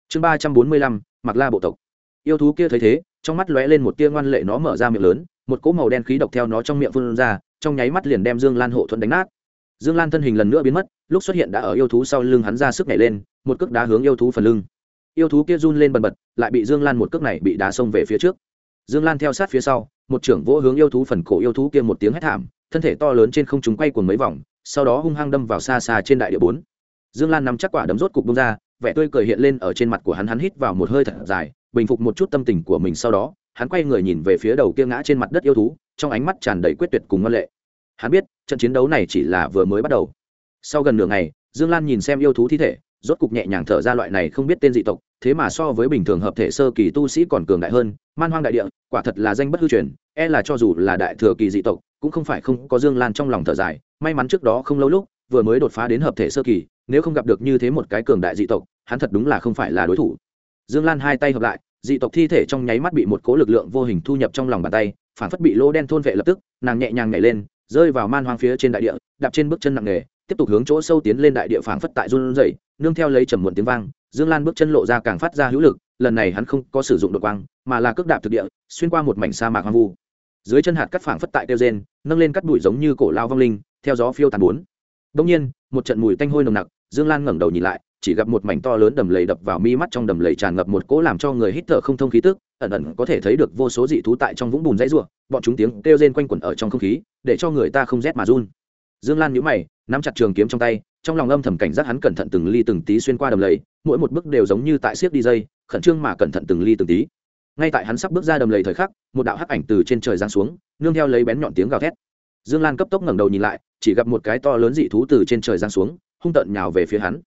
Chương ba trăm bốn mươi lăm mặc la bộ tộc. Yêu thú kia thấy thế, trong mắt lóe lên một tia ngoan lệ nó mở ra miệng lớn, một cỗ màu đen khí độc theo nó trong miệng phun ra, trong nháy mắt liền đem dương lan hộ thuẫn đánh nát. Dương lan thân hình lần nữa biến mất, lúc xuất hiện đã ở yêu thú sau lưng hắn ra sức nhảy lên, một cước đá hướng yêu thú phần lưng. Yêu thú kia run lên bần bật, lại bị dương lan một cước này bị đá xông về phía trước. Dương lan theo sát phía sau, một trưởng vỗ hướng yêu thú phần cổ yêu thú kia một tiếng hét thảm, thân thể to lớn trên không chúng quay cuồng mấy vòng sau đó hung hăng đâm vào xa xa trên đại địa bốn. Dương lan nắm chắc quả đấm rốt cục bông ra, vẻ tươi cười hiện lên ở trên mặt của hắn hắn hít vào một hơi thật dài, bình phục một chút tâm tình của mình sau đó, hắn quay người nhìn về phía đầu kia ngã trên mặt đất yêu thú, trong ánh mắt tràn đầy quyết tuyệt cùng ngân lệ. Hắn biết, trận chiến đấu này chỉ là vừa mới bắt đầu. Sau gần nửa ngày, dương lan nhìn xem yêu thú thi thể, rốt cục nhẹ nhàng thở ra loại này không biết tên dị tộc, thế mà so với bình thường hợp thể sơ kỳ tu sĩ còn cường đại hơn, man hoang đại địa, quả thật là danh bất hư truyền e là cho dù là đại thừa kỳ dị tộc cũng không phải không có dương lan trong lòng thở dài, may mắn trước đó không lâu lúc, vừa mới đột phá đến hợp thể sơ kỳ, nếu không gặp được như thế một cái cường đại dị tộc, hắn thật đúng là không phải là đối thủ. Dương lan hai tay hợp lại, dị tộc thi thể trong nháy mắt bị một cố lực lượng vô hình thu nhập trong lòng bàn tay, phản phất bị lỗ đen thôn vệ lập tức, nàng nhẹ nhàng nhảy lên, rơi vào man hoang phía trên đại địa, đạp trên bước chân nặng nề, tiếp tục hướng chỗ sâu tiến lên đại địa phảng phất tại run rẩy, nương theo lấy trầm muộn tiếng vang, dương lan bước chân lộ ra càng phát ra hữu lực, lần này hắn không có sử dụng đột quang, mà là cước đạp thực địa, xuyên qua một mảnh sa mạc hoang vu dưới chân hạt cắt phảng phất tại tiêu gen nâng lên cắt bụi giống như cổ lao vong linh, theo gió phiêu tàn bốn. Đông nhiên, một trận mùi tanh hôi nồng nặc, dương lan ngẩng đầu nhìn lại, chỉ gặp một mảnh to lớn đầm lầy đập vào mi mắt trong đầm lầy tràn ngập một cỗ làm cho người hít thở không thông khí tức, ẩn ẩn có thể thấy được vô số dị thú tại trong vũng bùn dãy rủa, bọn chúng tiếng kêu rên quanh quẩn ở trong không khí, để cho người ta không rét mà run. Dương lan nhíu mày, nắm chặt trường kiếm trong tay, trong lòng âm thầm cảnh giác hắn cẩn thận từng ly từng tí xuyên qua đầm lầy, mỗi một bước đều giống như tại siếc đi dây, khẩn trương mà cẩn thận từng ly từng tí ngay tại hắn sắp bước ra đầm lầy thời khắc, một đạo hắc ảnh từ trên trời giáng xuống, nương theo lấy bén nhọn tiếng gào thét. Dương lan cấp tốc ngẩng đầu nhìn lại, chỉ gặp một cái to lớn dị thú từ trên trời giáng xuống, hung tợn nhào về phía hắn.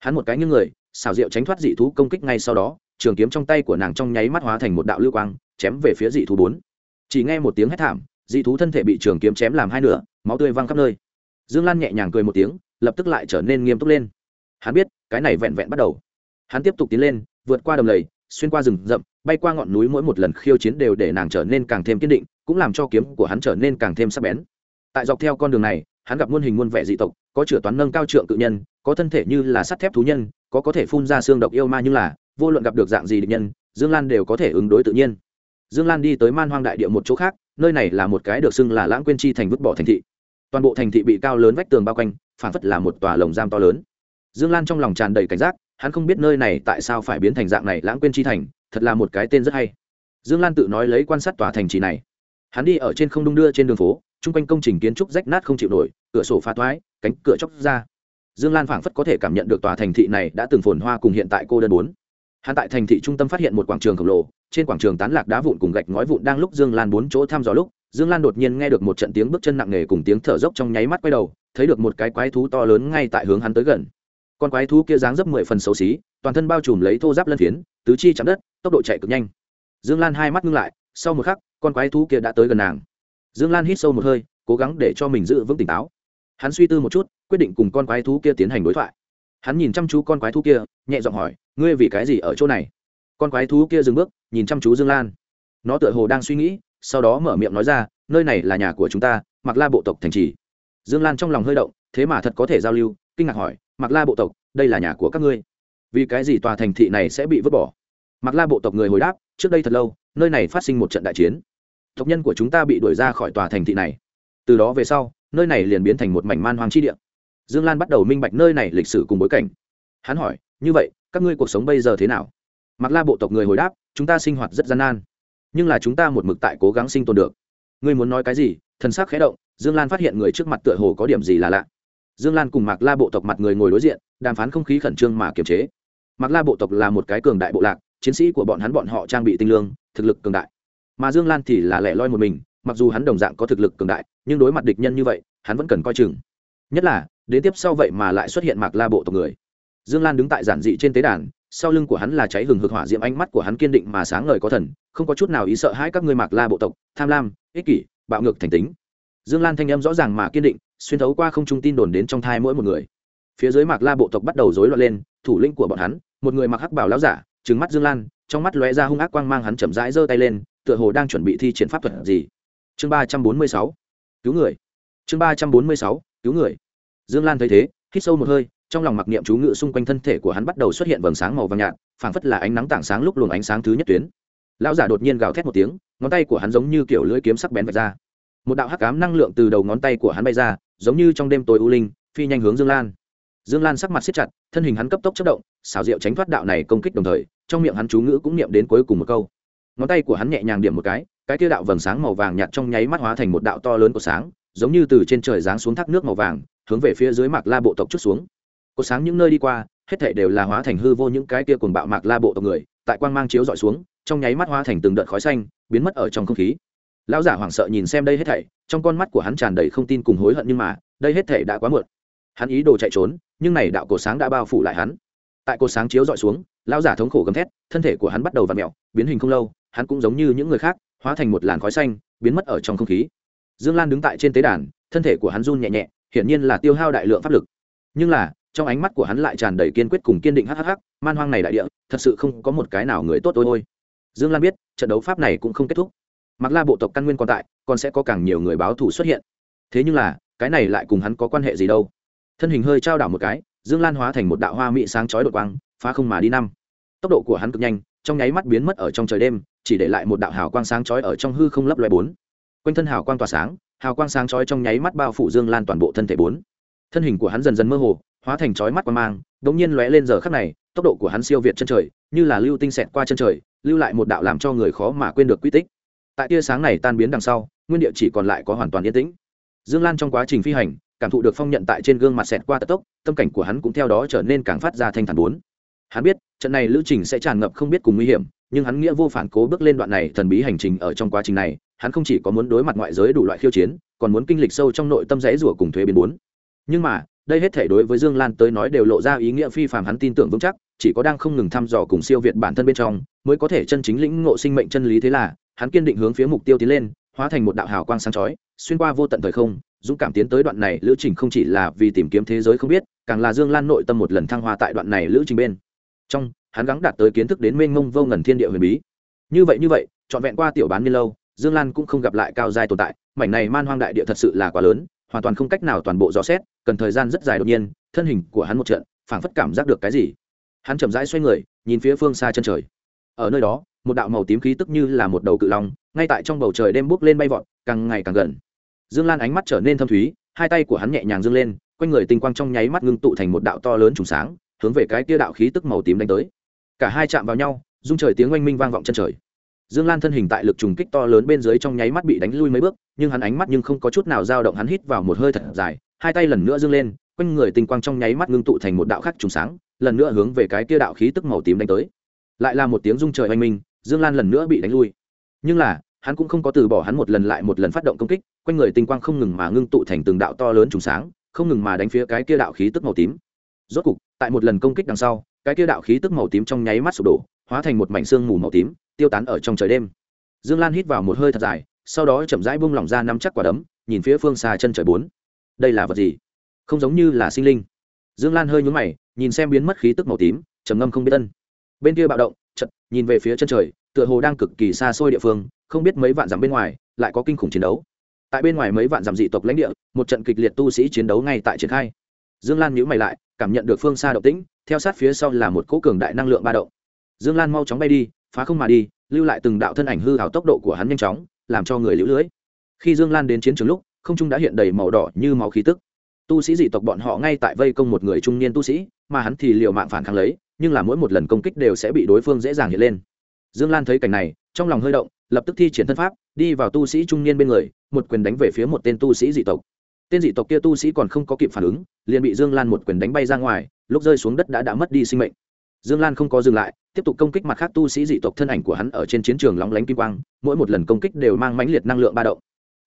Hắn một cái như người xào rượu tránh thoát dị thú công kích ngay sau đó, trường kiếm trong tay của nàng trong nháy mắt hóa thành một đạo lưu quang, chém về phía dị thú bốn. Chỉ nghe một tiếng hét thảm, dị thú thân thể bị trường kiếm chém làm hai nửa, máu tươi văng khắp nơi. Dương lan nhẹ nhàng cười một tiếng, lập tức lại trở nên nghiêm túc lên. Hắn biết, cái này vẹn vẹn bắt đầu. Hắn tiếp tục tiến lên, vượt qua đầm lầy, xuyên qua rừng rậm bay qua ngọn núi mỗi một lần khiêu chiến đều để nàng trở nên càng thêm kiên định, cũng làm cho kiếm của hắn trở nên càng thêm sắc bén. Tại dọc theo con đường này, hắn gặp muôn hình muôn vẻ dị tộc, có chửa toán nâng cao trượng tự nhân, có thân thể như là sắt thép thú nhân, có có thể phun ra xương độc yêu ma nhưng là, vô luận gặp được dạng gì địch nhân, dương lan đều có thể ứng đối tự nhiên. Dương lan đi tới man hoang đại địa một chỗ khác, nơi này là một cái được xưng là lãng quên chi thành vứt bỏ thành thị. Toàn bộ thành thị bị cao lớn vách tường bao quanh phản phất là một tòa lồng giam to lớn. Dương lan trong lòng tràn đầy cảnh giác, hắn không biết nơi này tại sao phải biến thành dạng này lãng quên chi thành thật là một cái tên rất hay. Dương lan tự nói lấy quan sát tòa thành trì này. Hắn đi ở trên không đung đưa trên đường phố, chung quanh công trình kiến trúc rách nát không chịu nổi, cửa sổ phá thoái, cánh cửa chóc ra. Dương lan phảng phất có thể cảm nhận được tòa thành thị này đã từng phồn hoa cùng hiện tại cô đơn bốn. Hắn tại thành thị trung tâm phát hiện một quảng trường khổng lồ, trên quảng trường tán lạc đá vụn cùng gạch ngói vụn đang lúc dương lan bốn chỗ thăm dò lúc, dương lan đột nhiên nghe được một trận tiếng bước chân nặng nề cùng tiếng thở dốc trong nháy mắt quay đầu, thấy được một cái quái thú to lớn ngay tại hướng hắn tới gần. Con quái thú kia dáng dấp mười phần xấu xí, toàn thân bao trùm lấy thô giáp lân phiến tứ chi chạm đất, tốc độ chạy cực nhanh. Dương lan hai mắt ngưng lại, sau một khắc, con quái thú kia đã tới gần nàng. Dương lan hít sâu một hơi, cố gắng để cho mình giữ vững tỉnh táo. Hắn suy tư một chút, quyết định cùng con quái thú kia tiến hành đối thoại. Hắn nhìn chăm chú con quái thú kia, nhẹ giọng hỏi, ngươi vì cái gì ở chỗ này? Con quái thú kia dừng bước, nhìn chăm chú dương lan. Nó tựa hồ đang suy nghĩ, sau đó mở miệng nói ra, nơi này là nhà của chúng ta mặc la bộ tộc thành trì. Dương lan trong lòng hơi động, thế mà thật có thể giao lưu, kinh ngạc hỏi mặc la bộ tộc, đây là nhà của các ngươi? Vì cái gì tòa thành thị này sẽ bị vứt bỏ? Mặc la bộ tộc người hồi đáp, trước đây thật lâu, nơi này phát sinh một trận đại chiến. Tộc nhân của chúng ta bị đuổi ra khỏi tòa thành thị này. Từ đó về sau, nơi này liền biến thành một mảnh man hoang chi địa. Dương lan bắt đầu minh bạch nơi này lịch sử cùng bối cảnh. Hắn hỏi, như vậy, các ngươi cuộc sống bây giờ thế nào? Mặc la bộ tộc người hồi đáp, chúng ta sinh hoạt rất gian nan, nhưng là chúng ta một mực tại cố gắng sinh tồn được. Ngươi muốn nói cái gì? Thần sắc khẽ động, dương lan phát hiện người trước mặt tựa hồ có điểm gì là lạ. Dương lan cùng mạc la bộ tộc mặt người ngồi đối diện, đàm phán không khí khẩn trương mà kiềm chế. Mạc la bộ tộc là một cái cường đại bộ lạc chiến sĩ của bọn hắn bọn họ trang bị tinh lương, thực lực cường đại. Mà dương lan thì là lẻ loi một mình, mặc dù hắn đồng dạng có thực lực cường đại, nhưng đối mặt địch nhân như vậy, hắn vẫn cần coi chừng. Nhất là, đến tiếp sau vậy mà lại xuất hiện mạc la bộ tộc người. Dương lan đứng tại giản dị trên tế đàn, sau lưng của hắn là cháy hừng hực hỏa diễm ánh mắt của hắn kiên định mà sáng ngời có thần, không có chút nào ý sợ hãi các ngươi mạc la bộ tộc, tham lam, ích kỷ, bạo ngược thành tính. Dương lan thanh âm rõ ràng mà kiên định, xuyên thấu qua không trung tin đồn đến trong thai mỗi một người. Phía dưới mạc la bộ tộc bắt đầu rối loạn lên, thủ lĩnh của bọn hắn, một người mặc hắc bảo lão giả trừng mắt dương lan, trong mắt lóe ra hung ác quang mang hắn chậm rãi giơ tay lên, tựa hồ đang chuẩn bị thi triển pháp thuật gì. Chương ba trăm bốn mươi sáu. Cứu người. Chương ba trăm bốn mươi sáu. Cứu người. Dương lan thấy thế, hít sâu một hơi, trong lòng mặc niệm chú ngự xung quanh thân thể của hắn bắt đầu xuất hiện vầng sáng màu vàng nhạt, phảng phất là ánh nắng tảng sáng lúc luồng ánh sáng thứ nhất tuyến. Lão giả đột nhiên gào thét một tiếng, ngón tay của hắn giống như kiểu lưỡi kiếm sắc bén vạch ra. Một đạo hắc cám năng lượng từ đầu ngón tay của hắn bay ra, giống như trong đêm tối u linh, phi nhanh hướng dương lan dương lan sắc mặt siết chặt, thân hình hắn cấp tốc chất động, xảo diệu tránh thoát đạo này công kích đồng thời, trong miệng hắn chú ngữ cũng niệm đến cuối cùng một câu. Ngón tay của hắn nhẹ nhàng điểm một cái cái kia đạo vầng sáng màu vàng nhạt trong nháy mắt hóa thành một đạo to lớn của sáng, giống như từ trên trời giáng xuống thác nước màu vàng, hướng về phía dưới mạc la bộ tộc chút xuống. Có sáng những nơi đi qua, hết thảy đều là hóa thành hư vô những cái kia cuồng bạo mạc la bộ tộc người, tại quang mang chiếu dọi xuống, trong nháy mắt hóa thành từng đợt khói xanh, biến mất ở trong không khí. Lão giả hoảng sợ nhìn xem đây hết thảy, trong con mắt của hắn tràn đầy không tin cùng hối hận nhưng mà, đây hết thảy đã quá muộn hắn ý đồ chạy trốn, nhưng này đạo cổ sáng đã bao phủ lại hắn. Tại cổ sáng chiếu dọi xuống, lão giả thống khổ gầm thét, thân thể của hắn bắt đầu v ặ mẹo biến hình không lâu, hắn cũng giống như những người khác, hóa thành một làn khói xanh, biến mất ở trong không khí. Dương lan đứng tại trên tế đàn, thân thể của hắn run nhẹ nhẹ, hiển nhiên là tiêu hao đại lượng pháp lực. Nhưng là, trong ánh mắt của hắn lại tràn đầy kiên quyết cùng kiên định hhh man hoang này đại địa, thật sự không có một cái nào người tốt ôi ôi. Dương lan biết, trận đấu pháp này cũng không kết thúc. Mặc la bộ tộc căn nguyên còn tại, còn sẽ có càng nhiều người báo thù xuất hiện. Thế nhưng là, cái này lại cùng hắn có quan hệ gì đâu? Thân hình hơi trao đảo một cái, dương lan hóa thành một đạo hoa mỹ sáng chói đột quang, phá không mà đi năm. Tốc độ của hắn cực nhanh, trong nháy mắt biến mất ở trong trời đêm, chỉ để lại một đạo hào quang sáng chói ở trong hư không lấp loe bốn. Quanh thân hào quang tỏa sáng, hào quang sáng chói trong nháy mắt bao phủ dương lan toàn bộ thân thể bốn. Thân hình của hắn dần dần mơ hồ, hóa thành chói mắt qua mang đ ỗ n g nhiên lóe lên giờ khắc này, tốc độ của hắn siêu việt chân trời, như là lưu tinh xẹt qua chân trời, lưu lại một đạo làm cho người khó mà quên được quy tích. Tại tia sáng này tan biến đằng sau, nguyên địa chỉ còn lại có hoàn toàn yên tĩnh. Dương lan trong quá trình phi hành cảm thụ được phong nhận tại trên gương mặt xẹt qua tật tốc, tâm cảnh của hắn cũng theo đó trở nên càng phát ra thanh thản bốn. Hắn biết, trận này lữ trình sẽ tràn ngập không biết cùng nguy hiểm, nhưng hắn nghĩa vô phản cố bước lên đoạn này thần bí hành trình ở trong quá trình này, hắn không chỉ có muốn đối mặt ngoại giới đủ loại khiêu chiến, còn muốn kinh lịch sâu trong nội tâm rẽ rủa cùng thuế biến bốn. Nhưng mà, đây hết thể đối với dương lan tới nói đều lộ ra ý nghĩa phi phàm hắn tin tưởng vững chắc, chỉ có đang không ngừng thăm dò cùng siêu việt bản thân bên trong, mới có thể chân chính lĩnh ngộ sinh mệnh chân lý thế là, hắn kiên định hướng phía mục tiêu tiến lên, hóa thành một đạo hào quang sáng chói, xuyên qua vô tận thời không dũng cảm tiến tới đoạn này, lữ trình không chỉ là vì tìm kiếm thế giới không biết, càng là dương lan nội tâm một lần thăng hoa tại đoạn này lữ trình bên. Trong, hắn gắng đạt tới kiến thức đến mênh mông vô ngần thiên địa huyền bí. Như vậy như vậy, trọn vẹn qua tiểu bán niên lâu, dương lan cũng không gặp lại cao giai tồn tại, mảnh này man hoang đại địa thật sự là quá lớn, hoàn toàn không cách nào toàn bộ dò xét, cần thời gian rất dài đột nhiên, thân hình của hắn một trận, phảng phất cảm giác được cái gì. Hắn chậm rãi xoay người, nhìn phía phương xa chân trời. Ở nơi đó, một đạo màu tím khí tức như là một đầu cự long, ngay tại trong bầu trời đêm bước lên bay vọt, càng ngày càng gần dương lan ánh mắt trở nên thâm thúy, hai tay của hắn nhẹ nhàng dâng lên, quanh người tinh quang trong nháy mắt ngưng tụ thành một đạo to lớn trùng sáng, hướng về cái tia đạo khí tức màu tím đánh tới. Cả hai chạm vào nhau dung trời tiếng oanh minh vang vọng chân trời. Dương lan thân hình tại lực trùng kích to lớn bên dưới trong nháy mắt bị đánh lui mấy bước, nhưng hắn ánh mắt nhưng không có chút nào dao động, hắn hít vào một hơi thật dài, hai tay lần nữa dâng lên, quanh người tinh quang trong nháy mắt ngưng tụ thành một đạo khắc trùng sáng, lần nữa hướng về cái kia đạo khí tức màu tím đánh tới. Lại là một tiếng dung trời oanh minh, dương lan lần nữa bị đánh lui. Nhưng là hắn cũng không có từ bỏ hắn một lần lại một lần phát động công kích, quanh người tinh quang không ngừng mà ngưng tụ thành từng đạo to lớn trùng sáng, không ngừng mà đánh phía cái kia đạo khí tức màu tím. Rốt cục, tại một lần công kích đằng sau, cái kia đạo khí tức màu tím trong nháy mắt sụp đổ, hóa thành một mảnh xương mù màu tím, tiêu tán ở trong trời đêm. Dương lan hít vào một hơi thật dài, sau đó chậm rãi bung lỏng ra năm chắc quả đấm, nhìn phía phương xa chân trời bốn. Đây là vật gì? Không giống như là sinh linh. Dương lan hơi nhún mày, nhìn xem biến mất khí tức màu tím, trầm ngâm không biết tân bên kia bạo động chật nhìn về phía chân trời, tựa hồ đang cực kỳ xa xôi địa phương không biết mấy vạn dặm bên ngoài, lại có kinh khủng chiến đấu. Tại bên ngoài mấy vạn dặm dị tộc lãnh địa, một trận kịch liệt tu sĩ chiến đấu ngay tại triển khai. Dương lan nhữ mày lại, cảm nhận được phương xa động tĩnh, theo sát phía sau là một cỗ cường đại năng lượng ba động. Dương lan mau chóng bay đi, phá không mà đi, lưu lại từng đạo thân ảnh hư hào tốc độ của hắn nhanh chóng, làm cho người lũ lưỡi khi dương lan đến chiến trường lúc, không trung đã hiện đầy màu đỏ như máu khí tức. Tu sĩ dị tộc bọn họ ngay tại vây công một người trung niên tu sĩ, mà hắn thì liều mạng phản kháng lấy, nhưng là mỗi một lần công kích đều sẽ bị đối phương dễ dàng hiện lên. Dương lan thấy cảnh này, trong lòng hơi động lập tức thi triển thân pháp, đi vào tu sĩ trung niên bên người, một quyền đánh về phía một tên tu sĩ dị tộc. Tên dị tộc kia tu sĩ còn không có kịp phản ứng, liền bị dương lan một quyền đánh bay ra ngoài, lúc rơi xuống đất đã đã mất đi sinh mệnh. Dương lan không có dừng lại, tiếp tục công kích mặt khác tu sĩ dị tộc thân ảnh của hắn ở trên chiến trường lóng lánh kim quang, mỗi một lần công kích đều mang mãnh liệt năng lượng ba động.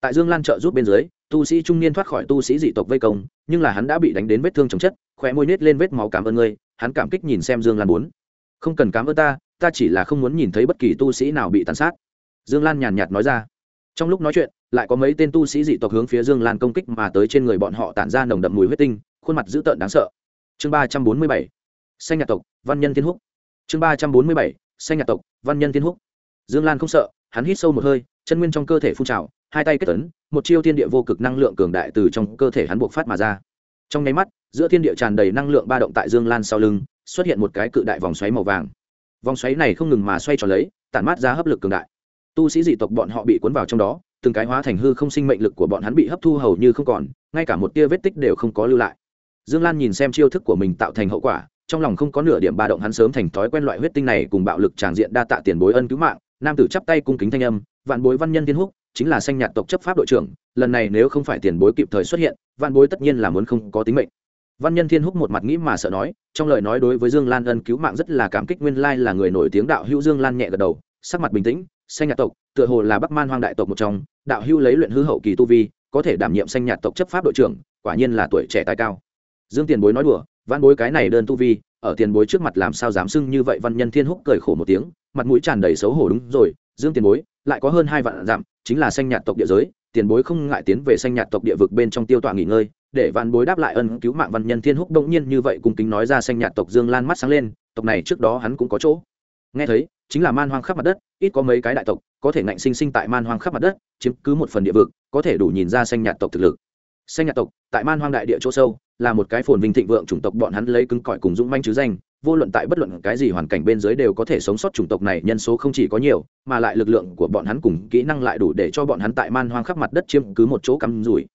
Tại dương lan trợ giúp bên dưới, tu sĩ trung niên thoát khỏi tu sĩ dị tộc vây công, nhưng là hắn đã bị đánh đến vết thương chồng chất, khóe môi nết lên vết máu cảm ơn ngươi, hắn cảm kích nhìn xem dương lan bốn. Không cần cảm ơn ta ta chỉ là không muốn nhìn thấy bất kỳ tu sĩ nào bị tàn sát dương lan nhàn nhạt nói ra. Trong lúc nói chuyện, lại có mấy tên tu sĩ dị tộc hướng phía dương lan công kích mà tới trên người bọn họ tản ra nồng đậm mùi huyết tinh, khuôn mặt dữ tợn đáng sợ. Chương ba trăm bốn mươi bảy, xanh nhạc tộc, văn nhân thiên húc. Chương ba trăm bốn mươi bảy, xanh nhạc tộc, văn nhân thiên húc. Dương lan không sợ, hắn hít sâu một hơi, chân nguyên trong cơ thể phun trào, hai tay kết tấn một chiêu thiên địa vô cực năng lượng cường đại từ trong cơ thể hắn buộc phát mà ra. Trong nháy mắt, giữa thiên địa tràn đầy năng lượng ba động tại dương lan sau lưng, xuất hiện một cái cự đại vòng xoáy màu vàng. Vòng xoáy này không ngừng mà xoay tròn lấy, tản mát ra hấp lực cường đại tu sĩ dị tộc bọn họ bị cuốn vào trong đó, từng cái hóa thành hư không sinh mệnh lực của bọn hắn bị hấp thu hầu như không còn, ngay cả một tia vết tích đều không có lưu lại. Dương lan nhìn xem chiêu thức của mình tạo thành hậu quả, trong lòng không có nửa điểm ba động hắn sớm thành thói quen loại huyết tinh này cùng bạo lực tràng diện đa tạ tiền bối ân cứu mạng, nam tử chắp tay cung kính thanh âm, vạn bối văn nhân thiên húc, chính là sanh nhạt tộc chấp pháp đội trưởng, lần này nếu không phải tiền bối kịp thời xuất hiện, vạn bối tất nhiên là muốn không có tính mệnh. Văn nhân thiên húc một mặt nghĩ mà sợ nói, trong lời nói đối với dương lan ân cứu mạng rất là cảm kích, nguyên lai là người nổi tiếng đạo hữu dương lan nhẹ gật đầu, sắc mặt bình tĩnh Xanh nhạt tộc, tựa hồ là bắc man hoang đại tộc một trong, đạo Hưu lấy luyện hư hậu kỳ tu vi, có thể đảm nhiệm Xanh nhạt tộc chấp pháp đội trưởng, quả nhiên là tuổi trẻ tài cao. Dương tiền bối nói đùa văn bối cái này đơn tu vi, ở tiền bối trước mặt làm sao dám xưng như vậy, văn nhân thiên húc cười khổ một tiếng, mặt mũi tràn đầy xấu hổ đúng rồi, dương tiền bối, lại có hơn hai vạn dặm, chính là Xanh nhạt tộc địa giới, tiền bối không ngại tiến về Xanh nhạt tộc địa vực bên trong tiêu tọa nghỉ ngơi, để văn bối đáp lại ân cứu mạng văn nhân thiên húc động nhiên như vậy cùng kính nói ra Xanh nhạt tộc dương lan mắt sáng lên, tộc này trước đó hắn cũng có chỗ. Nghe thấy chính là man hoang khắp mặt đất, ít có mấy cái đại tộc, có thể ngạnh sinh sinh tại man hoang khắp mặt đất, chiếm cứ một phần địa vực, có thể đủ nhìn ra xanh nhạt tộc thực lực. Xanh nhạt tộc, tại man hoang đại địa chỗ sâu, là một cái phồn vinh thịnh vượng chủng tộc, bọn hắn lấy cứng cỏi cùng dũng manh chứ danh, vô luận tại bất luận cái gì hoàn cảnh bên dưới đều có thể sống sót chủng tộc này, nhân số không chỉ có nhiều, mà lại lực lượng của bọn hắn cùng kỹ năng lại đủ để cho bọn hắn tại man hoang khắp mặt đất chiếm cứ một chỗ cắm rủi.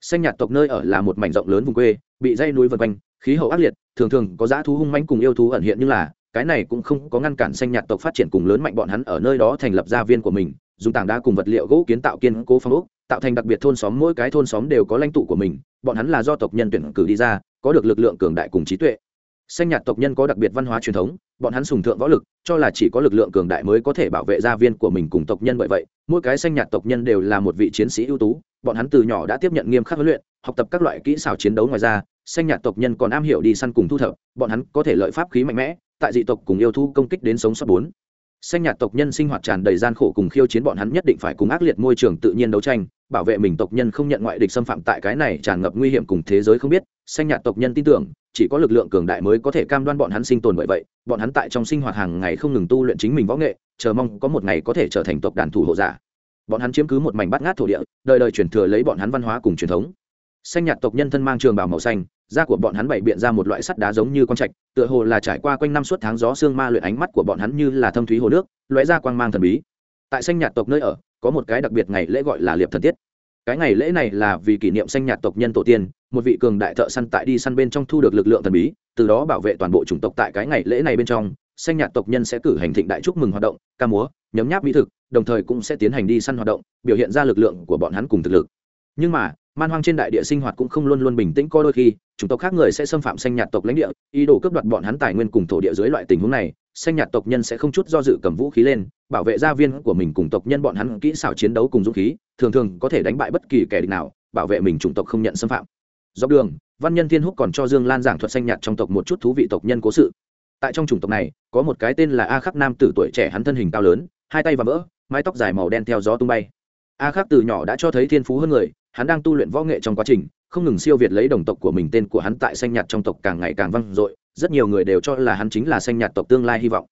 Xanh nhạt tộc nơi ở là một mảnh rộng lớn vùng quê, bị dây núi vân quanh, khí hậu ác liệt, thường thường có dã thú hung manh cùng yêu thú ẩn hiện như là cái này cũng không có ngăn cản xanh nhạt tộc phát triển cùng lớn mạnh bọn hắn ở nơi đó thành lập gia viên của mình, dùng tảng đá cùng vật liệu gỗ kiến tạo kiên cố phong ốc, tạo thành đặc biệt thôn xóm, mỗi cái thôn xóm đều có lãnh tụ của mình, bọn hắn là do tộc nhân tuyển cử đi ra, có được lực lượng cường đại cùng trí tuệ. Xanh nhạt tộc nhân có đặc biệt văn hóa truyền thống, bọn hắn sùng thượng võ lực, cho là chỉ có lực lượng cường đại mới có thể bảo vệ gia viên của mình cùng tộc nhân bởi vậy, mỗi cái xanh nhạt tộc nhân đều là một vị chiến sĩ ưu tú, bọn hắn từ nhỏ đã tiếp nhận nghiêm khắc huấn luyện, học tập các loại kỹ xảo chiến đấu ngoài ra, xanh nhạt tộc nhân còn am hiểu đi săn cùng thu thập, bọn hắn có thể lợi pháp khí mạnh mẽ tại dị tộc cùng yêu thu công kích đến sống sót bốn. Xanh nhạt tộc nhân sinh hoạt tràn đầy gian khổ cùng khiêu chiến bọn hắn nhất định phải cùng ác liệt môi trường tự nhiên đấu tranh, bảo vệ mình tộc nhân không nhận ngoại địch xâm phạm tại cái này tràn ngập nguy hiểm cùng thế giới không biết. Xanh nhạt tộc nhân tin tưởng, chỉ có lực lượng cường đại mới có thể cam đoan bọn hắn sinh tồn bởi vậy, bọn hắn tại trong sinh hoạt hàng ngày không ngừng tu luyện chính mình võ nghệ, chờ mong có một ngày có thể trở thành tộc đàn thủ hộ giả. Bọn hắn chiếm cứ một mảnh bát ngát thổ địa, đời đời truyền thừa lấy bọn hắn văn hóa cùng truyền thống. Xanh nhạt tộc nhân thân mang trường bào màu xanh da của bọn hắn bày biện ra một loại sắt đá giống như con trạch, tựa hồ là trải qua quanh năm suốt tháng gió sương ma luyện ánh mắt của bọn hắn như là thâm thúy hồ nước, lóe ra quang mang thần bí. Tại xanh nhạt tộc nơi ở, có một cái đặc biệt ngày lễ gọi là liệp thần tiết. Cái ngày lễ này là vì kỷ niệm xanh nhạt tộc nhân tổ tiên, một vị cường đại thợ săn tại đi săn bên trong thu được lực lượng thần bí, từ đó bảo vệ toàn bộ chủng tộc tại cái ngày lễ này bên trong. Xanh nhạt tộc nhân sẽ cử hành thịnh đại chúc mừng hoạt động, ca múa, nhấm nháp mỹ thực, đồng thời cũng sẽ tiến hành đi săn hoạt động, biểu hiện ra lực lượng của bọn hắn cùng thực lực. Nhưng mà man hoang trên đại địa sinh hoạt cũng không luôn luôn bình tĩnh có đôi khi, chủng tộc khác người sẽ xâm phạm xanh nhạt tộc lãnh địa, ý đồ cướp đoạt bọn hắn tài nguyên cùng thổ địa dưới loại tình huống này xanh nhạt tộc nhân sẽ không chút do dự cầm vũ khí lên, bảo vệ gia viên của mình cùng tộc nhân bọn hắn kỹ xảo chiến đấu cùng dũng khí, thường thường có thể đánh bại bất kỳ kẻ địch nào, bảo vệ mình chủng tộc không nhận xâm phạm. Dọc đường, văn nhân thiên húc còn cho dương lan giảng thuật xanh nhạt trong tộc một chút thú vị tộc nhân cố sự. Tại trong chủng tộc này, có một cái tên là a khắc nam tử tuổi trẻ hắn thân hình cao lớn, hai tay và vỡ, mái tóc dài màu đen theo gió tung bay. A khắc từ nhỏ đã cho thấy thiên phú hơn người hắn đang tu luyện võ nghệ trong quá trình, không ngừng siêu việt lấy đồng tộc của mình, tên của hắn tại xanh nhạt trong tộc càng ngày càng vang dội, rất nhiều người đều cho là hắn chính là xanh nhạt tộc tương lai hy vọng.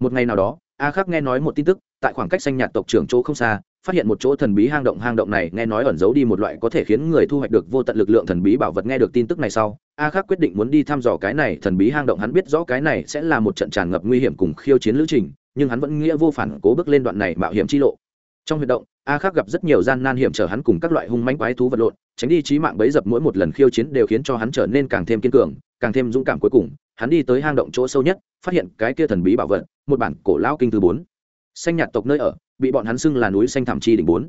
Một ngày nào đó, a khắc nghe nói một tin tức, tại khoảng cách xanh nhạt tộc trưởng chỗ không xa, phát hiện một chỗ thần bí hang động hang động này nghe nói ẩn giấu đi một loại có thể khiến người thu hoạch được vô tận lực lượng thần bí bảo vật. Nghe được tin tức này sau, a khắc quyết định muốn đi thăm dò cái này thần bí hang động. Hắn biết rõ cái này sẽ là một trận tràn ngập nguy hiểm cùng khiêu chiến lữ trình, nhưng hắn vẫn nghĩa vô phản cố bước lên đoạn này mạo hiểm chi lộ. Trong huyệt động a khắc gặp rất nhiều gian nan hiểm trở hắn cùng các loại hung mãnh quái thú vật lộn, tránh đi trí mạng bấy dập mỗi một lần khiêu chiến đều khiến cho hắn trở nên càng thêm kiên cường, càng thêm dũng cảm cuối cùng. Hắn đi tới hang động chỗ sâu nhất, phát hiện cái kia thần bí bảo vật, một bản cổ lao kinh thứ bốn. Xanh nhạt tộc nơi ở, bị bọn hắn xưng là núi xanh thảm chi đỉnh bốn.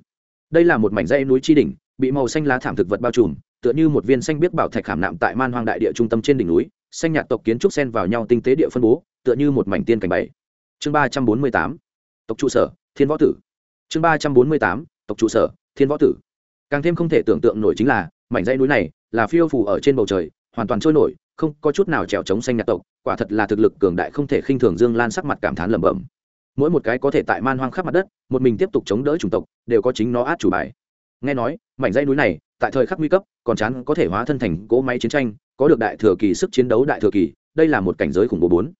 Đây là một mảnh dãy núi chi đỉnh, bị màu xanh lá thảm thực vật bao trùm, tựa như một viên xanh biết bảo thạch khảm nạm tại man hoang đại địa trung tâm trên đỉnh núi. Xanh nhạt tộc kiến trúc xen vào nhau tinh tế địa phân bố, tựa như một mảnh tiên cảnh bảy. Chương ba trăm bốn mươi tám. Tộc trụ sở, thiên võ tử chương ba trăm bốn mươi tám, tộc trụ sở, thiên võ tử. Càng thêm không thể tưởng tượng nổi chính là, mảnh dãy núi này là phiêu phủ ở trên bầu trời, hoàn toàn trôi nổi, không có chút nào trèo chống xanh nhạc tộc, quả thật là thực lực cường đại không thể khinh thường dương lan sắc mặt cảm thán lẩm bẩm. Mỗi một cái có thể tại man hoang khắp mặt đất, một mình tiếp tục chống đỡ chủng tộc, đều có chính nó át chủ bài. Nghe nói, mảnh dãy núi này, tại thời khắc nguy cấp, còn chán có thể hóa thân thành cỗ máy chiến tranh, có được đại thừa kỳ sức chiến đấu đại thừa kỳ, đây là một cảnh giới khủng bố bốn.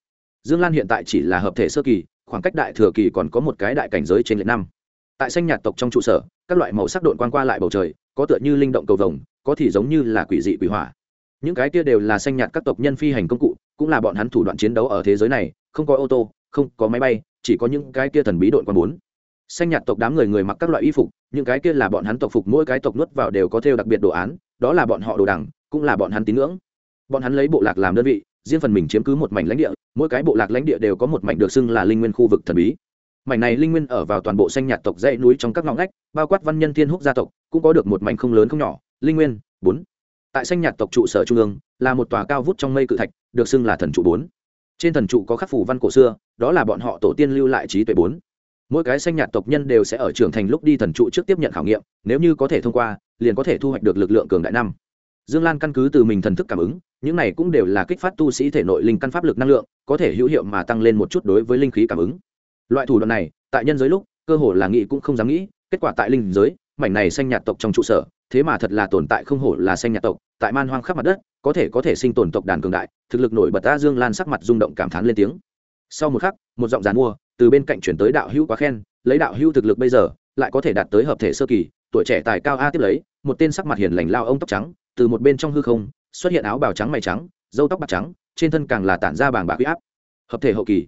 Dương lan hiện tại chỉ là hợp thể sơ kỳ, khoảng cách đại thừa kỳ còn có một cái đại cảnh giới trên lệ năm tại xanh nhạt tộc trong trụ sở, các loại màu sắc độn quan qua lại bầu trời, có tựa như linh động cầu vồng, có thì giống như là quỷ dị quỷ hỏa. Những cái kia đều là xanh nhạt các tộc nhân phi hành công cụ, cũng là bọn hắn thủ đoạn chiến đấu ở thế giới này, không có ô tô, không có máy bay, chỉ có những cái kia thần bí độn quan bốn. Xanh nhạt tộc đám người người mặc các loại y phục, những cái kia là bọn hắn tộc phục mỗi cái tộc nuốt vào đều có theo đặc biệt đồ án, đó là bọn họ đồ đẳng cũng là bọn hắn tín ngưỡng. Bọn hắn lấy bộ lạc làm đơn vị, riêng phần mình chiếm cứ một mảnh lãnh địa, mỗi cái bộ lạc lãnh địa đều có một mảnh được xưng là linh nguyên khu vực thần bí mảnh này linh nguyên ở vào toàn bộ xanh nhạt tộc dãy núi trong các ngõ ngách, bao quát văn nhân thiên húc gia tộc, cũng có được một mảnh không lớn không nhỏ, linh nguyên, bốn. Tại xanh nhạt tộc trụ sở trung ương, là một tòa cao vút trong mây cự thạch, được xưng là thần trụ bốn. Trên thần trụ có khắc phủ văn cổ xưa, đó là bọn họ tổ tiên lưu lại trí tuệ bốn. Mỗi cái xanh nhạt tộc nhân đều sẽ ở trưởng thành lúc đi thần trụ trước tiếp nhận khảo nghiệm, nếu như có thể thông qua, liền có thể thu hoạch được lực lượng cường đại năm. Dương lan căn cứ từ mình thần thức cảm ứng, những này cũng đều là kích phát tu sĩ thể nội linh căn pháp lực năng lượng, có thể hữu hiệu mà tăng lên một chút đối với linh khí cảm ứng loại thủ đoạn này, tại nhân giới lúc, cơ hồ là nghĩ cũng không dám nghĩ, kết quả tại linh giới, mảnh này xanh nhạt tộc trong trụ sở, thế mà thật là tồn tại không hổ là xanh nhạt tộc, tại man hoang khắp mặt đất, có thể có thể sinh tồn tộc đàn cường đại, thực lực nổi bật ta dương lan sắc mặt rung động cảm thán lên tiếng. Sau một khắc, một giọng dàn mua, từ bên cạnh chuyển tới đạo hữu quá khen, lấy đạo hữu thực lực bây giờ, lại có thể đạt tới hợp thể sơ kỳ, tuổi trẻ tài cao a tiếp lấy, một tên sắc mặt hiền lành lao ông tóc trắng, từ một bên trong hư không, xuất hiện áo bào trắng mày trắng dâu tóc bạc trắng, trên thân càng là tản ra bàng bạc huy áp. Hợp thể hậu kỳ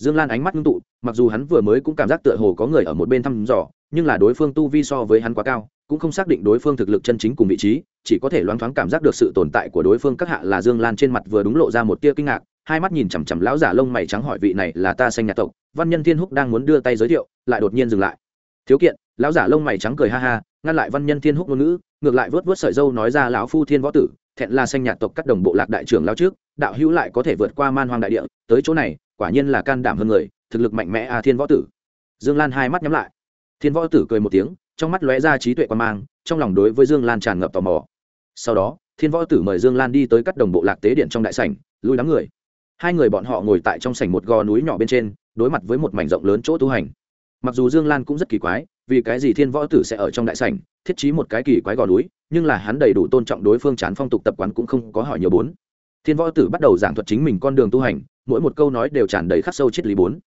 dương lan ánh mắt ngưng tụ, mặc dù hắn vừa mới cũng cảm giác tựa hồ có người ở một bên thăm dò, nhưng là đối phương tu vi so với hắn quá cao, cũng không xác định đối phương thực lực chân chính cùng vị trí, chỉ có thể loáng thoáng cảm giác được sự tồn tại của đối phương. Các hạ là dương lan trên mặt vừa đúng lộ ra một tia kinh ngạc, hai mắt nhìn chằm chằm lão giả lông mày trắng hỏi vị này là ta xanh nhà tộc, văn nhân thiên húc đang muốn đưa tay giới thiệu, lại đột nhiên dừng lại. Thiếu kiện, lão giả lông mày trắng cười ha ha, ngăn lại văn nhân thiên húc ngôn ngữ, ngược lại vớt vớt sợi dâu nói ra lão phu thiên võ tử, thẹn là xanh nhạt tộc các đồng bộ lạc đại trưởng lao trước, đạo hữu lại có thể vượt qua man hoang đại địa, tới chỗ này quả nhiên là can đảm hơn người, thực lực mạnh mẽ a thiên võ tử. Dương lan hai mắt nhắm lại. Thiên võ tử cười một tiếng, trong mắt lóe ra trí tuệ quan mang, trong lòng đối với dương lan tràn ngập tò mò. Sau đó, thiên võ tử mời dương lan đi tới các đồng bộ lạc tế điện trong đại sảnh, lui đám người. Hai người bọn họ ngồi tại trong sảnh một gò núi nhỏ bên trên, đối mặt với một mảnh rộng lớn chỗ tu hành. Mặc dù dương lan cũng rất kỳ quái, vì cái gì thiên võ tử sẽ ở trong đại sảnh, thiết trí một cái kỳ quái gò núi, nhưng là hắn đầy đủ tôn trọng đối phương chán phong tục tập quán cũng không có hỏi nhiều bốn. Thiên võ tử bắt đầu giảng thuật chính mình con đường tu hành mỗi một câu nói đều tràn đầy khắc sâu triết lý bốn.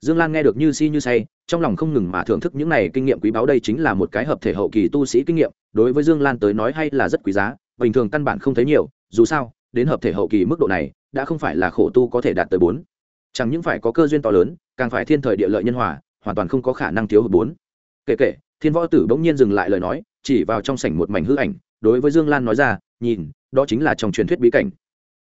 Dương lan nghe được như si như say, trong lòng không ngừng mà thưởng thức những này kinh nghiệm quý báu đây chính là một cái hợp thể hậu kỳ tu sĩ kinh nghiệm, đối với dương lan tới nói hay là rất quý giá, bình thường căn bản không thấy nhiều, dù sao, đến hợp thể hậu kỳ mức độ này, đã không phải là khổ tu có thể đạt tới bốn. Chẳng những phải có cơ duyên to lớn, càng phải thiên thời địa lợi nhân hòa, hoàn toàn không có khả năng thiếu hụt bốn. Kể kể, thiên võ tử bỗng nhiên dừng lại lời nói, chỉ vào trong sảnh một mảnh hư ảnh, đối với dương lan nói ra, nhìn, đó chính là trong truyền thuyết bí cảnh.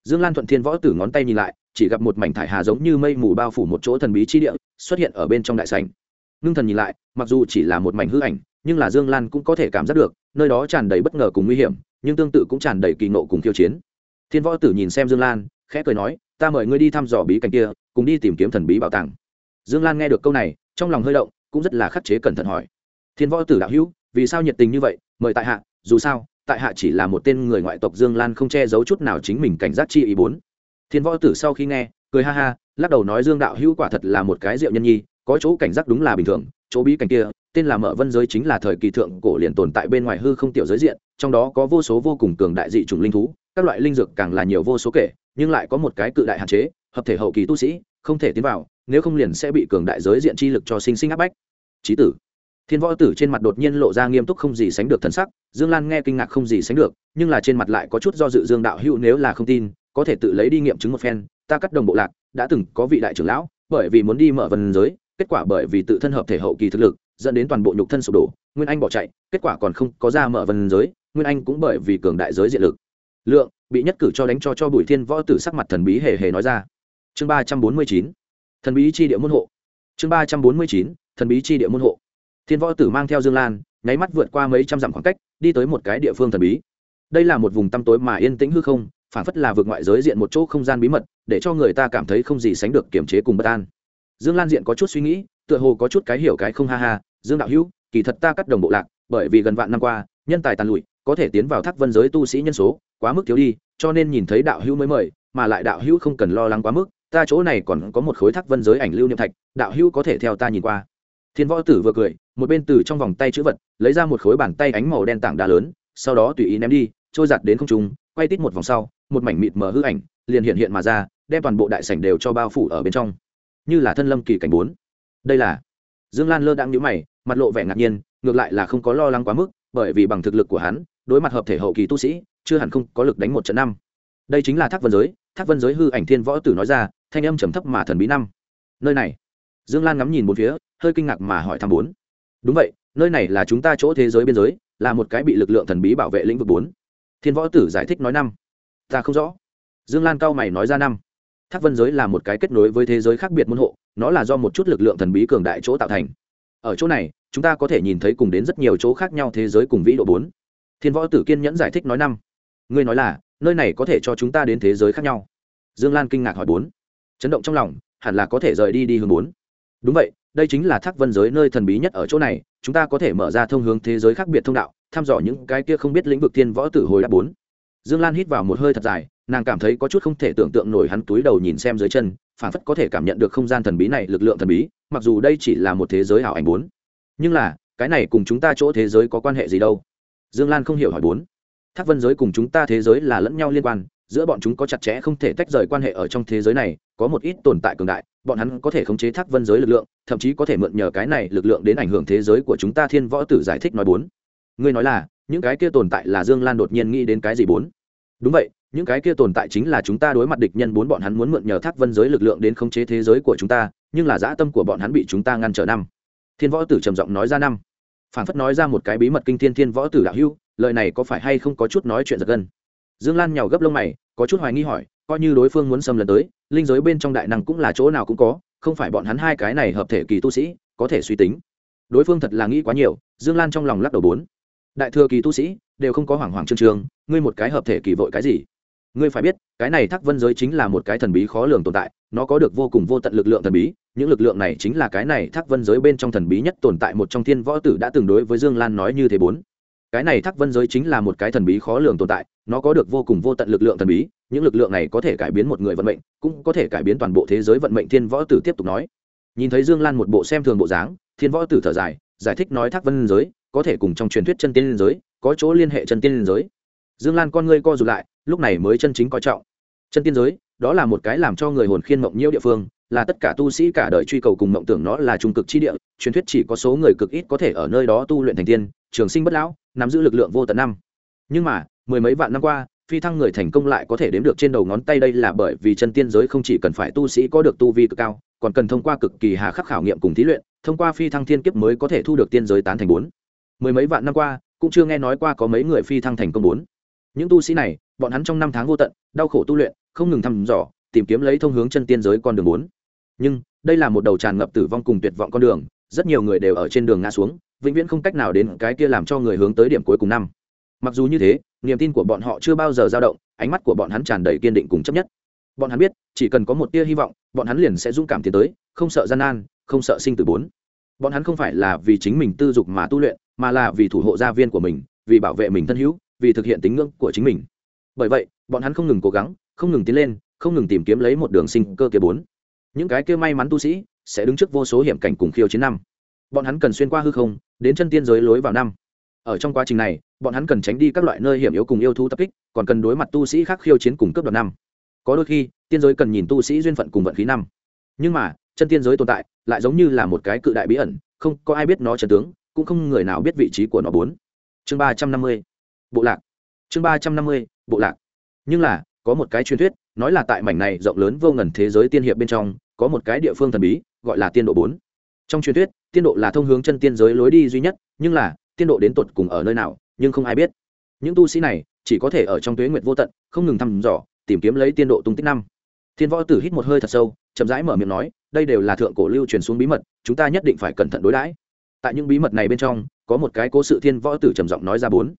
Dương lan thuận thiên võ tử ngón tay nhìn lại chỉ gặp một mảnh thải hà giống như mây mù bao phủ một chỗ thần bí chi địa, xuất hiện ở bên trong đại sảnh. Ngưng thần nhìn lại, mặc dù chỉ là một mảnh hư ảnh, nhưng là dương lan cũng có thể cảm giác được, nơi đó tràn đầy bất ngờ cùng nguy hiểm, nhưng tương tự cũng tràn đầy kỳ nộ cùng khiêu chiến. Thiên võ tử nhìn xem dương lan, khẽ cười nói, ta mời ngươi đi thăm dò bí cảnh kia, cùng đi tìm kiếm thần bí bảo tàng. Dương lan nghe được câu này, trong lòng hơi động, cũng rất là khắc chế cẩn thận hỏi, thiên võ tử đạo hữu, vì sao nhiệt tình như vậy? Mời tại hạ, dù sao, tại hạ chỉ là một tên người ngoại tộc dương lan không che giấu chút nào chính mình cảnh giác chi ý bốn thiên võ tử sau khi nghe, cười ha ha, lắc đầu nói dương đạo hữu quả thật là một cái rượu nhân nhi, có chỗ cảnh giác đúng là bình thường, chỗ bí cảnh kia, tên là mở vân giới chính là thời kỳ thượng cổ liền tồn tại bên ngoài hư không tiểu giới diện, trong đó có vô số vô cùng cường đại dị chủng linh thú, các loại linh dược càng là nhiều vô số kể, nhưng lại có một cái cự đại hạn chế, hợp thể hậu kỳ tu sĩ, không thể tiến vào, nếu không liền sẽ bị cường đại giới diện chi lực cho sinh sinh áp bách. Trí tử. Thiên võ tử trên mặt đột nhiên lộ ra nghiêm túc không gì sánh được thần sắc, dương lan nghe kinh ngạc không gì sánh được, nhưng là trên mặt lại có chút do dự dương đạo hữu nếu là không tin có thể tự lấy đi nghiệm chứng một phen, ta cắt đồng bộ lạc, đã từng có vị đại trưởng lão, bởi vì muốn đi mở vần giới, kết quả bởi vì tự thân hợp thể hậu kỳ thực lực, dẫn đến toàn bộ nhục thân sụp đổ, nguyên anh bỏ chạy, kết quả còn không có ra mở vần giới, nguyên anh cũng bởi vì cường đại giới diện lực. Lượng, bị nhất cử cho đánh cho cho bùi thiên võ tử sắc mặt thần bí hề hề nói ra. Chương ba trăm bốn mươi chín, thần bí chi địa môn hộ. Chương ba trăm bốn mươi chín, thần bí chi địa môn hộ. Thiên võ tử mang theo dương lan, nháy mắt vượt qua mấy trăm dặm khoảng cách, đi tới một cái địa phương thần bí. Đây là một vùng tăm tối mà yên tĩnh hư không phản phất là vượt ngoại giới diện một chỗ không gian bí mật, để cho người ta cảm thấy không gì sánh được kiềm chế cùng bất an. Dương lan diện có chút suy nghĩ, tựa hồ có chút cái hiểu cái không ha ha, dương đạo hữu, kỳ thật ta cắt đồng bộ lạc, bởi vì gần vạn năm qua, nhân tài tàn lụi, có thể tiến vào thác vân giới tu sĩ nhân số quá mức thiếu đi, cho nên nhìn thấy đạo hữu mới mời, mà lại đạo hữu không cần lo lắng quá mức, ta chỗ này còn có một khối thác vân giới ảnh lưu niệm thạch, đạo hữu có thể theo ta nhìn qua. Thiên võ tử vừa cười, một bên từ trong vòng tay chữ vật, lấy ra một khối bàn tay ánh màu đen tảng đá lớn, sau đó tùy ý ném đi, trôi giặt đến không trung, quay tít một vòng sau một mảnh mịt mờ hư ảnh liền hiện hiện mà ra, đem toàn bộ đại sảnh đều cho bao phủ ở bên trong. Như là thân lâm kỳ cảnh bốn. Đây là, dương lan lơ đang nhíu mày, mặt lộ vẻ ngạc nhiên, ngược lại là không có lo lắng quá mức, bởi vì bằng thực lực của hắn, đối mặt hợp thể hậu kỳ tu sĩ, chưa hẳn không có lực đánh một trận năm. Đây chính là thác vân giới, thác vân giới hư ảnh thiên võ tử nói ra, thanh âm trầm thấp mà thần bí năm. Nơi này, dương lan ngắm nhìn một phía, hơi kinh ngạc mà hỏi thăm bốn. Đúng vậy, nơi này là chúng ta chỗ thế giới biên giới, là một cái bị lực lượng thần bí bảo vệ lĩnh vực bốn. Thiên võ tử giải thích nói năm ta không rõ. Dương lan cao mày nói ra năm. Thác vân giới là một cái kết nối với thế giới khác biệt môn hộ, nó là do một chút lực lượng thần bí cường đại chỗ tạo thành. Ở chỗ này, chúng ta có thể nhìn thấy cùng đến rất nhiều chỗ khác nhau thế giới cùng vĩ độ bốn. Thiên võ tử kiên nhẫn giải thích nói năm. Ngươi nói là, nơi này có thể cho chúng ta đến thế giới khác nhau. Dương lan kinh ngạc hỏi bốn. Chấn động trong lòng, hẳn là có thể rời đi đi hướng bốn. Đúng vậy, đây chính là thác vân giới nơi thần bí nhất ở chỗ này, chúng ta có thể mở ra thông hướng thế giới khác biệt thông đạo, thăm dò những cái kia không biết lĩnh vực thiên võ tử hồi đáp bốn dương lan hít vào một hơi thật dài, nàng cảm thấy có chút không thể tưởng tượng nổi hắn túi đầu nhìn xem dưới chân, phản phất có thể cảm nhận được không gian thần bí này, lực lượng thần bí, mặc dù đây chỉ là một thế giới ảo ảnh bốn. Nhưng là, cái này cùng chúng ta chỗ thế giới có quan hệ gì đâu? Dương lan không hiểu hỏi bốn. Thác vân giới cùng chúng ta thế giới là lẫn nhau liên quan, giữa bọn chúng có chặt chẽ không thể tách rời quan hệ ở trong thế giới này, có một ít tồn tại cường đại, bọn hắn có thể khống chế thác vân giới lực lượng, thậm chí có thể mượn nhờ cái này lực lượng đến ảnh hưởng thế giới của chúng ta. Thiên võ tử giải thích nói bốn. Ngươi nói là, những cái kia tồn tại là dương lan đột nhiên nghĩ đến cái gì bốn? Đúng vậy, những cái kia tồn tại chính là chúng ta đối mặt địch nhân bốn bọn hắn muốn mượn nhờ thác vân giới lực lượng đến khống chế thế giới của chúng ta, nhưng là dã tâm của bọn hắn bị chúng ta ngăn trở năm. Thiên võ tử trầm giọng nói ra năm. Phản phất nói ra một cái bí mật kinh thiên thiên võ tử đạo hưu lời này có phải hay không có chút nói chuyện giật gân? Dương lan nhào gấp lông mày, có chút hoài nghi hỏi, coi như đối phương muốn xâm lấn tới, linh giới bên trong đại năng cũng là chỗ nào cũng có, không phải bọn hắn hai cái này hợp thể kỳ tu sĩ, có thể suy tính. Đối phương thật là nghĩ quá nhiều, dương lan trong lòng lắc đầu bốn đại thừa kỳ tu sĩ đều không có hoảng hoảng trương trương, ngươi một cái hợp thể kỳ vội cái gì? Ngươi phải biết, cái này thác vân giới chính là một cái thần bí khó lường tồn tại, nó có được vô cùng vô tận lực lượng thần bí, những lực lượng này chính là cái này thác vân giới bên trong thần bí nhất tồn tại một trong thiên võ tử đã từng đối với dương lan nói như thế bốn. Cái này thác vân giới chính là một cái thần bí khó lường tồn tại, nó có được vô cùng vô tận lực lượng thần bí, những lực lượng này có thể cải biến một người vận mệnh, cũng có thể cải biến toàn bộ thế giới vận mệnh thiên võ tử tiếp tục nói. Nhìn thấy dương lan một bộ xem thường bộ dáng, thiên võ tử thở dài, giải thích nói thác vân giới có thể cùng trong truyền thuyết chân tiên liên giới, có chỗ liên hệ chân tiên liên giới. Dương lan con ngươi co rụt lại, lúc này mới chân chính coi trọng. Chân tiên giới, đó là một cái làm cho người hồn khiên mộng nhiễu địa phương, là tất cả tu sĩ cả đời truy cầu cùng mộng tưởng nó là trung cực chi địa, truyền thuyết chỉ có số người cực ít có thể ở nơi đó tu luyện thành tiên, trường sinh bất lão, nắm giữ lực lượng vô tận năm. Nhưng mà, mười mấy vạn năm qua, phi thăng người thành công lại có thể đếm được trên đầu ngón tay đây là bởi vì chân tiên giới không chỉ cần phải tu sĩ có được tu vi cực cao, còn cần thông qua cực kỳ hà khắc khảo nghiệm cùng thí luyện, thông qua phi thăng thiên kiếp mới có thể thu được tiên giới tán thành bốn mười mấy vạn năm qua, cũng chưa nghe nói qua có mấy người phi thăng thành công bốn. Những tu sĩ này, bọn hắn trong năm tháng vô tận, đau khổ tu luyện, không ngừng thăm dò, tìm kiếm lấy thông hướng chân tiên giới con đường bốn. Nhưng, đây là một đầu tràn ngập tử vong cùng tuyệt vọng con đường, rất nhiều người đều ở trên đường ngã xuống, vĩnh viễn không cách nào đến cái kia làm cho người hướng tới điểm cuối cùng năm. Mặc dù như thế, niềm tin của bọn họ chưa bao giờ dao động, ánh mắt của bọn hắn tràn đầy kiên định cùng chấp nhất. Bọn hắn biết, chỉ cần có một tia hy vọng, bọn hắn liền sẽ dũng cảm tiến tới, không sợ gian nan, không sợ sinh tử bốn. Bọn hắn không phải là vì chính mình tư dục mà tu luyện mà là vì thủ hộ gia viên của mình, vì bảo vệ mình thân hữu, vì thực hiện tính ngưỡng của chính mình. Bởi vậy, bọn hắn không ngừng cố gắng, không ngừng tiến lên, không ngừng tìm kiếm lấy một đường sinh cơ kia bốn. Những cái kia may mắn tu sĩ sẽ đứng trước vô số hiểm cảnh cùng khiêu chiến năm. Bọn hắn cần xuyên qua hư không, đến chân tiên giới lối vào năm. Ở trong quá trình này, bọn hắn cần tránh đi các loại nơi hiểm yếu cùng yêu thú tập kích, còn cần đối mặt tu sĩ khác khiêu chiến cùng cấp đoạt năm. Có đôi khi, tiên giới cần nhìn tu sĩ duyên phận cùng vận khí năm. Nhưng mà, chân tiên giới tồn tại lại giống như là một cái cự đại bí ẩn, không có ai biết nó trần tướng cũng không người nào biết vị trí của nó bốn. Chương ba trăm năm mươi, bộ lạc. Chương ba trăm năm mươi, bộ lạc. Nhưng là, có một cái truyền thuyết, nói là tại mảnh này rộng lớn vô ngần thế giới tiên hiệp bên trong, có một cái địa phương thần bí, gọi là tiên độ bốn. Trong truyền thuyết, tiên độ là thông hướng chân tiên giới lối đi duy nhất, nhưng là, tiên độ đến tột cùng ở nơi nào, nhưng không ai biết. Những tu sĩ này, chỉ có thể ở trong tuế nguyệt vô tận, không ngừng thăm dò, tìm kiếm lấy tiên độ tung tích năm. Thiên võ tử hít một hơi thật sâu, chậm rãi mở miệng nói, đây đều là thượng cổ lưu truyền xuống bí mật, chúng ta nhất định phải cẩn thận đối đãi tại những bí mật này bên trong, có một cái cố sự thiên võ tử trầm giọng nói ra bốn.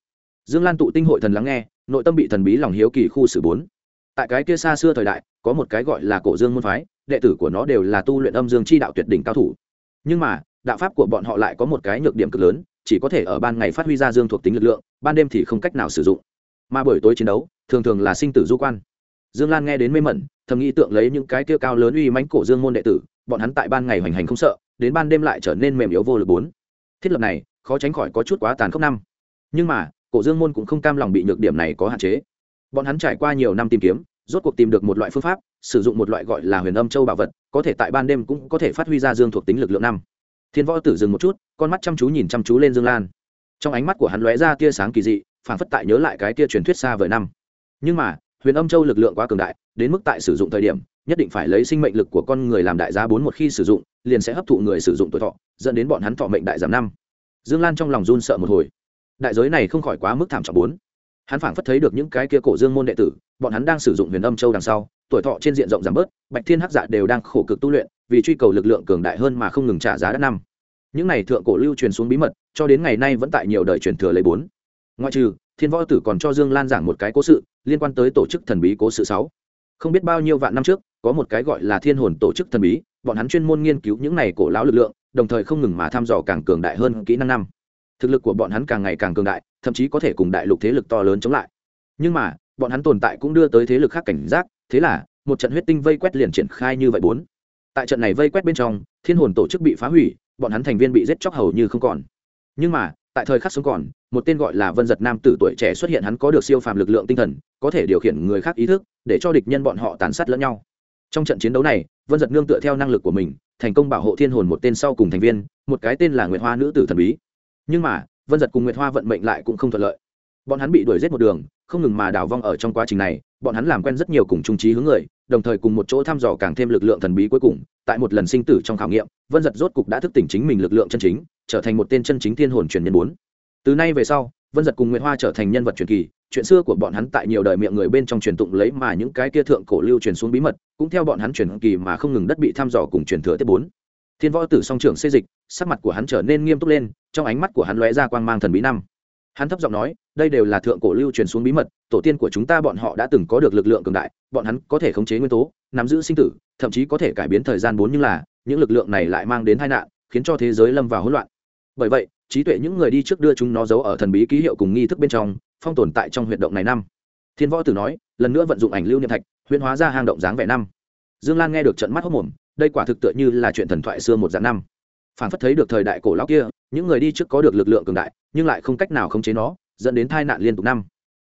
Dương lan tụ tinh hội thần lắng nghe, nội tâm bị thần bí lòng hiếu kỳ khu xử bốn. Tại cái kia xa xưa thời đại, có một cái gọi là cổ dương môn phái, đệ tử của nó đều là tu luyện âm dương chi đạo tuyệt đỉnh cao thủ. Nhưng mà, đạo pháp của bọn họ lại có một cái nhược điểm cực lớn, chỉ có thể ở ban ngày phát huy ra dương thuộc tính lực lượng, ban đêm thì không cách nào sử dụng. Mà buổi tối chiến đấu, thường thường là sinh tử du quan. Dương lan nghe đến mê mẩn, thầm nghĩ tượng lấy những cái kia cao lớn uy mãnh cổ dương môn đệ tử, bọn hắn tại ban ngày hoành hành không sợ đến ban đêm lại trở nên mềm yếu vô lực bốn. Thiết lập này, khó tránh khỏi có chút quá tàn khốc năm. Nhưng mà, cổ dương môn cũng không cam lòng bị nhược điểm này có hạn chế. Bọn hắn trải qua nhiều năm tìm kiếm, rốt cuộc tìm được một loại phương pháp, sử dụng một loại gọi là huyền âm châu bảo vật, có thể tại ban đêm cũng có thể phát huy ra dương thuộc tính lực lượng năm. Thiên võ tử dừng một chút, con mắt chăm chú nhìn chăm chú lên dương lan. Trong ánh mắt của hắn lóe ra tia sáng kỳ dị phản phất tại nhớ lại cái tia truyền thuyết xa vời năm. Nhưng mà, huyền âm châu lực lượng quá cường đại, đến mức tại sử dụng thời điểm nhất định phải lấy sinh mệnh lực của con người làm đại giá bốn một khi sử dụng, liền sẽ hấp thụ người sử dụng tuổi thọ, dẫn đến bọn hắn thọ mệnh đại giảm năm. Dương lan trong lòng run sợ một hồi. Đại giới này không khỏi quá mức thảm trọng bốn. Hắn phảng phất thấy được những cái kia cổ dương môn đệ tử, bọn hắn đang sử dụng huyền âm châu đằng sau, tuổi thọ trên diện rộng giảm bớt, bạch thiên hắc dạ đều đang khổ cực tu luyện, vì truy cầu lực lượng cường đại hơn mà không ngừng trả giá đắt năm. Những này thượng cổ lưu truyền xuống bí mật, cho đến ngày nay vẫn tại nhiều đời truyền thừa lấy bốn. Ngoại trừ, thiên võ tử còn cho dương lan giảng một cái cố sự, liên quan tới tổ chức thần bí cố sự sáu không biết bao nhiêu vạn năm trước, có một cái gọi là thiên hồn tổ chức thần bí, bọn hắn chuyên môn nghiên cứu những này cổ lão lực lượng, đồng thời không ngừng mà thăm dò càng cường đại hơn kỹ năng năm. Thực lực của bọn hắn càng ngày càng cường đại, thậm chí có thể cùng đại lục thế lực to lớn chống lại. Nhưng mà, bọn hắn tồn tại cũng đưa tới thế lực khác cảnh giác, thế là, một trận huyết tinh vây quét liền triển khai như vậy bốn. Tại trận này vây quét bên trong, thiên hồn tổ chức bị phá hủy, bọn hắn thành viên bị giết chóc hầu như không còn. Nhưng mà, tại thời khắc sống còn một tên gọi là vân giật nam tử tuổi trẻ xuất hiện hắn có được siêu phàm lực lượng tinh thần, có thể điều khiển người khác ý thức, để cho địch nhân bọn họ tàn sát lẫn nhau. Trong trận chiến đấu này, vân giật nương tựa theo năng lực của mình, thành công bảo hộ thiên hồn một tên sau cùng thành viên, một cái tên là nguyệt hoa nữ tử thần bí. Nhưng mà, vân giật cùng nguyệt hoa vận mệnh lại cũng không thuận lợi. Bọn hắn bị đuổi giết một đường, không ngừng mà đào vong ở trong quá trình này, bọn hắn làm quen rất nhiều cùng trung trí hướng người, đồng thời cùng một chỗ thăm dò càng thêm lực lượng thần bí cuối cùng. Tại một lần sinh tử trong khảo nghiệm, vân giật rốt cục đã thức tỉnh chính mình lực lượng chân chính, trở thành một tên chân chính thiên hồn truyền nhân bốn từ nay về sau, vân giật cùng nguyễn hoa trở thành nhân vật truyền kỳ, chuyện xưa của bọn hắn tại nhiều đời miệng người bên trong truyền tụng lấy mà những cái kia thượng cổ lưu truyền xuống bí mật, cũng theo bọn hắn truyền kỳ mà không ngừng đất bị thăm dò cùng truyền thừa tiếp bốn. Thiên võ tử song trưởng xê dịch, sắc mặt của hắn trở nên nghiêm túc lên, trong ánh mắt của hắn lóe ra quang mang thần bí năm. Hắn thấp giọng nói, đây đều là thượng cổ lưu truyền xuống bí mật, tổ tiên của chúng ta bọn họ đã từng có được lực lượng cường đại, bọn hắn có thể khống chế nguyên tố, nắm giữ sinh tử, thậm chí có thể cải biến thời gian bốn nhưng là, những lực lượng này lại mang đến tai nạn, khiến cho thế giới lâm vào hỗn loạn. Bởi vậy trí tuệ những người đi trước đưa chúng nó giấu ở thần bí ký hiệu cùng nghi thức bên trong, phong tồn tại trong huyệt động này năm. Thiên võ tử nói, lần nữa vận dụng ảnh lưu niệm thạch, huyễn hóa ra hang động dáng vẻ năm. Dương lan nghe được trận mắt hốc mồm, đây quả thực tựa như là chuyện thần thoại xưa một dạng năm. Phản phất thấy được thời đại cổ lão kia, những người đi trước có được lực lượng cường đại, nhưng lại không cách nào khống chế nó, dẫn đến tai nạn liên tục năm.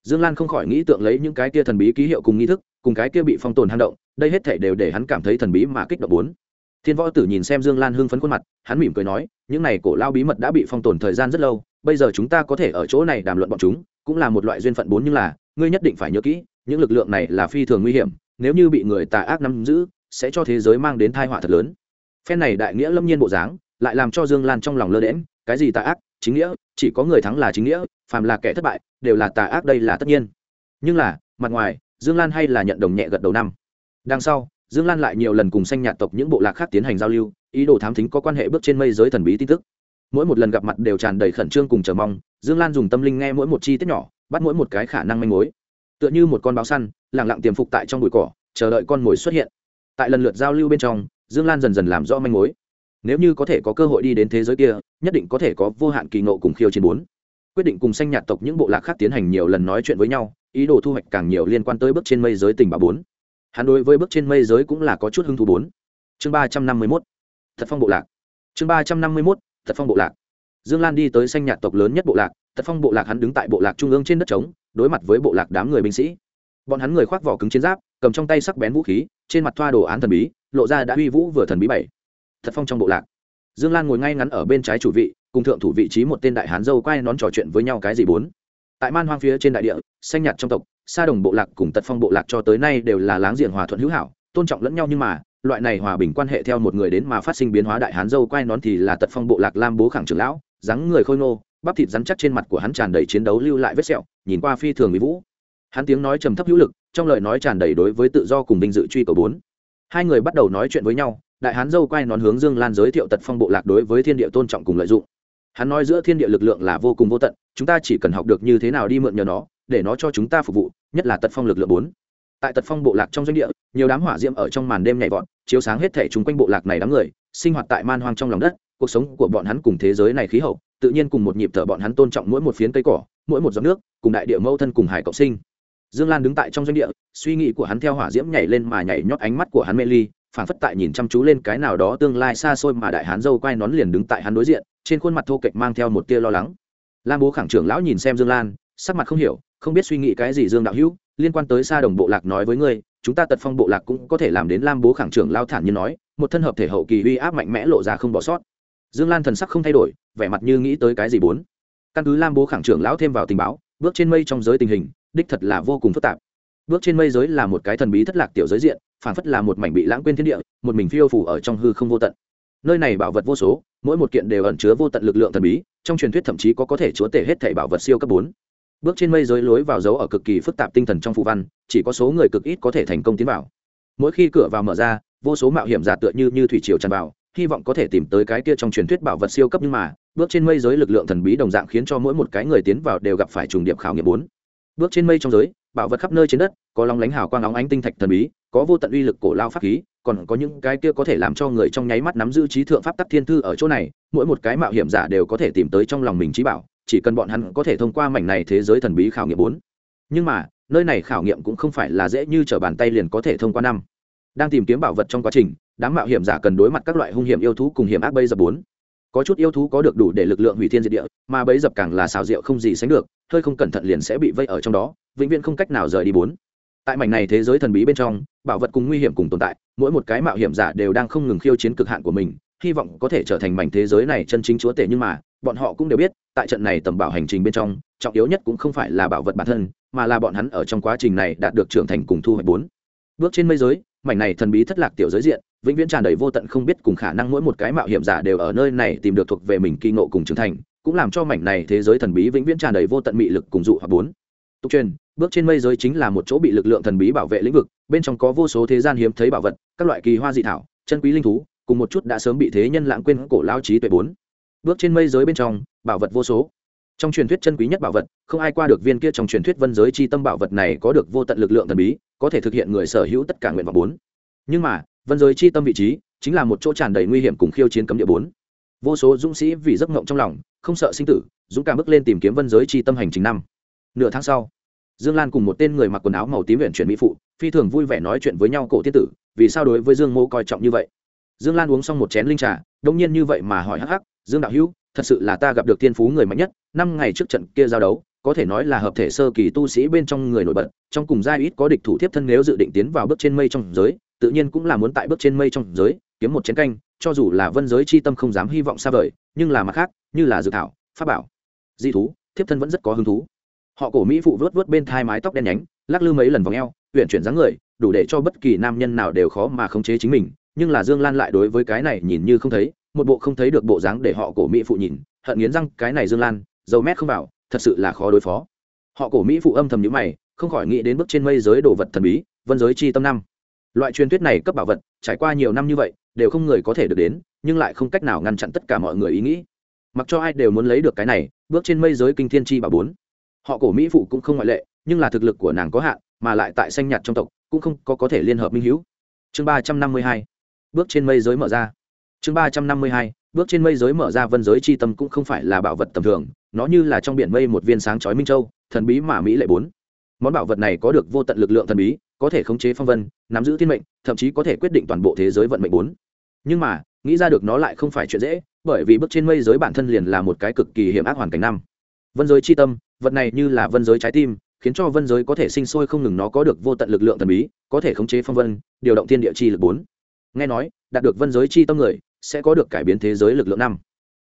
Dương lan không khỏi nghĩ tượng lấy những cái kia thần bí ký hiệu cùng nghi thức, cùng cái kia bị phong tồn hang động, đây hết thể đều để hắn cảm thấy thần bí mà kích động bốn thiên võ tử nhìn xem dương lan hưng phấn khuôn mặt, hắn mỉm cười nói, những này cổ lao bí mật đã bị phong tồn thời gian rất lâu, bây giờ chúng ta có thể ở chỗ này đàm luận bọn chúng, cũng là một loại duyên phận bốn nhưng là, ngươi nhất định phải nhớ kỹ, những lực lượng này là phi thường nguy hiểm, nếu như bị người tà ác nắm giữ, sẽ cho thế giới mang đến tai họa thật lớn. Phen này đại nghĩa lâm nhiên bộ dáng, lại làm cho dương lan trong lòng lơ đễm cái gì tà ác? Chính nghĩa? Chỉ có người thắng là chính nghĩa, phàm là kẻ thất bại, đều là tà ác đây là tất nhiên. Nhưng là, mặt ngoài, dương lan hay là nhận đồng nhẹ gật đầu năm. Đằng sau dương lan lại nhiều lần cùng xanh nhạt tộc những bộ lạc khác tiến hành giao lưu, ý đồ thám thính có quan hệ bước trên mây giới thần bí tin tức. Mỗi một lần gặp mặt đều tràn đầy khẩn trương cùng chờ mong, dương lan dùng tâm linh nghe mỗi một chi tiết nhỏ, bắt mỗi một cái khả năng manh mối. Tựa như một con báo săn lẳng lặng tiềm phục tại trong bụi cỏ, chờ đợi con mồi xuất hiện. Tại lần lượt giao lưu bên trong, dương lan dần dần làm rõ manh mối. Nếu như có thể có cơ hội đi đến thế giới kia, nhất định có thể có vô hạn kỳ ngộ cùng khiêu chiến bốn. Quyết định cùng xanh nhạt tộc những bộ lạc khác tiến hành nhiều lần nói chuyện với nhau, ý đồ thu hoạch càng nhiều liên quan tới bước trên mây giới tình báo bốn hắn đối với bước trên mây giới cũng là có chút hứng thú bốn. Chương ba trăm năm mươi mốt. Thật phong bộ lạc. Chương ba trăm năm mươi mốt. Thật phong bộ lạc. Dương lan đi tới xanh nhạt tộc lớn nhất bộ lạc, thật phong bộ lạc hắn đứng tại bộ lạc trung ương trên đất trống, đối mặt với bộ lạc đám người binh sĩ. Bọn hắn người khoác vỏ cứng chiến giáp, cầm trong tay sắc bén vũ khí, trên mặt thoa đồ án thần bí, lộ ra đã uy vũ vừa thần bí bảy. Thật phong trong bộ lạc. Dương lan ngồi ngay ngắn ở bên trái chủ vị, cùng thượng thủ vị trí một tên đại hán dâu quay nón trò chuyện với nhau cái gì bốn. Tại man hoang phía trên đại địa, xanh nhạt trong tộc sa đồng bộ lạc cùng tật phong bộ lạc cho tới nay đều là láng giềng hòa thuận hữu hảo, tôn trọng lẫn nhau nhưng mà, loại này hòa bình quan hệ theo một người đến mà phát sinh biến hóa đại hán dâu quay nón thì là tật phong bộ lạc lam bố khẳng trưởng lão, dáng người khôi ngô, bắp thịt rắn chắc trên mặt của hắn tràn đầy chiến đấu lưu lại vết sẹo, nhìn qua phi thường mỹ vũ. Hắn tiếng nói trầm thấp hữu lực, trong lời nói tràn đầy đối với tự do cùng vinh dự truy cầu bốn. Hai người bắt đầu nói chuyện với nhau, đại hán dâu quay nón hướng dương lan giới thiệu tật phong bộ lạc đối với thiên địa tôn trọng cùng lợi dụng. Hắn nói giữa thiên địa lực lượng là vô cùng vô tận, chúng ta chỉ cần học được như thế nào đi mượn nhờ nó để nó cho chúng ta phục vụ, nhất là tật phong lực lượng bốn. Tại tật phong bộ lạc trong doanh địa, nhiều đám hỏa diễm ở trong màn đêm nhảy vọt, chiếu sáng hết thể chung quanh bộ lạc này đám người, sinh hoạt tại man hoang trong lòng đất, cuộc sống của bọn hắn cùng thế giới này khí hậu, tự nhiên cùng một nhịp thở bọn hắn tôn trọng mỗi một phiến cây cỏ, mỗi một giọt nước, cùng đại địa mẫu thân cùng hải cộng sinh. Dương lan đứng tại trong doanh địa, suy nghĩ của hắn theo hỏa diễm nhảy lên mà nhảy nhót ánh mắt của hắn mê ly phản phất tại nhìn chăm chú lên cái nào đó tương lai xa xôi mà đại hán dâu quay nón liền đứng tại hắn đối diện, trên khuôn mặt thô kệch mang theo một tia lo lắng. Lam bố khẳng trưởng lão nhìn xem dương lan, sắc mặt không hiểu không biết suy nghĩ cái gì dương đạo hữu, liên quan tới xa đồng bộ lạc nói với ngươi, chúng ta tật phong bộ lạc cũng có thể làm đến lam bố khẳng trưởng lao thản như nói, một thân hợp thể hậu kỳ uy áp mạnh mẽ lộ ra không bỏ sót. Dương lan thần sắc không thay đổi, vẻ mặt như nghĩ tới cái gì bốn. Căn cứ lam bố khẳng trưởng lão thêm vào tình báo, bước trên mây trong giới tình hình, đích thật là vô cùng phức tạp. Bước trên mây giới là một cái thần bí thất lạc tiểu giới diện, phản phất là một mảnh bị lãng quên thiên địa, một mình phiêu phủ ở trong hư không vô tận. Nơi này bảo vật vô số, mỗi một kiện đều ẩn chứa vô tận lực lượng thần bí, trong truyền thuyết thậm chí có có thể chúa tể hết thể bảo vật siêu cấp bốn bước trên mây giới lối vào dấu ở cực kỳ phức tạp tinh thần trong phù văn, chỉ có số người cực ít có thể thành công tiến vào. Mỗi khi cửa vào mở ra, vô số mạo hiểm giả tựa như như thủy triều tràn vào, hy vọng có thể tìm tới cái kia trong truyền thuyết bảo vật siêu cấp nhưng mà, bước trên mây giới lực lượng thần bí đồng dạng khiến cho mỗi một cái người tiến vào đều gặp phải trùng điệp khảo nghiệm bốn. Bước trên mây trong giới, bảo vật khắp nơi trên đất, có long lánh hào quang óng ánh tinh thạch thần bí, có vô tận uy lực cổ lao pháp khí, còn có những cái kia có thể làm cho người trong nháy mắt nắm giữ trí thượng pháp tắc thiên thư ở chỗ này, mỗi một cái mạo hiểm giả đều có thể tìm tới trong lòng mình trí bảo chỉ cần bọn hắn có thể thông qua mảnh này thế giới thần bí khảo nghiệm bốn. Nhưng mà, nơi này khảo nghiệm cũng không phải là dễ như t r ở bàn tay liền có thể thông qua năm. Đang tìm kiếm bảo vật trong quá trình, đám mạo hiểm giả cần đối mặt các loại hung hiểm yêu thú cùng hiểm ác bây giờ bốn. Có chút yêu thú có được đủ để lực lượng hủy thiên diệt địa, mà bấy dập càng là xào rượu không gì sánh được, hơi không cẩn thận liền sẽ bị vây ở trong đó, vĩnh viễn không cách nào rời đi bốn. Tại mảnh này thế giới thần bí bên trong, bảo vật cùng nguy hiểm cùng tồn tại, mỗi một cái mạo hiểm giả đều đang không ngừng khiêu chiến cực hạn của mình, hy vọng có thể trở thành mảnh thế giới này chân chính chúa tể nhưng mà bọn họ cũng đều biết, tại trận này tầm bảo hành trình bên trong, trọng yếu nhất cũng không phải là bảo vật bản thân, mà là bọn hắn ở trong quá trình này đạt được trưởng thành cùng thu hoạch bốn. Bước trên mây giới, mảnh này thần bí thất lạc tiểu giới diện, vĩnh viễn tràn đầy vô tận không biết cùng khả năng mỗi một cái mạo hiểm giả đều ở nơi này tìm được thuộc về mình kỳ ngộ cùng trưởng thành, cũng làm cho mảnh này thế giới thần bí vĩnh viễn tràn đầy vô tận mị lực cùng dụ hoặc bốn. Tục truyền, bước trên mây giới chính là một chỗ bị lực lượng thần bí bảo vệ lĩnh vực, bên trong có vô số thế gian hiếm thấy bảo vật, các loại kỳ hoa dị thảo, chân quý linh thú, cùng một chút đã sớm bị thế nhân lãng quên cổ lao trí tuệ bốn bước trên mây giới bên trong, bảo vật vô số. Trong truyền thuyết chân quý nhất bảo vật, không ai qua được viên kia trong truyền thuyết vân giới chi tâm bảo vật này có được vô tận lực lượng thần bí, có thể thực hiện người sở hữu tất cả nguyện vọng bốn. Nhưng mà, vân giới chi tâm vị trí chính là một chỗ tràn đầy nguy hiểm cùng khiêu chiến cấm địa bốn. Vô số dũng sĩ vì giấc ngộng trong lòng, không sợ sinh tử, dũng cảm bước lên tìm kiếm vân giới chi tâm hành trình năm. Nửa tháng sau, dương lan cùng một tên người mặc quần áo màu tím viện chuyển mỹ phụ, phi thường vui vẻ nói chuyện với nhau cổ tiết tử, vì sao đối với dương mô coi trọng như vậy? Dương lan uống xong một chén linh trà, đông nhiên như vậy mà hỏi hắc hắc dương đạo hữu, thật sự là ta gặp được thiên phú người mạnh nhất, năm ngày trước trận kia giao đấu, có thể nói là hợp thể sơ kỳ tu sĩ bên trong người nổi bật, trong cùng giai ít có địch thủ thiếp thân nếu dự định tiến vào bước trên mây trong giới, tự nhiên cũng là muốn tại bước trên mây trong giới, kiếm một chiến canh, cho dù là vân giới chi tâm không dám hy vọng xa vời, nhưng là mặt khác, như là dự thảo, pháp bảo di thú, thiếp thân vẫn rất có hứng thú. Họ cổ mỹ phụ vớt vớt bên thai mái tóc đen nhánh, lắc lư mấy lần vòng eo huyện chuyển dáng người, đủ để cho bất kỳ nam nhân nào đều khó mà khống chế chính mình, nhưng là dương lan lại đối với cái này nhìn như không thấy một bộ không thấy được bộ dáng để họ cổ mỹ phụ nhìn, hận nghiến răng, cái này dương lan, dầu mét không vào, thật sự là khó đối phó. Họ cổ mỹ phụ âm thầm nhữ mày, không khỏi nghĩ đến bước trên mây giới đồ vật thần bí, vân giới chi tâm năm. Loại truyền thuyết này cấp bảo vật, trải qua nhiều năm như vậy, đều không người có thể được đến, nhưng lại không cách nào ngăn chặn tất cả mọi người ý nghĩ. Mặc cho ai đều muốn lấy được cái này, bước trên mây giới kinh thiên chi bảo bốn. Họ cổ mỹ phụ cũng không ngoại lệ, nhưng là thực lực của nàng có hạn, mà lại tại xanh nhạt trong tộc, cũng không có có thể liên hợp minh hữu. Chương ba trăm năm mươi hai. Bước trên mây giới mở ra chương ba trăm năm mươi hai, bước trên mây giới mở ra vân giới c h i tâm cũng không phải là bảo vật tầm thường, nó như là trong biển mây một viên sáng chói minh châu, thần bí mà mỹ lệ bốn. Món bảo vật này có được vô tận lực lượng thần bí, có thể khống chế phong vân, nắm giữ thiên mệnh, thậm chí có thể quyết định toàn bộ thế giới vận mệnh bốn. Nhưng mà, nghĩ ra được nó lại không phải chuyện dễ, bởi vì bước trên mây giới bản thân liền là một cái cực kỳ hiểm ác hoàn cảnh năm. Vân giới c h i tâm, vật này như là vân giới trái tim, khiến cho vân giới có thể sinh sôi không ngừng, nó có được vô tận lực lượng thần bí, có thể khống chế phong vân, điều động thiên địa chi lực bốn nghe nói, đạt được vân giới chi tâm người, sẽ có được cải biến thế giới lực lượng năm.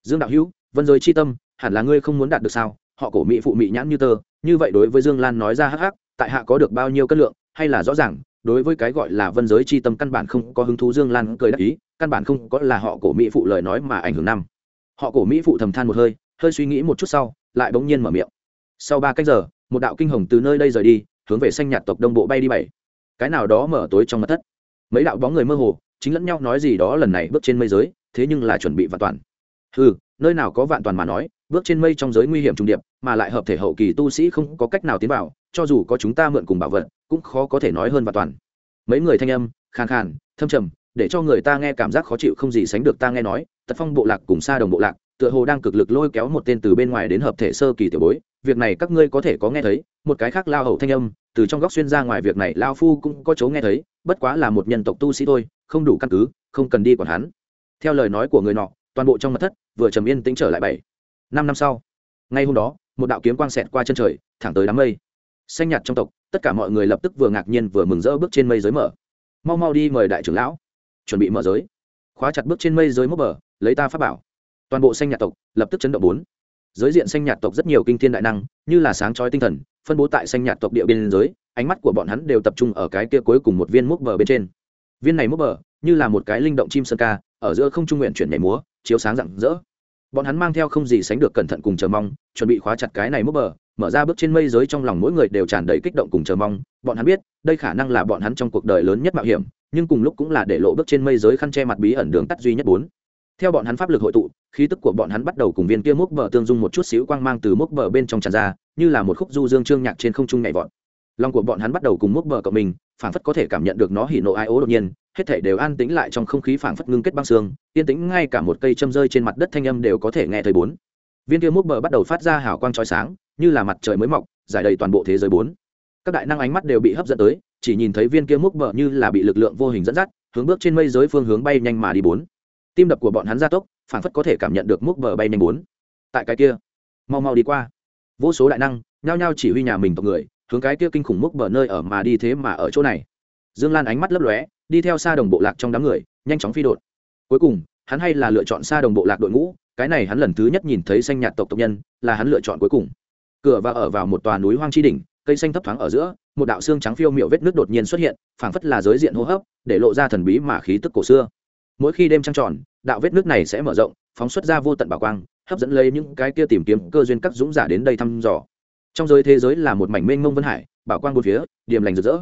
Dương đạo hữu, vân giới chi tâm, hẳn là ngươi không muốn đạt được sao? Họ cổ mỹ phụ mỹ nhãn như tơ, như vậy đối với dương lan nói ra hắc hắc, tại hạ có được bao nhiêu cân lượng? Hay là rõ ràng, đối với cái gọi là vân giới chi tâm căn bản không có hứng thú dương lan cười đắc ý, căn bản không có là họ cổ mỹ phụ lời nói mà ảnh hưởng năm. Họ cổ mỹ phụ thầm than một hơi hơi suy nghĩ một chút sau, lại bỗng nhiên mở miệng. Sau ba cách giờ, một đạo kinh hồng từ nơi đây rời đi, hướng về xanh nhạt tộc đông bộ bay đi bảy. Cái nào đó mở tối trong mặt thất. Mấy đạo bóng người mơ hồ chính lẫn nhau nói gì đó lần này bước trên mây giới, thế nhưng là chuẩn bị vạn toàn. Ừ nơi nào có vạn toàn mà nói, bước trên mây trong giới nguy hiểm trung điệp, mà lại hợp thể hậu kỳ tu sĩ không có cách nào tiến vào, cho dù có chúng ta mượn cùng bảo vật, cũng khó có thể nói hơn vạn toàn. Mấy người thanh âm, khàn khàn, thâm trầm, để cho người ta nghe cảm giác khó chịu không gì sánh được ta nghe nói, tật phong bộ lạc cùng xa đồng bộ lạc, tựa hồ đang cực lực lôi kéo một tên từ bên ngoài đến hợp thể sơ kỳ tiểu bối, việc này các ngươi có thể có nghe thấy, một cái khác lao hậu thanh âm từ trong góc xuyên ra ngoài việc này, lao phu cũng có chỗ nghe thấy, bất quá là một nhân tộc tu sĩ thôi, không đủ căn cứ, không cần đi quản hắn. Theo lời nói của người nọ, toàn bộ trong mặt thất vừa trầm yên tĩnh trở lại bảy, năm năm sau. Ngay hôm đó, một đạo kiếm quang xẹt qua chân trời, thẳng tới đám mây. Xanh nhạt trong tộc, tất cả mọi người lập tức vừa ngạc nhiên vừa mừng rỡ bước trên mây giới mở. Mau mau đi mời đại trưởng lão. Chuẩn bị mở giới. Khóa chặt bước trên mây giới mốc bờ, lấy ta pháp bảo. Toàn bộ xanh nhạt tộc, lập tức chấn động bốn giới diện xanh nhạt tộc rất nhiều kinh thiên đại năng, như là sáng trói tinh thần, phân bố tại xanh nhạt tộc địa biên giới, ánh mắt của bọn hắn đều tập trung ở cái kia cuối cùng một viên mốc bờ bên trên. Viên này mốc bờ, như là một cái linh động chim sơn ca, ở giữa không trung nguyện chuyển nhảy múa, chiếu sáng rạng rỡ. Bọn hắn mang theo không gì sánh được cẩn thận cùng chờ mong, chuẩn bị khóa chặt cái này mốc bờ, mở ra bước trên mây giới trong lòng mỗi người đều tràn đầy kích động cùng chờ mong. Bọn hắn biết, đây khả năng là bọn hắn trong cuộc đời lớn nhất mạo hiểm, nhưng cùng lúc cũng là để lộ bước trên mây giới khăn che mặt bí ẩn đường tắt duy nhất bốn theo bọn hắn pháp lực hội tụ, khí tức của bọn hắn bắt đầu cùng viên kia mốc bờ tương dung một chút xíu quang mang từ mốc bờ bên trong tràn ra, như là một khúc du dương trương nhạc trên không trung nhảy vọt. Lòng của bọn hắn bắt đầu cùng mốc bờ cộng mình, phảng phất có thể cảm nhận được nó hỉ nộ ai ố đột nhiên, hết thể đều an tĩnh lại trong không khí phảng phất ngưng kết băng xương, yên tĩnh ngay cả một cây châm rơi trên mặt đất thanh âm đều có thể nghe thấy bốn. Viên kia mốc bờ bắt đầu phát ra hào quang trói sáng, như là mặt trời mới mọc, giải đầy toàn bộ thế giới bốn. Các đại năng ánh mắt đều bị hấp dẫn tới, chỉ nhìn thấy viên kia mốc bờ như là bị lực lượng vô hình dẫn dắt, hướng bước trên mây giới phương hướng bay nhanh mà đi bốn tim đập của bọn hắn gia tốc, phảng phất có thể cảm nhận được múc bờ bay nhanh bốn. Tại cái kia, mau mau đi qua. Vô số đại năng, nhao nhao chỉ huy nhà mình tộc người, hướng cái kia kinh khủng múc bờ nơi ở mà đi thế mà ở chỗ này. Dương lan ánh mắt lấp lóe, đi theo xa đồng bộ lạc trong đám người, nhanh chóng phi đột. Cuối cùng, hắn hay là lựa chọn xa đồng bộ lạc đội ngũ, cái này hắn lần thứ nhất nhìn thấy xanh nhạt tộc tộc nhân, là hắn lựa chọn cuối cùng. Cửa và ở vào một tòa núi hoang chi đỉnh, cây xanh thấp thoáng ở giữa, một đạo xương trắng phiêu miệu vết nước đột nhiên xuất hiện, phảng phất là giới diện hô hấp, để lộ ra thần bí mà khí tức cổ xưa mỗi khi đêm trăng tròn, đạo vết nước này sẽ mở rộng, phóng xuất ra vô tận bảo quang, hấp dẫn lấy những cái kia tìm kiếm cơ duyên các dũng giả đến đây thăm dò. Trong giới thế giới là một mảnh mênh mông vân hải, bảo quang một phía điểm lành rực rỡ.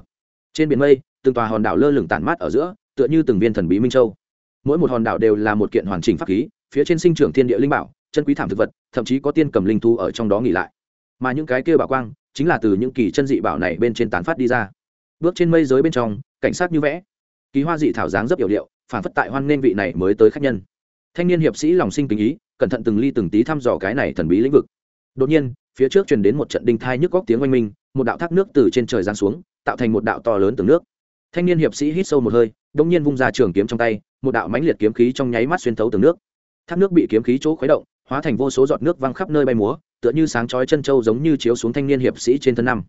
Trên biển mây, từng tòa hòn đảo lơ lửng tản mát ở giữa, tựa như từng viên thần bí minh châu. Mỗi một hòn đảo đều là một kiện hoàn chỉnh pháp khí, phía trên sinh trưởng thiên địa linh bảo, chân quý thảm thực vật, thậm chí có tiên cầm linh thu ở trong đó nghỉ lại. Mà những cái kia bảo quang, chính là từ những kỳ chân dị bảo này bên trên tán phát đi ra. Bước trên mây giới bên trong, cảnh sát như vẽ. Ký hoa dị thảo dáng rất hiểu điệu phản phất tại hoan nên vị này mới tới khách nhân. Thanh niên hiệp sĩ lòng sinh kính ý, cẩn thận từng ly từng tí thăm dò cái này thần bí lĩnh vực. Đột nhiên, phía trước truyền đến một trận đinh thai nhức góc tiếng oanh minh, một đạo thác nước từ trên trời giáng xuống, tạo thành một đạo to lớn từng nước. Thanh niên hiệp sĩ hít sâu một hơi đông nhiên vung ra trường kiếm trong tay, một đạo mãnh liệt kiếm khí trong nháy mắt xuyên thấu từng nước. Thác nước bị kiếm khí chỗ khuấy động, hóa thành vô số giọt nước văng khắp nơi bay múa, tựa như sáng chói chân trâu giống như chiếu xuống thanh niên hiệp sĩ trên thân năm.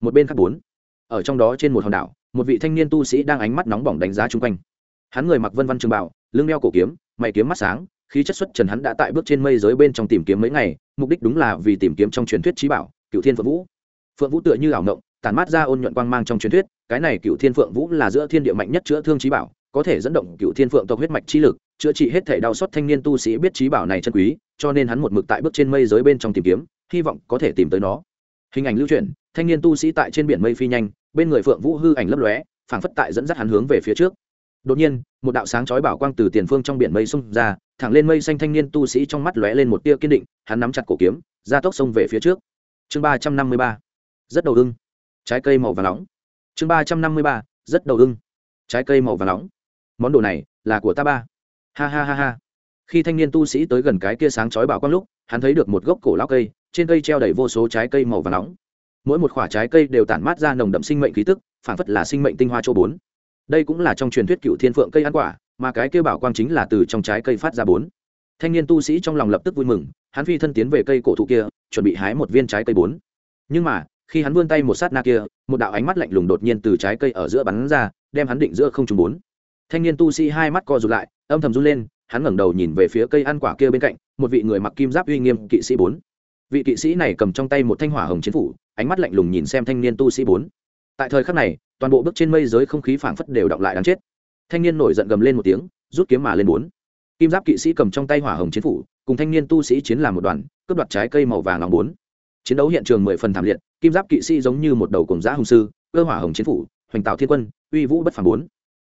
Một bên khác bốn, ở trong đó trên một hòn đảo, một vị thanh niên tu sĩ đang ánh mắt nóng bỏng đánh giá chung quanh hắn người mặc vân văn trường bảo, lưng đeo cổ kiếm, mày kiếm mắt sáng khi chất xuất trần hắn đã tại bước trên mây giới bên trong tìm kiếm mấy ngày, mục đích đúng là vì tìm kiếm trong truyền thuyết trí bảo cựu thiên phượng vũ. Phượng vũ tựa như ảo ngộng tản mát ra ôn nhuận quang mang trong truyền thuyết, cái này cựu thiên phượng vũ là giữa thiên địa mạnh nhất chữa thương trí bảo, có thể dẫn động cựu thiên phượng tộc huyết mạch trí lực, chữa trị hết thể đau xót thanh niên tu sĩ biết trí bảo này chân quý, cho nên hắn một mực tại bước trên mây giới bên trong tìm kiếm, hy vọng có thể tìm tới nó. Hình ảnh lưu truyền, thanh niên tu sĩ tại trên biển mây phi nhanh, bên người phượng vũ hư ảnh lấp lóe, phảng phất tại dẫn dắt hắn hướng về phía trước đột nhiên, một đạo sáng chói bảo quang từ tiền phương trong biển mây xông ra, thẳng lên mây xanh thanh niên tu sĩ trong mắt lóe lên một tia kiên định, hắn nắm chặt cổ kiếm, ra tốc xông về phía trước. Chương ba trăm năm mươi ba, rất đầu hưng trái cây màu vàng nóng. Chương ba trăm năm mươi ba, rất đầu hưng trái cây màu vàng nóng. Món đồ này là của ta ba. Ha ha ha ha. Khi thanh niên tu sĩ tới gần cái kia sáng chói bảo quang lúc, hắn thấy được một gốc cổ lao cây, trên cây treo đầy vô số trái cây màu vàng nóng. Mỗi một khoả trái cây đều tản mát ra nồng đậm sinh mệnh khí tức phản phất là sinh mệnh tinh hoa chỗ bốn đây cũng là trong truyền thuyết cựu thiên phượng cây ăn quả, mà cái kêu bảo quang chính là từ trong trái cây phát ra bốn. Thanh niên tu sĩ trong lòng lập tức vui mừng, hắn phi thân tiến về cây cổ thụ kia, chuẩn bị hái một viên trái cây bốn. Nhưng mà, khi hắn vươn tay một sát na kia, một đạo ánh mắt lạnh lùng đột nhiên từ trái cây ở giữa bắn ra, đem hắn định giữa không trùng bốn. Thanh niên tu sĩ hai mắt co rụt lại, âm thầm run lên, hắn ngẩng đầu nhìn về phía cây ăn quả kia bên cạnh, một vị người mặc kim giáp uy nghiêm kỵ sĩ bốn. Vị kỵ sĩ này cầm trong tay một thanh hỏa hồng chiến phủ, ánh mắt lạnh lùng nhìn xem thanh niên tu sĩ bốn. Tại thời khắc này toàn bộ bước trên mây giới không khí phảng phất đều động lại đáng chết. Thanh niên nổi giận gầm lên một tiếng, rút kiếm mà lên bốn. Kim giáp kỵ sĩ cầm trong tay hỏa hồng chiến phủ, cùng thanh niên tu sĩ chiến làm một đoàn, cướp đoạt trái cây màu vàng lòng bốn. Chiến đấu hiện trường mười phần thảm liệt, kim giáp kỵ sĩ giống như một đầu cùng giã hùng sư, cơ hỏa hồng chiến phủ, hoành tạo thiên quân, uy vũ bất phản bốn.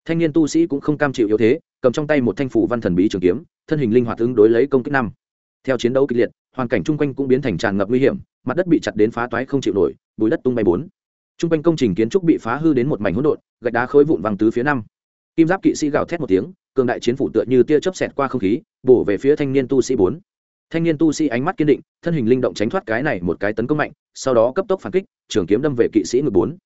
Thanh niên tu sĩ cũng không cam chịu yếu thế, cầm trong tay một thanh phủ văn thần bí trường kiếm, thân hình linh hoạt ứng đối lấy công kích năm. Theo chiến đấu kịch liệt, hoàn cảnh chung quanh cũng biến thành tràn ngập nguy hiểm, mặt đất bị chặt đến phá toái không chịu nổi, bùi đất tung bay bốn. Trung quanh công trình kiến trúc bị phá hư đến một mảnh hỗn độn, gạch đá khối vụn văng tứ phía năm. Kim giáp kỵ sĩ gào thét một tiếng, cường đại chiến phủ tựa như tia chớp xẹt qua không khí, bổ về phía thanh niên tu sĩ bốn. Thanh niên tu sĩ ánh mắt kiên định, thân hình linh động tránh thoát cái này một cái tấn công mạnh, sau đó cấp tốc phản kích, trường kiếm đâm về kỵ sĩ ngực bốn.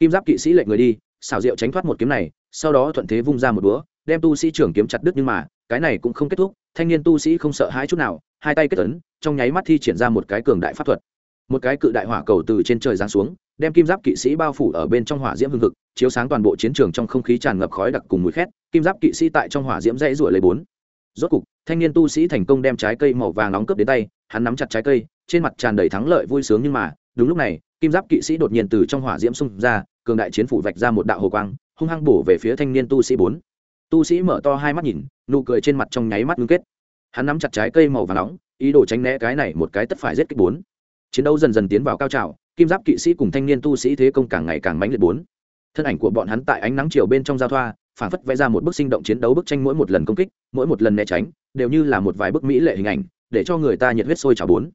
Kim giáp kỵ sĩ lệnh người đi, xảo diệu tránh thoát một kiếm này, sau đó thuận thế vung ra một búa, đem tu sĩ trường kiếm chặt đứt nhưng mà, cái này cũng không kết thúc, thanh niên tu sĩ không sợ hãi chút nào, hai tay kết tấn trong nháy mắt thi triển ra một cái cường đại pháp thuật một cái cự đại hỏa cầu từ trên trời giáng xuống, đem kim giáp kỵ sĩ bao phủ ở bên trong hỏa diễm hương thực chiếu sáng toàn bộ chiến trường trong không khí tràn ngập khói đặc cùng mùi khét, kim giáp kỵ sĩ tại trong hỏa diễm dãy ruổi lấy bốn. Rốt cục, thanh niên tu sĩ thành công đem trái cây màu vàng nóng cướp đến tay, hắn nắm chặt trái cây, trên mặt tràn đầy thắng lợi vui sướng nhưng mà, đúng lúc này, kim giáp kỵ sĩ đột nhiên từ trong hỏa diễm xung ra, cường đại chiến phủ vạch ra một đạo hồ quang, hung hăng bổ về phía thanh niên tu sĩ bốn. Tu sĩ mở to hai mắt nhìn, nụ cười trên mặt trong nháy mắt ngưng kết. Hắn nắm chặt trái cây màu vàng nóng, ý đồ tránh né cái này một cái tất phải giết kích bốn chiến đấu dần dần tiến vào cao trào, kim giáp kỵ sĩ cùng thanh niên tu sĩ thế công càng ngày càng mãnh liệt bốn. Thân ảnh của bọn hắn tại ánh nắng chiều bên trong giao thoa phản phất vẽ ra một bức sinh động chiến đấu bức tranh mỗi một lần công kích, mỗi một lần né tránh, đều như là một vài bức mỹ lệ hình ảnh, để cho người ta nhiệt huyết sôi trào bốn.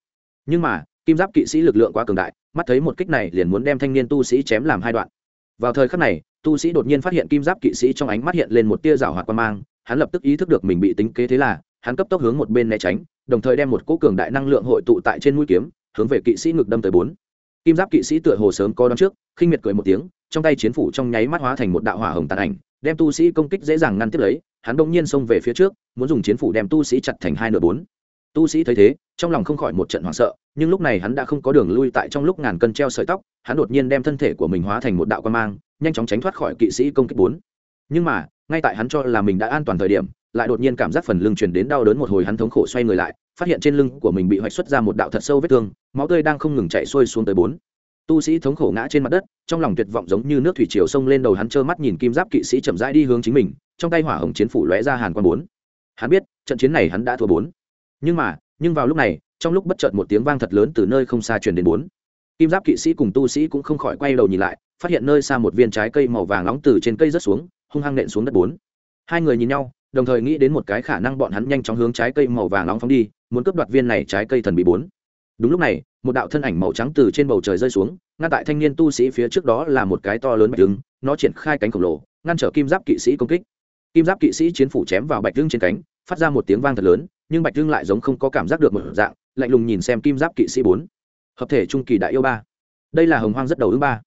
Nhưng mà, kim giáp kỵ sĩ lực lượng quá cường đại, mắt thấy một kích này liền muốn đem thanh niên tu sĩ chém làm hai đoạn. Vào thời khắc này, tu sĩ đột nhiên phát hiện kim giáp kỵ sĩ trong ánh mắt hiện lên một tia rào hoạt quan mang, hắn lập tức ý thức được mình bị tính kế thế là, hắn cấp tốc hướng một bên né tránh, đồng thời đem một cỗ cường đại năng lượng hội tụ tại trên mũi kiếm hướng về kỵ sĩ ngực đâm tới bốn. Kim giáp kỵ sĩ tựa hồ sớm có đón trước, khinh miệt cười một tiếng, trong tay chiến phủ trong nháy mắt hóa thành một đạo hỏa hồng tàn ảnh, đem tu sĩ công kích dễ dàng ngăn tiếp lấy, hắn đông nhiên xông về phía trước, muốn dùng chiến phủ đem tu sĩ chặt thành hai nửa bốn. Tu sĩ thấy thế, trong lòng không khỏi một trận hoảng sợ, nhưng lúc này hắn đã không có đường lui tại trong lúc ngàn cân treo sợi tóc, hắn đột nhiên đem thân thể của mình hóa thành một đạo quan mang, nhanh chóng tránh thoát khỏi kỵ sĩ công kích bốn. Nhưng mà, ngay tại hắn cho là mình đã an toàn thời điểm, lại đột nhiên cảm giác phần lưng truyền đến đau đớn một hồi hắn thống khổ xoay người lại phát hiện trên lưng của mình bị hoạch xuất ra một đạo thật sâu vết thương, máu tươi đang không ngừng chạy xuôi xuống tới bốn. Tu sĩ thống khổ ngã trên mặt đất, trong lòng tuyệt vọng giống như nước thủy chiều sông lên đầu hắn trơ mắt nhìn kim giáp kỵ sĩ chậm rãi đi hướng chính mình, trong tay hỏa hồng chiến phủ lóe ra hàn quan bốn. Hắn biết, trận chiến này hắn đã thua bốn. Nhưng mà, nhưng vào lúc này, trong lúc bất chợt một tiếng vang thật lớn từ nơi không xa truyền đến bốn. Kim giáp kỵ sĩ cùng tu sĩ cũng không khỏi quay đầu nhìn lại, phát hiện nơi xa một viên trái cây màu vàng nóng từ trên cây rớt xuống, hung hăng nện xuống đất bốn. Hai người nhìn nhau đồng thời nghĩ đến một cái khả năng bọn hắn nhanh chóng hướng trái cây màu vàng nóng phóng đi, muốn cướp đoạt viên này trái cây thần bị bốn. Đúng lúc này, một đạo thân ảnh màu trắng từ trên bầu trời rơi xuống, ngăn tại thanh niên tu sĩ phía trước đó là một cái to lớn bạch đứng nó triển khai cánh khổng lồ, ngăn trở kim giáp kỵ sĩ công kích. Kim giáp kỵ sĩ chiến phủ chém vào bạch trứng trên cánh, phát ra một tiếng vang thật lớn, nhưng bạch trứng lại giống không có cảm giác được một dạng, lạnh lùng nhìn xem kim giáp kỵ sĩ bốn. Hợp thể trung kỳ đại yêu ba. Đây là hồng hoang rất đầu ứng ba.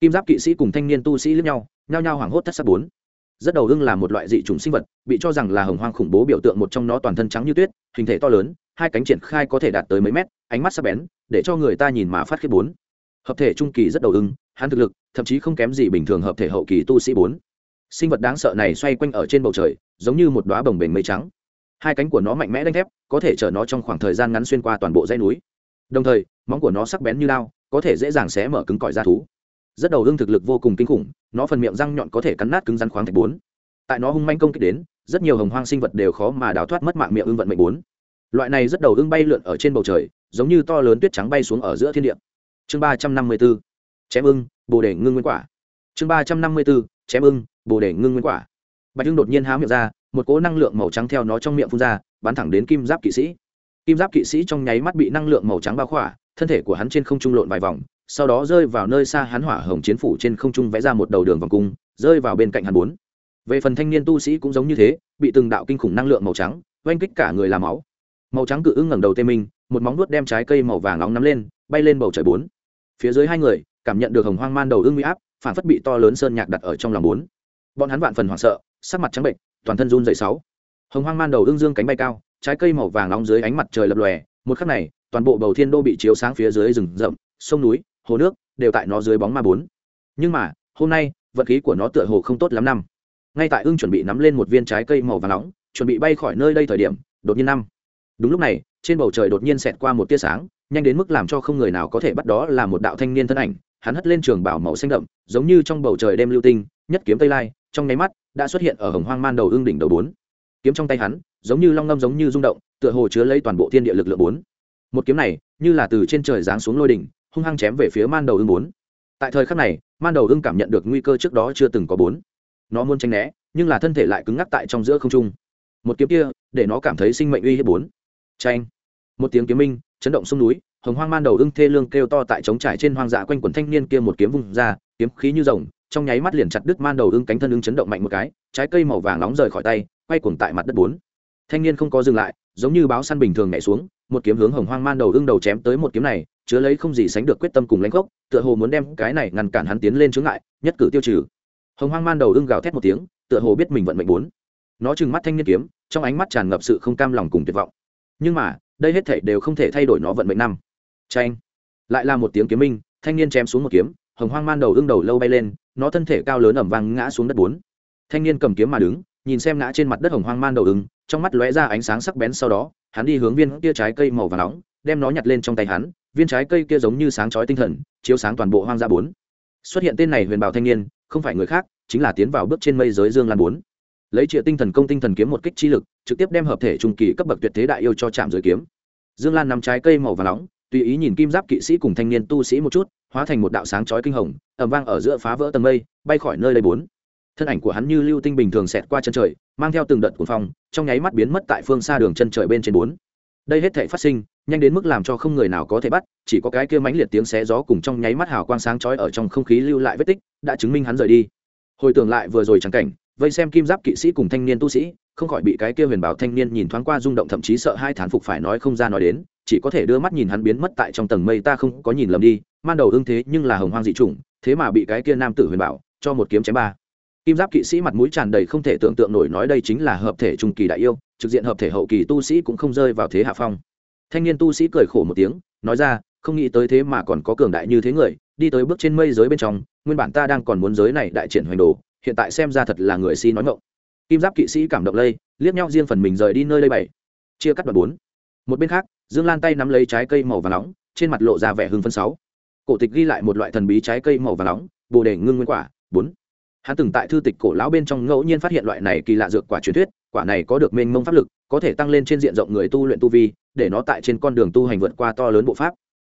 Kim giáp kỵ sĩ cùng thanh niên tu sĩ lẫn nhau, nhao nhao hoảng hốt thất sắc bốn rất đầu ưng là một loại dị chủng sinh vật, bị cho rằng là hồng hoang khủng bố biểu tượng một trong nó toàn thân trắng như tuyết, hình thể to lớn, hai cánh triển khai có thể đạt tới mấy mét, ánh mắt sắc bén, để cho người ta nhìn mà phát khiết bốn. Hợp thể trung kỳ rất đầu ưng, hắn thực lực, thậm chí không kém gì bình thường hợp thể hậu kỳ tu sĩ bốn. Sinh vật đáng sợ này xoay quanh ở trên bầu trời, giống như một đoá bồng bềnh mây trắng. Hai cánh của nó mạnh mẽ đánh thép, có thể chở nó trong khoảng thời gian ngắn xuyên qua toàn bộ dãy núi. Đồng thời, móng của nó sắc bén như lao có thể dễ dàng xé mở cứng cỏi ra thú rất đầu ưng thực lực vô cùng kinh khủng, nó phần miệng răng nhọn có thể cắn nát cứng rắn khoáng thạch bốn. Tại nó hung manh công kích đến, rất nhiều hồng hoang sinh vật đều khó mà đào thoát mất mạng miệng ưng vận mệnh bốn. Loại này rất đầu ưng bay lượn ở trên bầu trời, giống như to lớn tuyết trắng bay xuống ở giữa thiên địa. Chương ba trăm năm mươi b ố chém ưng, bồ đề ngưng nguyên quả. Chương ba trăm năm mươi b ố chém ưng, bồ đề ngưng nguyên quả. Bạch ưng đột nhiên há miệng ra, một cỗ năng lượng màu trắng theo nó trong miệng phun ra, bắn thẳng đến kim giáp kỵ sĩ. Kim giáp kỵ sĩ trong nháy mắt bị năng lượng màu trắng bao khỏa, thân thể của hắn trên không trung lộn vài vòng sau đó rơi vào nơi xa hắn hỏa hồng chiến phủ trên không trung vẽ ra một đầu đường vòng cung, rơi vào bên cạnh hắn bốn. Về phần thanh niên tu sĩ cũng giống như thế, bị từng đạo kinh khủng năng lượng màu trắng oanh kích cả người làm máu. Màu trắng cự ưng ngẩng đầu tê minh, một móng nuốt đem trái cây màu vàng nóng nắm lên, bay lên bầu trời bốn. Phía dưới hai người, cảm nhận được hồng hoang man đầu ưng huy áp phản phất bị to lớn sơn nhạc đặt ở trong lòng bốn. Bọn hắn vạn phần hoảng sợ, sắc mặt trắng bệnh, toàn thân run dậy sáu. Hồng hoang man đầu ưng dương cánh bay cao, trái cây màu vàng nóng dưới ánh mặt trời lập lòe, một khắc này, toàn bộ bầu thiên đô bị chiếu sáng phía dưới rừng rậm, sông núi hồ nước đều tại nó dưới bóng ma bốn. Nhưng mà, hôm nay, vận khí của nó tựa hồ không tốt lắm năm. Ngay tại ưng chuẩn bị nắm lên một viên trái cây màu vàng nóng, chuẩn bị bay khỏi nơi đây thời điểm, đột nhiên năm. Đúng lúc này, trên bầu trời đột nhiên xẹt qua một tia sáng, nhanh đến mức làm cho không người nào có thể bắt đó là một đạo thanh niên thân ảnh, hắn hất lên trường bảo màu xanh đậm, giống như trong bầu trời đêm lưu tinh, nhất kiếm tây lai, trong nháy mắt, đã xuất hiện ở hồng hoang man đầu ương đỉnh đầu bốn. Kiếm trong tay hắn, giống như long ngâm giống như rung động, tựa hồ chứa lấy toàn bộ thiên địa lực lượng bốn. Một kiếm này, như là từ trên trời giáng xuống lôi đỉnh hung hăng chém về phía man đầu ưng bốn. Tại thời khắc này, man đầu ưng cảm nhận được nguy cơ trước đó chưa từng có bốn. Nó muốn tránh né, nhưng là thân thể lại cứng ngắc tại trong giữa không trung. Một kiếm kia, để nó cảm thấy sinh mệnh uy hiếp bốn. Tranh một tiếng kiếm minh, chấn động sông núi, hồng hoang man đầu ưng thê lương kêu to tại trống trải trên hoang dã quanh quần thanh niên kia một kiếm vung ra, kiếm khí như rồng, trong nháy mắt liền chặt đứt man đầu ưng cánh thân ưng chấn động mạnh một cái, trái cây màu vàng nóng rời khỏi tay, quay cuồng tại mặt đất bốn. Thanh niên không có dừng lại, giống như báo săn bình thường nhảy xuống, một kiếm hướng hồng hoang man đầu ưng đầu chém tới một kiếm này chứa lấy không gì sánh được quyết tâm cùng lãnh gốc, tựa hồ muốn đem cái này ngăn cản hắn tiến lên chướng ngại, nhất cử tiêu trừ. Hồng hoang man đầu ưng gào thét một tiếng, tựa hồ biết mình vận mệnh bốn. Nó trừng mắt thanh niên kiếm, trong ánh mắt tràn ngập sự không cam lòng cùng tuyệt vọng. Nhưng mà, đây hết thể đều không thể thay đổi nó vận mệnh năm. Tranh lại là một tiếng kiếm minh, thanh niên chém xuống một kiếm, hồng hoang man đầu ưng đầu lâu bay lên, nó thân thể cao lớn ẩm vang ngã xuống đất bốn. Thanh niên cầm kiếm mà đứng, nhìn xem ngã trên mặt đất hồng hoang man đầu ưng, trong mắt lóe ra ánh sáng sắc bén sau đó, hắn đi hướng viên kia trái cây màu và nóng đem nó nhặt lên trong tay hắn, viên trái cây kia giống như sáng chói tinh thần, chiếu sáng toàn bộ hoang dã bốn. Xuất hiện tên này huyền bảo thanh niên, không phải người khác, chính là tiến vào bước trên mây giới dương lan bốn. Lấy triệu tinh thần công tinh thần kiếm một kích chi lực, trực tiếp đem hợp thể trung kỳ cấp bậc tuyệt thế đại yêu cho chạm giới kiếm. Dương lan nắm trái cây màu và nóng, tùy ý nhìn kim giáp kỵ sĩ cùng thanh niên tu sĩ một chút, hóa thành một đạo sáng chói kinh hồng ẩm vang ở giữa phá vỡ tầng mây, bay khỏi nơi đây bốn. Thân ảnh của hắn như lưu tinh bình thường xẹt qua chân trời, mang theo từng đợt cuồng phong, trong nháy mắt biến mất tại phương xa đường chân trời bên trên bốn đây hết thể phát sinh, nhanh đến mức làm cho không người nào có thể bắt, chỉ có cái kia mãnh liệt tiếng xé gió cùng trong nháy mắt hào quang sáng chói ở trong không khí lưu lại vết tích, đã chứng minh hắn rời đi. Hồi tưởng lại vừa rồi chẳng cảnh, vây xem kim giáp kỵ sĩ cùng thanh niên tu sĩ, không khỏi bị cái kia huyền bảo thanh niên nhìn thoáng qua rung động thậm chí sợ hai thán phục phải nói không ra nói đến, chỉ có thể đưa mắt nhìn hắn biến mất tại trong tầng mây ta không có nhìn lầm đi man đầu ưng thế nhưng là hồng hoang dị chủng, thế mà bị cái kia nam tử huyền bảo cho một kiếm chém ba. Kim giáp kỵ sĩ mặt mũi tràn đầy không thể tưởng tượng nổi nói đây chính là hợp thể trung kỳ đại yêu trực diện hợp thể hậu kỳ tu sĩ cũng không rơi vào thế hạ phong. Thanh niên tu sĩ cười khổ một tiếng, nói ra, không nghĩ tới thế mà còn có cường đại như thế người, đi tới bước trên mây giới bên trong, nguyên bản ta đang còn muốn giới này đại triển hoành đồ, hiện tại xem ra thật là người si nói ngộng kim giáp kỵ sĩ cảm động lây, liếc nhau riêng phần mình rời đi nơi đây bảy. Chia cắt đoạn bốn. Một bên khác, dương lan tay nắm lấy trái cây màu và nóng, trên mặt lộ ra vẻ hưng phân sáu. Cổ tịch ghi lại một loại thần bí trái cây màu và nóng, bồ đề ngưng nguyên quả, bốn. Hắn từng tại thư tịch cổ lão bên trong ngẫu nhiên phát hiện loại này kỳ lạ dược quả truyền thuyết quả này có được mênh mông pháp lực có thể tăng lên trên diện rộng người tu luyện tu vi để nó tại trên con đường tu hành vượt qua to lớn bộ pháp.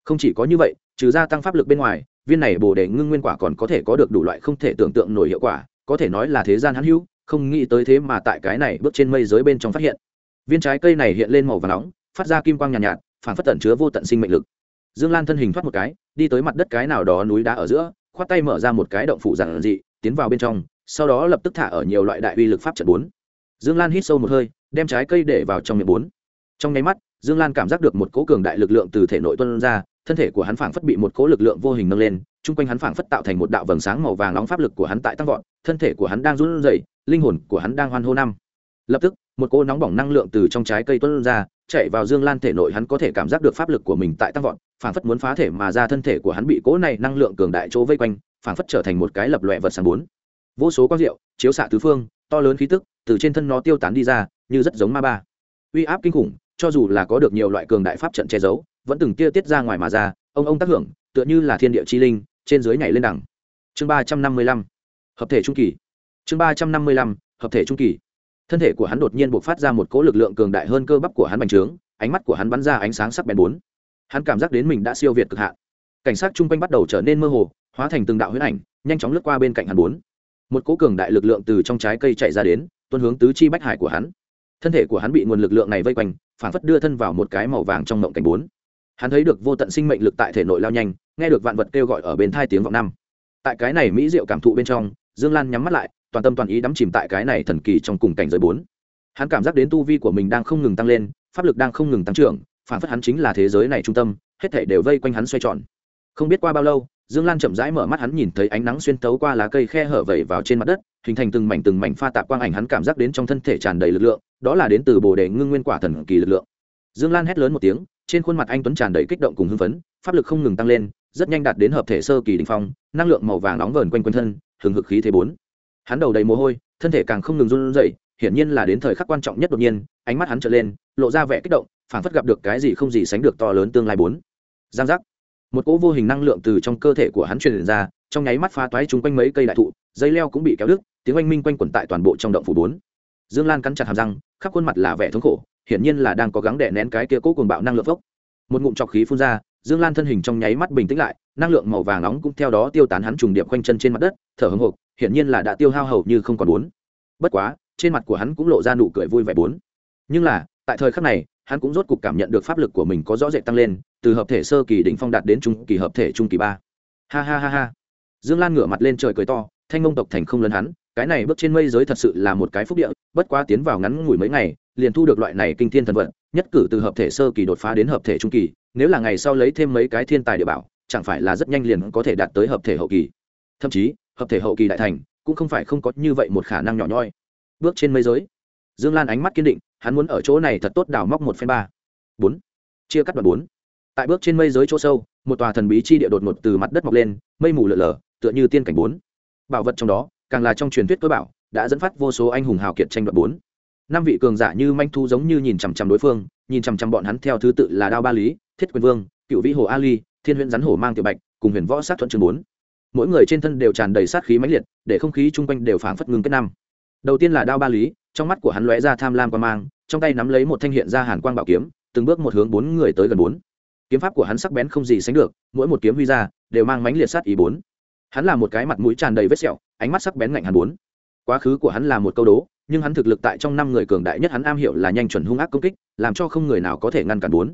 Không chỉ có như vậy trừ gia tăng pháp lực bên ngoài viên này bồ đề ngưng nguyên quả còn có thể có được đủ loại không thể tưởng tượng nổi hiệu quả có thể nói là thế gian hãn hữu không nghĩ tới thế mà tại cái này bước trên mây giới bên trong phát hiện. Viên trái cây này hiện lên màu và nóng phát ra kim quang nhàn nhạt, nhạt phản phất tẩn chứa vô tận sinh mệnh lực. Dương lan thân hình thoát một cái đi tới mặt đất cái nào đó núi đá ở giữa khoát tay mở ra một cái động phủ giản dị tiến vào bên trong sau đó lập tức thả ở nhiều loại đại uy lực pháp trận bốn dương lan hít sâu một hơi, đem trái cây để vào trong miệng bốn. Trong nháy mắt, dương lan cảm giác được một cố cường đại lực lượng từ thể nội tuân ra, thân thể của hắn phảng phất bị một cố lực lượng vô hình nâng lên, chung quanh hắn phảng phất tạo thành một đạo vầng sáng màu vàng nóng pháp lực của hắn tại tăng vọt, thân thể của hắn đang run rẩy, linh hồn của hắn đang hoan hô năm. Lập tức, một cỗ nóng bỏng năng lượng từ trong trái cây tuân ra, chạy vào dương lan thể nội hắn có thể cảm giác được pháp lực của mình tại tăng vọt, phảng phất muốn phá thể mà ra thân thể của hắn bị cỗ này năng lượng cường đại chỗ vây quanh, phảng phất trở thành một cái lập lòe vật sáng bốn. Vô số quang diệu chiếu xạ tứ phương to lớn khí tức từ trên thân nó tiêu tán đi ra, như rất giống ma ba. Uy áp kinh khủng, cho dù là có được nhiều loại cường đại pháp trận che giấu, vẫn từng tia tiết ra ngoài mà ra, ông ông tác hưởng, tựa như là thiên địa chi linh, trên dưới nhảy lên đẳng chương ba trăm năm mươi lăm, hợp thể trung kỳ. Chương ba trăm năm mươi lăm, hợp thể trung kỳ. Thân thể của hắn đột nhiên buộc phát ra một cỗ lực lượng cường đại hơn cơ bắp của hắn bành trướng, ánh mắt của hắn bắn ra ánh sáng sắc bén bốn. Hắn cảm giác đến mình đã siêu việt cực hạn. Cảnh sát chung quanh bắt đầu trở nên mơ hồ, hóa thành từng đạo huyết ảnh, nhanh chóng lướt qua bên cạnh hắn bốn một cỗ cường đại lực lượng từ trong trái cây chạy ra đến tuân hướng tứ chi bách hải của hắn. Thân thể của hắn bị nguồn lực lượng này vây quanh, phản phất đưa thân vào một cái màu vàng trong mộng cảnh bốn. Hắn thấy được vô tận sinh mệnh lực tại thể nội lao nhanh, nghe được vạn vật kêu gọi ở bên thai tiếng vọng năm. Tại cái này mỹ diệu cảm thụ bên trong, dương lan nhắm mắt lại, toàn tâm toàn ý đắm chìm tại cái này thần kỳ trong cùng cảnh giới bốn. Hắn cảm giác đến tu vi của mình đang không ngừng tăng lên, pháp lực đang không ngừng tăng trưởng, phản phất hắn chính là thế giới này trung tâm, hết thể đều vây quanh hắn xoay tròn. Không biết qua bao lâu dương lan chậm rãi mở mắt hắn nhìn thấy ánh nắng xuyên tấu qua lá cây khe hở vẩy vào trên mặt đất, hình thành từng mảnh từng mảnh pha tạp quang ảnh hắn cảm giác đến trong thân thể tràn đầy lực lượng, đó là đến từ bồ đề ngưng nguyên quả thần kỳ lực lượng. Dương lan hét lớn một tiếng, trên khuôn mặt anh tuấn tràn đầy kích động cùng hưng phấn, pháp lực không ngừng tăng lên, rất nhanh đạt đến hợp thể sơ kỳ đình phong, năng lượng màu vàng nóng vờn quanh quanh thân, hừng hực khí thế bốn. Hắn đầu đầy mồ hôi, thân thể càng không ngừng run rẩy, hiển nhiên là đến thời khắc quan trọng nhất đột nhiên, ánh mắt hắn trở lên, lộ ra vẻ kích động, phảng phất gặp được cái gì không gì sánh được to lớn tương lai bốn. Giang giác một cỗ vô hình năng lượng từ trong cơ thể của hắn truyền ra, trong nháy mắt phá toái chung quanh mấy cây đại thụ, dây leo cũng bị kéo đứt, tiếng oanh minh quanh quẩn tại toàn bộ trong động phủ bốn. Dương lan cắn chặt hàm răng, khắp khuôn mặt là vẻ thống khổ, hiển nhiên là đang cố gắng đè nén cái kia cố cuồng bạo năng lượng vốc. một ngụm trọc khí phun ra, dương lan thân hình trong nháy mắt bình tĩnh lại, năng lượng màu vàng nóng cũng theo đó tiêu tán hắn trùng điệp quanh chân trên mặt đất, thở hồng hộc, hiển nhiên là đã tiêu hao hầu như không còn bốn. Bất quá, trên mặt của hắn cũng lộ ra nụ cười vui vẻ bốn. Nhưng là, tại thời khắc này, hắn cũng rốt cục cảm nhận được pháp lực của mình có rõ rệt tăng lên từ hợp thể sơ kỳ đỉnh phong đạt đến trung kỳ hợp thể trung kỳ ba. Ha ha ha ha. Dương lan ngửa mặt lên trời cười to, thanh ngông tộc thành không lấn hắn, cái này bước trên mây giới thật sự là một cái phúc địa, bất quá tiến vào ngắn ngủi mấy ngày, liền thu được loại này kinh thiên thần vận, nhất cử từ hợp thể sơ kỳ đột phá đến hợp thể trung kỳ, nếu là ngày sau lấy thêm mấy cái thiên tài địa bảo, chẳng phải là rất nhanh liền có thể đạt tới hợp thể hậu kỳ. Thậm chí, hợp thể hậu kỳ đại thành, cũng không phải không có như vậy một khả năng nhỏ nhoi. Bước trên mây giới. Dương lan ánh mắt kiên định, hắn muốn ở chỗ này thật tốt đào móc một phen ba. Bốn. Chia cắt đoạn bốn tại bước trên mây giới chỗ sâu, một tòa thần bí chi địa đột ngột từ mặt đất mọc lên, mây mù lở lở, tựa như tiên cảnh bốn. Bảo vật trong đó, càng là trong truyền thuyết cơ bảo, đã dẫn phát vô số anh hùng hào kiệt tranh đoạt bốn. Năm vị cường giả như manh thu giống như nhìn chằm chằm đối phương, nhìn chằm chằm bọn hắn theo thứ tự là đao ba lý, thiết quyền vương, cựu vĩ hồ ali, thiên huyễn rắn hổ mang tiểu bạch, cùng huyền võ sát thuận trường bốn. Mỗi người trên thân đều tràn đầy sát khí mãnh liệt, để không khí chung quanh đều phảng phất ngưng kết năm. Đầu tiên là đao ba lý, trong mắt của hắn lóe ra tham lam qua mang, trong tay nắm lấy một thanh hiện ra hàn quang bảo kiếm, từng bước một hướng bốn người tới gần bốn kiếm pháp của hắn sắc bén không gì sánh được, mỗi một kiếm huy ra, đều mang mãnh liệt sát ý bốn. Hắn là một cái mặt mũi tràn đầy vết sẹo, ánh mắt sắc bén ngạnh hắn bốn. Quá khứ của hắn là một câu đố, nhưng hắn thực lực tại trong năm người cường đại nhất hắn am hiểu là nhanh chuẩn hung ác công kích, làm cho không người nào có thể ngăn cản bốn.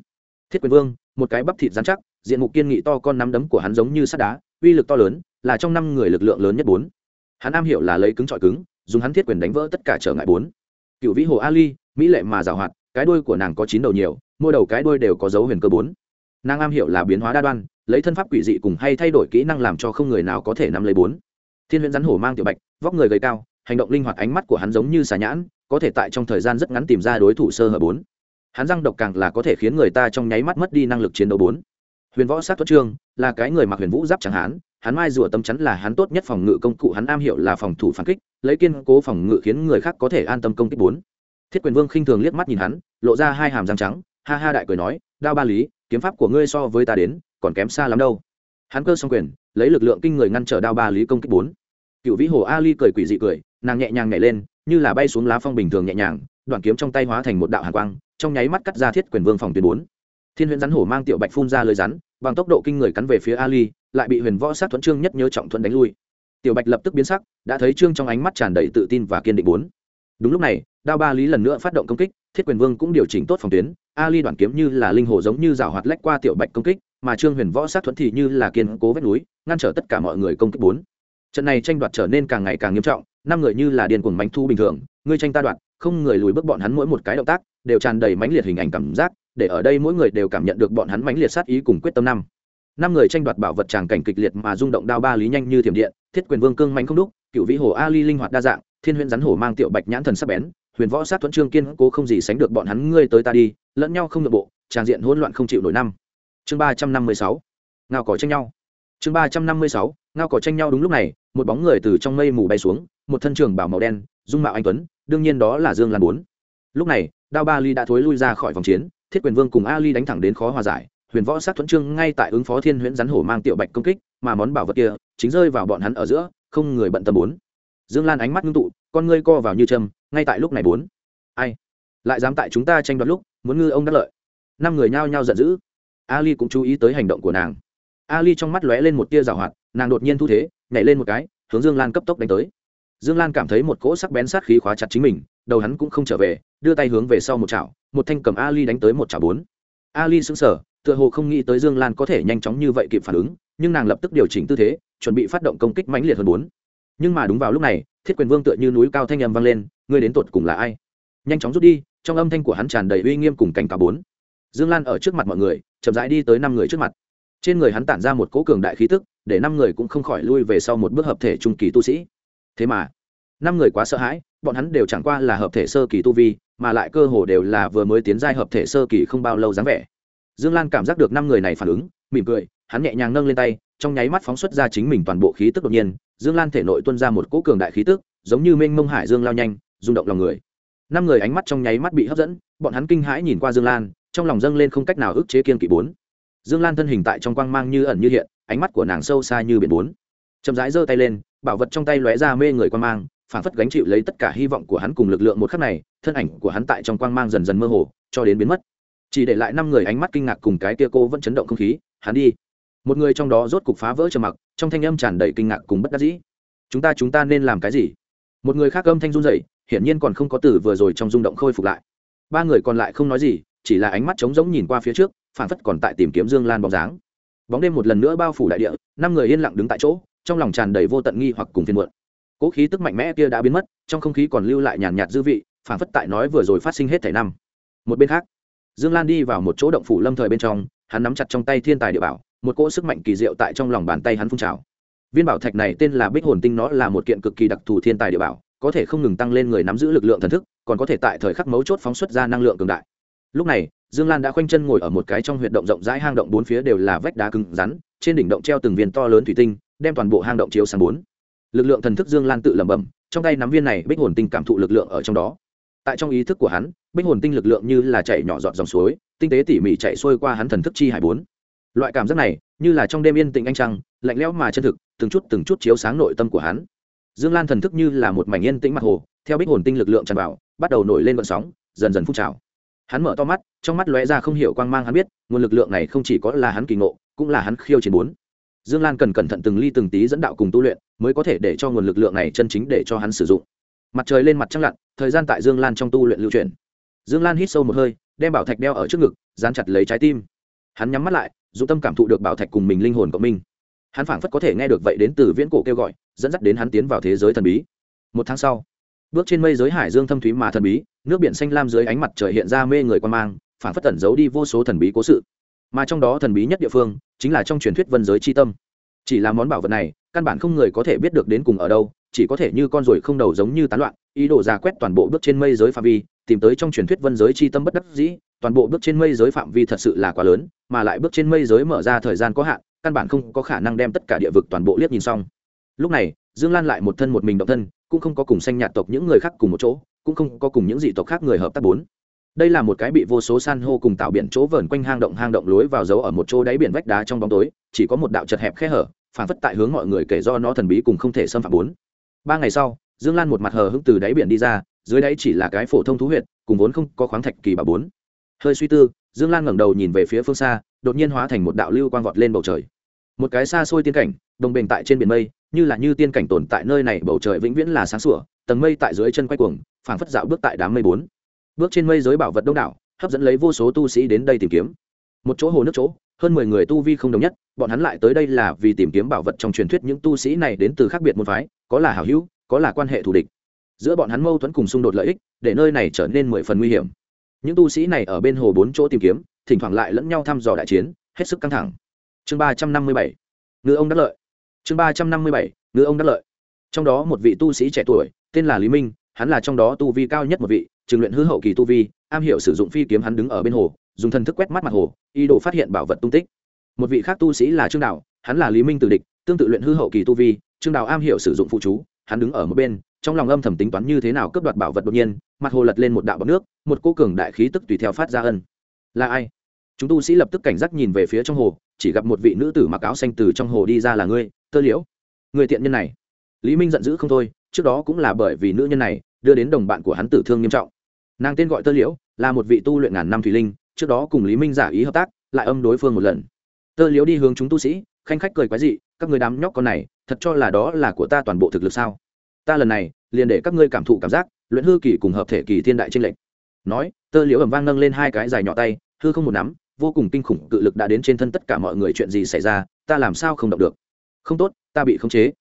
Thiết quyền vương, một cái bắp thịt dán chắc, diện mục kiên nghị to con nắm đấm của hắn giống như sắt đá, uy lực to lớn, là trong năm người lực lượng lớn nhất bốn. Hắn am hiểu là lấy cứng trọi cứng, dùng hắn thiết quyền đánh vỡ tất cả trở ngại bốn. Cựu vĩ hồ ali, mỹ lệ mà giảo hoạt, cái đuôi của nàng có chín đầu nhiều, mỗi đầu cái đuôi đều có dấu huyền cơ bốn nàng am hiểu là biến hóa đa đoan, lấy thân pháp quỷ dị cùng hay thay đổi kỹ năng làm cho không người nào có thể nắm lấy bốn. Thiên huyễn rắn hổ mang tiểu bạch, vóc người gầy cao, hành động linh hoạt, ánh mắt của hắn giống như xà nhãn, có thể tại trong thời gian rất ngắn tìm ra đối thủ sơ hở bốn. Hắn răng độc càng là có thể khiến người ta trong nháy mắt mất đi năng lực chiến đấu bốn. Huyền võ sát thuật trương, là cái người mặc huyền vũ giáp chẳng hán hắn mai rùa tâm chắn là hắn tốt nhất phòng ngự công cụ, hắn am hiểu là phòng thủ phản kích, lấy kiên cố phòng ngự khiến người khác có thể an tâm công kích bốn. Thiết quyền vương khinh thường liếc mắt nhìn hắn, lộ ra hai hàm răng trắng, ha ha đại cười nói, đao ba lý kiếm pháp của ngươi so với ta đến, còn kém xa lắm đâu. Hắn cơ xong quyền, lấy lực lượng kinh người ngăn trở đao ba lý công kích bốn. Cựu vĩ hồ ali cười quỷ dị cười, nàng nhẹ nhàng nhảy lên, như là bay xuống lá phong bình thường nhẹ nhàng, đoạn kiếm trong tay hóa thành một đạo hàn quang, trong nháy mắt cắt ra thiết quyền vương phòng tuyến bốn. Thiên huyễn rắn hổ mang tiểu bạch phun ra lời rắn, bằng tốc độ kinh người cắn về phía ali, lại bị huyền võ sát thuẫn trương nhất nhớ trọng thuẫn đánh lui. Tiểu bạch lập tức biến sắc, đã thấy trương trong ánh mắt tràn đầy tự tin và kiên định bốn. Đúng lúc này, đao ba lý lần nữa phát động công kích, thiết quyền vương cũng điều chỉnh tốt phòng tuyến ali đoạn kiếm như là linh hồ giống như rào hoạt lách qua tiểu bạch công kích, mà trương huyền võ sát thuẫn thì như là kiên cố vách núi, ngăn trở tất cả mọi người công kích bốn. Trận này tranh đoạt trở nên càng ngày càng nghiêm trọng, năm người như là điên cuồng bánh thu bình thường, ngươi tranh ta đoạt, không người lùi bước bọn hắn mỗi một cái động tác, đều tràn đầy mãnh liệt hình ảnh cảm giác, để ở đây mỗi người đều cảm nhận được bọn hắn mãnh liệt sát ý cùng quyết tâm năm. Năm người tranh đoạt bảo vật tràng cảnh kịch liệt mà rung động đao ba lý nhanh như thiểm điện, thiết quyền vương cương mạnh không đúc, cựu vĩ hồ ali linh hoạt đa dạng, thiên huyễn rắn hổ mang tiểu bạch nhãn thần sắc bén huyền võ sát thuẫn trương kiên cố không gì sánh được bọn hắn ngươi tới ta đi, lẫn nhau không nội bộ, tràng diện hỗn loạn không chịu nổi năm. Chương ba trăm năm mươi sáu, ngao cỏ tranh nhau. Chương ba trăm năm mươi sáu, ngao cỏ tranh nhau đúng lúc này, một bóng người từ trong mây mù bay xuống, một thân trường bảo màu đen, dung mạo anh tuấn, đương nhiên đó là dương lan bốn. Lúc này, đao ba ly đã thối lui ra khỏi vòng chiến, thiết quyền vương cùng ali đánh thẳng đến khó hòa giải, huyền võ sát thuẫn trương ngay tại ứng phó thiên huyễn rắn hổ mang tiểu bạch công kích, mà món bảo vật kia chính rơi vào bọn hắn ở giữa, không người bận tâm bốn. Dương lan ánh mắt ngưng tụ, con ngươi co vào như châm ngay tại lúc này bốn. Ai? Lại dám tại chúng ta tranh đoạt lúc, muốn ngư ông đắc lợi. Năm người nhao nhao giận dữ. Ali cũng chú ý tới hành động của nàng. Ali trong mắt lóe lên một tia rào hoạt, nàng đột nhiên thu thế, nhảy lên một cái, hướng dương lan cấp tốc đánh tới. Dương lan cảm thấy một cỗ sắc bén sát khí khóa chặt chính mình, đầu hắn cũng không trở về, đưa tay hướng về sau một chảo, một thanh cầm ali đánh tới một chảo bốn. Ali sững sờ, tựa hồ không nghĩ tới dương lan có thể nhanh chóng như vậy kịp phản ứng, nhưng nàng lập tức điều chỉnh tư thế, chuẩn bị phát động công kích mãnh liệt hơn bốn nhưng mà đúng vào lúc này, thiết quyền vương tựa như núi cao thanh âm vang lên, ngươi đến tột cùng là ai? Nhanh chóng rút đi, trong âm thanh của hắn tràn đầy uy nghiêm cùng cảnh cáo bốn. Dương lan ở trước mặt mọi người, chậm rãi đi tới năm người trước mặt. Trên người hắn tản ra một cỗ cường đại khí tức, để năm người cũng không khỏi lui về sau một bước hợp thể trung kỳ tu sĩ. Thế mà, năm người quá sợ hãi, bọn hắn đều chẳng qua là hợp thể sơ kỳ tu vi, mà lại cơ hồ đều là vừa mới tiến giai hợp thể sơ kỳ không bao lâu dáng vẻ. Dương lan cảm giác được năm người này phản ứng, mỉm cười, hắn nhẹ nhàng nâng lên tay, trong nháy mắt phóng xuất ra chính mình toàn bộ khí tức đột nhiên dương lan thể nội tuân ra một cỗ cường đại khí tức, giống như mênh mông hải dương lao nhanh, rung động lòng người. Năm người ánh mắt trong nháy mắt bị hấp dẫn, bọn hắn kinh hãi nhìn qua dương lan, trong lòng dâng lên không cách nào ức chế kiên kỵ bốn. Dương lan thân hình tại trong quang mang như ẩn như hiện, ánh mắt của nàng sâu xa như biển bốn. Chậm rãi giơ tay lên, bảo vật trong tay lóe ra mê người quang mang, phản phất gánh chịu lấy tất cả hy vọng của hắn cùng lực lượng một khắc này, thân ảnh của hắn tại trong quang mang dần dần mơ hồ, cho đến biến mất. Chỉ để lại năm người ánh mắt kinh ngạc cùng cái kia cô vẫn chấn động không khí, hắn đi một người trong đó rốt cục phá vỡ trầm mặc, trong thanh âm tràn đầy kinh ngạc cùng bất đắc dĩ. Chúng ta chúng ta nên làm cái gì? Một người khác âm thanh run rẩy, hiển nhiên còn không có từ vừa rồi trong rung động khôi phục lại. Ba người còn lại không nói gì, chỉ là ánh mắt trống rỗng nhìn qua phía trước phản phất còn tại tìm kiếm dương lan bóng dáng. Bóng đêm một lần nữa bao phủ đại địa, năm người yên lặng đứng tại chỗ, trong lòng tràn đầy vô tận nghi hoặc cùng phiền muộn. Cỗ khí tức mạnh mẽ kia đã biến mất, trong không khí còn lưu lại nhàn nhạt dư vị phản phất tại nói vừa rồi phát sinh hết thảy năm. Một bên khác, dương lan đi vào một chỗ động phủ lâm thời bên trong, hắn nắm chặt trong tay thiên tài địa bảo một cỗ sức mạnh kỳ diệu tại trong lòng bàn tay hắn phun trào. Viên bảo thạch này tên là bích hồn tinh nó là một kiện cực kỳ đặc thù thiên tài địa bảo, có thể không ngừng tăng lên người nắm giữ lực lượng thần thức, còn có thể tại thời khắc mấu chốt phóng xuất ra năng lượng cường đại. Lúc này, dương lan đã khoanh chân ngồi ở một cái trong huyệt động rộng rãi hang động bốn phía đều là vách đá cứng rắn, trên đỉnh động treo từng viên to lớn thủy tinh, đem toàn bộ hang động chiếu sáng bốn. Lực lượng thần thức dương lan tự lẩm bẩm, trong tay nắm viên này bích hồn tinh cảm thụ lực lượng ở trong đó. Tại trong ý thức của hắn, bích hồn tinh lực lượng như là chảy nhỏ giọt dòng suối, tinh tế tỉ mỉ chạy xuôi qua hắn thần thức chi hải bốn loại cảm giác này, như là trong đêm yên tĩnh anh trăng, lạnh lẽo mà chân thực, từng chút từng chút chiếu sáng nội tâm của hắn. Dương lan thần thức như là một mảnh yên tĩnh mặt hồ, theo bích hồn tinh lực lượng tràn vào, bắt đầu nổi lên vận sóng, dần dần phun trào. Hắn mở to mắt, trong mắt lóe ra không hiểu quang mang hắn biết, nguồn lực lượng này không chỉ có là hắn kỳ ngộ, cũng là hắn khiêu chiến bốn. Dương lan cần cẩn thận từng ly từng tí dẫn đạo cùng tu luyện, mới có thể để cho nguồn lực lượng này chân chính để cho hắn sử dụng. Mặt trời lên mặt trăng lặn, thời gian tại dương lan trong tu luyện lưu truyền. Dương lan hít sâu một hơi, đem bảo thạch đeo ở trước ngực, dán chặt lấy trái tim hắn nhắm mắt lại dụng tâm cảm thụ được bảo thạch cùng mình linh hồn của mình. Hắn phảng phất có thể nghe được vậy đến từ viễn cổ kêu gọi, dẫn dắt đến hắn tiến vào thế giới thần bí. Một tháng sau, bước trên mây giới hải dương thâm thúy mà thần bí, nước biển xanh lam dưới ánh mặt trời hiện ra mê người quan mang, phảng phất tẩn giấu đi vô số thần bí cố sự. Mà trong đó thần bí nhất địa phương, chính là trong truyền thuyết vân giới c h i tâm. Chỉ là món bảo vật này, căn bản không người có thể biết được đến cùng ở đâu, chỉ có thể như con ruồi không đầu giống như tán loạn, ý đồ ra quét toàn bộ bước trên mây giới phạm vi, tìm tới trong truyền thuyết vân giới c h i tâm bất đắc dĩ, toàn bộ bước trên mây giới phạm vi thật sự là quá lớn mà lại bước trên mây giới mở ra thời gian có hạn, căn bản không có khả năng đem tất cả địa vực toàn bộ liếc nhìn xong. Lúc này, dương lan lại một thân một mình động thân, cũng không có cùng sanh nhạt tộc những người khác cùng một chỗ, cũng không có cùng những dị tộc khác người hợp tác bốn. Đây là một cái bị vô số san hô cùng tạo biển chỗ vờn quanh hang động hang động lối vào dấu ở một chỗ đáy biển vách đá trong bóng tối, chỉ có một đạo chật hẹp khe hở, phản phất tại hướng mọi người kể do nó thần bí cùng không thể xâm phạm bốn. Ba ngày sau, dương lan một mặt hờ hững từ đáy biển đi ra, dưới đáy chỉ là cái phổ thông thú huyệt, cùng vốn không có khoáng thạch kỳ bà bốn. Hơi suy tư dương lan ngẩng đầu nhìn về phía phương xa, đột nhiên hóa thành một đạo lưu quang vọt lên bầu trời. Một cái xa xôi tiên cảnh, đồng bền tại trên biển mây, như là như tiên cảnh tồn tại nơi này, bầu trời vĩnh viễn là sáng sủa, tầng mây tại dưới chân quay cuồng, phảng phất dạo bước tại đám mây bốn. Bước trên mây giới bảo vật đông đảo, hấp dẫn lấy vô số tu sĩ đến đây tìm kiếm. Một chỗ hồ nước chỗ, hơn mười người tu vi không đồng nhất, bọn hắn lại tới đây là vì tìm kiếm bảo vật trong truyền thuyết những tu sĩ này đến từ khác biệt môn phái, có là hảo hữu, có là quan hệ thù địch. Giữa bọn hắn mâu thuẫn cùng xung đột lợi ích, để nơi này trở nên mười phần nguy hiểm những tu sĩ này ở bên hồ bốn chỗ tìm kiếm, thỉnh thoảng lại lẫn nhau thăm dò đại chiến, hết sức căng thẳng. Chương ba trăm năm mươi bảy, ngư ông đắc lợi. Chương ba trăm năm mươi bảy, ngư ông đắc lợi. Trong đó một vị tu sĩ trẻ tuổi, tên là lý minh, hắn là trong đó tu vi cao nhất một vị, trường luyện hư hậu kỳ tu vi, am hiểu sử dụng phi kiếm hắn đứng ở bên hồ, dùng thần thức quét mắt mặt hồ, ý đồ phát hiện bảo vật tung tích. Một vị khác tu sĩ là trương đạo, hắn là lý minh tử địch, tương tự luyện hư hậu kỳ tu vi, trương đạo am hiểu sử dụng phụ chú, hắn đứng ở một bên, trong lòng âm thầm tính toán như thế nào cướp đoạt bảo vật đột nhiên mặt hồ lật lên một đạo bọc nước, một cô cường đại khí tức tùy theo phát ra ân. Là ai? Chúng tu sĩ lập tức cảnh giác nhìn về phía trong hồ, chỉ gặp một vị nữ tử mặc áo xanh từ trong hồ đi ra là ngươi, tơ liễu. Người tiện nhân này. Lý minh giận dữ không thôi, trước đó cũng là bởi vì nữ nhân này, đưa đến đồng bạn của hắn tử thương nghiêm trọng. Nàng tên gọi tơ liễu, là một vị tu luyện ngàn năm thủy linh, trước đó cùng lý minh giả ý hợp tác, lại âm đối phương một lần. Tơ liễu đi hướng chúng tu sĩ, khanh khách cười quái dị, các người đám nhóc con này, thật cho là đó là của ta toàn bộ thực lực sao? Ta lần này, liền để các ngươi cảm thụ cảm giác luyện hư kỳ cùng hợp thể kỳ thiên đại tranh lệch. Nói, tơ liễu ẩm vang nâng lên hai cái dài nhỏ tay, hư không một nắm, vô cùng kinh khủng cự lực đã đến trên thân tất cả mọi người chuyện gì xảy ra, ta làm sao không động được? Không tốt, ta bị khống chế.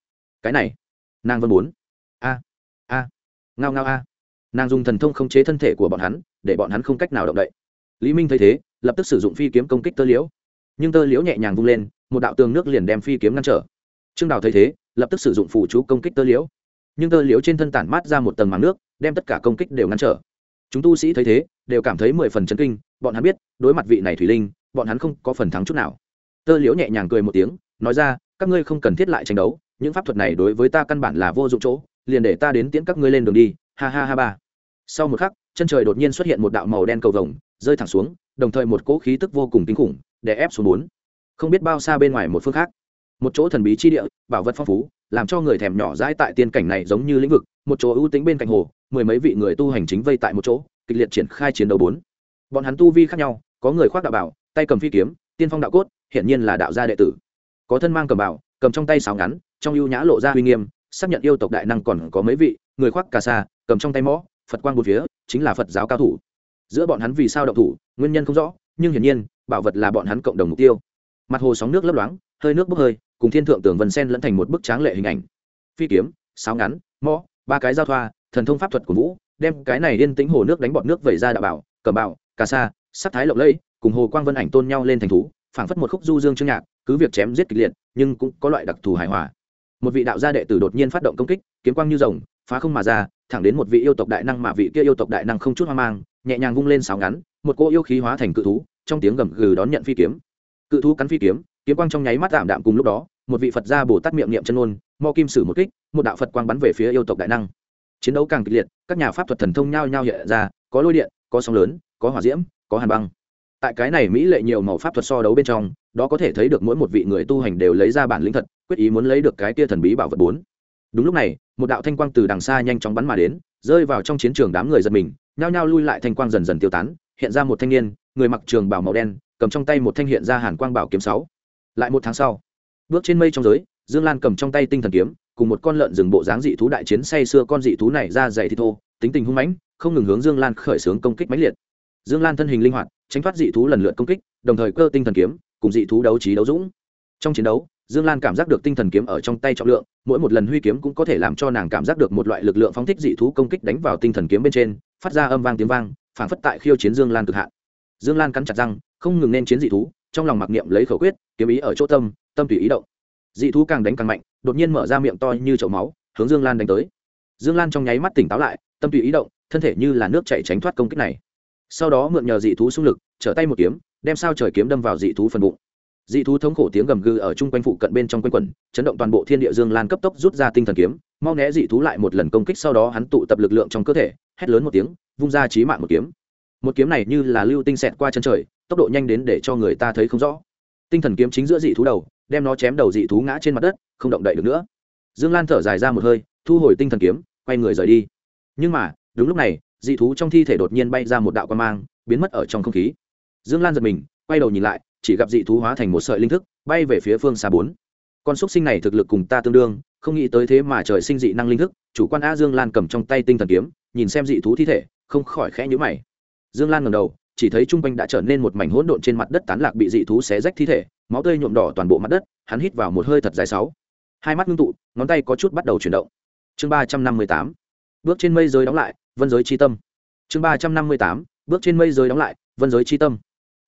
Cái này, nàng vẫn muốn. A a, ngao ngao a. Nàng dùng thần thông khống chế thân thể của bọn hắn, để bọn hắn không cách nào động đậy. Lý minh thấy thế, lập tức sử dụng phi kiếm công kích tơ liễu. Nhưng tơ liễu nhẹ nhàng vung lên, một đạo tường nước liền đem phi kiếm ngăn trở. Trương đào thấy thế, lập tức sử dụng phủ chú công kích tơ liễu. Nhưng tơ liễu trên thân tản mát ra một tầng màng nước đem tất cả công kích đều ngăn trở. Chúng tu sĩ thấy thế, đều cảm thấy mười phần chấn kinh, bọn hắn biết, đối mặt vị này thủy linh, bọn hắn không có phần thắng chút nào. Tơ liễu nhẹ nhàng cười một tiếng, nói ra, các ngươi không cần thiết lại tranh đấu, những pháp thuật này đối với ta căn bản là vô dụng chỗ, liền để ta đến tiễn các ngươi lên đường đi, ha ha ha ba. Sau một khắc, chân trời đột nhiên xuất hiện một đạo màu đen cầu vồng, rơi thẳng xuống, đồng thời một cỗ khí tức vô cùng kinh khủng để ép xuống bốn. Không biết bao xa bên ngoài một phương khác một chỗ thần bí chi địa, bảo vật phong phú, làm cho người thèm nhỏ dãi tại tiên cảnh này giống như lĩnh vực, một chỗ ưu tính bên cạnh hồ, mười mấy vị người tu hành chính vây tại một chỗ, kịch liệt triển khai chiến đấu bốn. Bọn hắn tu vi khác nhau, có người khoác đạo bảo, tay cầm phi kiếm, tiên phong đạo cốt, hiển nhiên là đạo gia đệ tử. Có thân mang cầm bảo, cầm trong tay sáo ngắn, trong ưu nhã lộ ra uy nghiêm, xác nhận yêu tộc đại năng còn có mấy vị, người khoác cà sa, cầm trong tay mõ, phật quang một phía, chính là phật giáo cao thủ. Giữa bọn hắn vì sao động thủ, nguyên nhân không rõ, nhưng hiển nhiên, bảo vật là bọn hắn cộng đồng mục tiêu. Mặt hồ sóng nước lấp loáng, hơi nước bốc hơi cùng thiên thượng tường vân sen lẫn thành một bức tráng lệ hình ảnh. Phi kiếm, sáo ngắn, mõ, ba cái giao thoa, thần thông pháp thuật của vũ, đem cái này yên tĩnh hồ nước đánh bọt nước vẩy ra đạo bảo, cẩm bảo cà sa sắc thái lộng lẫy, cùng hồ quang vân ảnh tôn nhau lên thành thú, phảng phất một khúc du dương chương nhạc, cứ việc chém giết kịch liệt, nhưng cũng có loại đặc thù hài hòa. Một vị đạo gia đệ tử đột nhiên phát động công kích, kiếm quang như rồng, phá không mà ra, thẳng đến một vị yêu tộc đại năng mà vị kia yêu tộc đại năng không chút hoang mang, nhẹ nhàng vung lên sáo ngắn, một cô yêu khí hóa thành cự thú, trong tiếng gầm gừ đón nhận phi kiếm. Cự thú cắn phi kiếm kiếm quang trong nháy mắt tạm đạm cùng lúc đó một vị phật gia bồ tát miệng niệm chân ôn mo kim sử một kích, một đạo phật quang bắn về phía yêu tộc đại năng. Chiến đấu càng kịch liệt, các nhà pháp thuật thần thông nhao nhao hiện ra, có lôi điện, có sóng lớn, có hỏa diễm, có hàn băng. Tại cái này mỹ lệ nhiều màu pháp thuật so đấu bên trong, đó có thể thấy được mỗi một vị người tu hành đều lấy ra bản lĩnh thật, quyết ý muốn lấy được cái tia thần bí bảo vật bốn. Đúng lúc này, một đạo thanh quang từ đằng xa nhanh chóng bắn mà đến, rơi vào trong chiến trường đám người giật mình, nhao nhao lui lại thanh quang dần dần tiêu tán, hiện ra một thanh niên, người mặc trường bảo màu đen, cầm trong tay một thanh hiện ra hàn quang bảo kiếm sáu. Lại một tháng sau bước trên mây trong giới, dương lan cầm trong tay tinh thần kiếm, cùng một con lợn rừng bộ dáng dị thú đại chiến say xưa con dị thú này ra dày thì thô, tính tình hung mãnh, không ngừng hướng dương lan khởi xướng công kích mãnh liệt. Dương lan thân hình linh hoạt, tránh thoát dị thú lần lượt công kích, đồng thời cơ tinh thần kiếm, cùng dị thú đấu trí đấu dũng. Trong chiến đấu, dương lan cảm giác được tinh thần kiếm ở trong tay trọng lượng, mỗi một lần huy kiếm cũng có thể làm cho nàng cảm giác được một loại lực lượng phóng thích dị thú công kích đánh vào tinh thần kiếm bên trên, phát ra âm vang tiếng vang phản phất tại khiêu chiến dương lan cực hạn. Dương lan cắn chặt răng, không ngừng nên chiến dị thú, trong lòng mặc niệm lấy khẩu quyết, kiếm ý ở chỗ tâm tâm tùy ý động. Dị thú càng đánh càng mạnh, đột nhiên mở ra miệng to như chậu máu, hướng dương lan đánh tới. Dương lan trong nháy mắt tỉnh táo lại, tâm tùy ý động, thân thể như là nước chạy tránh thoát công kích này. Sau đó mượn nhờ dị thú xung lực, trở tay một kiếm, đem sao trời kiếm đâm vào dị thú phần bụng. Dị thú thống khổ tiếng gầm gừ ở chung quanh phụ cận bên trong quanh quẩn, chấn động toàn bộ thiên địa dương lan cấp tốc rút ra tinh thần kiếm, mau né dị thú lại một lần công kích sau đó hắn tụ tập lực lượng trong cơ thể, hét lớn một tiếng, vung ra trí mạng một kiếm. Một kiếm này như là lưu tinh xẹt qua chân trời, tốc độ nhanh đến để cho người ta thấy không rõ. Tinh thần kiếm chính giữa dị thú đầu đem nó chém đầu dị thú ngã trên mặt đất, không động đậy được nữa. Dương lan thở dài ra một hơi, thu hồi tinh thần kiếm, quay người rời đi. Nhưng mà, đúng lúc này, dị thú trong thi thể đột nhiên bay ra một đạo quan mang, biến mất ở trong không khí. Dương lan giật mình, quay đầu nhìn lại, chỉ gặp dị thú hóa thành một sợi linh thức, bay về phía phương xa bốn. Con xúc sinh này thực lực cùng ta tương đương, không nghĩ tới thế mà trời sinh dị năng linh thức, chủ quan a dương lan cầm trong tay tinh thần kiếm, nhìn xem dị thú thi thể, không khỏi khẽ nhữ mày. Dương lan ngầm đầu, chỉ thấy trung quanh đã trở nên một mảnh hỗn độn trên mặt đất tán lạc bị dị thú xé rách thi thể máu tươi nhuộm đỏ toàn bộ mặt đất, hắn hít vào một hơi thật dài sáu. Hai mắt ngưng tụ, ngón tay có chút bắt đầu chuyển động. Chương ba trăm năm mươi tám. Bước trên mây giới đóng lại, vân giới chi tâm. Chương ba trăm năm mươi tám. Bước trên mây giới đóng lại, vân giới chi tâm.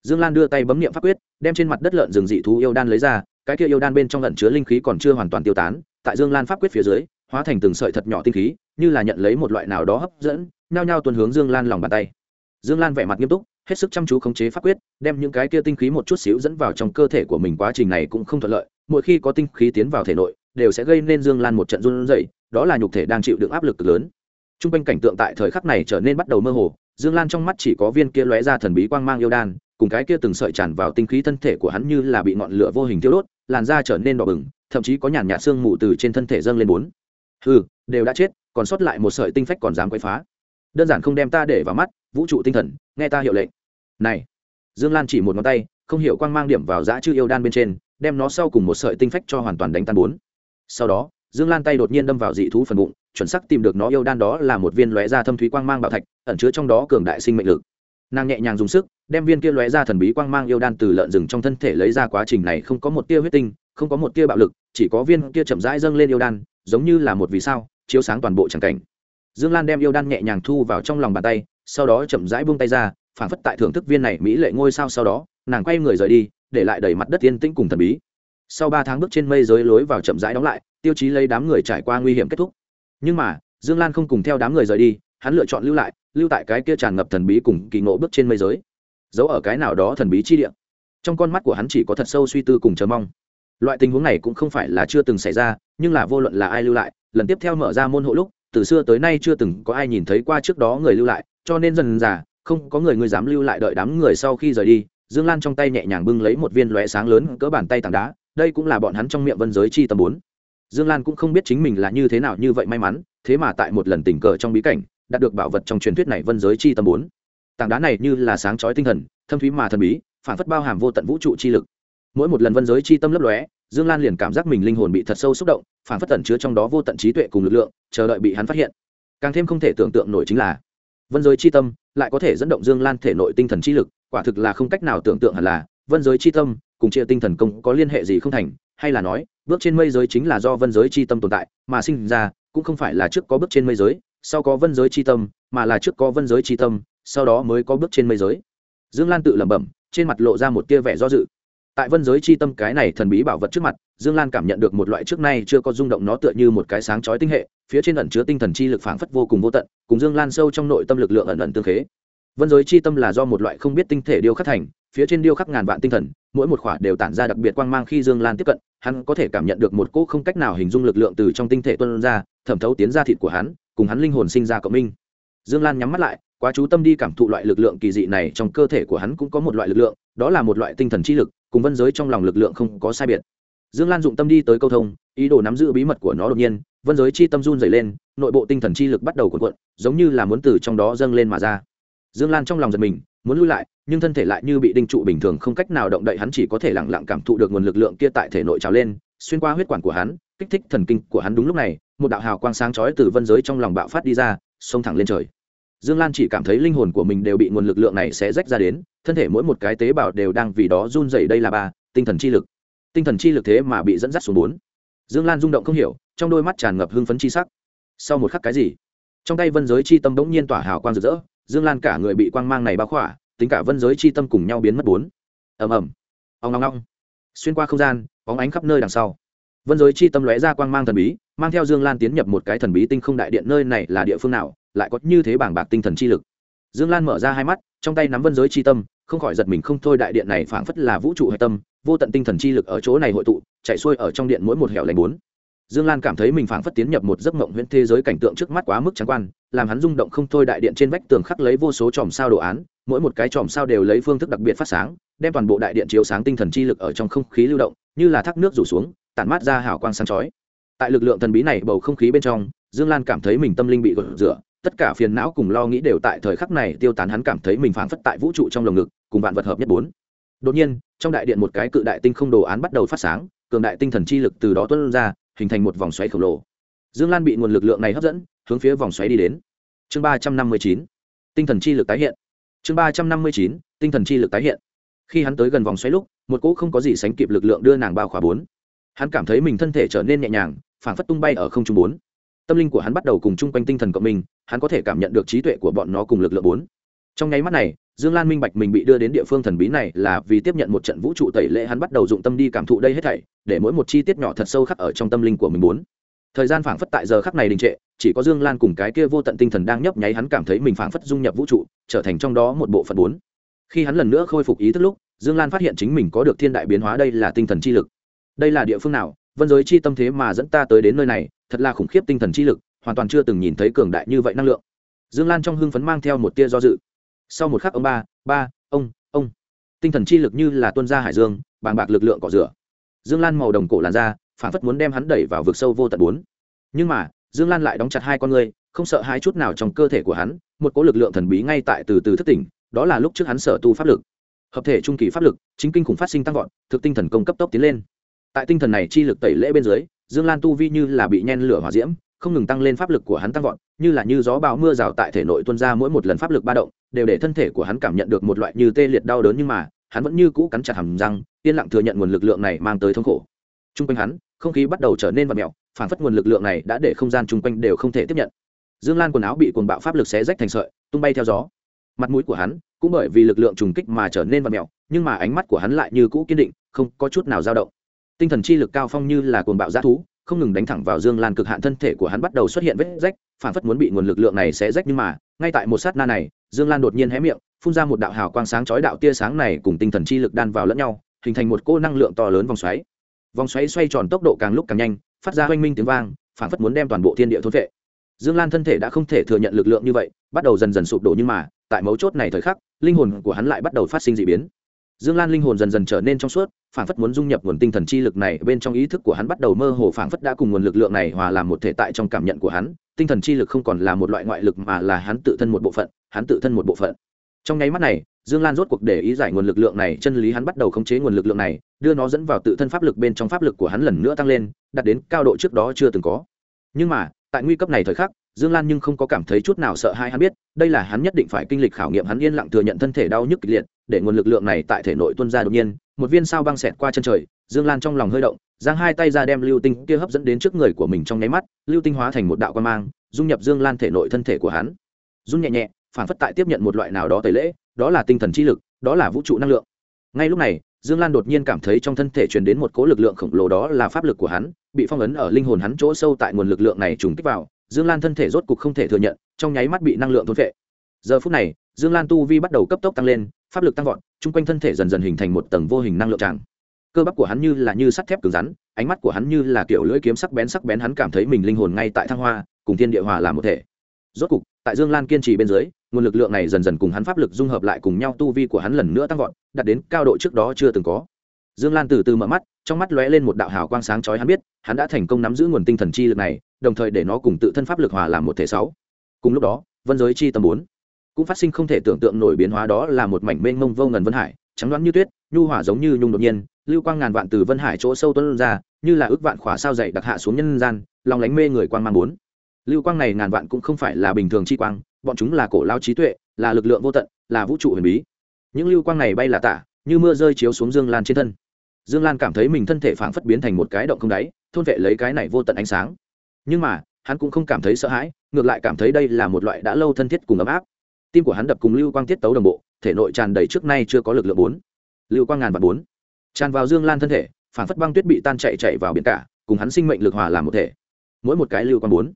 Dương lan đưa tay bấm niệm pháp quyết, đem trên mặt đất lợn rừng dị thú yêu đan lấy ra, cái kia yêu đan bên trong lợn chứa linh khí còn chưa hoàn toàn tiêu tán, tại dương lan pháp quyết phía dưới, hóa thành từng sợi thật nhỏ tinh khí, như là nhận lấy một loại nào đó hấp dẫn, nhao nhao tuần hướng dương lan lòng bàn tay. Dương lan vẻ mặt nghiêm túc hết sức chăm chú khống chế pháp quyết, đem những cái kia tinh khí một chút xíu dẫn vào trong cơ thể của mình quá trình này cũng không thuận lợi, mỗi khi có tinh khí tiến vào thể nội, đều sẽ gây nên dương lan một trận run rẩy, đó là nhục thể đang chịu đựng áp lực cực lớn. T r u n g quanh cảnh tượng tại thời khắc này trở nên bắt đầu mơ hồ, dương lan trong mắt chỉ có viên kia lóe ra thần bí quang mang yêu đan, cùng cái kia từng sợi tràn vào tinh khí thân thể của hắn như là bị ngọn lửa vô hình thiêu đốt, làn da trở nên đỏ bừng, thậm chí có nhàn nhạt sương mù từ trên thân thể dâng lên bốn. Ừ đều đã chết, còn sót lại một sợi tinh phách còn dám quấy phá đơn giản không đem ta để vào mắt, vũ trụ tinh thần, nghe ta hiệu lệnh. Này, dương lan chỉ một ngón tay, không hiểu quang mang điểm vào giã chư yêu đan bên trên, đem nó sau cùng một sợi tinh phách cho hoàn toàn đánh tan bốn. Sau đó, dương lan tay đột nhiên đâm vào dị thú phần bụng, chuẩn sắc tìm được nó yêu đan đó là một viên lóe ra thâm thúy quang mang bảo thạch, ẩn chứa trong đó cường đại sinh mệnh lực. Nàng nhẹ nhàng dùng sức, đem viên kia lóe ra thần bí quang mang yêu đan từ lợn rừng trong thân thể lấy ra quá trình này không có một tia huyết tinh, không có một tia bạo lực, chỉ có viên kia chậm rãi dâng lên yêu đan, giống như là một vì sao, chiếu sáng toàn bộ tràng cảnh dương lan đem yêu đan nhẹ nhàng thu vào trong lòng bàn tay, sau đó chậm rãi buông tay ra phản phất tại thưởng thức viên này mỹ lệ ngôi sao sau đó, nàng quay người rời đi, để lại đầy mặt đất yên tĩnh cùng thần bí. Sau ba tháng bước trên mây giới lối vào chậm rãi đóng lại, tiêu chí lấy đám người trải qua nguy hiểm kết thúc. Nhưng mà, dương lan không cùng theo đám người rời đi, hắn lựa chọn lưu lại, lưu tại cái kia tràn ngập thần bí cùng kỳ ngộ bước trên mây giới. Giấu ở cái nào đó thần bí chi địa. Trong con mắt của hắn chỉ có thật sâu suy tư cùng chờ mong. Loại tình huống này cũng không phải là chưa từng xảy ra, nhưng là vô luận là ai lưu lại, lần tiếp theo mở ra môn hộ lúc từ xưa tới nay chưa từng có ai nhìn thấy qua trước đó người lưu lại, cho nên dần dà, không có người người dám lưu lại đợi đám người sau khi rời đi. Dương lan trong tay nhẹ nhàng bưng lấy một viên lóe sáng lớn cỡ bàn tay tảng đá, đây cũng là bọn hắn trong miệng vân giới chi tầm bốn. Dương lan cũng không biết chính mình là như thế nào như vậy may mắn, thế mà tại một lần tình cờ trong bí cảnh, đạt được bảo vật trong truyền thuyết này vân giới chi tầm bốn. Tảng đá này như là sáng chói tinh thần, thâm thúy mà thần bí, phản phất bao hàm vô tận vũ trụ chi lực. Mỗi một lần vân giới chi tâm lấp lóe dương lan liền cảm giác mình linh hồn bị thật sâu xúc động, phản phất tẩn chứa trong đó vô tận trí tuệ cùng lực lượng, chờ đợi bị hắn phát hiện. Càng thêm không thể tưởng tượng nổi chính là, vân giới c h i tâm lại có thể dẫn động dương lan thể nội tinh thần chi lực, quả thực là không cách nào tưởng tượng hẳn là, vân giới c h i tâm cùng chia tinh thần công có liên hệ gì không thành, hay là nói, bước trên mây giới chính là do vân giới c h i tâm tồn tại mà sinh ra, cũng không phải là trước có bước trên mây giới, sau có vân giới c h i tâm, mà là trước có vân giới c h i tâm, sau đó mới có bước trên mây giới. Dương lan tự lẩm bẩm, trên mặt lộ ra một tia vẻ do dự tại vân giới c h i tâm cái này thần bí bảo vật trước mặt, dương lan cảm nhận được một loại trước nay chưa có rung động nó tựa như một cái sáng chói tinh hệ, phía trên ẩn chứa tinh thần chi lực phảng phất vô cùng vô tận, cùng dương lan sâu trong nội tâm lực lượng ẩn ẩn tương khế. Vân giới chi tâm là do một loại không biết tinh thể điêu khắc thành, phía trên điêu khắc ngàn vạn tinh thần, mỗi một khỏa đều tản ra đặc biệt quang mang khi dương lan tiếp cận, hắn có thể cảm nhận được một cỗ không cách nào hình dung lực lượng từ trong tinh thể tuân ra, thẩm thấu tiến ra thịt của hắn, cùng hắn linh hồn sinh ra cộng minh. Dương lan nhắm mắt lại, quá chú tâm đi cảm thụ loại lực lượng kỳ dị này trong cơ thể của hắn cũng có một loại lực lượng, đó là một loại tinh thần chi lực cùng vân giới trong lòng lực lượng không có sai biệt. Dương lan dụng tâm đi tới câu thông, ý đồ nắm giữ bí mật của nó đột nhiên, vân giới chi tâm run dày lên, nội bộ tinh thần chi lực bắt đầu cuộn cuộn, giống như là muốn từ trong đó dâng lên mà ra. Dương lan trong lòng giật mình, muốn lui lại, nhưng thân thể lại như bị đinh trụ bình thường, không cách nào động đậy, hắn chỉ có thể lẳng lặng cảm thụ được nguồn lực lượng kia tại thể nội trào lên, xuyên qua huyết quản của hắn, kích thích thần kinh của hắn. Đúng lúc này, một đạo hào quang sáng chói từ vân giới trong lòng bạo phát đi ra, xông thẳng lên trời dương lan chỉ cảm thấy linh hồn của mình đều bị nguồn lực lượng này sẽ rách ra đến thân thể mỗi một cái tế bào đều đang vì đó run dày đây là ba tinh thần chi lực. Tinh thần chi lực thế mà bị dẫn dắt xuống bốn. Dương lan rung động không hiểu trong đôi mắt tràn ngập hưng phấn chi sắc. Sau một khắc cái gì? Trong tay vân giới chi tâm bỗng nhiên tỏa hào quang rực rỡ dương lan cả người bị quang mang này bao khỏa tính cả vân giới chi tâm cùng nhau biến mất bốn. Ầm ầm. Ong ong ong, xuyên qua không gian bóng ánh khắp nơi đằng sau. Vân giới chi tâm lóe ra quang mang thần bí mang theo dương lan tiến nhập một cái thần bí tinh không đại điện nơi này là địa phương nào? Lại có như thế bảng bạc tinh thần chi lực. Dương lan mở ra hai mắt, trong tay nắm vân giới chi tâm, không khỏi giật mình không thôi đại điện này phảng phất là vũ trụ hệ tâm, vô tận tinh thần chi lực ở chỗ này hội tụ, chạy xuôi ở trong điện mỗi một hẻo lánh bốn. Dương lan cảm thấy mình phảng phất tiến nhập một giấc mộng huyễn thế giới cảnh tượng trước mắt quá mức trắng quan, làm hắn rung động không thôi đại điện trên vách tường khắc lấy vô số chòm sao đồ án, mỗi một cái chòm sao đều lấy phương thức đặc biệt phát sáng, đem toàn bộ đại điện chiếu sáng tinh thần chi lực ở trong không khí lưu động, như là thác nước rủ xuống, tản mát ra hào quang sáng chói. Tại lực lượng thần bí này bầu không khí bên trong, dương lan cảm thấy mình tâm linh bị gột rửa tất cả phiền não cùng lo nghĩ đều tại thời khắc này tiêu tán, hắn cảm thấy mình phảng phất tại vũ trụ trong lồng ngực, cùng vạn vật hợp nhất bốn. Đột nhiên, trong đại điện một cái cự đại tinh không đồ án bắt đầu phát sáng, cường đại tinh thần chi lực từ đó tuôn ra, hình thành một vòng xoáy khổng lồ. Dương lan bị nguồn lực lượng này hấp dẫn, hướng phía vòng xoáy đi đến. Chương ba trăm năm mươi chín, tinh thần chi lực tái hiện. Chương ba trăm năm mươi chín, tinh thần chi lực tái hiện. Khi hắn tới gần vòng xoáy lúc, một cỗ không có gì sánh kịp lực lượng đưa nàng bao khỏa bốn. Hắn cảm thấy mình thân thể trở nên nhẹ nhàng, phảng phất tung bay ở không trung bốn tâm linh của hắn bắt đầu cùng chung quanh tinh thần cộng mình hắn có thể cảm nhận được trí tuệ của bọn nó cùng lực lượng bốn. Trong nháy mắt này, dương lan minh bạch mình bị đưa đến địa phương thần bí này là vì tiếp nhận một trận vũ trụ tẩy lễ hắn bắt đầu dụng tâm đi cảm thụ đây hết thảy, để mỗi một chi tiết nhỏ thật sâu khắc ở trong tâm linh của mình muốn thời gian phảng phất tại giờ khắc này đình trệ, chỉ có dương lan cùng cái kia vô tận tinh thần đang nhấp nháy hắn cảm thấy mình phảng phất dung nhập vũ trụ, trở thành trong đó một bộ phận bốn. Khi hắn lần nữa khôi phục ý thức lúc, dương lan phát hiện chính mình có được thiên đại biến hóa đây là tinh thần chi lực. Đây là địa phương nào? Vân giới chi tâm thế mà dẫn ta tới đến nơi này thật là khủng khiếp tinh thần chi lực hoàn toàn chưa từng nhìn thấy cường đại như vậy năng lượng. Dương lan trong hưng phấn mang theo một tia do dự. Sau một khắc ông ba ba ông ông. Tinh thần chi lực như là tuân gia hải dương bàng bạc lực lượng cỏ rửa. Dương lan màu đồng cổ làn da phản phất muốn đem hắn đẩy vào vực sâu vô tận bốn. Nhưng mà dương lan lại đóng chặt hai con người, không sợ hai chút nào trong cơ thể của hắn một cỗ lực lượng thần bí ngay tại từ từ thất tỉnh đó là lúc trước hắn sở tu pháp lực. Hợp thể trung kỳ pháp lực chính kinh khủng phát sinh tăng vọt thực tinh thần công cấp tốc tiến lên tại tinh thần này chi lực tẩy lễ bên dưới, dương lan tu vi như là bị nhen lửa hỏa diễm, không ngừng tăng lên pháp lực của hắn tăng vọt, như là như gió bão mưa rào tại thể nội tuôn ra mỗi một lần pháp lực ba động, đều để thân thể của hắn cảm nhận được một loại như tê liệt đau đớn nhưng mà, hắn vẫn như cũ cắn chặt hàm răng, yên lặng thừa nhận nguồn lực lượng này mang tới thống khổ. T r u n g quanh hắn, không khí bắt đầu trở nên vật mẹo phản phất nguồn lực lượng này đã để không gian chung quanh đều không thể tiếp nhận. Dương lan quần áo bị cuồng bạo pháp lực xé rách thành sợi, tung bay theo gió. Mặt mũi của hắn cũng bởi vì lực lượng trùng kích mà trở nên vật mẹo nhưng mà ánh mắt của hắn lại như cũ kiên định, không có chút nào dao động tinh thần chi lực cao phong như là cuồng bạo g thú, không ngừng đánh thẳng vào dương lan cực hạn thân thể của hắn bắt đầu xuất hiện vết rách, phản phất muốn bị nguồn lực lượng này sẽ rách nhưng mà, ngay tại một sát na này, dương lan đột nhiên hé miệng, phun ra một đạo hào quang sáng chói đạo tia sáng này cùng tinh thần chi lực đan vào lẫn nhau, hình thành một cô năng lượng to lớn vòng xoáy. Vòng xoáy xoay tròn tốc độ càng lúc càng nhanh, phát ra oanh minh tiếng vang, phản phất muốn đem toàn bộ thiên địa thôn vệ. Dương lan thân thể đã không thể thừa nhận lực lượng như vậy, bắt đầu dần dần sụp đổ nhưng mà, tại mấu chốt này thời khắc, linh hồn của hắn lại bắt đầu phát sinh d ị biến. Dương lan linh hồn dần dần trở nên trong suốt phản phất muốn dung nhập nguồn tinh thần chi lực này bên trong ý thức của hắn bắt đầu mơ hồ phản phất đã cùng nguồn lực lượng này hòa làm một thể tại trong cảm nhận của hắn. Tinh thần chi lực không còn là một loại ngoại lực mà là hắn tự thân một bộ phận, hắn tự thân một bộ phận. Trong nháy mắt này, dương lan rốt cuộc để ý giải nguồn lực lượng này, chân lý hắn bắt đầu khống chế nguồn lực lượng này, đưa nó dẫn vào tự thân pháp lực bên trong pháp lực của hắn lần nữa tăng lên, đạt đến cao độ trước đó chưa từng có. Nhưng mà, tại nguy cấp này thời khắc, dương lan nhưng không có cảm thấy chút nào sợ hãi hắn biết, đây là hắn nhất định phải kinh lịch khảo nghiệm, hắn yên lặng thừa nhận thân thể đau nhức kịch liệt, để nguồn lực lượng này tại thể nội tuân ra đột nhiên một viên sao băng xẹt qua chân trời, dương lan trong lòng hơi động, giang hai tay ra đem lưu tinh kia hấp dẫn đến trước người của mình trong nháy mắt, lưu tinh hóa thành một đạo quan mang, dung nhập dương lan thể nội thân thể của hắn. Run nhẹ nhẹ, phản phất tại tiếp nhận một loại nào đó tẩy lễ, đó là tinh thần chi lực, đó là vũ trụ năng lượng. Ngay lúc này, dương lan đột nhiên cảm thấy trong thân thể truyền đến một cỗ lực lượng khổng lồ đó là pháp lực của hắn, bị phong ấn ở linh hồn hắn chỗ sâu tại nguồn lực lượng này trùng kích vào, dương lan thân thể rốt cục không thể thừa nhận, trong nháy mắt bị năng lượng thôn vệ giờ phút này dương lan tu vi bắt đầu cấp tốc tăng lên, pháp lực tăng vọt, chung quanh thân thể dần dần hình thành một tầng vô hình năng lượng tràng. Cơ bắp của hắn như là như sắt thép cứng rắn, ánh mắt của hắn như là kiểu lưỡi kiếm sắc bén sắc bén, hắn cảm thấy mình linh hồn ngay tại thăng hoa, cùng thiên địa hòa làm một thể. Rốt cục, tại dương lan kiên trì bên dưới, nguồn lực lượng này dần dần cùng hắn pháp lực dung hợp lại cùng nhau, tu vi của hắn lần nữa tăng vọt, đạt đến cao độ trước đó chưa từng có. Dương lan từ từ mở mắt, trong mắt lóe lên một đạo hào quang sáng chói, hắn biết, hắn đã thành công nắm giữ nguồn tinh thần chi lực này, đồng thời để nó cùng tự thân pháp lực hòa làm một thể sáu. Cùng lúc đó, vân giới chi tâm bốn cũng phát sinh không thể tưởng tượng nổi biến hóa đó là một mảnh mênh mông vô ngần vân hải, trắng đoán như tuyết, nhu hỏa giống như nhung đột nhiên, lưu quang ngàn vạn từ vân hải chỗ sâu tuân ra, như là ước vạn khỏa sao dày đặc hạ xuống nhân gian, lòng lánh mê người quang mang bốn. Lưu quang này ngàn vạn cũng không phải là bình thường chi quang, bọn chúng là cổ lao trí tuệ, là lực lượng vô tận, là vũ trụ huyền bí. Những lưu quang này bay là tả, như mưa rơi chiếu xuống dương lan trên thân. Dương lan cảm thấy mình thân thể phảng phất biến thành một cái động không đáy, thôn vệ lấy cái này vô tận ánh sáng. Nhưng mà, hắn cũng không cảm thấy sợ hãi, ngược lại cảm thấy đây là một loại đã lâu thân thiết cùng ấm áp tim của hắn đập cùng lưu quang tiết tấu đồng bộ, thể nội tràn đầy trước nay chưa có lực lượng bốn. Lưu quang ngàn và bốn. Tràn vào dương lan thân thể, phản phất băng tuyết bị tan chạy chạy vào biển cả, cùng hắn sinh mệnh lực hòa làm một thể. Mỗi một cái lưu quang bốn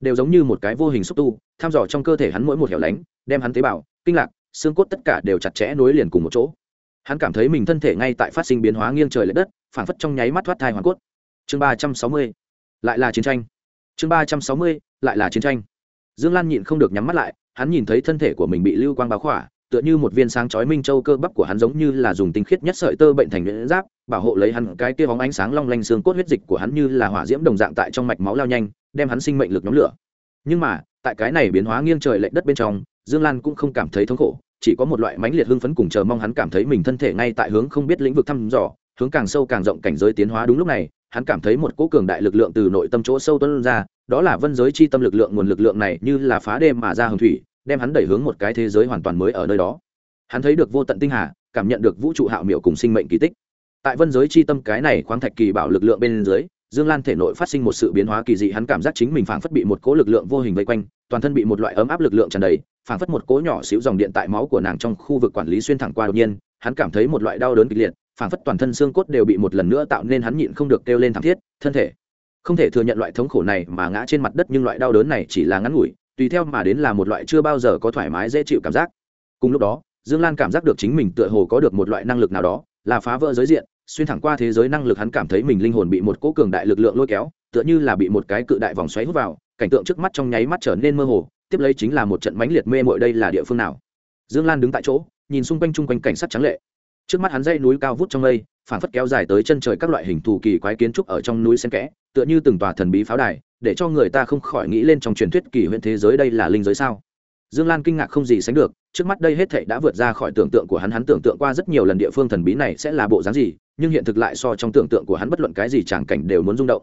đều giống như một cái vô hình xúc tu thăm dò trong cơ thể hắn mỗi một hẻo lánh, đem hắn tế bào, kinh lạc, xương cốt tất cả đều chặt chẽ nối liền cùng một chỗ. Hắn cảm thấy mình thân thể ngay tại phát sinh biến hóa nghiêng trời l ệ đất, phản phất trong nháy mắt thoát thai hoàn cốt. Chương ba trăm sáu mươi, lại là chiến tranh. Chương ba trăm sáu mươi, lại là chiến tranh. Dương lan nhịn không được nhắm mắt lại hắn nhìn thấy thân thể của mình bị lưu quang báo khỏa, tựa như một viên sáng chói minh châu cơ bắp của hắn giống như là dùng tinh khiết nhất sợi tơ bệnh thành nhuyễn giáp, bảo hộ lấy hắn cái kia bóng ánh sáng long lanh xương cốt huyết dịch của hắn như là hỏa diễm đồng dạng tại trong mạch máu lao nhanh, đem hắn sinh mệnh lực nhóm lửa. Nhưng mà, tại cái này biến hóa nghiêng trời lệch đất bên trong, dương lan cũng không cảm thấy thống khổ, chỉ có một loại mãnh liệt hưng phấn cùng chờ mong hắn cảm thấy mình thân thể ngay tại hướng không biết lĩnh vực thăm dò, hướng càng sâu càng rộng cảnh giới tiến hóa đúng lúc này, hắn cảm thấy một cỗ cường đại lực lượng từ nội tâm chỗ sâu tuân ra, đó là vân giới chi tâm lực lượng, nguồn lực lượng này như là phá đêm mà ra hồng thủy đem hắn đẩy hướng một cái thế giới hoàn toàn mới ở nơi đó. Hắn thấy được vô tận tinh hà, cảm nhận được vũ trụ hạo miệu cùng sinh mệnh kỳ tích. Tại vân giới chi tâm cái này khoáng thạch kỳ bảo lực lượng bên dưới, dương lan thể nội phát sinh một sự biến hóa kỳ dị, hắn cảm giác chính mình phảng phất bị một cỗ lực lượng vô hình vây quanh, toàn thân bị một loại ấm áp lực lượng tràn đầy, phảng phất một cỗ nhỏ xíu dòng điện tại máu của nàng trong khu vực quản lý xuyên thẳng qua đột nhiên, hắn cảm thấy một loại đau đớn kịch liệt, phảng phất toàn thân xương cốt đều bị một lần nữa tạo nên hắn nhịn không được kêu lên thảm thiết, thân thể. Không thể thừa nhận loại thống khổ này mà ngã trên mặt đất, nhưng loại đau đớn này chỉ là ngắn ngủi tùy theo mà đến là một loại chưa bao giờ có thoải mái dễ chịu cảm giác. Cùng lúc đó, dương lan cảm giác được chính mình tựa hồ có được một loại năng lực nào đó, là phá vỡ giới diện, xuyên thẳng qua thế giới năng lực hắn cảm thấy mình linh hồn bị một cỗ cường đại lực lượng lôi kéo, tựa như là bị một cái cự đại vòng xoáy hút vào, cảnh tượng trước mắt trong nháy mắt trở nên mơ hồ, tiếp lấy chính là một trận mãnh liệt mê mội đây là địa phương nào. Dương lan đứng tại chỗ, nhìn xung quanh chung quanh cảnh sát trắng lệ. Trước mắt hắn dây núi cao vút trong mây, phảng phất kéo dài tới chân trời các loại hình thù kỳ quái kiến trúc ở trong núi xen kẽ, tựa như từng tòa thần bí pháo đài để cho người ta không khỏi nghĩ lên trong truyền thuyết kỳ huyện thế giới đây là linh giới sao. Dương lan kinh ngạc không gì sánh được, trước mắt đây hết thảy đã vượt ra khỏi tưởng tượng của hắn hắn tưởng tượng qua rất nhiều lần địa phương thần bí này sẽ là bộ dáng gì, nhưng hiện thực lại so trong tưởng tượng của hắn bất luận cái gì tràng cảnh đều muốn rung động.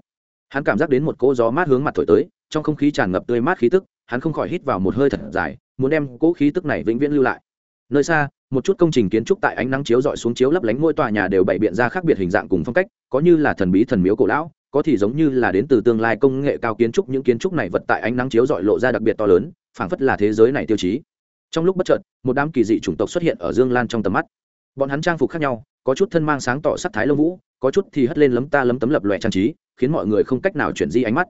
Hắn cảm giác đến một cỗ gió mát hướng mặt thổi tới, trong không khí tràn ngập tươi mát khí tức, hắn không khỏi hít vào một hơi thật dài, muốn đem cỗ khí tức này vĩnh viễn lưu lại. Nơi xa, một chút công trình kiến trúc tại ánh nắng chiếu dọi xuống chiếu lấp lánh ngôi tòa nhà đều bày biện ra khác biệt hình dạng cùng phong cách, có như là thần bí thần miếu cổ lão có thì giống như là đến từ tương lai công nghệ cao kiến trúc những kiến trúc này vật tại ánh nắng chiếu dọi lộ ra đặc biệt to lớn, phảng phất là thế giới này tiêu chí. Trong lúc bất chợt, một đám kỳ dị chủng tộc xuất hiện ở dương lan trong tầm mắt. Bọn hắn trang phục khác nhau, có chút thân mang sáng tỏ sắc thái lông vũ, có chút thì hất lên lấm ta lấm tấm lập lòe trang trí, khiến mọi người không cách nào chuyển di ánh mắt.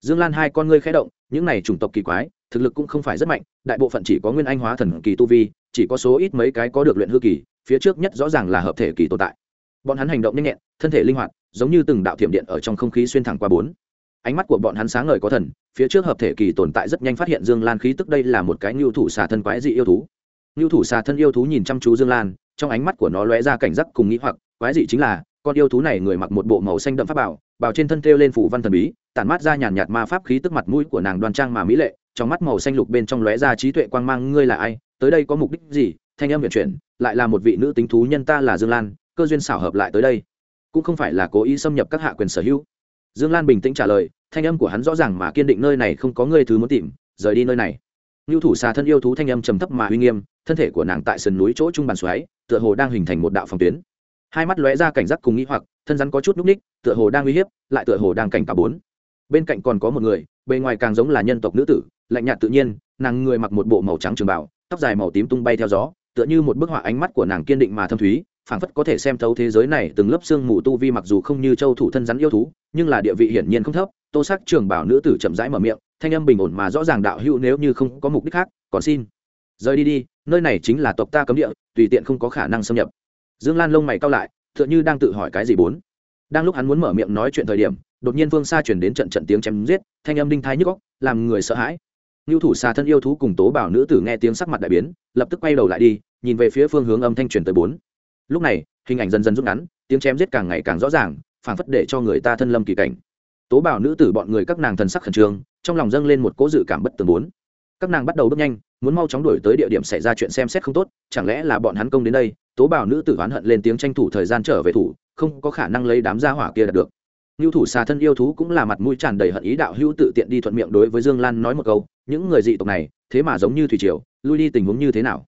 Dương lan hai con ngươi khẽ động, những này chủng tộc kỳ quái, thực lực cũng không phải rất mạnh, đại bộ phận chỉ có nguyên anh hóa thần kỳ tu vi, chỉ có số ít mấy cái có được luyện hư kỳ, phía trước nhất rõ ràng là hợp thể kỳ tồn tại. Bọn hắn hành động nhanh nhẹn, thân thể linh hoạt giống như từng đạo thiểm điện ở trong không khí xuyên thẳng qua bốn. Ánh mắt của bọn hắn sáng ngời có thần, phía trước hợp thể kỳ tồn tại rất nhanh phát hiện dương lan khí tức đây là một cái ngưu thủ xà thân quái dị yêu thú. Ngưu thủ xà thân yêu thú nhìn chăm chú dương lan, trong ánh mắt của nó lóe ra cảnh giác cùng nghĩ hoặc, quái dị chính là, con yêu thú này người mặc một bộ màu xanh đậm pháp bảo bảo trên thân thêu lên phủ văn thần bí, tản mát ra nhàn nhạt ma pháp khí tức mặt mũi của nàng đoan trang mà mỹ lệ, trong mắt màu xanh lục bên trong lóe ra trí tuệ quang mang, ngươi là ai, tới đây có mục đích gì, thanh âm vận chuyển, lại là một vị nữ tính thú nhân ta là dương lan, cơ duyên xảo hợp lại tới đây cũng không phải là cố ý xâm nhập các hạ quyền sở hữu. Dương lan bình tĩnh trả lời, thanh âm của hắn rõ ràng mà kiên định nơi này không có người thứ muốn tìm, rời đi nơi này. Ngưu thủ xà thân yêu thú thanh âm trầm thấp mà uy nghiêm, thân thể của nàng tại sườn núi chỗ trung bàn xoáy, tựa hồ đang hình thành một đạo phòng tuyến. Hai mắt lóe ra cảnh giác cùng nghĩ hoặc, thân rắn có chút núc ních, tựa hồ đang uy hiếp, lại tựa hồ đang cảnh cả bốn. Bên cạnh còn có một người, bề ngoài càng giống là nhân tộc nữ tử, lạnh nhạt tự nhiên, nàng người mặc một bộ màu trắng trường bảo tóc dài màu tím tung bay theo gió, tựa như một bức họa ánh mắt của nàng kiên định mà thâm thúy phảng phất có thể xem thấu thế giới này từng lớp xương mù tu vi mặc dù không như châu thủ thân rắn yêu thú, nhưng là địa vị hiển nhiên không thấp, tô sắc trường bảo nữ tử chậm rãi mở miệng, thanh âm bình ổn mà rõ ràng đạo hữu nếu như không có mục đích khác, còn xin. Rời đi đi, nơi này chính là tộc ta cấm địa, tùy tiện không có khả năng xâm nhập. Dương lan lông mày cao lại, tựa như đang tự hỏi cái gì bốn. Đang lúc hắn muốn mở miệng nói chuyện thời điểm, đột nhiên phương xa chuyển đến trận trận tiếng chém giết, thanh âm đinh thái nhức góc làm người sợ hãi. Ngưu thủ xà thân yêu thú cùng tố bảo nữ tử nghe tiếng sắc mặt đại biến, lập tức quay đầu lại đi, nhìn về phía phương hướng âm thanh truyền tới bốn lúc này hình ảnh dần dần rút ngắn tiếng chém giết càng ngày càng rõ ràng phảng phất để cho người ta thân lâm kỳ cảnh. Tố bảo nữ tử bọn người các nàng thần sắc khẩn trương trong lòng dâng lên một cố dự cảm bất tường bốn. Các nàng bắt đầu bước nhanh muốn mau chóng đuổi tới địa điểm xảy ra chuyện xem xét không tốt chẳng lẽ là bọn hắn công đến đây? Tố bảo nữ tử oán hận lên tiếng tranh thủ thời gian trở về thủ không có khả năng lấy đám gia hỏa kia đạt được. Nưu thủ xà thân yêu thú cũng là mặt mũi tràn đầy hận ý đạo hữu tự tiện đi thuận miệng đối với Dương Lan nói một câu, những người dị tộc này, thế mà giống như thủy triều, lui đi tình huống như thế nào?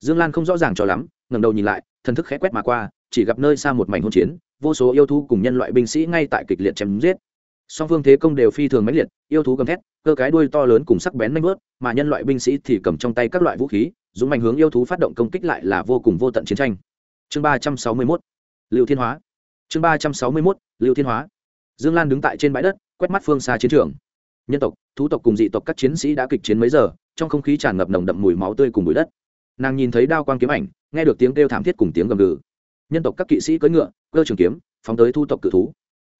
Dương Lan không rõ ràng cho lắm, ngẩng đầu nhìn lại, thần thức khẽ quét mà qua, chỉ gặp nơi xa một mảnh hỗn chiến, vô số yêu thú cùng nhân loại binh sĩ ngay tại kịch liệt chém giết. Song phương thế công đều phi thường mãnh liệt, yêu thú gầm thét, cơ cái đuôi to lớn cùng sắc bén nhanh bước, mà nhân loại binh sĩ thì cầm trong tay các loại vũ khí, dùng mạnh hướng yêu thú phát động công kích lại là vô cùng vô tận chiến tranh. Chương 361, Lưu Thiên Hóa. Chương 361, Lưu Thiên Hóa dương lan đứng tại trên bãi đất quét mắt phương xa chiến trường nhân tộc thú tộc cùng dị tộc các chiến sĩ đã kịch chiến mấy giờ trong không khí tràn ngập nồng đậm mùi máu tươi cùng bụi đất nàng nhìn thấy đao quang kiếm ảnh, nghe được tiếng kêu thảm thiết cùng tiếng gầm gừ. Nhân tộc các kỵ sĩ cưỡi ngựa, cơ trường kiếm, phóng tới thu tộc cự thú.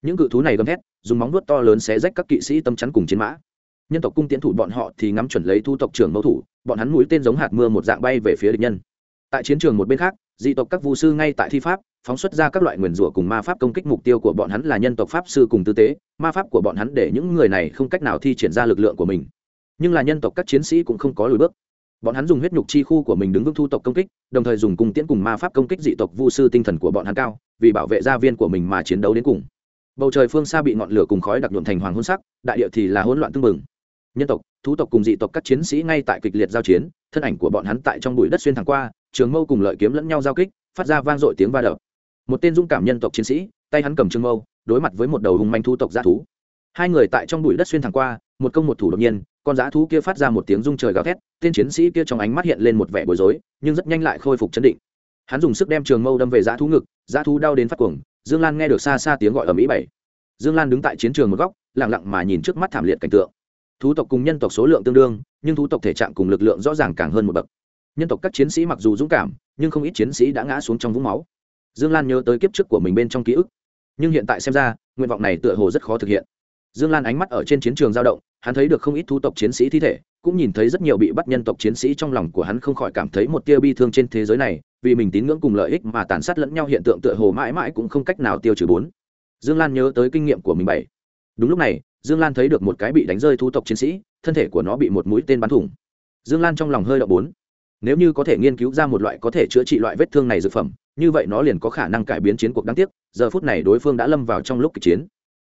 Những cự thú này gầm thét, dùng móng nuốt to lớn xé rách các kỵ sĩ tâm chắn cùng chiến mã. Nhân tộc cung tiến thủ bọn họ thì ngắm chuẩn lấy thu tộc trưởng mẫu thủ, bọn hắn mũi tên giống hạt mưa một dạng bay về phía địch nhân. Tại chiến trường một bên khác, dị tộc các vu sư ngay tại thi pháp, phóng xuất ra các loại nguyền rủa cùng ma pháp công kích mục tiêu của bọn hắn là nhân tộc pháp sư cùng tư tế. Ma pháp của bọn hắn để những người này không cách nào thi triển ra lực lượng của mình. Nhưng là nhân tộc các chiến sĩ cũng không có lùi bước bọn hắn dùng huyết nhục chi khu của mình đứng vững thu tộc công kích, đồng thời dùng cung tiễn cùng ma pháp công kích dị tộc vu sư tinh thần của bọn hắn cao, vì bảo vệ gia viên của mình mà chiến đấu đến cùng. Bầu trời phương xa bị ngọn lửa cùng khói đặc nhuộm thành hoàng hôn sắc, đại địa thì là hỗn loạn tưng bừng. Nhân tộc, thú tộc cùng dị tộc các chiến sĩ ngay tại kịch liệt giao chiến, thân ảnh của bọn hắn tại trong bụi đất xuyên thẳng qua, trường mâu cùng lợi kiếm lẫn nhau giao kích, phát ra vang dội tiếng va đập. Một tên dũng cảm nhân tộc chiến sĩ, tay hắn cầm trường mâu, đối mặt với một đầu hùng manh thu tộc g thú. Hai người tại trong bụi đất xuyên thẳng qua, một công một thủ đột nhiên con dã thú kia phát ra một tiếng rung trời gào thét, tên chiến sĩ kia trong ánh mắt hiện lên một vẻ bối rối, nhưng rất nhanh lại khôi phục chấn định. Hắn dùng sức đem trường mâu đâm về dã thú ngực, dã thú đau đến phát cuồng, dương lan nghe được xa xa tiếng gọi ở mỹ bảy. Dương lan đứng tại chiến trường một góc lẳng lặng mà nhìn trước mắt thảm liệt cảnh tượng. Thú tộc cùng nhân tộc số lượng tương đương, nhưng thú tộc thể trạng cùng lực lượng rõ ràng càng hơn một bậc. Nhân tộc các chiến sĩ mặc dù dũng cảm, nhưng không ít chiến sĩ đã ngã xuống trong vũng máu. Dương lan nhớ tới kiếp trước của mình bên trong ký ức, nhưng hiện tại xem ra, nguyện vọng này tựa hồ rất khó thực hiện dương lan ánh mắt ở trên chiến trường giao động, hắn thấy được không ít thu tộc chiến sĩ thi thể, cũng nhìn thấy rất nhiều bị bắt nhân tộc chiến sĩ trong lòng của hắn không khỏi cảm thấy một tia bi thương trên thế giới này, vì mình tín ngưỡng cùng lợi ích mà tàn sát lẫn nhau hiện tượng tựa hồ mãi mãi cũng không cách nào tiêu trừ bốn. Dương lan nhớ tới kinh nghiệm của mình bảy. Đúng lúc này, dương lan thấy được một cái bị đánh rơi thu tộc chiến sĩ, thân thể của nó bị một mũi tên bắn thủng. Dương lan trong lòng hơi đậu bốn. Nếu như có thể nghiên cứu ra một loại có thể chữa trị loại vết thương này dược phẩm, như vậy nó liền có khả năng cải biến chiến cuộc đáng tiếc, giờ phút này đối phương đã lâm vào trong lúc kịch chiến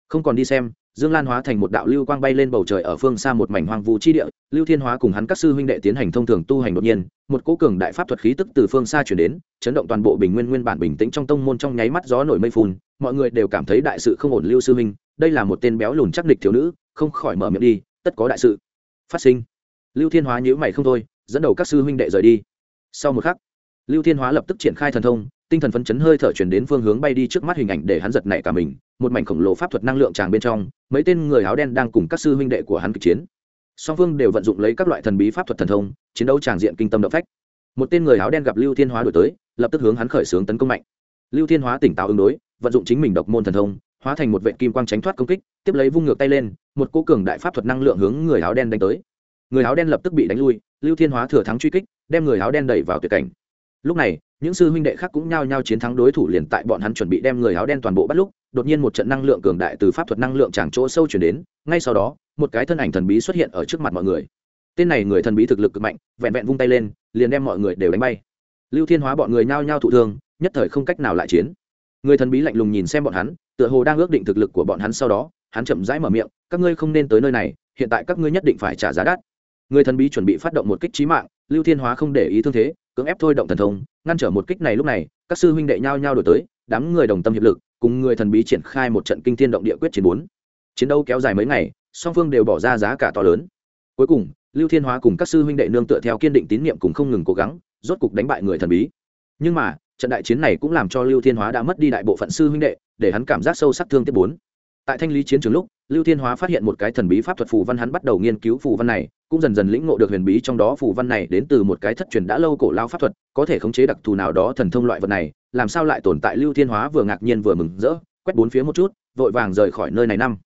không còn đi xem, dương lan hóa thành một đạo lưu quang bay lên bầu trời ở phương xa một mảnh hoang vu chi địa, lưu thiên hóa cùng hắn các sư huynh đệ tiến hành thông thường tu hành đột nhiên, một cố cường đại pháp thuật khí tức từ phương xa chuyển đến, chấn động toàn bộ bình nguyên nguyên bản bình tĩnh trong tông môn trong nháy mắt gió nổi mây phun mọi người đều cảm thấy đại sự không ổn lưu sư huynh, đây là một tên béo lùn chắc địch thiếu nữ, không khỏi mở miệng đi, tất có đại sự. Phát sinh. Lưu thiên hóa nhữ mày không thôi, dẫn đầu các sư huynh đệ rời đi. Sau một khắc, lưu thiên hóa lập tức triển khai thần thông tinh thần phấn chấn hơi thở chuyển đến phương hướng bay đi trước mắt hình ảnh để hắn giật nảy cả mình, một mảnh khổng lồ pháp thuật năng lượng tràn bên trong, mấy tên người áo đen đang cùng các sư huynh đệ của hắn kịch chiến. Song phương đều vận dụng lấy các loại thần bí pháp thuật thần thông, chiến đấu tràng diện kinh tâm động phách. Một tên người áo đen gặp lưu thiên hóa đổi tới, lập tức hướng hắn khởi xướng tấn công mạnh. Lưu thiên hóa tỉnh táo ứng đối, vận dụng chính mình độc môn thần thông, hóa thành một vệ kim quang tránh thoát công kích, tiếp lấy vung ngược tay lên, một cô cường đại pháp thuật năng lượng hướng người áo đen đánh tới. Người áo đen lập tức bị đánh lui, lưu thiên hóa thừa thắng truy kích, đem người áo đen đẩy vào tuyệt cảnh. Lúc này những sư huynh đệ khác cũng nhao nhao chiến thắng đối thủ liền tại bọn hắn chuẩn bị đem người áo đen toàn bộ bắt lúc, đột nhiên một trận năng lượng cường đại từ pháp thuật năng lượng tràng chỗ sâu chuyển đến, ngay sau đó, một cái thân ảnh thần bí xuất hiện ở trước mặt mọi người. Tên này người thần bí thực lực cực mạnh, vẹn vẹn vung tay lên, liền đem mọi người đều đánh bay. Lưu thiên hóa bọn người nhao nhao thụ thương, nhất thời không cách nào lại chiến. Người thần bí lạnh lùng nhìn xem bọn hắn, tựa hồ đang ước định thực lực của bọn hắn sau đó, hắn chậm rãi mở miệng, các ngươi không nên tới nơi này, hiện tại các ngươi nhất định phải trả giá đắt. Người thần bí chuẩn bị phát động một kích trí mạng, lưu thiên hóa không để ý thương thế cưỡng ép thôi động thần thông, ngăn trở một kích này lúc này, các sư huynh đệ nhao nhao đổi tới, đám người đồng tâm hiệp lực, cùng người thần bí triển khai một trận kinh thiên động địa quyết chiến bốn. Chiến đấu kéo dài mấy ngày, song phương đều bỏ ra giá cả to lớn. Cuối cùng, lưu thiên hóa cùng các sư huynh đệ nương tựa theo kiên định tín nhiệm cùng không ngừng cố gắng, rốt cục đánh bại người thần bí. Nhưng mà, trận đại chiến này cũng làm cho lưu thiên hóa đã mất đi đại bộ phận sư huynh đệ, để hắn cảm giác sâu sắc thương tiếp bốn tại thanh lý chiến trường lúc, lưu thiên hóa phát hiện một cái thần bí pháp thuật phù văn hắn bắt đầu nghiên cứu phù văn này, cũng dần dần lĩnh ngộ được huyền bí trong đó phù văn này đến từ một cái thất truyền đã lâu cổ lao pháp thuật, có thể khống chế đặc thù nào đó thần thông loại vật này, làm sao lại tồn tại lưu thiên hóa vừa ngạc nhiên vừa mừng rỡ, quét bốn phía một chút, vội vàng rời khỏi nơi này năm.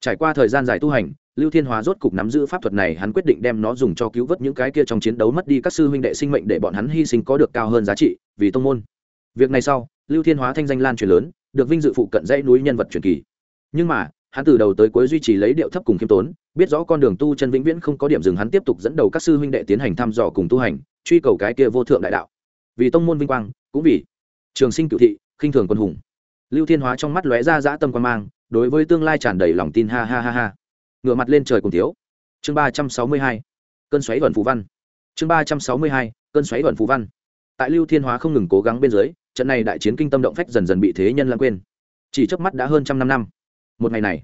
Trải qua thời gian dài tu hành, lưu thiên hóa rốt cục nắm giữ pháp thuật này, hắn quyết định đem nó dùng cho cứu vớt những cái kia trong chiến đấu mất đi các sư huynh đệ sinh mệnh để bọn hắn hy sinh có được cao hơn giá trị, vì tông môn. Việc này sau, lưu thiên hóa thanh danh lan truyền lớn, được vinh dự phụ cận dãy núi nhân vật truyền kỳ nhưng mà, hắn từ đầu tới cuối duy trì lấy điệu thấp cùng khiêm tốn, biết rõ con đường tu chân vĩnh viễn không có điểm dừng, hắn tiếp tục dẫn đầu các sư huynh đệ tiến hành thăm dò cùng tu hành, truy cầu cái kia vô thượng đại đạo. Vì tông môn vinh quang, cũng vì trường sinh cựu thị, khinh thường quân hùng. Lưu thiên hóa trong mắt lóe ra dã tâm quan mang, đối với tương lai tràn đầy lòng tin, ha ha ha ha. Ngựa mặt lên trời cùng thiếu. Chương ba trăm sáu mươi hai, cơn xoáy vần phú văn. Chương ba trăm sáu mươi hai, cơn xoáy vần phú văn. Tại lưu thiên hóa không ngừng cố gắng bên dưới, trận này đại chiến kinh tâm động phách dần dần bị thế nhân lãng quên. Chỉ trước mắt đã hơn trăm năm năm một ngày này,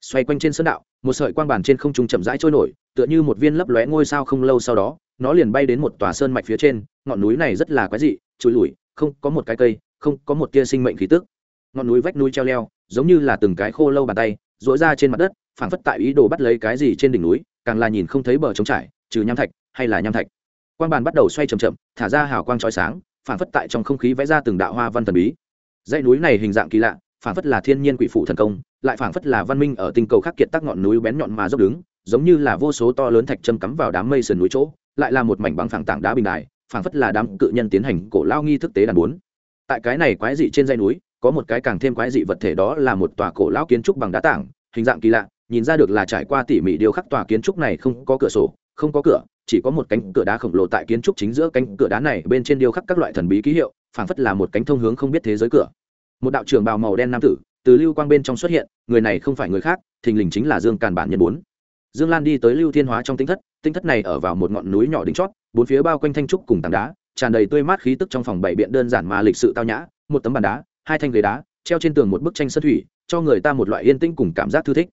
xoay quanh trên sơn đạo, một sợi quang bản trên không trung chậm rãi trôi nổi, tựa như một viên lấp lóe ngôi sao không lâu sau đó, nó liền bay đến một tòa sơn mạch phía trên, ngọn núi này rất là quái dị trôi lủi, không có một cái cây, không có một tia sinh mệnh khí tức. Ngọn núi vách núi treo leo, giống như là từng cái khô lâu bàn tay dỗi ra trên mặt đất, phảng phất tại ý đồ bắt lấy cái gì trên đỉnh núi, càng là nhìn không thấy bờ trống trải, trừ nham thạch hay là nham thạch. Quang bàn bắt đầu xoay chậm chậm, thả ra hào quang chói sáng, phảng phất tại trong không khí vẽ ra từng đạo hoa văn thần bí. Dãy núi này hình dạng kỳ lạ, phảng phất là thiên nhiên quỷ phụ thần công lại phảng phất là văn minh ở tinh cầu khắc kiệt tắc ngọn núi bén nhọn mà dốc đứng, giống như là vô số to lớn thạch châm cắm vào đám mây sườn núi chỗ, lại là một mảnh bằng phẳng tảng đá bình đài, phảng phất là đám cự nhân tiến hành cổ lao nghi thức tế đàn bốn. Tại cái này quái dị trên dây núi, có một cái càng thêm quái dị vật thể đó là một tòa cổ lão kiến trúc bằng đá tảng, hình dạng kỳ lạ, nhìn ra được là trải qua tỉ mỉ điều khắc tòa kiến trúc này không có cửa sổ, không có cửa, chỉ có một cánh cửa đá khổng lồ tại kiến trúc chính giữa cánh cửa đá này bên trên điêu khắc các loại thần bí ký hiệu, phảng phất là một cánh thông hướng không biết thế giới cửa. Một đạo trưởng bào màu đen nam tử từ lưu quang bên trong xuất hiện, người này không phải người khác, thình lình chính là dương càn bản nhân bốn. Dương lan đi tới lưu thiên hóa trong tinh thất tinh thất này ở vào một ngọn núi nhỏ đỉnh chót, bốn phía bao quanh thanh trúc cùng tảng đá, tràn đầy tươi mát khí tức trong phòng bảy biện đơn giản mà lịch sự tao nhã, một tấm bàn đá, hai thanh ghế đá, treo trên tường một bức tranh sơn thủy, cho người ta một loại yên tĩnh cùng cảm giác thư thích.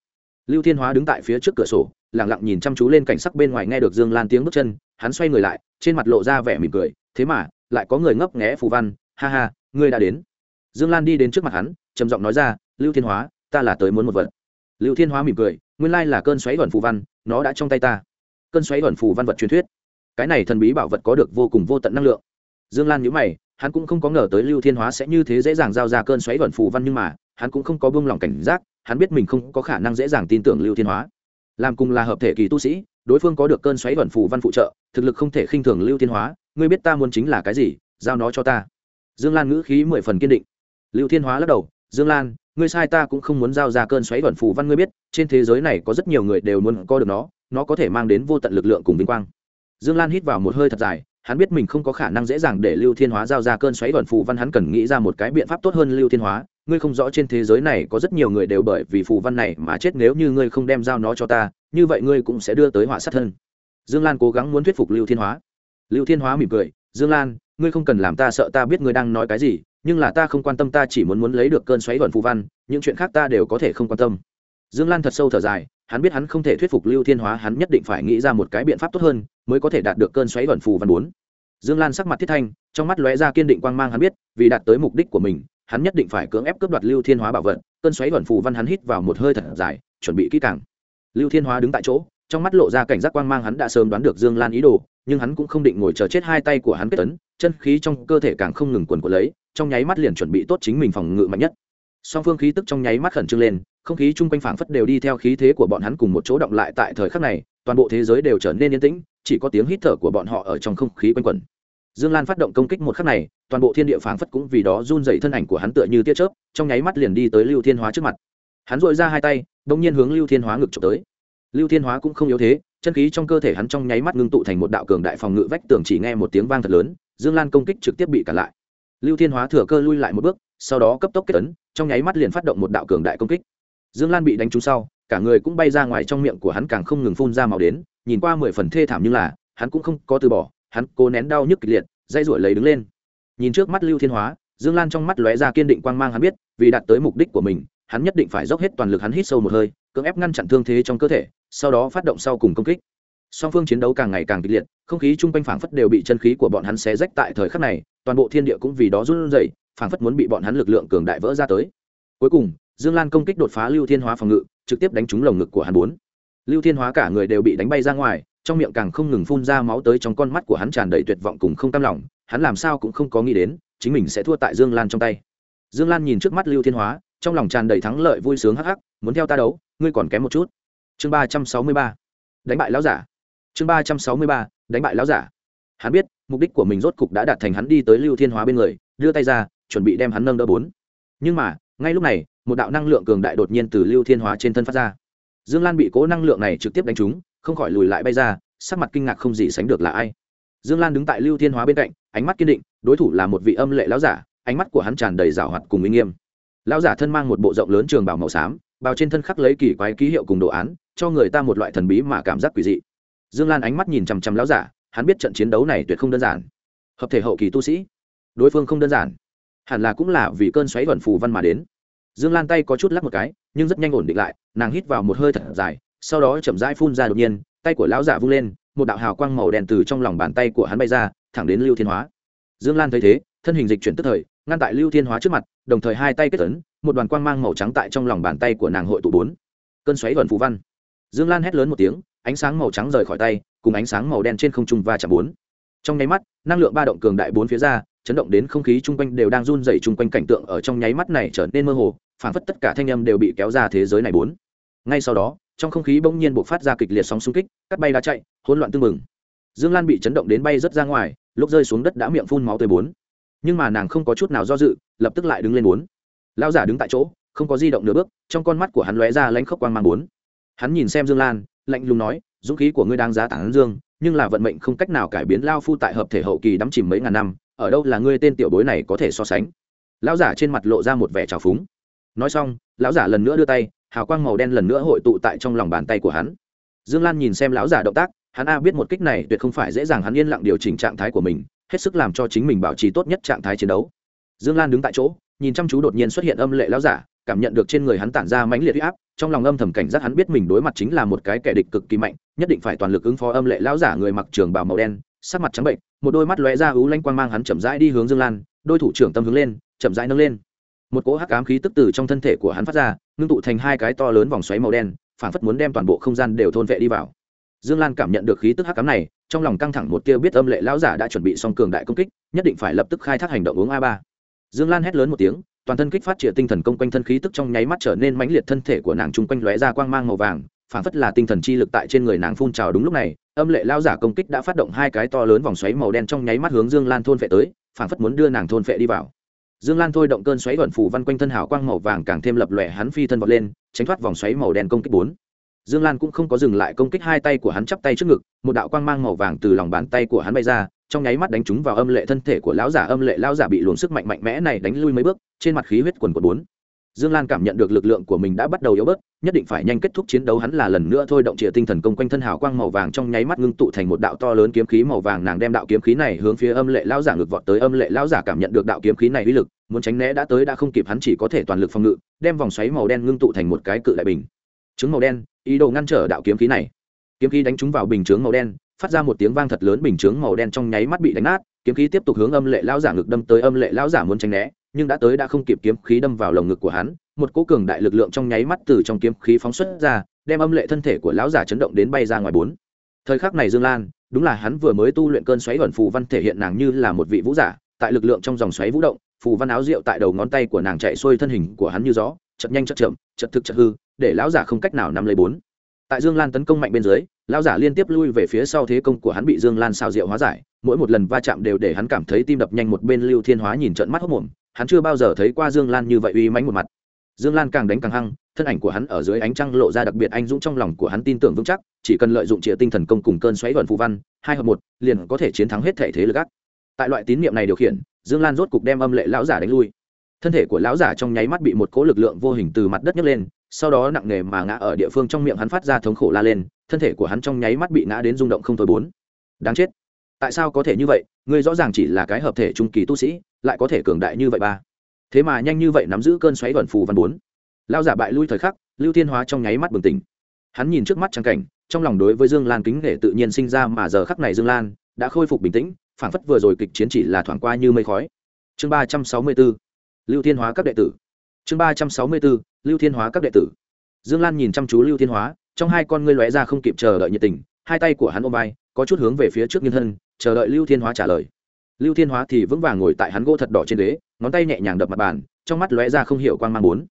Lưu thiên hóa đứng tại phía trước cửa sổ lẳng lặng nhìn chăm chú lên cảnh sắc bên ngoài nghe được dương lan tiếng bước chân, hắn xoay người lại, trên mặt lộ ra vẻ mỉm cười, thế mà, lại có người ngấp nghé phù văn, ha ha, ngươi đã đến. Dương lan đi đến trước mặt hắn, trầm giọng nói ra lưu thiên hóa, ta là tới muốn một vật. Lưu thiên hóa mỉm cười, nguyên lai là cơn xoáy vẩn phù văn, nó đã trong tay ta. Cơn xoáy vẩn phù văn vật truyền thuyết. Cái này thần bí bảo vật có được vô cùng vô tận năng lượng. Dương lan nhữ mày, hắn cũng không có ngờ tới lưu thiên hóa sẽ như thế dễ dàng giao ra cơn xoáy vẩn phù văn nhưng mà, hắn cũng không có buông lỏng cảnh giác, hắn biết mình không có khả năng dễ dàng tin tưởng lưu thiên hóa. Làm cùng là hợp thể kỳ tu sĩ, đối phương có được cơn xoáy vẩn phù văn phụ trợ, thực lực không thể khinh thường lưu thiên hóa, ngươi biết ta muốn chính là cái gì, giao nó cho ta. Dương lan ngữ khí mười phần kiên định. Lưu thiên hóa lắc đầu, dương lan ngươi sai ta cũng không muốn giao ra cơn xoáy vẩn phù văn ngươi biết, trên thế giới này có rất nhiều người đều muốn có được nó nó có thể mang đến vô tận lực lượng cùng vinh quang. Dương lan hít vào một hơi thật dài, hắn biết mình không có khả năng dễ dàng để lưu thiên hóa giao ra cơn xoáy vẩn phù văn, hắn cần nghĩ ra một cái biện pháp tốt hơn lưu thiên hóa. Ngươi không rõ trên thế giới này có rất nhiều người đều bởi vì phù văn này mà chết, nếu như ngươi không đem giao nó cho ta, như vậy ngươi cũng sẽ đưa tới họa sát thân. Dương lan cố gắng muốn thuyết phục lưu thiên hóa. Lưu thiên hóa mỉm cười, dương lan, ngươi không cần làm ta sợ ta biết ngươi đang nói cái gì nhưng là ta không quan tâm ta chỉ muốn muốn lấy được cơn xoáy thuần phù văn, những chuyện khác ta đều có thể không quan tâm. Dương lan thật sâu thở dài, hắn biết hắn không thể thuyết phục lưu thiên hóa, hắn nhất định phải nghĩ ra một cái biện pháp tốt hơn mới có thể đạt được cơn xoáy thuần phù văn bốn. Dương lan sắc mặt thiết thanh, trong mắt lóe ra kiên định quang mang, hắn biết, vì đạt tới mục đích của mình, hắn nhất định phải cưỡng ép cướp đoạt lưu thiên hóa bảo vật, cơn xoáy thuần phù văn hắn hít vào một hơi thật dài, chuẩn bị kỹ càng. Lưu thiên hóa đứng tại chỗ, trong mắt lộ ra cảnh giác quang mang, hắn đã sớm đoán được dương lan ý đồ, nhưng hắn cũng không định ngồi chờ chết hai tay của hắn kết tấn chân khí trong cơ thể càng không ngừng quần của lấy trong nháy mắt liền chuẩn bị tốt chính mình phòng ngự mạnh nhất. Song phương khí tức trong nháy mắt khẩn trương lên, không khí chung quanh phảng phất đều đi theo khí thế của bọn hắn cùng một chỗ động lại tại thời khắc này, toàn bộ thế giới đều trở nên yên tĩnh, chỉ có tiếng hít thở của bọn họ ở trong không khí quanh quẩn. Dương lan phát động công kích một khắc này, toàn bộ thiên địa phảng phất cũng vì đó run dày thân ảnh của hắn tựa như tia chớp, trong nháy mắt liền đi tới lưu thiên hóa trước mặt. Hắn dội ra hai tay bỗng nhiên hướng lưu thiên hóa ngực trộm tới. Lưu thiên hóa cũng không yếu thế, chân khí trong cơ thể hắn trong nháy mắt ngưng tụ thành một đạo cường đại phòng ngự vách, tường chỉ nghe một tiếng vang thật lớn, dương lan công kích trực tiếp bị cản lại lưu thiên hóa thừa cơ lui lại một bước, sau đó cấp tốc kết ấn, trong nháy mắt liền phát động một đạo cường đại công kích. Dương lan bị đánh trúng sau, cả người cũng bay ra ngoài trong miệng của hắn càng không ngừng phun ra màu đến, nhìn qua mười phần thê thảm nhưng là, hắn cũng không có từ bỏ, hắn cố nén đau nhức kịch liệt dây ruổi lấy đứng lên. Nhìn trước mắt lưu thiên hóa, dương lan trong mắt lóe ra kiên định quang mang hắn biết, vì đạt tới mục đích của mình, hắn nhất định phải dốc hết toàn lực hắn hít sâu một hơi, cưỡng ép ngăn chặn thương thế trong cơ thể, sau đó phát động sau cùng công kích song phương chiến đấu càng ngày càng kịch liệt, không khí chung quanh phảng phất đều bị chân khí của bọn hắn xé rách tại thời khắc này, toàn bộ thiên địa cũng vì đó run rẩy, phảng phất muốn bị bọn hắn lực lượng cường đại vỡ ra tới. Cuối cùng, dương lan công kích đột phá lưu thiên hóa phòng ngự, trực tiếp đánh trúng lồng ngực của hắn bốn. Lưu thiên hóa cả người đều bị đánh bay ra ngoài, trong miệng càng không ngừng phun ra máu tới trong con mắt của hắn tràn đầy tuyệt vọng cùng không cam lòng, hắn làm sao cũng không có nghĩ đến, chính mình sẽ thua tại dương lan trong tay. Dương lan nhìn trước mắt lưu thiên hóa, trong lòng tràn đầy thắng lợi vui sướng hắc hắc, muốn theo ta đấu, ngươi còn kém một chút. Chương ba trăm sáu mươi ba. Đánh bại lão giả chương ba trăm sáu mươi ba, đánh bại lão giả. Hắn biết, mục đích của mình rốt cục đã đạt thành hắn đi tới lưu thiên hóa bên người, đưa tay ra, chuẩn bị đem hắn nâng đỡ bốn. Nhưng mà, ngay lúc này, một đạo năng lượng cường đại đột nhiên từ lưu thiên hóa trên thân phát ra. Dương lan bị cố năng lượng này trực tiếp đánh trúng, không khỏi lùi lại bay ra, sắc mặt kinh ngạc không gì sánh được là ai. Dương lan đứng tại lưu thiên hóa bên cạnh, ánh mắt kiên định, đối thủ là một vị âm lệ lão giả, ánh mắt của hắn tràn đầy rào hoạt cùng uy nghiêm. Lão giả thân mang một bộ rộng lớn trường bảo màu xám, bào trên thân khắc lấy kỳ quái ký hiệu cùng đồ án, cho người ta một loại thần bí mà cảm giác quỷ dị dương lan ánh mắt nhìn chằm chằm lão giả, hắn biết trận chiến đấu này tuyệt không đơn giản. Hợp thể hậu kỳ tu sĩ, đối phương không đơn giản. Hẳn là cũng là vì cơn xoáy thuần phù văn mà đến. Dương lan tay có chút lắc một cái, nhưng rất nhanh ổn định lại, nàng hít vào một hơi thật dài, sau đó chậm rãi phun ra đột nhiên, tay của lão giả vung lên, một đạo hào quang màu đen từ trong lòng bàn tay của hắn bay ra, thẳng đến lưu thiên hóa. Dương lan thấy thế, thân hình dịch chuyển tức thời, ngăn tại lưu thiên hóa trước mặt, đồng thời hai tay kết tấn một đoàn quang mang màu trắng tại trong lòng bàn tay của nàng hội tụ bốn. Cơn xoáy thuần phù văn dương lan hét lớn một tiếng, ánh sáng màu trắng rời khỏi tay, cùng ánh sáng màu đen trên không trung va chạm bốn. Trong nháy mắt, năng lượng ba động cường đại bốn phía ra, chấn động đến không khí chung quanh đều đang run rẩy chung quanh cảnh tượng ở trong nháy mắt này trở nên mơ hồ, phảng phất tất cả thanh âm đều bị kéo ra thế giới này bốn. Ngay sau đó, trong không khí bỗng nhiên bộc phát ra kịch liệt sóng xung kích, cắt bay đá chạy, hỗn loạn tương mừng dương lan bị chấn động đến bay rất ra ngoài, lúc rơi xuống đất đã miệng phun máu tới bốn. Nhưng mà nàng không có chút nào do dự, lập tức lại đứng lên bốn. Lao giả đứng tại chỗ, không có di động nửa bước, trong con mắt của hắn lóe ra lánh khốc quang mang bốn hắn nhìn xem dương lan, lạnh lùng nói, dũng khí của ngươi đang giá tảng dương, nhưng là vận mệnh không cách nào cải biến lao phu tại hợp thể hậu kỳ đắm chìm mấy ngàn năm, ở đâu là ngươi tên tiểu bối này có thể so sánh? Lão giả trên mặt lộ ra một vẻ trào phúng. Nói xong, lão giả lần nữa đưa tay, hào quang màu đen lần nữa hội tụ tại trong lòng bàn tay của hắn. Dương lan nhìn xem lão giả động tác, hắn a biết một kích này tuyệt không phải dễ dàng hắn yên lặng điều chỉnh trạng thái của mình, hết sức làm cho chính mình bảo trì tốt nhất trạng thái chiến đấu. Dương lan đứng tại chỗ, nhìn chăm chú đột nhiên xuất hiện âm lệ lão giả cảm nhận được trên người hắn tản ra mãnh liệt huy áp, trong lòng âm thầm cảnh giác hắn biết mình đối mặt chính là một cái kẻ địch cực kỳ mạnh, nhất định phải toàn lực ứng phó âm lệ lão giả người mặc trường bào màu đen, sắc mặt trắng bệnh, một đôi mắt lóe ra ú lanh quang mang hắn chậm rãi đi hướng dương lan, đôi thủ trưởng tâm hướng lên, chậm rãi nâng lên. Một cỗ hắc ám khí tức từ trong thân thể của hắn phát ra, ngưng tụ thành hai cái to lớn vòng xoáy màu đen, phản phất muốn đem toàn bộ không gian đều thôn vệ đi vào. Dương lan cảm nhận được khí tức hắc ám này, trong lòng căng thẳng một tia biết âm lệ lão giả đã chuẩn bị xong cường đại công kích, nhất định phải lập tức khai thác hành động uống a ba. Dương lan hét lớn một tiếng toàn thân kích phát triển tinh thần công quanh thân khí tức trong nháy mắt trở nên mãnh liệt thân thể của nàng chung quanh lóe ra quang mang màu vàng phản phất là tinh thần chi lực tại trên người nàng phun trào đúng lúc này, âm lệ lao giả công kích đã phát động hai cái to lớn vòng xoáy màu đen trong nháy mắt hướng dương lan thôn phệ tới phản phất muốn đưa nàng thôn phệ đi vào. Dương lan thôi động cơn xoáy thuận phủ văn quanh thân hào quang màu vàng càng thêm lập lòe hắn phi thân vọt lên, tránh thoát vòng xoáy màu đen công kích bốn. Dương lan cũng không có dừng lại công kích hai tay của hắn chắp tay trước ngực, một đạo quang mang màu vàng từ lòng bàn tay của hắn bay ra trong nháy mắt đánh trúng vào âm lệ thân thể của lão giả, âm lệ lão giả bị luồng sức mạnh mạnh mẽ này đánh lui mấy bước, trên mặt khí huyết quần quần bốn. Dương lan cảm nhận được lực lượng của mình đã bắt đầu yếu bớt, nhất định phải nhanh kết thúc chiến đấu, hắn là lần nữa thôi động trịa tinh thần công quanh thân hào quang màu vàng trong nháy mắt ngưng tụ thành một đạo to lớn kiếm khí màu vàng, nàng đem đạo kiếm khí này hướng phía âm lệ lão giả ngược vọt tới, âm lệ lão giả cảm nhận được đạo kiếm khí này uy lực, muốn tránh né đã tới đã không kịp, hắn chỉ có thể toàn lực phòng ngự, đem vòng xoáy màu đen ngưng tụ thành một cái cự đại bình. Trứng màu đen, ý đồ ngăn trở đạo kiếm khí này. Kiếm khí đánh trúng vào bình chướng màu đen phát ra một tiếng vang thật lớn bình chướng màu đen trong nháy mắt bị đánh nát, kiếm khí tiếp tục hướng âm lệ lão giả ngực đâm tới, âm lệ lão giả muốn tránh né, nhưng đã tới đã không kịp kiếm khí đâm vào lồng ngực của hắn, một cỗ cường đại lực lượng trong nháy mắt từ trong kiếm khí phóng xuất ra, đem âm lệ thân thể của lão giả chấn động đến bay ra ngoài bốn. Thời khắc này dương lan, đúng là hắn vừa mới tu luyện cơn xoáy ẩn phù văn thể hiện nàng như là một vị vũ giả, tại lực lượng trong dòng xoáy vũ động, phù văn áo rượu tại đầu ngón tay của nàng chạy xuôi thân hình của hắn như gió, chật nhanh chật chậm, chật thực chật hư, để lão giả không cách nào nắm lấy bốn. Tại dương lan tấn công mạnh bên dưới lão giả liên tiếp lui về phía sau thế công của hắn bị dương lan xào rượu hóa giải, mỗi một lần va chạm đều để hắn cảm thấy tim đập nhanh một bên lưu thiên hóa nhìn trận mắt hốc mồm, hắn chưa bao giờ thấy qua dương lan như vậy uy mãnh một mặt. Dương lan càng đánh càng hăng, thân ảnh của hắn ở dưới ánh trăng lộ ra đặc biệt anh dũng trong lòng của hắn tin tưởng vững chắc, chỉ cần lợi dụng trịa tinh thần công cùng cơn xoáy vần phù văn, hai hợp một, liền có thể chiến thắng hết thể thế lực gác tại loại tín niệm này điều khiển, dương lan rốt cục đem âm lệ lão giả đánh lui. Thân thể của lão giả trong nháy mắt bị một cỗ lực lượng vô hình từ mặt đất nhấc lên sau đó nặng nề mà ngã ở địa phương trong miệng hắn phát ra thống khổ la lên, thân thể của hắn trong nháy mắt bị ngã đến rung động không thôi bốn. Đáng chết. Tại sao có thể như vậy? Ngươi rõ ràng chỉ là cái hợp thể trung kỳ tu sĩ, lại có thể cường đại như vậy ba. Thế mà nhanh như vậy nắm giữ cơn xoáy vẩn phù văn bốn. Lao giả bại lui thời khắc, lưu thiên hóa trong nháy mắt bừng tỉnh. Hắn nhìn trước mắt trang cảnh, trong lòng đối với dương lan kính nể tự nhiên sinh ra mà giờ khắc này dương lan đã khôi phục bình tĩnh phản phất vừa rồi kịch chiến chỉ là thoảng qua như mây khói. Chương ba trăm sáu mươi bốn. Lưu thiên hóa các đệ tử chương ba trăm sáu mươi b ố lưu thiên hóa các đệ tử. Dương lan nhìn chăm chú lưu thiên hóa, trong hai con ngươi lóe ra không kịp chờ đợi nhiệt tình, hai tay của hắn ôm vai, có chút hướng về phía trước nghiêng thân, chờ đợi lưu thiên hóa trả lời. Lưu thiên hóa thì vững vàng ngồi tại hắn gỗ thật đỏ trên ghế, ngón tay nhẹ nhàng đập mặt bàn, trong mắt lóe ra không hiểu quang mang bốn.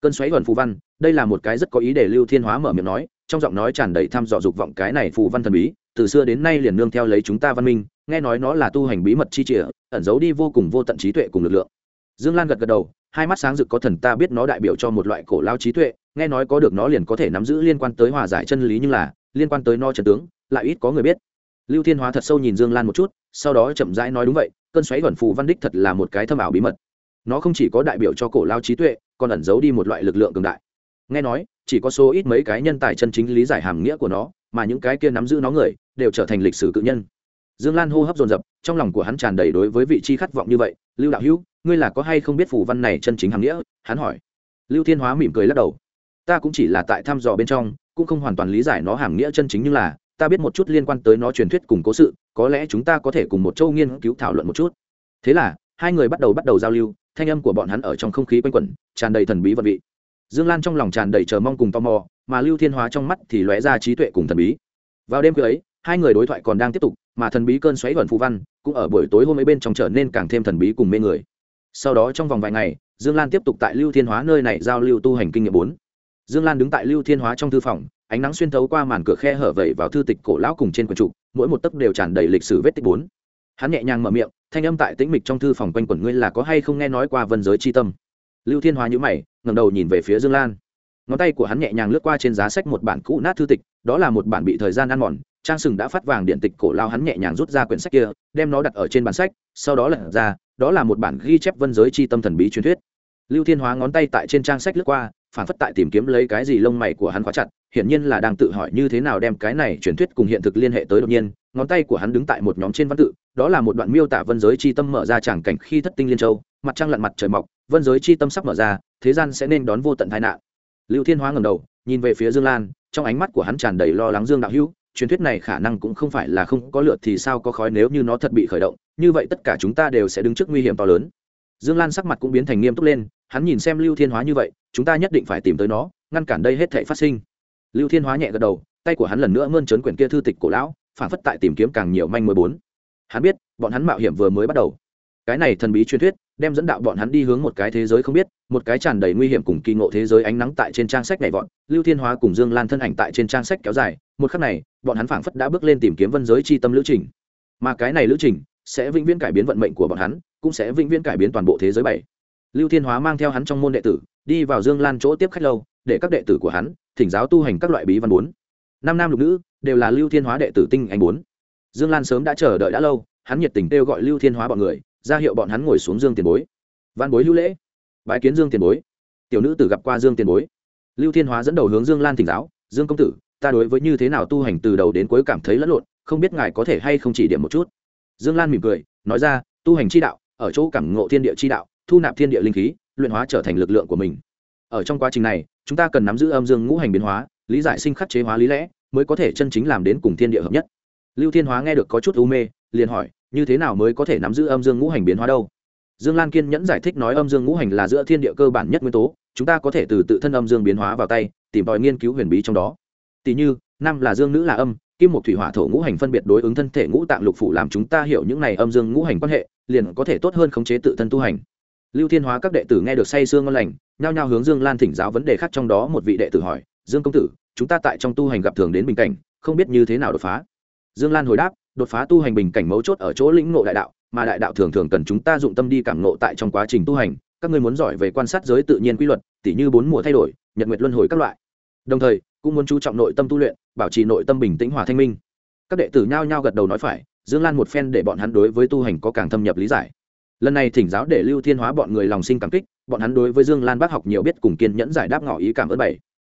Cơn xoáy gần phù văn, đây là một cái rất có ý để lưu thiên hóa mở miệng nói, trong giọng nói tràn đầy tham dò dục vọng cái này phù văn thần bí, từ xưa đến nay liền nương theo lấy chúng ta văn minh, nghe nói nó là tu hành bí mật chi trịa, ẩn giấu đi vô cùng vô tận trí tuệ cùng lực lượng. Dương lan gật gật đầu hai mắt sáng rực có thần ta biết nó đại biểu cho một loại cổ lao trí tuệ, nghe nói có được nó liền có thể nắm giữ liên quan tới hòa giải chân lý nhưng là, liên quan tới no trần tướng, lại ít có người biết. Lưu thiên hóa thật sâu nhìn dương lan một chút, sau đó chậm rãi nói đúng vậy, cơn xoáy vẩn phù văn đích thật là một cái thâm ảo bí mật. Nó không chỉ có đại biểu cho cổ lao trí tuệ, còn ẩn giấu đi một loại lực lượng cường đại. Nghe nói, chỉ có số ít mấy cái nhân tài chân chính lý giải hàm nghĩa của nó, mà những cái kia nắm giữ nó người, đều trở thành lịch sử cự nhân dương lan hô hấp dồn dập, trong lòng của hắn tràn đầy đối với vị trí khát vọng như vậy, lưu đạo hữu, ngươi là có hay không biết phù văn này chân chính hàm nghĩa? Hắn hỏi. Lưu thiên hóa mỉm cười lắc đầu. Ta cũng chỉ là tại thăm dò bên trong, cũng không hoàn toàn lý giải nó hàm nghĩa chân chính nhưng là, ta biết một chút liên quan tới nó truyền thuyết cùng cố sự, có lẽ chúng ta có thể cùng một châu nghiên cứu thảo luận một chút. Thế là, hai người bắt đầu bắt đầu giao lưu, thanh âm của bọn hắn ở trong không khí quanh quẩn, tràn đầy thần bí vật vị. Dương lan trong lòng tràn đầy chờ mong cùng tò mò, mà lưu thiên hóa trong mắt thì lóe ra trí tuệ cùng thần bí. Vào đêm cưới hai người đối thoại còn đang tiếp tục mà thần bí cơn xoáy vẩn phù văn cũng ở buổi tối hôm ấy bên trong trở nên càng thêm thần bí cùng mê người. Sau đó trong vòng vài ngày, dương lan tiếp tục tại lưu thiên hóa nơi này giao lưu tu hành kinh nghiệm bốn. Dương lan đứng tại lưu thiên hóa trong thư phòng, ánh nắng xuyên thấu qua màn cửa khe hở vẩy vào thư tịch cổ lão cùng trên quần trụ, mỗi một tấc đều tràn đầy lịch sử vết tích bốn. Hắn nhẹ nhàng mở miệng, thanh âm tại tĩnh mịch trong thư phòng quanh quẩn ngươi là có hay không nghe nói qua vân giới c tâm? Lưu thiên hóa nhữ mày ngầm đầu nhìn về phía dương lan ngón tay của hắn nhẹ nhàng lướt qua trên giá sách một bản cũ nát thư tịch, đó là một bản bị thời gian ăn mòn. Trang sừng đã phát vàng điện tịch cổ lao hắn nhẹ nhàng rút ra quyển sách kia, đem nó đặt ở trên bản sách, sau đó lật ra, đó là một bản ghi chép vân giới c tâm thần bí truyền thuyết. Lưu thiên hóa ngón tay tại trên trang sách lướt qua, phản phất tại tìm kiếm lấy cái gì lông mày của hắn khóa chặt, hiển nhiên là đang tự hỏi như thế nào đem cái này truyền thuyết cùng hiện thực liên hệ tới đột nhiên. Ngón tay của hắn đứng tại một nhóm trên văn tự, đó là một đoạn miêu tả vân giới c h i tâm mở ra tràng cảnh khi thất tinh liên châu, mặt trăng lặn mặt trời mọc, vân giới c h i tâm sắp mở ra, thế gian sẽ nên đón vô tận tai nạn lưu thiên hóa ngầm đầu, nhìn về phía dương lan, trong ánh mắt của hắn tràn đầy lo lắng dương đạo hữu, truyền thuyết này khả năng cũng không phải là không có lượt thì sao có khói nếu như nó thật bị khởi động, như vậy tất cả chúng ta đều sẽ đứng trước nguy hiểm to lớn. Dương lan sắc mặt cũng biến thành nghiêm túc lên, hắn nhìn xem lưu thiên hóa như vậy, chúng ta nhất định phải tìm tới nó, ngăn cản đây hết thể phát sinh. Lưu thiên hóa nhẹ gật đầu, tay của hắn lần nữa mơn trớn quyển kia thư tịch cổ lão phản phất tại tìm kiếm càng nhiều manh mối bốn. Hắn biết, bọn hắn mạo hiểm vừa mới bắt đầu cái này thần bí truyền thuyết, đem dẫn đạo bọn hắn đi hướng một cái thế giới không biết, một cái tràn đầy nguy hiểm cùng kỳ ngộ thế giới ánh nắng tại trên trang sách này vọn lưu thiên hóa cùng dương lan thân ảnh tại trên trang sách kéo dài, một khắc này, bọn hắn phảng phất đã bước lên tìm kiếm vân giới c h i tâm lữ trình. Mà cái này lữ trình sẽ vĩnh viễn cải biến vận mệnh của bọn hắn, cũng sẽ vĩnh viễn cải biến toàn bộ thế giới bảy. Lưu thiên hóa mang theo hắn trong môn đệ tử, đi vào dương lan chỗ tiếp khách lâu, để các đệ tử của hắn thỉnh giáo tu hành các loại bí văn bốn. Năm nam lục nữ, đều là lưu thiên hóa đệ tử tinh anh bốn. Dương lan sớm đã chờ đợi đã lâu, hắn nhiệt tình kêu gọi lưu thiên hóa bọn người ra hiệu bọn hắn ngồi xuống dương tiền bối. Văn bối hữu lễ. Bái kiến dương tiền bối. Tiểu nữ tử gặp qua dương tiền bối. Lưu thiên hóa dẫn đầu hướng dương lan thỉnh giáo, dương công tử, ta đối với như thế nào tu hành từ đầu đến cuối cảm thấy lẫn lộn, không biết ngài có thể hay không chỉ điểm một chút? Dương lan mỉm cười, nói ra, tu hành chi đạo, ở chỗ cảm ngộ thiên địa chi đạo, thu nạp thiên địa linh khí, luyện hóa trở thành lực lượng của mình. Ở trong quá trình này, chúng ta cần nắm giữ âm dương ngũ hành biến hóa, lý giải sinh khắc chế hóa lý lẽ, mới có thể chân chính làm đến cùng thiên địa hợp nhất. Lưu thiên hóa nghe được có chút u mê, liền hỏi như thế nào mới có thể nắm giữ âm dương ngũ hành biến hóa đâu? Dương lan kiên nhẫn giải thích nói âm dương ngũ hành là giữa thiên địa cơ bản nhất nguyên tố, chúng ta có thể từ tự thân âm dương biến hóa vào tay, tìm tòi nghiên cứu huyền bí trong đó. Tỷ như nam là dương nữ là âm, kim một thủy hỏa thổ ngũ hành phân biệt đối ứng thân thể ngũ tạng lục phủ làm chúng ta hiểu những này âm dương ngũ hành quan hệ, liền có thể tốt hơn khống chế tự thân tu hành. Lưu thiên hóa các đệ tử nghe được say sương ngon lành, nhao nhao hướng dương lan thỉnh giáo vấn đề khác trong đó một vị đệ tử hỏi, dương công tử, chúng ta tại trong tu hành gặp thường đến bình cảnh, không biết như thế nào đột phá? Dương lan hồi đáp đột phá tu hành bình cảnh mấu chốt ở chỗ lĩnh ngộ đại đạo, mà đại đạo thường thường cần chúng ta dụng tâm đi cảm ngộ tại trong quá trình tu hành. Các ngươi muốn giỏi về quan sát giới tự nhiên quy luật, tỉ như bốn mùa thay đổi, nhật nguyệt luân hồi các loại. Đồng thời, cũng muốn chú trọng nội tâm tu luyện, bảo trì nội tâm bình tĩnh hòa thanh minh. Các đệ tử nhao nhao gật đầu nói phải, dương lan một phen để bọn hắn đối với tu hành có càng thâm nhập lý giải. Lần này thỉnh giáo để lưu thiên hóa bọn người lòng sinh cảm kích, bọn hắn đối với dương lan bác học nhiều biết cùng kiên nhẫn giải đáp ngỏ ý cảm ơn bảy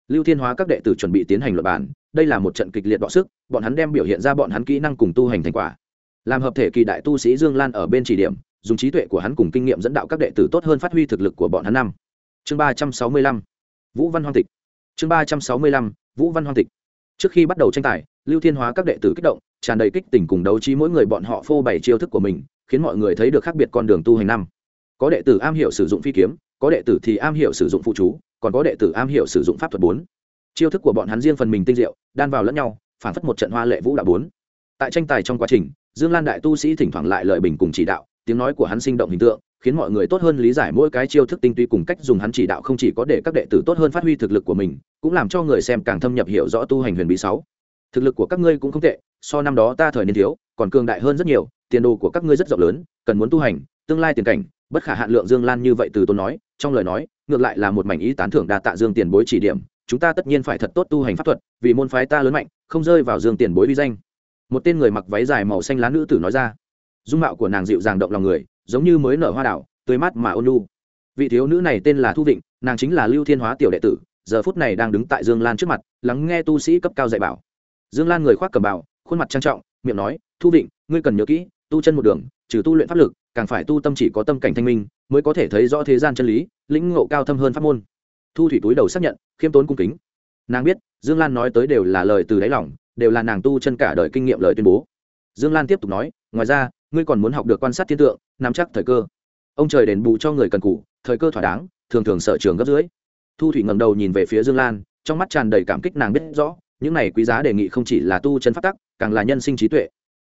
lưu thiên hóa các đệ tử chuẩn bị tiến hành luật bản đây là một trận kịch liệt đọ sức, bọn hắn đem biểu hiện ra bọn hắn kỹ năng cùng tu hành thành quả. Làm hợp thể kỳ đại tu sĩ dương lan ở bên chỉ điểm, dùng trí tuệ của hắn cùng kinh nghiệm dẫn đạo các đệ tử tốt hơn phát huy thực lực của bọn hắn năm. Chương ba trăm sáu mươi lăm, vũ văn hoang tịch chương ba trăm sáu mươi lăm, vũ văn hoang tịch trước khi bắt đầu tranh tài, lưu thiên hóa các đệ tử kích động, tràn đầy kích tình cùng đấu trí mỗi người bọn họ phô bày chiêu thức của mình, khiến mọi người thấy được khác biệt con đường tu hành năm. Có đệ tử am hiểu sử dụng phi kiếm có đệ tử thì am hiểu sử dụng phụ chú, còn có đệ tử am hiểu sử dụng pháp thuật bốn. Chiêu thức của bọn hắn riêng phần mình tinh diệu, đan vào lẫn nhau, phản phất một trận hoa lệ vũ đạo bốn. Tại tranh tài trong quá trình, dương lan đại tu sĩ thỉnh thoảng lại lời bình cùng chỉ đạo, tiếng nói của hắn sinh động hình tượng, khiến mọi người tốt hơn lý giải mỗi cái chiêu thức tinh túy cùng cách dùng hắn chỉ đạo không chỉ có để các đệ tử tốt hơn phát huy thực lực của mình, cũng làm cho người xem càng thâm nhập hiểu rõ tu hành huyền bí sáu. Thực lực của các ngươi cũng không tệ, so năm đó ta thời niên thiếu, còn cường đại hơn rất nhiều, tiền đồ của các ngươi rất rộng lớn, cần muốn tu hành, tương lai tiền cảnh, bất khả hạn lượng dương lan như vậy từ tôi nói trong lời nói, ngược lại là một mảnh ý tán thưởng đa tạ dương tiền bối chỉ điểm, chúng ta tất nhiên phải thật tốt tu hành pháp thuật, vì môn phái ta lớn mạnh, không rơi vào dương tiền bối vi danh. Một tên người mặc váy dài màu xanh lá nữ tử nói ra. Dung mạo của nàng dịu dàng động lòng người, giống như mới nở hoa đảo, tươi mát mà ôn lu vị thiếu nữ này tên là thu vịnh, nàng chính là lưu thiên hóa tiểu đệ tử, giờ phút này đang đứng tại dương lan trước mặt, lắng nghe tu sĩ cấp cao dạy bảo. Dương lan người khoác cầm bảo khuôn mặt trang trọng, miệng nói, thu vịnh, ngươi cần nhớ kỹ, tu chân một đường, trừ tu luyện pháp lực càng phải tu tâm chỉ có tâm cảnh thanh minh, mới có thể thấy rõ thế gian chân lý, lĩnh ngộ cao thâm hơn pháp môn. Thu thủy túi đầu xác nhận, khiêm tốn cung kính. Nàng biết, dương lan nói tới đều là lời từ đáy lòng, đều là nàng tu chân cả đời kinh nghiệm lời tuyên bố. Dương lan tiếp tục nói, ngoài ra, ngươi còn muốn học được quan sát thiên tượng, nắm chắc thời cơ. Ông trời đền bù cho người cần cũ thời cơ thỏa đáng, thường thường sở trường gấp dưới. Thu thủy ngẩng đầu nhìn về phía dương lan, trong mắt tràn đầy cảm kích nàng biết rõ, những này quý giá đề nghị không chỉ là tu chân phát tắc, càng là nhân sinh trí tuệ.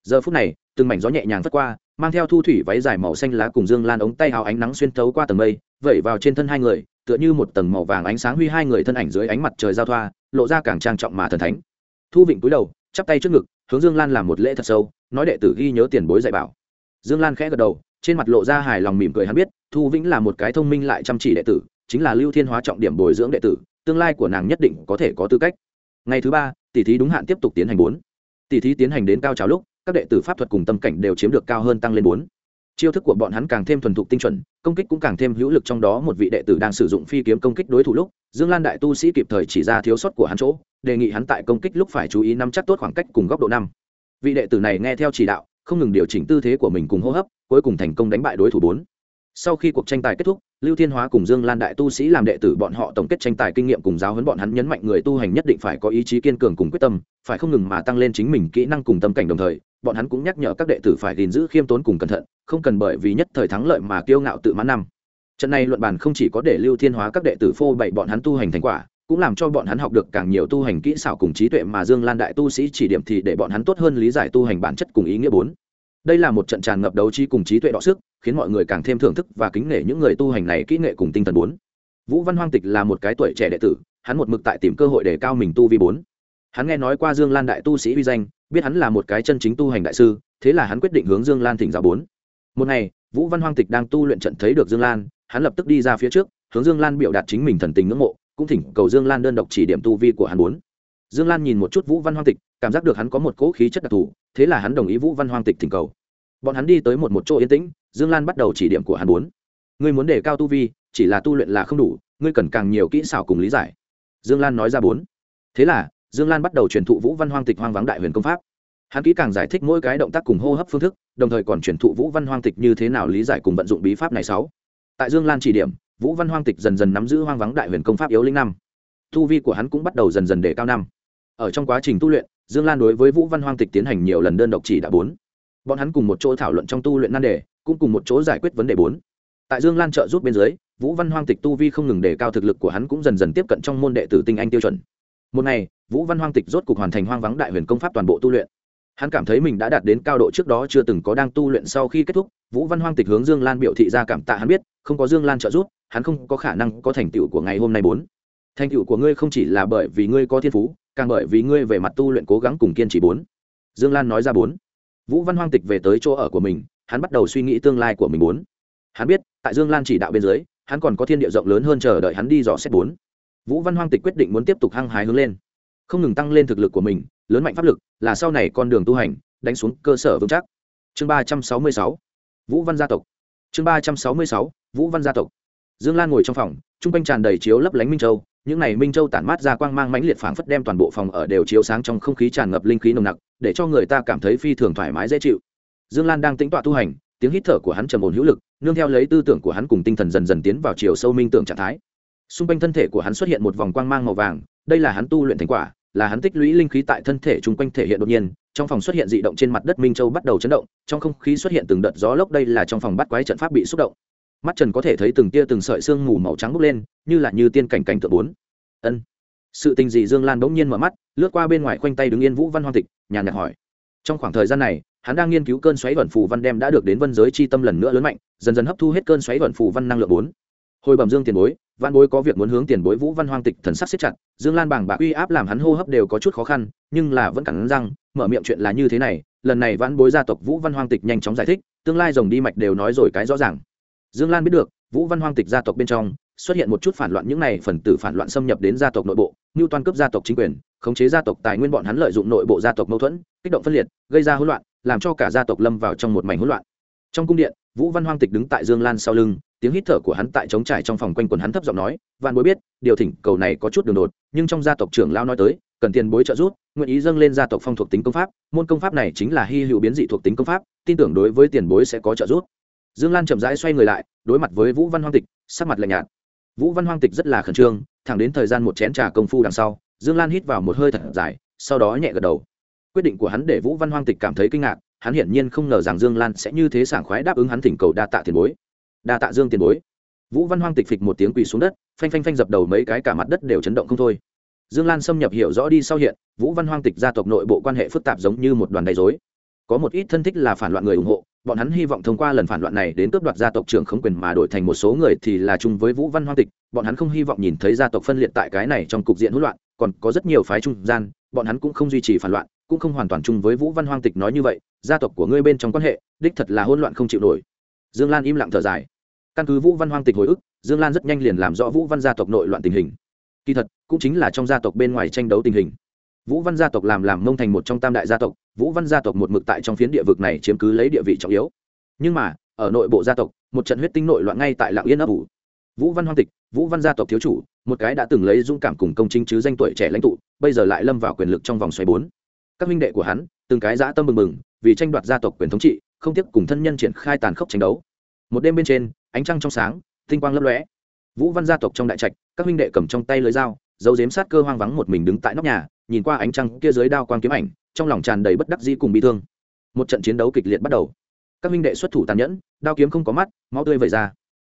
Giờ phút này, từng mảnh gió nhẹ nhàng vất qua mang theo thu thủy váy dài màu xanh lá cùng dương lan ống tay hào ánh nắng xuyên thấu qua tầng mây, vẩy vào trên thân hai người, tựa như một tầng màu vàng ánh sáng huy hai người thân ảnh dưới ánh mặt trời giao thoa, lộ ra càng trang trọng mà thần thánh. Thu vịnh cúi đầu, chắp tay trước ngực, hướng dương lan làm một lễ thật sâu, nói đệ tử ghi nhớ tiền bối dạy bảo. Dương lan khẽ gật đầu, trên mặt lộ ra hài lòng mỉm cười hắn biết, thu vĩnh là một cái thông minh lại chăm chỉ đệ tử, chính là lưu thiên hóa trọng điểm bồi dưỡng đệ tử, tương lai của nàng nhất định có thể có tư cách. Ngày thứ ba, tỷ thí đúng hạn tiếp tục tiến hành bốn. Tỷ thí tiến hành đến cao trào lúc các đệ tử pháp thuật cùng tâm cảnh đều chiếm được cao hơn tăng lên bốn. Chiêu thức của bọn hắn càng thêm thuần thục tinh chuẩn, công kích cũng càng thêm hữu lực trong đó một vị đệ tử đang sử dụng phi kiếm công kích đối thủ lúc, dương lan đại tu sĩ kịp thời chỉ ra thiếu sót của hắn chỗ, đề nghị hắn tại công kích lúc phải chú ý nắm chắc tốt khoảng cách cùng góc độ năm. Vị đệ tử này nghe theo chỉ đạo, không ngừng điều chỉnh tư thế của mình cùng hô hấp, cuối cùng thành công đánh bại đối thủ bốn sau khi cuộc tranh tài kết thúc, lưu thiên hóa cùng dương lan đại tu sĩ làm đệ tử bọn họ tổng kết tranh tài kinh nghiệm cùng giáo huấn bọn hắn nhấn mạnh người tu hành nhất định phải có ý chí kiên cường cùng quyết tâm, phải không ngừng mà tăng lên chính mình kỹ năng cùng tâm cảnh đồng thời, bọn hắn cũng nhắc nhở các đệ tử phải gìn giữ khiêm tốn cùng cẩn thận, không cần bởi vì nhất thời thắng lợi mà kiêu ngạo tự mãn năm. Trận này luận bàn không chỉ có để lưu thiên hóa các đệ tử phô bày bọn hắn tu hành thành quả, cũng làm cho bọn hắn học được càng nhiều tu hành kỹ xảo cùng trí tuệ mà dương lan đại tu sĩ chỉ điểm thì để bọn hắn tốt hơn lý giải tu hành bản chất cùng ý nghĩa bốn đây là một trận tràn ngập đấu trí cùng trí tuệ đọ sức, khiến mọi người càng thêm thưởng thức và kính nể những người tu hành này kỹ nghệ cùng tinh thần bốn. Vũ văn hoang tịch là một cái tuổi trẻ đệ tử, hắn một mực tại tìm cơ hội để cao mình tu vi bốn. Hắn nghe nói qua dương lan đại tu sĩ uy danh, biết hắn là một cái chân chính tu hành đại sư, thế là hắn quyết định hướng dương lan thỉnh giáo bốn. Một ngày, vũ văn hoang tịch đang tu luyện trận thấy được dương lan, hắn lập tức đi ra phía trước, hướng dương lan biểu đạt chính mình thần tình ngưỡng mộ, cũng thỉnh cầu dương lan đơn độc chỉ điểm tu vi của hắn bốn dương lan nhìn một chút vũ văn hoang tịch, cảm giác được hắn có một cỗ khí chất đặc thù, thế là hắn đồng ý vũ văn hoang tịch thỉnh cầu. Bọn hắn đi tới một một chỗ yên tĩnh, dương lan bắt đầu chỉ điểm của hắn bốn. Ngươi muốn đề cao tu vi, chỉ là tu luyện là không đủ, ngươi cần càng nhiều kỹ xảo cùng lý giải. Dương lan nói ra bốn. Thế là, dương lan bắt đầu truyền thụ vũ văn hoang tịch hoang vắng đại huyền công pháp. Hắn kỹ càng giải thích mỗi cái động tác cùng hô hấp phương thức, đồng thời còn truyền thụ vũ văn hoang tịch như thế nào lý giải cùng vận dụng bí pháp này sáu. Tại dương lan chỉ điểm, vũ văn hoang tịch dần dần nắm giữ hoang vắng đại huyền công pháp yếu linh năm. Tu vi của hắn cũng bắt đầu dần dần đề cao năm ở trong quá trình tu luyện, dương lan đối với vũ văn hoang tịch tiến hành nhiều lần đơn độc chỉ đã bốn. Bọn hắn cùng một chỗ thảo luận trong tu luyện nan đề, cũng cùng một chỗ giải quyết vấn đề bốn. Tại dương lan trợ giúp bên dưới, vũ văn hoang tịch tu vi không ngừng đề cao, thực lực của hắn cũng dần dần tiếp cận trong môn đệ tử tinh anh tiêu chuẩn. Một ngày, vũ văn hoang tịch rốt cục hoàn thành hoang vắng đại huyền công pháp toàn bộ tu luyện. Hắn cảm thấy mình đã đạt đến cao độ trước đó chưa từng có đang tu luyện sau khi kết thúc, vũ văn hoang tịch hướng dương lan biểu thị ra cảm tạ hắn biết, không có dương lan trợ giúp, hắn không có khả năng có thành tựu của ngày hôm nay bốn. Thành tựu của ngươi không chỉ là bởi vì ngươi có thiên phú càng bởi vì ngươi về mặt tu luyện cố gắng cùng kiên trì bốn. Dương lan nói ra bốn. Vũ văn hoang tịch về tới chỗ ở của mình, hắn bắt đầu suy nghĩ tương lai của mình bốn. Hắn biết, tại dương lan chỉ đạo bên dưới, hắn còn có thiên địa rộng lớn hơn chờ đợi hắn đi dò xét bốn. Vũ văn hoang tịch quyết định muốn tiếp tục hăng hái hướng lên. Không ngừng tăng lên thực lực của mình, lớn mạnh pháp lực, là sau này con đường tu hành, đánh xuống cơ sở vững chắc. Chương ba trăm sáu mươi sáu. Vũ văn gia tộc. Chương ba trăm sáu mươi sáu, vũ văn gia tộc. Dương lan ngồi trong phòng t r u n g quanh tràn đầy chiếu lấp lánh minh châu những này minh châu tản mát ra quang mang mãnh liệt phảng phất đem toàn bộ phòng ở đều chiếu sáng trong không khí tràn ngập linh khí nồng nặc, để cho người ta cảm thấy phi thường thoải mái dễ chịu. Dương lan đang tĩnh tọa tu hành, tiếng hít thở của hắn trầm ổn hữu lực, nương theo lấy tư tưởng của hắn cùng tinh thần dần dần tiến vào chiều sâu minh tưởng trạng thái. Xung quanh thân thể của hắn xuất hiện một vòng quang mang màu vàng, đây là hắn tu luyện thành quả, là hắn tích lũy linh khí tại thân thể chung quanh thể hiện đột nhiên, trong phòng xuất hiện dị động trên mặt đất minh châu bắt đầu chấn động, trong không khí xuất hiện từng đợt gió lốc, đây là trong phòng bắt quái trận pháp bị xúc động mắt trần có thể thấy từng tia từng sợi sương mù màu trắng bốc lên, như là như tiên cảnh cảnh tượng bốn. Ân. Sự tình dị dương lan bỗng nhiên mở mắt, lướt qua bên ngoài khoanh tay đứng yên vũ văn hoang tịch, nhàn nhạt hỏi. Trong khoảng thời gian này, hắn đang nghiên cứu cơn xoáy vẩn phù văn đem đã được đến vân giới chi tâm lần nữa lớn mạnh, dần dần hấp thu hết cơn xoáy vẩn phù văn năng lượng bốn. Hồi bẩm dương tiền bối, văn bối có việc muốn hướng tiền bối vũ văn hoang tịch thần sắc xếp chặt, dương lan bảng bạc uy áp làm hắn hô hấp đều có chút khó khăn, nhưng là vẫn cẳng răng, mở miệng chuyện là như thế này, lần này văn bối gia tộc vũ văn hoang tịch nhanh chóng giải thích, tương lai rồng đi mạch đều nói rồi cái rõ ràng dương lan biết được, vũ văn hoang tịch gia tộc bên trong, xuất hiện một chút phản loạn, những này phần tử phản loạn xâm nhập đến gia tộc nội bộ như toàn cấp gia tộc chính quyền, khống chế gia tộc tài nguyên bọn hắn lợi dụng nội bộ gia tộc mâu thuẫn, kích động phân liệt, gây ra hỗn loạn, làm cho cả gia tộc lâm vào trong một mảnh hỗn loạn. Trong cung điện, vũ văn hoang tịch đứng tại dương lan sau lưng, tiếng hít thở của hắn tại trống trải trong phòng quanh quần hắn thấp giọng nói văn bối biết, điều thỉnh cầu này có chút đường đột, nhưng trong gia tộc trưởng lao nói tới, cần tiền bối trợ giúp, nguyện ý dâng lên gia tộc phong thuộc tính công pháp, môn công pháp này chính là hy hữu biến dị thuộc tính công pháp, tin tưởng đối với tiền bối sẽ có trợ giúp dương lan chậm rãi xoay người lại, đối mặt với vũ văn hoang tịch, sắc mặt lạnh nhạt. Vũ văn hoang tịch rất là khẩn trương, thẳng đến thời gian một chén trà công phu đằng sau, dương lan hít vào một hơi thật dài, sau đó nhẹ gật đầu. Quyết định của hắn để vũ văn hoang tịch cảm thấy kinh ngạc, hắn hiển nhiên không ngờ rằng dương lan sẽ như thế sảng khoái đáp ứng hắn thỉnh cầu đa tạ tiền bối. Đa tạ dương tiền bối. Vũ văn hoang tịch phịch một tiếng quỳ xuống đất, phanh phanh phanh dập đầu mấy cái cả mặt đất đều chấn động không thôi. Dương lan xâm nhập hiểu rõ đi sau hiện, vũ văn hoang tịch gia tộc nội bộ quan hệ phức tạp giống như một đoàn đầy dối có một ít thân thích là phản loạn người ủng hộ bọn hắn hy vọng thông qua lần phản loạn này đến cướp đoạt gia tộc trưởng khống quyền mà đổi thành một số người thì là chung với vũ văn hoang tịch. Bọn hắn không hy vọng nhìn thấy gia tộc phân liệt tại cái này trong cục diện hỗn loạn, còn có rất nhiều phái trung gian, bọn hắn cũng không duy trì phản loạn, cũng không hoàn toàn chung với vũ văn hoang tịch nói như vậy, gia tộc của ngươi bên trong quan hệ, đích thật là hỗn loạn không chịu nổi. Dương lan im lặng thở dài. Căn cứ vũ văn hoang tịch hồi ức, dương lan rất nhanh liền làm rõ vũ văn gia tộc nội loạn tình hình. Kỳ thật, cũng chính là trong gia tộc bên ngoài tranh đấu tình hình vũ văn gia tộc làm làm mông thành một trong tam đại gia tộc, vũ văn gia tộc một mực tại trong phiến địa vực này chiếm cứ lấy địa vị trọng yếu. Nhưng mà, ở nội bộ gia tộc, một trận huyết tinh nội loạn ngay tại lạng yên ấp ủ. Vũ văn hoang tịch, vũ văn gia tộc thiếu chủ, một cái đã từng lấy dũng cảm cùng công chính chứ danh tuổi trẻ lãnh tụ, bây giờ lại lâm vào quyền lực trong vòng xoáy bốn. Các huynh đệ của hắn, từng cái dã tâm mừng mừng, vì tranh đoạt gia tộc quyền thống trị, không tiếc cùng thân nhân triển khai tàn khốc tranh đấu. Một đêm bên trên, ánh trăng trong sáng, tinh quang lấp lóe. Vũ văn gia tộc trong đại trạch, các huynh đệ cầm trong tay lưới dao dấu dếm sát cơ hoang vắng một mình đứng tại nóc nhà nhìn qua ánh trăng kia dưới đao quang kiếm ảnh, trong lòng tràn đầy bất đắc dĩ cùng bị thương. Một trận chiến đấu kịch liệt bắt đầu. Các huynh đệ xuất thủ tàn nhẫn, đao kiếm không có mắt, máu tươi vẩy ra.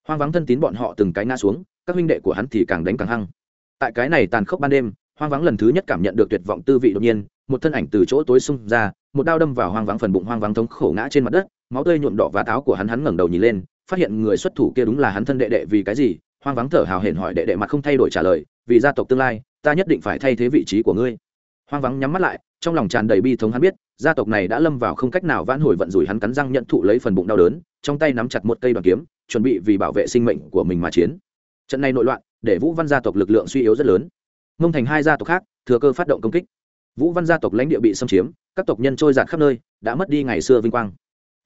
Hoang vắng thân tín bọn họ từng cái ngã xuống, các huynh đệ của hắn thì càng đánh càng hăng. Tại cái này tàn khốc ban đêm, hoang vắng lần thứ nhất cảm nhận được tuyệt vọng tư vị đột nhiên, một thân ảnh từ chỗ tối xung ra, một đao đâm vào hoang vắng phần bụng hoang vắng thống khổ ngã trên mặt đất, máu tươi nhuộm đỏ và áo của hắn hắn ngẩng đầu nhìn lên, phát hiện người xuất thủ kia đúng là hắn thân đệ đệ vì cái gì, hoang vắng thở hào hển hỏi đệ đệ mặt không thay đổi trả lời, vì gia tộc tương lai ta nhất định phải thay thế vị trí của ngươi. Hoang vắng nhắm mắt lại, trong lòng tràn đầy bi thống hắn biết, gia tộc này đã lâm vào không cách nào vãn hồi vận rủi hắn cắn răng nhận thụ lấy phần bụng đau đớn, trong tay nắm chặt một cây đoàn kiếm, chuẩn bị vì bảo vệ sinh mệnh của mình mà chiến. Trận này nội loạn, để vũ văn gia tộc lực lượng suy yếu rất lớn. Mông thành hai gia tộc khác, thừa cơ phát động công kích. Vũ văn gia tộc lãnh địa bị xâm chiếm, các tộc nhân trôi giạt khắp nơi, đã mất đi ngày xưa vinh quang.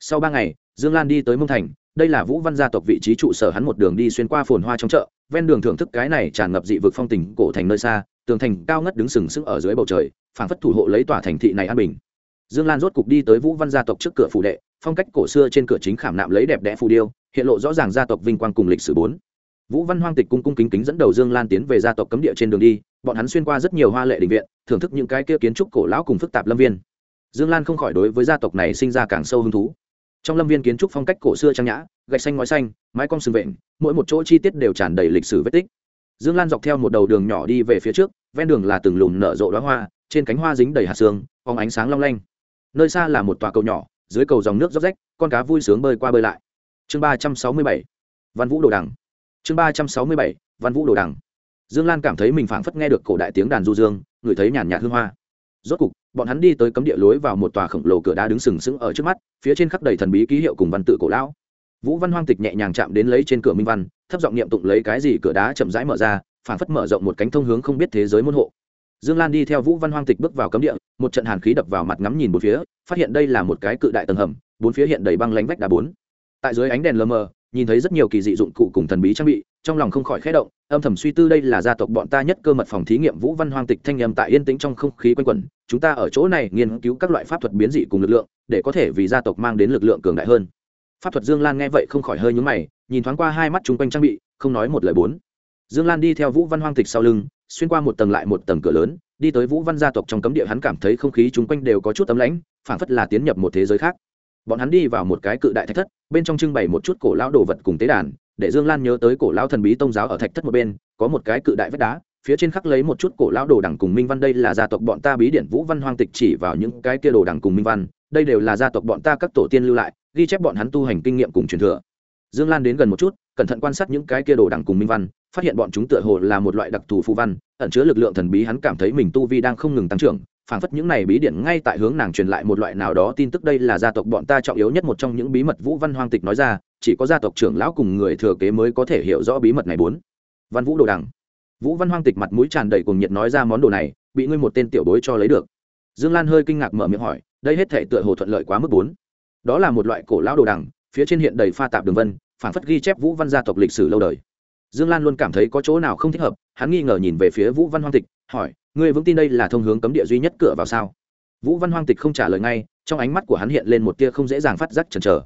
Sau ba ngày, dương lan đi tới mông thành đây là vũ văn gia tộc vị trí trụ sở hắn một đường đi xuyên qua phồn hoa trong chợ, ven đường thưởng thức cái này tràn ngập dị vực phong tình cổ thành nơi xa, tường thành cao ngất đứng sừng sững ở dưới bầu trời, phảng phất thủ hộ lấy tòa thành thị này an bình. Dương lan rốt cục đi tới vũ văn gia tộc trước cửa phủ đệ, phong cách cổ xưa trên cửa chính khảm nạm lấy đẹp đẽ phù điêu, hiện lộ rõ ràng gia tộc vinh quang cùng lịch sử bốn. Vũ văn hoang tịch cung cung kính kính dẫn đầu dương lan tiến về gia tộc cấm địa trên đường đi, bọn hắn xuyên qua rất nhiều hoa lệ đình viện, thưởng thức những cái kia kiến trúc cổ lão cùng phức tạp lâm viên. Dương lan không khỏi đối với gia tộc này sinh ra càng sâu hứng thú trong lâm viên kiến trúc phong cách cổ xưa trang nhã, gạch xanh ngói xanh, mái cong sừng vện, mỗi một chỗ chi tiết đều tràn đầy lịch sử vết tích. Dương lan dọc theo một đầu đường nhỏ đi về phía trước, ven đường là từng lùm nở rộ đoá hoa, trên cánh hoa dính đầy hạt xương, phóng ánh sáng long lanh. Nơi xa là một tòa cầu nhỏ, dưới cầu dòng nước róc rách, con cá vui sướng bơi qua bơi lại. Chương ba trăm sáu mươi bảy, văn vũ đồ đằng. Chương ba trăm sáu mươi bảy, văn vũ đồ đằng. Dương lan cảm thấy mình phảng phất nghe được cổ đại tiếng đàn du dương, ngửi thấy nhàn nhạt hương hoa rốt cục, bọn hắn đi tới cấm địa lối vào một tòa khổng lồ cửa đá đứng sừng sững ở trước mắt, phía trên khắp đầy thần bí ký hiệu cùng văn tự cổ lão. Vũ văn hoang tịch nhẹ nhàng chạm đến lấy trên cửa minh văn, thấp giọng niệm tụng lấy cái gì cửa đá chậm rãi mở ra, phảng phất mở rộng một cánh thông hướng không biết thế giới môn hộ. Dương lan đi theo vũ văn hoang tịch bước vào cấm địa, một trận hàn khí đập vào mặt ngắm nhìn bốn phía, phát hiện đây là một cái cự đại tầng hầm, bốn phía hiện đầy băng lánh vách đá bốn. Tại dưới ánh đèn lờ mờ nhìn thấy rất nhiều kỳ dị dụng cụ cùng thần bí trang bị, trong lòng không khỏi khẽ động, âm thầm suy tư đây là gia tộc bọn ta nhất cơ mật phòng thí nghiệm vũ văn hoang tịch thanh âm tại yên tĩnh trong không khí quanh quẩn, chúng ta ở chỗ này nghiên cứu các loại pháp thuật biến dị cùng lực lượng, để có thể vì gia tộc mang đến lực lượng cường đại hơn. Pháp thuật dương lan nghe vậy không khỏi hơi nhúng mày, nhìn thoáng qua hai mắt chung quanh trang bị, không nói một lời bốn. Dương lan đi theo vũ văn hoang tịch sau lưng, xuyên qua một tầng lại một tầng cửa lớn, đi tới vũ văn gia tộc trong cấm địa hắn cảm thấy không khí chung quanh đều có chút tấm lãnh, phảng phất là tiến nhập một thế giới khác bọn hắn đi vào một cái cự đại thạch thất, bên trong trưng bày một chút cổ lão đồ vật cùng tế đàn, để dương lan nhớ tới cổ lão thần bí tôn giáo ở thạch thất một bên, có một cái cự đại vách đá, phía trên khắc lấy một chút cổ lão đồ đằng cùng minh văn. Đây là gia tộc bọn ta bí điển vũ văn hoang tịch chỉ vào những cái kia đồ đằng cùng minh văn, đây đều là gia tộc bọn ta các tổ tiên lưu lại, ghi chép bọn hắn tu hành kinh nghiệm cùng truyền thừa. Dương lan đến gần một chút, cẩn thận quan sát những cái kia đồ đằng cùng minh văn, phát hiện bọn chúng tựa hồ là một loại đặc thù phù văn, ẩn chứa lực lượng thần bí hắn cảm thấy mình tu vi đang không ngừng tăng trưởng phảng phất những này bí điển ngay tại hướng nàng truyền lại một loại nào đó tin tức. Đây là gia tộc bọn ta trọng yếu nhất, một trong những bí mật vũ văn hoang tịch nói ra, chỉ có gia tộc trưởng lão cùng người thừa kế mới có thể hiểu rõ bí mật này bốn. Văn vũ đồ đằng. Vũ văn hoang tịch mặt mũi tràn đầy cùng nhiệt nói ra món đồ này, bị ngươi một tên tiểu bối cho lấy được. Dương lan hơi kinh ngạc mở miệng hỏi, đây hết thể tựa hồ thuận lợi quá mức bốn. Đó là một loại cổ lão đồ đằng, phía trên hiện đầy pha tạp đường vân, phảng phất ghi chép vũ văn gia tộc lịch sử lâu đời. Dương lan luôn cảm thấy có chỗ nào không thích hợp, hắn nghi ngờ nhìn về phía vũ văn hoang tịch, hỏi ngươi vững tin đây là thông hướng cấm địa duy nhất cửa vào sao? Vũ văn hoang tịch không trả lời ngay, trong ánh mắt của hắn hiện lên một tia không dễ dàng phát giác chần chờ.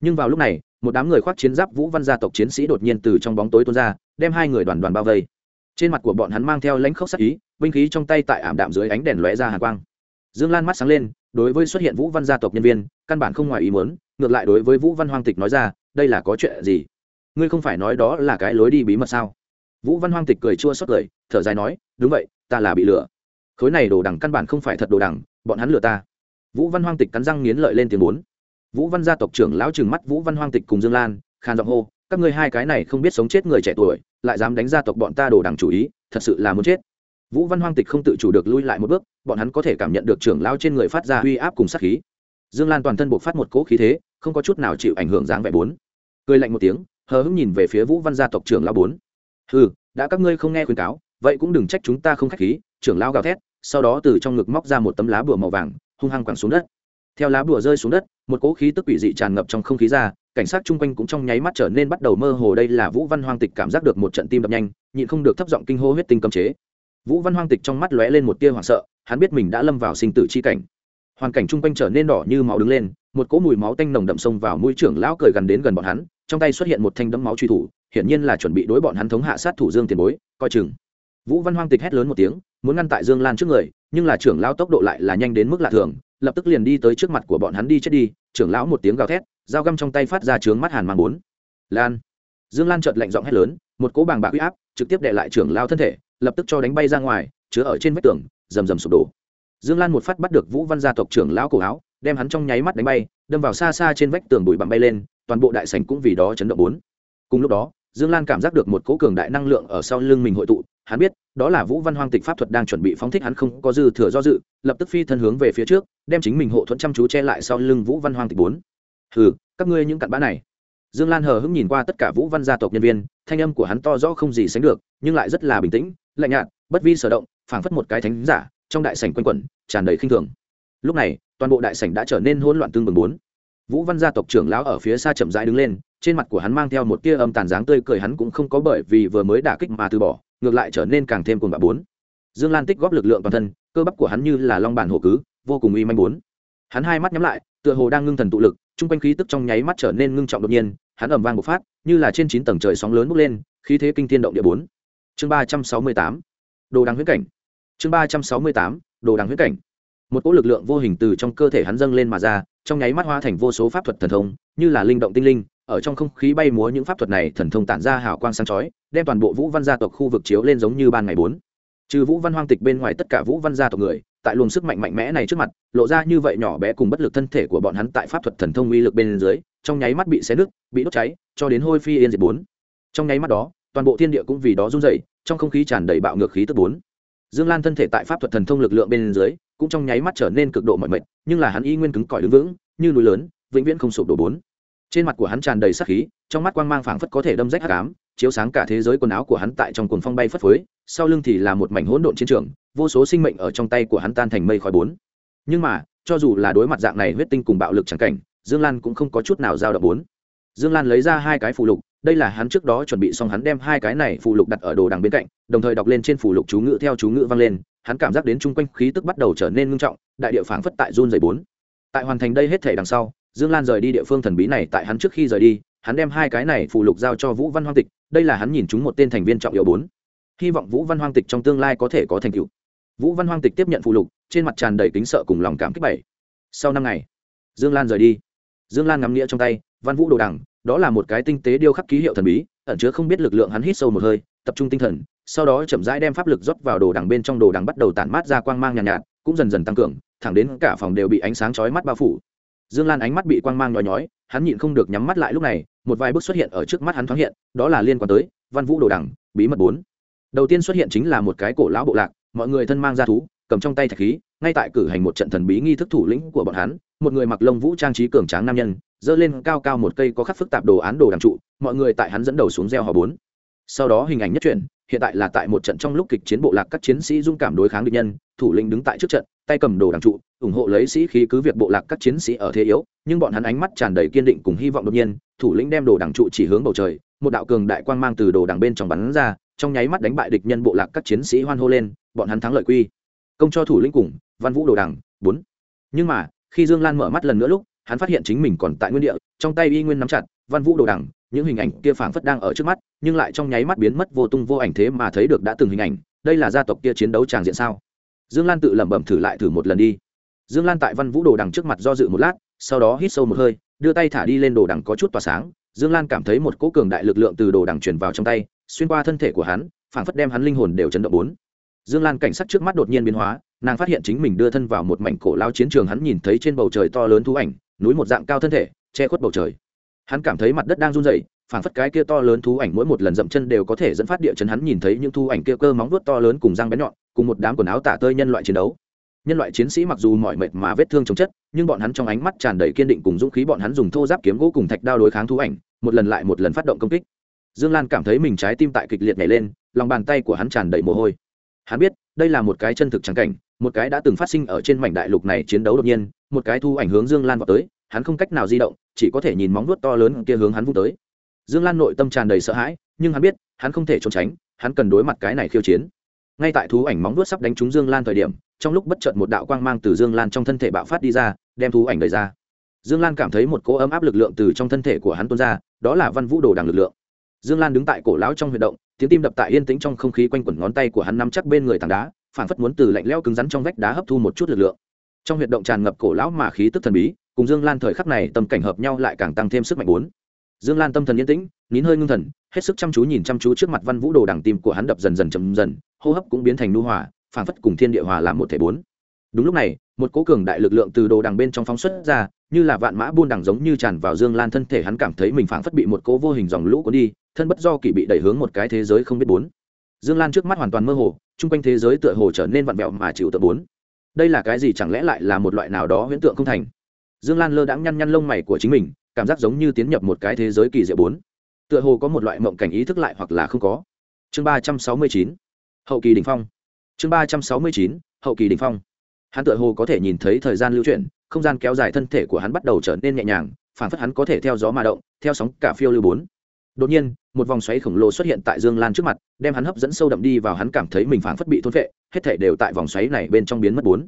Nhưng vào lúc này, một đám người khoác chiến giáp vũ văn gia tộc chiến sĩ đột nhiên từ trong bóng tối tuôn ra, đem hai người đoàn đoàn bao vây. Trên mặt của bọn hắn mang theo lãnh khốc sắc ý, binh khí trong tay tại ảm đạm dưới ánh đèn lóe ra hàng quang. Dương lan mắt sáng lên, đối với xuất hiện vũ văn gia tộc nhân viên, căn bản không ngoài ý muốn, ngược lại đối với vũ văn hoang tịch nói ra, đây là có chuyện gì? Ngươi không phải nói đó là cái lối đi bí mật sao? Vũ văn hoang tịch cười chua xót cười, thở dài nói, đúng vậy ta là bị lừa. Khối này đồ đằng căn bản không phải thật đồ đằng, bọn hắn lừa ta. Vũ văn hoang tịch cắn răng nghiến lợi lên tiếng bốn. Vũ văn gia tộc trưởng lão trừng mắt vũ văn hoang tịch cùng dương lan khan giọng hô, các ngươi hai cái này không biết sống chết người trẻ tuổi, lại dám đánh gia tộc bọn ta đồ đằng chủ ý, thật sự là muốn chết. Vũ văn hoang tịch không tự chủ được lui lại một bước, bọn hắn có thể cảm nhận được trưởng lão trên người phát ra uy áp cùng sát khí. Dương lan toàn thân buộc phát một cỗ khí thế, không có chút nào chịu ảnh hưởng dáng vẻ bốn. Cười lạnh một tiếng, hờ hững nhìn về phía vũ văn gia tộc trưởng lão bốn. Ừ đã các ngươi không nghe khuyên cáo vậy cũng đừng trách chúng ta không khách khí, trưởng lão gào thét, sau đó từ trong ngực móc ra một tấm lá bùa màu vàng, hung hăng quẳng xuống đất. Theo lá bùa rơi xuống đất, một cỗ khí tức quỷ dị tràn ngập trong không khí ra, cảnh sát chung quanh cũng trong nháy mắt trở nên bắt đầu mơ hồ đây là vũ văn hoang tịch cảm giác được một trận tim đập nhanh, nhịn không được thấp giọng kinh hô huyết tinh cấm chế. Vũ văn hoang tịch trong mắt lóe lên một tia hoảng sợ, hắn biết mình đã lâm vào sinh tử chi cảnh. Hoàn cảnh chung quanh trở nên đỏ như máu đứng lên, một cỗ mùi máu tanh nồng đậm sông vào mũi trưởng lão cười gần đến gần bọn hắn, trong tay xuất hiện một thanh đấm máu truy thủ, hiển nhiên là chuẩn bị đối bọn hắn thống hạ sát thủ dương tiền bối, coi chừng vũ văn hoang tịch hét lớn một tiếng, muốn ngăn tại dương lan trước người, nhưng là trưởng lão tốc độ lại là nhanh đến mức lạ thường, lập tức liền đi tới trước mặt của bọn hắn đi chết đi, trưởng lão một tiếng gào thét, dao găm trong tay phát ra trướng mắt hàn mang bốn. Lan. Dương lan chợt lạnh giọng hét lớn, một cỗ bàng bạc uy áp trực tiếp đệ lại trưởng lão thân thể, lập tức cho đánh bay ra ngoài, chứa ở trên vách tường, rầm rầm sụp đổ. Dương lan một phát bắt được vũ văn gia tộc trưởng lão cổ áo, đem hắn trong nháy mắt đánh bay, đâm vào xa xa trên vách tường bụi bặm bay lên, toàn bộ đại sảnh cũng vì đó chấn động bốn. Cùng lúc đó, dương lan cảm giác được một cỗ cường đại năng lượng ở sau lưng mình hội tụ hắn biết, đó là vũ văn hoang tịch pháp thuật đang chuẩn bị phóng thích, hắn không có dư thừa do dự, lập tức phi thân hướng về phía trước, đem chính mình hộ thuẫn chăm chú che lại sau lưng vũ văn hoang tịch bốn. Hừ, các ngươi những cặn bã này. Dương lan hờ hững nhìn qua tất cả vũ văn gia tộc nhân viên, thanh âm của hắn to rõ không gì sánh được, nhưng lại rất là bình tĩnh, lạnh nhạt, bất vi sở động, phảng phất một cái thánh giả, trong đại sảnh quanh quẩn, tràn đầy khinh thường. Lúc này, toàn bộ đại sảnh đã trở nên hỗn loạn tương bừng bốn. Vũ văn gia tộc trưởng lão ở phía xa chậm rãi đứng lên, trên mặt của hắn mang theo một tia âm tàn dáng tươi cười, hắn cũng không có bởi vì vừa mới đả kích mà từ bỏ ngược lại trở nên càng thêm cuồng bạo bốn. Dương lan tích góp lực lượng toàn thân, cơ bắp của hắn như là long bản hổ cứ, vô cùng uy manh bốn. Hắn hai mắt nhắm lại, tựa hồ đang ngưng thần tụ lực, chung quanh khí tức trong nháy mắt trở nên ngưng trọng đột nhiên, hắn ầm vang một phát, như là trên chín tầng trời sóng lớn bốc lên, khí thế kinh thiên động địa bốn. Chương ba trăm sáu mươi tám, đồ đằng huyết cảnh. Chương ba trăm sáu mươi tám, đồ đằng huyết cảnh. Một cỗ lực lượng vô hình từ trong cơ thể hắn dâng lên mà ra, trong nháy mắt hóa thành vô số pháp thuật thần thông, như là linh động tinh linh ở trong không khí bay múa những pháp thuật này thần thông tản ra hào quang sáng chói, đem toàn bộ vũ văn gia tộc khu vực chiếu lên giống như ban ngày bốn. Trừ vũ văn hoang tịch bên ngoài tất cả vũ văn gia tộc người, tại luồng sức mạnh mạnh mẽ này trước mặt, lộ ra như vậy nhỏ bé cùng bất lực thân thể của bọn hắn tại pháp thuật thần thông uy lực bên dưới, trong nháy mắt bị xé nứt, bị đốt cháy, cho đến hôi phi yên diệt bốn. Trong nháy mắt đó, toàn bộ thiên địa cũng vì đó run rẩy, trong không khí tràn đầy bạo ngược khí tức bốn. Dương lan thân thể tại pháp thuật thần thông lực lượng bên dưới, cũng trong nháy mắt trở nên cực độ mọi mệt, nhưng là hắn y nguyên cứng cỏi đứng vững, như núi lớn, vĩnh viễn không sụp đổ bốn trên mặt của hắn tràn đầy sắc khí, trong mắt quang mang phảng phất có thể đâm rách hắc ám, chiếu sáng cả thế giới quần áo của hắn tại trong cuồng phong bay phất phới, sau lưng thì là một mảnh hỗn độn chiến trường, vô số sinh mệnh ở trong tay của hắn tan thành mây khói bốn. Nhưng mà, cho dù là đối mặt dạng này huyết tinh cùng bạo lực trắng cảnh, dương lan cũng không có chút nào giao động bốn. Dương lan lấy ra hai cái phụ lục, đây là hắn trước đó chuẩn bị xong hắn đem hai cái này phụ lục đặt ở đồ đằng bên cạnh, đồng thời đọc lên trên phụ lục chú ngữ theo chú ngữ vang lên, hắn cảm giác đến chung quanh khí tức bắt đầu trở nên ngưng trọng, đại địa phảng phất tại run dày bốn. Tại hoàn thành đây hết thể đằng sau dương lan rời đi địa phương thần bí này tại hắn trước khi rời đi hắn đem hai cái này phụ lục giao cho vũ văn hoang tịch đây là hắn nhìn chúng một tên thành viên trọng yếu bốn. Hy vọng vũ văn hoang tịch trong tương lai có thể có thành tựu. Vũ văn hoang tịch tiếp nhận phụ lục trên mặt tràn đầy kính sợ cùng lòng cảm kích bảy. Sau năm ngày dương lan rời đi. Dương lan ngắm nghĩa trong tay văn vũ đồ đằng đó là một cái tinh tế điêu khắc ký hiệu thần bí ẩn chứa không biết lực lượng hắn hít sâu một hơi tập trung tinh thần sau đó chậm rãi đem pháp lực rót vào đồ đằng bên trong đồ đằng bắt đầu tản mát ra quang mang nhàn nhạt, nhạt cũng dần dần tăng cường thẳng đến cả phòng đều bị ánh sáng chói mắt bao phủ dương lan ánh mắt bị quang mang nhói nhói, hắn nhịn không được nhắm mắt lại lúc này, một vài bước xuất hiện ở trước mắt hắn thoáng hiện, đó là liên quan tới văn vũ đồ đẳng bí mật bốn. Đầu tiên xuất hiện chính là một cái cổ lão bộ lạc, mọi người thân mang ra thú, cầm trong tay thạch khí, ngay tại cử hành một trận thần bí nghi thức thủ lĩnh của bọn hắn, một người mặc lông vũ trang trí cường tráng nam nhân dơ lên cao cao một cây có khắc phức tạp đồ án đồ đằng trụ, mọi người tại hắn dẫn đầu xuống gieo hò bốn. Sau đó hình ảnh nhất truyện hiện tại là tại một trận trong lúc kịch chiến bộ lạc các chiến sĩ dung cảm đối kháng địch nhân thủ lĩnh đứng tại trước trận, tay cầm đồ đằng trụ, ủng hộ lấy sĩ khí cứ việc bộ lạc các chiến sĩ ở thế yếu, nhưng bọn hắn ánh mắt tràn đầy kiên định cùng hy vọng đột nhiên, thủ lĩnh đem đồ đằng trụ chỉ hướng bầu trời, một đạo cường đại quang mang từ đồ đằng bên trong bắn ra, trong nháy mắt đánh bại địch nhân bộ lạc các chiến sĩ hoan hô lên, bọn hắn thắng lợi quy. Công cho thủ lĩnh cùng, văn vũ đồ đằng, bốn. Nhưng mà, khi dương lan mở mắt lần nữa lúc, hắn phát hiện chính mình còn tại nguyên địa, trong tay y nguyên nắm chặt, văn vũ đồ đằng, những hình ảnh kia phảng phất đang ở trước mắt, nhưng lại trong nháy mắt biến mất vô tung vô ảnh thế mà thấy được đã từng hình ảnh, đây là gia tộc kia chiến đấu tràng diện sao? Dương lan tự lẩm bẩm thử lại thử một lần đi. Dương lan tại văn vũ đồ đằng trước mặt do dự một lát, sau đó hít sâu một hơi, đưa tay thả đi lên đồ đằng có chút tỏa sáng. Dương lan cảm thấy một cỗ cường đại lực lượng từ đồ đằng truyền vào trong tay, xuyên qua thân thể của hắn, phảng phất đem hắn linh hồn đều chấn động bốn. Dương lan cảnh sắc trước mắt đột nhiên biến hóa, nàng phát hiện chính mình đưa thân vào một mảnh cổ lao chiến trường, hắn nhìn thấy trên bầu trời to lớn thú ảnh, núi một dạng cao thân thể, che khuất bầu trời. Hắn cảm thấy mặt đất đang run rẩy, phảng phất cái kia to lớn thú ảnh mỗi một lần dậm chân đều có thể dẫn phát địa chấn. Hắn nhìn thấy những thú ảnh kia cơ móng vuốt to lớn cùng răng bén nhọn cùng một đám quần áo tả tơi nhân loại chiến đấu. Nhân loại chiến sĩ mặc dù mỏi mệt mà vết thương chống chất, nhưng bọn hắn trong ánh mắt tràn đầy kiên định cùng dũng khí bọn hắn dùng thô giáp kiếm gỗ cùng thạch đao đối kháng thú ảnh, một lần lại một lần phát động công kích. Dương lan cảm thấy mình trái tim tại kịch liệt nhảy lên, lòng bàn tay của hắn tràn đầy mồ hôi. Hắn biết, đây là một cái chân thực trắng cảnh, một cái đã từng phát sinh ở trên mảnh đại lục này chiến đấu đột nhiên, một cái thu ảnh hướng dương lan vào tới, hắn không cách nào di động, chỉ có thể nhìn móng vuốt to lớn kia hướng hắn vung tới. Dương lan nội tâm tràn đầy sợ hãi, nhưng hắn biết, hắn không thể trốn tránh, hắn cần đối mặt cái này khiêu chiến ngay tại thú ảnh móng vuốt sắp đánh trúng dương lan thời điểm, trong lúc bất chợt một đạo quang mang từ dương lan trong thân thể bạo phát đi ra, đem thú ảnh đẩy ra. Dương lan cảm thấy một cỗ ấm áp lực lượng từ trong thân thể của hắn tuôn ra, đó là văn vũ đồ đằng lực lượng. Dương lan đứng tại cổ lão trong huy động, tiếng tim đập tại yên tĩnh trong không khí quanh quẩn ngón tay của hắn nắm chắc bên người tảng đá, phản phất muốn từ lạnh lẽo cứng rắn trong vách đá hấp thu một chút lực lượng. Trong huyệt động tràn ngập cổ lão mà khí tức thần bí, cùng dương lan thời khắc này tâm cảnh hợp nhau lại càng tăng thêm sức mạnh bốn. Dương lan tâm thần yên tĩnh, nín hơi ngưng thần, hết sức chăm chú nhìn chăm chú trước mặt văn vũ đồ đằng tim của hắn đập dần dần chậm dần hô hấp cũng biến thành nu hòa phản phất cùng thiên địa hòa làm một thể bốn. Đúng lúc này, một cố cường đại lực lượng từ đồ đằng bên trong phóng xuất ra, như là vạn mã buôn đằng giống như tràn vào dương lan thân thể hắn cảm thấy mình phảng phất bị một cố vô hình dòng lũ cuốn đi, thân bất do kỳ bị đẩy hướng một cái thế giới không biết bốn. Dương lan trước mắt hoàn toàn mơ hồ, chung quanh thế giới tựa hồ trở nên vặn vẹo mà chịu tự bốn. Đây là cái gì chẳng lẽ lại là một loại nào đó huyễn tượng không thành? Dương lan lơ đãng nhăn nhăn lông mày của chính mình, cảm giác giống như tiến nhập một cái thế giới kỳ diệu bốn. Tựa hồ có một loại mộng cảnh ý thức lại hoặc là không có. Chương ba trăm sáu mươi chín hậu kỳ đình phong. Chương ba trăm sáu mươi chín, hậu kỳ đình phong. Hắn tựa hồ có thể nhìn thấy thời gian lưu chuyển, không gian kéo dài thân thể của hắn bắt đầu trở nên nhẹ nhàng, phản phất hắn có thể theo gió mà động, theo sóng cả phiêu lưu bốn. Đột nhiên, một vòng xoáy khổng lồ xuất hiện tại dương lan trước mặt, đem hắn hấp dẫn sâu đậm đi vào hắn cảm thấy mình phản phất bị thôn vệ hết thể đều tại vòng xoáy này bên trong biến mất bốn.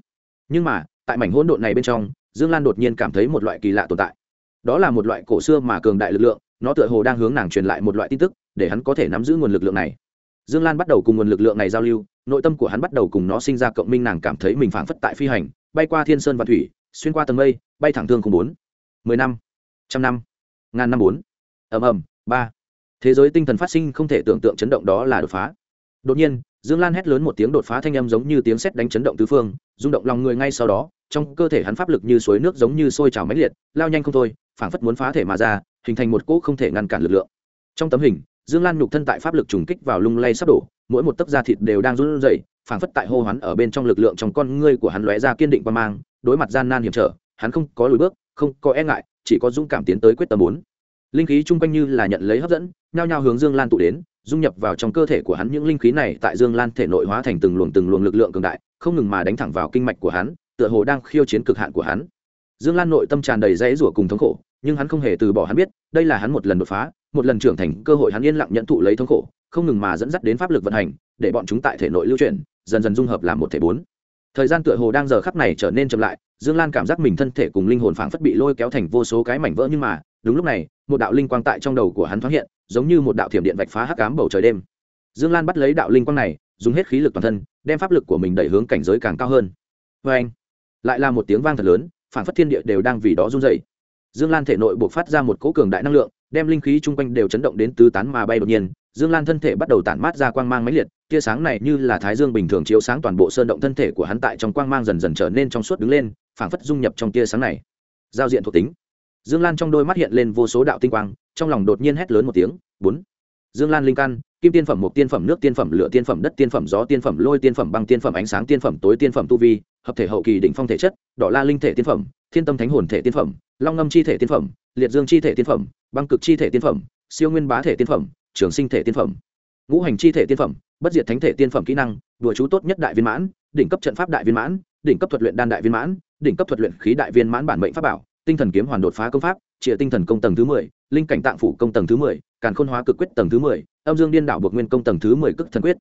Nhưng mà, tại mảnh hỗn độn này bên trong, dương lan đột nhiên cảm thấy một loại kỳ lạ tồn tại. Đó là một loại cổ xưa mà cường đại lực lượng, nó tựa hồ đang hướng nàng truyền lại một loại tin tức, để hắn có thể nắm giữ nguồn lực lượng này dương lan bắt đầu cùng nguồn lực lượng này giao lưu, nội tâm của hắn bắt đầu cùng nó sinh ra cộng minh, nàng cảm thấy mình phảng phất tại phi hành, bay qua thiên sơn và thủy, xuyên qua tầng mây, bay thẳng thương cùng bốn, mười năm, trăm năm, ngàn năm bốn. Ầm ầm, ba. Thế giới tinh thần phát sinh không thể tưởng tượng chấn động đó là đột phá. Đột nhiên, dương lan hét lớn một tiếng đột phá thanh âm giống như tiếng sét đánh chấn động tứ phương, rung động lòng người ngay sau đó, trong cơ thể hắn pháp lực như suối nước giống như sôi trào mãnh liệt, lao nhanh không thôi, phảng phất muốn phá thể mà ra, hình thành một cỗ không thể ngăn cản lực lượng. Trong tấm hình dương lan nhục thân tại pháp lực trùng kích vào lung lay sắp đổ, mỗi một tấc da thịt đều đang run rẩy, phảng phất tại hô hoán ở bên trong lực lượng trong con ngươi của hắn lóe ra kiên định qua mang, đối mặt gian nan hiểm trở, hắn không có lùi bước, không có e ngại, chỉ có dũng cảm tiến tới quyết tâm bốn. Linh khí chung quanh như là nhận lấy hấp dẫn, nhao nhao hướng dương lan tụ đến, dung nhập vào trong cơ thể của hắn những linh khí này tại dương lan thể nội hóa thành từng luồng từng luồng lực lượng cường đại, không ngừng mà đánh thẳng vào kinh mạch của hắn, tựa hồ đang khiêu chiến cực hạn của hắn. Dương lan nội tâm tràn đầy dãy rủa cùng thống khổ nhưng hắn không hề từ bỏ hắn biết, đây là hắn một lần đột phá, một lần trưởng thành, cơ hội hắn yên lặng nhận thụ lấy thống khổ, không ngừng mà dẫn dắt đến pháp lực vận hành, để bọn chúng tại thể nội lưu chuyển, dần dần dung hợp làm một thể bốn. Thời gian tựa hồ đang giờ khắc này trở nên chậm lại, dương lan cảm giác mình thân thể cùng linh hồn phảng phất bị lôi kéo thành vô số cái mảnh vỡ nhưng mà, đúng lúc này, một đạo linh quang tại trong đầu của hắn thoáng hiện, giống như một đạo thiểm điện vạch phá hắc cám bầu trời đêm. Dương lan bắt lấy đạo linh quang này, dùng hết khí lực toàn thân, đem pháp lực của mình đẩy hướng cảnh giới càng cao hơn. Vê anh lại là một tiếng vang thật lớn, phảng phất thiên địa đều đang vì đó run dậy dương lan thể nội buộc phát ra một cỗ cường đại năng lượng đem linh khí chung quanh đều chấn động đến tứ tán mà bay đột nhiên dương lan thân thể bắt đầu tản mát ra quang mang máy liệt tia sáng này như là thái dương bình thường chiếu sáng toàn bộ sơn động thân thể của hắn tại trong quang mang dần dần trở nên trong suốt đứng lên phảng phất dung nhập trong tia sáng này giao diện thuộc tính dương lan trong đôi mắt hiện lên vô số đạo tinh quang trong lòng đột nhiên hét lớn một tiếng bốn dương lan linh căn kim tiên phẩm một tiên phẩm nước tiên phẩm lửa tiên phẩm đất tiên phẩm gió tiên phẩm lôi tiên phẩm băng tiên phẩm ánh sáng tiên phẩm tối tiên phẩm tu vi hợp thể hậu kỳ đỉnh phong thể chất đỏ la linh thể tiên phẩm thiên tâm thánh hồn thể tiên phẩm long ngâm chi thể tiên phẩm, liệt dương chi thể tiên phẩm, băng cực chi thể tiên phẩm, siêu nguyên bá thể tiên phẩm, trường sinh thể tiên phẩm. Ngũ hành chi thể tiên phẩm, bất diệt thánh thể tiên phẩm kỹ năng, đùa chú tốt nhất đại viên mãn, đỉnh cấp trận pháp đại viên mãn, đỉnh cấp thuật luyện đan đại viên mãn, đỉnh cấp thuật luyện khí đại viên mãn bản mệnh pháp bảo, tinh thần kiếm hoàn đột phá công pháp trịa tinh thần công tầng thứ mười, linh cảnh tạng phủ công tầng thứ mười, càn khôn hóa cực quyết tầng thứ mười, âm dương điên đảo buộc nguyên công tầng thứ mười cực thần quyết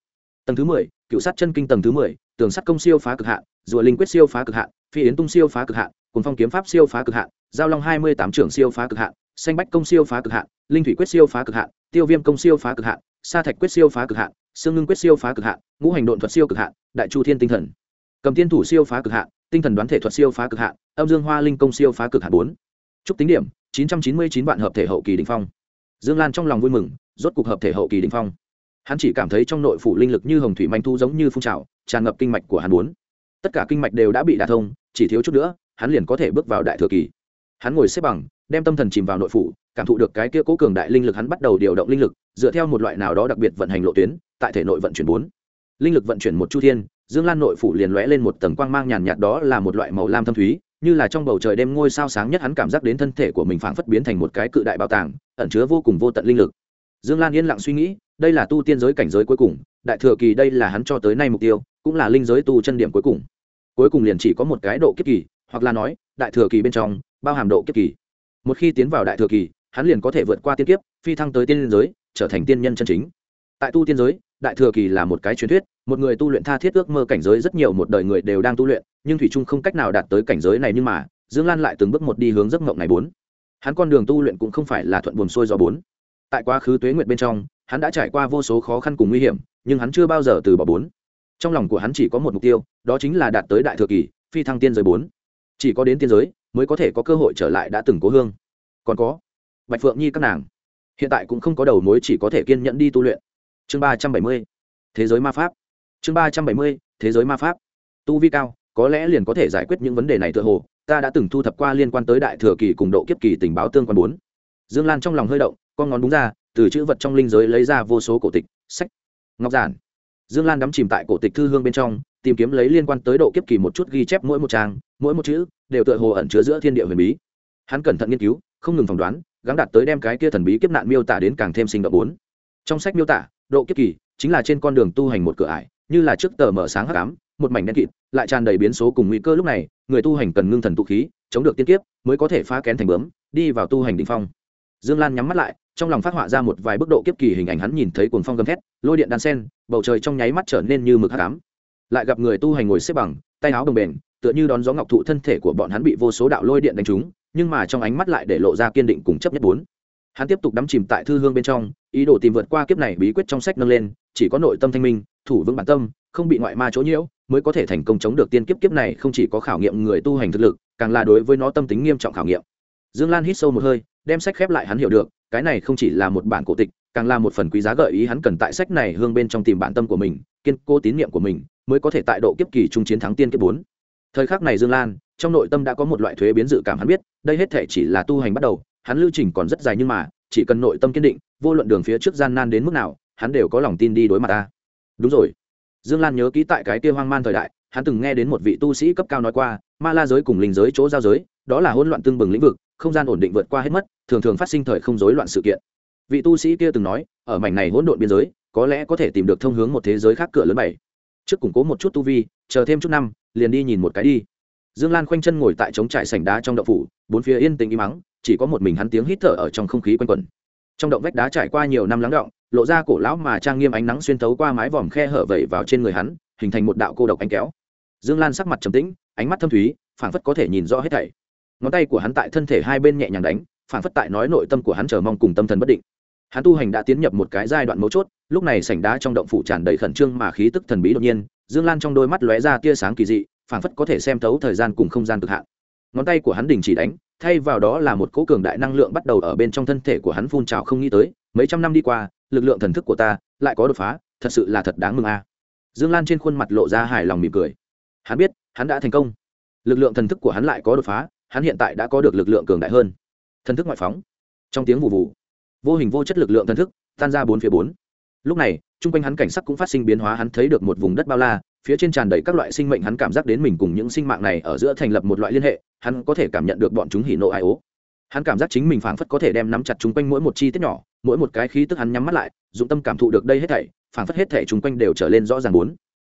tầng thứ mười, cựu sát chân kinh tầng thứ mười, tường sắt công siêu phá cực hạn, rùa linh quyết siêu phá cực hạn, phi yến tung siêu phá cực hạn cùng phong kiếm pháp siêu phá cực hạn giao long hai mươi tám trưởng siêu phá cực hạn xanh bách công siêu phá cực hạn linh thủy quyết siêu phá cực hạn tiêu viêm công siêu phá cực hạn sa thạch quyết siêu phá cực hạn xương ngưng quyết siêu phá cực hạn ngũ hành độn thuật siêu cực hạn đại chu thiên tinh thần cầm tiên thủ siêu phá cực hạn tinh thần đoán thể thuật siêu phá cực hạn âm dương hoa linh công siêu phá cực hạn bốn chúc tính điểm chín trăm chín mươi chín vạn hợp thể hậu kỳ đình phong dương lan trong lòng vui mừng rốt cục hợp thể hậu kỳ đình phong hắn chỉ cảm thấy trong nội phủ linh lực như hồng thủy manh thu giống như phun trào tràn ngập kinh mạch của hắn bốn tất cả kinh mạch đều đã bị đả thông chỉ thiếu chút nữa hắn liền có thể bước vào đại thừa kỳ. Hắn ngồi xếp bằng, đem tâm thần chìm vào nội phủ, cảm thụ được cái kia cố cường đại linh lực hắn bắt đầu điều động linh lực, dựa theo một loại nào đó đặc biệt vận hành lộ tuyến, tại thể nội vận chuyển bốn. Linh lực vận chuyển một chu thiên, dương lan nội phủ liền lóe lên một tầng quang mang nhàn nhạt đó là một loại màu lam thâm thúy, như là trong bầu trời đêm ngôi sao sáng nhất hắn cảm giác đến thân thể của mình phảng phất biến thành một cái cự đại bảo tàng, ẩn chứa vô cùng vô tận linh lực. Dương lan yên lặng suy nghĩ, đây là tu tiên giới cảnh giới cuối cùng, đại thừa kỳ đây là hắn cho tới nay mục tiêu, cũng là linh giới tu chân điểm cuối cùng. Cuối cùng liền chỉ có một cái độ kiếp kỳ hoặc là nói, đại thừa kỳ bên trong, bao hàm độ kiếp kỳ. Một khi tiến vào đại thừa kỳ, hắn liền có thể vượt qua tiên kiếp, phi thăng tới tiên giới, trở thành tiên nhân chân chính. Tại tu tiên giới, đại thừa kỳ là một cái truyền thuyết, một người tu luyện tha thiết ước mơ cảnh giới rất nhiều một đời người đều đang tu luyện, nhưng thủy trung không cách nào đạt tới cảnh giới này nhưng mà, dương lan lại từng bước một đi hướng giấc mộng này bốn. Hắn con đường tu luyện cũng không phải là thuận buồm xuôi do bốn. Tại quá khứ tuế nguyện bên trong, hắn đã trải qua vô số khó khăn cùng nguy hiểm, nhưng hắn chưa bao giờ từ bỏ bốn. Trong lòng của hắn chỉ có một mục tiêu, đó chính là đạt tới đại thừa kỳ, phi thăng tiên giới bốn chỉ có đến tiên giới mới có thể có cơ hội trở lại đã từng cố hương. Còn có, bạch phượng nhi các nàng, hiện tại cũng không có đầu mối chỉ có thể kiên nhẫn đi tu luyện. Chương ba trăm bảy mươi, thế giới ma pháp. Chương ba trăm bảy mươi, thế giới ma pháp. Tu vi cao, có lẽ liền có thể giải quyết những vấn đề này tựa hồ. Ta đã từng thu thập qua liên quan tới đại thừa kỳ cùng độ kiếp kỳ tình báo tương quan bốn. Dương lan trong lòng hơi động, con ngón đúng ra, từ chữ vật trong linh giới lấy ra vô số cổ tịch, sách. Ngọc giản. Dương lan đắm chìm tại cổ tịch thư hương bên trong tìm kiếm lấy liên quan tới độ kiếp kỳ một chút ghi chép mỗi một trang, mỗi một chữ, đều tựa hồ ẩn chứa giữa thiên địa huyền bí. Hắn cẩn thận nghiên cứu, không ngừng phỏng đoán, gắng đạt tới đem cái kia thần bí kiếp nạn miêu tả đến càng thêm sinh động bốn. Trong sách miêu tả, độ kiếp kỳ chính là trên con đường tu hành một cửa ải, như là trước tờ mở sáng hắc ám, một mảnh đen kịt, lại tràn đầy biến số cùng nguy cơ lúc này, người tu hành cần ngưng thần tụ khí, chống được tiên kiếp, mới có thể phá kén thành bướm, đi vào tu hành đỉnh phong. Dương lan nhắm mắt lại, trong lòng phát họa ra một vài bức độ kiếp kỳ hình ảnh hắn nhìn thấy cuồng phong gầm thét, lôi điện đan sen, bầu trời trong nháy mắt trở nên như mực hắc ám lại gặp người tu hành ngồi xếp bằng, tay áo đồng bền, tựa như đón gió ngọc thụ thân thể của bọn hắn bị vô số đạo lôi điện đánh trúng, nhưng mà trong ánh mắt lại để lộ ra kiên định cùng chấp nhất bốn. Hắn tiếp tục đắm chìm tại thư hương bên trong, ý đồ tìm vượt qua kiếp này bí quyết trong sách nâng lên, chỉ có nội tâm thanh minh, thủ vững bản tâm, không bị ngoại ma chỗ nhiễu, mới có thể thành công chống được tiên kiếp kiếp này không chỉ có khảo nghiệm người tu hành thực lực, càng là đối với nó tâm tính nghiêm trọng khảo nghiệm. Dương lan hít sâu một hơi, đem sách khép lại hắn hiểu được, cái này không chỉ là một bản cổ tịch càng là một phần quý giá gợi ý hắn cần tại sách này hương bên trong tìm bản tâm của mình, kiên cố tín nhiệm của mình, mới có thể tại độ kiếp kỳ trung chiến thắng tiên kiếp bốn. Thời khắc này dương lan, trong nội tâm đã có một loại thuế biến dự cảm hắn biết, đây hết thể chỉ là tu hành bắt đầu, hắn lưu trình còn rất dài nhưng mà, chỉ cần nội tâm kiên định, vô luận đường phía trước gian nan đến mức nào, hắn đều có lòng tin đi đối mặt ta. Đúng rồi. Dương lan nhớ ký tại cái kia hoang man thời đại, hắn từng nghe đến một vị tu sĩ cấp cao nói qua, ma la giới cùng linh giới chỗ giao giới, đó là hỗn loạn tương bừng lĩnh vực, không gian ổn định vượt qua hết mất, thường thường phát sinh thời không rối loạn sự kiện vị tu sĩ kia từng nói, ở mảnh này hỗn độn biên giới, có lẽ có thể tìm được thông hướng một thế giới khác cửa lớn bảy. Trước củng cố một chút tu vi, chờ thêm chút năm, liền đi nhìn một cái đi. Dương lan khoanh chân ngồi tại trống trải sảnh đá trong động phủ, bốn phía yên tĩnh im mắng chỉ có một mình hắn tiếng hít thở ở trong không khí quanh quẩn. Trong động vách đá trải qua nhiều năm lắng động lộ ra cổ lão mà trang nghiêm ánh nắng xuyên thấu qua mái vòm khe hở vẩy vào trên người hắn, hình thành một đạo cô độc ánh kéo. Dương lan sắc mặt trầm tĩnh, ánh mắt thâm thúy, phảng phất có thể nhìn rõ hết thảy. Ngón tay của hắn tại thân thể hai bên nhẹ nhàng đánh phảng phất tại nói nội tâm của hắn chờ mong cùng tâm thần bất định. Hắn tu hành đã tiến nhập một cái giai đoạn mấu chốt, lúc này sảnh đá trong động phủ tràn đầy khẩn trương mà khí tức thần bí đột nhiên, dương lan trong đôi mắt lóe ra tia sáng kỳ dị, phảng phất có thể xem thấu thời gian cùng không gian cực hạn. Ngón tay của hắn đình chỉ đánh, thay vào đó là một cỗ cường đại năng lượng bắt đầu ở bên trong thân thể của hắn phun trào không nghĩ tới, mấy trăm năm đi qua, lực lượng thần thức của ta lại có đột phá, thật sự là thật đáng mừng a. À. Dương lan trên khuôn mặt lộ ra hài lòng mỉm cười. Hắn biết, hắn đã thành công. Lực lượng thần thức của hắn lại có đột phá, hắn hiện tại đã có được lực lượng cường đại hơn thần thức ngoại phóng. Trong tiếng vụ vụ vô hình vô chất lực lượng thần thức tan ra bốn phía bốn. Lúc này, chung quanh hắn cảnh sắc cũng phát sinh biến hóa, hắn thấy được một vùng đất bao la, phía trên tràn đầy các loại sinh mệnh, hắn cảm giác đến mình cùng những sinh mạng này ở giữa thành lập một loại liên hệ, hắn có thể cảm nhận được bọn chúng hỉ nộ ai ố. Hắn cảm giác chính mình phảng phất có thể đem nắm chặt chung quanh mỗi một chi tiết nhỏ, mỗi một cái khí tức hắn nhắm mắt lại, dụng tâm cảm thụ được đây hết thảy, phảng phất hết thảy chung quanh đều trở lên rõ ràng bốn.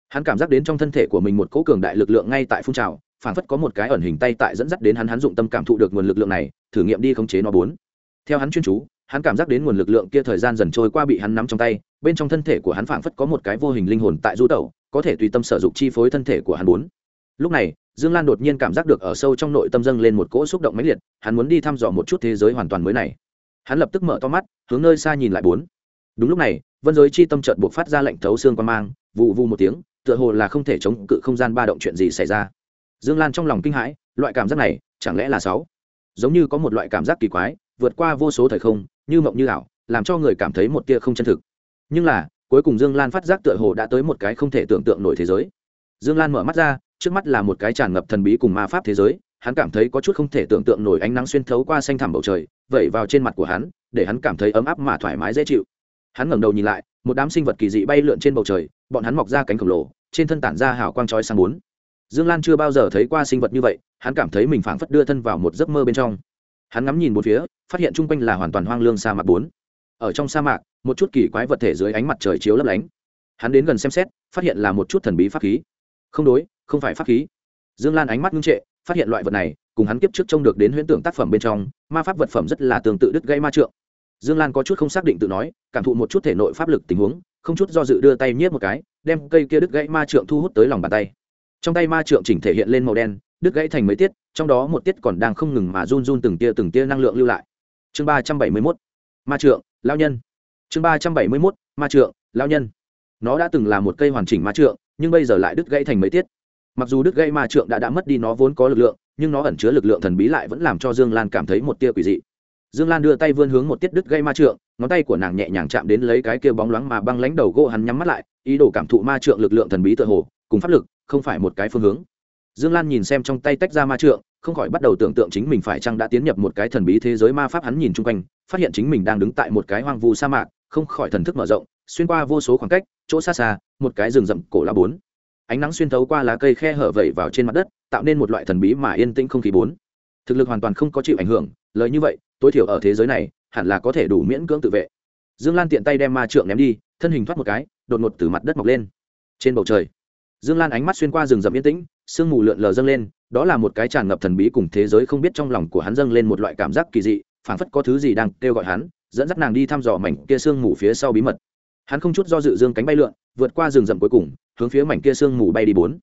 Hắn cảm giác đến trong thân thể của mình một cỗ cường đại lực lượng ngay tại phun trào phảng phất có một cái ẩn hình tay tại dẫn dắt đến hắn hắn dụng tâm cảm thụ được nguồn lực lượng này, thử nghiệm đi khống chế nó bốn. Theo hắn chuyên chú, hắn cảm giác đến nguồn lực lượng kia thời gian dần trôi qua bị hắn nắm trong tay, bên trong thân thể của hắn phảng phất có một cái vô hình linh hồn tại du tẩu, có thể tùy tâm sở dụng chi phối thân thể của hắn bốn. Lúc này, dương lan đột nhiên cảm giác được ở sâu trong nội tâm dâng lên một cỗ xúc động mãnh liệt, hắn muốn đi thăm dò một chút thế giới hoàn toàn mới này. Hắn lập tức mở to mắt, hướng nơi xa nhìn lại bốn. Đúng lúc này, vân giới chi tâm chợt buộc phát ra lệnh thấu xương quan mang, vụ vụ một tiếng, tựa hồ là không thể chống cự không gian ba động chuyện gì xảy ra dương lan trong lòng kinh hãi, loại cảm giác này, chẳng lẽ là sáu? Giống như có một loại cảm giác kỳ quái, vượt qua vô số thời không, như mộng như ảo, làm cho người cảm thấy một tia không chân thực. Nhưng là, cuối cùng dương lan phát giác tựa hồ đã tới một cái không thể tưởng tượng nổi thế giới. Dương lan mở mắt ra, trước mắt là một cái tràn ngập thần bí cùng ma pháp thế giới, hắn cảm thấy có chút không thể tưởng tượng nổi ánh nắng xuyên thấu qua xanh thẳm bầu trời, vẩy vào trên mặt của hắn, để hắn cảm thấy ấm áp mà thoải mái dễ chịu. Hắn ngẩng đầu nhìn lại, một đám sinh vật kỳ dị bay lượn trên bầu trời, bọn hắn mọc ra cánh khổng lồ, trên thân tản ra hào quang trói sáng bốn dương lan chưa bao giờ thấy qua sinh vật như vậy, hắn cảm thấy mình phảng phất đưa thân vào một giấc mơ bên trong. Hắn ngắm nhìn một phía, phát hiện chung quanh là hoàn toàn hoang lương sa mạc bốn. Ở trong sa mạc, một chút kỳ quái vật thể dưới ánh mặt trời chiếu lấp lánh. Hắn đến gần xem xét, phát hiện là một chút thần bí pháp khí. Không đối, không phải pháp khí. Dương lan ánh mắt ngưng trệ, phát hiện loại vật này, cùng hắn kiếp trước trông được đến huyễn tưởng tác phẩm bên trong, ma pháp vật phẩm rất là tương tự đứt gây ma trượng. Dương lan có chút không xác định tự nói, cảm thụ một chút thể nội pháp lực tình huống, không chút do dự đưa tay nhiếp một cái, đem cây kia đứt gãy ma trượng thu hút tới lòng bàn tay trong tay ma trượng chỉnh thể hiện lên màu đen, đứt gãy thành mấy tiết, trong đó một tiết còn đang không ngừng mà run run từng tia từng tia năng lượng lưu lại. Chương ba trăm bảy mươi mốt, ma trượng, lao nhân. Chương ba trăm bảy mươi mốt, ma trượng, lao nhân. Nó đã từng là một cây hoàn chỉnh ma trượng, nhưng bây giờ lại đứt gãy thành mấy tiết. Mặc dù đứt gãy ma trượng đã đã mất đi nó vốn có lực lượng, nhưng nó ẩn chứa lực lượng thần bí lại vẫn làm cho dương lan cảm thấy một tia quỷ dị. Dương lan đưa tay vươn hướng một tiết đứt gây ma trượng, ngón tay của nàng nhẹ nhàng chạm đến lấy cái kia bóng loáng mà băng lánh đầu gỗ hắn nhắm mắt lại, ý đồ cảm thụ ma trượng lực lượng thần bí tự hồ, cùng pháp lực không phải một cái phương hướng. Dương lan nhìn xem trong tay tách ra ma trượng, không khỏi bắt đầu tưởng tượng chính mình phải chăng đã tiến nhập một cái thần bí thế giới ma pháp hắn nhìn chung quanh, phát hiện chính mình đang đứng tại một cái hoang vu sa mạc, không khỏi thần thức mở rộng, xuyên qua vô số khoảng cách, chỗ xa xa, một cái rừng rậm cổ lá bốn. Ánh nắng xuyên thấu qua lá cây khe hở vẩy vào trên mặt đất, tạo nên một loại thần bí mà yên tĩnh không khí bốn. Thực lực hoàn toàn không có chịu ảnh hưởng, lời như vậy, tối thiểu ở thế giới này, hẳn là có thể đủ miễn cưỡng tự vệ. Dương lan tiện tay đem ma trượng ném đi, thân hình thoát một cái, đột ngột từ mặt đất mọc lên. Trên bầu trời dương lan ánh mắt xuyên qua rừng rậm yên tĩnh, sương mù lượn lờ dâng lên, đó là một cái tràn ngập thần bí cùng thế giới không biết trong lòng của hắn dâng lên một loại cảm giác kỳ dị, phảng phất có thứ gì đang kêu gọi hắn, dẫn dắt nàng đi thăm dò mảnh kia sương mù phía sau bí mật. Hắn không chút do dự dương cánh bay lượn, vượt qua rừng rậm cuối cùng, hướng phía mảnh kia sương mù bay đi bốn.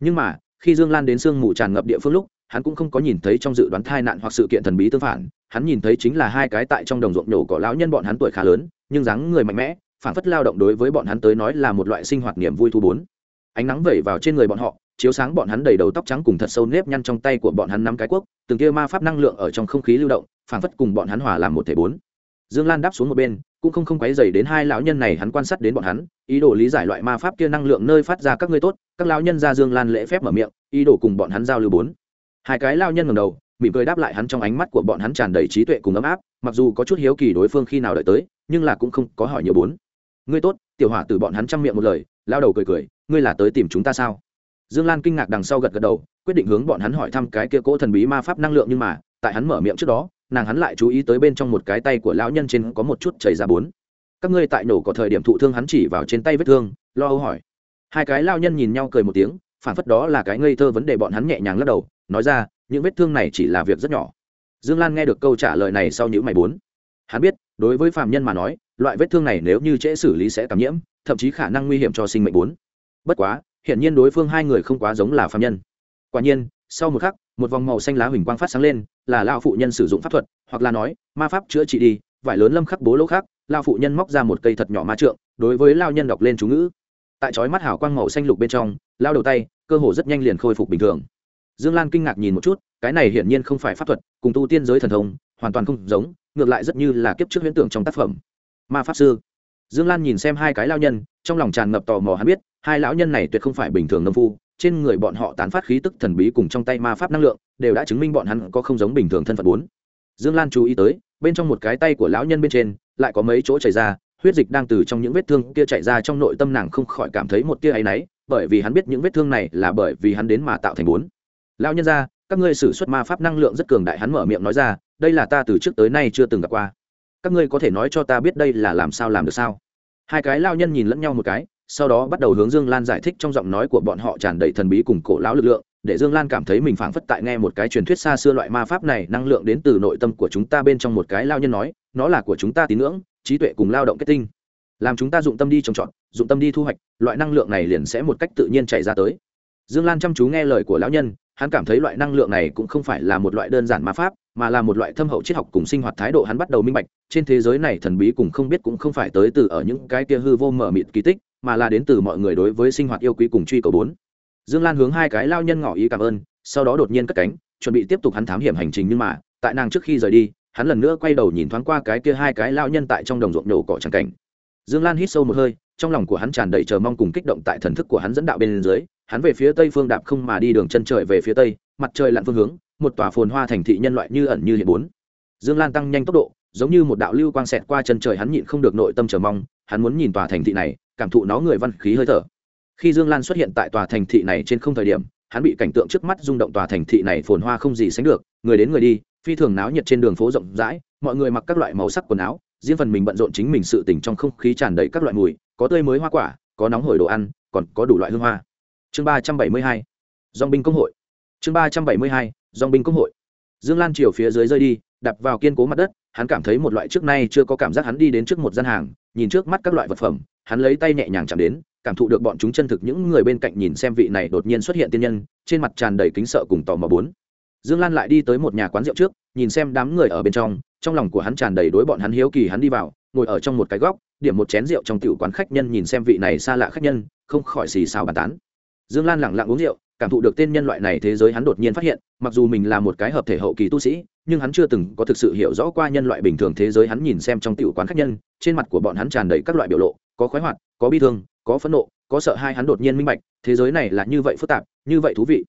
Nhưng mà, khi dương lan đến sương mù tràn ngập địa phương lúc, hắn cũng không có nhìn thấy trong dự đoán tai nạn hoặc sự kiện thần bí tương phản, hắn nhìn thấy chính là hai cái tại trong đồng ruộng nhổ cỏ lão nhân bọn hắn tuổi khá lớn, nhưng dáng người mạnh mẽ, phảng phất lao động đối với bọn hắn tới nói là một loại sinh hoạt niềm vui thu bốn ánh nắng vẩy vào trên người bọn họ, chiếu sáng bọn hắn đầy đầu tóc trắng cùng thật sâu nếp nhăn trong tay của bọn hắn năm cái quốc, từng kia ma pháp năng lượng ở trong không khí lưu động, phảng phất cùng bọn hắn hòa làm một thể bốn. Dương lan đáp xuống một bên, cũng không không quấy dày đến hai lão nhân này hắn quan sát đến bọn hắn, ý đồ lý giải loại ma pháp kia năng lượng nơi phát ra các ngươi tốt, các lão nhân ra dương lan lễ phép mở miệng, ý đồ cùng bọn hắn giao lưu bốn. Hai cái lao nhân ngầm đầu, mỉm cười đáp lại hắn trong ánh mắt của bọn hắn tràn đầy trí tuệ cùng ấm áp, mặc dù có chút hiếu kỳ đối phương khi nào đợi tới, nhưng là cũng không có hỏi nhiều bốn. Ngươi tốt, tiểu hỏa từ bọn hắn chăm miệng một lời lao đầu cười cười ngươi là tới tìm chúng ta sao? Dương lan kinh ngạc đằng sau gật gật đầu, quyết định hướng bọn hắn hỏi thăm cái kia cỗ thần bí ma pháp năng lượng nhưng mà, tại hắn mở miệng trước đó, nàng hắn lại chú ý tới bên trong một cái tay của lão nhân trên có một chút chảy ra bốn. Các ngươi tại nổ có thời điểm thụ thương hắn chỉ vào trên tay vết thương, lo âu hỏi. Hai cái lao nhân nhìn nhau cười một tiếng, phản phất đó là cái ngây thơ vấn đề bọn hắn nhẹ nhàng lắc đầu, nói ra, những vết thương này chỉ là việc rất nhỏ. Dương lan nghe được câu trả lời này sau những mày bốn. Hắn biết, đối với phạm nhân mà nói, loại vết thương này nếu như trễ xử lý sẽ cảm nhiễm, thậm chí khả năng nguy hiểm cho sinh mệnh bốn bất quá hiện nhiên đối phương hai người không quá giống là phạm nhân. Quả nhiên, sau một khắc, một vòng màu xanh lá huỳnh quang phát sáng lên, là lao phụ nhân sử dụng pháp thuật, hoặc là nói, ma pháp chữa trị đi, vải lớn lâm khắc bố lỗ khác lao phụ nhân móc ra một cây thật nhỏ ma trượng, đối với lao nhân đọc lên chú ngữ. Tại chói mắt hào quang màu xanh lục bên trong lao đầu tay, cơ hồ rất nhanh liền khôi phục bình thường. Dương lan kinh ngạc nhìn một chút, cái này hiển nhiên không phải pháp thuật, cùng tu tiên giới thần thông, hoàn toàn không giống, ngược lại rất như là kiếp trước huyễn tưởng trong tác phẩm. Ma pháp sư. Dương lan nhìn xem hai cái lao nhân trong lòng tràn ngập tò mò hắn biết, hai lão nhân này tuyệt không phải bình thường nông phu, trên người bọn họ tán phát khí tức thần bí cùng trong tay ma pháp năng lượng, đều đã chứng minh bọn hắn có không giống bình thường thân phận bốn. Dương lan chú ý tới, bên trong một cái tay của lão nhân bên trên, lại có mấy chỗ chảy ra, huyết dịch đang từ trong những vết thương kia chảy ra trong nội tâm nàng không khỏi cảm thấy một tia áy náy, bởi vì hắn biết những vết thương này là bởi vì hắn đến mà tạo thành bốn. Lão nhân ra, các ngươi sử xuất ma pháp năng lượng rất cường đại, hắn mở miệng nói ra, đây là ta từ trước tới nay chưa từng gặp qua. Các ngươi có thể nói cho ta biết đây là làm sao làm được sao? Hai cái lao nhân nhìn lẫn nhau một cái, sau đó bắt đầu hướng dương lan giải thích trong giọng nói của bọn họ tràn đầy thần bí cùng cổ lão lực lượng, để dương lan cảm thấy mình phảng phất tại nghe một cái truyền thuyết xa xưa loại ma pháp này năng lượng đến từ nội tâm của chúng ta bên trong một cái lao nhân nói, nó là của chúng ta tín ngưỡng, trí tuệ cùng lao động kết tinh. Làm chúng ta dụng tâm đi trồng trọt, dụng tâm đi thu hoạch, loại năng lượng này liền sẽ một cách tự nhiên chạy ra tới. Dương lan chăm chú nghe lời của lão nhân hắn cảm thấy loại năng lượng này cũng không phải là một loại đơn giản ma pháp, mà là một loại thâm hậu triết học cùng sinh hoạt thái độ hắn bắt đầu minh bạch, trên thế giới này thần bí cùng không biết cũng không phải tới từ ở những cái kia hư vô mở mịt kỳ tích, mà là đến từ mọi người đối với sinh hoạt yêu quý cùng truy cầu bốn. Dương lan hướng hai cái lao nhân ngỏ ý cảm ơn, sau đó đột nhiên cất cánh, chuẩn bị tiếp tục hắn thám hiểm hành trình nhưng mà, tại nàng trước khi rời đi, hắn lần nữa quay đầu nhìn thoáng qua cái kia hai cái lao nhân tại trong đồng ruộng nổ cỏ trắng cảnh. Dương lan hít sâu một hơi trong lòng của hắn tràn đầy chờ mong cùng kích động tại thần thức của hắn dẫn đạo bên dưới, hắn về phía tây phương đạp không mà đi đường chân trời về phía tây, mặt trời lặn phương hướng, một tòa phồn hoa thành thị nhân loại như ẩn như hiện bốn. Dương lan tăng nhanh tốc độ, giống như một đạo lưu quang xẹt qua chân trời hắn nhịn không được nội tâm chờ mong, hắn muốn nhìn tòa thành thị này, cảm thụ nó người văn khí hơi thở. Khi dương lan xuất hiện tại tòa thành thị này trên không thời điểm, hắn bị cảnh tượng trước mắt rung động tòa thành thị này phồn hoa không gì sánh được, người đến người đi, phi thường náo nhiệt trên đường phố rộng rãi, mọi người mặc các loại màu sắc quần áo, riêng phần mình bận rộn chính mình sự tỉnh trong không khí tràn đầy các loại mùi có tươi mới hoa quả, có nóng hổi đồ ăn, còn có đủ loại hương hoa. Chương ba trăm bảy mươi hai dong binh công hội. Chương ba trăm bảy mươi hai dong binh công hội. Dương lan chiều phía dưới rơi đi đập vào kiên cố mặt đất, hắn cảm thấy một loại trước nay chưa có cảm giác hắn đi đến trước một gian hàng, nhìn trước mắt các loại vật phẩm, hắn lấy tay nhẹ nhàng chạm đến, cảm thụ được bọn chúng chân thực những người bên cạnh nhìn xem vị này đột nhiên xuất hiện tiên nhân, trên mặt tràn đầy kính sợ cùng tò mò bốn. Dương lan lại đi tới một nhà quán rượu trước, nhìn xem đám người ở bên trong trong lòng của hắn tràn đầy đối bọn hắn hiếu kỳ hắn đi vào, ngồi ở trong một cái góc điểm một chén rượu trong tiểu quán khách nhân nhìn xem vị này xa lạ khách nhân, không khỏi xì xào bàn tán. Dương lan lẳng lặng uống rượu, cảm thụ được tên nhân loại này thế giới hắn đột nhiên phát hiện, mặc dù mình là một cái hợp thể hậu kỳ tu sĩ, nhưng hắn chưa từng có thực sự hiểu rõ qua nhân loại bình thường thế giới hắn nhìn xem trong tiểu quán khách nhân, trên mặt của bọn hắn tràn đầy các loại biểu lộ, có khoái hoạt, có bi thương, có phẫn nộ, có sợ hai hắn đột nhiên minh bạch, thế giới này là như vậy phức tạp, như vậy thú vị.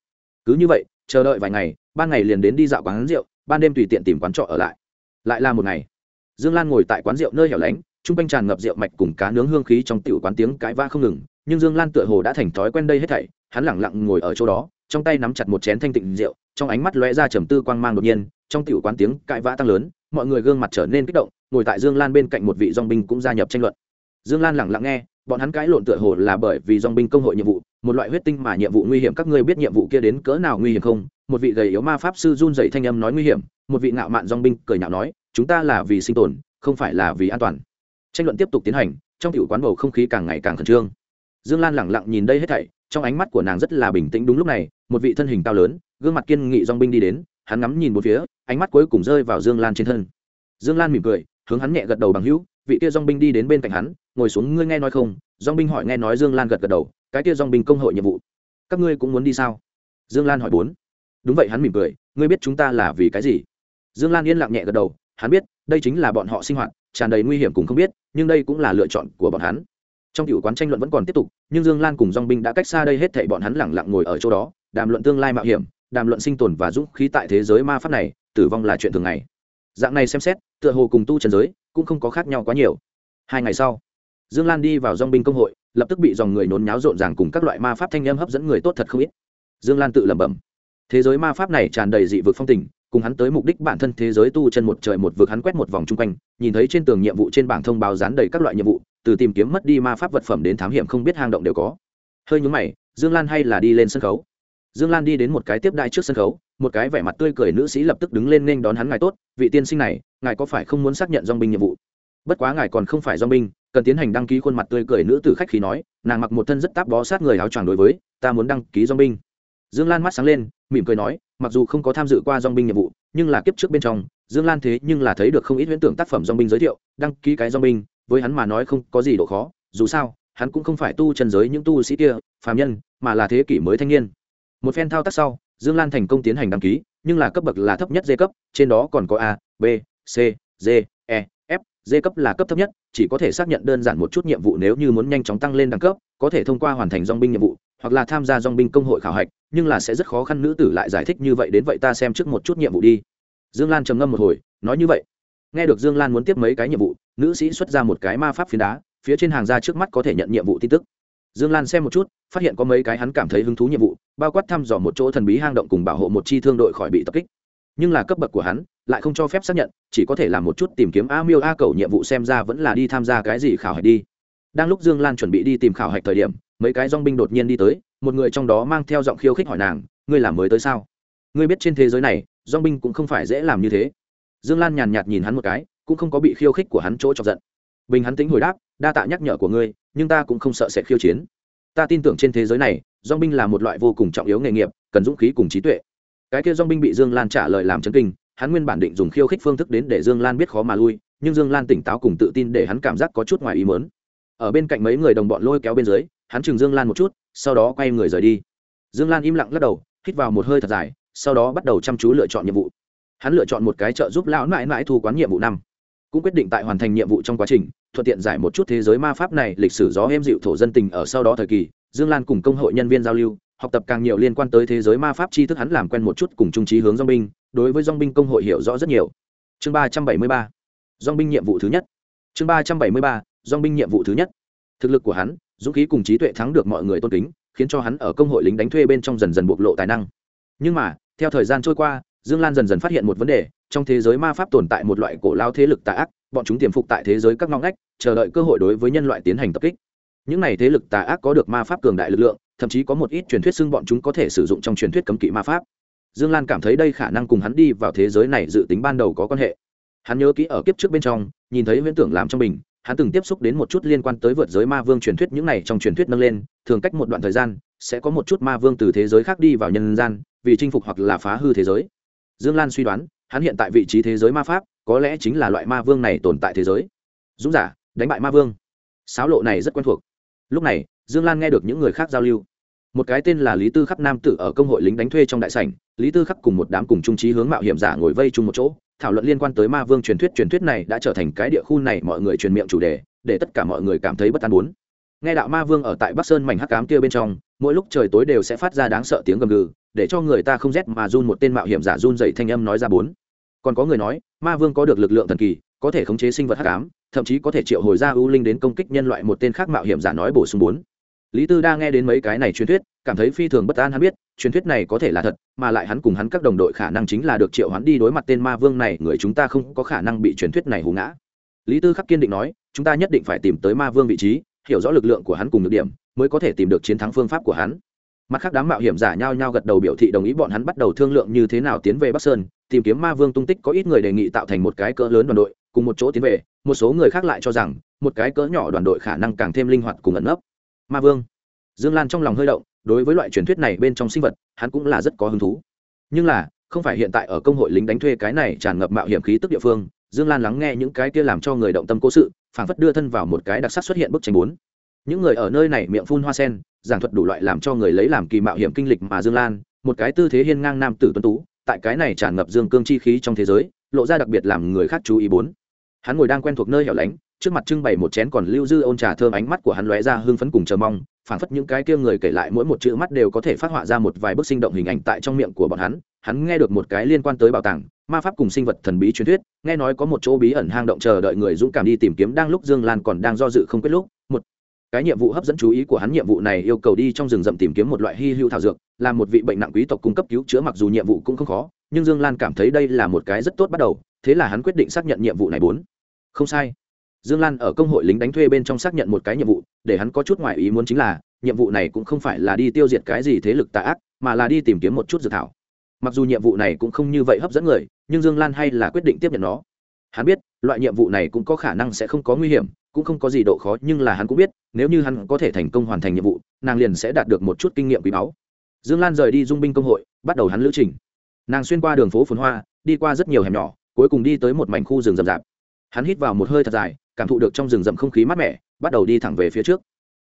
Cứ như vậy, chờ đợi vài ngày, ban ngày liền đến đi dạo quán rượu, ban đêm tùy tiện tìm quán trọ ở lại. Lại là một ngày. Dương lan ngồi tại quán rượu nơi hẻo lánh Trung quanh tràn ngập rượu mạch cùng cá nướng hương khí trong tiểu quán tiếng cãi va không ngừng, nhưng dương lan tựa hồ đã thành thói quen đây hết thảy, hắn lẳng lặng ngồi ở chỗ đó, trong tay nắm chặt một chén thanh tịnh rượu, trong ánh mắt lóe ra trầm tư quang mang đột nhiên, trong tiểu quán tiếng cãi vã tăng lớn, mọi người gương mặt trở nên kích động, ngồi tại dương lan bên cạnh một vị dong binh cũng gia nhập tranh luận. Dương lan lẳng lặng nghe, bọn hắn cãi lộn tựa hồ là bởi vì dong binh công hội nhiệm vụ, một loại huyết tinh mà nhiệm vụ nguy hiểm các ngươi biết nhiệm vụ kia đến cỡ nào nguy hiểm không? Một vị gầy yếu ma pháp sư run dậy thanh âm nói nguy hiểm, một vị ngạo mạn dong binh cười nhạo nói, chúng ta là vì sinh tồn, không phải là vì an toàn tranh luận tiếp tục tiến hành, trong tiểu quán bầu không khí càng ngày càng khẩn trương. Dương lan lẳng lặng nhìn đây hết thảy, trong ánh mắt của nàng rất là bình tĩnh đúng lúc này, một vị thân hình cao lớn, gương mặt kiên nghị dong binh đi đến, hắn ngắm nhìn một phía, ánh mắt cuối cùng rơi vào dương lan trên thân. Dương lan mỉm cười, hướng hắn nhẹ gật đầu bằng hữu, vị kia dong binh đi đến bên cạnh hắn, ngồi xuống, ngươi nghe nói không? Dong binh hỏi nghe nói dương lan gật gật đầu, cái kia dong binh công hội nhiệm vụ, các ngươi cũng muốn đi sao? Dương lan hỏi bốn. Đúng vậy, hắn mỉm cười, ngươi biết chúng ta là vì cái gì? Dương lan yên lặng nhẹ gật đầu, hắn biết, đây chính là bọn họ sinh hoạt tràn đầy nguy hiểm cùng không biết, nhưng đây cũng là lựa chọn của bọn hắn. Trong cựu quán tranh luận vẫn còn tiếp tục, nhưng dương lan cùng dong binh đã cách xa đây hết thảy bọn hắn lẳng lặng ngồi ở chỗ đó, đàm luận tương lai mạo hiểm, đàm luận sinh tồn và dũng khí tại thế giới ma pháp này, tử vong là chuyện thường ngày. Dạng này xem xét, tựa hồ cùng tu trần giới cũng không có khác nhau quá nhiều. Hai ngày sau, dương lan đi vào dong binh công hội, lập tức bị dòng người nôn nháo rộn ràng cùng các loại ma pháp thanh âm hấp dẫn người tốt thật không ít. Dương lan tự lẩm bẩm, thế giới ma pháp này tràn đầy dị vực phong tình cùng hắn tới mục đích bản thân thế giới tu chân một trời một vực hắn quét một vòng chung quanh, nhìn thấy trên tường nhiệm vụ trên bảng thông báo dán đầy các loại nhiệm vụ, từ tìm kiếm mất đi ma pháp vật phẩm đến thám hiểm không biết hang động đều có. Hơi nhúng mày, dương lan hay là đi lên sân khấu? Dương lan đi đến một cái tiếp đại trước sân khấu, một cái vẻ mặt tươi cười nữ sĩ lập tức đứng lên nên đón hắn ngài tốt, vị tiên sinh này, ngài có phải không muốn xác nhận dong binh nhiệm vụ? Bất quá ngài còn không phải dong binh, cần tiến hành đăng ký khuôn mặt tươi cười nữ tử khách khí nói, nàng mặc một thân rất táp bó sát người áo choàng đối với, ta muốn đăng ký dong binh dương lan mắt sáng lên, mỉm cười nói, mặc dù không có tham dự qua dong binh nhiệm vụ, nhưng là kiếp trước bên trong, dương lan thế nhưng là thấy được không ít huyễn tưởng tác phẩm dong binh giới thiệu, đăng ký cái dong binh, với hắn mà nói không có gì độ khó, dù sao, hắn cũng không phải tu chân giới những tu sĩ kia, phàm nhân, mà là thế kỷ mới thanh niên. Một phen thao tác sau, dương lan thành công tiến hành đăng ký, nhưng là cấp bậc là thấp nhất d cấp, trên đó còn có a, b, c, d e f d cấp là cấp thấp nhất, chỉ có thể xác nhận đơn giản một chút nhiệm vụ nếu như muốn nhanh chóng tăng lên đẳng cấp, có thể thông qua hoàn thành dong binh nhiệm vụ hoặc là tham gia dong binh công hội khảo hạch, nhưng là sẽ rất khó khăn nữ tử lại giải thích như vậy, đến vậy ta xem trước một chút nhiệm vụ đi. Dương lan trầm ngâm một hồi, nói như vậy. Nghe được dương lan muốn tiếp mấy cái nhiệm vụ, nữ sĩ xuất ra một cái ma pháp phiến đá, phía trên hàng ra trước mắt có thể nhận nhiệm vụ tin tức. Dương lan xem một chút, phát hiện có mấy cái hắn cảm thấy hứng thú nhiệm vụ, bao quát thăm dò một chỗ thần bí hang động cùng bảo hộ một chi thương đội khỏi bị tập kích. Nhưng là cấp bậc của hắn, lại không cho phép xác nhận, chỉ có thể làm một chút tìm kiếm a miêu a cầu nhiệm vụ xem ra vẫn là đi tham gia cái gì khảo hạch đi. Đang lúc dương lan chuẩn bị đi tìm khảo hạch thời điểm mấy cái dong binh đột nhiên đi tới, một người trong đó mang theo giọng khiêu khích hỏi nàng, ngươi làm mới tới sao? Ngươi biết trên thế giới này, dong binh cũng không phải dễ làm như thế. Dương lan nhàn nhạt nhìn hắn một cái, cũng không có bị khiêu khích của hắn chỗ chọc giận. Bình hắn tính hồi đáp, đa tạ nhắc nhở của ngươi, nhưng ta cũng không sợ sẽ khiêu chiến. Ta tin tưởng trên thế giới này, dong binh là một loại vô cùng trọng yếu nghề nghiệp, cần dũng khí cùng trí tuệ. Cái kia dong binh bị dương lan trả lời làm chấn kinh, hắn nguyên bản định dùng khiêu khích phương thức đến để dương lan biết khó mà lui, nhưng dương lan tỉnh táo cùng tự tin để hắn cảm giác có chút ngoài ý mớn ở bên cạnh mấy người đồng bọn lôi kéo bên dưới hắn chừng dương lan một chút, sau đó quay người rời đi. Dương lan im lặng lắc đầu, hít vào một hơi thật dài, sau đó bắt đầu chăm chú lựa chọn nhiệm vụ. Hắn lựa chọn một cái trợ giúp lão mãi mãi thu quán nhiệm vụ năm. Cũng quyết định tại hoàn thành nhiệm vụ trong quá trình, thuận tiện giải một chút thế giới ma pháp này, lịch sử gió êm dịu thổ dân tình ở sau đó thời kỳ, dương lan cùng công hội nhân viên giao lưu, học tập càng nhiều liên quan tới thế giới ma pháp tri thức hắn làm quen một chút cùng trung trí hướng dong binh, đối với dong binh công hội hiểu rõ rất nhiều. Chương ba trăm bảy mươi ba. Dong binh nhiệm vụ thứ nhất. Chương ba trăm bảy mươi ba. Dong binh nhiệm vụ thứ nhất. Thực lực của hắn dũng khí cùng trí tuệ thắng được mọi người tôn kính, khiến cho hắn ở công hội lính đánh thuê bên trong dần dần bộc lộ tài năng. Nhưng mà, theo thời gian trôi qua, dương lan dần dần phát hiện một vấn đề, trong thế giới ma pháp tồn tại một loại cổ lao thế lực tà ác, bọn chúng tiềm phục tại thế giới các ngõ ngách, chờ đợi cơ hội đối với nhân loại tiến hành tập kích. Những này thế lực tà ác có được ma pháp cường đại lực lượng, thậm chí có một ít truyền thuyết xưng bọn chúng có thể sử dụng trong truyền thuyết cấm kỵ ma pháp. Dương lan cảm thấy đây khả năng cùng hắn đi vào thế giới này dự tính ban đầu có quan hệ. Hắn nhớ kỹ ở kiếp trước bên trong, nhìn thấy huyễn tưởng làm trong mình hắn từng tiếp xúc đến một chút liên quan tới vượt giới ma vương truyền thuyết những này trong truyền thuyết nâng lên, thường cách một đoạn thời gian, sẽ có một chút ma vương từ thế giới khác đi vào nhân gian, vì chinh phục hoặc là phá hư thế giới. Dương lan suy đoán, hắn hiện tại vị trí thế giới ma pháp, có lẽ chính là loại ma vương này tồn tại thế giới. Dũng giả, đánh bại ma vương. Sáo lộ này rất quen thuộc. Lúc này, dương lan nghe được những người khác giao lưu. Một cái tên là lý tư khắc nam tử ở công hội lính đánh thuê trong đại sảnh, lý tư khắc cùng một đám cùng trung trí hướng mạo hiểm giả ngồi vây chung một chỗ thảo luận liên quan tới ma vương truyền thuyết truyền thuyết này đã trở thành cái địa khu này mọi người truyền miệng chủ đề, để tất cả mọi người cảm thấy bất an muốn. Nghe đạo ma vương ở tại bắc sơn mảnh hắc cám kia bên trong, mỗi lúc trời tối đều sẽ phát ra đáng sợ tiếng gầm gừ, để cho người ta không rét mà run một tên mạo hiểm giả run dậy thanh âm nói ra bốn. Còn có người nói, ma vương có được lực lượng thần kỳ, có thể khống chế sinh vật hắc ám, thậm chí có thể triệu hồi ra ưu linh đến công kích nhân loại một tên khác mạo hiểm giả nói bổ sung bốn. Lý tư đa nghe đến mấy cái này truyền thuyết, cảm thấy phi thường bất an hắn biết truyền thuyết này có thể là thật, mà lại hắn cùng hắn các đồng đội khả năng chính là được triệu hắn đi đối mặt tên ma vương này, người chúng ta không có khả năng bị truyền thuyết này hù ngã. Lý tư khắc kiên định nói, chúng ta nhất định phải tìm tới ma vương vị trí, hiểu rõ lực lượng của hắn cùng được điểm, mới có thể tìm được chiến thắng phương pháp của hắn. Mặt khác đám mạo hiểm giả nhao nhao gật đầu biểu thị đồng ý bọn hắn bắt đầu thương lượng như thế nào tiến về bắc sơn, tìm kiếm ma vương tung tích, có ít người đề nghị tạo thành một cái cỡ lớn đoàn đội, cùng một chỗ tiến về, một số người khác lại cho rằng, một cái cỡ nhỏ đoàn đội khả năng càng thêm linh hoạt cùng ẩn nấp. Ma vương. Dương lan trong lòng hơi động đối với loại truyền thuyết này bên trong sinh vật, hắn cũng là rất có hứng thú. Nhưng là, không phải hiện tại ở công hội lính đánh thuê cái này tràn ngập mạo hiểm khí tức địa phương, dương lan lắng nghe những cái kia làm cho người động tâm cố sự, phảng phất đưa thân vào một cái đặc sắc xuất hiện bức tranh bốn. Những người ở nơi này miệng phun hoa sen, giảng thuật đủ loại làm cho người lấy làm kỳ mạo hiểm kinh lịch mà dương lan, một cái tư thế hiên ngang nam tử tuấn tú, tại cái này tràn ngập dương cương chi khí trong thế giới, lộ ra đặc biệt làm người khác chú ý bốn. Hắn ngồi đang quen thuộc nơi hẻo lánh, trước mặt trưng bày một chén còn lưu dư ôn trà thơm ánh mắt của hắn lóe ra hương phấn cùng chờ mong Phản phất những cái kia người kể lại mỗi một chữ mắt đều có thể phát họa ra một vài bức sinh động hình ảnh tại trong miệng của bọn hắn. Hắn nghe được một cái liên quan tới bảo tàng, ma pháp cùng sinh vật thần bí truyền thuyết, nghe nói có một chỗ bí ẩn hang động chờ đợi người dũng cảm đi tìm kiếm đang lúc dương lan còn đang do dự không quyết lúc, một cái nhiệm vụ hấp dẫn chú ý của hắn nhiệm vụ này yêu cầu đi trong rừng rậm tìm kiếm một loại hy hữu thảo dược, là một vị bệnh nặng quý tộc cung cấp cứu chữa mặc dù nhiệm vụ cũng không khó, nhưng dương lan cảm thấy đây là một cái rất tốt bắt đầu, thế là hắn quyết định xác nhận nhiệm vụ này bốn. Không sai dương lan ở công hội lính đánh thuê bên trong xác nhận một cái nhiệm vụ, để hắn có chút ngoại ý muốn chính là, nhiệm vụ này cũng không phải là đi tiêu diệt cái gì thế lực tà ác, mà là đi tìm kiếm một chút dược thảo. Mặc dù nhiệm vụ này cũng không như vậy hấp dẫn người, nhưng dương lan hay là quyết định tiếp nhận nó. Hắn biết, loại nhiệm vụ này cũng có khả năng sẽ không có nguy hiểm, cũng không có gì độ khó, nhưng là hắn cũng biết, nếu như hắn có thể thành công hoàn thành nhiệm vụ, nàng liền sẽ đạt được một chút kinh nghiệm quý báu. Dương lan rời đi dung binh công hội, bắt đầu hắn lữ trình. Nàng xuyên qua đường phố phồn hoa, đi qua rất nhiều hẻm nhỏ, cuối cùng đi tới một mảnh khu rừng rậm rạp. Hắn hít vào một hơi thật dài cảm thụ được trong rừng rậm không khí mát mẻ, bắt đầu đi thẳng về phía trước.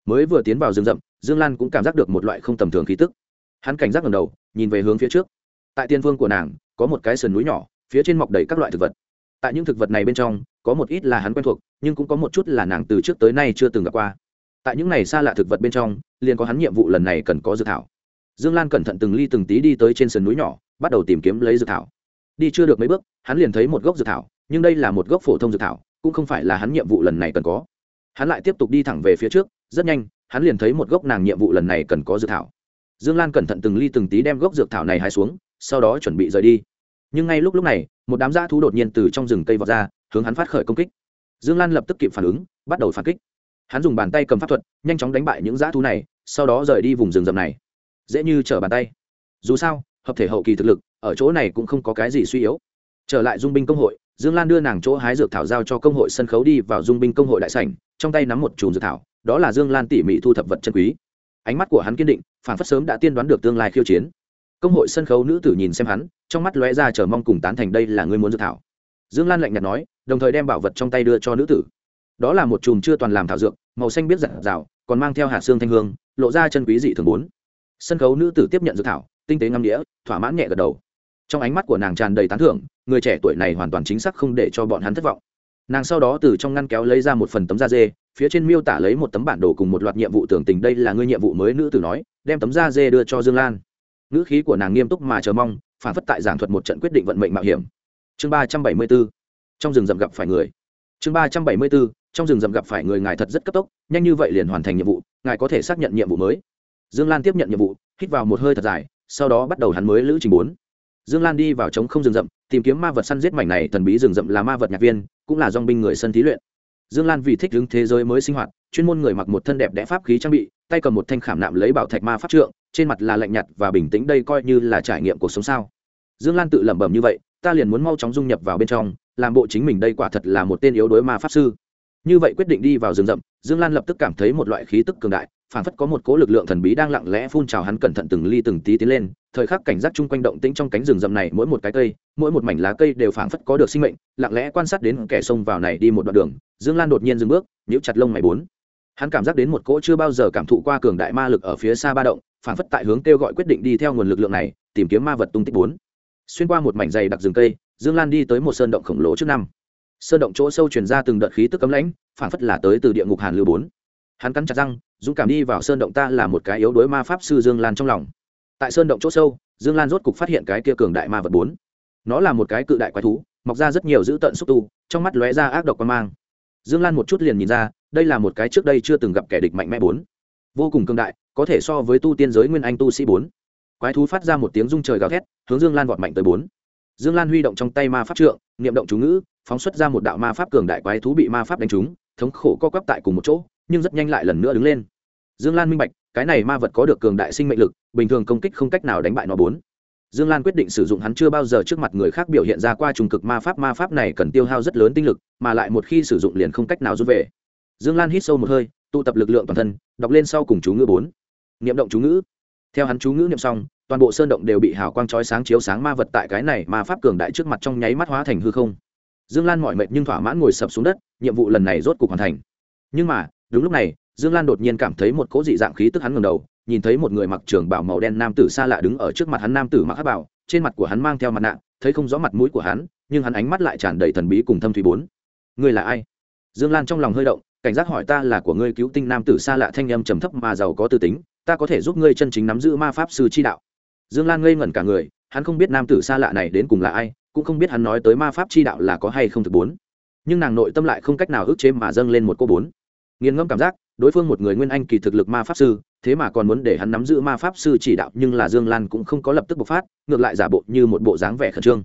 Mới vừa tiến vào rừng rậm, dương lan cũng cảm giác được một loại không tầm thường khí tức. Hắn cảnh giác ngầm đầu, nhìn về hướng phía trước. Tại tiên Vương của nàng, có một cái sườn núi nhỏ, phía trên mọc đầy các loại thực vật. Tại những thực vật này bên trong, có một ít là hắn quen thuộc, nhưng cũng có một chút là nàng từ trước tới nay chưa từng gặp qua. Tại những này xa lạ thực vật bên trong, liền có hắn nhiệm vụ lần này cần có dược thảo. Dương lan cẩn thận từng ly từng tí đi tới trên sườn núi nhỏ, bắt đầu tìm kiếm lấy dược thảo. Đi chưa được mấy bước, hắn liền thấy một gốc dược thảo, nhưng đây là một gốc phổ thông dược thảo cũng không phải là hắn nhiệm vụ lần này cần có. Hắn lại tiếp tục đi thẳng về phía trước, rất nhanh, hắn liền thấy một gốc nàng nhiệm vụ lần này cần có dược thảo. Dương lan cẩn thận từng ly từng tí đem gốc dược thảo này hái xuống, sau đó chuẩn bị rời đi. Nhưng ngay lúc lúc này, một đám dã thú đột nhiên từ trong rừng cây vọt ra, hướng hắn phát khởi công kích. Dương lan lập tức kịp phản ứng, bắt đầu phản kích. Hắn dùng bàn tay cầm pháp thuật, nhanh chóng đánh bại những dã thú này, sau đó rời đi vùng rừng rậm này. Dễ như trở bàn tay. Dù sao, hợp thể hậu kỳ thực lực, ở chỗ này cũng không có cái gì suy yếu. Trở lại dung binh công hội dương lan đưa nàng chỗ hái dược thảo giao cho công hội sân khấu đi vào dung binh công hội đại sảnh, trong tay nắm một chùm dược thảo, đó là dương lan tỉ mỉ thu thập vật chân quý. Ánh mắt của hắn kiên định phản phất sớm đã tiên đoán được tương lai khiêu chiến. Công hội sân khấu nữ tử nhìn xem hắn, trong mắt lóe ra chờ mong cùng tán thành đây là người muốn dược thảo. Dương lan lạnh nhạt nói, đồng thời đem bảo vật trong tay đưa cho nữ tử. Đó là một chùm chưa toàn làm thảo dược, màu xanh biết giặt rào, còn mang theo hạt xương thanh hương, lộ ra chân quý dị thường bốn. Sân khấu nữ tử tiếp nhận dược thảo, tinh tế ngâm đĩa thỏa mãn nhẹ gật đầu. Trong ánh mắt của nàng tràn đầy tán thưởng người trẻ tuổi này hoàn toàn chính xác không để cho bọn hắn thất vọng. Nàng sau đó từ trong ngăn kéo lấy ra một phần tấm da dê, phía trên miêu tả lấy một tấm bản đồ cùng một loạt nhiệm vụ tưởng tình đây là ngươi nhiệm vụ mới nữ tử nói, đem tấm da dê đưa cho dương lan. Ngữ khí của nàng nghiêm túc mà chờ mong, phản phất tại giảng thuật một trận quyết định vận mệnh mạo hiểm. Chương ba trăm bảy mươi b ố trong rừng rậm gặp phải người. Chương ba trăm bảy mươi b ố trong rừng rậm gặp phải người ngài thật rất cấp tốc, nhanh như vậy liền hoàn thành nhiệm vụ, ngài có thể xác nhận nhiệm vụ mới. Dương lan tiếp nhận nhiệm vụ, hít vào một hơi thật dài, sau đó bắt đầu hắn mới lữ trình bốn dương lan đi vào trống không rừng rậm, tìm kiếm ma vật săn giết mảnh này thần bí rừng rậm là ma vật nhạc viên, cũng là dong binh người sân thí luyện. Dương lan vì thích ứng thế giới mới sinh hoạt, chuyên môn người mặc một thân đẹp đẽ pháp khí trang bị, tay cầm một thanh khảm nạm lấy bảo thạch ma pháp trượng, trên mặt là lạnh nhạt và bình tĩnh đây coi như là trải nghiệm cuộc sống sao. Dương lan tự lẩm bẩm như vậy, ta liền muốn mau chóng dung nhập vào bên trong, làm bộ chính mình đây quả thật là một tên yếu đuối ma pháp sư. Như vậy quyết định đi vào rừng rậm, dương lan lập tức cảm thấy một loại khí tức cường đại phản phất có một cố lực lượng thần bí đang lặng lẽ phun trào hắn cẩn thận từng ly từng tí tiến lên, thời khắc cảnh giác chung quanh động tĩnh trong cánh rừng rậm này, mỗi một cái cây, mỗi một mảnh lá cây đều phảng phất có được sinh mệnh, lặng lẽ quan sát đến kẻ xông vào này đi một đoạn đường, dương lan đột nhiên dừng bước, nhíu chặt lông mày bốn. Hắn cảm giác đến một cỗ chưa bao giờ cảm thụ qua cường đại ma lực ở phía xa ba động, phảng phất tại hướng kêu gọi quyết định đi theo nguồn lực lượng này, tìm kiếm ma vật tung tích bốn. Xuyên qua một mảnh dày đặc rừng cây, dương lan đi tới một sơn động khổng lồ trước năm. Sơn động chỗ sâu truyền ra từng đợt khí tức cấm lãnh, phảng phất là tới từ địa ngục hàn lưu bốn. Hắn cắn chặt răng dũng cảm đi vào sơn động ta là một cái yếu đuối ma pháp sư dương lan trong lòng. Tại sơn động chỗ sâu, dương lan rốt cục phát hiện cái kia cường đại ma vật bốn. Nó là một cái cự đại quái thú, mọc ra rất nhiều dữ tợn xúc tu, trong mắt lóe ra ác độc quan mang. Dương lan một chút liền nhìn ra, đây là một cái trước đây chưa từng gặp kẻ địch mạnh mẽ bốn. Vô cùng cường đại, có thể so với tu tiên giới nguyên anh tu sĩ bốn. Quái thú phát ra một tiếng rung trời gào thét, hướng dương lan vọt mạnh tới bốn. Dương lan huy động trong tay ma pháp trượng, niệm động chú ngữ, phóng xuất ra một đạo ma pháp cường đại quái thú bị ma pháp đánh trúng, thống khổ co quắp tại cùng một chỗ nhưng rất nhanh lại lần nữa đứng lên. Dương lan minh bạch, cái này ma vật có được cường đại sinh mệnh lực, bình thường công kích không cách nào đánh bại nó bốn. Dương lan quyết định sử dụng hắn chưa bao giờ trước mặt người khác biểu hiện ra qua trùng cực ma pháp ma pháp này cần tiêu hao rất lớn tinh lực, mà lại một khi sử dụng liền không cách nào rút về. Dương lan hít sâu một hơi, tụ tập lực lượng toàn thân, đọc lên sau cùng chú ngữ bốn. Niệm động chú ngữ. Theo hắn chú ngữ niệm xong, toàn bộ sơn động đều bị hào quang chói sáng chiếu sáng ma vật tại cái này ma pháp cường đại trước mặt trong nháy mắt hóa thành hư không. Dương lan mỏi mệt nhưng thỏa mãn ngồi sập xuống đất, nhiệm vụ lần này rốt cục hoàn thành. Nhưng mà đúng lúc này, dương lan đột nhiên cảm thấy một cỗ dị dạng khí tức hắn ngầm đầu, nhìn thấy một người mặc trường bảo màu đen nam tử xa lạ đứng ở trước mặt hắn nam tử mặc hát bảo, trên mặt của hắn mang theo mặt nạ, thấy không rõ mặt mũi của hắn, nhưng hắn ánh mắt lại tràn đầy thần bí cùng thâm thủy bốn. Ngươi là ai? Dương lan trong lòng hơi động, cảnh giác hỏi ta là của ngươi cứu tinh nam tử xa lạ thanh âm trầm thấp mà giàu có tư tính, ta có thể giúp ngươi chân chính nắm giữ ma pháp sư chi đạo. Dương lan ngây ngẩn cả người, hắn không biết nam tử xa lạ này đến cùng là ai, cũng không biết hắn nói tới ma pháp chi đạo là có hay không thực bốn. Nhưng nàng nội tâm lại không cách nào ức chế mà dâng lên một cô bốn nghiền ngẫm cảm giác, đối phương một người nguyên anh kỳ thực lực ma pháp sư, thế mà còn muốn để hắn nắm giữ ma pháp sư chỉ đạo, nhưng là dương lan cũng không có lập tức bộc phát, ngược lại giả bộ như một bộ dáng vẻ khẩn trương.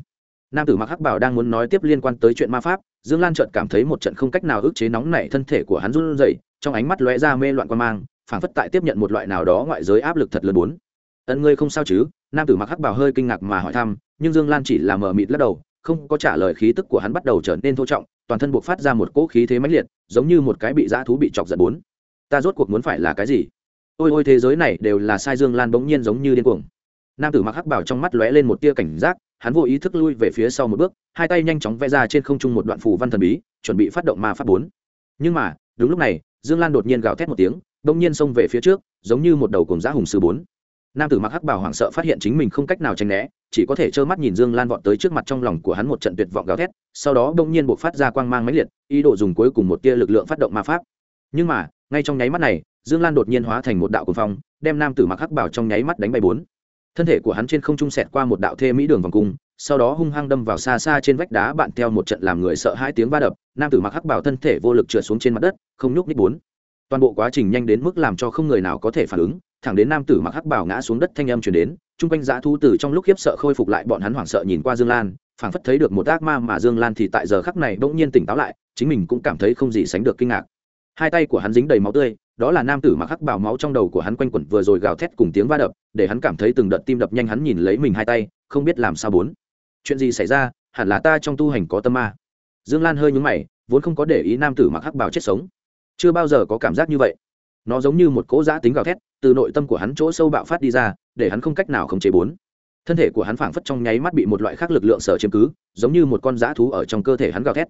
Nam tử mặc hắc bảo đang muốn nói tiếp liên quan tới chuyện ma pháp, dương lan chợt cảm thấy một trận không cách nào ức chế nóng nảy thân thể của hắn run rẩy, trong ánh mắt lóe ra mê loạn quan mang, phảng phất tại tiếp nhận một loại nào đó ngoại giới áp lực thật lớn bốn. Ân ngươi không sao chứ? Nam tử mặc hắc bảo hơi kinh ngạc mà hỏi thăm, nhưng dương lan chỉ là mờ mịt lắc đầu, không có trả lời khí tức của hắn bắt đầu trở nên thô trọng toàn thân buộc phát ra một cỗ khí thế mãnh liệt, giống như một cái bị dã thú bị chọc giận bốn. Ta rốt cuộc muốn phải là cái gì? Ôi ôi, thế giới này đều là sai dương lan bỗng nhiên giống như điên cuồng. Nam tử mặc hắc bảo trong mắt lóe lên một tia cảnh giác, hắn vô ý thức lui về phía sau một bước, hai tay nhanh chóng vẽ ra trên không trung một đoạn phù văn thần bí, chuẩn bị phát động ma pháp bốn. Nhưng mà, đúng lúc này, dương lan đột nhiên gào thét một tiếng, bỗng nhiên xông về phía trước, giống như một đầu cùng giã hùng sư bốn nam tử mặc hắc bảo hoảng sợ phát hiện chính mình không cách nào tránh né, chỉ có thể trơ mắt nhìn dương lan vọt tới trước mặt trong lòng của hắn một trận tuyệt vọng gào thét, sau đó bỗng nhiên buộc phát ra quang mang máy liệt, ý đồ dùng cuối cùng một tia lực lượng phát động ma pháp. Nhưng mà, ngay trong nháy mắt này, dương lan đột nhiên hóa thành một đạo cuồng phong, đem nam tử mặc hắc bảo trong nháy mắt đánh bay bốn. Thân thể của hắn trên không trung sẹt qua một đạo thê mỹ đường vòng cung, sau đó hung hăng đâm vào xa xa trên vách đá bạn theo một trận làm người sợ hai tiếng va đập, nam tử mặc hắc bảo thân thể vô lực trượt xuống trên mặt đất, không nhúc nhích bốn toàn bộ quá trình nhanh đến mức làm cho không người nào có thể phản ứng, thẳng đến nam tử mặc hắc bảo ngã xuống đất thanh âm chuyển đến, chung quanh dã thu từ trong lúc khiếp sợ khôi phục lại bọn hắn hoảng sợ nhìn qua dương lan, phảng phất thấy được một ác ma mà dương lan thì tại giờ khắc này bỗng nhiên tỉnh táo lại, chính mình cũng cảm thấy không gì sánh được kinh ngạc. Hai tay của hắn dính đầy máu tươi, đó là nam tử mặc hắc bảo máu trong đầu của hắn quanh quẩn vừa rồi gào thét cùng tiếng va đập, để hắn cảm thấy từng đợt tim đập nhanh hắn nhìn lấy mình hai tay, không biết làm sao bốn. Chuyện gì xảy ra? Hẳn là ta trong tu hành có tâm ma. Dương lan hơi nhúng mày, vốn không có để ý nam tử mặc hắc bảo chết sống chưa bao giờ có cảm giác như vậy. Nó giống như một cỗ giã tính gào thét, từ nội tâm của hắn chỗ sâu bạo phát đi ra, để hắn không cách nào khống chế bốn. Thân thể của hắn phảng phất trong nháy mắt bị một loại khác lực lượng sở chiếm cứ, giống như một con dã thú ở trong cơ thể hắn gào thét.